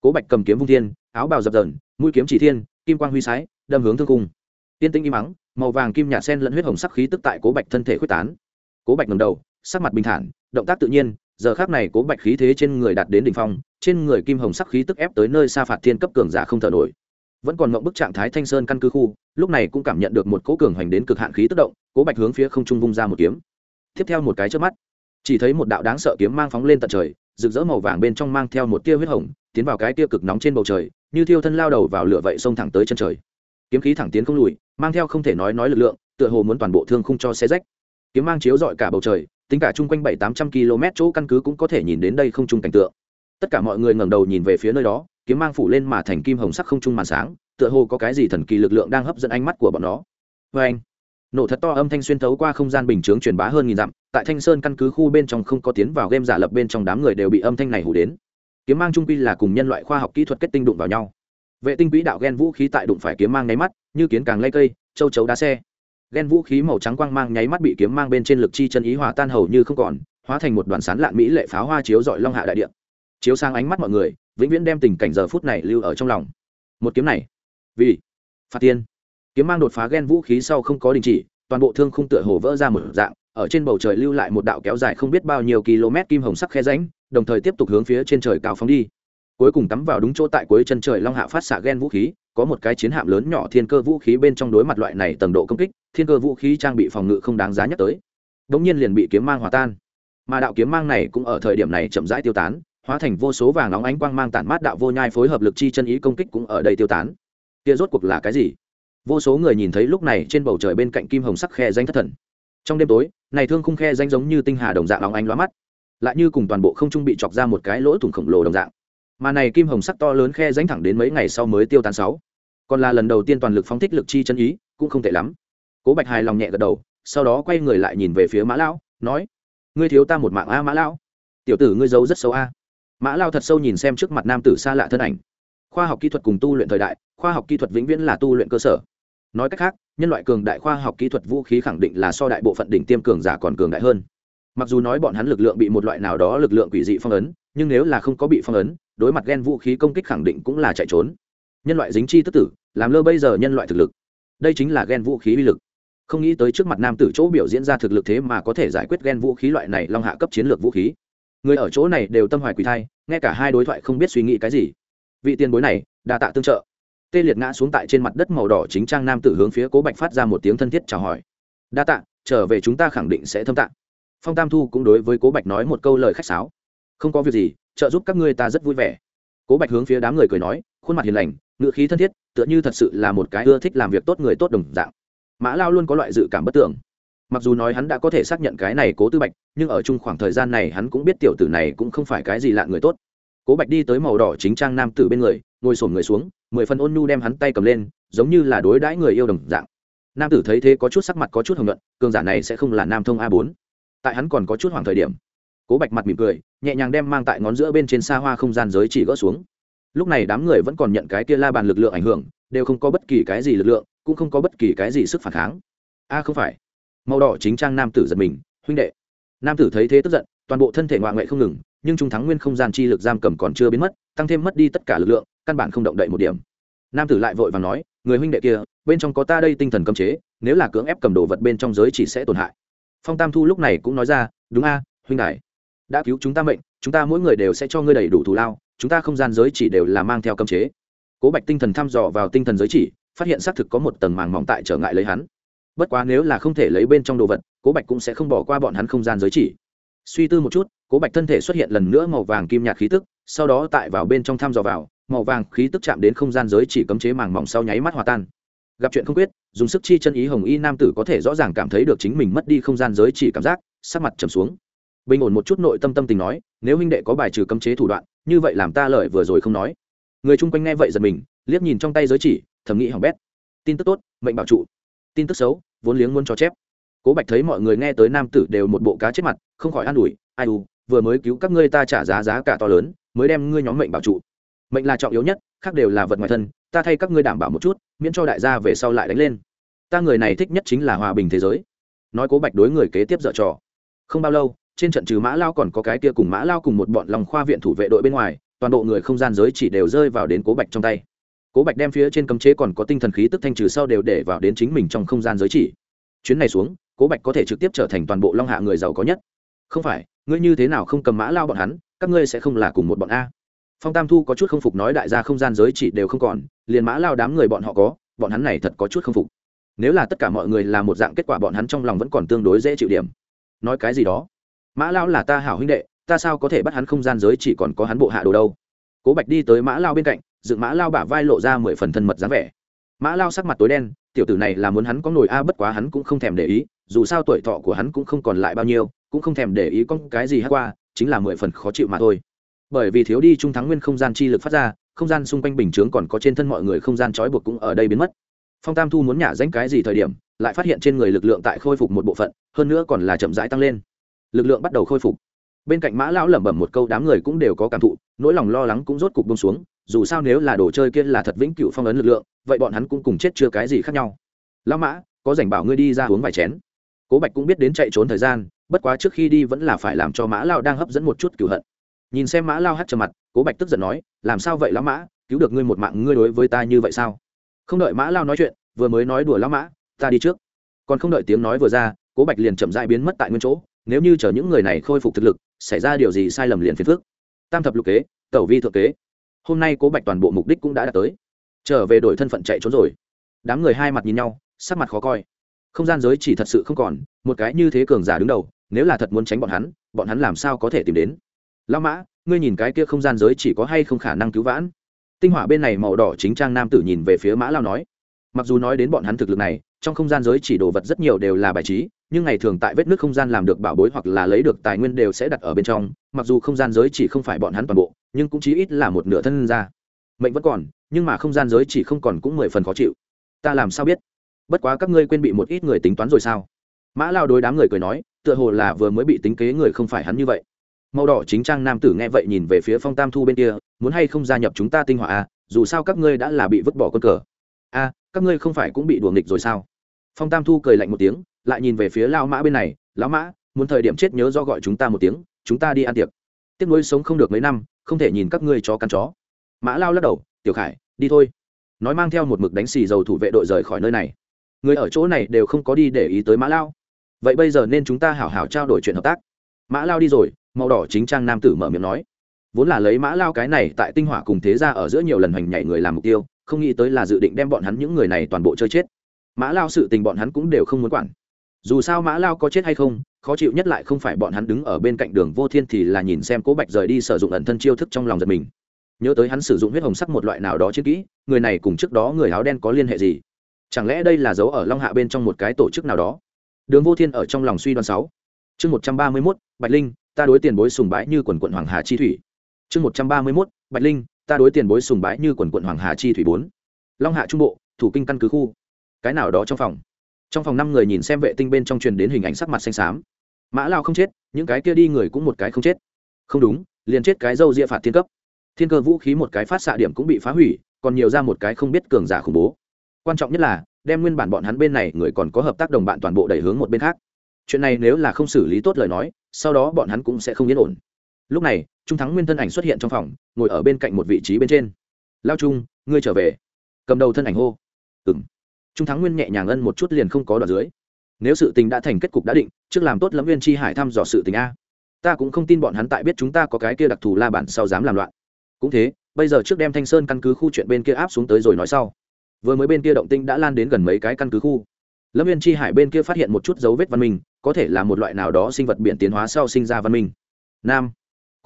Cố bạch cầm kiếm vung thiên, áo bào dập dần mũi kiếm chỉ thiên, kim quang huy sái, đâm hướng thương cung. Tiên tinh im mắng, màu vàng kim nhạt sen lẫn huyết hồng sắc khí tức tại cố bạch thân thể quyết tán. Cố bạch ngầm đầu, sắc mặt bình thản động tác tự nhiên, giờ khác này cố bạch khí thế trên người đạt đến đỉnh phong, trên người kim hồng sắc khí tức ép tới nơi xa phạt thiên cấp cường giả không thở nổi. Vẫn còn mộng bức trạng thái thanh sơn căn cứ khu, lúc này cũng cảm nhận được một cố cường hoành đến cực hạn khí tức động, cố bạch hướng phía không trung vung ra một kiếm. Tiếp theo một cái trước mắt, chỉ thấy một đạo đáng sợ kiếm mang phóng lên tận trời, rực rỡ màu vàng bên trong mang theo một tia huyết hồng, tiến vào cái tia cực nóng trên bầu trời, như thiêu thân lao đầu vào lửa vậy xông thẳng tới chân trời. Kiếm khí thẳng tiến không lùi, mang theo không thể nói nói lực lượng, tựa hồ muốn toàn bộ thương khung cho xe rách. Kiếm mang chiếu dọi cả bầu trời tính cả chung quanh bảy tám trăm km chỗ căn cứ cũng có thể nhìn đến đây không chung cảnh tượng. Tất cả mọi người ngẩng đầu nhìn về phía nơi đó, kiếm mang phủ lên mà thành kim hồng sắc không chung màn sáng, tựa hồ có cái gì thần kỳ lực lượng đang hấp dẫn ánh mắt của bọn nó. Vê anh, nổ thật to âm thanh xuyên thấu qua không gian bình chướng truyền bá hơn nghìn dặm, tại thanh sơn căn cứ khu bên trong không có tiến vào game giả lập bên trong đám người đều bị âm thanh này hủ đến. Kiếm mang trung quy là cùng nhân loại khoa học kỹ thuật kết tinh đụng vào nhau. Vệ tinh quỹ đạo ghen vũ khí tại đụng phải kiếm mang nháy mắt, như kiến càng lây cây, châu chấu đá xe ghen vũ khí màu trắng quang mang nháy mắt bị kiếm mang bên trên lực chi chân ý hòa tan hầu như không còn, hóa thành một đoàn sán lạn mỹ lệ pháo hoa chiếu dọi long hạ đại điện chiếu sang ánh mắt mọi người, vĩnh viễn đem tình cảnh giờ phút này lưu ở trong lòng. Một kiếm này, vì phạt tiên. Kiếm mang đột phá ghen vũ khí sau không có đình chỉ, toàn bộ thương khung tựa hồ vỡ ra một dạng, ở trên bầu trời lưu lại một đạo kéo dài không biết bao nhiêu km kim hồng sắc khe ránh đồng thời tiếp tục hướng phía trên trời cao phóng đi. Cuối cùng tắm vào đúng chỗ tại cuối chân trời long hạ phát xạ ghen vũ khí, có một cái chiến hạm lớn nhỏ thiên cơ vũ khí bên trong đối mặt loại này tầng độ công kích thiên cơ vũ khí trang bị phòng ngự không đáng giá nhắc tới. Đ ỗ n g nhiên liền bị kiếm mang hòa tan. Mà đạo kiếm mang này cũng ở thời điểm này chậm rãi tiêu tán, hóa thành vô số vàng nóng ánh quang mang tản mát đạo vô nhai phối hợp lực chi chân ý công kích cũng ở đây tiêu tán. Kia rốt cuộc là cái gì? Vô số người nhìn thấy lúc này trên bầu trời bên cạnh kim hồng sắc khe danh thất thần. Trong đêm tối, này thương khung khe danh giống như tinh hà đồng dạng óng ánh lóa mắt, lại như cùng toàn bộ không trung bị chọc ra một cái lỗ thủng khổng lồ đồng dạng. Mà này kim hồng sắc to lớn khe ránh thẳng đến mấy ngày sau mới tiêu tan sáu. Còn là lần đầu tiên toàn lực phóng thích lực chi chân ý, cũng không tệ lắm cố bạch hài lòng nhẹ gật đầu, sau đó quay người lại nhìn về phía mã lão, nói, ngươi thiếu ta một mạng a, mã lão. Tiểu tử ngươi giấu rất xấu a. Mã lao thật sâu nhìn xem trước mặt nam tử xa lạ thân ảnh. Khoa học kỹ thuật cùng tu luyện thời đại, khoa học kỹ thuật vĩnh viễn là tu luyện cơ sở. Nói cách khác, nhân loại cường đại khoa học kỹ thuật vũ khí khẳng định là so đại bộ phận đỉnh tiêm cường giả còn cường đại hơn. Mặc dù nói bọn hắn lực lượng bị một loại nào đó lực lượng quỷ dị phong ấn, nhưng nếu là không có bị phong ấn, đối mặt ghen vũ khí công kích khẳng định cũng là chạy trốn. Nhân loại dính chi tức tử, làm lơ bây giờ nhân loại thực lực. Đây chính là ghen vũ khí uy lực không nghĩ tới trước mặt nam tử chỗ biểu diễn ra thực lực thế mà có thể giải quyết ghen vũ khí loại này long hạ cấp chiến lược vũ khí. Người ở chỗ này đều tâm hoài quỳ thai, nghe cả hai đối thoại không biết suy nghĩ cái gì. Vị tiền bối này, đa tạ tương trợ. Tê liệt ngã xuống tại trên mặt đất màu đỏ chính trang nam tử hướng phía cố bạch phát ra một tiếng thân thiết chào hỏi. Đa tạ, trở về chúng ta khẳng định sẽ thâm tạ. Phong tam thu cũng đối với cố bạch nói một câu lời khách sáo. Không có việc gì, trợ giúp các ngươi ta rất vui vẻ. Cố bạch hướng phía đám người cười nói, khuôn mặt hiền lành ngựa khí thân thiết, tựa như thật sự là một cái ưa thích làm việc tốt người tốt đồng dạng mã lao luôn có loại dự cảm bất tưởng mặc dù nói hắn đã có thể xác nhận cái này cố tư bạch, nhưng ở chung khoảng thời gian này hắn cũng biết tiểu tử này cũng không phải cái gì lạ người tốt. Cố bạch đi tới màu đỏ chính trang nam tử bên người, ngồi sổm người xuống, mười phần ôn nhu đem hắn tay cầm lên, giống như là đối đãi người yêu đồng dạng. Nam tử thấy thế có chút sắc mặt có chút hồng luận cường giả này sẽ không là nam thông a bốn. Tại hắn còn có chút hoàng thời điểm, cố bạch mặt mỉm cười, nhẹ nhàng đem mang tại ngón giữa bên trên xa hoa không gian giới chỉ gỡ xuống. Lúc này đám người vẫn còn nhận cái kia la bàn lực lượng ảnh hưởng đều không có bất kỳ cái gì lực lượng, cũng không có bất kỳ cái gì sức phản kháng. A, không phải. Màu đỏ chính trang nam tử giật mình, huynh đệ. Nam tử thấy thế tức giận, toàn bộ thân thể ngoại ngoại không ngừng, nhưng trung thắng nguyên không gian chi lực giam cầm còn chưa biến mất, tăng thêm mất đi tất cả lực lượng, căn bản không động đậy một điểm. Nam tử lại vội và nói, người huynh đệ kia, bên trong có ta đây tinh thần cấm chế, nếu là cưỡng ép cầm đồ vật bên trong giới chỉ sẽ tổn hại. Phong tam thu lúc này cũng nói ra, đúng a, huynh đại. Đã cứu chúng ta mệnh, chúng ta mỗi người đều sẽ cho ngươi đầy đủ thù lao, chúng ta không gian giới chỉ đều là mang theo cấm chế cố bạch tinh thần thăm dò vào tinh thần giới chỉ, phát hiện xác thực có một tầng màng mỏng tại trở ngại lấy hắn. Bất quá nếu là không thể lấy bên trong đồ vật, cố bạch cũng sẽ không bỏ qua bọn hắn không gian giới chỉ. Suy tư một chút, cố bạch thân thể xuất hiện lần nữa màu vàng kim nhạt khí tức, sau đó tại vào bên trong thăm dò vào, màu vàng khí tức chạm đến không gian giới chỉ cấm chế màng mỏng sau nháy mắt hòa tan. Gặp chuyện không quyết, dùng sức chi chân ý hồng y nam tử có thể rõ ràng cảm thấy được chính mình mất đi không gian giới chỉ cảm giác, sắc mặt trầm xuống. Bình ổn một chút nội tâm tâm tình nói, nếu huynh đệ có bài trừ cấm chế thủ đoạn, như vậy làm ta lợi vừa rồi không nói người chung quanh nghe vậy giật mình, liếc nhìn trong tay giới chỉ, thầm nghĩ hỏng bét. Tin tức tốt, mệnh bảo trụ. Tin tức xấu, vốn liếng muốn cho chép. Cố bạch thấy mọi người nghe tới nam tử đều một bộ cá chết mặt, không khỏi an ủi, ai u, vừa mới cứu các ngươi ta trả giá giá cả to lớn, mới đem ngươi nhóm mệnh bảo trụ. Mệnh là trọng yếu nhất, khác đều là vật ngoài thân, ta thay các ngươi đảm bảo một chút, miễn cho đại gia về sau lại đánh lên. Ta người này thích nhất chính là hòa bình thế giới. Nói cố bạch đối người kế tiếp dở trò. Không bao lâu, trên trận trừ mã lao còn có cái kia cùng mã lao cùng một bọn lòng khoa viện thủ vệ đội bên ngoài toàn bộ người không gian giới chỉ đều rơi vào đến cố bạch trong tay. Cố bạch đem phía trên cấm chế còn có tinh thần khí tức thanh trừ sau đều để vào đến chính mình trong không gian giới chỉ. Chuyến này xuống, cố bạch có thể trực tiếp trở thành toàn bộ long hạ người giàu có nhất. Không phải, ngươi như thế nào không cầm mã lao bọn hắn, các ngươi sẽ không là cùng một bọn a. Phong tam thu có chút không phục nói đại gia không gian giới chỉ đều không còn, liền mã lao đám người bọn họ có, bọn hắn này thật có chút không phục. Nếu là tất cả mọi người là một dạng kết quả bọn hắn trong lòng vẫn còn tương đối dễ chịu điểm. Nói cái gì đó? Mã lao là ta hảo huynh đệ ta sao có thể bắt hắn không gian giới chỉ còn có hắn bộ hạ đồ đâu? Cố bạch đi tới mã lao bên cạnh, dựng mã lao bả vai lộ ra mười phần thân mật dáng vẻ. Mã lao sắc mặt tối đen, tiểu tử này là muốn hắn có nổi a, bất quá hắn cũng không thèm để ý, dù sao tuổi thọ của hắn cũng không còn lại bao nhiêu, cũng không thèm để ý có cái gì hát qua, chính là mười phần khó chịu mà thôi. Bởi vì thiếu đi trung thắng nguyên không gian chi lực phát ra, không gian xung quanh bình chướng còn có trên thân mọi người không gian trói buộc cũng ở đây biến mất. Phong tam thu muốn nhả danh cái gì thời điểm, lại phát hiện trên người lực lượng tại khôi phục một bộ phận, hơn nữa còn là chậm rãi tăng lên. Lực lượng bắt đầu khôi phục bên cạnh mã lão lẩm bẩm một câu đám người cũng đều có cảm thụ, nỗi lòng lo lắng cũng rốt cục bông xuống, dù sao nếu là đồ chơi kia là thật vĩnh cựu phong ấn lực lượng, vậy bọn hắn cũng cùng chết chưa cái gì khác nhau. Lão mã, có rảnh bảo ngươi đi ra uống vài chén. Cố bạch cũng biết đến chạy trốn thời gian, bất quá trước khi đi vẫn là phải làm cho mã lao đang hấp dẫn một chút cựu hận. Nhìn xem mã lao hắt trầm mặt, cố bạch tức giận nói, làm sao vậy lão mã? Cứu được ngươi một mạng, ngươi đối với ta như vậy sao? Không đợi mã lao nói chuyện, vừa mới nói đùa lão mã, ta đi trước. Còn không đợi tiếng nói vừa ra, cố bạch liền chậm dại biến mất tại nguyên chỗ, nếu như chờ những người này khôi phục thực lực xảy ra điều gì sai lầm liền phiền phức. tam thập lục kế, tẩu vi thượng kế. Hôm nay cố bạch toàn bộ mục đích cũng đã đạt tới. Trở về đổi thân phận chạy trốn rồi. Đám người hai mặt nhìn nhau, sắc mặt khó coi. Không gian giới chỉ thật sự không còn, một cái như thế cường giả đứng đầu, nếu là thật muốn tránh bọn hắn bọn hắn làm sao có thể tìm đến? Lao mã, ngươi nhìn cái kia không gian giới chỉ có hay không khả năng cứu vãn? Tinh hỏa bên này màu đỏ chính trang nam tử nhìn về phía mã lao nói. Mặc dù nói đến bọn hắn thực lực này trong không gian giới chỉ đồ vật rất nhiều đều là bài trí, nhưng ngày thường tại vết nước không gian làm được bảo bối hoặc là lấy được tài nguyên đều sẽ đặt ở bên trong, mặc dù không gian giới chỉ không phải bọn hắn toàn bộ, nhưng cũng chí ít là một nửa thân ra. Mệnh vẫn còn, nhưng mà không gian giới chỉ không còn cũng mười phần khó chịu. Ta làm sao biết? Bất quá các ngươi quên bị một ít người tính toán rồi sao? Mã lao đối đám người cười nói, tựa hồ là vừa mới bị tính kế người không phải hắn như vậy. Màu đỏ chính trang nam tử nghe vậy nhìn về phía phong tam thu bên kia, muốn hay không gia nhập chúng ta tinh hỏa à? Dù sao các ngươi đã là bị vứt bỏ con cờ. A các ngươi không phải cũng bị đuổi nghịch rồi sao? Phong tam thu cười lạnh một tiếng, lại nhìn về phía lao mã bên này, lão mã, muốn thời điểm chết nhớ do gọi chúng ta một tiếng, chúng ta đi ăn tiệc. Tiếc nuối sống không được mấy năm, không thể nhìn các ngươi chó căn chó. Mã lao lắc đầu, tiểu khải, đi thôi. Nói mang theo một mực đánh xì dầu thủ vệ đội rời khỏi nơi này. Người ở chỗ này đều không có đi để ý tới mã lao. Vậy bây giờ nên chúng ta hảo hảo trao đổi chuyện hợp tác. Mã lao đi rồi, màu đỏ chính trang nam tử mở miệng nói. Vốn là lấy mã lao cái này tại tinh hỏa cùng thế ra ở giữa nhiều lần hoành nhảy người làm mục tiêu không nghĩ tới là dự định đem bọn hắn những người này toàn bộ chơi chết. Mã lao sự tình bọn hắn cũng đều không muốn quản. Dù sao mã lao có chết hay không, khó chịu nhất lại không phải bọn hắn đứng ở bên cạnh đường vô thiên thì là nhìn xem cố bạch rời đi sử dụng ẩn thân chiêu thức trong lòng giật mình. Nhớ tới hắn sử dụng huyết hồng sắc một loại nào đó chiến kỹ, người này cùng trước đó người áo đen có liên hệ gì? Chẳng lẽ đây là dấu ở long hạ bên trong một cái tổ chức nào đó? Đường vô thiên ở trong lòng suy đoán sáu. Chương một trăm ba mươi mốt, bạch linh, ta đối tiền bối sùng bái như quần quận hoàng hà chi thủy. Chương một trăm ba mươi mốt, bạch linh ta đối tiền bối sùng bái như quần quận hoàng hà chi thủy bốn. Long hạ trung bộ, thủ kinh căn cứ khu. Cái nào đó trong phòng. Trong phòng năm người nhìn xem vệ tinh bên trong truyền đến hình ảnh sắc mặt xanh xám. Mã lao không chết, những cái kia đi người cũng một cái không chết. Không đúng, liền chết cái dâu ria phạt thiên cấp. Thiên cơ vũ khí một cái phát xạ điểm cũng bị phá hủy, còn nhiều ra một cái không biết cường giả khủng bố. Quan trọng nhất là, đem nguyên bản bọn hắn bên này người còn có hợp tác đồng bạn toàn bộ đẩy hướng một bên khác. Chuyện này nếu là không xử lý tốt lời nói, sau đó bọn hắn cũng sẽ không yên ổn lúc này, trung thắng nguyên thân ảnh xuất hiện trong phòng, ngồi ở bên cạnh một vị trí bên trên. Lao trung, ngươi trở về. Cầm đầu thân ảnh hô. Ừng trung thắng nguyên nhẹ nhàng ân một chút liền không có đoạn dưới. Nếu sự tình đã thành kết cục đã định, trước làm tốt lắm viên chi hải thăm dò sự tình a. Ta cũng không tin bọn hắn tại biết chúng ta có cái kia đặc thù la bản sau dám làm loạn. Cũng thế, bây giờ trước đem thanh sơn căn cứ khu chuyện bên kia áp xuống tới rồi nói sau. Vừa mới bên kia động tinh đã lan đến gần mấy cái căn cứ khu. Lâm viên chi hải bên kia phát hiện một chút dấu vết văn minh, có thể là một loại nào đó sinh vật biển tiến hóa sau sinh ra văn minh. Nam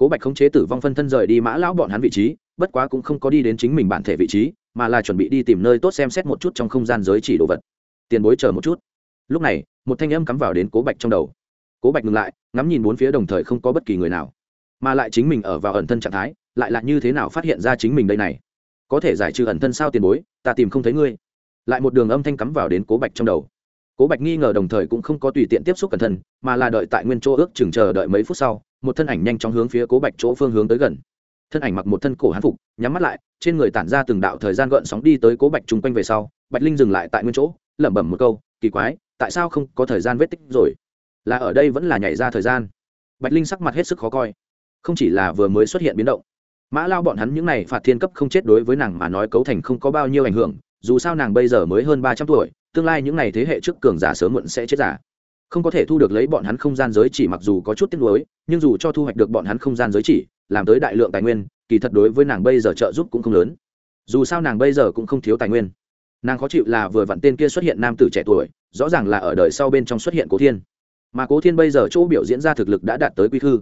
cố bạch khống chế tử vong phân thân rời đi mã lão bọn hắn vị trí, bất quá cũng không có đi đến chính mình bản thể vị trí, mà là chuẩn bị đi tìm nơi tốt xem xét một chút trong không gian giới chỉ đồ vật. Tiền bối chờ một chút. Lúc này, một thanh âm cắm vào đến cố bạch trong đầu. Cố bạch ngừng lại, ngắm nhìn bốn phía đồng thời không có bất kỳ người nào, mà lại chính mình ở vào ẩn thân trạng thái, lại là như thế nào phát hiện ra chính mình đây này? Có thể giải trừ ẩn thân sao tiền bối, ta tìm không thấy ngươi. Lại một đường âm thanh cắm vào đến cố bạch trong đầu. Cố bạch nghi ngờ đồng thời cũng không có tùy tiện tiếp xúc cẩn thân, mà là đợi tại nguyên chỗ ước chừng chờ đợi mấy phút sau một thân ảnh nhanh chóng hướng phía cố bạch chỗ phương hướng tới gần. Thân ảnh mặc một thân cổ hán phục, nhắm mắt lại, trên người tản ra từng đạo thời gian gợn sóng đi tới cố bạch chung quanh về sau, bạch linh dừng lại tại nguyên chỗ, lẩm bẩm một câu, kỳ quái, tại sao không có thời gian vết tích rồi? Là ở đây vẫn là nhảy ra thời gian? Bạch linh sắc mặt hết sức khó coi. Không chỉ là vừa mới xuất hiện biến động, mã lao bọn hắn những n à y phạt thiên cấp không chết đối với nàng mà nói cấu thành không có bao nhiêu ảnh hưởng, dù sao nàng bây giờ mới hơn ba trăm tuổi, tương lai những n à y thế hệ trước cường giả sớm muộn sẽ chết giả không có thể thu được lấy bọn hắn không gian giới chỉ mặc dù có chút tiếc nuối, nhưng dù cho thu hoạch được bọn hắn không gian giới chỉ, làm tới đại lượng tài nguyên, kỳ thật đối với nàng bây giờ trợ giúp cũng không lớn. Dù sao nàng bây giờ cũng không thiếu tài nguyên. Nàng khó chịu là vừa vặn tên kia xuất hiện nam tử trẻ tuổi, rõ ràng là ở đời sau bên trong xuất hiện cố thiên. Mà cố thiên bây giờ chỗ biểu diễn ra thực lực đã đạt tới quy thư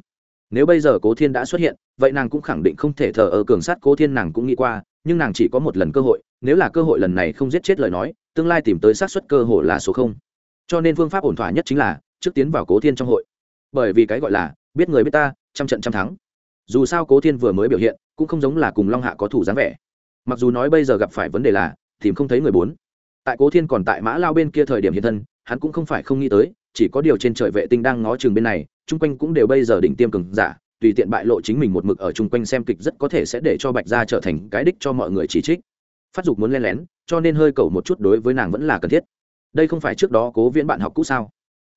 nếu bây giờ cố thiên đã xuất hiện, vậy nàng cũng khẳng định không thể thờ ở cường sát cố thiên nàng cũng nghĩ qua, nhưng nàng chỉ có một lần cơ hội, nếu là cơ hội lần này không giết chết lời nói, tương lai tìm tới sát xuất cơ hội là số không cho nên phương pháp ổn thỏa nhất chính là trước tiến vào cố thiên trong hội. Bởi vì cái gọi là, biết người biết ta, trăm trận trăm thắng. Dù sao cố thiên vừa mới biểu hiện, cũng không giống là cùng long hạ có thủ dáng vẻ. Mặc dù nói bây giờ gặp phải vấn đề là, tìm không thấy người bốn. Tại cố thiên còn tại mã lao bên kia thời điểm hiện thân, hắn cũng không phải không nghĩ tới, chỉ có điều trên trời vệ tinh đang ngó chừng bên này, chung quanh cũng đều bây giờ đỉnh tiêm cường giả, tùy tiện bại lộ chính mình một mực ở chung quanh xem kịch rất có thể sẽ để cho bạch gia trở thành cái đích cho mọi người chỉ trích. Phát dục muốn len lén, cho nên hơi cầu một chút đối với nàng vẫn là cần thiết đây không phải trước đó cố viễn bạn học cũ sao?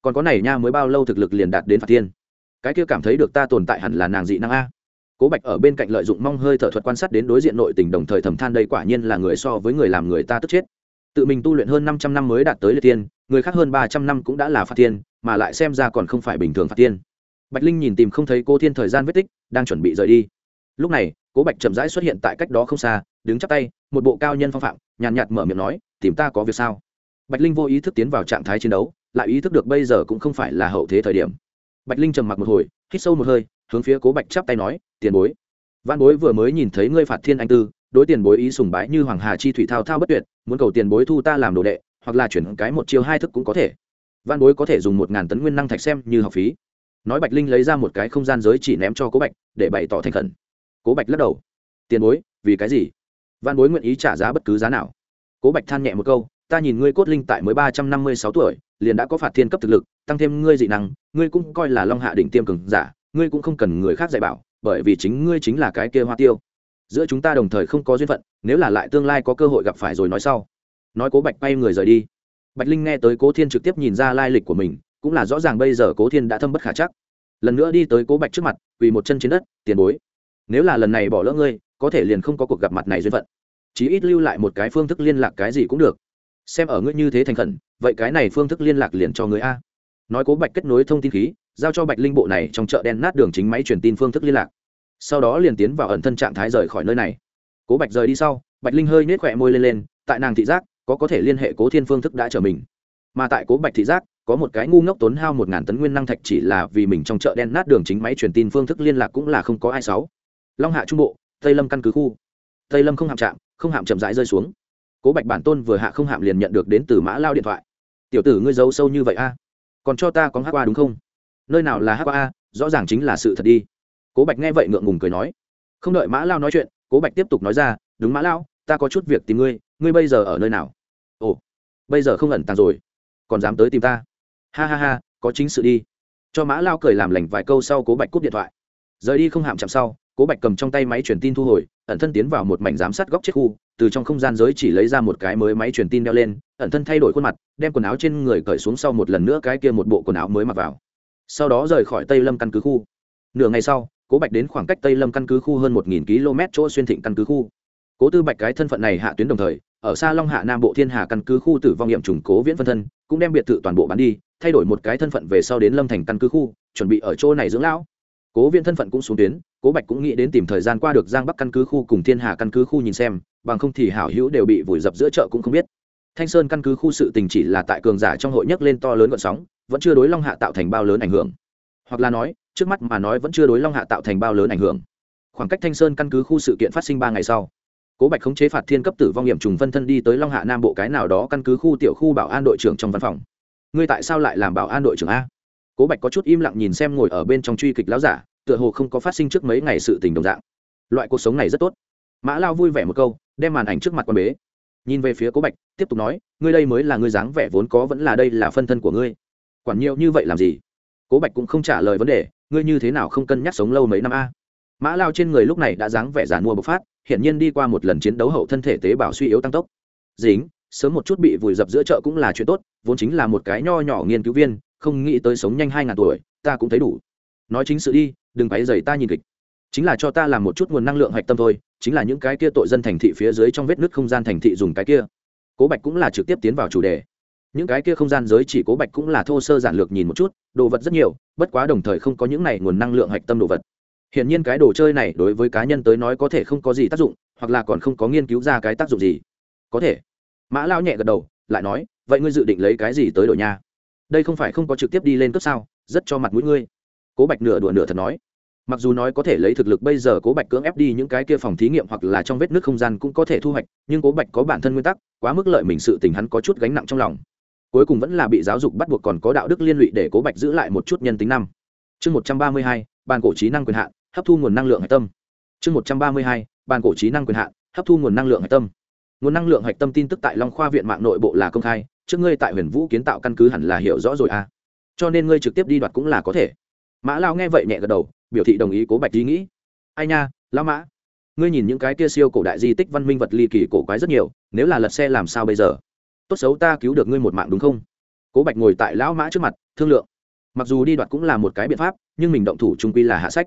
Còn có này nha, mới bao lâu thực lực liền đạt đến phạt thiên? Cái kia cảm thấy được ta tồn tại hẳn là nàng dị năng a. Cố bạch ở bên cạnh lợi dụng mong hơi thở thuật quan sát đến đối diện nội tình đồng thời thầm than đây quả nhiên là người so với người làm người ta tức chết. Tự mình tu luyện hơn 500 năm mới đạt tới liệt tiên người khác hơn 300 năm cũng đã là phạt tiên mà lại xem ra còn không phải bình thường phạt tiên bạch linh nhìn tìm không thấy cô thiên thời gian vết tích, đang chuẩn bị rời đi. Lúc này, cố bạch chậm rãi xuất hiện tại cách đó không xa, đứng chắp tay, một bộ cao nhân phong phạm, nhàn nhạt mở miệng nói, tìm ta có việc sao? Bạch linh vô ý thức tiến vào trạng thái chiến đấu, lại ý thức được bây giờ cũng không phải là hậu thế thời điểm. Bạch linh trầm mặc một hồi, hít sâu một hơi, hướng phía cố bạch chắp tay nói, tiền bối. Văn bối vừa mới nhìn thấy ngươi phạt thiên anh tư, đối tiền bối ý sùng bái như hoàng hà chi thủy thao thao bất tuyệt, muốn cầu tiền bối thu ta làm đồ đệ, hoặc là chuyển cái một chiêu hai thức cũng có thể. Văn bối có thể dùng một ngàn tấn nguyên năng thạch xem như học phí. Nói bạch linh lấy ra một cái không gian giới chỉ ném cho cố bạch, để bày tỏ thành khẩn. Cố bạch lắc đầu. Tiền bối, vì cái gì? Văn bối nguyện ý trả giá bất cứ giá nào. Cố bạch than nhẹ một câu ta nhìn ngươi cốt linh tại mới ba trăm năm mươi sáu tuổi, liền đã có phạt thiên cấp thực lực, tăng thêm ngươi dị năng, ngươi cũng coi là long hạ đỉnh tiêm cường giả, ngươi cũng không cần người khác dạy bảo, bởi vì chính ngươi chính là cái kia hoa tiêu. Giữa chúng ta đồng thời không có duyên phận, nếu là lại tương lai có cơ hội gặp phải rồi nói sau. Nói cố bạch bay người rời đi. Bạch linh nghe tới cố thiên trực tiếp nhìn ra lai lịch của mình, cũng là rõ ràng bây giờ cố thiên đã thâm bất khả chắc. Lần nữa đi tới cố bạch trước mặt, quỳ một chân trên đất, tiền bối, nếu là lần này bỏ lỡ ngươi, có thể liền không có cuộc gặp mặt này duyên phận. Chí ít lưu lại một cái phương thức liên lạc cái gì cũng được xem ở ngươi như thế thành khẩn, vậy cái này phương thức liên lạc liền cho người a. Nói cố bạch kết nối thông tin khí, giao cho bạch linh bộ này trong chợ đen nát đường chính máy truyền tin phương thức liên lạc. Sau đó liền tiến vào ẩn thân trạng thái rời khỏi nơi này. Cố bạch rời đi sau, bạch linh hơi nết khỏe môi lên lên, tại nàng thị giác, có có thể liên hệ cố thiên phương thức đã trở mình. Mà tại cố bạch thị giác, có một cái ngu ngốc tốn hao một ngàn tấn nguyên năng thạch chỉ là vì mình trong chợ đen nát đường chính máy truyền tin phương thức liên lạc cũng là không có ai sáu long hạ trung bộ, tây lâm căn cứ khu. Tây lâm không hạm chạm, không hạm chậm rãi rơi xuống cố bạch bản tôn vừa hạ không hạm liền nhận được đến từ mã lao điện thoại. Tiểu tử ngươi giấu sâu như vậy a? Còn cho ta có hát qua đúng không? Nơi nào là hát qua a? Rõ ràng chính là sự thật đi. Cố bạch nghe vậy ngượng ngùng cười nói. Không đợi mã lao nói chuyện, cố bạch tiếp tục nói ra, đúng mã lao, ta có chút việc tìm ngươi ngươi bây giờ ở nơi nào? Ồ, bây giờ không ẩn tàng rồi, còn dám tới tìm ta? Ha ha ha, có chính sự đi. Cho mã lao cười làm lành vài câu sau cố bạch cúp điện thoại. Rời đi không hạm chạm sau cố bạch cầm trong tay máy truyền tin thu hồi, ẩn thân tiến vào một mảnh giám sát góc chết khu, từ trong không gian giới chỉ lấy ra một cái mới máy truyền tin đeo lên, ẩn thân thay đổi khuôn mặt, đem quần áo trên người cởi xuống sau một lần nữa cái kia một bộ quần áo mới mặc vào. Sau đó rời khỏi tây lâm căn cứ khu. Nửa ngày sau, cố bạch đến khoảng cách tây lâm căn cứ khu hơn một nghìn km chỗ xuyên thịnh căn cứ khu. Cố tư bạch cái thân phận này hạ tuyến đồng thời, ở xa long hạ nam bộ thiên hà căn cứ khu tử vong nghiệm trùng cố viễn phân thân, cũng đem biệt thự toàn bộ bán đi, thay đổi một cái thân phận về sau đến lâm thành căn cứ khu, chuẩn bị ở chỗ này dưỡng lão. Cố viễn thân phận cũng xuống tuyến cố bạch cũng nghĩ đến tìm thời gian qua được giang bắc căn cứ khu cùng thiên hà căn cứ khu nhìn xem, bằng không thì hảo hữu đều bị vùi dập giữa chợ cũng không biết. Thanh sơn căn cứ khu sự tình chỉ là tại cường giả trong hội nhấc lên to lớn gọn sóng, vẫn chưa đối long hạ tạo thành bao lớn ảnh hưởng. Hoặc là nói, trước mắt mà nói vẫn chưa đối long hạ tạo thành bao lớn ảnh hưởng. Khoảng cách thanh sơn căn cứ khu sự kiện phát sinh ba ngày sau, cố bạch khống chế phạt thiên cấp tử vong nghiệm trùng phân thân đi tới long hạ nam bộ cái nào đó căn cứ khu tiểu khu bảo an đội trưởng trong văn phòng. Ngươi tại sao lại làm bảo an đội trưởng a? Cố bạch có chút im lặng nhìn xem ngồi ở bên trong truy kịch láo giả tựa hồ không có phát sinh trước mấy ngày sự tình đồng dạng. Loại cuộc sống này rất tốt. Mã lao vui vẻ một câu, đem màn ảnh trước mặt quan bế. Nhìn về phía cố bạch, tiếp tục nói, ngươi đây mới là ngươi dáng vẻ vốn có vẫn là đây là phân thân của ngươi. Quản nhiều như vậy làm gì? Cố bạch cũng không trả lời vấn đề, ngươi như thế nào không cân nhắc sống lâu mấy năm a? Mã lao trên người lúc này đã dáng vẻ giàn mua bộc phát, hiển nhiên đi qua một lần chiến đấu hậu thân thể tế bào suy yếu tăng tốc. Dính, sớm một chút bị vùi dập giữa chợ cũng là chuyện tốt, vốn chính là một cái nho nhỏ nghiên cứu viên, không nghĩ tới sống nhanh hai ngàn tuổi, ta cũng thấy đủ. Nói chính sự đi đừng quấy dày ta nhìn kịch chính là cho ta làm một chút nguồn năng lượng hạch tâm thôi chính là những cái kia tội dân thành thị phía dưới trong vết nứt không gian thành thị dùng cái kia cố bạch cũng là trực tiếp tiến vào chủ đề những cái kia không gian giới chỉ cố bạch cũng là thô sơ giản lược nhìn một chút đồ vật rất nhiều bất quá đồng thời không có những này nguồn năng lượng hạch tâm đồ vật Hiển nhiên cái đồ chơi này đối với cá nhân tới nói có thể không có gì tác dụng, hoặc là còn không có nghiên cứu ra cái tác dụng gì. Có thể. Mã lão nhẹ gật đầu, lại nói, vậy ngươi dự định lấy cái gì tới đổi nha? Đây không phải không có trực tiếp đi lên cấp sao, rất cho mặt mũi ngươi. Cố Bạch nửa đùa nửa thật nói. Mặc dù nói có thể lấy thực lực bây giờ Cố Bạch cưỡng ép đi những cái kia phòng thí nghiệm hoặc là trong vết nước không gian cũng có thể thu hoạch, nhưng Cố Bạch có bản thân nguyên tắc, quá mức lợi mình sự tình hắn có chút gánh nặng trong lòng. Cuối cùng vẫn là bị giáo dục bắt buộc còn có đạo đức liên lụy để Cố Bạch giữ lại một chút nhân tính năm. Chương một trăm ba mươi hai, bàn cổ trí năng quyền hạn, hấp thu nguồn năng lượng hạch tâm chương một trăm ba mươi hai bàn cổ trí năng quyền hạn hấp thu nguồn năng lượng hạch tâm nguồn năng lượng hạch tâm tin tức tại long khoa viện mạng nội bộ là công khai trước ngươi tại huyền vũ kiến tạo căn cứ hẳn là hiểu rõ rồi à cho nên ngươi trực tiếp đi đoạt cũng là có thể mã lao nghe vậy nhẹ gật đầu, biểu thị đồng ý cố bạch ý nghĩ. Ai nha, lao mã, ngươi nhìn những cái kia siêu cổ đại di tích văn minh vật ly kỳ cổ quái rất nhiều, nếu là lật xe làm sao bây giờ? Tốt xấu ta cứu được ngươi một mạng đúng không? Cố bạch ngồi tại lão mã trước mặt, thương lượng. Mặc dù đi đoạt cũng là một cái biện pháp, nhưng mình động thủ trung quy là hạ sách.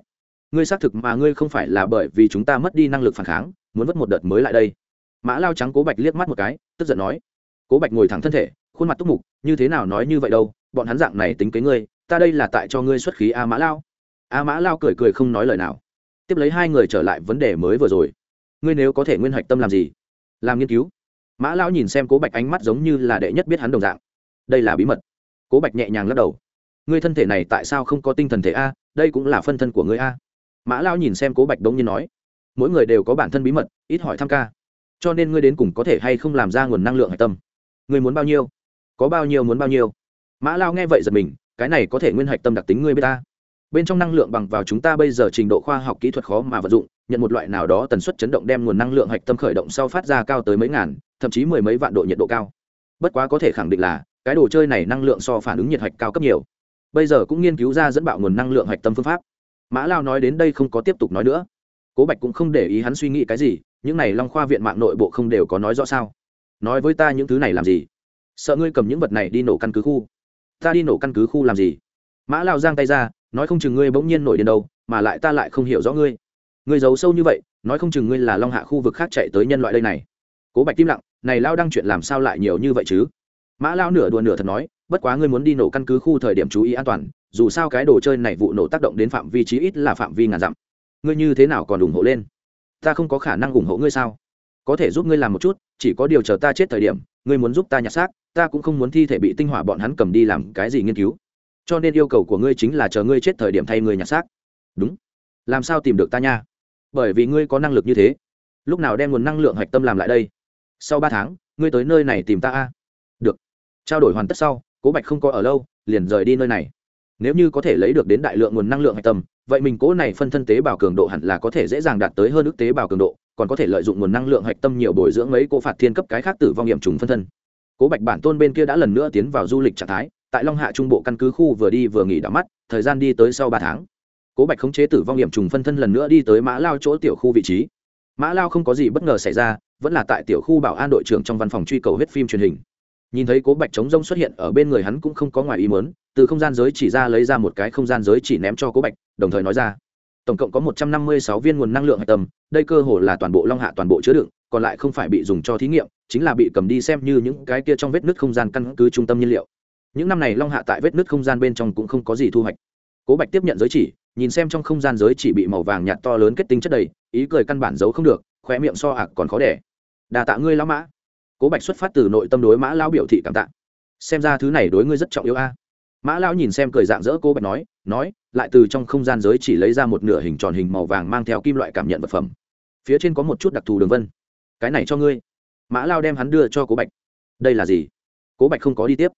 Ngươi xác thực mà ngươi không phải là bởi vì chúng ta mất đi năng lực phản kháng, muốn vất một đợt mới lại đây. Mã lao trắng cố bạch liếc mắt một cái, tức giận nói. Cố bạch ngồi thẳng thân thể, khuôn mặt túc mục, như thế nào nói như vậy đâu, bọn hắn dạng này tính kế ngươi ta đây là tại cho ngươi xuất khí a mã lao. A mã lao cười cười không nói lời nào. Tiếp lấy hai người trở lại vấn đề mới vừa rồi. Ngươi nếu có thể nguyên hạch tâm làm gì? Làm nghiên cứu. Mã lao nhìn xem cố bạch ánh mắt giống như là đệ nhất biết hắn đồng dạng. Đây là bí mật. Cố bạch nhẹ nhàng lắc đầu. Ngươi thân thể này tại sao không có tinh thần thể a? Đây cũng là phân thân của ngươi a. Mã lao nhìn xem cố bạch đống nhiên nói. Mỗi người đều có bản thân bí mật, ít hỏi thăm ca. Cho nên ngươi đến cùng có thể hay không làm ra nguồn năng lượng hạch tâm? Ngươi muốn bao nhiêu? Có bao nhiêu muốn bao nhiêu? Mã lao nghe vậy giật mình cái này có thể nguyên hạch tâm đặc tính ngươi b ta. Bên trong năng lượng bằng vào chúng ta bây giờ trình độ khoa học kỹ thuật khó mà vận dụng, nhận một loại nào đó tần suất chấn động đem nguồn năng lượng hạch tâm khởi động sau phát ra cao tới mấy ngàn, thậm chí mười mấy vạn độ nhiệt độ cao. Bất quá có thể khẳng định là, cái đồ chơi này năng lượng so phản ứng nhiệt hạch cao cấp nhiều. Bây giờ cũng nghiên cứu ra dẫn bạo nguồn năng lượng hạch tâm phương pháp. Mã lao nói đến đây không có tiếp tục nói nữa. Cố bạch cũng không để ý hắn suy nghĩ cái gì, những này long khoa viện mạng nội bộ không đều có nói rõ sao? Nói với ta những thứ này làm gì? Sợ ngươi cầm những vật này đi nổ căn cứ khu ta đi nổ căn cứ khu làm gì? Mã lao giang tay ra, nói không chừng ngươi bỗng nhiên nổi điên đâu, mà lại ta lại không hiểu rõ ngươi. Ngươi giấu sâu như vậy, nói không chừng ngươi là long hạ khu vực khác chạy tới nhân loại đây này. Cố bạch tim lặng, này lao đăng chuyện làm sao lại nhiều như vậy chứ? Mã lao nửa đùa nửa thật nói, bất quá ngươi muốn đi nổ căn cứ khu thời điểm chú ý an toàn, dù sao cái đồ chơi này vụ nổ tác động đến phạm vi chí ít là phạm vi ngàn dặm. Ngươi như thế nào còn ủng hộ lên? Ta không có khả năng ủng hộ ngươi sao? Có thể giúp ngươi làm một chút, chỉ có điều chờ ta chết thời điểm ngươi muốn giúp ta nhặt xác, ta cũng không muốn thi thể bị tinh hỏa bọn hắn cầm đi làm cái gì nghiên cứu. Cho nên yêu cầu của ngươi chính là chờ ngươi chết thời điểm thay ngươi nhặt xác. Đúng. Làm sao tìm được ta nha? Bởi vì ngươi có năng lực như thế. Lúc nào đem nguồn năng lượng hạch tâm làm lại đây? Sau ba tháng, ngươi tới nơi này tìm ta a. Được. Trao đổi hoàn tất sau, cố bạch không có ở lâu, liền rời đi nơi này. Nếu như có thể lấy được đến đại lượng nguồn năng lượng hạch tâm, vậy mình cố này phân thân tế bào cường độ hẳn là có thể dễ dàng đạt tới hơn ước tế bào cường độ còn có thể lợi dụng nguồn năng lượng hạch tâm nhiều bồi dưỡng mấy cô phạt thiên cấp cái khác tử vong nghiệm trùng phân thân. Cố bạch bản tôn bên kia đã lần nữa tiến vào du lịch trạng thái, tại long hạ trung bộ căn cứ khu vừa đi vừa nghỉ đắm mắt, thời gian đi tới sau ba tháng. Cố bạch khống chế tử vong nghiệm trùng phân thân lần nữa đi tới mã lao chỗ tiểu khu vị trí. Mã lao không có gì bất ngờ xảy ra, vẫn là tại tiểu khu bảo an đội trưởng trong văn phòng truy cầu hết phim truyền hình. Nhìn thấy cố bạch chống rông xuất hiện ở bên người hắn cũng không có ngoài ý mớn từ không gian giới chỉ ra lấy ra một cái không gian giới chỉ ném cho cố bạch, đồng thời nói ra tổng cộng có một trăm năm mươi sáu viên nguồn năng lượng hạch tâm, đây cơ hồ là toàn bộ long hạ toàn bộ chứa đựng, còn lại không phải bị dùng cho thí nghiệm, chính là bị cầm đi xem như những cái kia trong vết nứt không gian căn cứ trung tâm nhiên liệu. Những năm này long hạ tại vết nứt không gian bên trong cũng không có gì thu hoạch. Cố bạch tiếp nhận giới chỉ, nhìn xem trong không gian giới chỉ bị màu vàng nhạt to lớn kết tinh chất đầy, ý cười căn bản giấu không được, khóe miệng so ạc còn khó đẻ. Đà tạ ngươi lão mã. Cố bạch xuất phát từ nội tâm đối mã lão biểu thị cảm tạ. Xem ra thứ này đối ngươi rất trọng yếu a mã lão nhìn xem cười dạng dỡ cô bạch nói nói, lại từ trong không gian giới chỉ lấy ra một nửa hình tròn hình màu vàng mang theo kim loại cảm nhận vật phẩm. Phía trên có một chút đặc thù đường vân. Cái này cho ngươi. Mã lao đem hắn đưa cho cố bạch. Đây là gì? Cố bạch không có đi tiếp.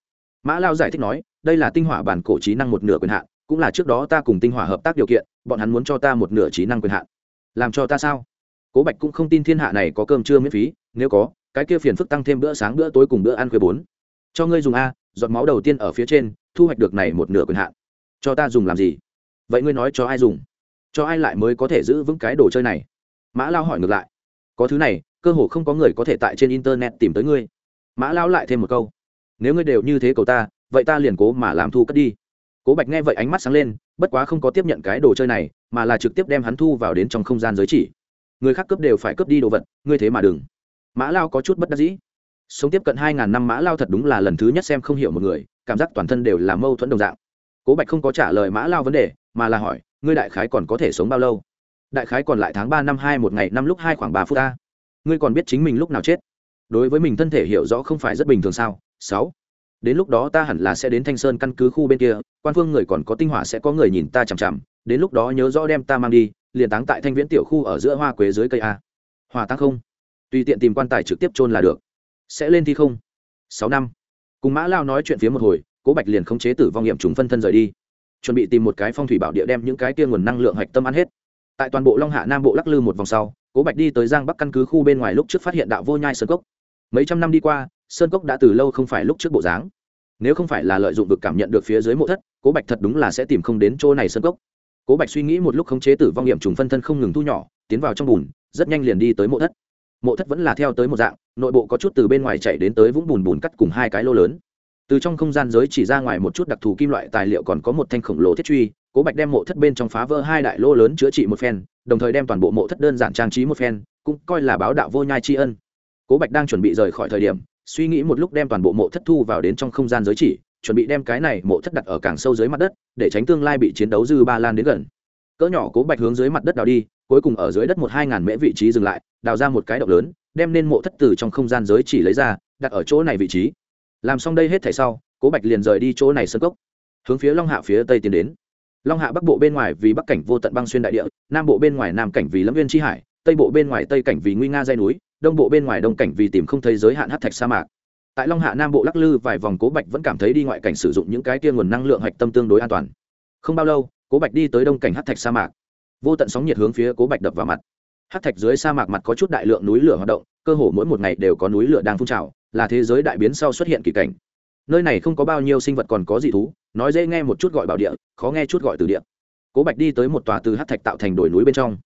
Mã lao giải thích nói, đây là tinh hỏa bản cổ trí năng một nửa quyền hạn, cũng là trước đó ta cùng tinh hỏa hợp tác điều kiện, bọn hắn muốn cho ta một nửa trí năng quyền hạn. Làm cho ta sao? Cố bạch cũng không tin thiên hạ này có cơm trưa miễn phí, nếu có, cái kia phiền phức tăng thêm bữa sáng bữa tối cùng bữa ăn khuya bốn. Cho ngươi dùng a, giọt máu đầu tiên ở phía trên thu hoạch được này một nửa quyền hạn. Cho ta dùng làm gì? Vậy ngươi nói cho ai dùng? Cho ai lại mới có thể giữ vững cái đồ chơi này? Mã lao hỏi ngược lại. Có thứ này, cơ hồ không có người có thể tại trên internet tìm tới ngươi. Mã lao lại thêm một câu. Nếu ngươi đều như thế cầu ta, vậy ta liền cố mà làm thu cất đi. Cố bạch nghe vậy ánh mắt sáng lên, bất quá không có tiếp nhận cái đồ chơi này, mà là trực tiếp đem hắn thu vào đến trong không gian giới chỉ. Người khác cướp đều phải cướp đi đồ vật, ngươi thế mà đừng. Mã lao có chút bất đắc dĩ. Sống tiếp cận hai ngàn năm, mã lao thật đúng là lần thứ nhất xem không hiểu một người cảm giác toàn thân đều là mâu thuẫn đồng dạng. Cố bạch không có trả lời mã lao vấn đề, mà là hỏi, ngươi đại khái còn có thể sống bao lâu? Đại khái còn lại tháng ba năm hai, một ngày năm lúc hai khoảng ba phút ta. Ngươi còn biết chính mình lúc nào chết? Đối với mình thân thể hiểu rõ không phải rất bình thường sao? Sáu. Đến lúc đó ta hẳn là sẽ đến thanh sơn căn cứ khu bên kia, quan phương người còn có tinh hỏa sẽ có người nhìn ta chằm chằm, đến lúc đó nhớ rõ đem ta mang đi, liền táng tại thanh viễn tiểu khu ở giữa hoa quế dưới cây a. Hòa tăng không? Tùy tiện tìm quan tài trực tiếp chôn là được. Sẽ lên thi không? Sáu năm cùng mã lao nói chuyện phía một hồi, cố bạch liền khống chế tử vong nghiệm trùng phân thân rời đi. Chuẩn bị tìm một cái phong thủy bảo địa đem những cái kia nguồn năng lượng hạch tâm ăn hết. Tại toàn bộ long hạ nam bộ lắc lư một vòng sau, cố bạch đi tới giang bắc căn cứ khu bên ngoài lúc trước phát hiện đạo vô nhai sơn cốc. Mấy trăm năm đi qua, sơn cốc đã từ lâu không phải lúc trước bộ dáng. Nếu không phải là lợi dụng vực cảm nhận được phía dưới mộ thất, cố bạch thật đúng là sẽ tìm không đến chỗ này sơn cốc. Cố bạch suy nghĩ một lúc khống chế tử vong nghiệm trùng phân thân không ngừng thu nhỏ, tiến vào trong bùn, rất nhanh liền đi tới mộ thất mộ thất vẫn là theo tới một dạng, nội bộ có chút từ bên ngoài chạy đến tới vũng bùn bùn cắt cùng hai cái lô lớn. Từ trong không gian giới chỉ ra ngoài một chút đặc thù kim loại tài liệu còn có một thanh khổng lồ thiết truy, cố bạch đem mộ thất bên trong phá vỡ hai đại lô lớn chữa trị một phen, đồng thời đem toàn bộ mộ thất đơn giản trang trí một phen, cũng coi là báo đạo vô nhai tri ân. Cố bạch đang chuẩn bị rời khỏi thời điểm, suy nghĩ một lúc đem toàn bộ mộ thất thu vào đến trong không gian giới chỉ, chuẩn bị đem cái này mộ thất đặt ở càng sâu dưới mặt đất, để tránh tương lai bị chiến đấu dư ba lan đến gần cỡ nhỏ cố bạch hướng dưới mặt đất đào đi, cuối cùng ở dưới đất một hai ngàn mễ vị trí dừng lại, đào ra một cái động lớn, đem nên mộ thất từ trong không gian giới chỉ lấy ra, đặt ở chỗ này vị trí. Làm xong đây hết thảy sau, cố bạch liền rời đi chỗ này sân cốc, hướng phía long hạ phía tây tiến đến. Long hạ bắc bộ bên ngoài vì bắc cảnh vô tận băng xuyên đại địa, nam bộ bên ngoài nam cảnh vì lâm viên tri hải, tây bộ bên ngoài tây cảnh vì nguy nga dây núi, đông bộ bên ngoài đông cảnh vì tìm không thấy giới hạn hát thạch sa mạc. Tại long hạ nam bộ lắc lư vài vòng, cố bạch vẫn cảm thấy đi ngoại cảnh sử dụng những cái kia nguồn năng lượng hạch tâm tương đối an toàn. Không bao lâu cố bạch đi tới đông cảnh hát thạch sa mạc. Vô tận sóng nhiệt hướng phía cố bạch đập vào mặt. Hát thạch dưới sa mạc mặt có chút đại lượng núi lửa hoạt động, cơ hồ mỗi một ngày đều có núi lửa đang phun trào, là thế giới đại biến sau xuất hiện kỳ cảnh. Nơi này không có bao nhiêu sinh vật còn có dị thú, nói dễ nghe một chút gọi bảo địa, khó nghe chút gọi từ địa. Cố bạch đi tới một tòa từ hát thạch tạo thành đồi núi bên trong.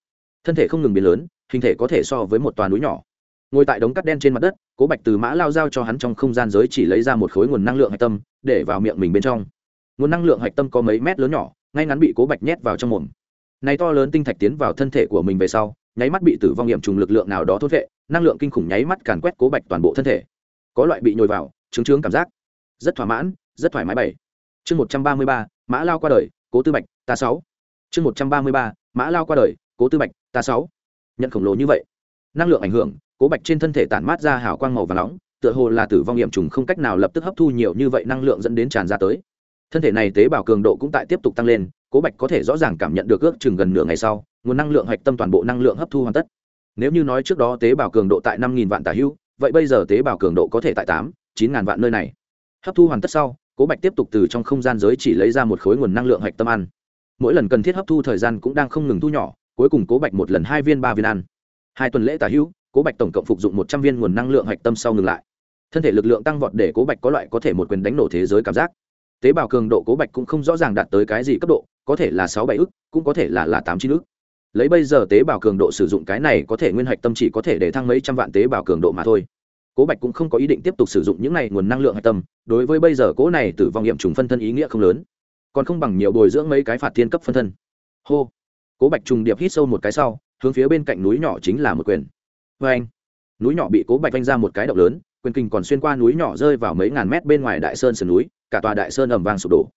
Thân thể không ngừng biến lớn, hình thể có thể so với một tòa núi nhỏ. Ngồi tại đống cắt đen trên mặt đất, cố bạch từ mã lao giao cho hắn trong không gian giới chỉ lấy ra một khối nguồn năng lượng hạch tâm, để vào miệng mình bên trong. Nguồn năng lượng hạch tâm có mấy mét lớn nhỏ ngay ngắn bị cố bạch nhét vào trong mồm. Này to lớn tinh thạch tiến vào thân thể của mình về sau, nháy mắt bị tử vong nghiệm trùng lực lượng nào đó thốt vệ, năng lượng kinh khủng nháy mắt càn quét cố bạch toàn bộ thân thể. Có loại bị nhồi vào chứng chứng cảm giác. Rất thỏa mãn, rất thoải mái bảy. Chương một trăm ba mươi ba, mã lao qua đời, cố tư bạch, ta sáu. Chương một trăm ba mươi ba, mã lao qua đời, cố tư bạch, ta sáu. Nhận khổng lồ như vậy, năng lượng ảnh hưởng, cố bạch trên thân thể tản mát ra hào quang màu và nóng, tựa hồ là tử vong nghiệm trùng không cách nào lập tức hấp thu nhiều như vậy năng lượng dẫn đến tràn ra tới thân thể này tế bào cường độ cũng tại tiếp tục tăng lên, cố bạch có thể rõ ràng cảm nhận được ước chừng gần nửa ngày sau, nguồn năng lượng hạch tâm toàn bộ năng lượng hấp thu hoàn tất. Nếu như nói trước đó tế bào cường độ tại năm nghìn vạn tả hưu vậy bây giờ tế bào cường độ có thể tại tám, chín ngàn vạn nơi này. Hấp thu hoàn tất sau, cố bạch tiếp tục từ trong không gian giới chỉ lấy ra một khối nguồn năng lượng hạch tâm ăn. Mỗi lần cần thiết hấp thu thời gian cũng đang không ngừng thu nhỏ, cuối cùng cố bạch một lần hai viên ba viên ăn. Hai tuần lễ tả hữu, cố bạch tổng cộng phục dụng một trăm viên nguồn năng lượng hạch tâm sau ngừng lại. Thân thể lực lượng tăng vọt để cố bạch có loại có thể một quyền đánh nổ thế giới cảm giác tế bào cường độ cố bạch cũng không rõ ràng đạt tới cái gì cấp độ, có thể là sáu bảy ức, cũng có thể là là tám chín ức. Lấy bây giờ tế bào cường độ sử dụng cái này có thể nguyên hạch tâm chỉ có thể để thăng mấy trăm vạn tế bào cường độ mà thôi. Cố bạch cũng không có ý định tiếp tục sử dụng những này nguồn năng lượng hạch tâm, đối với bây giờ cố này tử vong nghiệm trùng phân thân ý nghĩa không lớn. Còn không bằng nhiều bồi dưỡng mấy cái phạt thiên cấp phân thân. Hô. Cố bạch trùng điệp hít sâu một cái sau, hướng phía bên cạnh núi nhỏ chính là một quyền. Vê anh. Núi nhỏ bị cố bạch vanh ra một cái động lớn, quyền kinh còn xuyên qua núi nhỏ rơi vào mấy ngàn mét bên ngoài đại sơn sườn núi cả tòa đại sơn ẩm vang sụp đổ.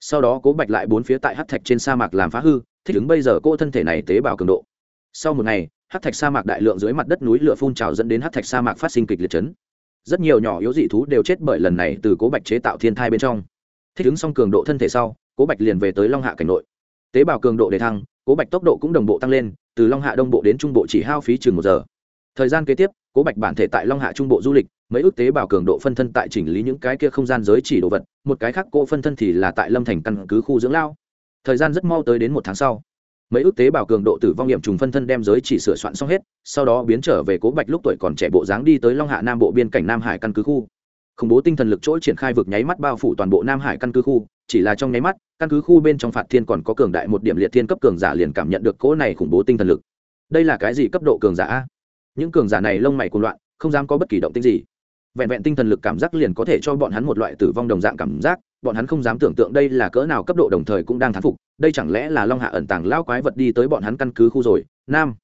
Sau đó cố bạch lại bốn phía tại hát thạch trên sa mạc làm phá hư, thích ứng bây giờ cô thân thể này tế bào cường độ. Sau một ngày hát thạch sa mạc đại lượng dưới mặt đất núi lửa phun trào dẫn đến hát thạch sa mạc phát sinh kịch liệt chấn. Rất nhiều nhỏ yếu dị thú đều chết bởi lần này từ cố bạch chế tạo thiên thai bên trong. Thích ứng xong cường độ thân thể sau, cố bạch liền về tới long hạ cảnh nội. Tế bào cường độ đề thăng, cố bạch tốc độ cũng đồng bộ tăng lên, từ long hạ đông bộ đến trung bộ chỉ hao phí chừng một giờ. Thời gian kế tiếp, cố bạch bản thể tại long hạ trung bộ du lịch mấy ước tế bào cường độ phân thân tại chỉnh lý những cái kia không gian giới chỉ đồ vật, một cái khác cô phân thân thì là tại lâm thành căn cứ khu dưỡng lao. Thời gian rất mau tới đến một tháng sau, mấy ước tế bào cường độ tử vong nghiệm trùng phân thân đem giới chỉ sửa soạn xong hết, sau đó biến trở về cố bạch lúc tuổi còn trẻ bộ dáng đi tới long hạ nam bộ biên cảnh nam hải căn cứ khu. Khủng bố tinh thần lực chỗ triển khai vực nháy mắt bao phủ toàn bộ nam hải căn cứ khu, chỉ là trong nháy mắt, căn cứ khu bên trong phạt thiên còn có cường đại một điểm liệt thiên cấp cường giả liền cảm nhận được cỗ này khủng bố tinh thần lực. Đây là cái gì cấp độ cường giả những cường giả này lông mày cuồng loạn, không dám có bất kỳ động tĩnh gì vẹn vẹn tinh thần lực cảm giác liền có thể cho bọn hắn một loại tử vong đồng dạng cảm giác, bọn hắn không dám tưởng tượng đây là cỡ nào cấp độ đồng thời cũng đang thán phục, đây chẳng lẽ là long hạ ẩn tàng lao quái vật đi tới bọn hắn căn cứ khu rồi. Nam,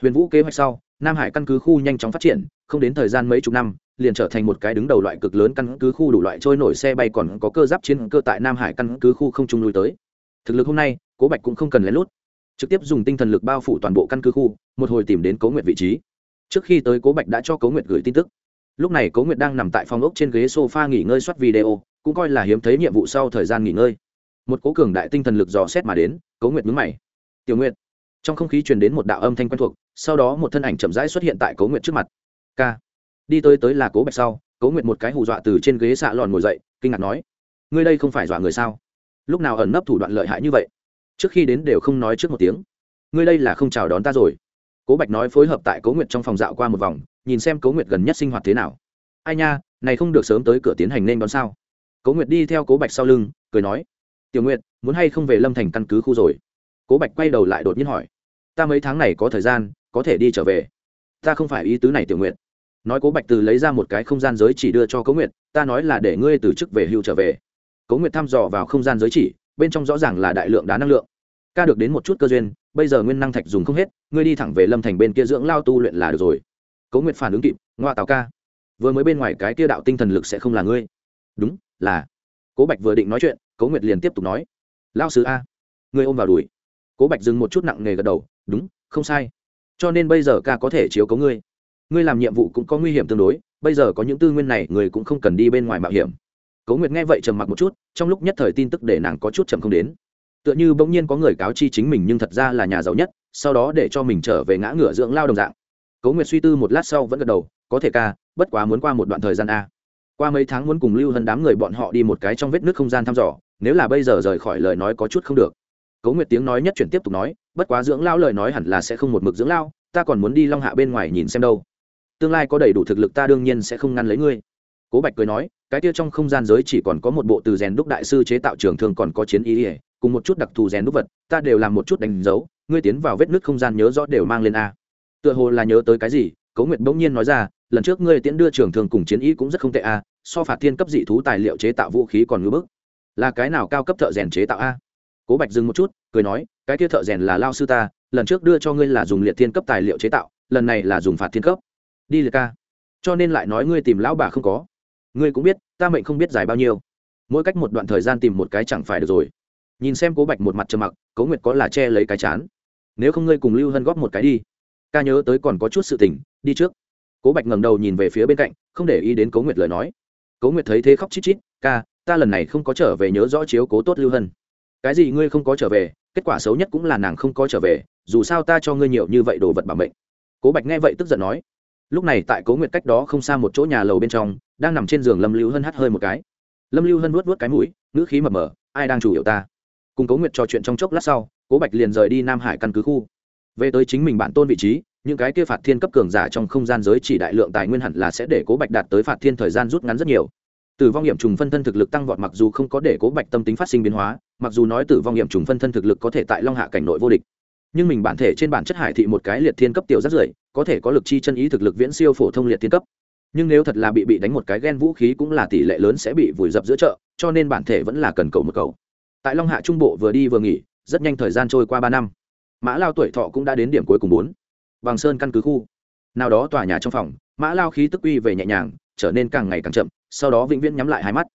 huyền vũ kế hoạch sau, nam hải căn cứ khu nhanh chóng phát triển, không đến thời gian mấy chục năm, liền trở thành một cái đứng đầu loại cực lớn căn cứ khu đủ loại trôi nổi xe bay còn có cơ giáp chiến cơ tại nam hải căn cứ khu không trung lui tới. Thực lực hôm nay, cố bạch cũng không cần lén lút. Trực tiếp dùng tinh thần lực bao phủ toàn bộ căn cứ khu, một hồi tìm đến cố nguyệt vị trí. Trước khi tới, cố bạch đã cho cố nguyệt gửi tin tức lúc này cố nguyệt đang nằm tại phòng ốc trên ghế s o f a nghỉ ngơi soát video, cũng coi là hiếm thấy nhiệm vụ sau thời gian nghỉ ngơi. Một cố cường đại tinh thần lực dò xét mà đến, cố nguyệt mướn mày. Tiểu nguyệt. Trong không khí truyền đến một đạo âm thanh quen thuộc, sau đó một thân ảnh chậm rãi xuất hiện tại cố nguyệt trước mặt. K đi tới tới là cố bạch sau, cố nguyệt một cái hù dọa từ trên ghế xạ lòn ngồi dậy, kinh ngạc nói, ngươi đây không phải dọa người sao? Lúc nào ẩn nấp thủ đoạn lợi hại như vậy? Trước khi đến đều không nói trước một tiếng. Ngươi đây là không chào đón ta rồi. Cố bạch nói phối hợp tại cố nguyệt trong phòng dạo qua một vòng nhìn xem cố nguyệt gần nhất sinh hoạt thế nào. Ai nha, này không được sớm tới cửa tiến hành nên đón sao? Cố nguyệt đi theo cố bạch sau lưng, cười nói, tiểu nguyệt, muốn hay không về lâm thành căn cứ khu rồi? Cố bạch quay đầu lại đột nhiên hỏi, ta mấy tháng này có thời gian, có thể đi trở về? Ta không phải ý tứ này, tiểu nguyệt. Nói cố bạch từ lấy ra một cái không gian giới chỉ đưa cho cố nguyệt, ta nói là để ngươi từ chức về hưu trở về. Cố nguyệt thăm dò vào không gian giới chỉ, bên trong rõ ràng là đại lượng đá năng lượng. Ca được đến một chút cơ duyên, bây giờ nguyên năng thạch dùng không hết, ngươi đi thẳng về lâm thành bên kia dưỡng lao tu luyện là được rồi cố nguyệt phản ứng kịp, ngoa tào ca, vừa mới bên ngoài cái kia đạo tinh thần lực sẽ không là ngươi. Đúng, là. Cố bạch vừa định nói chuyện, cố nguyệt liền tiếp tục nói lao sứ a, ngươi ôm vào đùi. Cố bạch dừng một chút nặng nề gật đầu, đúng, không sai. Cho nên bây giờ ca có thể chiếu cố ngươi. Ngươi làm nhiệm vụ cũng có nguy hiểm tương đối, bây giờ có những tư nguyên này người cũng không cần đi bên ngoài mạo hiểm. Cố nguyệt nghe vậy trầm mặc một chút, trong lúc nhất thời tin tức để nàng có chút chậm không đến. Tựa như bỗng nhiên có người cáo chi chính mình nhưng thật ra là nhà giàu nhất, sau đó để cho mình trở về ngã ngựa dưỡng lao đồng dạng cố nguyệt suy tư một lát sau vẫn gật đầu, có thể ca, bất quá muốn qua một đoạn thời gian a. Qua mấy tháng muốn cùng lưu hân đám người bọn họ đi một cái trong vết nước không gian thăm dò, nếu là bây giờ rời khỏi lời nói có chút không được. Cố nguyệt tiếng nói nhất chuyển tiếp tục nói, bất quá dưỡng lao lời nói hẳn là sẽ không một mực dưỡng lao, ta còn muốn đi long hạ bên ngoài nhìn xem đâu. Tương lai có đầy đủ thực lực ta đương nhiên sẽ không ngăn lấy ngươi. Cố bạch cười nói, cái kia trong không gian giới chỉ còn có một bộ từ rèn đúc đại sư chế tạo trường thường còn có chiến ý ỉa cùng một chút đặc thù rèn đúc vật, ta đều làm một chút đánh dấu, ngươi tiến vào vết nước không gian nhớ rõ đều mang lên a tựa hồ là nhớ tới cái gì cấu nguyệt bỗng nhiên nói ra, lần trước ngươi tiễn đưa trường thường cùng chiến ý cũng rất không tệ a so phạt thiên cấp dị thú tài liệu chế tạo vũ khí còn ngưỡng bức. Là cái nào cao cấp thợ rèn chế tạo a? Cố bạch dừng một chút, cười nói, cái kia thợ rèn là lao sư ta, lần trước đưa cho ngươi là dùng liệt thiên cấp tài liệu chế tạo, lần này là dùng phạt thiên cấp. Đi liệt ca. Cho nên lại nói ngươi tìm lão bà không có. Ngươi cũng biết, ta mệnh không biết dài bao nhiêu. Mỗi cách một đoạn thời gian tìm một cái chẳng phải được rồi. Nhìn xem cố bạch một mặt trầm mặc, cố nguyệt có là che lấy cái chán. Nếu không ngươi cùng lưu hân góp một cái đi ca nhớ tới còn có chút sự tình, đi trước. Cố bạch ngẩng đầu nhìn về phía bên cạnh, không để ý đến cố nguyệt lời nói. Cố nguyệt thấy thế khóc chít chít, ca, ta lần này không có trở về nhớ rõ chiếu cố tốt lưu hân. Cái gì ngươi không có trở về, kết quả xấu nhất cũng là nàng không có trở về, dù sao ta cho ngươi nhiều như vậy đồ vật bảo mệnh. Cố bạch nghe vậy tức giận nói. Lúc này tại cố nguyệt cách đó không xa một chỗ nhà lầu bên trong, đang nằm trên giường lâm lưu hân hắt hơi một cái. Lâm lưu hân vuốt vuốt cái mũi, ngữ khí mập mờ, ai đang chủ yếu ta? Cùng cố nguyệt trò chuyện trong chốc lát sau, cố bạch liền rời đi nam hải căn cứ khu về tới chính mình bản tôn vị trí, những cái kia phạt thiên cấp cường giả trong không gian giới chỉ đại lượng tài nguyên hẳn là sẽ để cố bạch đạt tới phạt thiên thời gian rút ngắn rất nhiều. Tử vong hiểm trùng phân thân thực lực tăng vọt mặc dù không có để cố bạch tâm tính phát sinh biến hóa, mặc dù nói tử vong hiểm trùng phân thân thực lực có thể tại long hạ cảnh nội vô địch. Nhưng mình bản thể trên bản chất hải thị một cái liệt thiên cấp tiểu rất rưỡi có thể có lực chi chân ý thực lực viễn siêu phổ thông liệt thiên cấp. Nhưng nếu thật là bị bị đánh một cái ghen vũ khí cũng là tỷ lệ lớn sẽ bị vùi dập giữa chợ, cho nên bản thể vẫn là cần cầu một cầu. Tại long hạ trung bộ vừa đi vừa nghỉ, rất nhanh thời gian trôi qua ba năm mã lao tuổi thọ cũng đã đến điểm cuối cùng bốn. Bằng sơn căn cứ khu. Nào đó tòa nhà trong phòng, mã lao khí tức uy về nhẹ nhàng, trở nên càng ngày càng chậm, sau đó vĩnh viễn nhắm lại hai mắt.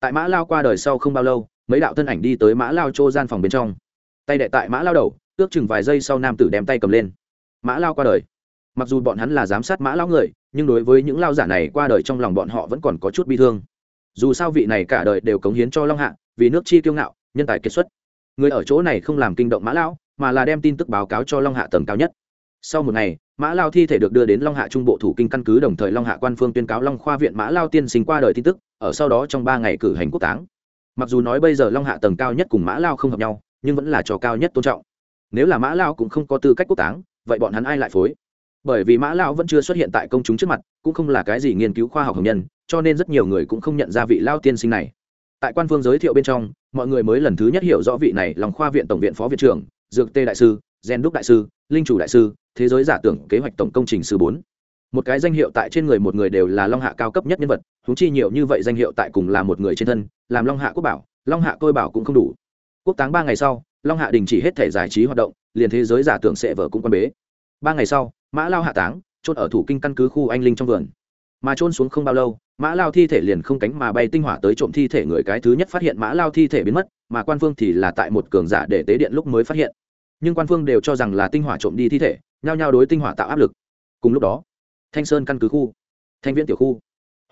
Tại mã lao qua đời sau không bao lâu, mấy đạo thân ảnh đi tới mã lao chô gian phòng bên trong. Tay đệ tại mã lao đầu, ước chừng vài giây sau nam tử đem tay cầm lên. Mã lao qua đời. Mặc dù bọn hắn là giám sát mã lao người, nhưng đối với những lao giả này qua đời trong lòng bọn họ vẫn còn có chút bi thương. Dù sao vị này cả đời đều cống hiến cho long hạ, vì nước chi kiêu ngạo, nhân tài kiệt xuất. Người ở chỗ này không làm kinh động mã lao mà là đem tin tức báo cáo cho long hạ tầng cao nhất. Sau một ngày, mã lao thi thể được đưa đến long hạ trung bộ thủ kinh căn cứ đồng thời long hạ quan phương tuyên cáo long khoa viện mã lao tiên sinh qua đời tin tức, ở sau đó trong ba ngày cử hành quốc táng. Mặc dù nói bây giờ long hạ tầng cao nhất cùng mã lao không hợp nhau, nhưng vẫn là trò cao nhất tôn trọng. Nếu là mã lao cũng không có tư cách quốc táng, vậy bọn hắn ai lại phối? Bởi vì mã lao vẫn chưa xuất hiện tại công chúng trước mặt, cũng không là cái gì nghiên cứu khoa học hồng nhân, cho nên rất nhiều người cũng không nhận ra vị lao tiên sinh này. Tại quan phương giới thiệu bên trong, mọi người mới lần thứ nhất hiểu rõ vị này lòng khoa viện tổng viện phó viện trưởng dược tê đại sư, gen đúc đại sư, linh chủ đại sư, thế giới giả tưởng kế hoạch tổng công trình sư bốn. Một cái danh hiệu tại trên người một người đều là long hạ cao cấp nhất nhân vật húng chi nhiều như vậy danh hiệu tại cùng là một người trên thân, làm long hạ quốc bảo, long hạ tôi bảo cũng không đủ. Quốc táng ba ngày sau, long hạ đình chỉ hết thể giải trí hoạt động, liền thế giới giả tưởng sẽ vợ cũng quan bế. Ba ngày sau, mã lao hạ táng trôn ở thủ kinh căn cứ khu anh linh trong vườn. Mà trôn xuống không bao lâu, mã lao thi thể liền không cánh mà bay tinh hỏa tới trộm thi thể người cái thứ nhất phát hiện mã lao thi thể biến mất mà quan phương thì là tại một cường giả để tế điện lúc mới phát hiện. Nhưng quan phương đều cho rằng là tinh hỏa trộm đi thi thể, nhao nhao đối tinh hỏa tạo áp lực. Cùng lúc đó, thanh sơn căn cứ khu, thanh viễn tiểu khu,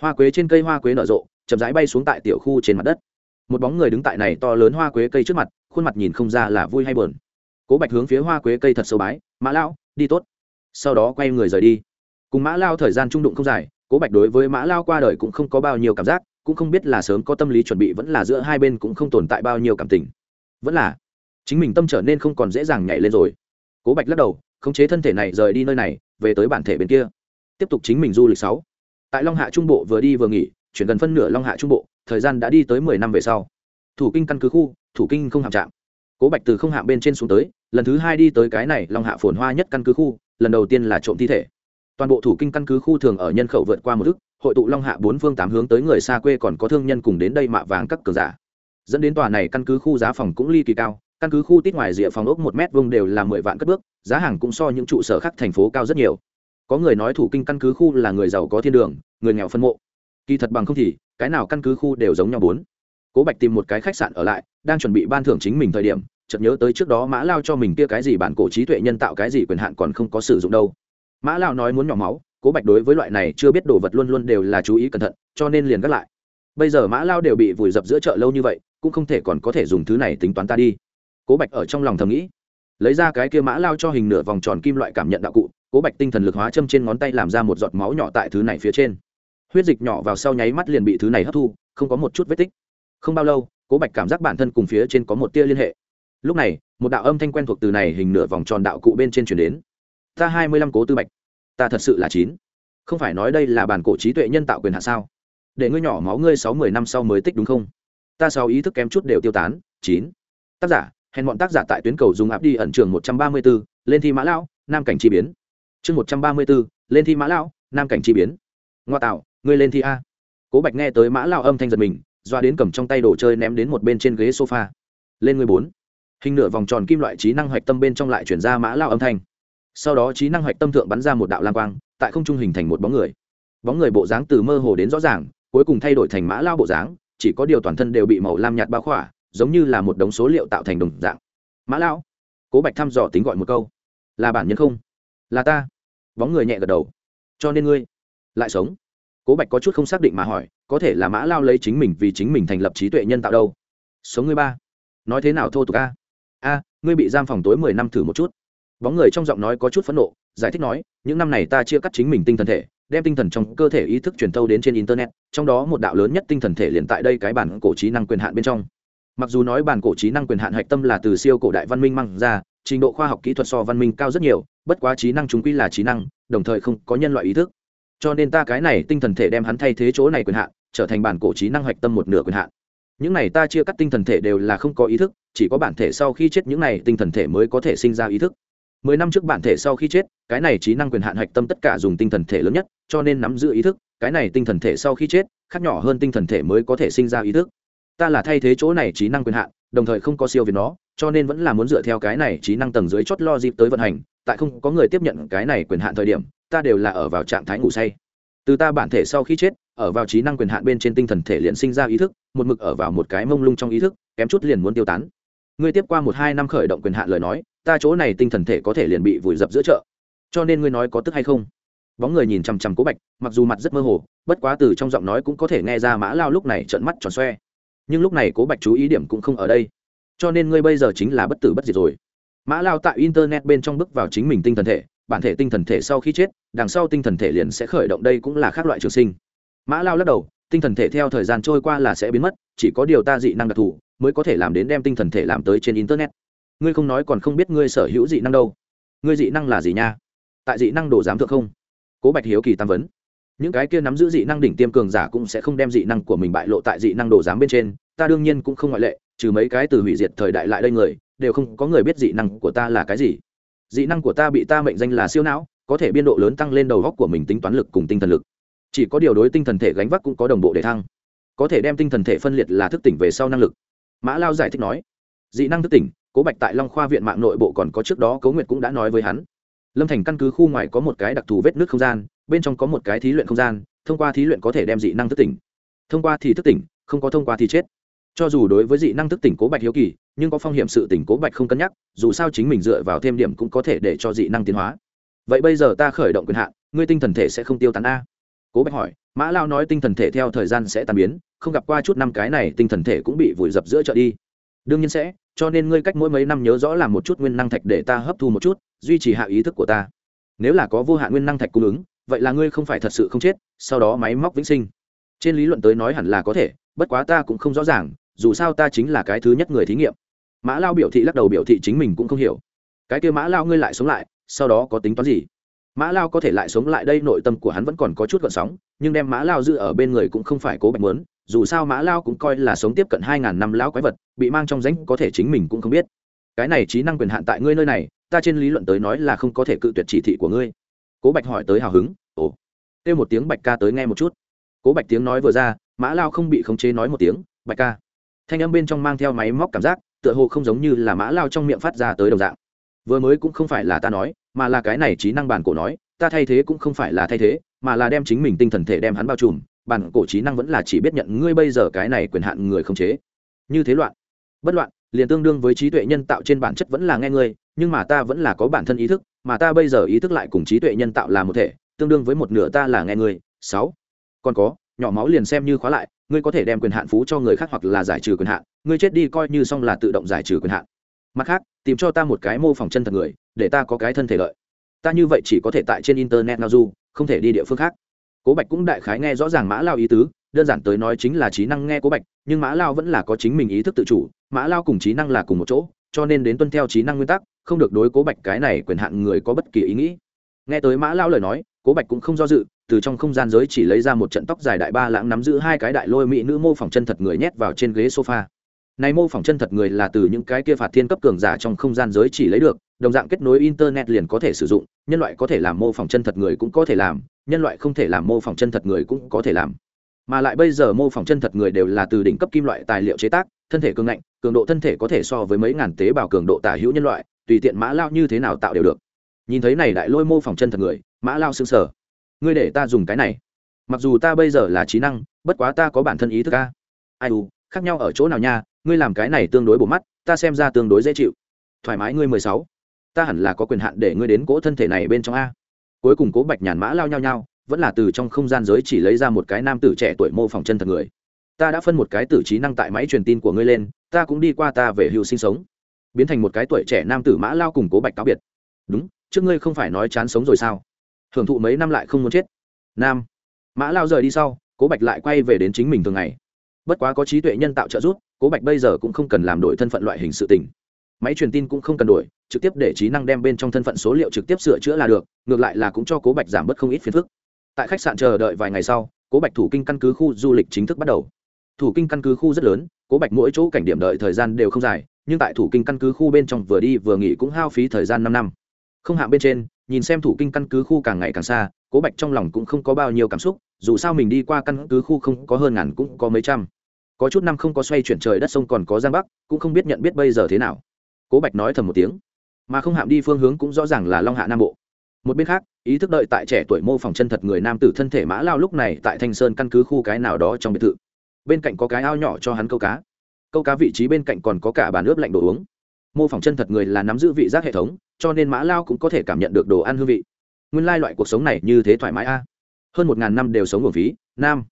hoa quế trên cây hoa quế nở rộ, chậm rãi bay xuống tại tiểu khu trên mặt đất. Một bóng người đứng tại này to lớn hoa quế cây trước mặt, khuôn mặt nhìn không ra là vui hay buồn. Cố bạch hướng phía hoa quế cây thật sâu bái, mã lao đi tốt. Sau đó quay người rời đi. Cùng mã lao thời gian trung đụng không dài, cố bạch đối với mã lao qua đời cũng không có bao nhiêu cảm giác cũng không biết là sớm có tâm lý chuẩn bị vẫn là giữa hai bên cũng không tồn tại bao nhiêu cảm tình. Vẫn là, chính mình tâm trở nên không còn dễ dàng nhảy lên rồi. Cố bạch lắc đầu, khống chế thân thể này rời đi nơi này, về tới bản thể bên kia. Tiếp tục chính mình du lịch sáu. Tại long hạ trung bộ vừa đi vừa nghỉ, chuyển gần phân nửa long hạ trung bộ, thời gian đã đi tới mười năm về sau. Thủ kinh căn cứ khu, thủ kinh không hạm trạm. Cố bạch từ không hạm bên trên xuống tới, lần thứ hai đi tới cái này long hạ phồn hoa nhất căn cứ khu, lần đầu tiên là trộm thi thể. Toàn bộ thủ kinh căn cứ khu thường ở nhân khẩu vượt qua một ức hội tụ long hạ bốn phương tám hướng tới người xa quê còn có thương nhân cùng đến đây mạ vàng các cờ giả. Dẫn đến tòa này căn cứ khu giá phòng cũng ly kỳ cao, căn cứ khu tít ngoài rìa phòng ốc một mét vuông đều là mười vạn cất bước, giá hàng cũng so những trụ sở khác thành phố cao rất nhiều. Có người nói thủ kinh căn cứ khu là người giàu có thiên đường, người nghèo phân mộ. Kỳ thật bằng không thì, cái nào căn cứ khu đều giống nhau bốn. Cố bạch tìm một cái khách sạn ở lại, đang chuẩn bị ban thưởng chính mình thời điểm, chợt nhớ tới trước đó mã lao cho mình kia cái gì bản cổ trí tuệ nhân tạo cái gì quyền hạn còn không có sử dụng đâu. Mã lao nói muốn nhỏ máu cố bạch đối với loại này chưa biết đồ vật luôn luôn đều là chú ý cẩn thận, cho nên liền gác lại. Bây giờ mã lao đều bị vùi dập giữa chợ lâu như vậy, cũng không thể còn có thể dùng thứ này tính toán ta đi. Cố bạch ở trong lòng thầm nghĩ. Lấy ra cái kia mã lao cho hình nửa vòng tròn kim loại cảm nhận đạo cụ, cố bạch tinh thần lực hóa châm trên ngón tay làm ra một giọt máu nhỏ tại thứ này phía trên. Huyết dịch nhỏ vào sau nháy mắt liền bị thứ này hấp thu, không có một chút vết tích. Không bao lâu, cố bạch cảm giác bản thân cùng phía trên có một tia liên hệ. Lúc này, một đạo âm thanh quen thuộc từ này hình nửa vòng tròn đạo cụ bên trên chuyển đến. Ta hai mươi lăm cố tư bạch ta thật sự là chín. Không phải nói đây là bản cổ trí tuệ nhân tạo quyền hạ sao? Để ngươi nhỏ máu ngươi sáu mươi năm sau mới tích đúng không? Ta sáu ý thức kém chút đều tiêu tán chín. Tác giả hẹn bọn tác giả tại tuyến cầu dùng áp đi ẩn trường một trăm ba mươi 134, lên thi mã lão nam cảnh chi biến. Chương một trăm ba mươi 134, lên thi mã lão nam cảnh chi biến. Ngoa tạo ngươi lên thi a. Cố bạch nghe tới mã lão âm thanh giật mình doa đến cầm trong tay đồ chơi ném đến một bên trên ghế sofa. Lên người bốn. Hình nửa vòng tròn kim loại trí năng hoạch tâm bên trong lại chuyển ra mã lão âm thanh sau đó trí năng hoạch tâm thượng bắn ra một đạo lam quang, tại không trung hình thành một bóng người. Bóng người bộ dáng từ mơ hồ đến rõ ràng, cuối cùng thay đổi thành mã lao bộ dáng, chỉ có điều toàn thân đều bị màu lam nhạt bao khỏa, giống như là một đống số liệu tạo thành đồng dạng. Mã lao? Cố bạch thăm dò tính gọi một câu. Là bản nhân không? Là ta. Bóng người nhẹ gật đầu. Cho nên ngươi lại sống? Cố bạch có chút không xác định mà hỏi, có thể là mã lao lấy chính mình vì chính mình thành lập trí tuệ nhân tạo đâu? Sống ngươi ba. Nói thế nào thô tục a? A, ngươi bị giam phòng tối mười năm thử một chút bóng người trong giọng nói có chút phẫn nộ, giải thích nói, những năm này ta chia cắt chính mình tinh thần thể, đem tinh thần trong cơ thể ý thức truyền thâu đến trên internet, trong đó một đạo lớn nhất tinh thần thể liền tại đây cái bản cổ trí năng quyền hạn bên trong. Mặc dù nói bản cổ trí năng quyền hạn hạch tâm là từ siêu cổ đại văn minh mang ra, trình độ khoa học kỹ thuật so văn minh cao rất nhiều, bất quá trí năng chúng quy là trí năng, đồng thời không có nhân loại ý thức. Cho nên ta cái này tinh thần thể đem hắn thay thế chỗ này quyền hạn, trở thành bản cổ trí năng hạch tâm một nửa quyền hạn. Những này ta chia cắt tinh thần thể đều là không có ý thức, chỉ có bản thể sau khi chết những này tinh thần thể mới có thể sinh ra ý thức mười năm trước bản thể sau khi chết, cái này trí năng quyền hạn hạch tâm tất cả dùng tinh thần thể lớn nhất, cho nên nắm giữ ý thức, cái này tinh thần thể sau khi chết, khác nhỏ hơn tinh thần thể mới có thể sinh ra ý thức. Ta là thay thế chỗ này trí năng quyền hạn, đồng thời không có siêu việt nó, cho nên vẫn là muốn dựa theo cái này trí năng tầng dưới chót lo dịp tới vận hành, tại không có người tiếp nhận cái này quyền hạn thời điểm, ta đều là ở vào trạng thái ngủ say. Từ ta bản thể sau khi chết, ở vào trí năng quyền hạn bên trên tinh thần thể liền sinh ra ý thức, một mực ở vào một cái mông lung trong ý thức, kém chút liền muốn tiêu tán. Ngươi tiếp qua một hai năm khởi động quyền hạn lời nói ta chỗ này tinh thần thể có thể liền bị vùi dập giữa chợ. Cho nên ngươi nói có tức hay không? Bóng người nhìn chằm chằm cố bạch, mặc dù mặt rất mơ hồ, bất quá từ trong giọng nói cũng có thể nghe ra mã lao lúc này trợn mắt tròn xoe. Nhưng lúc này cố bạch chú ý điểm cũng không ở đây. Cho nên ngươi bây giờ chính là bất tử bất diệt rồi. Mã lao tại internet bên trong bước vào chính mình tinh thần thể, bản thể tinh thần thể sau khi chết, đằng sau tinh thần thể liền sẽ khởi động đây cũng là khác loại trường sinh. Mã lao lắc đầu, tinh thần thể theo thời gian trôi qua là sẽ biến mất, chỉ có điều ta dị năng đặc thù, mới có thể làm đến đem tinh thần thể làm tới trên internet ngươi không nói còn không biết ngươi sở hữu dị năng đâu. Ngươi dị năng là gì nha? Tại dị năng đồ giám thượng không? Cố bạch hiếu kỳ tam vấn. Những cái kia nắm giữ dị năng đỉnh tiêm cường giả cũng sẽ không đem dị năng của mình bại lộ tại dị năng đồ giám bên trên, ta đương nhiên cũng không ngoại lệ, trừ mấy cái từ hủy diệt thời đại lại đây người, đều không có người biết dị năng của ta là cái gì. Dị năng của ta bị ta mệnh danh là siêu não, có thể biên độ lớn tăng lên đầu góc của mình tính toán lực cùng tinh thần lực. Chỉ có điều đối tinh thần thể gánh vác cũng có đồng bộ để thăng. Có thể đem tinh thần thể phân liệt là thức tỉnh về sau năng lực. Mã lao giải thích nói, dị năng thức tỉnh cố bạch tại long khoa viện mạng nội bộ còn có trước đó cấu nguyệt cũng đã nói với hắn. Lâm thành căn cứ khu ngoài có một cái đặc thù vết nước không gian, bên trong có một cái thí luyện không gian, thông qua thí luyện có thể đem dị năng thức tỉnh. Thông qua thì thức tỉnh, không có thông qua thì chết. Cho dù đối với dị năng thức tỉnh cố bạch hiếu kỳ, nhưng có phong hiểm sự tỉnh cố bạch không cân nhắc, dù sao chính mình dựa vào thêm điểm cũng có thể để cho dị năng tiến hóa. Vậy bây giờ ta khởi động quyền hạn, ngươi tinh thần thể sẽ không tiêu tán a. Cố bạch hỏi, mã lao nói tinh thần thể theo thời gian sẽ tàn biến, không gặp qua chút năm cái này tinh thần thể cũng bị vùi dập giữa chợ đi. Đương nhiên sẽ cho nên ngươi cách mỗi mấy năm nhớ rõ làm một chút nguyên năng thạch để ta hấp thu một chút, duy trì hạ ý thức của ta. Nếu là có vô hạn nguyên năng thạch cung ứng, vậy là ngươi không phải thật sự không chết, sau đó máy móc vĩnh sinh. Trên lý luận tới nói hẳn là có thể, bất quá ta cũng không rõ ràng, dù sao ta chính là cái thứ nhất người thí nghiệm. Mã lao biểu thị lắc đầu biểu thị chính mình cũng không hiểu. Cái kia mã lao ngươi lại sống lại, sau đó có tính toán gì? Mã lao có thể lại sống lại đây, nội tâm của hắn vẫn còn có chút gợn sóng, nhưng đem mã lao giữ ở bên người cũng không phải cố bạch muốn dù sao mã lao cũng coi là sống tiếp cận hai ngàn năm lão quái vật, bị mang trong ránh có thể chính mình cũng không biết. Cái này trí năng quyền hạn tại ngươi nơi này, ta trên lý luận tới nói là không có thể cự tuyệt chỉ thị của ngươi. Cố bạch hỏi tới hào hứng, ồ. Kêu một tiếng bạch ca tới nghe một chút. Cố bạch tiếng nói vừa ra, mã lao không bị khống chế nói một tiếng, bạch ca. Thanh âm bên trong mang theo máy móc cảm giác, tựa hồ không giống như là mã lao trong miệng phát ra tới đồng dạng. Vừa mới cũng không phải là ta nói, mà là cái này trí năng bản cổ nói, ta thay thế cũng không phải là thay thế, mà là đem chính mình tinh thần thể đem hắn bao trùm bản cổ trí năng vẫn là chỉ biết nhận ngươi bây giờ cái này quyền hạn người không chế. Như thế loạn, bất loạn, liền tương đương với trí tuệ nhân tạo trên bản chất vẫn là nghe ngươi, nhưng mà ta vẫn là có bản thân ý thức, mà ta bây giờ ý thức lại cùng trí tuệ nhân tạo là một thể, tương đương với một nửa ta là nghe ngươi. Sáu, còn có, nhỏ máu liền xem như khóa lại, ngươi có thể đem quyền hạn phú cho người khác hoặc là giải trừ quyền hạn, ngươi chết đi coi như xong là tự động giải trừ quyền hạn. Mặt khác, tìm cho ta một cái mô phỏng chân thật người, để ta có cái thân thể lợi. Ta như vậy chỉ có thể tại trên internet nào du, không thể đi địa phương khác cố bạch cũng đại khái nghe rõ ràng mã lao ý tứ, đơn giản tới nói chính là trí năng nghe cố bạch, nhưng mã lao vẫn là có chính mình ý thức tự chủ, mã lao cùng trí năng là cùng một chỗ, cho nên đến tuân theo trí năng nguyên tắc, không được đối cố bạch cái này quyền hạn người có bất kỳ ý nghĩ. Nghe tới mã lao lời nói, cố bạch cũng không do dự, từ trong không gian giới chỉ lấy ra một trận tóc dài đại ba lãng nắm giữ hai cái đại lôi mỹ nữ mô phỏng chân thật người nhét vào trên ghế sofa. Này mô phỏng chân thật người là từ những cái kia phạt thiên cấp cường giả trong không gian giới chỉ lấy được, đồng dạng kết nối internet liền có thể sử dụng, nhân loại có thể làm mô phỏng chân thật người cũng có thể làm nhân loại không thể làm mô phỏng chân thật người cũng có thể làm. Mà lại bây giờ mô phỏng chân thật người đều là từ đỉnh cấp kim loại tài liệu chế tác, thân thể cường ngạnh, cường độ thân thể có thể so với mấy ngàn tế bào cường độ tả hữu nhân loại, tùy tiện mã lao như thế nào tạo đều được. Nhìn thấy này đại lôi mô phỏng chân thật người, mã lao xương sở ngươi để ta dùng cái này. Mặc dù ta bây giờ là trí năng, bất quá ta có bản thân ý thức ca ai u, khác nhau ở chỗ nào nha, ngươi làm cái này tương đối bổ mắt, ta xem ra tương đối dễ chịu. Thoải mái ngươi mười sáu. Ta hẳn là có quyền hạn để ngươi đến cỗ thân thể này bên trong a cuối cùng cố bạch nhàn mã lao nhau nhau vẫn là từ trong không gian giới chỉ lấy ra một cái nam tử trẻ tuổi mô phỏng chân thật người. Ta đã phân một cái tử trí năng tại máy truyền tin của ngươi lên, ta cũng đi qua ta về hưu sinh sống. Biến thành một cái tuổi trẻ nam tử mã lao cùng cố bạch cáo biệt. Đúng, trước ngươi không phải nói chán sống rồi sao? Hưởng thụ mấy năm lại không muốn chết. Nam, mã lao rời đi sau, cố bạch lại quay về đến chính mình thường ngày. Bất quá có trí tuệ nhân tạo trợ giúp, cố bạch bây giờ cũng không cần làm đổi thân phận loại hình sự tình máy truyền tin cũng không cần đổi, trực tiếp để trí năng đem bên trong thân phận số liệu trực tiếp sửa chữa là được, ngược lại là cũng cho cố bạch giảm bớt không ít phiền phức. Tại khách sạn chờ đợi vài ngày sau, cố bạch thủ kinh căn cứ khu du lịch chính thức bắt đầu. Thủ kinh căn cứ khu rất lớn, cố bạch mỗi chỗ cảnh điểm đợi thời gian đều không dài, nhưng tại thủ kinh căn cứ khu bên trong vừa đi vừa nghỉ cũng hao phí thời gian năm năm. Không hạng bên trên, nhìn xem thủ kinh căn cứ khu càng ngày càng xa, cố bạch trong lòng cũng không có bao nhiêu cảm xúc, dù sao mình đi qua căn cứ khu không có hơn ngàn cũng có mấy trăm. Có chút năm không có xoay chuyển trời đất sông còn có giang bắc, cũng không biết nhận biết bây giờ thế nào cố bạch nói thầm một tiếng. Mà không hạm đi phương hướng cũng rõ ràng là long hạ nam bộ. Một bên khác, ý thức đợi tại trẻ tuổi mô phỏng chân thật người nam tử thân thể mã lao lúc này tại thanh sơn căn cứ khu cái nào đó trong biệt thự. Bên cạnh có cái ao nhỏ cho hắn câu cá. Câu cá vị trí bên cạnh còn có cả bàn ướp lạnh đồ uống. Mô phỏng chân thật người là nắm giữ vị giác hệ thống, cho nên mã lao cũng có thể cảm nhận được đồ ăn hương vị. Nguyên lai loại cuộc sống này như thế thoải mái a. Hơn một ngàn năm đều sống ở phí, nam.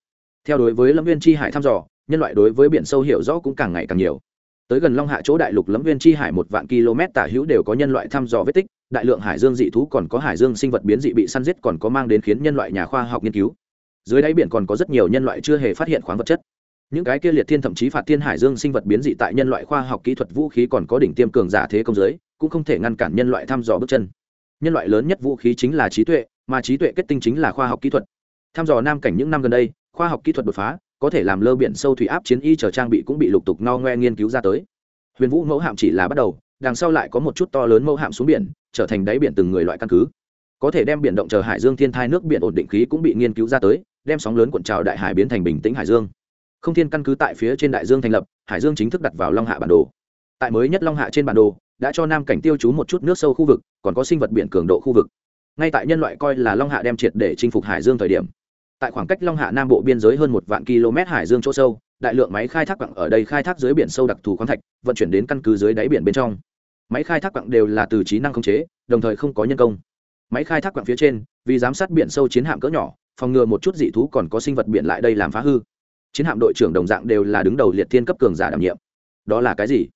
Theo đối với lâm viên tri hải thăm dò, nhân loại đối với biển sâu hiểu rõ cũng càng ngày càng nhiều tới gần long hạ chỗ đại lục lẫm viên chi hải một vạn km tả hữu đều có nhân loại thăm dò vết tích, đại lượng hải dương dị thú còn có hải dương sinh vật biến dị bị săn giết còn có mang đến khiến nhân loại nhà khoa học nghiên cứu. Dưới đáy biển còn có rất nhiều nhân loại chưa hề phát hiện khoáng vật chất. Những cái kia liệt thiên thậm chí phạt thiên hải dương sinh vật biến dị tại nhân loại khoa học kỹ thuật vũ khí còn có đỉnh tiêm cường giả thế công giới, cũng không thể ngăn cản nhân loại thăm dò bước chân. Nhân loại lớn nhất vũ khí chính là trí tuệ, mà trí tuệ kết tinh chính là khoa học kỹ thuật. Thăm dò nam cảnh những năm gần đây, khoa học kỹ thuật đột phá có thể làm lơ biển sâu thủy áp chiến y chờ trang bị cũng bị lục tục no ngoe nghiên cứu ra tới. Huyền vũ mẫu hạm chỉ là bắt đầu, đằng sau lại có một chút to lớn mẫu hạm xuống biển, trở thành đáy biển từng người loại căn cứ. Có thể đem biển động chờ hải dương thiên thai nước biển ổn định khí cũng bị nghiên cứu ra tới, đem sóng lớn cuộn trào đại hải biến thành bình tĩnh hải dương. Không thiên căn cứ tại phía trên đại dương thành lập, hải dương chính thức đặt vào long hạ bản đồ. Tại mới nhất long hạ trên bản đồ, đã cho nam cảnh tiêu chú một chút nước sâu khu vực, còn có sinh vật biển cường độ khu vực. Ngay tại nhân loại coi là long hạ đem triệt để chinh phục hải dương thời điểm tại khoảng cách long hạ nam bộ biên giới hơn một vạn km hải dương chỗ sâu, đại lượng máy khai thác quặng ở đây khai thác dưới biển sâu đặc thù khoáng thạch, vận chuyển đến căn cứ dưới đáy biển bên trong. Máy khai thác quặng đều là từ trí năng khống chế, đồng thời không có nhân công. Máy khai thác quặng phía trên, vì giám sát biển sâu chiến hạm cỡ nhỏ, phòng ngừa một chút dị thú còn có sinh vật biển lại đây làm phá hư. Chiến hạm đội trưởng đồng dạng đều là đứng đầu liệt thiên cấp cường giả đảm nhiệm. Đó là cái gì?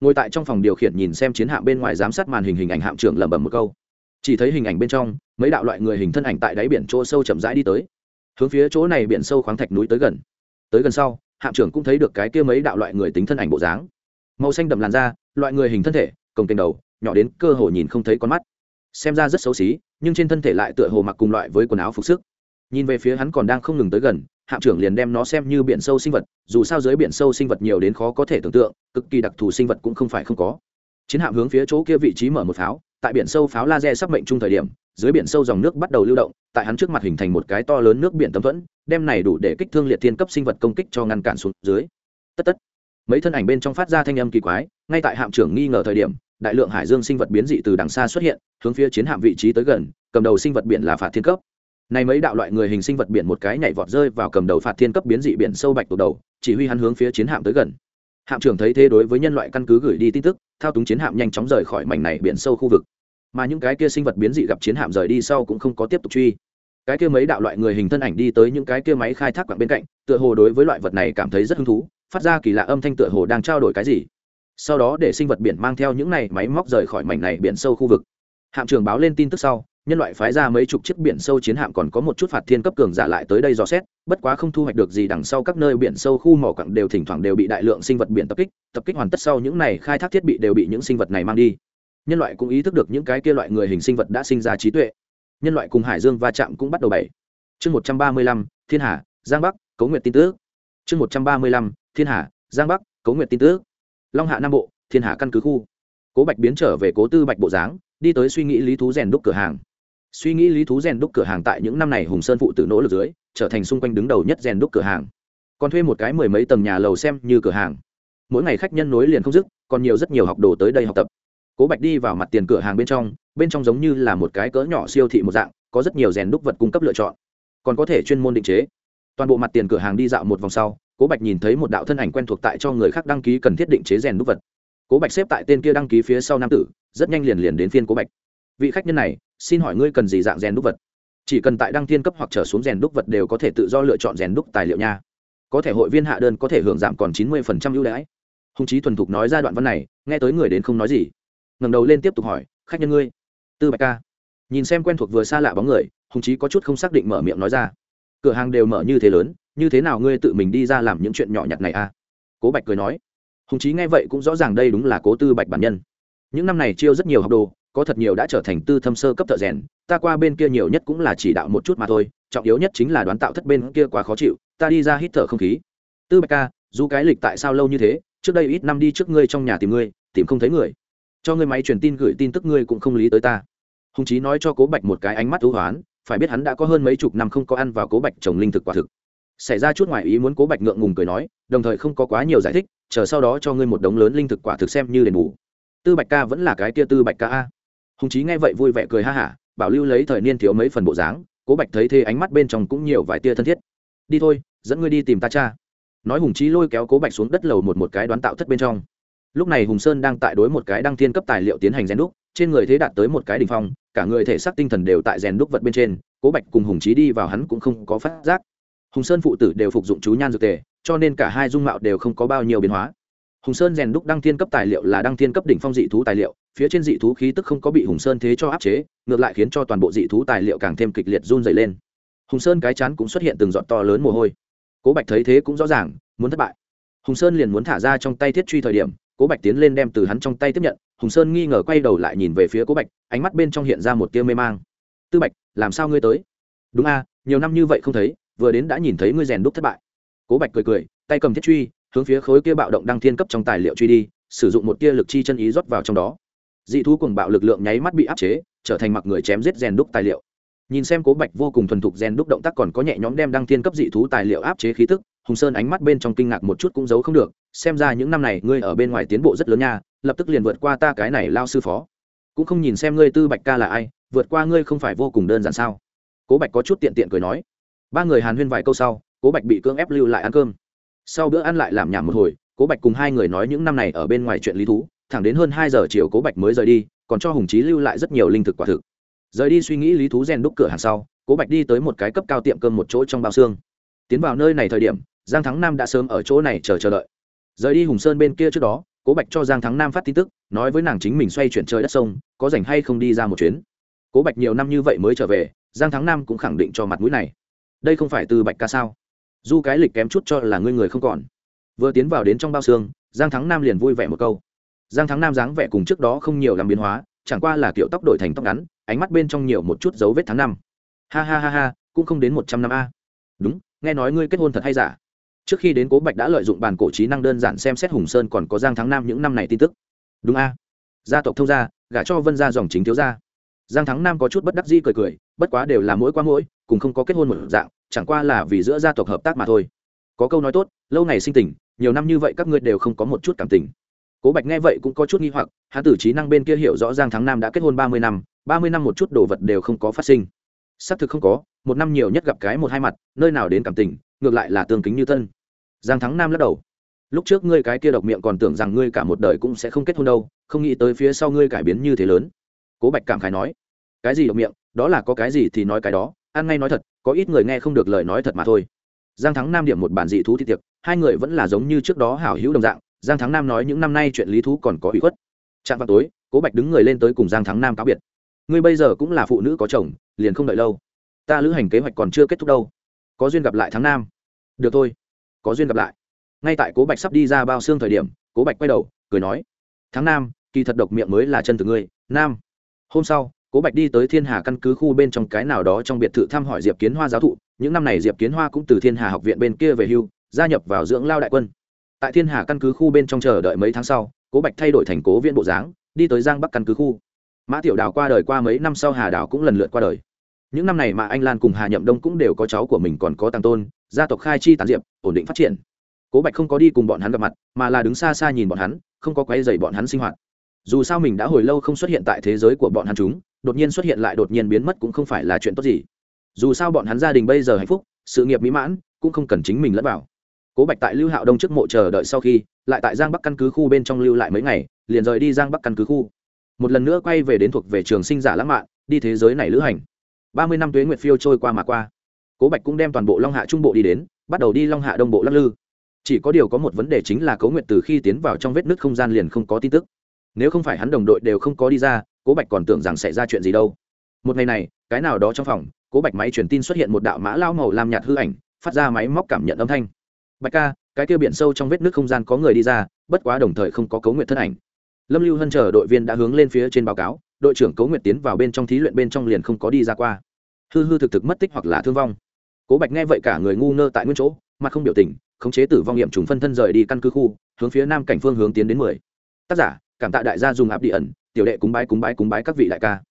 Ngồi tại trong phòng điều khiển nhìn xem chiến hạm bên ngoài giám sát màn hình hình ảnh hạm trưởng lẩm bẩm một câu. Chỉ thấy hình ảnh bên trong, mấy đạo loại người hình thân ảnh tại đáy biển chỗ sâu chậm rãi đi tới hướng phía chỗ này biển sâu khoáng thạch núi tới gần. Tới gần sau, hạm trưởng cũng thấy được cái kia mấy đạo loại người tính thân ảnh bộ dáng. Màu xanh đậm làn da, loại người hình thân thể, cồng kềnh đầu, nhỏ đến cơ hồ nhìn không thấy con mắt. Xem ra rất xấu xí, nhưng trên thân thể lại tựa hồ mặc cùng loại với quần áo phục sức. Nhìn về phía hắn còn đang không ngừng tới gần, hạm trưởng liền đem nó xem như biển sâu sinh vật, dù sao dưới biển sâu sinh vật nhiều đến khó có thể tưởng tượng, cực kỳ đặc thù sinh vật cũng không phải không có. Chiến hạm hướng phía chỗ kia vị trí mở một pháo, tại biển sâu pháo laser sắp mệnh chung thời điểm dưới biển sâu dòng nước bắt đầu lưu động, tại hắn trước mặt hình thành một cái to lớn nước biển tấm thuẫn, đem này đủ để kích thương liệt thiên cấp sinh vật công kích cho ngăn cản xuống dưới. Tất tất. Mấy thân ảnh bên trong phát ra thanh âm kỳ quái, ngay tại hạm trưởng nghi ngờ thời điểm, đại lượng hải dương sinh vật biến dị từ đằng xa xuất hiện, hướng phía chiến hạm vị trí tới gần, cầm đầu sinh vật biển là phạt thiên cấp. Này mấy đạo loại người hình sinh vật biển một cái nhảy vọt rơi vào cầm đầu phạt thiên cấp biến dị biển sâu bạch tột đầu, chỉ huy hắn hướng phía chiến hạm tới gần. Hạm trưởng thấy thế đối với nhân loại căn cứ gửi đi tin tức, thao túng chiến hạm nhanh chóng rời khỏi mảnh này biển sâu khu vực mà những cái kia sinh vật biến dị gặp chiến hạm rời đi sau cũng không có tiếp tục truy. Cái kia mấy đạo loại người hình thân ảnh đi tới những cái kia máy khai thác quặng bên cạnh, tựa hồ đối với loại vật này cảm thấy rất hứng thú, phát ra kỳ lạ âm thanh tựa hồ đang trao đổi cái gì. Sau đó để sinh vật biển mang theo những này máy móc rời khỏi mảnh này biển sâu khu vực. Hạm trường báo lên tin tức sau, nhân loại phái ra mấy chục chiếc biển sâu chiến hạm còn có một chút phạt thiên cấp cường giả lại tới đây dò xét, bất quá không thu hoạch được gì đằng sau các nơi biển sâu khu mỏ quặng đều thỉnh thoảng đều bị đại lượng sinh vật biển tập kích tập kích hoàn tất sau những này khai thác thiết bị đều bị những sinh vật này mang đi nhân loại cũng ý thức được những cái kia loại người hình sinh vật đã sinh ra trí tuệ. Nhân loại cùng hải dương va chạm cũng bắt đầu bảy. Chương một trăm ba mươi lăm, thiên hà, giang bắc, cấu nguyệt tin tức. Chương một trăm ba mươi lăm, thiên hà, giang bắc, cấu nguyệt tin tức. Long hạ nam bộ, thiên hạ căn cứ khu. Cố bạch biến trở về cố tư bạch bộ dáng, đi tới suy nghĩ lý thú rèn đúc cửa hàng. Suy nghĩ lý thú rèn đúc cửa hàng tại những năm này hùng sơn phụ tử nỗ lực dưới, trở thành xung quanh đứng đầu nhất rèn đúc cửa hàng. Còn thuê một cái mười mấy tầng nhà lầu xem như cửa hàng. Mỗi ngày khách nhân nối liền không dứt, còn nhiều rất nhiều học đồ tới đây học tập cố bạch đi vào mặt tiền cửa hàng bên trong bên trong giống như là một cái cỡ nhỏ siêu thị một dạng, có rất nhiều rèn đúc vật cung cấp lựa chọn. Còn có thể chuyên môn định chế. Toàn bộ mặt tiền cửa hàng đi dạo một vòng sau, cố bạch nhìn thấy một đạo thân ảnh quen thuộc tại cho người khác đăng ký cần thiết định chế rèn đúc vật. Cố bạch xếp tại tên kia đăng ký phía sau nam tử, rất nhanh liền liền đến phiên cố bạch. Vị khách nhân này, xin hỏi ngươi cần gì dạng rèn đúc vật? Chỉ cần tại đăng thiên cấp hoặc trở xuống rèn đúc vật đều có thể tự do lựa chọn rèn đúc tài liệu nha. Có thể hội viên hạ đơn có thể hưởng giảm còn chín mươi ưu đãi. Hùng trí thuần thục nói ra đoạn văn này, nghe tới người đến không nói gì ngẩng đầu lên tiếp tục hỏi, khách nhân ngươi? Tư bạch ca. Nhìn xem quen thuộc vừa xa lạ bóng người, hùng Chí có chút không xác định mở miệng nói ra. Cửa hàng đều mở như thế lớn, như thế nào ngươi tự mình đi ra làm những chuyện nhỏ nhặt này a à? cố bạch cười nói. Hùng Chí nghe vậy cũng rõ ràng đây đúng là cố tư bạch bản nhân. Những năm này chiêu rất nhiều học đồ, có thật nhiều đã trở thành tư thâm sơ cấp thợ rèn, ta qua bên kia nhiều nhất cũng là chỉ đạo một chút mà thôi, trọng yếu nhất chính là đoán tạo thất bên kia quá khó chịu, ta đi ra hít thở không khí. Tư bạch ca, dù cái lịch tại sao lâu như thế, trước đây ít năm đi trước ngươi trong nhà tìm ngươi, tìm không thấy người cho ngươi máy truyền tin gửi tin tức ngươi cũng không lý tới ta. Hùng chí nói cho cố bạch một cái ánh mắt thú hoán, phải biết hắn đã có hơn mấy chục năm không có ăn vào cố bạch trồng linh thực quả thực. Xảy ra chút ngoài ý muốn cố bạch ngượng ngùng cười nói, đồng thời không có quá nhiều giải thích, chờ sau đó cho ngươi một đống lớn linh thực quả thực xem như đền bù. Tư bạch ca vẫn là cái tia tư bạch ca a. Hùng chí nghe vậy vui vẻ cười ha hả, bảo lưu lấy thời niên thiếu mấy phần bộ dáng, cố bạch thấy thế ánh mắt bên trong cũng nhiều vài tia thân thiết. Đi thôi, dẫn ngươi đi tìm ta cha. Nói hùng chí lôi kéo cố bạch xuống đất lầu một một cái đoán tạo thất bên trong lúc này hùng sơn đang tại đối một cái đăng thiên cấp tài liệu tiến hành rèn đúc, trên người thế đạt tới một cái đ ỉ n h phong, cả người thể xác tinh thần đều tại rèn đúc vật bên trên, cố bạch cùng hùng trí đi vào hắn cũng không có phát giác. Hùng sơn phụ tử đều phục dụng chú nhan dược tề, cho nên cả hai dung mạo đều không có bao nhiêu biến hóa. Hùng sơn rèn đúc đăng thiên cấp tài liệu là đăng thiên cấp đỉnh phong dị thú tài liệu, phía trên dị thú khí tức không có bị hùng sơn thế cho áp chế, ngược lại khiến cho toàn bộ dị thú tài liệu càng thêm kịch liệt run dày lên. Hùng sơn cái chán cũng xuất hiện từng giọt to lớn mồ hôi. Cố bạch thấy thế cũng rõ ràng, muốn thất bại. Hùng sơn liền muốn thả ra trong tay thiết truy thời điểm cố bạch tiến lên đem từ hắn trong tay tiếp nhận, hùng sơn nghi ngờ quay đầu lại nhìn về phía cố bạch, ánh mắt bên trong hiện ra một tia mê mang. Tư bạch, làm sao ngươi tới? Đúng a, nhiều năm như vậy không thấy, vừa đến đã nhìn thấy ngươi rèn đúc thất bại. Cố bạch cười cười, tay cầm thiết truy, hướng phía khối kia bạo động đăng thiên cấp trong tài liệu truy đi, sử dụng một tia lực chi chân ý rót vào trong đó. Dị thú cùng bạo lực lượng nháy mắt bị áp chế, trở thành mặc người chém giết rèn đúc tài liệu. Nhìn xem cố bạch vô cùng thuần thục rèn đúc động tác còn có nhẹ nhõm đem đăng thiên cấp dị thú tài liệu áp chế khí tức hùng sơn ánh mắt bên trong kinh ngạc một chút cũng giấu không được, xem ra những năm này ngươi ở bên ngoài tiến bộ rất lớn nha, lập tức liền vượt qua ta cái này lao sư phó. Cũng không nhìn xem ngươi tư bạch ca là ai, vượt qua ngươi không phải vô cùng đơn giản sao? Cố bạch có chút tiện tiện cười nói. Ba người hàn huyên vài câu sau, cố bạch bị cưỡng ép lưu lại ăn cơm. Sau bữa ăn lại làm nhảm một hồi, cố bạch cùng hai người nói những năm này ở bên ngoài chuyện lý thú, thẳng đến hơn hai giờ chiều cố bạch mới rời đi, còn cho hùng trí lưu lại rất nhiều linh thực quả thực. Rời đi suy nghĩ lý thú rèn đúc cửa hàng sau, cố bạch đi tới một cái cấp cao tiệm cơm một chỗ trong bao xương. Tiến vào nơi này thời điểm giang thắng nam đã sớm ở chỗ này chờ chờ đợi. Rời đi hùng sơn bên kia trước đó, cố bạch cho giang thắng nam phát tin tức, nói với nàng chính mình xoay chuyển trời đất sông, có rảnh hay không đi ra một chuyến. Cố bạch nhiều năm như vậy mới trở về, giang thắng nam cũng khẳng định cho mặt mũi này. Đây không phải từ bạch ca sao? Du cái lịch kém chút cho là ngươi người không còn. Vừa tiến vào đến trong bao xương, giang thắng nam liền vui vẻ một câu. Giang thắng nam dáng vẻ cùng trước đó không nhiều làm biến hóa, chẳng qua là kiểu tóc đổi thành tóc ngắn, ánh mắt bên trong nhiều một chút dấu vết tháng năm. Ha ha ha ha, cũng không đến một trăm năm a. Đúng, nghe nói ngươi kết hôn thật hay giả? Trước khi đến cố bạch đã lợi dụng bàn cổ trí năng đơn giản xem xét hùng sơn còn có giang thắng nam những năm này tin tức. Đúng a. Gia tộc thông gia, gả cho vân gia dòng chính thiếu gia. Giang thắng nam có chút bất đắc dĩ cười cười, bất quá đều là mỗi qua mỗi, cùng không có kết hôn một dạng, chẳng qua là vì giữa gia tộc hợp tác mà thôi. Có câu nói tốt, lâu ngày sinh tình, nhiều năm như vậy các ngươi đều không có một chút cảm tình. Cố bạch nghe vậy cũng có chút nghi hoặc hãn tử trí năng bên kia hiểu rõ giang thắng nam đã kết hôn ba mươi năm, ba mươi năm một chút đồ vật đều không có phát sinh. Xác thực không có, một năm nhiều nhất gặp cái một hai mặt, nơi nào đến cảm tình, ngược lại là tương kính như tân giang thắng nam lắc đầu. Lúc trước ngươi cái kia độc miệng còn tưởng rằng ngươi cả một đời cũng sẽ không kết hôn đâu, không nghĩ tới phía sau ngươi cải biến như thế lớn. Cố bạch cảm khái nói, cái gì độc miệng, đó là có cái gì thì nói cái đó, ăn ngay nói thật, có ít người nghe không được lời nói thật mà thôi. Giang thắng nam điểm một bản dị thú thi tiệc, hai người vẫn là giống như trước đó hảo hữu đồng dạng, giang thắng nam nói những năm nay chuyện lý thú còn có ủy khuất. Chạm vào tối, cố bạch đứng người lên tới cùng giang thắng nam cáo biệt. Ngươi bây giờ cũng là phụ nữ có chồng, liền không đợi lâu. Ta lữ hành kế hoạch còn chưa kết thúc đâu. Có duyên gặp lại tháng nam. Được thôi có duyên gặp lại. Ngay tại cố bạch sắp đi ra bao xương thời điểm, cố bạch quay đầu, cười nói tháng nam, kỳ thật độc miệng mới là chân từ ngươi. Nam. Hôm sau, cố bạch đi tới thiên hà căn cứ khu bên trong cái nào đó trong biệt thự thăm hỏi diệp kiến hoa giáo thụ. Những năm này diệp kiến hoa cũng từ thiên hà học viện bên kia về hưu, gia nhập vào dưỡng lao đại quân. Tại thiên hà căn cứ khu bên trong chờ đợi mấy tháng sau, cố bạch thay đổi thành cố viên bộ dáng, đi tới giang bắc căn cứ khu. Mã tiểu đào qua đời qua mấy năm sau hà đào cũng lần lượt qua đời những năm này mà anh lan cùng hà nhậm đông cũng đều có cháu của mình còn có tăng tôn, gia tộc khai chi tàn diệp, ổn định phát triển. Cố bạch không có đi cùng bọn hắn gặp mặt, mà là đứng xa xa nhìn bọn hắn, không có quay dày bọn hắn sinh hoạt. Dù sao mình đã hồi lâu không xuất hiện tại thế giới của bọn hắn chúng, đột nhiên xuất hiện lại đột nhiên biến mất cũng không phải là chuyện tốt gì. Dù sao bọn hắn gia đình bây giờ hạnh phúc, sự nghiệp mỹ mãn, cũng không cần chính mình lẫn vào. Cố bạch tại lưu hạo đông trước mộ chờ đợi sau khi, lại tại giang bắc căn cứ khu bên trong lưu lại mấy ngày, liền rời đi giang bắc căn cứ khu. Một lần nữa quay về đến thuộc về trường sinh giả lãng mạn, đi thế giới này lữ hành ba mươi năm tuế nguyệt phiêu trôi qua mà qua. Cố bạch cũng đem toàn bộ long hạ trung bộ đi đến, bắt đầu đi long hạ đông bộ lắc lư. Chỉ có điều có một vấn đề chính là cố nguyệt từ khi tiến vào trong vết nứt không gian liền không có tin tức. Nếu không phải hắn đồng đội đều không có đi ra, cố bạch còn tưởng rằng xảy ra chuyện gì đâu. Một ngày này, cái nào đó trong phòng, cố bạch máy truyền tin xuất hiện một đạo mã lao màu làm nhạt hư ảnh, phát ra máy móc cảm nhận âm thanh. Bạch ca, cái kia biển sâu trong vết nước không gian có người đi ra, bất quá đồng thời không có cấu nguyện thân ảnh. Lâm lưu hân chờ đội viên đã hướng lên phía trên báo cáo, đội trưởng cấu nguyện tiến vào bên trong thí luyện bên trong liền không có đi ra qua hư hư thực thực mất tích hoặc là thương vong. Cố bạch nghe vậy cả người ngu ngơ tại nguyên chỗ, mặt không biểu tình, khống chế tử vong nghiệm trùng phân thân rời đi căn cứ khu, hướng phía nam cảnh phương hướng tiến đến mười. Tác giả, cảm tạ đại gia dùng áp đi ẩn, tiểu đệ cúng bái cúng bái cúng bái các vị đại ca.